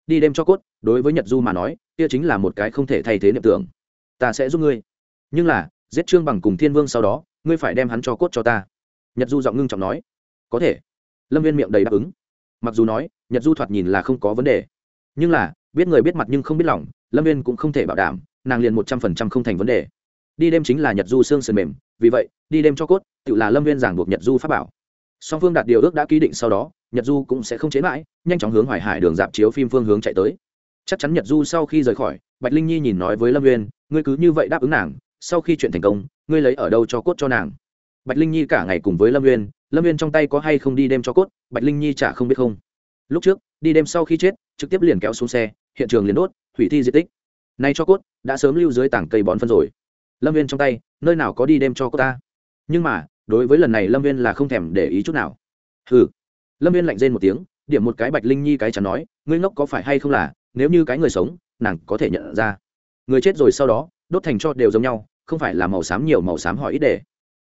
Đi đêm cho cốt, đối với nhật du mà nói, kia chính là một cái không thể thay thế niệm tưởng. Ta sẽ giúp ngươi. Nhưng là, giết trương bằng cùng thiên vương sau đó, ngươi phải đem hắn cho cốt cho ta. Nhật du giọng ngưng trọng nói. Có thể. Lâm viên miệng đầy đáp ứng. Mặc dù nói, nhật du thoạt nhìn là không có vấn đề. Nhưng là, biết người biết mặt nhưng không biết lòng, lâm viên cũng không thể bảo đảm, nàng liền một trăm phần trăm không thành vấn đề. Đi đêm chính là nhật du xương sườn mềm, vì vậy, đi đêm cho cốt, tự là lâm viên giảng buộc nhật du pháp bảo song phương đạt điều ước đã ký định sau đó nhật du cũng sẽ không chế mãi nhanh chóng hướng hoài hải đường dạp chiếu phim phương hướng chạy tới. Chắc chắn nhật du sau khi rời khỏi bạch linh nhi nhìn nói với lâm Uyên, ngươi cứ như vậy đáp ứng nàng sau khi chuyện thành công ngươi lấy ở đâu cho cốt cho nàng? Bạch linh nhi cả ngày cùng với lâm Uyên, lâm Uyên trong tay có hay không đi đem cho cốt bạch linh nhi chả không biết không. Lúc trước đi đêm sau khi chết trực tiếp liền kéo xuống xe hiện trường liền đốt hủy thi di tích. Nay cho cốt đã sớm lưu dưới tảng cây bón phân rồi. Lâm viên trong tay nơi nào có đi đem cho cốt ta? Nhưng mà đối với lần này lâm viên là không thèm để ý chút nào. Hừ. Lâm viên lạnh rên một tiếng, điểm một cái bạch linh nhi cái chắn nói, ngươi ngốc có phải hay không là, nếu như cái người sống, nàng có thể nhận ra. Người chết rồi sau đó, đốt thành cho đều giống nhau, không phải là màu xám nhiều màu xám hỏi ít để.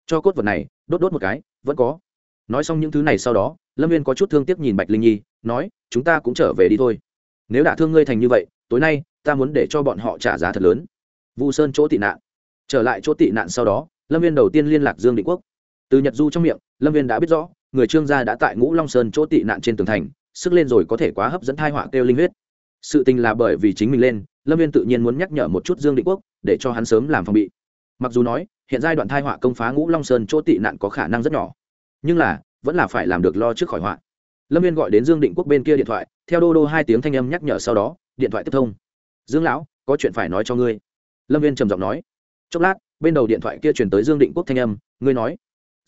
Cho cốt vật này, đốt đốt một cái, vẫn có. Nói xong những thứ này sau đó, lâm viên có chút thương tiếc nhìn bạch linh nhi, nói, chúng ta cũng trở về đi thôi. Nếu đã thương ngươi thành như vậy, tối nay, ta muốn để cho bọn họ trả giá thật lớn. Vu sơn chỗ tị nạn. Trở lại chỗ tị nạn sau đó, lâm viên đầu tiên liên lạc dương định quốc từ nhật du trong miệng, lâm viên đã biết rõ, người trương gia đã tại ngũ long sơn chỗ tị nạn trên tường thành, sức lên rồi có thể quá hấp dẫn thai họa kêu linh huyết. Sự tình là bởi vì chính mình lên, lâm viên tự nhiên muốn nhắc nhở một chút dương định quốc, để cho hắn sớm làm phòng bị. Mặc dù nói, hiện giai đoạn thai họa công phá ngũ long sơn chỗ tị nạn có khả năng rất nhỏ. Nhưng là, vẫn là phải làm được lo trước khỏi họa. Lâm viên gọi đến dương định quốc bên kia điện thoại, theo đô đô hai tiếng thanh âm nhắc nhở sau đó, điện thoại tiếp thông. Dương lão, có chuyện phải nói cho ngươi. Lâm viên trầm giọng nói. Chốc lát, bên đầu điện thoại kia chuyển tới dương định quốc thanh âm, ngươi nói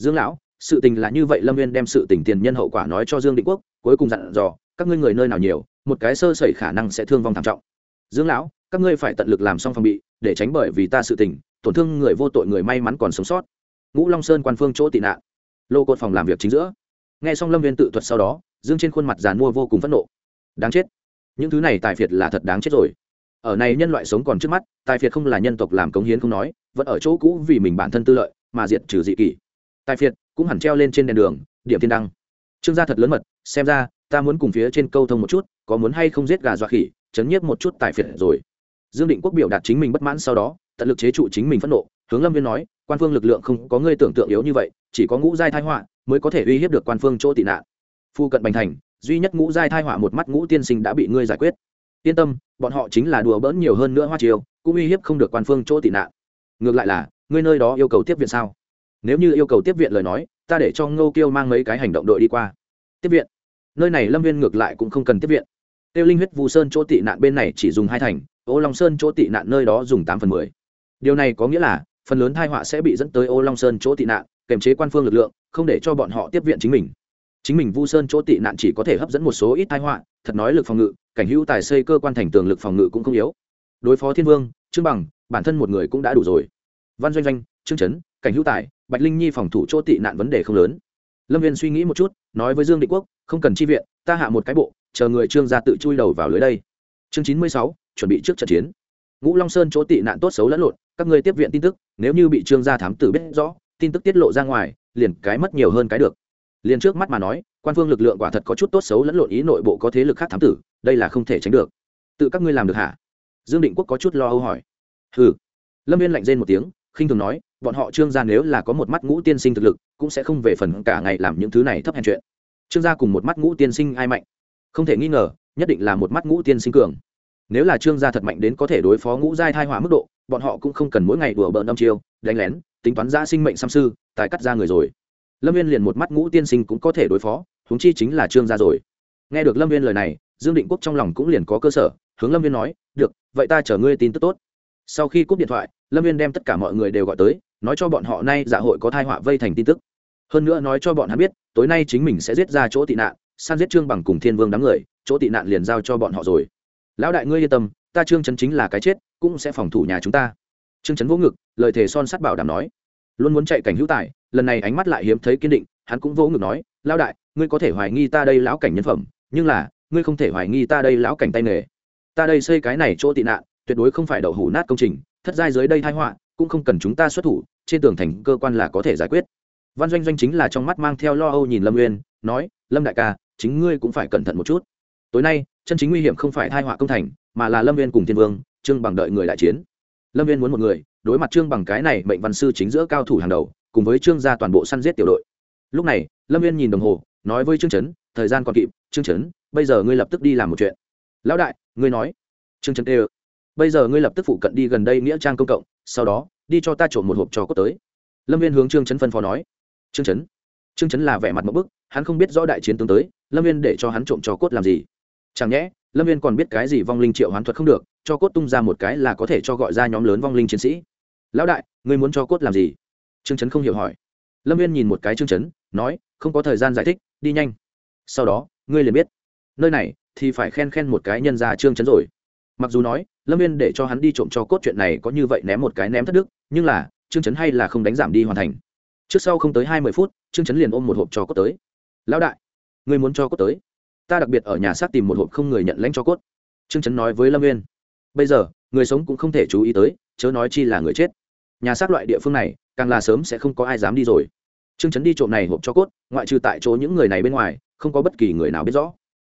dương lão, sự tình là như vậy, lâm viên đem sự tình tiền nhân hậu quả nói cho dương định quốc, cuối cùng dặn dò, các ngươi người nơi nào nhiều, một cái sơ sẩy khả năng sẽ thương vong thảm trọng. Dương lão, các ngươi phải tận lực làm xong phòng bị, để tránh bởi vì ta sự tình, tổn thương người vô tội người may mắn còn sống sót. Ngũ long sơn quan phương chỗ tị nạn. Lô cột phòng làm việc chính giữa. Nghe xong lâm viên tự thuật sau đó, dương trên khuôn mặt giàn mua vô cùng phẫn nộ. Đáng chết. Những thứ này tài phiệt là thật đáng chết rồi. Ở này nhân loại sống còn trước mắt, tài phiệt không là nhân tộc làm cống hiến không nói, vẫn ở chỗ cũ vì mình bản thân tư lợi, mà diệt trừ dị kỷ tài phiệt, cũng hẳn treo lên trên đèn đường, điểm thiên đăng. Trương gia thật lớn mật, xem ra, ta muốn cùng phía trên câu thông một chút, có muốn hay không giết gà dọa khỉ, chấn nhiếp một chút tài phiệt rồi. Dương định quốc biểu đạt chính mình bất mãn sau đó, tận lực chế trụ chính mình phẫn nộ, hướng lâm viên nói, quan phương lực lượng không có ngươi tưởng tượng yếu như vậy, chỉ có ngũ giai thái họa mới có thể uy hiếp được quan phương chỗ tị nạn. Phu cận bành thành, duy nhất ngũ giai thái họa một mắt ngũ tiên sinh đã bị ngươi giải quyết. Yên tâm, bọn họ chính là đùa bỡn nhiều hơn nữa hoa chiều cũng uy hiếp không được quan phương chỗ tị nạn. Ngược lại là, ngươi nơi đó yêu cầu tiếp viện sao? Nếu như yêu cầu tiếp viện lời nói, ta để cho ngô kiêu mang mấy cái hành động đội đi qua. Tiếp viện? Nơi này lâm viên ngược lại cũng không cần tiếp viện. Tiêu linh huyết vu sơn chỗ tị nạn bên này chỉ dùng hai thành, ô long sơn chỗ tị nạn nơi đó dùng tám phần mười. Điều này có nghĩa là, phần lớn thai họa sẽ bị dẫn tới ô long sơn chỗ tị nạn, kềm chế quan phương lực lượng, không để cho bọn họ tiếp viện chính mình. Chính mình vu sơn chỗ tị nạn chỉ có thể hấp dẫn một số ít thai họa, thật nói lực phòng ngự, cảnh hữu tài xây cơ quan thành tường lực phòng ngự cũng không yếu. Đối phó thiên vương, trương bằng, bản thân một người cũng đã đủ rồi. Văn doanh doanh, trương trấn cảnh hữu tài bạch linh nhi phòng thủ chỗ tị nạn vấn đề không lớn. Lâm viên suy nghĩ một chút, nói với dương định quốc, không cần chi viện, ta hạ một cái bộ, chờ người trương gia tự chui đầu vào lưới đây. Chương chín mươi sáu, chuẩn bị trước trận chiến. Ngũ long sơn chỗ tị nạn tốt xấu lẫn lộn, các ngươi tiếp viện tin tức, nếu như bị trương gia thám tử biết rõ, tin tức tiết lộ ra ngoài, liền cái mất nhiều hơn cái được. Liền trước mắt mà nói, quan phương lực lượng quả thật có chút tốt xấu lẫn lộn ý nội bộ có thế lực khác thám tử, đây là không thể tránh được. Tự các ngươi làm được hả? Dương định quốc có chút lo âu hỏi. Hừ. Lâm viên lạnh rên một tiếng khinh thường nói, bọn họ trương gia nếu là có một mắt ngũ tiên sinh thực lực, cũng sẽ không về phần cả ngày làm những thứ này thấp hèn chuyện. Trương gia cùng một mắt ngũ tiên sinh ai mạnh? Không thể nghi ngờ, nhất định là một mắt ngũ tiên sinh cường. Nếu là trương gia thật mạnh đến có thể đối phó ngũ giai thai hỏa mức độ, bọn họ cũng không cần mỗi ngày đùa bỡn đâm chiêu, đánh lén, tính toán ra sinh mệnh xăm sư, tài cắt ra người rồi. Lâm viên liền một mắt ngũ tiên sinh cũng có thể đối phó, huống chi chính là trương gia rồi. Nghe được lâm viên lời này, dương định quốc trong lòng cũng liền có cơ sở, hướng lâm viên nói, được, vậy ta chở ngươi tin tức tốt sau khi cúp điện thoại, lâm viên đem tất cả mọi người đều gọi tới, nói cho bọn họ nay dạ hội có thai họa vây thành tin tức. Hơn nữa nói cho bọn hắn biết, tối nay chính mình sẽ giết ra chỗ tị nạn, san giết trương bằng cùng thiên vương đám người, chỗ tị nạn liền giao cho bọn họ rồi. Lão đại ngươi yên tâm, ta trương chấn chính là cái chết, cũng sẽ phòng thủ nhà chúng ta. Trương chấn vỗ ngực, lời thề son sắt bảo đảm nói. Luôn muốn chạy cảnh hữu tài, lần này ánh mắt lại hiếm thấy kiên định, hắn cũng vỗ ngực nói, lão đại, ngươi có thể hoài nghi ta đây lão cảnh nhân phẩm, nhưng là, ngươi không thể hoài nghi ta đây lão cảnh tay nghề. Ta đây xây cái này chỗ tị nạn tuyệt đối không phải đậu hủ nát công trình, thất giai dưới đây thái họa, cũng không cần chúng ta xuất thủ, trên tường thành cơ quan là có thể giải quyết. Văn doanh doanh chính là trong mắt mang theo lo âu nhìn lâm nguyên nói, lâm đại ca, chính ngươi cũng phải cẩn thận một chút. Tối nay, chân chính nguy hiểm không phải thai họa công thành, mà là lâm uyên cùng thiên vương, trương bằng đợi người đại chiến. Lâm uyên muốn một người, đối mặt trương bằng cái này mệnh văn sư chính giữa cao thủ hàng đầu, cùng với trương gia toàn bộ săn giết tiểu đội. Lúc này, lâm uyên nhìn đồng hồ, nói với trương trấn thời gian còn kịp, trương trấn bây giờ ngươi lập tức đi làm một chuyện. Lão đại, ngươi nói. Trương trấn tê ơ bây giờ ngươi lập tức phụ cận đi gần đây nghĩa trang công cộng, sau đó, đi cho ta trộm một hộp cho cốt tới. Lâm viên hướng trương trấn phân phó nói. Trương trấn trương trấn là vẻ mặt một bức, hắn không biết rõ đại chiến tướng tới, lâm viên để cho hắn trộm cho cốt làm gì? Chẳng nhẽ, lâm viên còn biết cái gì vong linh triệu hoán thuật không được, cho cốt tung ra một cái là có thể cho gọi ra nhóm lớn vong linh chiến sĩ. Lão đại, ngươi muốn cho cốt làm gì? Trương trấn không hiểu hỏi. Lâm viên nhìn một cái trương trấn nói, không có thời gian giải thích, đi nhanh. Sau đó, ngươi liền biết. Nơi này thì phải khen khen một cái nhân ra trương trấn rồi mặc dù nói, lâm viên để cho hắn đi trộm cho cốt chuyện này có như vậy ném một cái ném thất đức, nhưng là, trương Chấn hay là không đánh giảm đi hoàn thành. Trước sau không tới hai mươi phút, trương Chấn liền ôm một hộp cho cốt tới. Lão đại ngươi muốn cho cốt tới. Ta đặc biệt ở nhà xác tìm một hộp không người nhận lãnh cho cốt. Trương Chấn nói với lâm viên. Bây giờ, người sống cũng không thể chú ý tới, chớ nói chi là người chết. Nhà xác loại địa phương này, càng là sớm sẽ không có ai dám đi rồi. Trương Chấn đi trộm này hộp cho cốt, ngoại trừ tại chỗ những người này bên ngoài, không có bất kỳ người nào biết rõ.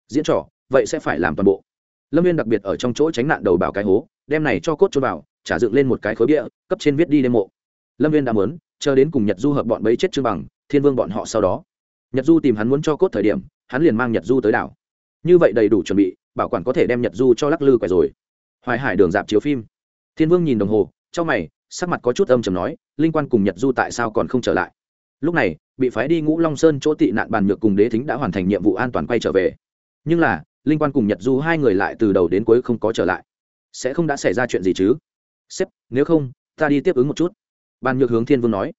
Diễn trò, vậy sẽ phải làm toàn bộ lâm viên đặc biệt ở trong chỗ tránh nạn đầu bảo cái hố, đem này cho cốt cho vào, trả dựng lên một cái khối bia, cấp trên viết đi đêm mộ. Lâm viên đã mớn chờ đến cùng nhật du hợp bọn bấy chết trương bằng, thiên vương bọn họ sau đó. Nhật du tìm hắn muốn cho cốt thời điểm, hắn liền mang nhật du tới đảo. Như vậy đầy đủ chuẩn bị, bảo quản có thể đem nhật du cho lắc lư quẻ rồi. Hoài hải đường dạp chiếu phim. Thiên vương nhìn đồng hồ, trong mày, sắc mặt có chút âm chầm nói, linh quan cùng nhật du tại sao còn không trở lại? Lúc này, bị phái đi ngũ long sơn chỗ tị nạn bàn nhược cùng đế thính đã hoàn thành nhiệm vụ an toàn quay trở về. Nhưng là linh quan cùng nhật du hai người lại từ đầu đến cuối không có trở lại. Sẽ không đã xảy ra chuyện gì chứ? Sếp, nếu không, ta đi tiếp ứng một chút. Bàn nhược hướng thiên vương nói.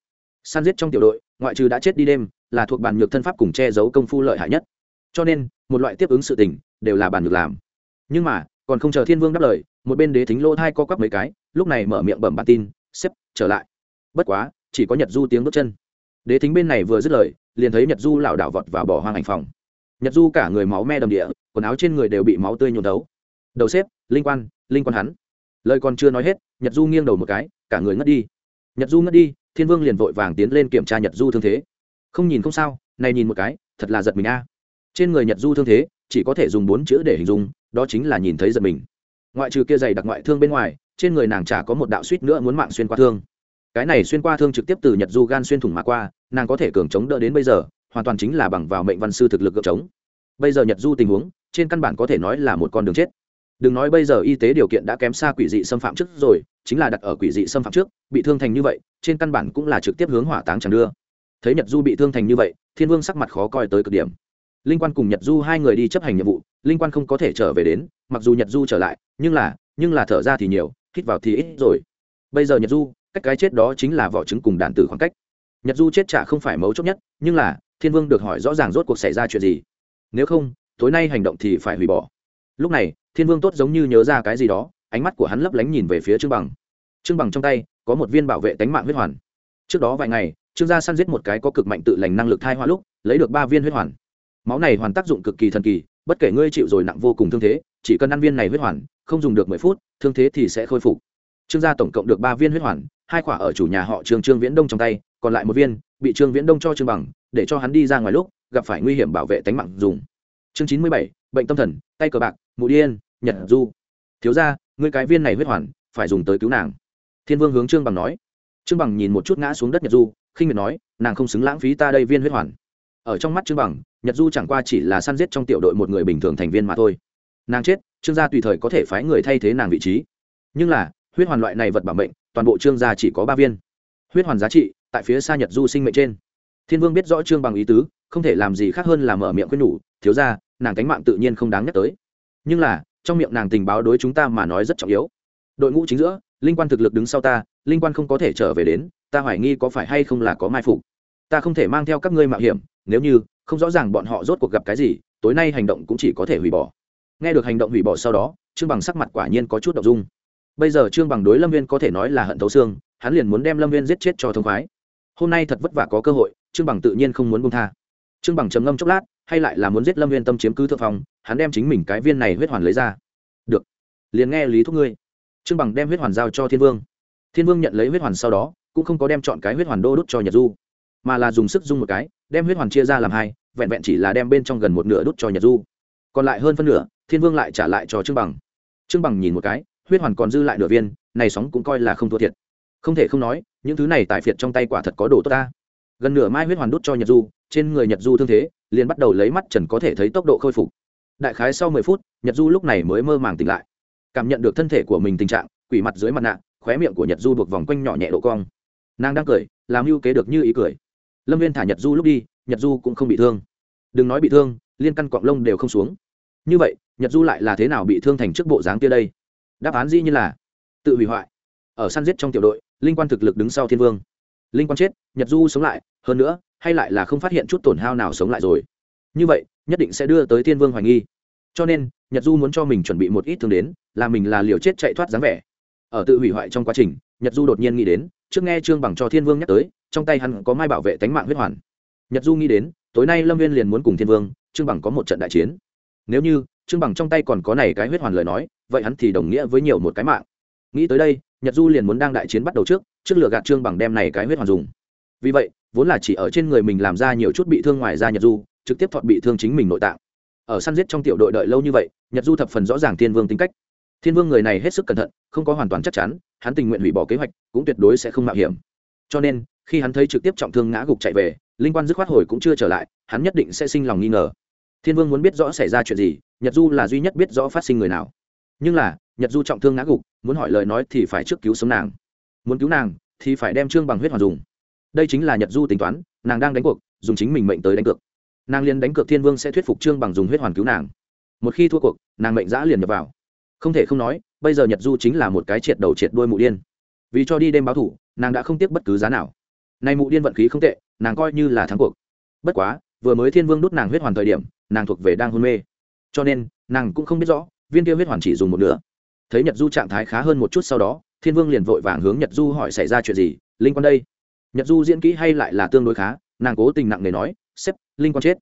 San giết trong tiểu đội, ngoại trừ đã chết đi đêm, là thuộc bàn nhược thân pháp cùng che giấu công phu lợi hại nhất. Cho nên, một loại tiếp ứng sự tình, đều là bàn nhược làm. Nhưng mà, còn không chờ thiên vương đáp lời, một bên đế thính lỗ thai co quắp mấy cái, lúc này mở miệng bẩm bản tin xếp trở lại. Bất quá, chỉ có nhật du tiếng bước chân. Đế thính bên này vừa dứt lời, liền thấy nhật du lảo đảo vọt vào bỏ hoang ảnh phòng nhật du cả người máu me đầm địa, quần áo trên người đều bị máu tươi nhuộm đấu đầu xếp, linh quan linh quan hắn. Lời còn chưa nói hết, nhật du nghiêng đầu một cái, cả người ngất đi. Nhật du ngất đi, thiên vương liền vội vàng tiến lên kiểm tra nhật du thương thế. Không nhìn không sao, này nhìn một cái, thật là giật mình a. Trên người nhật du thương thế, chỉ có thể dùng bốn chữ để hình dung, đó chính là nhìn thấy giật mình. Ngoại trừ kia dày đặc ngoại thương bên ngoài, trên người nàng chả có một đạo suýt nữa muốn mạng xuyên qua thương. Cái này xuyên qua thương trực tiếp từ nhật du gan xuyên thủng mà qua, nàng có thể cường chống đỡ đến bây giờ hoàn toàn chính là bằng vào mệnh văn sư thực lực gượng chống bây giờ nhật du tình huống, trên căn bản có thể nói là một con đường chết. Đừng nói bây giờ y tế điều kiện đã kém xa quỷ dị xâm phạm trước rồi, chính là đặt ở quỷ dị xâm phạm trước, bị thương thành như vậy, trên căn bản cũng là trực tiếp hướng hỏa táng chẳng đưa. Thấy nhật du bị thương thành như vậy, thiên vương sắc mặt khó coi tới cực điểm. Linh quan cùng nhật du hai người đi chấp hành nhiệm vụ, linh quan không có thể trở về đến, mặc dù nhật du trở lại, nhưng là nhưng là thở ra thì nhiều, hít vào thì ít rồi. Bây giờ nhật du, cách cái chết đó chính là vỏ trứng cùng đàn tử khoảng cách. Nhật du chết chả không phải mấu chốt nhất, nhưng là thiên vương được hỏi rõ ràng rốt cuộc xảy ra chuyện gì. Nếu không, tối nay hành động thì phải hủy bỏ. Lúc này, thiên vương tốt giống như nhớ ra cái gì đó, ánh mắt của hắn lấp lánh nhìn về phía trương bằng. Trương bằng trong tay, có một viên bảo vệ tánh mạng huyết hoàn. Trước đó vài ngày, trương gia săn giết một cái có cực mạnh tự lành năng lực thai hoa lúc, lấy được ba viên huyết hoàn. Máu này hoàn tác dụng cực kỳ thần kỳ, bất kể ngươi chịu rồi nặng vô cùng thương thế, chỉ cần ăn viên này huyết hoàn, không dùng được mười phút, thương thế thì sẽ khôi phục. Trương gia tổng cộng được ba viên huyết hoàn hai quả ở chủ nhà họ trương trương viễn đông trong tay, còn lại một viên bị trương viễn đông cho trương bằng, để cho hắn đi ra ngoài lúc gặp phải nguy hiểm bảo vệ tính mạng dùng. Chương chín mươi bảy, bệnh tâm thần, tay cờ bạc, mụ điên, nhật du. Thiếu gia, ngươi cái viên này huyết hoàn, phải dùng tới cứu nàng. Thiên vương hướng trương bằng nói. Trương bằng nhìn một chút ngã xuống đất nhật du, khinh miệt nói, nàng không xứng lãng phí ta đây viên huyết hoàn. Ở trong mắt trương bằng, nhật du chẳng qua chỉ là săn giết trong tiểu đội một người bình thường thành viên mà thôi. Nàng chết, trương gia tùy thời có thể phái người thay thế nàng vị trí. Nhưng là, huyết hoàn loại này vật bảo mệnh toàn bộ trương gia chỉ có ba viên. Huyết hoàn giá trị tại phía xa nhật du sinh mệnh trên. Thiên vương biết rõ trương bằng ý tứ, không thể làm gì khác hơn là mở miệng quyết nhủ, thiếu ra nàng cánh mạng tự nhiên không đáng nhắc tới. Nhưng là, trong miệng nàng tình báo đối chúng ta mà nói rất trọng yếu. Đội ngũ chính giữa, linh quan thực lực đứng sau ta, linh quan không có thể trở về đến, ta hoài nghi có phải hay không là có mai phục. Ta không thể mang theo các ngươi mạo hiểm, nếu như, không rõ ràng bọn họ rốt cuộc gặp cái gì, tối nay hành động cũng chỉ có thể hủy bỏ. Nghe được hành động hủy bỏ sau đó, trương bằng sắc mặt quả nhiên có chút đ ộ n g dung bây giờ trương bằng đối lâm viên có thể nói là hận thấu xương, hắn liền muốn đem lâm viên giết chết cho thông khoái. Hôm nay thật vất vả có cơ hội, trương bằng tự nhiên không muốn bông tha. Trương bằng trầm ngâm chốc lát, hay lại là muốn giết lâm viên tâm chiếm cứ thượng phong, hắn đem chính mình cái viên này huyết hoàn lấy ra. Được, liền nghe lý thúc ngươi. Trương bằng đem huyết hoàn giao cho thiên vương. Thiên vương nhận lấy huyết hoàn sau đó, cũng không có đem chọn cái huyết hoàn đô đốt cho nhật du, mà là dùng sức dung một cái, đem huyết hoàn chia ra làm hai, vẹn vẹn chỉ là đem bên trong gần một nửa đốt cho nhật du. Còn lại hơn phân nửa, thiên vương lại trả lại cho trương bằng. Trương bằng nhìn một cái huyết hoàn còn dư lại nửa viên, này sóng cũng coi là không thua thiệt. Không thể không nói, những thứ này tại phiệt trong tay quả thật có đồ tốt ta. Gần nửa mai huyết hoàn đút cho nhật du, trên người nhật du thương thế, liền bắt đầu lấy mắt trần có thể thấy tốc độ khôi phục. Đại khái sau mười phút, nhật du lúc này mới mơ màng tỉnh lại. Cảm nhận được thân thể của mình tình trạng, quỷ mặt dưới mặt nạ, khóe miệng của nhật du buộc vòng quanh nhỏ nhẹ độ cong. Nàng đang cười, làm mưu kế được như ý cười. Lâm viên thả nhật du lúc đi, nhật du cũng không bị thương. Đừng nói bị thương, liên căn cọng lông đều không xuống. Như vậy, nhật du lại là thế nào bị thương thành trước bộ dáng kia đây? Đáp án dĩ như là tự hủy hoại. Ở săn giết trong tiểu đội, linh quan thực lực đứng sau thiên vương. Linh quan chết, nhật du sống lại, hơn nữa, hay lại là không phát hiện chút tổn hao nào sống lại rồi. Như vậy, nhất định sẽ đưa tới thiên vương hoài nghi. Cho nên, nhật du muốn cho mình chuẩn bị một ít thương đến, là mình là liều chết chạy thoát dáng vẻ. Ở tự hủy hoại trong quá trình, nhật du đột nhiên nghĩ đến, trước nghe trương bằng cho thiên vương nhắc tới, trong tay hắn có mai bảo vệ tánh mạng huyết hoàn. Nhật du nghĩ đến, tối nay lâm viên liền muốn cùng thiên vương, trương bằng có một trận đại chiến. Nếu như trương bằng trong tay còn có này cái huyết hoàn lời nói, vậy hắn thì đồng nghĩa với nhiều một cái mạng. Nghĩ tới đây, nhật du liền muốn đang đại chiến bắt đầu trước trước lựa gạt trương bằng đem này cái huyết hoàn dùng. Vì vậy, vốn là chỉ ở trên người mình làm ra nhiều chút bị thương ngoài ra nhật du, trực tiếp thọt bị thương chính mình nội tạng. Ở săn giết trong tiểu đội đợi lâu như vậy, nhật du thập phần rõ ràng thiên vương tính cách. Thiên vương người này hết sức cẩn thận, không có hoàn toàn chắc chắn, hắn tình nguyện hủy bỏ kế hoạch, cũng tuyệt đối sẽ không mạo hiểm. Cho nên, khi hắn thấy trực tiếp trọng thương ngã gục chạy về, linh quan dứt khoát hồi cũng chưa trở lại, hắn nhất định sẽ sinh lòng nghi ngờ. Thiên vương muốn biết rõ xảy ra chuyện gì nhật du là duy nhất biết rõ phát sinh người nào. Nhưng là, nhật du trọng thương ngã gục, muốn hỏi lời nói thì phải trước cứu sống nàng. Muốn cứu nàng, thì phải đem trương bằng huyết hoàn dùng. Đây chính là nhật du tính toán, nàng đang đánh cuộc, dùng chính mình mệnh tới đánh cược. Nàng liền đánh cược thiên vương sẽ thuyết phục trương bằng dùng huyết hoàn cứu nàng. Một khi thua cuộc, nàng mệnh giã liền nhập vào. Không thể không nói, bây giờ nhật du chính là một cái triệt đầu triệt đuôi mụ điên. Vì cho đi đêm báo thủ, nàng đã không tiếc bất cứ giá nào. Nay mụ điên vận khí không tệ, nàng coi như là thắng cuộc. Bất quá, vừa mới thiên vương đút nàng huyết hoàn thời điểm, nàng thuộc về đang hôn mê cho nên, nàng cũng không biết rõ, viên kia huyết hoàn chỉ dùng một nửa. Thấy nhật du trạng thái khá hơn một chút sau đó, thiên vương liền vội vàng hướng nhật du hỏi xảy ra chuyện gì, linh quan đây? Nhật du diễn kỹ hay lại là tương đối khá, nàng cố tình nặng nề nói, sếp, linh quan chết.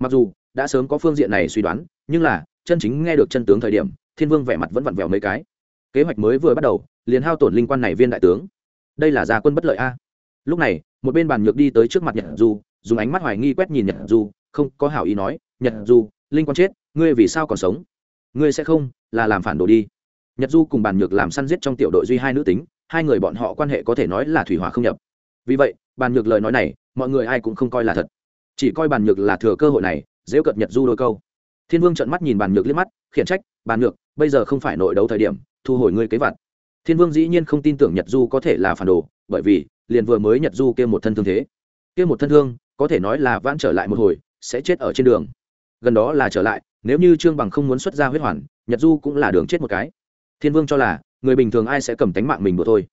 Mặc dù, đã sớm có phương diện này suy đoán, nhưng là, chân chính nghe được chân tướng thời điểm, thiên vương vẻ mặt vẫn vặn vẹo mấy cái. Kế hoạch mới vừa bắt đầu, liền hao tổn linh quan này viên đại tướng. Đây là gia quân bất lợi a. Lúc này, một bên bàn nhược đi tới trước mặt nhật du, dùng ánh mắt hoài nghi quét nhìn nhật du, không có hảo ý nói, nhật du, linh quan chết ngươi vì sao còn sống? Ngươi sẽ không, là làm phản đồ đi. Nhật du cùng bàn nhược làm săn giết trong tiểu đội duy hai nữ tính, hai người bọn họ quan hệ có thể nói là thủy hỏa không nhập. Vì vậy, bàn nhược lời nói này, mọi người ai cũng không coi là thật. Chỉ coi bàn nhược là thừa cơ hội này dễ cợt nhật du đôi câu. Thiên vương trợn mắt nhìn bàn nhược liếc mắt, khiển trách, bàn nhược, bây giờ không phải nội đấu thời điểm, thu hồi ngươi kế vặt. Thiên vương dĩ nhiên không tin tưởng nhật du có thể là phản đồ, bởi vì, liền vừa mới nhật du kêu một thân thương thế. Kêu một thân thương, có thể nói là vãn trở lại một hồi, sẽ chết ở trên đường. Gần đó là trở lại nếu như trương bằng không muốn xuất ra huyết hoàn, nhật du cũng là đường chết một cái. Thiên vương cho là, người bình thường ai sẽ cầm tánh mạng mình đùa thôi.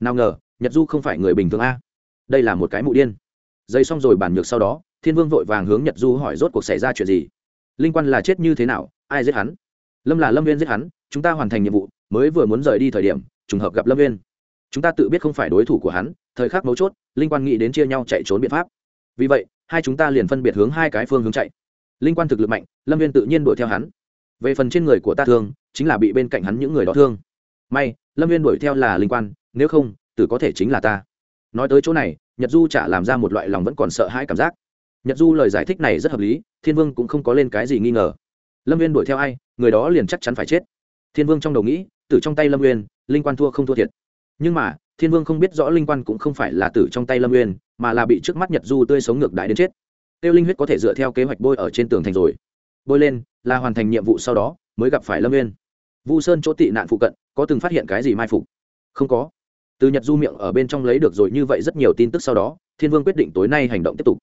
Nào ngờ, nhật du không phải người bình thường a. Đây là một cái mụ điên. Dây xong rồi bàn nhược sau đó, thiên vương vội vàng hướng nhật du hỏi rốt cuộc xảy ra chuyện gì. Linh quan là chết như thế nào, ai giết hắn? Lâm là lâm viên giết hắn, chúng ta hoàn thành nhiệm vụ, mới vừa muốn rời đi thời điểm, trùng hợp gặp lâm viên chúng ta tự biết không phải đối thủ của hắn, thời khắc mấu chốt, linh quan nghĩ đến chia nhau chạy trốn biện pháp. Vì vậy, hai chúng ta liền phân biệt hướng hai cái phương hướng chạy linh quan thực lực mạnh, lâm viên tự nhiên đuổi theo hắn. Về phần trên người của ta thương, chính là bị bên cạnh hắn những người đó thương. May, lâm viên đuổi theo là linh quan, nếu không, tử có thể chính là ta. Nói tới chỗ này, nhật du chả làm ra một loại lòng vẫn còn sợ hãi cảm giác. Nhật du lời giải thích này rất hợp lý, thiên vương cũng không có lên cái gì nghi ngờ. Lâm viên đuổi theo ai, người đó liền chắc chắn phải chết. Thiên vương trong đầu nghĩ, tử trong tay lâm uyên, linh quan thua không thua thiệt. Nhưng mà, thiên vương không biết rõ linh quan cũng không phải là tử trong tay lâm uyên, mà là bị trước mắt nhật du tươi sống ngược đại đến chết tiêu linh huyết có thể dựa theo kế hoạch bôi ở trên tường thành rồi. Bôi lên, là hoàn thành nhiệm vụ sau đó, mới gặp phải lâm viên vu sơn chỗ tị nạn phụ cận, có từng phát hiện cái gì mai phục? Không có. Từ nhật du miệng ở bên trong lấy được rồi như vậy rất nhiều tin tức sau đó, thiên vương quyết định tối nay hành động tiếp tục.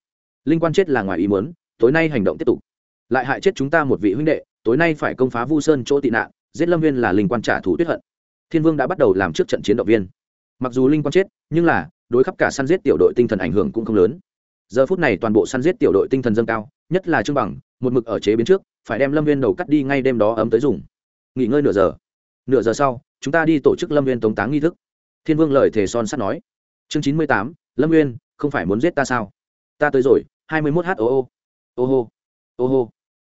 Linh quan chết là ngoài ý muốn, tối nay hành động tiếp tục. Lại hại chết chúng ta một vị huynh đệ, tối nay phải công phá vu sơn chỗ tị nạn, giết lâm viên là linh quan trả thù tuyết hận. Thiên vương đã bắt đầu làm trước trận chiến động viên. Mặc dù linh quan chết, nhưng là, đối khắp cả săn giết tiểu đội tinh thần ảnh hưởng cũng không lớn giờ phút này toàn bộ săn giết tiểu đội tinh thần dâng cao, nhất là trương bằng, một mực ở chế biến trước, phải đem lâm viên đầu cắt đi ngay đêm đó ấm tới dùng. Nghỉ ngơi nửa giờ. Nửa giờ sau, chúng ta đi tổ chức lâm viên tống táng nghi thức. Thiên vương lời thề son sắt nói. Chương chín mươi tám, lâm viên, không phải muốn giết ta sao? Ta tới rồi, hai mươi mốt h ô ô. Ô hô. Ô hô.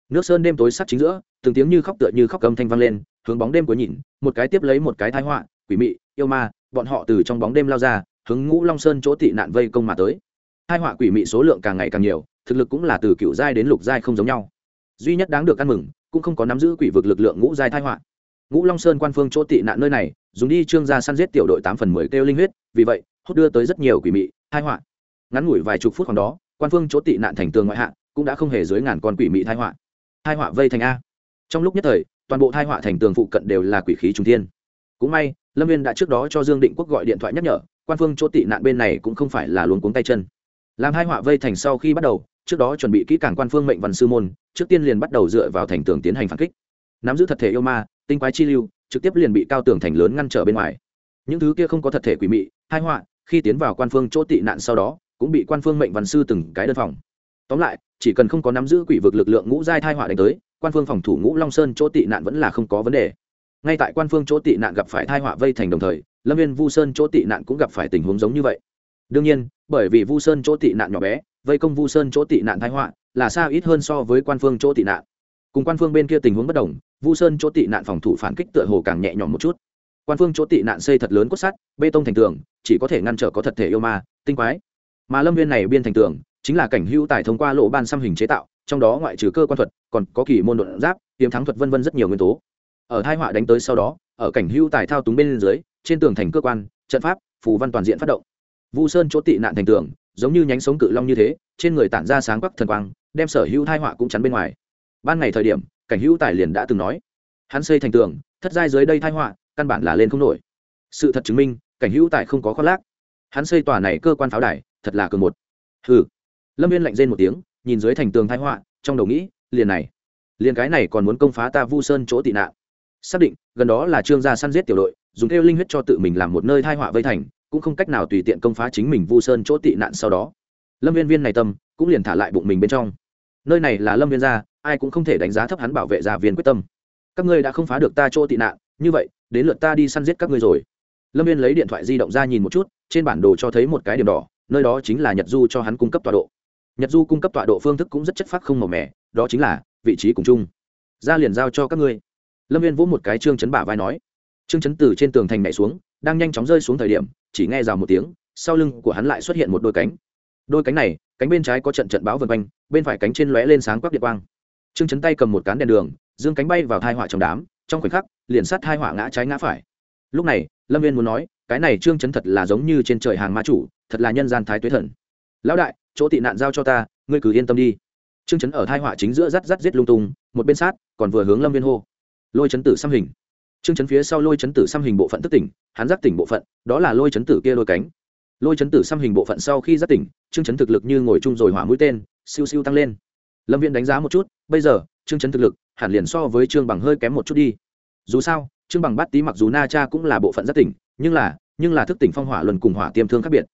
Nước sơn đêm tối sắt chính giữa, từng tiếng như khóc tựa như khóc cầm thanh vang lên, hướng bóng đêm của nhìn, một cái tiếp lấy một cái thái họa, quỷ mị, yêu ma, bọn họ từ trong bóng đêm lao ra, hướng ngũ long sơn chỗ tị nạn vây công mà tới hai họa quỷ mị số lượng càng ngày càng nhiều, thực lực cũng là từ cựu giai đến lục giai không giống nhau. Duy nhất đáng được ăn mừng, cũng không có nắm giữ quỷ vực lực lượng ngũ giai thai họa. Ngũ long sơn quan phương chỗ tị nạn nơi này, dùng đi trương gia săn giết tiểu đội tám phần mười kêu linh huyết, vì vậy hốt đưa tới rất nhiều quỷ mị, thai họa. Ngắn ngủi vài chục phút khoảng đó, quan phương chỗ tị nạn thành tường ngoại hạ, cũng đã không hề dưới ngàn con quỷ mị thai họa. Thai họa vây thành a. Trong lúc nhất thời, toàn bộ thai họa thành tường phụ cận đều là quỷ khí trung thiên. Cũng may, lâm viên đã trước đó cho dương định quốc gọi điện thoại nhắc nhở, quan phương chỗ tị nạn bên này cũng không phải là luống cuống tay chân làm hai họa vây thành sau khi bắt đầu, trước đó chuẩn bị kỹ càng quan phương mệnh văn sư môn, trước tiên liền bắt đầu dựa vào thành tường tiến hành phản kích. Nắm giữ thật thể yêu ma, tinh quái chi lưu, trực tiếp liền bị cao tường thành lớn ngăn trở bên ngoài. Những thứ kia không có thật thể quỷ mị, hai họa, khi tiến vào quan phương chỗ tị nạn sau đó, cũng bị quan phương mệnh văn sư từng cái đơn phòng. Tóm lại, chỉ cần không có nắm giữ quỷ vực lực lượng ngũ giai thai họa đánh tới, quan phương phòng thủ ngũ long sơn chỗ tị nạn vẫn là không có vấn đề. Ngay tại quan phương chỗ tị nạn gặp phải thai họa vây thành đồng thời, lâm viên vu sơn chỗ tị nạn cũng gặp phải tình huống giống như vậy. Đương nhiên bởi vì vu sơn chỗ tị nạn nhỏ bé, vây công vu sơn chỗ tị nạn thái họa là xa ít hơn so với quan phương chỗ tị nạn. Cùng quan phương bên kia tình huống bất đồng, vu sơn chỗ tị nạn phòng thủ phản kích tựa hồ càng nhẹ nhõm một chút. Quan phương chỗ tị nạn xây thật lớn cốt sắt, bê tông thành tường, chỉ có thể ngăn trở có thật thể yêu ma, tinh quái. Mà lâm viên này biên thành tường, chính là cảnh hữu tài thông qua lộ ban xăm hình chế tạo, trong đó ngoại trừ cơ quan thuật, còn có kỳ môn đột giáp tiềm thắng thuật vân vân rất nhiều nguyên tố. Ở hai họa đánh tới sau đó, ở cảnh hữu tài thao túng bên dưới, trên tường thành cơ quan, trận pháp, phù văn toàn diện phát động vu sơn chỗ tị nạn thành tường, giống như nhánh sống cự long như thế, trên người tản ra sáng quắc thần quang, đem sở hữu thai họa cũng chắn bên ngoài. Ban ngày thời điểm, cảnh hữu tài liền đã từng nói, hắn xây thành tường, thất giai dưới đây thai họa, căn bản là lên không nổi. Sự thật chứng minh, cảnh hữu tài không có khoác lác. Hắn xây tòa này cơ quan pháo đài, thật là cường một. Hừ. Lâm viên lạnh rên một tiếng, nhìn dưới thành tường thai họa, trong đầu nghĩ, liền này, liền cái này còn muốn công phá ta vu sơn chỗ tị nạn. Xác định, gần đó là trương gia săn giết tiểu đội, dùng theo linh huyết cho tự mình làm một nơi thai họa vây thành cũng không cách nào tùy tiện công phá chính mình vu sơn chỗ tị nạn sau đó. Lâm viên viên này tâm, cũng liền thả lại bụng mình bên trong. Nơi này là lâm viên gia, ai cũng không thể đánh giá thấp hắn bảo vệ gia viên quyết tâm. Các ngươi đã không phá được ta chỗ tị nạn, như vậy, đến lượt ta đi săn giết các ngươi rồi. Lâm viên lấy điện thoại di động ra nhìn một chút, trên bản đồ cho thấy một cái điểm đỏ, nơi đó chính là nhật du cho hắn cung cấp tọa độ. Nhật du cung cấp tọa độ phương thức cũng rất chất phác không màu mẻ đó chính là vị trí cùng chung. Ra liền giao cho các ngươi. Lâm viên vỗ một cái trương chấn bả vai nói. Trương chấn từ trên tường thành nhảy xuống, đang nhanh chóng rơi xuống thời điểm chỉ nghe rào một tiếng, sau lưng của hắn lại xuất hiện một đôi cánh. Đôi cánh này, cánh bên trái có trận trận báo vân quanh, bên phải cánh trên lóe lên sáng quắc điện quang. Trương chấn tay cầm một cán đèn đường, dương cánh bay vào thai họa trong đám, trong khoảnh khắc, liền sát thai họa ngã trái ngã phải. Lúc này, lâm viên muốn nói, cái này trương chấn thật là giống như trên trời hàng ma chủ, thật là nhân gian thái tuế thần. Lão đại, chỗ tị nạn giao cho ta, ngươi cứ yên tâm đi. Trương chấn ở thai họa chính giữa rắt rắt giết lung tung, một bên sát, còn vừa hướng lâm viên hô. Lôi chấn tử xăm hình trương chấn phía sau lôi chấn tử xăm hình bộ phận thức tỉnh, hắn giác tỉnh bộ phận, đó là lôi chấn tử kia lôi cánh. Lôi chấn tử xăm hình bộ phận sau khi giác tỉnh, trương chấn thực lực như ngồi chung rồi hỏa mũi tên, siêu siêu tăng lên. Lâm viện đánh giá một chút, bây giờ, trương chấn thực lực, hẳn liền so với trương bằng hơi kém một chút đi. Dù sao, trương bằng bắt tí mặc dù na cha cũng là bộ phận giác tỉnh, nhưng là nhưng là thức tỉnh phong hỏa luân cùng hỏa tiêm thương khác biệt.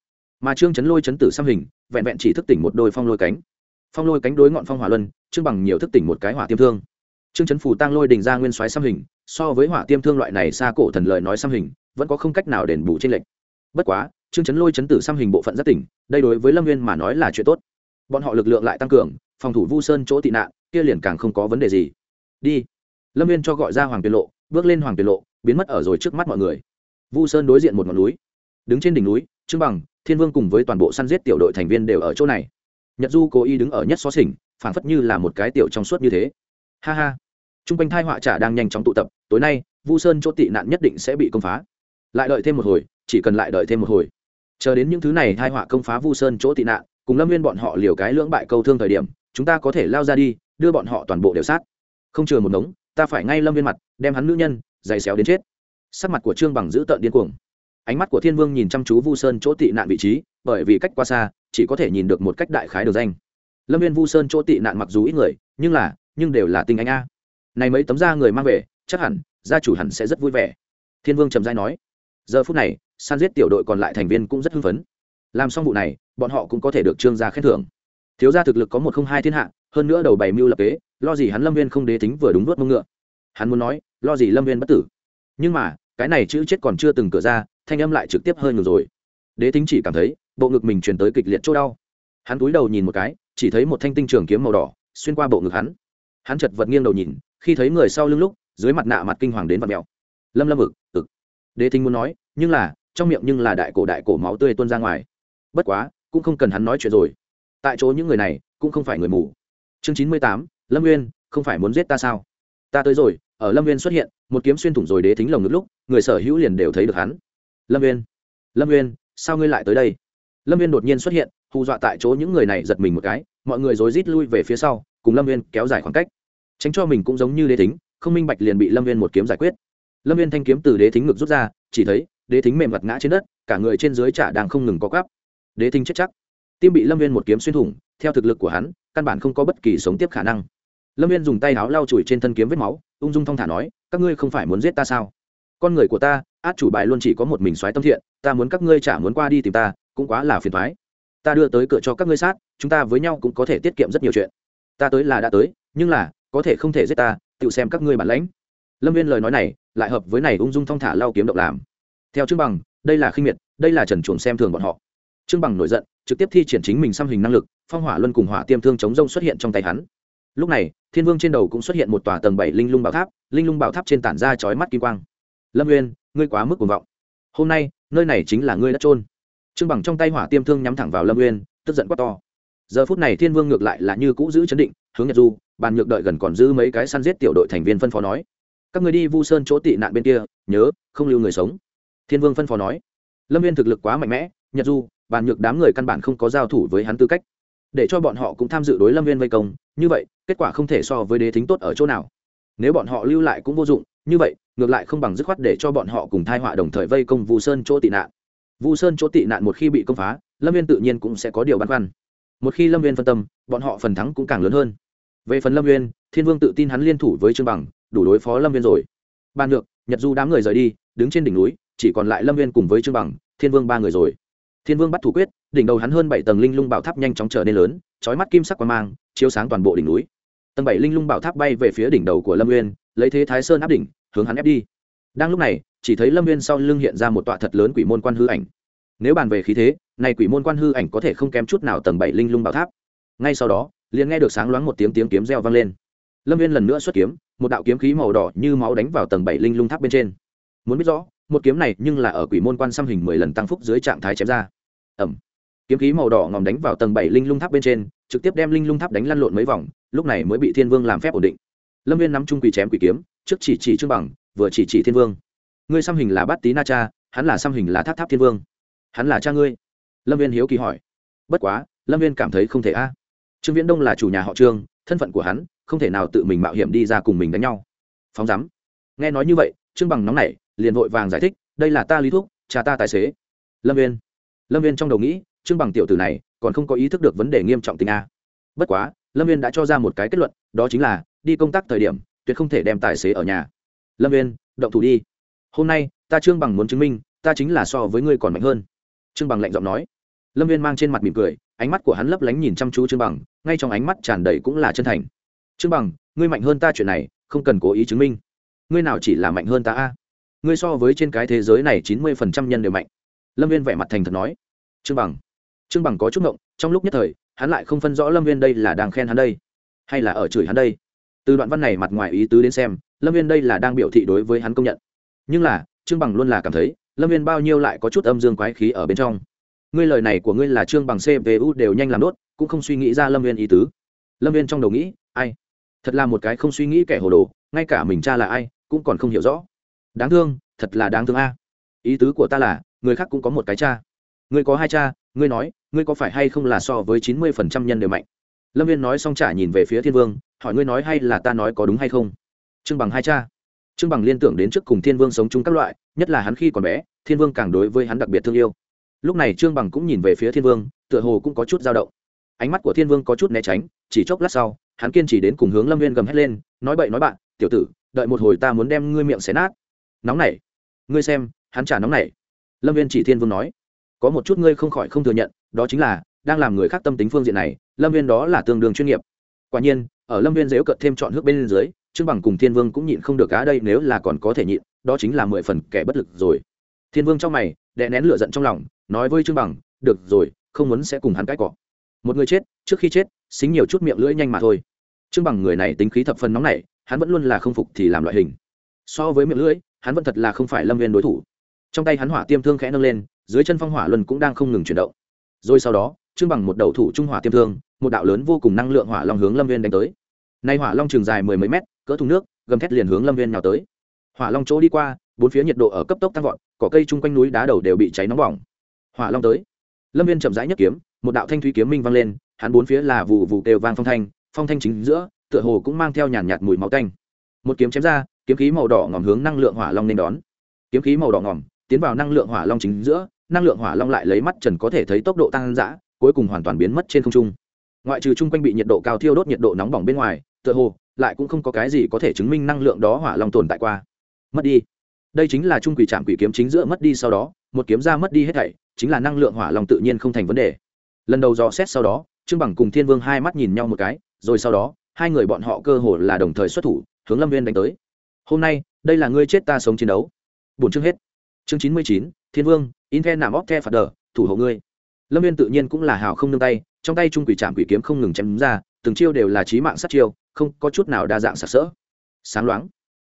Mà trương chấn lôi chấn tử xăm hình, vẹn vẹn chỉ thức tỉnh một đôi phong lôi cánh. Phong lôi cánh đối ngọn phong hỏa luân, trương bằng nhiều thức tỉnh một cái hỏa tiêm thương trương chấn phủ tăng lôi đình ra nguyên soái xăm hình, so với hỏa tiêm thương loại này xa cổ thần lời nói xăm hình, vẫn có không cách nào đền bù trên lệnh bất quá, trương chấn lôi chấn tử xăm hình bộ phận rất tỉnh, đây đối với lâm Nguyên mà nói là chuyện tốt. Bọn họ lực lượng lại tăng cường, phòng thủ vu sơn chỗ tị nạn, kia liền càng không có vấn đề gì. Đi. Lâm Nguyên cho gọi ra hoàng tiền lộ, bước lên hoàng tiền lộ, biến mất ở rồi trước mắt mọi người. Vu sơn đối diện một ngọn núi. Đứng trên đỉnh núi, trương bằng, thiên vương cùng với toàn bộ săn giết tiểu đội thành viên đều ở chỗ này. Nhật du cố ý đứng ở nhất xó xỉnh, phảng phất như là một cái tiểu trong suốt như thế. Ha ha t r u n g quanh thai họa trả đang nhanh chóng tụ tập, tối nay, vu sơn chỗ tị nạn nhất định sẽ bị công phá. Lại đợi thêm một hồi, chỉ cần lại đợi thêm một hồi. Chờ đến những thứ này thai họa công phá vu sơn chỗ tị nạn, cùng lâm viên bọn họ liều cái lưỡng bại câu thương thời điểm, chúng ta có thể lao ra đi, đưa bọn họ toàn bộ đều sát. Không chừa một ngống, ta phải ngay lâm viên mặt, đem hắn nữ nhân, giày xéo đến chết. Sắc mặt của trương bằng giữ tợn điên cuồng. Ánh mắt của thiên vương nhìn chăm chú vu sơn chỗ tị nạn vị trí, bởi vì cách qua xa, chỉ có thể nhìn được một cách đại khái được danh. Lâm viên vu sơn chỗ tị nạn mặc dù ít người, nhưng là, nhưng đều là tinh anh a này mấy tấm da người mang về, chắc hẳn, gia chủ hẳn sẽ rất vui vẻ. Thiên vương trầm dai nói. Giờ phút này, san giết tiểu đội còn lại thành viên cũng rất hưng phấn. Làm xong vụ này, bọn họ cũng có thể được trương gia khen thưởng. Thiếu gia thực lực có một không hai thiên hạ, hơn nữa đầu bảy mưu lập kế, lo gì hắn lâm viên không đế tính vừa đúng nuốt mông ngựa. Hắn muốn nói, lo gì lâm viên bất tử. Nhưng mà, cái này chữ chết còn chưa từng cửa ra, thanh âm lại trực tiếp hơi ngược rồi. Đế tính chỉ cảm thấy, bộ ngực mình truyền tới kịch liệt chỗ đau. Hắn cúi đầu nhìn một cái, chỉ thấy một thanh tinh trường kiếm màu đỏ, xuyên qua bộ ngực hắn. Hắn chật vật nghiêng đầu nhìn khi thấy người sau lưng lúc, dưới mặt nạ mặt kinh hoàng đến vật mèo. Lâm lâm ực ực. Đế thính muốn nói, nhưng là, trong miệng nhưng là đại cổ đại cổ máu tươi tuôn ra ngoài. Bất quá, cũng không cần hắn nói chuyện rồi. Tại chỗ những người này, cũng không phải người mù. Chương chín mươi tám, lâm nguyên không phải muốn giết ta sao? Ta tới rồi, ở lâm nguyên xuất hiện, một kiếm xuyên thủng rồi đế thính lồng ngực lúc, người sở hữu liền đều thấy được hắn. Lâm nguyên lâm nguyên sao ngươi lại tới đây? Lâm nguyên đột nhiên xuất hiện, hù dọa tại chỗ những người này giật mình một cái, mọi người rối rít lui về phía sau, cùng lâm nguyên kéo dài khoảng cách tránh cho mình cũng giống như đế thính, không minh bạch liền bị lâm viên một kiếm giải quyết. Lâm viên thanh kiếm từ đế thính ngực rút ra, chỉ thấy đế thính mềm mặt ngã trên đất, cả người trên dưới chả đang không ngừng có gắp đế thính chết chắc. Tim bị lâm viên một kiếm xuyên thủng, theo thực lực của hắn, căn bản không có bất kỳ sống tiếp khả năng. Lâm viên dùng tay áo lau chùi trên thân kiếm vết máu, ung dung thong thả nói, các ngươi không phải muốn giết ta sao? Con người của ta, át chủ bài luôn chỉ có một mình xoáy tâm thiện, ta muốn các ngươi chả muốn qua đi tìm ta, cũng quá là phiền thoái ta đưa tới cửa cho các ngươi sát, chúng ta với nhau cũng có thể tiết kiệm rất nhiều chuyện. Ta tới là đã tới, nhưng là có thể không thể giết ta, tự xem các ngươi bản lãnh. Lâm viên lời nói này lại hợp với này ung dung thong thả lao kiếm động làm. Theo trương bằng, đây là khinh miệt, đây là trần chuồng xem thường bọn họ. Trương bằng nổi giận, trực tiếp thi triển chính mình xăm hình năng lực, phong hỏa luân cùng hỏa tiêm thương chống rông xuất hiện trong tay hắn. Lúc này, thiên vương trên đầu cũng xuất hiện một tòa tầng bảy linh lung bảo tháp, linh lung bảo tháp trên tản ra chói mắt kim quang. Lâm nguyên ngươi quá mức cuồng vọng. Hôm nay, nơi này chính là ngươi đã trôn trương bằng trong tay hỏa tiêm thương nhắm thẳng vào lâm nguyên tức giận quát to giờ phút này thiên vương ngược lại là như cũ giữ chấn định, hướng nhật du, bàn nhược đợi gần còn giữ mấy cái săn giết tiểu đội thành viên phân phó nói. Các người đi vu sơn chỗ tị nạn bên kia, nhớ, không lưu người sống. Thiên vương phân phó nói. Lâm viên thực lực quá mạnh mẽ, nhật du, bàn nhược đám người căn bản không có giao thủ với hắn tư cách. Để cho bọn họ cũng tham dự đối lâm viên vây công, như vậy, kết quả không thể so với đế thính tốt ở chỗ nào. Nếu bọn họ lưu lại cũng vô dụng, như vậy, ngược lại không bằng dứt khoát để cho bọn họ cùng thai họa đồng thời vây công vu sơn chỗ tị nạn. Vu sơn chỗ tị nạn một khi bị công phá, lâm viên tự nhiên cũng sẽ có điều băn khoăn một khi lâm viên phân tâm, bọn họ phần thắng cũng càng lớn hơn. Về phần lâm viên thiên vương tự tin hắn liên thủ với trương bằng, đủ đối phó lâm viên rồi. Ban được nhật du đám người rời đi, đứng trên đỉnh núi, chỉ còn lại lâm viên cùng với trương bằng, thiên vương ba người rồi. Thiên vương bắt thủ quyết, đỉnh đầu hắn hơn bảy tầng linh lung bảo tháp nhanh chóng trở nên lớn trói mắt kim sắc qua mang, chiếu sáng toàn bộ đỉnh núi. Tầng bảy linh lung bảo tháp bay về phía đỉnh đầu của lâm viên lấy thế thái sơn áp đỉnh, hướng hắn ép đi. Đang lúc này, chỉ thấy lâm viên sau lưng hiện ra một tọa thật lớn quỷ môn quan hư ảnh. Nếu bàn về khí thế này quỷ môn quan hư ảnh có thể không kém chút nào tầng bảy linh lung bảo tháp. Ngay sau đó, liền nghe được sáng loáng một tiếng tiếng kiếm reo vang lên. Lâm viên lần nữa xuất kiếm, một đạo kiếm khí màu đỏ như máu đánh vào tầng bảy linh lung tháp bên trên. Muốn biết rõ, một kiếm này nhưng là ở quỷ môn quan xăm hình mười lần tăng phúc dưới trạng thái chém ra. Ẩm kiếm khí màu đỏ ngòm đánh vào tầng bảy linh lung tháp bên trên, trực tiếp đem linh lung tháp đánh lăn lộn mấy vòng, lúc này mới bị thiên vương làm phép ổn định. Lâm viên nắm trung quỷ chém quỷ kiếm, trước chỉ chỉ trương bằng, vừa chỉ chỉ thiên vương. Ngươi xăm hình là bát tý na cha, hắn là xăm hình là tháp tháp thiên vương. Hắn là cha ngươi lâm viên hiếu kỳ hỏi. Bất quá, lâm viên cảm thấy không thể a. Trương viễn đông là chủ nhà họ trương, thân phận của hắn, không thể nào tự mình mạo hiểm đi ra cùng mình đánh nhau. Phóng rắm nghe nói như vậy, trương bằng nóng nảy, liền vội vàng giải thích, đây là ta lý thuốc cha ta tài xế. Lâm viên. Lâm viên trong đầu nghĩ, trương bằng tiểu tử này, còn không có ý thức được vấn đề nghiêm trọng tình a. Bất quá, lâm viên đã cho ra một cái kết luận, đó chính là, đi công tác thời điểm, tuyệt không thể đem tài xế ở nhà. Lâm viên, động thủ đi. Hôm nay, ta trương bằng muốn chứng minh, ta chính là so với ngươi còn mạnh hơn. Trương bằng lạnh giọng nói lâm viên mang trên mặt mỉm cười, ánh mắt của hắn lấp lánh nhìn chăm chú trương bằng, ngay trong ánh mắt tràn đầy cũng là chân thành. Trương bằng, ngươi mạnh hơn ta chuyện này, không cần cố ý chứng minh. Ngươi nào chỉ là mạnh hơn ta a? Ngươi so với trên cái thế giới này chín mươi phần trăm nhân đều mạnh. Lâm viên vẻ mặt thành thật nói. Trương bằng. Trương bằng có chút ngộng, trong lúc nhất thời, hắn lại không phân rõ lâm viên đây là đang khen hắn đây, hay là ở chửi hắn đây. Từ đoạn văn này mặt ngoài ý tứ đến xem, lâm viên đây là đang biểu thị đối với hắn công nhận. Nhưng là, trương bằng luôn là cảm thấy, lâm viên bao nhiêu lại có chút âm dương quái khí ở bên trong ngươi lời này của ngươi là trương bằng cpu đều nhanh làm đốt, cũng không suy nghĩ ra lâm viên ý tứ. Lâm viên trong đầu nghĩ, ai? Thật là một cái không suy nghĩ kẻ hồ đồ, ngay cả mình cha là ai, cũng còn không hiểu rõ. Đáng thương, thật là đáng thương a. Ý tứ của ta là, người khác cũng có một cái cha. Ngươi có hai cha, ngươi nói, ngươi có phải hay không là so với chín mươi phần trăm nhân đều mạnh? Lâm viên nói xong trả nhìn về phía thiên vương, hỏi ngươi nói hay là ta nói có đúng hay không? Trương bằng hai cha. Trương bằng liên tưởng đến trước cùng thiên vương sống chung các loại, nhất là hắn khi còn bé, thiên vương càng đối với hắn đặc biệt thương yêu lúc này trương bằng cũng nhìn về phía thiên vương, tựa hồ cũng có chút dao động. Ánh mắt của thiên vương có chút né tránh, chỉ chốc lát sau, hắn kiên trì đến cùng hướng lâm viên gầm hét lên, nói bậy nói bạn, tiểu tử, đợi một hồi ta muốn đem ngươi miệng xé nát. Nóng này, ngươi xem, hắn trả nóng này. Lâm viên chỉ thiên vương nói. Có một chút ngươi không khỏi không thừa nhận, đó chính là, đang làm người khác tâm tính phương diện này, lâm viên đó là tương đương chuyên nghiệp. Quả nhiên, ở lâm viên dếu cận thêm chọn hước bên dưới, trương bằng cùng thiên vương cũng nhịn không được cá đây nếu là còn có thể nhịn, đó chính là mười phần kẻ bất lực rồi. Thiên vương trong mày đè nén lửa giận trong lòng, nói với trương bằng, được rồi, không muốn sẽ cùng hắn cãi cọ. Một người chết, trước khi chết, xính nhiều chút miệng lưỡi nhanh mà thôi. Trương bằng người này tính khí thập phần nóng này hắn vẫn luôn là không phục thì làm loại hình. So với miệng lưỡi, hắn vẫn thật là không phải lâm viên đối thủ. Trong tay hắn hỏa tiêm thương khẽ nâng lên, dưới chân phong hỏa luân cũng đang không ngừng chuyển động. Rồi sau đó, trương bằng một đầu thủ trung hỏa tiêm thương, một đạo lớn vô cùng năng lượng hỏa long hướng lâm viên đánh tới. Nay hỏa long trường dài mười mấy mét, cỡ thùng nước, gầm thét liền hướng lâm viên nhào tới. Hỏa long chỗ đi qua bốn phía nhiệt độ ở cấp tốc tăng vọt, cỏ cây chung quanh núi đá đầu đều bị cháy nóng bỏng. Hỏa long tới. Lâm viên chậm rãi nhất kiếm, một đạo thanh thúy kiếm minh vang lên, hắn bốn phía là vụ vụ kêu vang phong thanh phong thanh chính giữa, tựa hồ cũng mang theo nhàn nhạt mùi máu tanh. Một kiếm chém ra, kiếm khí màu đỏ ngòm hướng năng lượng hỏa long nên đón. Kiếm khí màu đỏ ngòm tiến vào năng lượng hỏa long chính giữa, năng lượng hỏa long lại lấy mắt trần có thể thấy tốc độ tăng dã, cuối cùng hoàn toàn biến mất trên không trung. Ngoại trừ chung quanh bị nhiệt độ cao thiêu đốt nhiệt độ nóng bỏng bên ngoài, tựa hồ lại cũng không có cái gì có thể chứng minh năng lượng đó hỏa long tồn tại qua. Mất đi đây chính là trung quỷ trạm quỷ kiếm chính giữa mất đi sau đó, một kiếm ra mất đi hết thảy, chính là năng lượng hỏa long tự nhiên không thành vấn đề. Lần đầu dò xét sau đó, trương bằng cùng thiên vương hai mắt nhìn nhau một cái, rồi sau đó, hai người bọn họ cơ hồ là đồng thời xuất thủ, hướng lâm viên đánh tới. Hôm nay, đây là ngươi chết ta sống chiến đấu. Bốn chương hết. Chương chín mươi chín, thiên vương, in the nằm óc the phạt đờ thủ hộ ngươi. Lâm viên tự nhiên cũng là hào không nương tay, trong tay trung quỷ trạm quỷ kiếm không ngừng chém ra, từng chiêu đều là trí mạng sát chiêu, không có chút nào đa dạng sặc sỡ. Sáng loáng,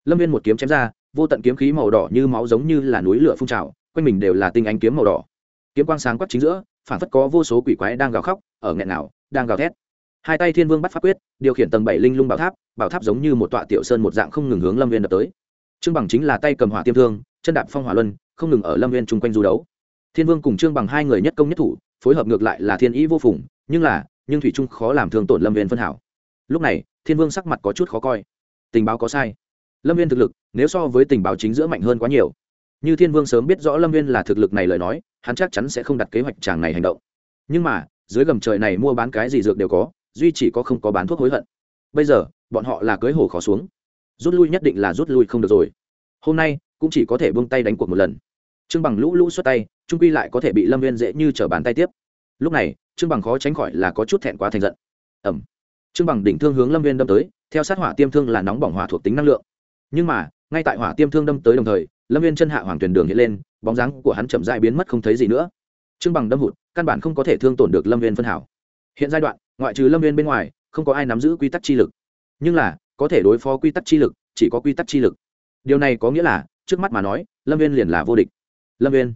lâm viên một kiếm chém ra vô tận kiếm khí màu đỏ như máu giống như là núi lửa phun trào, quanh mình đều là tinh ánh kiếm màu đỏ. Kiếm quang sáng quắc chính giữa phản phất có vô số quỷ quái đang gào khóc, ở nghẹn nào đang gào thét. Hai tay thiên vương bắt pháp quyết, điều khiển tầng bảy linh lung bảo tháp bảo tháp giống như một tọa tiểu sơn một dạng không ngừng hướng lâm viên đập tới. Trương bằng chính là tay cầm hỏa tiêm thương, chân đạp phong hỏa luân, không ngừng ở lâm viên chung quanh du đấu. Thiên vương cùng trương bằng hai người nhất công nhất thủ, phối hợp ngược lại là thiên ý vô phùng, nhưng là, nhưng thủy trung khó làm thương tổn lâm viên phân hảo. Lúc này, thiên vương sắc mặt có chút khó coi. Tình báo có sai lâm viên thực lực, nếu so với tình báo chính giữa mạnh hơn quá nhiều. Như thiên vương sớm biết rõ lâm viên là thực lực này lời nói, hắn chắc chắn sẽ không đặt kế hoạch chàng này hành động. Nhưng mà, dưới gầm trời này mua bán cái gì dược đều có, duy chỉ có không có bán thuốc hối hận. Bây giờ, bọn họ là cưới hồ khó xuống. Rút lui nhất định là rút lui không được rồi. Hôm nay, cũng chỉ có thể buông tay đánh cuộc một lần. Trương bằng lũ lũ xuất tay, trung quy lại có thể bị lâm viên dễ như t r ở bàn tay tiếp. Lúc này, trương bằng khó tránh khỏi là có chút thẹn quá thành giận. Ẩm. Trương bằng đỉnh thương hướng lâm viên đâm tới, theo sát hỏa tiêm thương là nóng bỏng hỏa thuộc tính năng lượng nhưng mà, ngay tại hỏa tiêm thương đâm tới đồng thời, lâm viên chân hạ hoàng tuyển đường hiện lên, bóng dáng của hắn chậm dại biến mất không thấy gì nữa. Trương bằng đâm hụt, căn bản không có thể thương tổn được lâm viên phân hảo. Hiện giai đoạn, ngoại trừ lâm viên bên ngoài, không có ai nắm giữ quy tắc chi lực. Nhưng là, có thể đối phó quy tắc chi lực, chỉ có quy tắc chi lực. Điều này có nghĩa là, trước mắt mà nói, lâm viên liền là vô địch. Lâm viên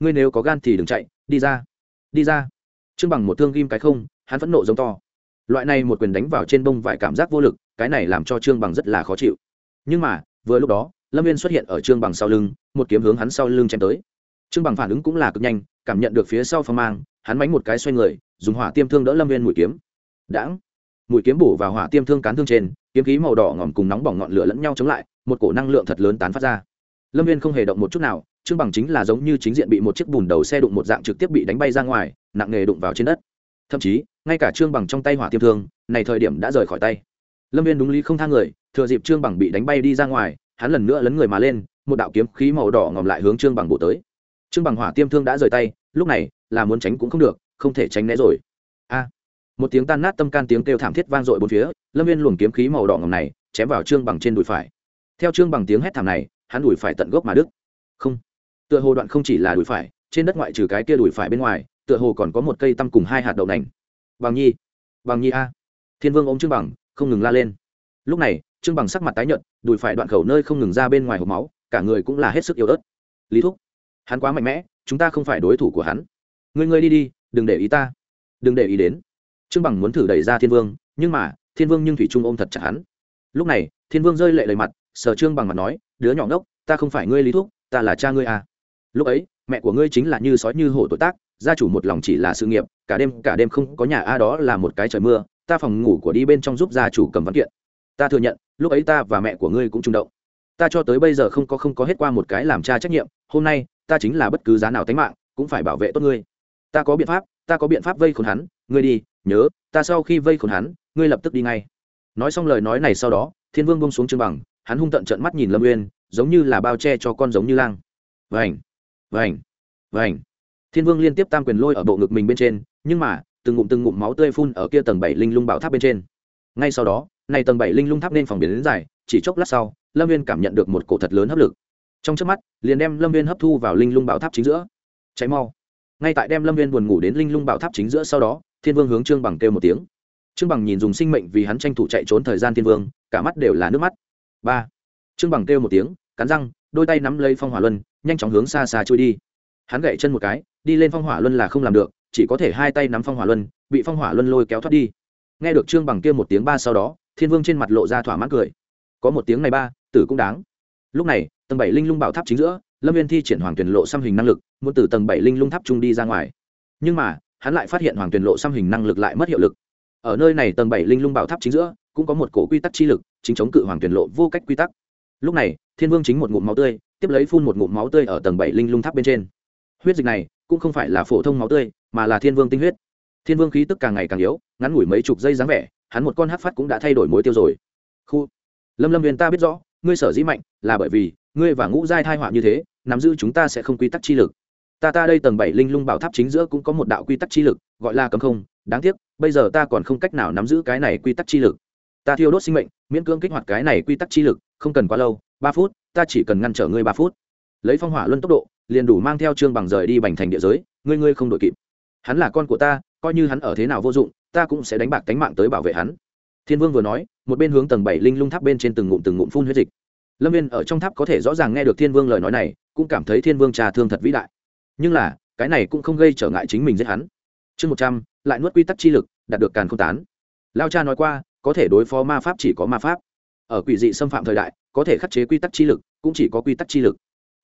ngươi nếu có gan thì đừng chạy, đi ra. Đi ra. Trương bằng một thương ghim cái không, hắn phẫn nộ giống to. Loại này một quyền đánh vào trên bông vải cảm giác vô lực, cái này làm cho trương bằng rất là khó chịu nhưng mà, vừa lúc đó, lâm viên xuất hiện ở trương bằng sau lưng, một kiếm hướng hắn sau lưng chém tới. Trương bằng phản ứng cũng là cực nhanh, cảm nhận được phía sau phong mang, hắn mánh một cái xoay người, dùng hỏa tiêm thương đỡ lâm viên mũi kiếm. Đãng! Mũi kiếm bổ vào hỏa tiêm thương cán thương trên, kiếm khí màu đỏ ngòm cùng nóng bỏng ngọn lửa lẫn nhau chống lại, một cổ năng lượng thật lớn tán phát ra. Lâm viên không hề động một chút nào, trương bằng chính là giống như chính diện bị một chiếc bùn đầu xe đụng một dạng trực tiếp bị đánh bay ra ngoài, nặng nghề đụng vào trên đất. Thậm chí, ngay cả trương bằng trong tay hỏa tiêm thương, này thời điểm đã rời khỏi tay. Lâm viên đúng lý không thang người thừa dịp trương bằng bị đánh bay đi ra ngoài, hắn lần nữa lấn người mà lên, một đạo kiếm khí màu đỏ ngòm lại hướng trương bằng bổ tới. Trương bằng hỏa tiêm thương đã rời tay, lúc này, là muốn tránh cũng không được, không thể tránh né rồi. A! Một tiếng tan nát tâm can tiếng kêu thảm thiết vang dội bốn phía, lâm viên luồng kiếm khí màu đỏ ngòm này, chém vào trương bằng trên đùi phải. Theo trương bằng tiếng hét thảm này, hắn đùi phải tận gốc mà đức không! Tựa hồ đoạn không chỉ là đùi phải, trên đất ngoại trừ cái kia đùi phải bên ngoài, tựa hồ còn có một cây tăm cùng hai hạt đậu nành. Bằng nhi! Bằng nhi a! Thiên vương ôm trương bằng, không ngừng la lên. Lúc này trương bằng sắc mặt tái nhợt, đùi phải đoạn khẩu nơi không ngừng ra bên ngoài hộp máu, cả người cũng là hết sức yếu ớt. Lý thúc, hắn quá mạnh mẽ, chúng ta không phải đối thủ của hắn. Ngươi ngươi đi đi, đừng để ý ta, đừng để ý đến. Trương bằng muốn thử đẩy ra thiên vương, nhưng mà, thiên vương nhưng thủy trung ôm thật chặt hắn. Lúc này, thiên vương rơi lệ lời mặt sở trương bằng mặt nói, đứa nhỏ ngốc, ta không phải ngươi lý thúc, ta là cha ngươi à. Lúc ấy, mẹ của ngươi chính là như sói như hổ tội tác, gia chủ một lòng chỉ là sự nghiệp, cả đêm cả đêm không có nhà, a đó là một cái trời mưa, ta phòng ngủ của đi bên trong giúp gia chủ cầm văn kiện. Ta thừa nhận lúc ấy ta và mẹ của ngươi cũng trung động. Ta cho tới bây giờ không có không có hết qua một cái làm cha trách nhiệm, hôm nay, ta chính là bất cứ giá nào tính mạng, cũng phải bảo vệ tốt ngươi. Ta có biện pháp, ta có biện pháp vây khốn hắn, ngươi đi, nhớ, ta sau khi vây khốn hắn, ngươi lập tức đi ngay. Nói xong lời nói này sau đó, thiên vương bông xuống trương bằng, hắn hung tận trận mắt nhìn lâm uyên, giống như là bao che cho con giống như lang. Vảnh vảnh vảnh thiên vương liên tiếp tam quyền lôi ở bộ ngực mình bên trên, nhưng mà, từng ngụm từng ngụm máu tươi phun ở kia tầng bảy linh lung bảo tháp bên trên. Ngay sau đó này tầng bảy linh lung tháp nên phòng biến đến dài, chỉ chốc lát sau, lâm viên cảm nhận được một cổ thật lớn hấp lực. Trong trước mắt, liền đem lâm viên hấp thu vào linh lung bảo tháp chính giữa. Cháy mau. Ngay tại đem lâm viên buồn ngủ đến linh lung bảo tháp chính giữa sau đó, thiên vương hướng trương bằng kêu một tiếng. Trương bằng nhìn dùng sinh mệnh vì hắn tranh thủ chạy trốn thời gian thiên vương, cả mắt đều là nước mắt. Ba. Trương bằng kêu một tiếng, cắn răng, đôi tay nắm lấy phong hỏa luân, nhanh chóng hướng xa xa trôi đi. Hắn gậy chân một cái, đi lên phong hỏa luân là không làm được, chỉ có thể hai tay nắm phong hỏa luân, bị phong hỏa luân lôi kéo thoát đi. Nghe được trương bằng kia một tiếng ba sau đó thiên vương trên mặt lộ ra thỏa mãn cười. Có một tiếng này ba, tử cũng đáng. Lúc này, tầng bảy linh lung bảo tháp chính giữa, lâm viên thi triển hoàng tuyển lộ xăm hình năng lực, muốn từ tầng bảy linh lung tháp trung đi ra ngoài. Nhưng mà, hắn lại phát hiện hoàng tuyển lộ xăm hình năng lực lại mất hiệu lực. Ở nơi này tầng bảy linh lung bảo tháp chính giữa, cũng có một cổ quy tắc chi lực, chính chống cự hoàng tuyển lộ vô cách quy tắc. Lúc này, thiên vương chính một ngụm máu tươi, tiếp lấy phun một ngụm máu tươi ở tầng bảy linh lung tháp bên trên. Huyết dịch này, cũng không phải là phổ thông máu tươi, mà là thiên vương tinh huyết. Thiên vương khí tức càng ngày càng yếu, ngắn ngủi mấy chục giây dáng vẻ hắn một con hát phát cũng đã thay đổi mối tiêu rồi. Khu, lâm lâm viên ta biết rõ, ngươi sở dĩ mạnh là bởi vì ngươi và ngũ giai thai họa như thế, nắm giữ chúng ta sẽ không quy tắc chi lực. Ta ta đây tầng bảy linh lung bảo tháp chính giữa cũng có một đạo quy tắc chi lực, gọi là cấm không, đáng tiếc, bây giờ ta còn không cách nào nắm giữ cái này quy tắc chi lực. Ta thiêu đốt sinh mệnh, miễn cưỡng kích hoạt cái này quy tắc chi lực, không cần quá lâu, ba phút, ta chỉ cần ngăn trở ngươi ba phút. Lấy phong hỏa luân tốc độ, liền đủ mang theo trương bằng rời đi bành thành địa giới, ngươi ngươi không đội kịp. Hắn là con của ta, coi như hắn ở thế nào vô dụng ta cũng sẽ đánh bạc tánh mạng tới bảo vệ hắn. Thiên vương vừa nói, một bên hướng tầng bảy linh lung tháp bên trên từng ngụm từng ngụm phun huyết dịch. Lâm viên ở trong tháp có thể rõ ràng nghe được thiên vương lời nói này, cũng cảm thấy thiên vương trà thương thật vĩ đại. Nhưng là, cái này cũng không gây trở ngại chính mình giết hắn. Chương một trăm, lại nuốt quy tắc chi lực, đạt được càn không tán. Lao cha nói qua, có thể đối phó ma pháp chỉ có ma pháp. Ở quỷ dị xâm phạm thời đại, có thể khắc chế quy tắc chi lực, cũng chỉ có quy tắc chi lực.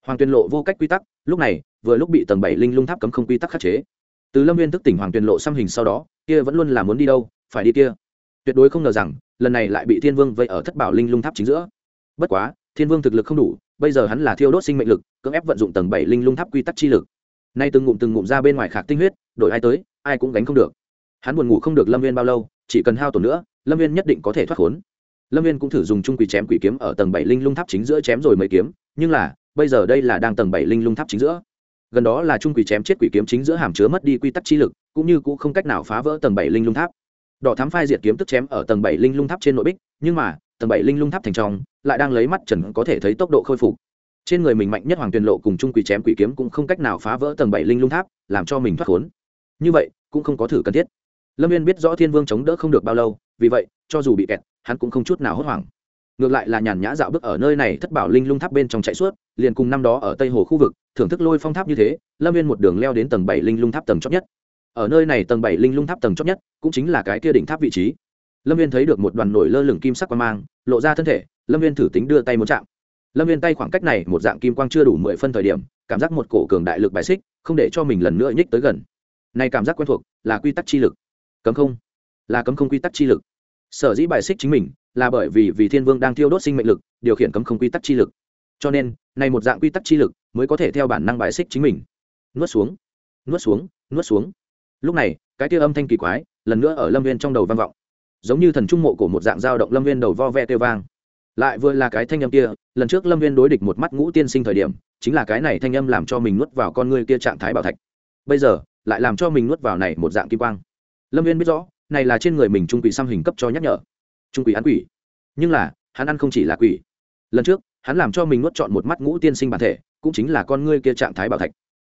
Hoàng tuyên lộ vô cách quy tắc, lúc này, vừa lúc bị tầng bảy linh lung tháp cấm không quy tắc khắc chế. Từ lâm viên thức tỉnh hoàng tuyên lộ xăm hình sau đó kia vẫn luôn là muốn đi đâu, phải đi kia. Tuyệt đối không ngờ rằng, lần này lại bị thiên vương vây ở thất bảo linh lung tháp chính giữa. Bất quá, thiên vương thực lực không đủ, bây giờ hắn là thiêu đốt sinh mệnh lực, cưỡng ép vận dụng tầng bảy linh lung tháp quy tắc chi lực. Nay từng ngụm từng ngụm ra bên ngoài khạc tinh huyết, đổi ai tới, ai cũng gánh không được. Hắn buồn ngủ không được lâm viên bao lâu, chỉ cần hao tổn nữa, lâm viên nhất định có thể thoát khốn. Lâm viên cũng thử dùng trung quỷ chém quỷ kiếm ở tầng bảy linh lung tháp chính giữa chém rồi mấy kiếm, nhưng là, bây giờ đây là đang tầng bảy linh lung tháp chính giữa gần đó là trung quỷ chém chết quỷ kiếm chính giữa hàm chứa mất đi quy tắc chi lực, cũng như cũng không cách nào phá vỡ tầng bảy linh lung tháp. Đỏ thám phai diệt kiếm tức chém ở tầng bảy linh lung tháp trên nội bích, nhưng mà, tầng bảy linh lung tháp thành trong, lại đang lấy mắt trần có thể thấy tốc độ khôi phục. Trên người mình mạnh nhất hoàng tuyền lộ cùng trung quỷ chém quỷ kiếm cũng không cách nào phá vỡ tầng bảy linh lung tháp, làm cho mình thoát khốn. Như vậy, cũng không có thử cần thiết. Lâm viên biết rõ thiên vương chống đỡ không được bao lâu, vì vậy, cho dù bị kẹt, hắn cũng không chút nào hốt hoảng ngược lại là nhàn nhã dạo bước ở nơi này thất bảo linh lung tháp bên trong chạy suốt, liền cùng năm đó ở tây hồ khu vực, thưởng thức lôi phong tháp như thế, lâm viên một đường leo đến tầng bảy linh lung tháp tầng chót nhất. Ở nơi này tầng bảy linh lung tháp tầng chót nhất, cũng chính là cái kia đỉnh tháp vị trí. Lâm viên thấy được một đoàn nổi lơ lửng kim sắc quang mang, lộ ra thân thể, lâm viên thử tính đưa tay một chạm. Lâm viên tay khoảng cách này một dạng kim quang chưa đủ mười phân thời điểm, cảm giác một cổ cường đại lực bài xích, không để cho mình lần nữa nhích tới gần. Này cảm giác quen thuộc, là quy tắc chi lực. Cấm không? Là cấm không quy tắc chi lực. Sở dĩ bài xích chính mình là bởi vì vì thiên vương đang thiêu đốt sinh mệnh lực, điều khiển cấm không quy tắc chi lực. Cho nên, này một dạng quy tắc chi lực mới có thể theo bản năng bài xích chính mình. Nuốt xuống nuốt xuống nuốt xuống. Lúc này, cái tia âm thanh kỳ quái lần nữa ở lâm viên trong đầu vang vọng. Giống như thần trung mộ của một dạng dao động lâm viên đầu vo ve tiêu vang. Lại vừa là cái thanh âm kia, lần trước lâm viên đối địch một mắt ngũ tiên sinh thời điểm, chính là cái này thanh âm làm cho mình nuốt vào con người kia trạng thái bảo thạch. Bây giờ, lại làm cho mình nuốt vào này một dạng kim quang. Lâm viên biết rõ, này là trên người mình trung bị xăm hình cấp cho nhắc nhở trung quỷ ăn quỷ. Nhưng là, hắn ăn không chỉ là quỷ. Lần trước, hắn làm cho mình nuốt chọn một mắt ngũ tiên sinh bản thể, cũng chính là con ngươi kia trạng thái bảo thạch.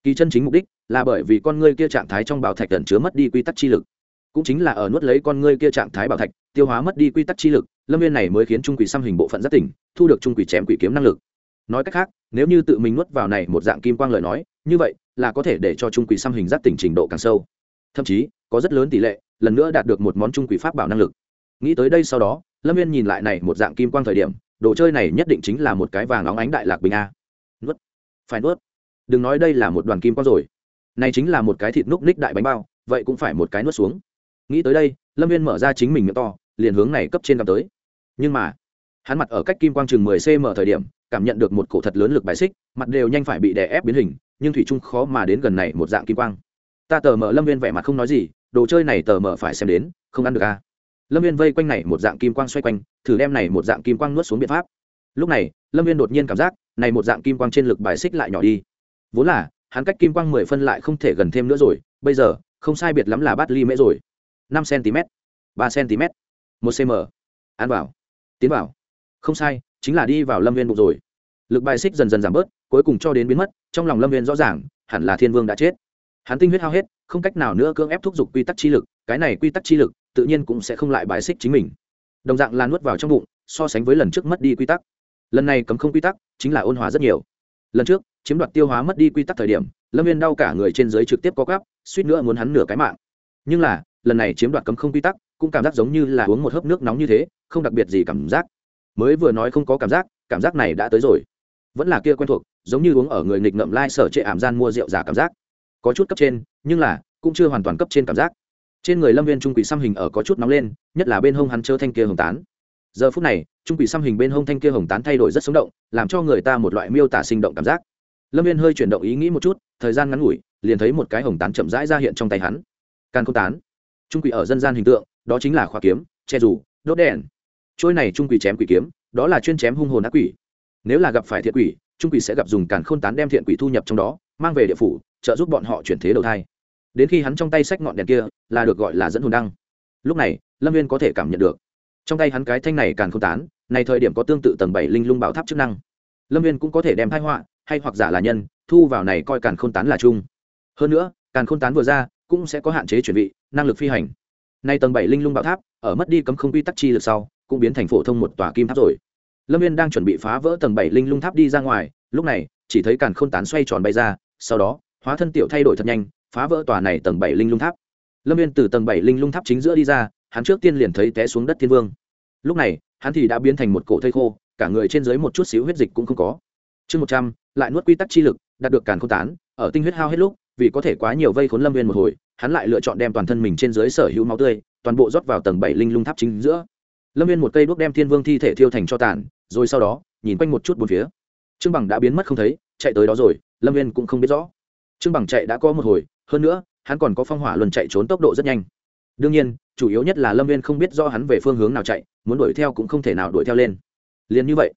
Kỳ chân chính mục đích là bởi vì con ngươi kia trạng thái trong bảo thạch tẩn chứa mất đi quy tắc chi lực. Cũng chính là ở nuốt lấy con ngươi kia trạng thái bảo thạch, tiêu hóa mất đi quy tắc chi lực, lâm viên này mới khiến trung quỷ xăm hình bộ phận rất tỉnh, thu được trung quỷ chém quỷ kiếm năng lực. Nói cách khác, nếu như tự mình nuốt vào này một dạng kim quang lời nói, như vậy là có thể để cho trung quỷ xăm hình giác tỉnh trình độ càng sâu. Thậm chí, có rất lớn tỷ lệ, lần nữa đạt được một món trung quỷ pháp bảo năng lực nghĩ tới đây sau đó, lâm viên nhìn lại này một dạng kim quang thời điểm, đồ chơi này nhất định chính là một cái vàng óng ánh đại lạc bình a. Nuốt. Phải nuốt. Đừng nói đây là một đoàn kim quang rồi. Này chính là một cái thịt núc ních đại bánh bao, vậy cũng phải một cái nuốt xuống. Nghĩ tới đây, lâm viên mở ra chính mình miệng to, liền hướng này cấp trên cầm tới. Nhưng mà, hắn mặt ở cách kim quang chừng 10 cm thời điểm, cảm nhận được một cổ thật lớn lực bài xích, mặt đều nhanh phải bị đè ép biến hình, nhưng thủy trung khó mà đến gần này một dạng kim quang. Ta tờ mở lâm viên vẻ mặt không nói gì, đồ chơi này tờ mở phải xem đến, không ăn được a. à lâm viên vây quanh này một dạng kim quang xoay quanh, thử đem này một dạng kim quang nuốt xuống biện pháp. Lúc này, lâm viên đột nhiên cảm giác, này một dạng kim quang trên lực bài xích lại nhỏ đi. Vốn là, hắn cách kim quang mười phân lại không thể gần thêm nữa rồi, bây giờ, không sai biệt lắm là bát ly mễ rồi. Năm cm ba cm một cm ăn vào, tiến vào. Không sai, chính là đi vào lâm viên bụng rồi. Lực bài xích dần dần giảm bớt, cuối cùng cho đến biến mất, trong lòng lâm viên rõ ràng, hẳn là thiên vương đã chết. Hắn tinh huyết hao hết, không cách nào nữa cưỡng ép thúc giục quy tắc chi lực, cái này quy tắc chi lực tự nhiên cũng sẽ không lại bài xích chính mình. Đồng dạng là nuốt vào trong bụng, so sánh với lần trước mất đi quy tắc. Lần này cấm không quy tắc, chính là ôn hòa rất nhiều. Lần trước, chiếm đoạt tiêu hóa mất đi quy tắc thời điểm, lâm viên đau cả người trên giới trực tiếp có gắp suýt nữa muốn hắn nửa cái mạng. Nhưng là, lần này chiếm đoạt cấm không quy tắc, cũng cảm giác giống như là uống một hớp nước nóng như thế, không đặc biệt gì cảm giác. Mới vừa nói không có cảm giác cảm giác này đã tới rồi. Vẫn là kia quen thuộc, giống như uống ở người nghịch ngậm lai sở trệ ảm gian mua rượu giả cảm giác. Có chút cấp trên, nhưng là, cũng chưa hoàn toàn cấp trên cảm giác trên người lâm viên trung quỷ xăm hình ở có chút nóng lên, nhất là bên hông hắn chơ thanh kia hồng tán. Giờ phút này, trung quỷ xăm hình bên hông thanh kia hồng tán thay đổi rất sống động, làm cho người ta một loại miêu tả sinh động cảm giác. Lâm viên hơi chuyển động ý nghĩ một chút, thời gian ngắn ngủi, liền thấy một cái hồng tán chậm rãi ra hiện trong tay hắn. Càn không tán. Trung quỷ ở dân gian hình tượng, đó chính là khóa kiếm, che rủ đốt đèn. Trôi này trung quỷ chém quỷ kiếm, đó là chuyên chém hung hồn ác quỷ. Nếu là gặp phải thiện quỷ, trung quỷ sẽ gặp dùng càn khôn tán đem thiện quỷ thu nhập trong đó, mang về địa phủ, trợ giúp bọn họ chuyển thế đầu thai đến khi hắn trong tay xách ngọn đèn kia là được gọi là dẫn hồn đăng. Lúc này, lâm viên có thể cảm nhận được. Trong tay hắn cái thanh này càn khôn tán, này thời điểm có tương tự tầng bảy linh lung bảo tháp chức năng. Lâm viên cũng có thể đem thai họa, hay hoặc giả là nhân, thu vào này coi càn khôn tán là chung. Hơn nữa càn khôn tán vừa ra, cũng sẽ có hạn chế chuẩn bị năng lực phi hành. Nay tầng bảy linh lung bảo tháp, ở mất đi cấm không quy tắc chi lực sau, cũng biến thành phổ thông một tòa kim tháp rồi. Lâm viên đang chuẩn bị phá vỡ tầng bảy linh lung tháp đi ra ngoài, lúc này, chỉ thấy càn khôn tán xoay tròn bay ra, sau đó, hóa thân tiểu thay đổi thật nhanh phá vỡ tòa này tầng bảy linh lung tháp. Lâm viên từ tầng bảy linh lung tháp chính giữa đi ra, hắn trước tiên liền thấy té xuống đất thiên vương. Lúc này, hắn thì đã biến thành một cổ thây khô, cả người trên dưới một chút xíu huyết dịch cũng không có. Chương một trăm, lại nuốt quy tắc chi lực, đạt được càn khôn tán, ở tinh huyết hao hết lúc, vì có thể quá nhiều vây khốn lâm viên một hồi, hắn lại lựa chọn đem toàn thân mình trên dưới sở hữu máu tươi, toàn bộ rót vào tầng bảy linh lung tháp chính giữa. Lâm viên một cây đuốc đem thiên vương thi thể thiêu thành cho tàn, rồi sau đó, nhìn quanh một chút bốn phía. Trương bằng đã biến mất không thấy, chạy tới đó rồi, lâm viên cũng không biết rõ. Trương bằng chạy đã có một hồi hơn nữa, hắn còn có phong hỏa luân chạy trốn tốc độ rất nhanh. Đương nhiên, chủ yếu nhất là lâm viên không biết do hắn về phương hướng nào chạy, muốn đuổi theo cũng không thể nào đuổi theo lên. Liền như vậy,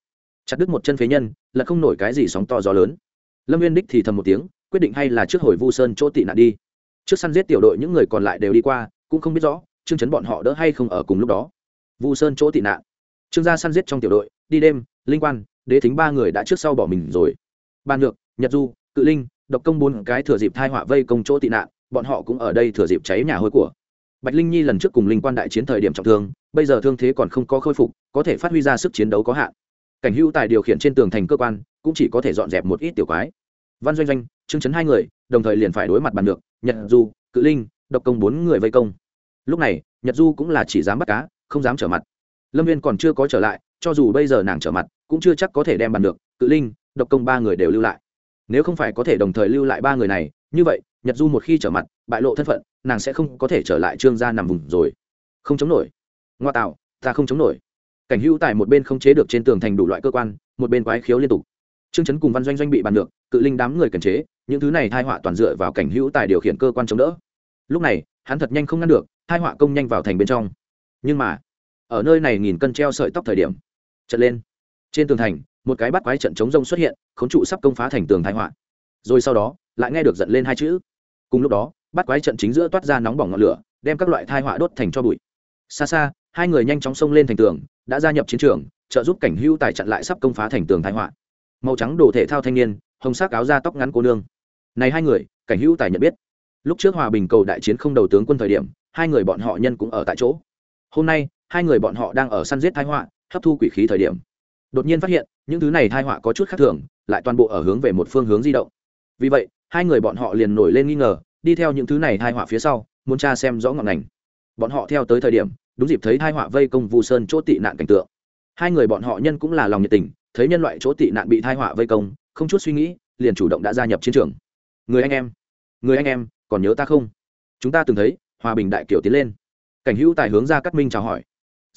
chặt đứt một chân phế nhân, là không nổi cái gì sóng to gió lớn. Lâm viên đích thì thầm một tiếng, quyết định hay là trước hồi vu sơn chỗ tị nạn đi. Trước săn giết tiểu đội những người còn lại đều đi qua, cũng không biết rõ chương chấn bọn họ đỡ hay không ở cùng lúc đó. Vu sơn chỗ tị nạn. Trương gia săn giết trong tiểu đội, đi đêm, linh quan, đế thính ba người đã trước sau bỏ mình rồi. Ban Nhược nhật du, cự linh độc công bốn cái thừa dịp thai họa vây công chỗ tị nạn, bọn họ cũng ở đây thừa dịp cháy nhà hôi của. Bạch linh nhi lần trước cùng linh quan đại chiến thời điểm trọng thương, bây giờ thương thế còn không có khôi phục, có thể phát huy ra sức chiến đấu có hạn. Cảnh hữu tài điều khiển trên tường thành cơ quan, cũng chỉ có thể dọn dẹp một ít tiểu quái. Văn doanh doanh chương chấn hai người, đồng thời liền phải đối mặt bàn được, nhật du, cự linh, độc công bốn người vây công. Lúc này, nhật du cũng là chỉ dám bắt cá, không dám trở mặt. Lâm viên còn chưa có trở lại, cho dù bây giờ nàng trở mặt, cũng chưa chắc có thể đem bàn được, cự linh, độc công ba người đều lưu lại nếu không phải có thể đồng thời lưu lại ba người này, như vậy, nhật du một khi trở mặt, bại lộ thân phận, nàng sẽ không có thể trở lại trương gia nằm vùng rồi. Không chống nổi. Ngoa tạo, ta không chống nổi. Cảnh hữu tại một bên không chế được trên tường thành đủ loại cơ quan, một bên quái khiếu liên tục. Trương chấn cùng văn doanh doanh bị bàn được, cự linh đám người cần chế, những thứ này thai họa toàn dựa vào cảnh hữu tài điều khiển cơ quan chống đỡ. Lúc này, hắn thật nhanh không ngăn được, thai họa công nhanh vào thành bên trong. Nhưng mà, ở nơi này nghìn cân treo sợi tóc thời điểm trận lên. Trên tường thành một cái bắt quái trận chống rông xuất hiện, khống trụ sắp công phá thành tường thái họa. Rồi sau đó, lại nghe được giận lên hai chữ. Cùng lúc đó, bắt quái trận chính giữa toát ra nóng bỏng ngọn lửa, đem các loại thai họa đốt thành cho bụi. Xa xa, hai người nhanh chóng xông lên thành tường, đã gia nhập chiến trường, trợ giúp cảnh hưu tài chặn lại sắp công phá thành tường thái họa. Màu trắng đồ thể thao thanh niên, hồng sắc áo da tóc ngắn cô nương. Này hai người, cảnh hữu tài nhận biết. Lúc trước hòa bình cầu đại chiến không đầu tướng quân thời điểm, hai người bọn họ nhân cũng ở tại chỗ. Hôm nay, hai người bọn họ đang ở săn giết thái họa, hấp thu quỷ khí thời điểm đột nhiên phát hiện, những thứ này thai họa có chút khác thường, lại toàn bộ ở hướng về một phương hướng di động. Vì vậy, hai người bọn họ liền nổi lên nghi ngờ, đi theo những thứ này thai họa phía sau, muốn tra xem rõ ngọn ngành. Bọn họ theo tới thời điểm, đúng dịp thấy thai họa vây công vu sơn chỗ tị nạn cảnh tượng. Hai người bọn họ nhân cũng là lòng nhiệt tình, thấy nhân loại chỗ tị nạn bị thai họa vây công, không chút suy nghĩ, liền chủ động đã gia nhập chiến trường. Người anh em, người anh em, còn nhớ ta không? Chúng ta từng thấy, hòa bình đại kiểu tiến lên. Cảnh hữu tài hướng ra cắt minh chào hỏi.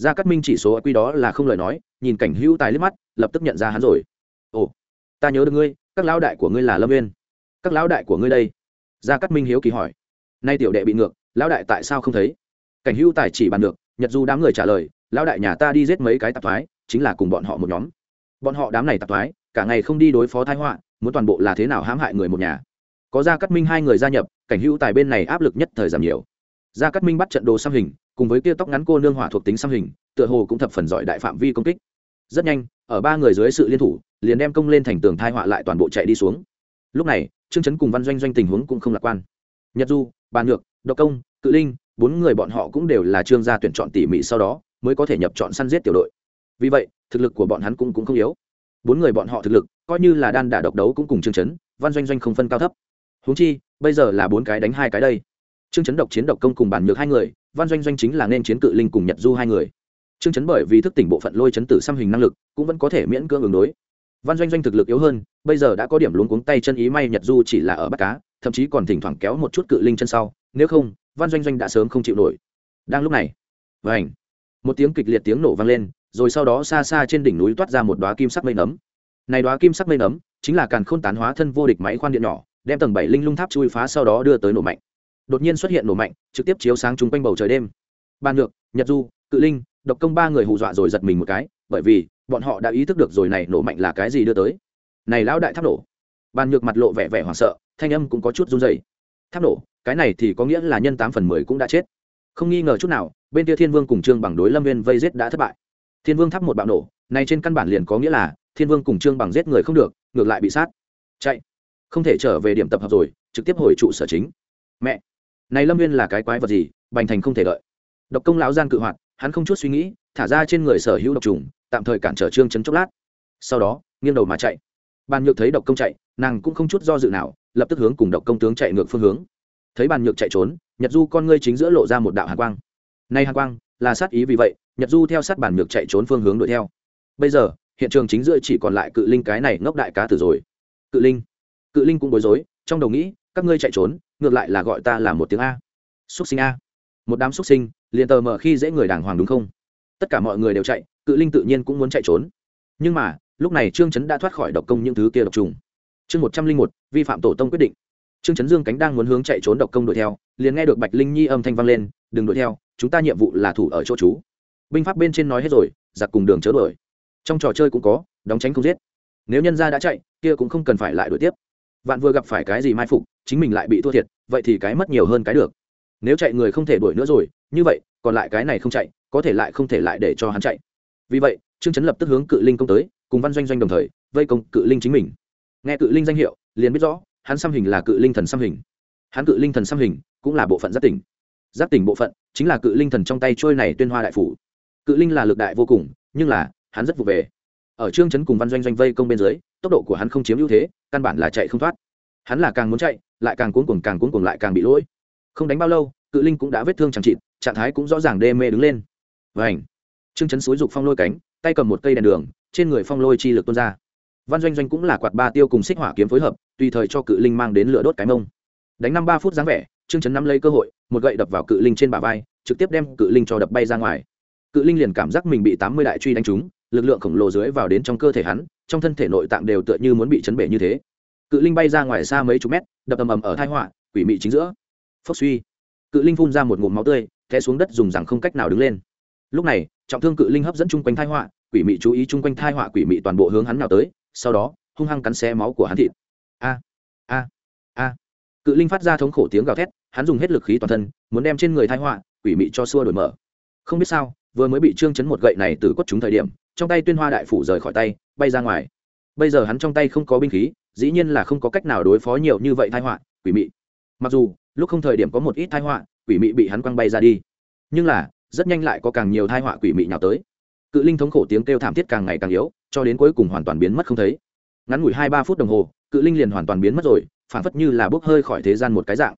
Gia cát minh chỉ số quy đó là không lời nói, nhìn cảnh hữu tài liếc mắt, lập tức nhận ra hắn rồi. Ồ, ta nhớ được ngươi, các lão đại của ngươi là lâm viên các lão đại của ngươi đây? Gia cát minh hiếu kỳ hỏi. Nay tiểu đệ bị ngược, lão đại tại sao không thấy? Cảnh hữu tài chỉ bàn được nhật du đám người trả lời, lão đại nhà ta đi giết mấy cái tạp thoái, chính là cùng bọn họ một nhóm. Bọn họ đám này tạp thoái, cả ngày không đi đối phó thái họa, muốn toàn bộ là thế nào hãm hại người một nhà. Có gia cát minh hai người gia nhập, cảnh hữu tài bên này áp lực nhất thời giảm nhiều gia cát minh bắt trận đồ xăm hình cùng với kia tóc ngắn cô nương hỏa thuộc tính xăm hình tựa hồ cũng thập phần giỏi đại phạm vi công kích. Rất nhanh ở ba người dưới sự liên thủ liền đem công lên thành tường thai họa lại toàn bộ chạy đi xuống. Lúc này trương chấn cùng văn doanh doanh tình huống cũng không lạc quan. Nhật du bàn nhược độc công cự linh bốn người bọn họ cũng đều là trương gia tuyển chọn tỉ mỉ sau đó mới có thể nhập chọn săn giết tiểu đội. Vì vậy thực lực của bọn hắn cũng, cũng không yếu. Bốn người bọn họ thực lực coi như là đan đả độc đấu cũng cùng trương chấn văn doanh doanh không phân cao thấp. Huống chi bây giờ là bốn cái đánh hai cái đây trương chấn độc chiến độc công cùng bản nhược hai người, văn doanh doanh chính là nên chiến cự linh cùng nhật du hai người. Trương chấn bởi vì thức tỉnh bộ phận lôi chấn tử xăm hình năng lực, cũng vẫn có thể miễn cưỡng ứng đối. Văn doanh doanh thực lực yếu hơn, bây giờ đã có điểm luống cuống tay chân ý may nhật du chỉ là ở bắt cá, thậm chí còn thỉnh thoảng kéo một chút cự linh chân sau, nếu không, văn doanh doanh đã sớm không chịu nổi. Đang lúc này vảnh một tiếng kịch liệt tiếng nổ vang lên, rồi sau đó xa xa trên đỉnh núi toát ra một đoá kim sắc mây nấm. Này đoá kim sắc mây nấm chính là càn khôn tán hóa thân vô địch máy khoan điện nhỏ, đem tầng bảy linh lung tháp chui phá sau đó đưa tới nổ mạnh đột nhiên xuất hiện nổ mạnh, trực tiếp chiếu sáng chung quanh bầu trời đêm. Ban nhược, nhật du, cự linh, độc công ba người hù dọa rồi giật mình một cái, bởi vì, bọn họ đã ý thức được rồi này nổ mạnh là cái gì đưa tới. Này lão đại tháp nổ. Ban nhược mặt lộ vẻ vẻ hoảng sợ, thanh âm cũng có chút run rẩy. Tháp nổ, cái này thì có nghĩa là nhân tám phần mười cũng đã chết. Không nghi ngờ chút nào, bên kia thiên vương cùng trương bằng đối lâm viên vây giết đã thất bại. Thiên vương tháp một bạo nổ, này trên căn bản liền có nghĩa là, thiên vương cùng trương bằng giết người không được, ngược lại bị sát. Chạy. Không thể trở về điểm tập hợp rồi, trực tiếp hồi trụ sở chính. Mẹ này lâm viên là cái quái vật gì, bành thành không thể đợi. Độc công lão gian cự hoạt, hắn không chút suy nghĩ, thả ra trên người sở hữu độc trùng, tạm thời cản trở trương chấn chốc lát. Sau đó, nghiêng đầu mà chạy. Bàn nhược thấy độc công chạy, nàng cũng không chút do dự nào, lập tức hướng cùng độc công tướng chạy ngược phương hướng. Thấy bàn nhược chạy trốn, nhật du con ngươi chính giữa lộ ra một đạo hạ quang. Nay hạ quang, là sát ý vì vậy, nhật du theo sát bàn nhược chạy trốn phương hướng đuổi theo. Bây giờ, hiện trường chính giữa chỉ còn lại cự linh cái này ngốc đại cá tử rồi. Cự linh. Cự linh cũng bối rối, trong đầu nghĩ các ngươi chạy trốn, ngược lại là gọi ta là một tiếng a. Xúc sinh a. Một đám xúc sinh, liền tờ mờ khi dễ người đàng hoàng đúng không? Tất cả mọi người đều chạy, cự linh tự nhiên cũng muốn chạy trốn. Nhưng mà, lúc này trương chấn đã thoát khỏi độc công những thứ kia độc trùng. Chương một trăm linh một, vi phạm tổ tông quyết định. Trương chấn dương cánh đang muốn hướng chạy trốn độc công đuổi theo, liền nghe được bạch linh nhi âm thanh vang lên, đừng đuổi theo, chúng ta nhiệm vụ là thủ ở chỗ chú. Binh pháp bên trên nói hết rồi, giặc cùng đường chớ đuổi. Trong trò chơi cũng có, đóng tránh không giết. Nếu nhân gia đã chạy, kia cũng không cần phải lại đuổi tiếp vạn vừa gặp phải cái gì mai phục, chính mình lại bị thua thiệt, vậy thì cái mất nhiều hơn cái được. Nếu chạy người không thể đuổi nữa rồi, như vậy, còn lại cái này không chạy, có thể lại không thể lại để cho hắn chạy. Vì vậy, trương chấn lập tức hướng cự linh công tới, cùng văn doanh doanh đồng thời, vây công cự linh chính mình. Nghe cự linh danh hiệu, liền biết rõ, hắn xăm hình là cự linh thần xăm hình. Hắn cự linh thần xăm hình cũng là bộ phận giác tỉnh. Giác tỉnh bộ phận chính là cự linh thần trong tay trôi này tuyên hoa đại phủ. Cự linh là lực đại vô cùng, nhưng là, hắn rất vụ về ở trương chấn cùng văn doanh doanh vây công bên dưới, tốc độ của hắn không chiếm ưu thế, căn bản là chạy không thoát. Hắn là càng muốn chạy, lại càng cuốn cuồng, càng cuốn cuồng lại càng bị lỗi. Không đánh bao lâu, cự linh cũng đã vết thương chẳng chịt, trạng thái cũng rõ ràng đê mê đứng lên. Và ảnh trương chấn xúi dục phong lôi cánh, tay cầm một cây đèn đường, trên người phong lôi chi lực tuôn ra. Văn doanh doanh cũng là quạt ba tiêu cùng xích hỏa kiếm phối hợp, tùy thời cho cự linh mang đến lửa đốt cái mông. Đánh năm ba phút dáng vẻ, trương chấn nắm lấy cơ hội, một gậy đập vào cự linh trên bả vai, trực tiếp đem cự linh cho đập bay ra ngoài. Cự linh liền cảm giác mình bị tám mươi đại truy đánh trúng lực lượng khổng lồ dưới vào đến trong cơ thể hắn, trong thân thể nội tạng đều tựa như muốn bị chấn bể như thế. Cự linh bay ra ngoài xa mấy chục mét, đập ầm ầm ở thai họa, quỷ mị chính giữa. Phốc suy. Cự linh phun ra một ngụm máu tươi, té xuống đất dùng rằng không cách nào đứng lên. Lúc này, trọng thương cự linh hấp dẫn chung quanh thai họa, quỷ mị chú ý chung quanh thai họa quỷ mị toàn bộ hướng hắn nào tới, sau đó, hung hăng cắn xé máu của hắn thịt. A a a. Cự linh phát ra thống khổ tiếng gào thét, hắn dùng hết lực khí toàn thân, muốn đem trên người thai họa, quỷ mị cho xua đổi mở. Không biết sao, vừa mới bị trương chấn một gậy này từ quất chúng thời điểm trong tay tuyên hoa đại phủ rời khỏi tay, bay ra ngoài. Bây giờ hắn trong tay không có binh khí, dĩ nhiên là không có cách nào đối phó nhiều như vậy thai họa, quỷ mị. Mặc dù, lúc không thời điểm có một ít thai họa, quỷ mị bị hắn quăng bay ra đi. Nhưng là, rất nhanh lại có càng nhiều thai họa quỷ mị nhào tới. Cự linh thống khổ tiếng kêu thảm thiết càng ngày càng yếu, cho đến cuối cùng hoàn toàn biến mất không thấy. Ngắn ngủi hai ba phút đồng hồ, cự linh liền hoàn toàn biến mất rồi, phản phất như là bốc hơi khỏi thế gian một cái dạng.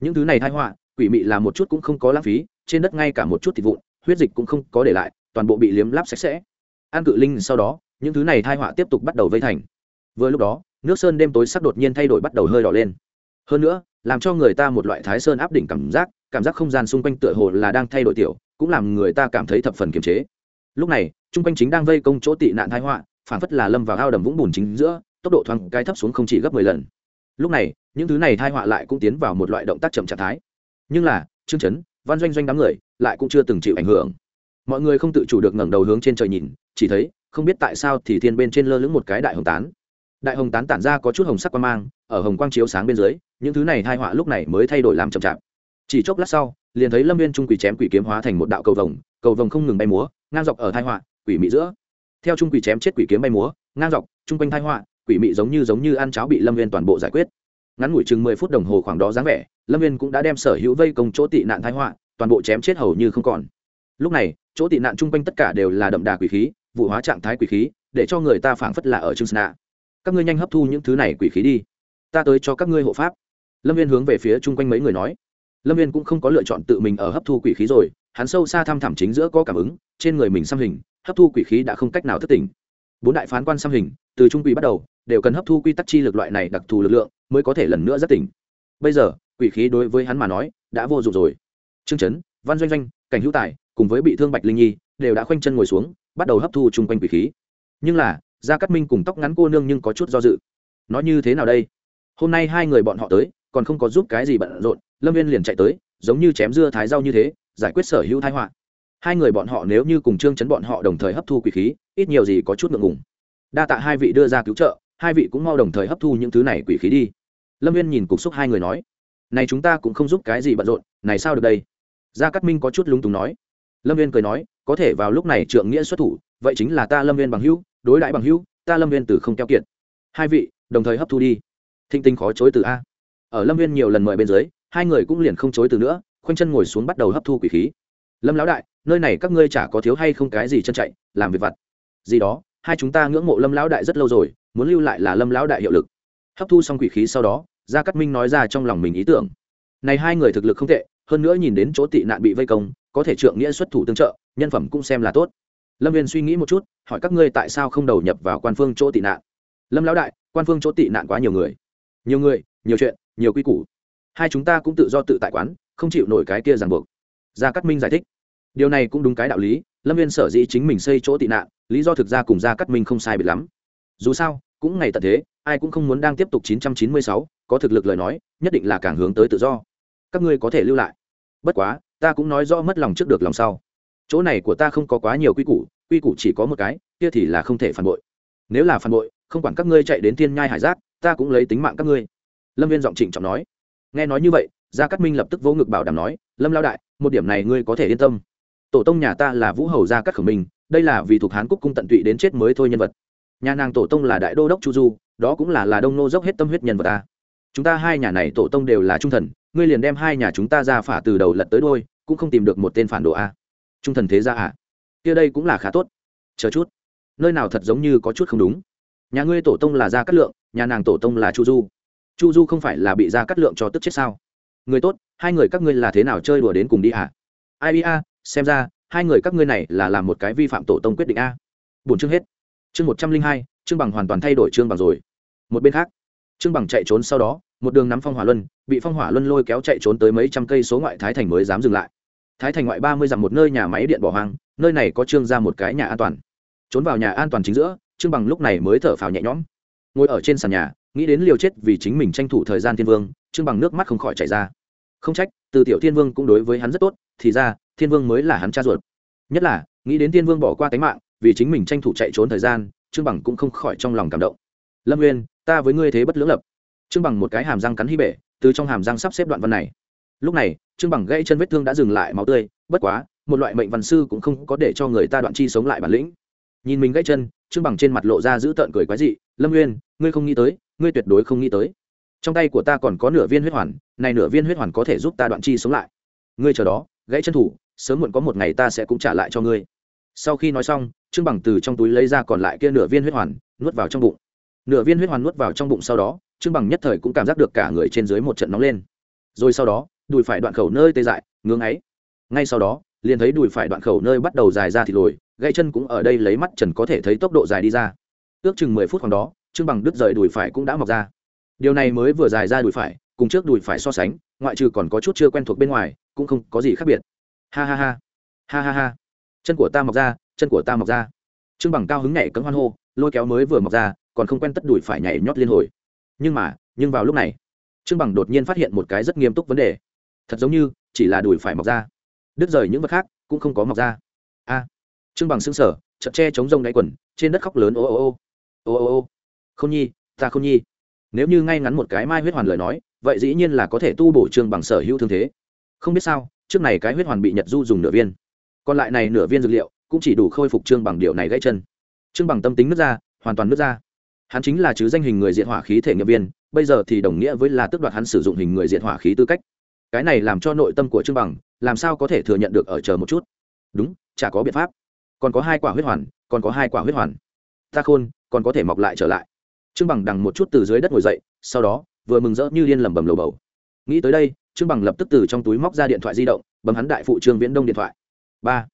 Những thứ này thai họa, quỷ mị là một chút cũng không có lãng phí, trên đất ngay cả một chút thịt vụn, huyết dịch cũng không có để lại, toàn bộ bị liếm láp sạch sẽ an cự linh sau đó, những thứ này thai họa tiếp tục bắt đầu vây thành. Vừa lúc đó, nước sơn đêm tối sắc đột nhiên thay đổi bắt đầu hơi đỏ lên. Hơn nữa, làm cho người ta một loại thái sơn áp đỉnh cảm giác cảm giác không gian xung quanh tựa hồ là đang thay đổi tiểu, cũng làm người ta cảm thấy thập phần kiềm chế. Lúc này chung quanh chính đang vây công chỗ tị nạn thái họa phản phất là lâm vào ao đầm vũng bùn chính giữa, tốc độ thoáng cái thấp xuống không chỉ gấp mười lần. Lúc này, những thứ này thai họa lại cũng tiến vào một loại động tác chậm trạng thái. Nhưng là chương chấn, văn doanh doanh đám người, lại cũng chưa từng chịu ảnh hưởng. Mọi người không tự chủ được ngẩng đầu hướng trên trời nhìn chỉ thấy, không biết tại sao thì thiên bên trên lơ lửng một cái đại hồng tán. Đại hồng tán tản ra có chút hồng sắc quang mang, ở hồng quang chiếu sáng bên dưới, những thứ này hai họa lúc này mới thay đổi làm chậm chạp. Chỉ chốc lát sau, liền thấy lâm viên trung quỷ chém quỷ kiếm hóa thành một đạo cầu vồng cầu vồng không ngừng bay múa, ngang dọc ở thai họa, quỷ mị giữa. Theo trung quỷ chém chết quỷ kiếm bay múa, ngang dọc, chung quanh thai họa, quỷ mị giống như giống như ăn cháo bị lâm viên toàn bộ giải quyết. Ngắn ngủi chừng mười phút đồng hồ khoảng đó dáng vẻ, lâm viên cũng đã đem sở hữu vây công chỗ tị nạn thái họa, toàn bộ chém chết hầu như không còn. Lúc này, chỗ tị nạn chung quanh tất cả đều là đậm đà quỷ khí vụ hóa trạng thái quỷ khí, để cho người ta phảng phất là ở trương sna các ngươi nhanh hấp thu những thứ này quỷ khí đi. Ta tới cho các ngươi hộ pháp. Lâm viên hướng về phía chung quanh mấy người nói. Lâm viên cũng không có lựa chọn tự mình ở hấp thu quỷ khí rồi, hắn sâu xa thăm thẳm chính giữa có cảm ứng, trên người mình xăm hình, hấp thu quỷ khí đã không cách nào thất tỉnh bốn đại phán quan xăm hình, từ trung quỷ bắt đầu, đều cần hấp thu quy tắc chi lực loại này đặc thù lực lượng, mới có thể lần nữa rất tỉnh bây giờ, quỷ khí đối với hắn mà nói, đã vô dụng rồi. Trương chấn, văn doanh doanh, cảnh hữu tài, cùng với bị thương bạch linh nhi, đều đã khoanh chân ngồi xuống bắt đầu hấp thu chung quanh quỷ khí. Nhưng là, gia cát minh cùng tóc ngắn cô nương nhưng có chút do dự. Nói như thế nào đây? Hôm nay hai người bọn họ tới, còn không có giúp cái gì bận rộn, lâm viên liền chạy tới, giống như chém dưa thái rau như thế, giải quyết sở hữu thái họa. Hai người bọn họ nếu như cùng trương chấn bọn họ đồng thời hấp thu quỷ khí, ít nhiều gì có chút ngượng ngùng. Đa tạ hai vị đưa ra cứu trợ, hai vị cũng mau đồng thời hấp thu những thứ này quỷ khí đi. Lâm viên nhìn cục xúc hai người nói, này chúng ta cũng không giúp cái gì bận rộn, này sao được đây? Gia cát minh có chút lúng túng nói. Lâm viên cười nói có thể vào lúc này trượng nghĩa xuất thủ, vậy chính là ta lâm viên bằng hữu, đối đãi bằng hữu, ta lâm viên từ không keo kiệt. Hai vị, đồng thời hấp thu đi. Thinh tinh khó chối từ a. Ở lâm viên nhiều lần mời bên dưới, hai người cũng liền không chối từ nữa, khoanh chân ngồi xuống bắt đầu hấp thu quỷ khí. Lâm lão đại, nơi này các ngươi chả có thiếu hay không cái gì chân chạy, làm việc vặt. Gì đó, hai chúng ta ngưỡng mộ lâm lão đại rất lâu rồi, muốn lưu lại là lâm lão đại hiệu lực. Hấp thu xong quỷ khí sau đó, gia cát minh nói ra trong lòng mình ý tưởng. Này hai người thực lực không tệ hơn nữa nhìn đến chỗ tị nạn bị vây công có thể trượng nghĩa xuất thủ tương trợ nhân phẩm cũng xem là tốt. Lâm viên suy nghĩ một chút hỏi các ngươi tại sao không đầu nhập vào quan phương chỗ tị nạn? Lâm lão đại quan phương chỗ tị nạn quá nhiều người. Nhiều người nhiều chuyện nhiều quy củ. Hai chúng ta cũng tự do tự tại quán không chịu nổi cái kia ràng buộc. Gia cát minh giải thích. Điều này cũng đúng cái đạo lý lâm viên sở dĩ chính mình xây chỗ tị nạn lý do thực ra cùng gia cát minh không sai biệt lắm. Dù sao cũng ngày tận thế ai cũng không muốn đang tiếp tục 996, có thực lực lời nói nhất định là càng hướng tới tự do các ngươi có thể lưu lại. Bất quá, ta cũng nói rõ mất lòng trước được lòng sau. Chỗ này của ta không có quá nhiều quy củ quy củ chỉ có một cái, kia thì là không thể phản bội. Nếu là phản bội, không quản các ngươi chạy đến thiên nhai hải giác, ta cũng lấy tính mạng các ngươi. Lâm viên giọng trịnh trọng nói. Nghe nói như vậy, gia cát minh lập tức vỗ ngực bảo đảm nói, lâm lao đại, một điểm này ngươi có thể yên tâm. Tổ tông nhà ta là vũ hầu gia cát khởi minh, đây là vì thuộc hán quốc cung tận tụy đến chết mới thôi nhân vật. Nhà nàng tổ tông là đại đô đốc chu du, đó cũng là là đông nô dốc hết tâm huyết nhân vật ta. Chúng ta hai nhà này tổ tông đều là trung thần ngươi liền đem hai nhà chúng ta ra phả từ đầu lật tới đôi, cũng không tìm được một tên phản đồ a. Trung thần thế gia à? Kia đây cũng là khá tốt. Chờ chút. Nơi nào thật giống như có chút không đúng. Nhà ngươi tổ tông là gia cát lượng, nhà nàng tổ tông là chu du. Chu du không phải là bị gia cát lượng cho tức chết sao? Người tốt, hai người các ngươi là thế nào chơi đùa đến cùng đi à? Ai a, xem ra, hai người các ngươi này là làm một cái vi phạm tổ tông quyết định a. Bốn chương hết. Chương một trăm linh hai chương bằng hoàn toàn thay đổi chương bằng rồi. Một bên khác chương bằng chạy trốn sau đó một đường nắm phong hỏa luân, bị phong hỏa luân lôi kéo chạy trốn tới mấy trăm cây số ngoại thái thành mới dám dừng lại. Thái thành ngoại ba mươi dặm một nơi nhà máy điện bỏ hoang, nơi này có trương ra một cái nhà an toàn. Trốn vào nhà an toàn chính giữa, trương bằng lúc này mới thở phào nhẹ nhõm. Ngồi ở trên sàn nhà, nghĩ đến liều chết vì chính mình tranh thủ thời gian thiên vương, trương bằng nước mắt không khỏi chảy ra. Không trách, từ tiểu thiên vương cũng đối với hắn rất tốt, thì ra, thiên vương mới là hắn cha ruột. Nhất là, nghĩ đến thiên vương bỏ qua tính mạng, vì chính mình tranh thủ chạy trốn thời gian, trương bằng cũng không khỏi trong lòng cảm động. Lâm nguyên ta với ngươi thế bất lưỡng lập trương bằng một cái hàm răng cắn hy bể, từ trong hàm răng sắp xếp đoạn văn này. Lúc này, trương bằng gãy chân vết thương đã dừng lại máu tươi, bất quá, một loại mệnh văn sư cũng không có để cho người ta đoạn chi sống lại bản lĩnh. Nhìn mình gãy chân, trương bằng trên mặt lộ ra giữ tợn cười quái dị, lâm nguyên ngươi không nghĩ tới, ngươi tuyệt đối không nghĩ tới. Trong tay của ta còn có nửa viên huyết hoàn, này nửa viên huyết hoàn có thể giúp ta đoạn chi sống lại. Ngươi chờ đó, gãy chân thủ, sớm muộn có một ngày ta sẽ cũng trả lại cho ngươi. Sau khi nói xong, trương bằng từ trong túi lấy ra còn lại kia nửa viên huyết hoàn, nuốt vào trong bụng nửa viên huyết hoàn nuốt vào trong bụng sau đó, trương bằng nhất thời cũng cảm giác được cả người trên dưới một trận nóng lên. Rồi sau đó, đùi phải đoạn khẩu nơi tê dại ngưỡng ấy ngay sau đó, liền thấy đùi phải đoạn khẩu nơi bắt đầu dài ra thì lồi, gãy chân cũng ở đây lấy mắt trần có thể thấy tốc độ dài đi ra. Ước chừng mười phút khoảng đó, trương bằng đứt rời đùi phải cũng đã mọc ra. Điều này mới vừa dài ra đùi phải, cùng trước đùi phải so sánh, ngoại trừ còn có chút chưa quen thuộc bên ngoài, cũng không có gì khác biệt. Ha ha ha. Ha ha ha. Chân của ta mọc ra, chân của ta mọc ra. Trương bằng cao hứng nhảy cấm hoan hô, lôi kéo mới vừa mọc ra còn không quen tất đuổi phải nhảy nhót liên hồi. Nhưng mà, nhưng vào lúc này, trương bằng đột nhiên phát hiện một cái rất nghiêm túc vấn đề. Thật giống như, chỉ là đuổi phải mọc ra. Đứt rời những vật khác, cũng không có mọc ra. A. Trương bằng xương sở chợt che chống rông đáy quần, trên đất khóc lớn ô ô ô. Ô ô ô. Không nhi, ta không nhi. Nếu như ngay ngắn một cái mai huyết hoàn lời nói, vậy dĩ nhiên là có thể tu bổ trương bằng sở hữu thương thế. Không biết sao, trước này cái huyết hoàn bị nhật du dùng nửa viên. Còn lại này nửa viên dược liệu, cũng chỉ đủ khôi phục trương bằng điều này gãy chân. Trương bằng tâm tính nước ra, hoàn toàn nước ra hắn chính là chứ danh hình người diện hỏa khí thể nghiệp viên, bây giờ thì đồng nghĩa với là tước đoạt hắn sử dụng hình người diện hỏa khí tư cách. Cái này làm cho nội tâm của trương bằng, làm sao có thể thừa nhận được ở chờ một chút? Đúng, chả có biện pháp. Còn có hai quả huyết hoàn, còn có hai quả huyết hoàn. Ta khôn, còn có thể mọc lại trở lại. Trương bằng đằng một chút từ dưới đất ngồi dậy, sau đó, vừa mừng rỡ như điên lẩm bẩm lầu bầu. Nghĩ tới đây, trương bằng lập tức từ trong túi móc ra điện thoại di động, bấm hắn đại phụ trương viễn đông điện thoại. Ba.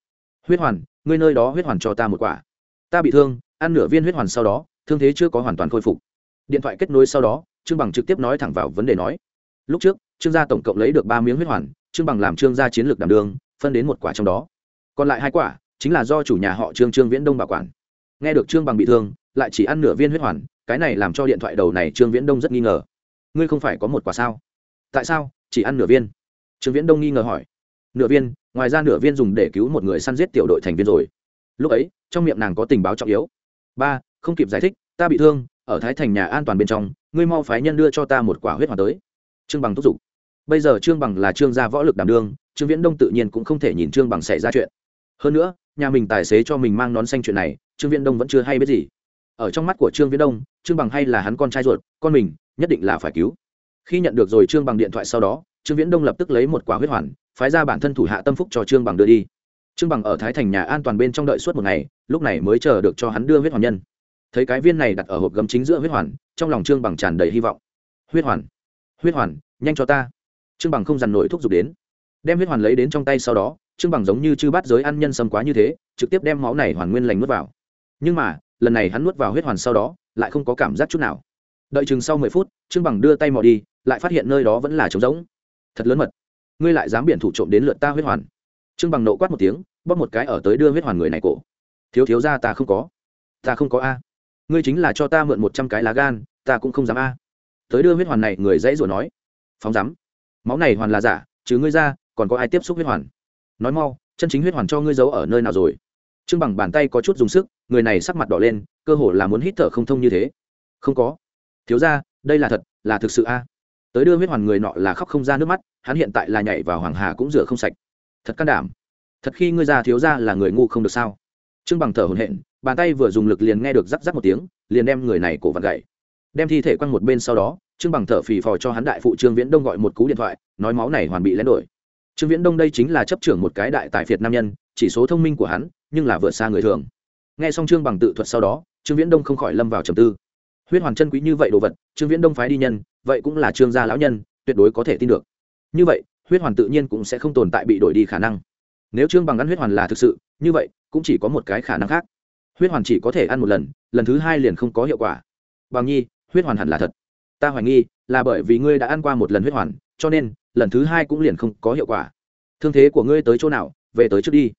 Huyết hoàn, ngươi nơi đó huyết hoàn cho ta một quả. Ta bị thương, ăn nửa viên huyết hoàn sau đó thương thế chưa có hoàn toàn khôi phục. Điện thoại kết nối sau đó, trương bằng trực tiếp nói thẳng vào vấn đề nói. Lúc trước, trương gia tổng cộng lấy được ba miếng huyết hoàn, trương bằng làm trương gia chiến lược đảm đường phân đến một quả trong đó. Còn lại hai quả, chính là do chủ nhà họ trương trương viễn đông bảo quản. Nghe được trương bằng bị thương, lại chỉ ăn nửa viên huyết hoàn, cái này làm cho điện thoại đầu này trương viễn đông rất nghi ngờ. Ngươi không phải có một quả sao? Tại sao? Chỉ ăn nửa viên. Trương viễn đông nghi ngờ hỏi. Nửa viên, ngoài ra nửa viên dùng để cứu một người săn giết tiểu đội thành viên rồi. Lúc ấy, trong miệng nàng có tình báo trọng yếu. Ba, không kịp giải thích ta bị thương, ở thái thành nhà an toàn bên trong, ngươi mau phái nhân đưa cho ta một quả huyết hoàn tới. Trương bằng thúc giục. Bây giờ trương bằng là trương gia võ lực đảm đương, trương viễn đông tự nhiên cũng không thể nhìn trương bằng xảy ra chuyện. Hơn nữa, nhà mình tài xế cho mình mang nón xanh chuyện này, trương viễn đông vẫn chưa hay biết gì. Ở trong mắt của trương viễn đông, trương bằng hay là hắn con trai ruột, con mình, nhất định là phải cứu. Khi nhận được rồi trương bằng điện thoại sau đó, trương viễn đông lập tức lấy một quả huyết hoàn, phái ra bản thân thủ hạ tâm phúc cho trương bằng đưa đi. Trương bằng ở thái thành nhà an toàn bên trong đợi suốt một ngày, lúc này mới chờ được cho hắn đưa huyết hoàn nhân thấy cái viên này đặt ở hộp gấm chính giữa huyết hoàn, trong lòng trương bằng tràn đầy hy vọng. Huyết hoàn huyết hoàn, nhanh cho ta. Trương bằng không dằn nổi thuốc giục đến. Đem huyết hoàn lấy đến trong tay sau đó, trương bằng giống như chư bát giới ăn nhân sâm quá như thế, trực tiếp đem máu này hoàn nguyên lành nuốt vào. Nhưng mà, lần này hắn nuốt vào huyết hoàn sau đó, lại không có cảm giác chút nào. Đợi chừng sau mười phút, trương bằng đưa tay mò đi, lại phát hiện nơi đó vẫn là trống rỗng. Thật lớn mật. Ngươi lại dám biển thủ trộm đến lượt ta huyết hoàn. Trương bằng nộ quát một tiếng, bóp một cái ở tới đưa huyết hoàn người này cổ. Thiếu thiếu ra ta không có. Ta không có a ngươi chính là cho ta mượn một trăm cái lá gan, ta cũng không dám a. Tới đưa huyết hoàn này, người dãy rồi nói. Phóng dám máu này hoàn là giả chứ ngươi ra, còn có ai tiếp xúc huyết hoàn? Nói mau, chân chính huyết hoàn cho ngươi giấu ở nơi nào rồi? Trương bằng bàn tay có chút dùng sức, người này sắc mặt đỏ lên, cơ hồ là muốn hít thở không thông như thế. Không có. Thiếu ra đây là thật, là thực sự a. Tới đưa huyết hoàn người nọ là khóc không ra nước mắt, hắn hiện tại là nhảy vào hoàng hà cũng rửa không sạch. Thật can đảm. Thật khi ngươi già thiếu ra là người ngu không được sao? Trương bằng thở hồn hện bàn tay vừa dùng lực liền nghe được rắc rắc một tiếng, liền đem người này cổ vặn gậy. Đem thi thể quăng một bên sau đó, trương bằng thở phì phò cho hắn đại phụ trương viễn đông gọi một cú điện thoại, nói máu này hoàn bị lén đổi. Trương viễn đông đây chính là chấp trưởng một cái đại tài phiệt nam nhân, chỉ số thông minh của hắn, nhưng là vượt xa người thường. Nghe xong trương bằng tự thuật sau đó, trương viễn đông không khỏi lâm vào trầm tư. Huyết hoàn chân quý như vậy đồ vật, trương viễn đông phái đi nhân, vậy cũng là trương gia lão nhân, tuyệt đối có thể tin được. Như vậy, huyết hoàn tự nhiên cũng sẽ không tồn tại bị đổi đi khả năng. Nếu trương bằng ăn huyết hoàn là thực sự, như vậy, cũng chỉ có một cái khả năng khác huyết hoàn chỉ có thể ăn một lần lần thứ hai liền không có hiệu quả. Bằng nhi, huyết hoàn hẳn là thật. Ta hoài nghi, là bởi vì ngươi đã ăn qua một lần huyết hoàn, cho nên, lần thứ hai cũng liền không có hiệu quả. Thương thế của ngươi tới chỗ nào, về tới trước đi.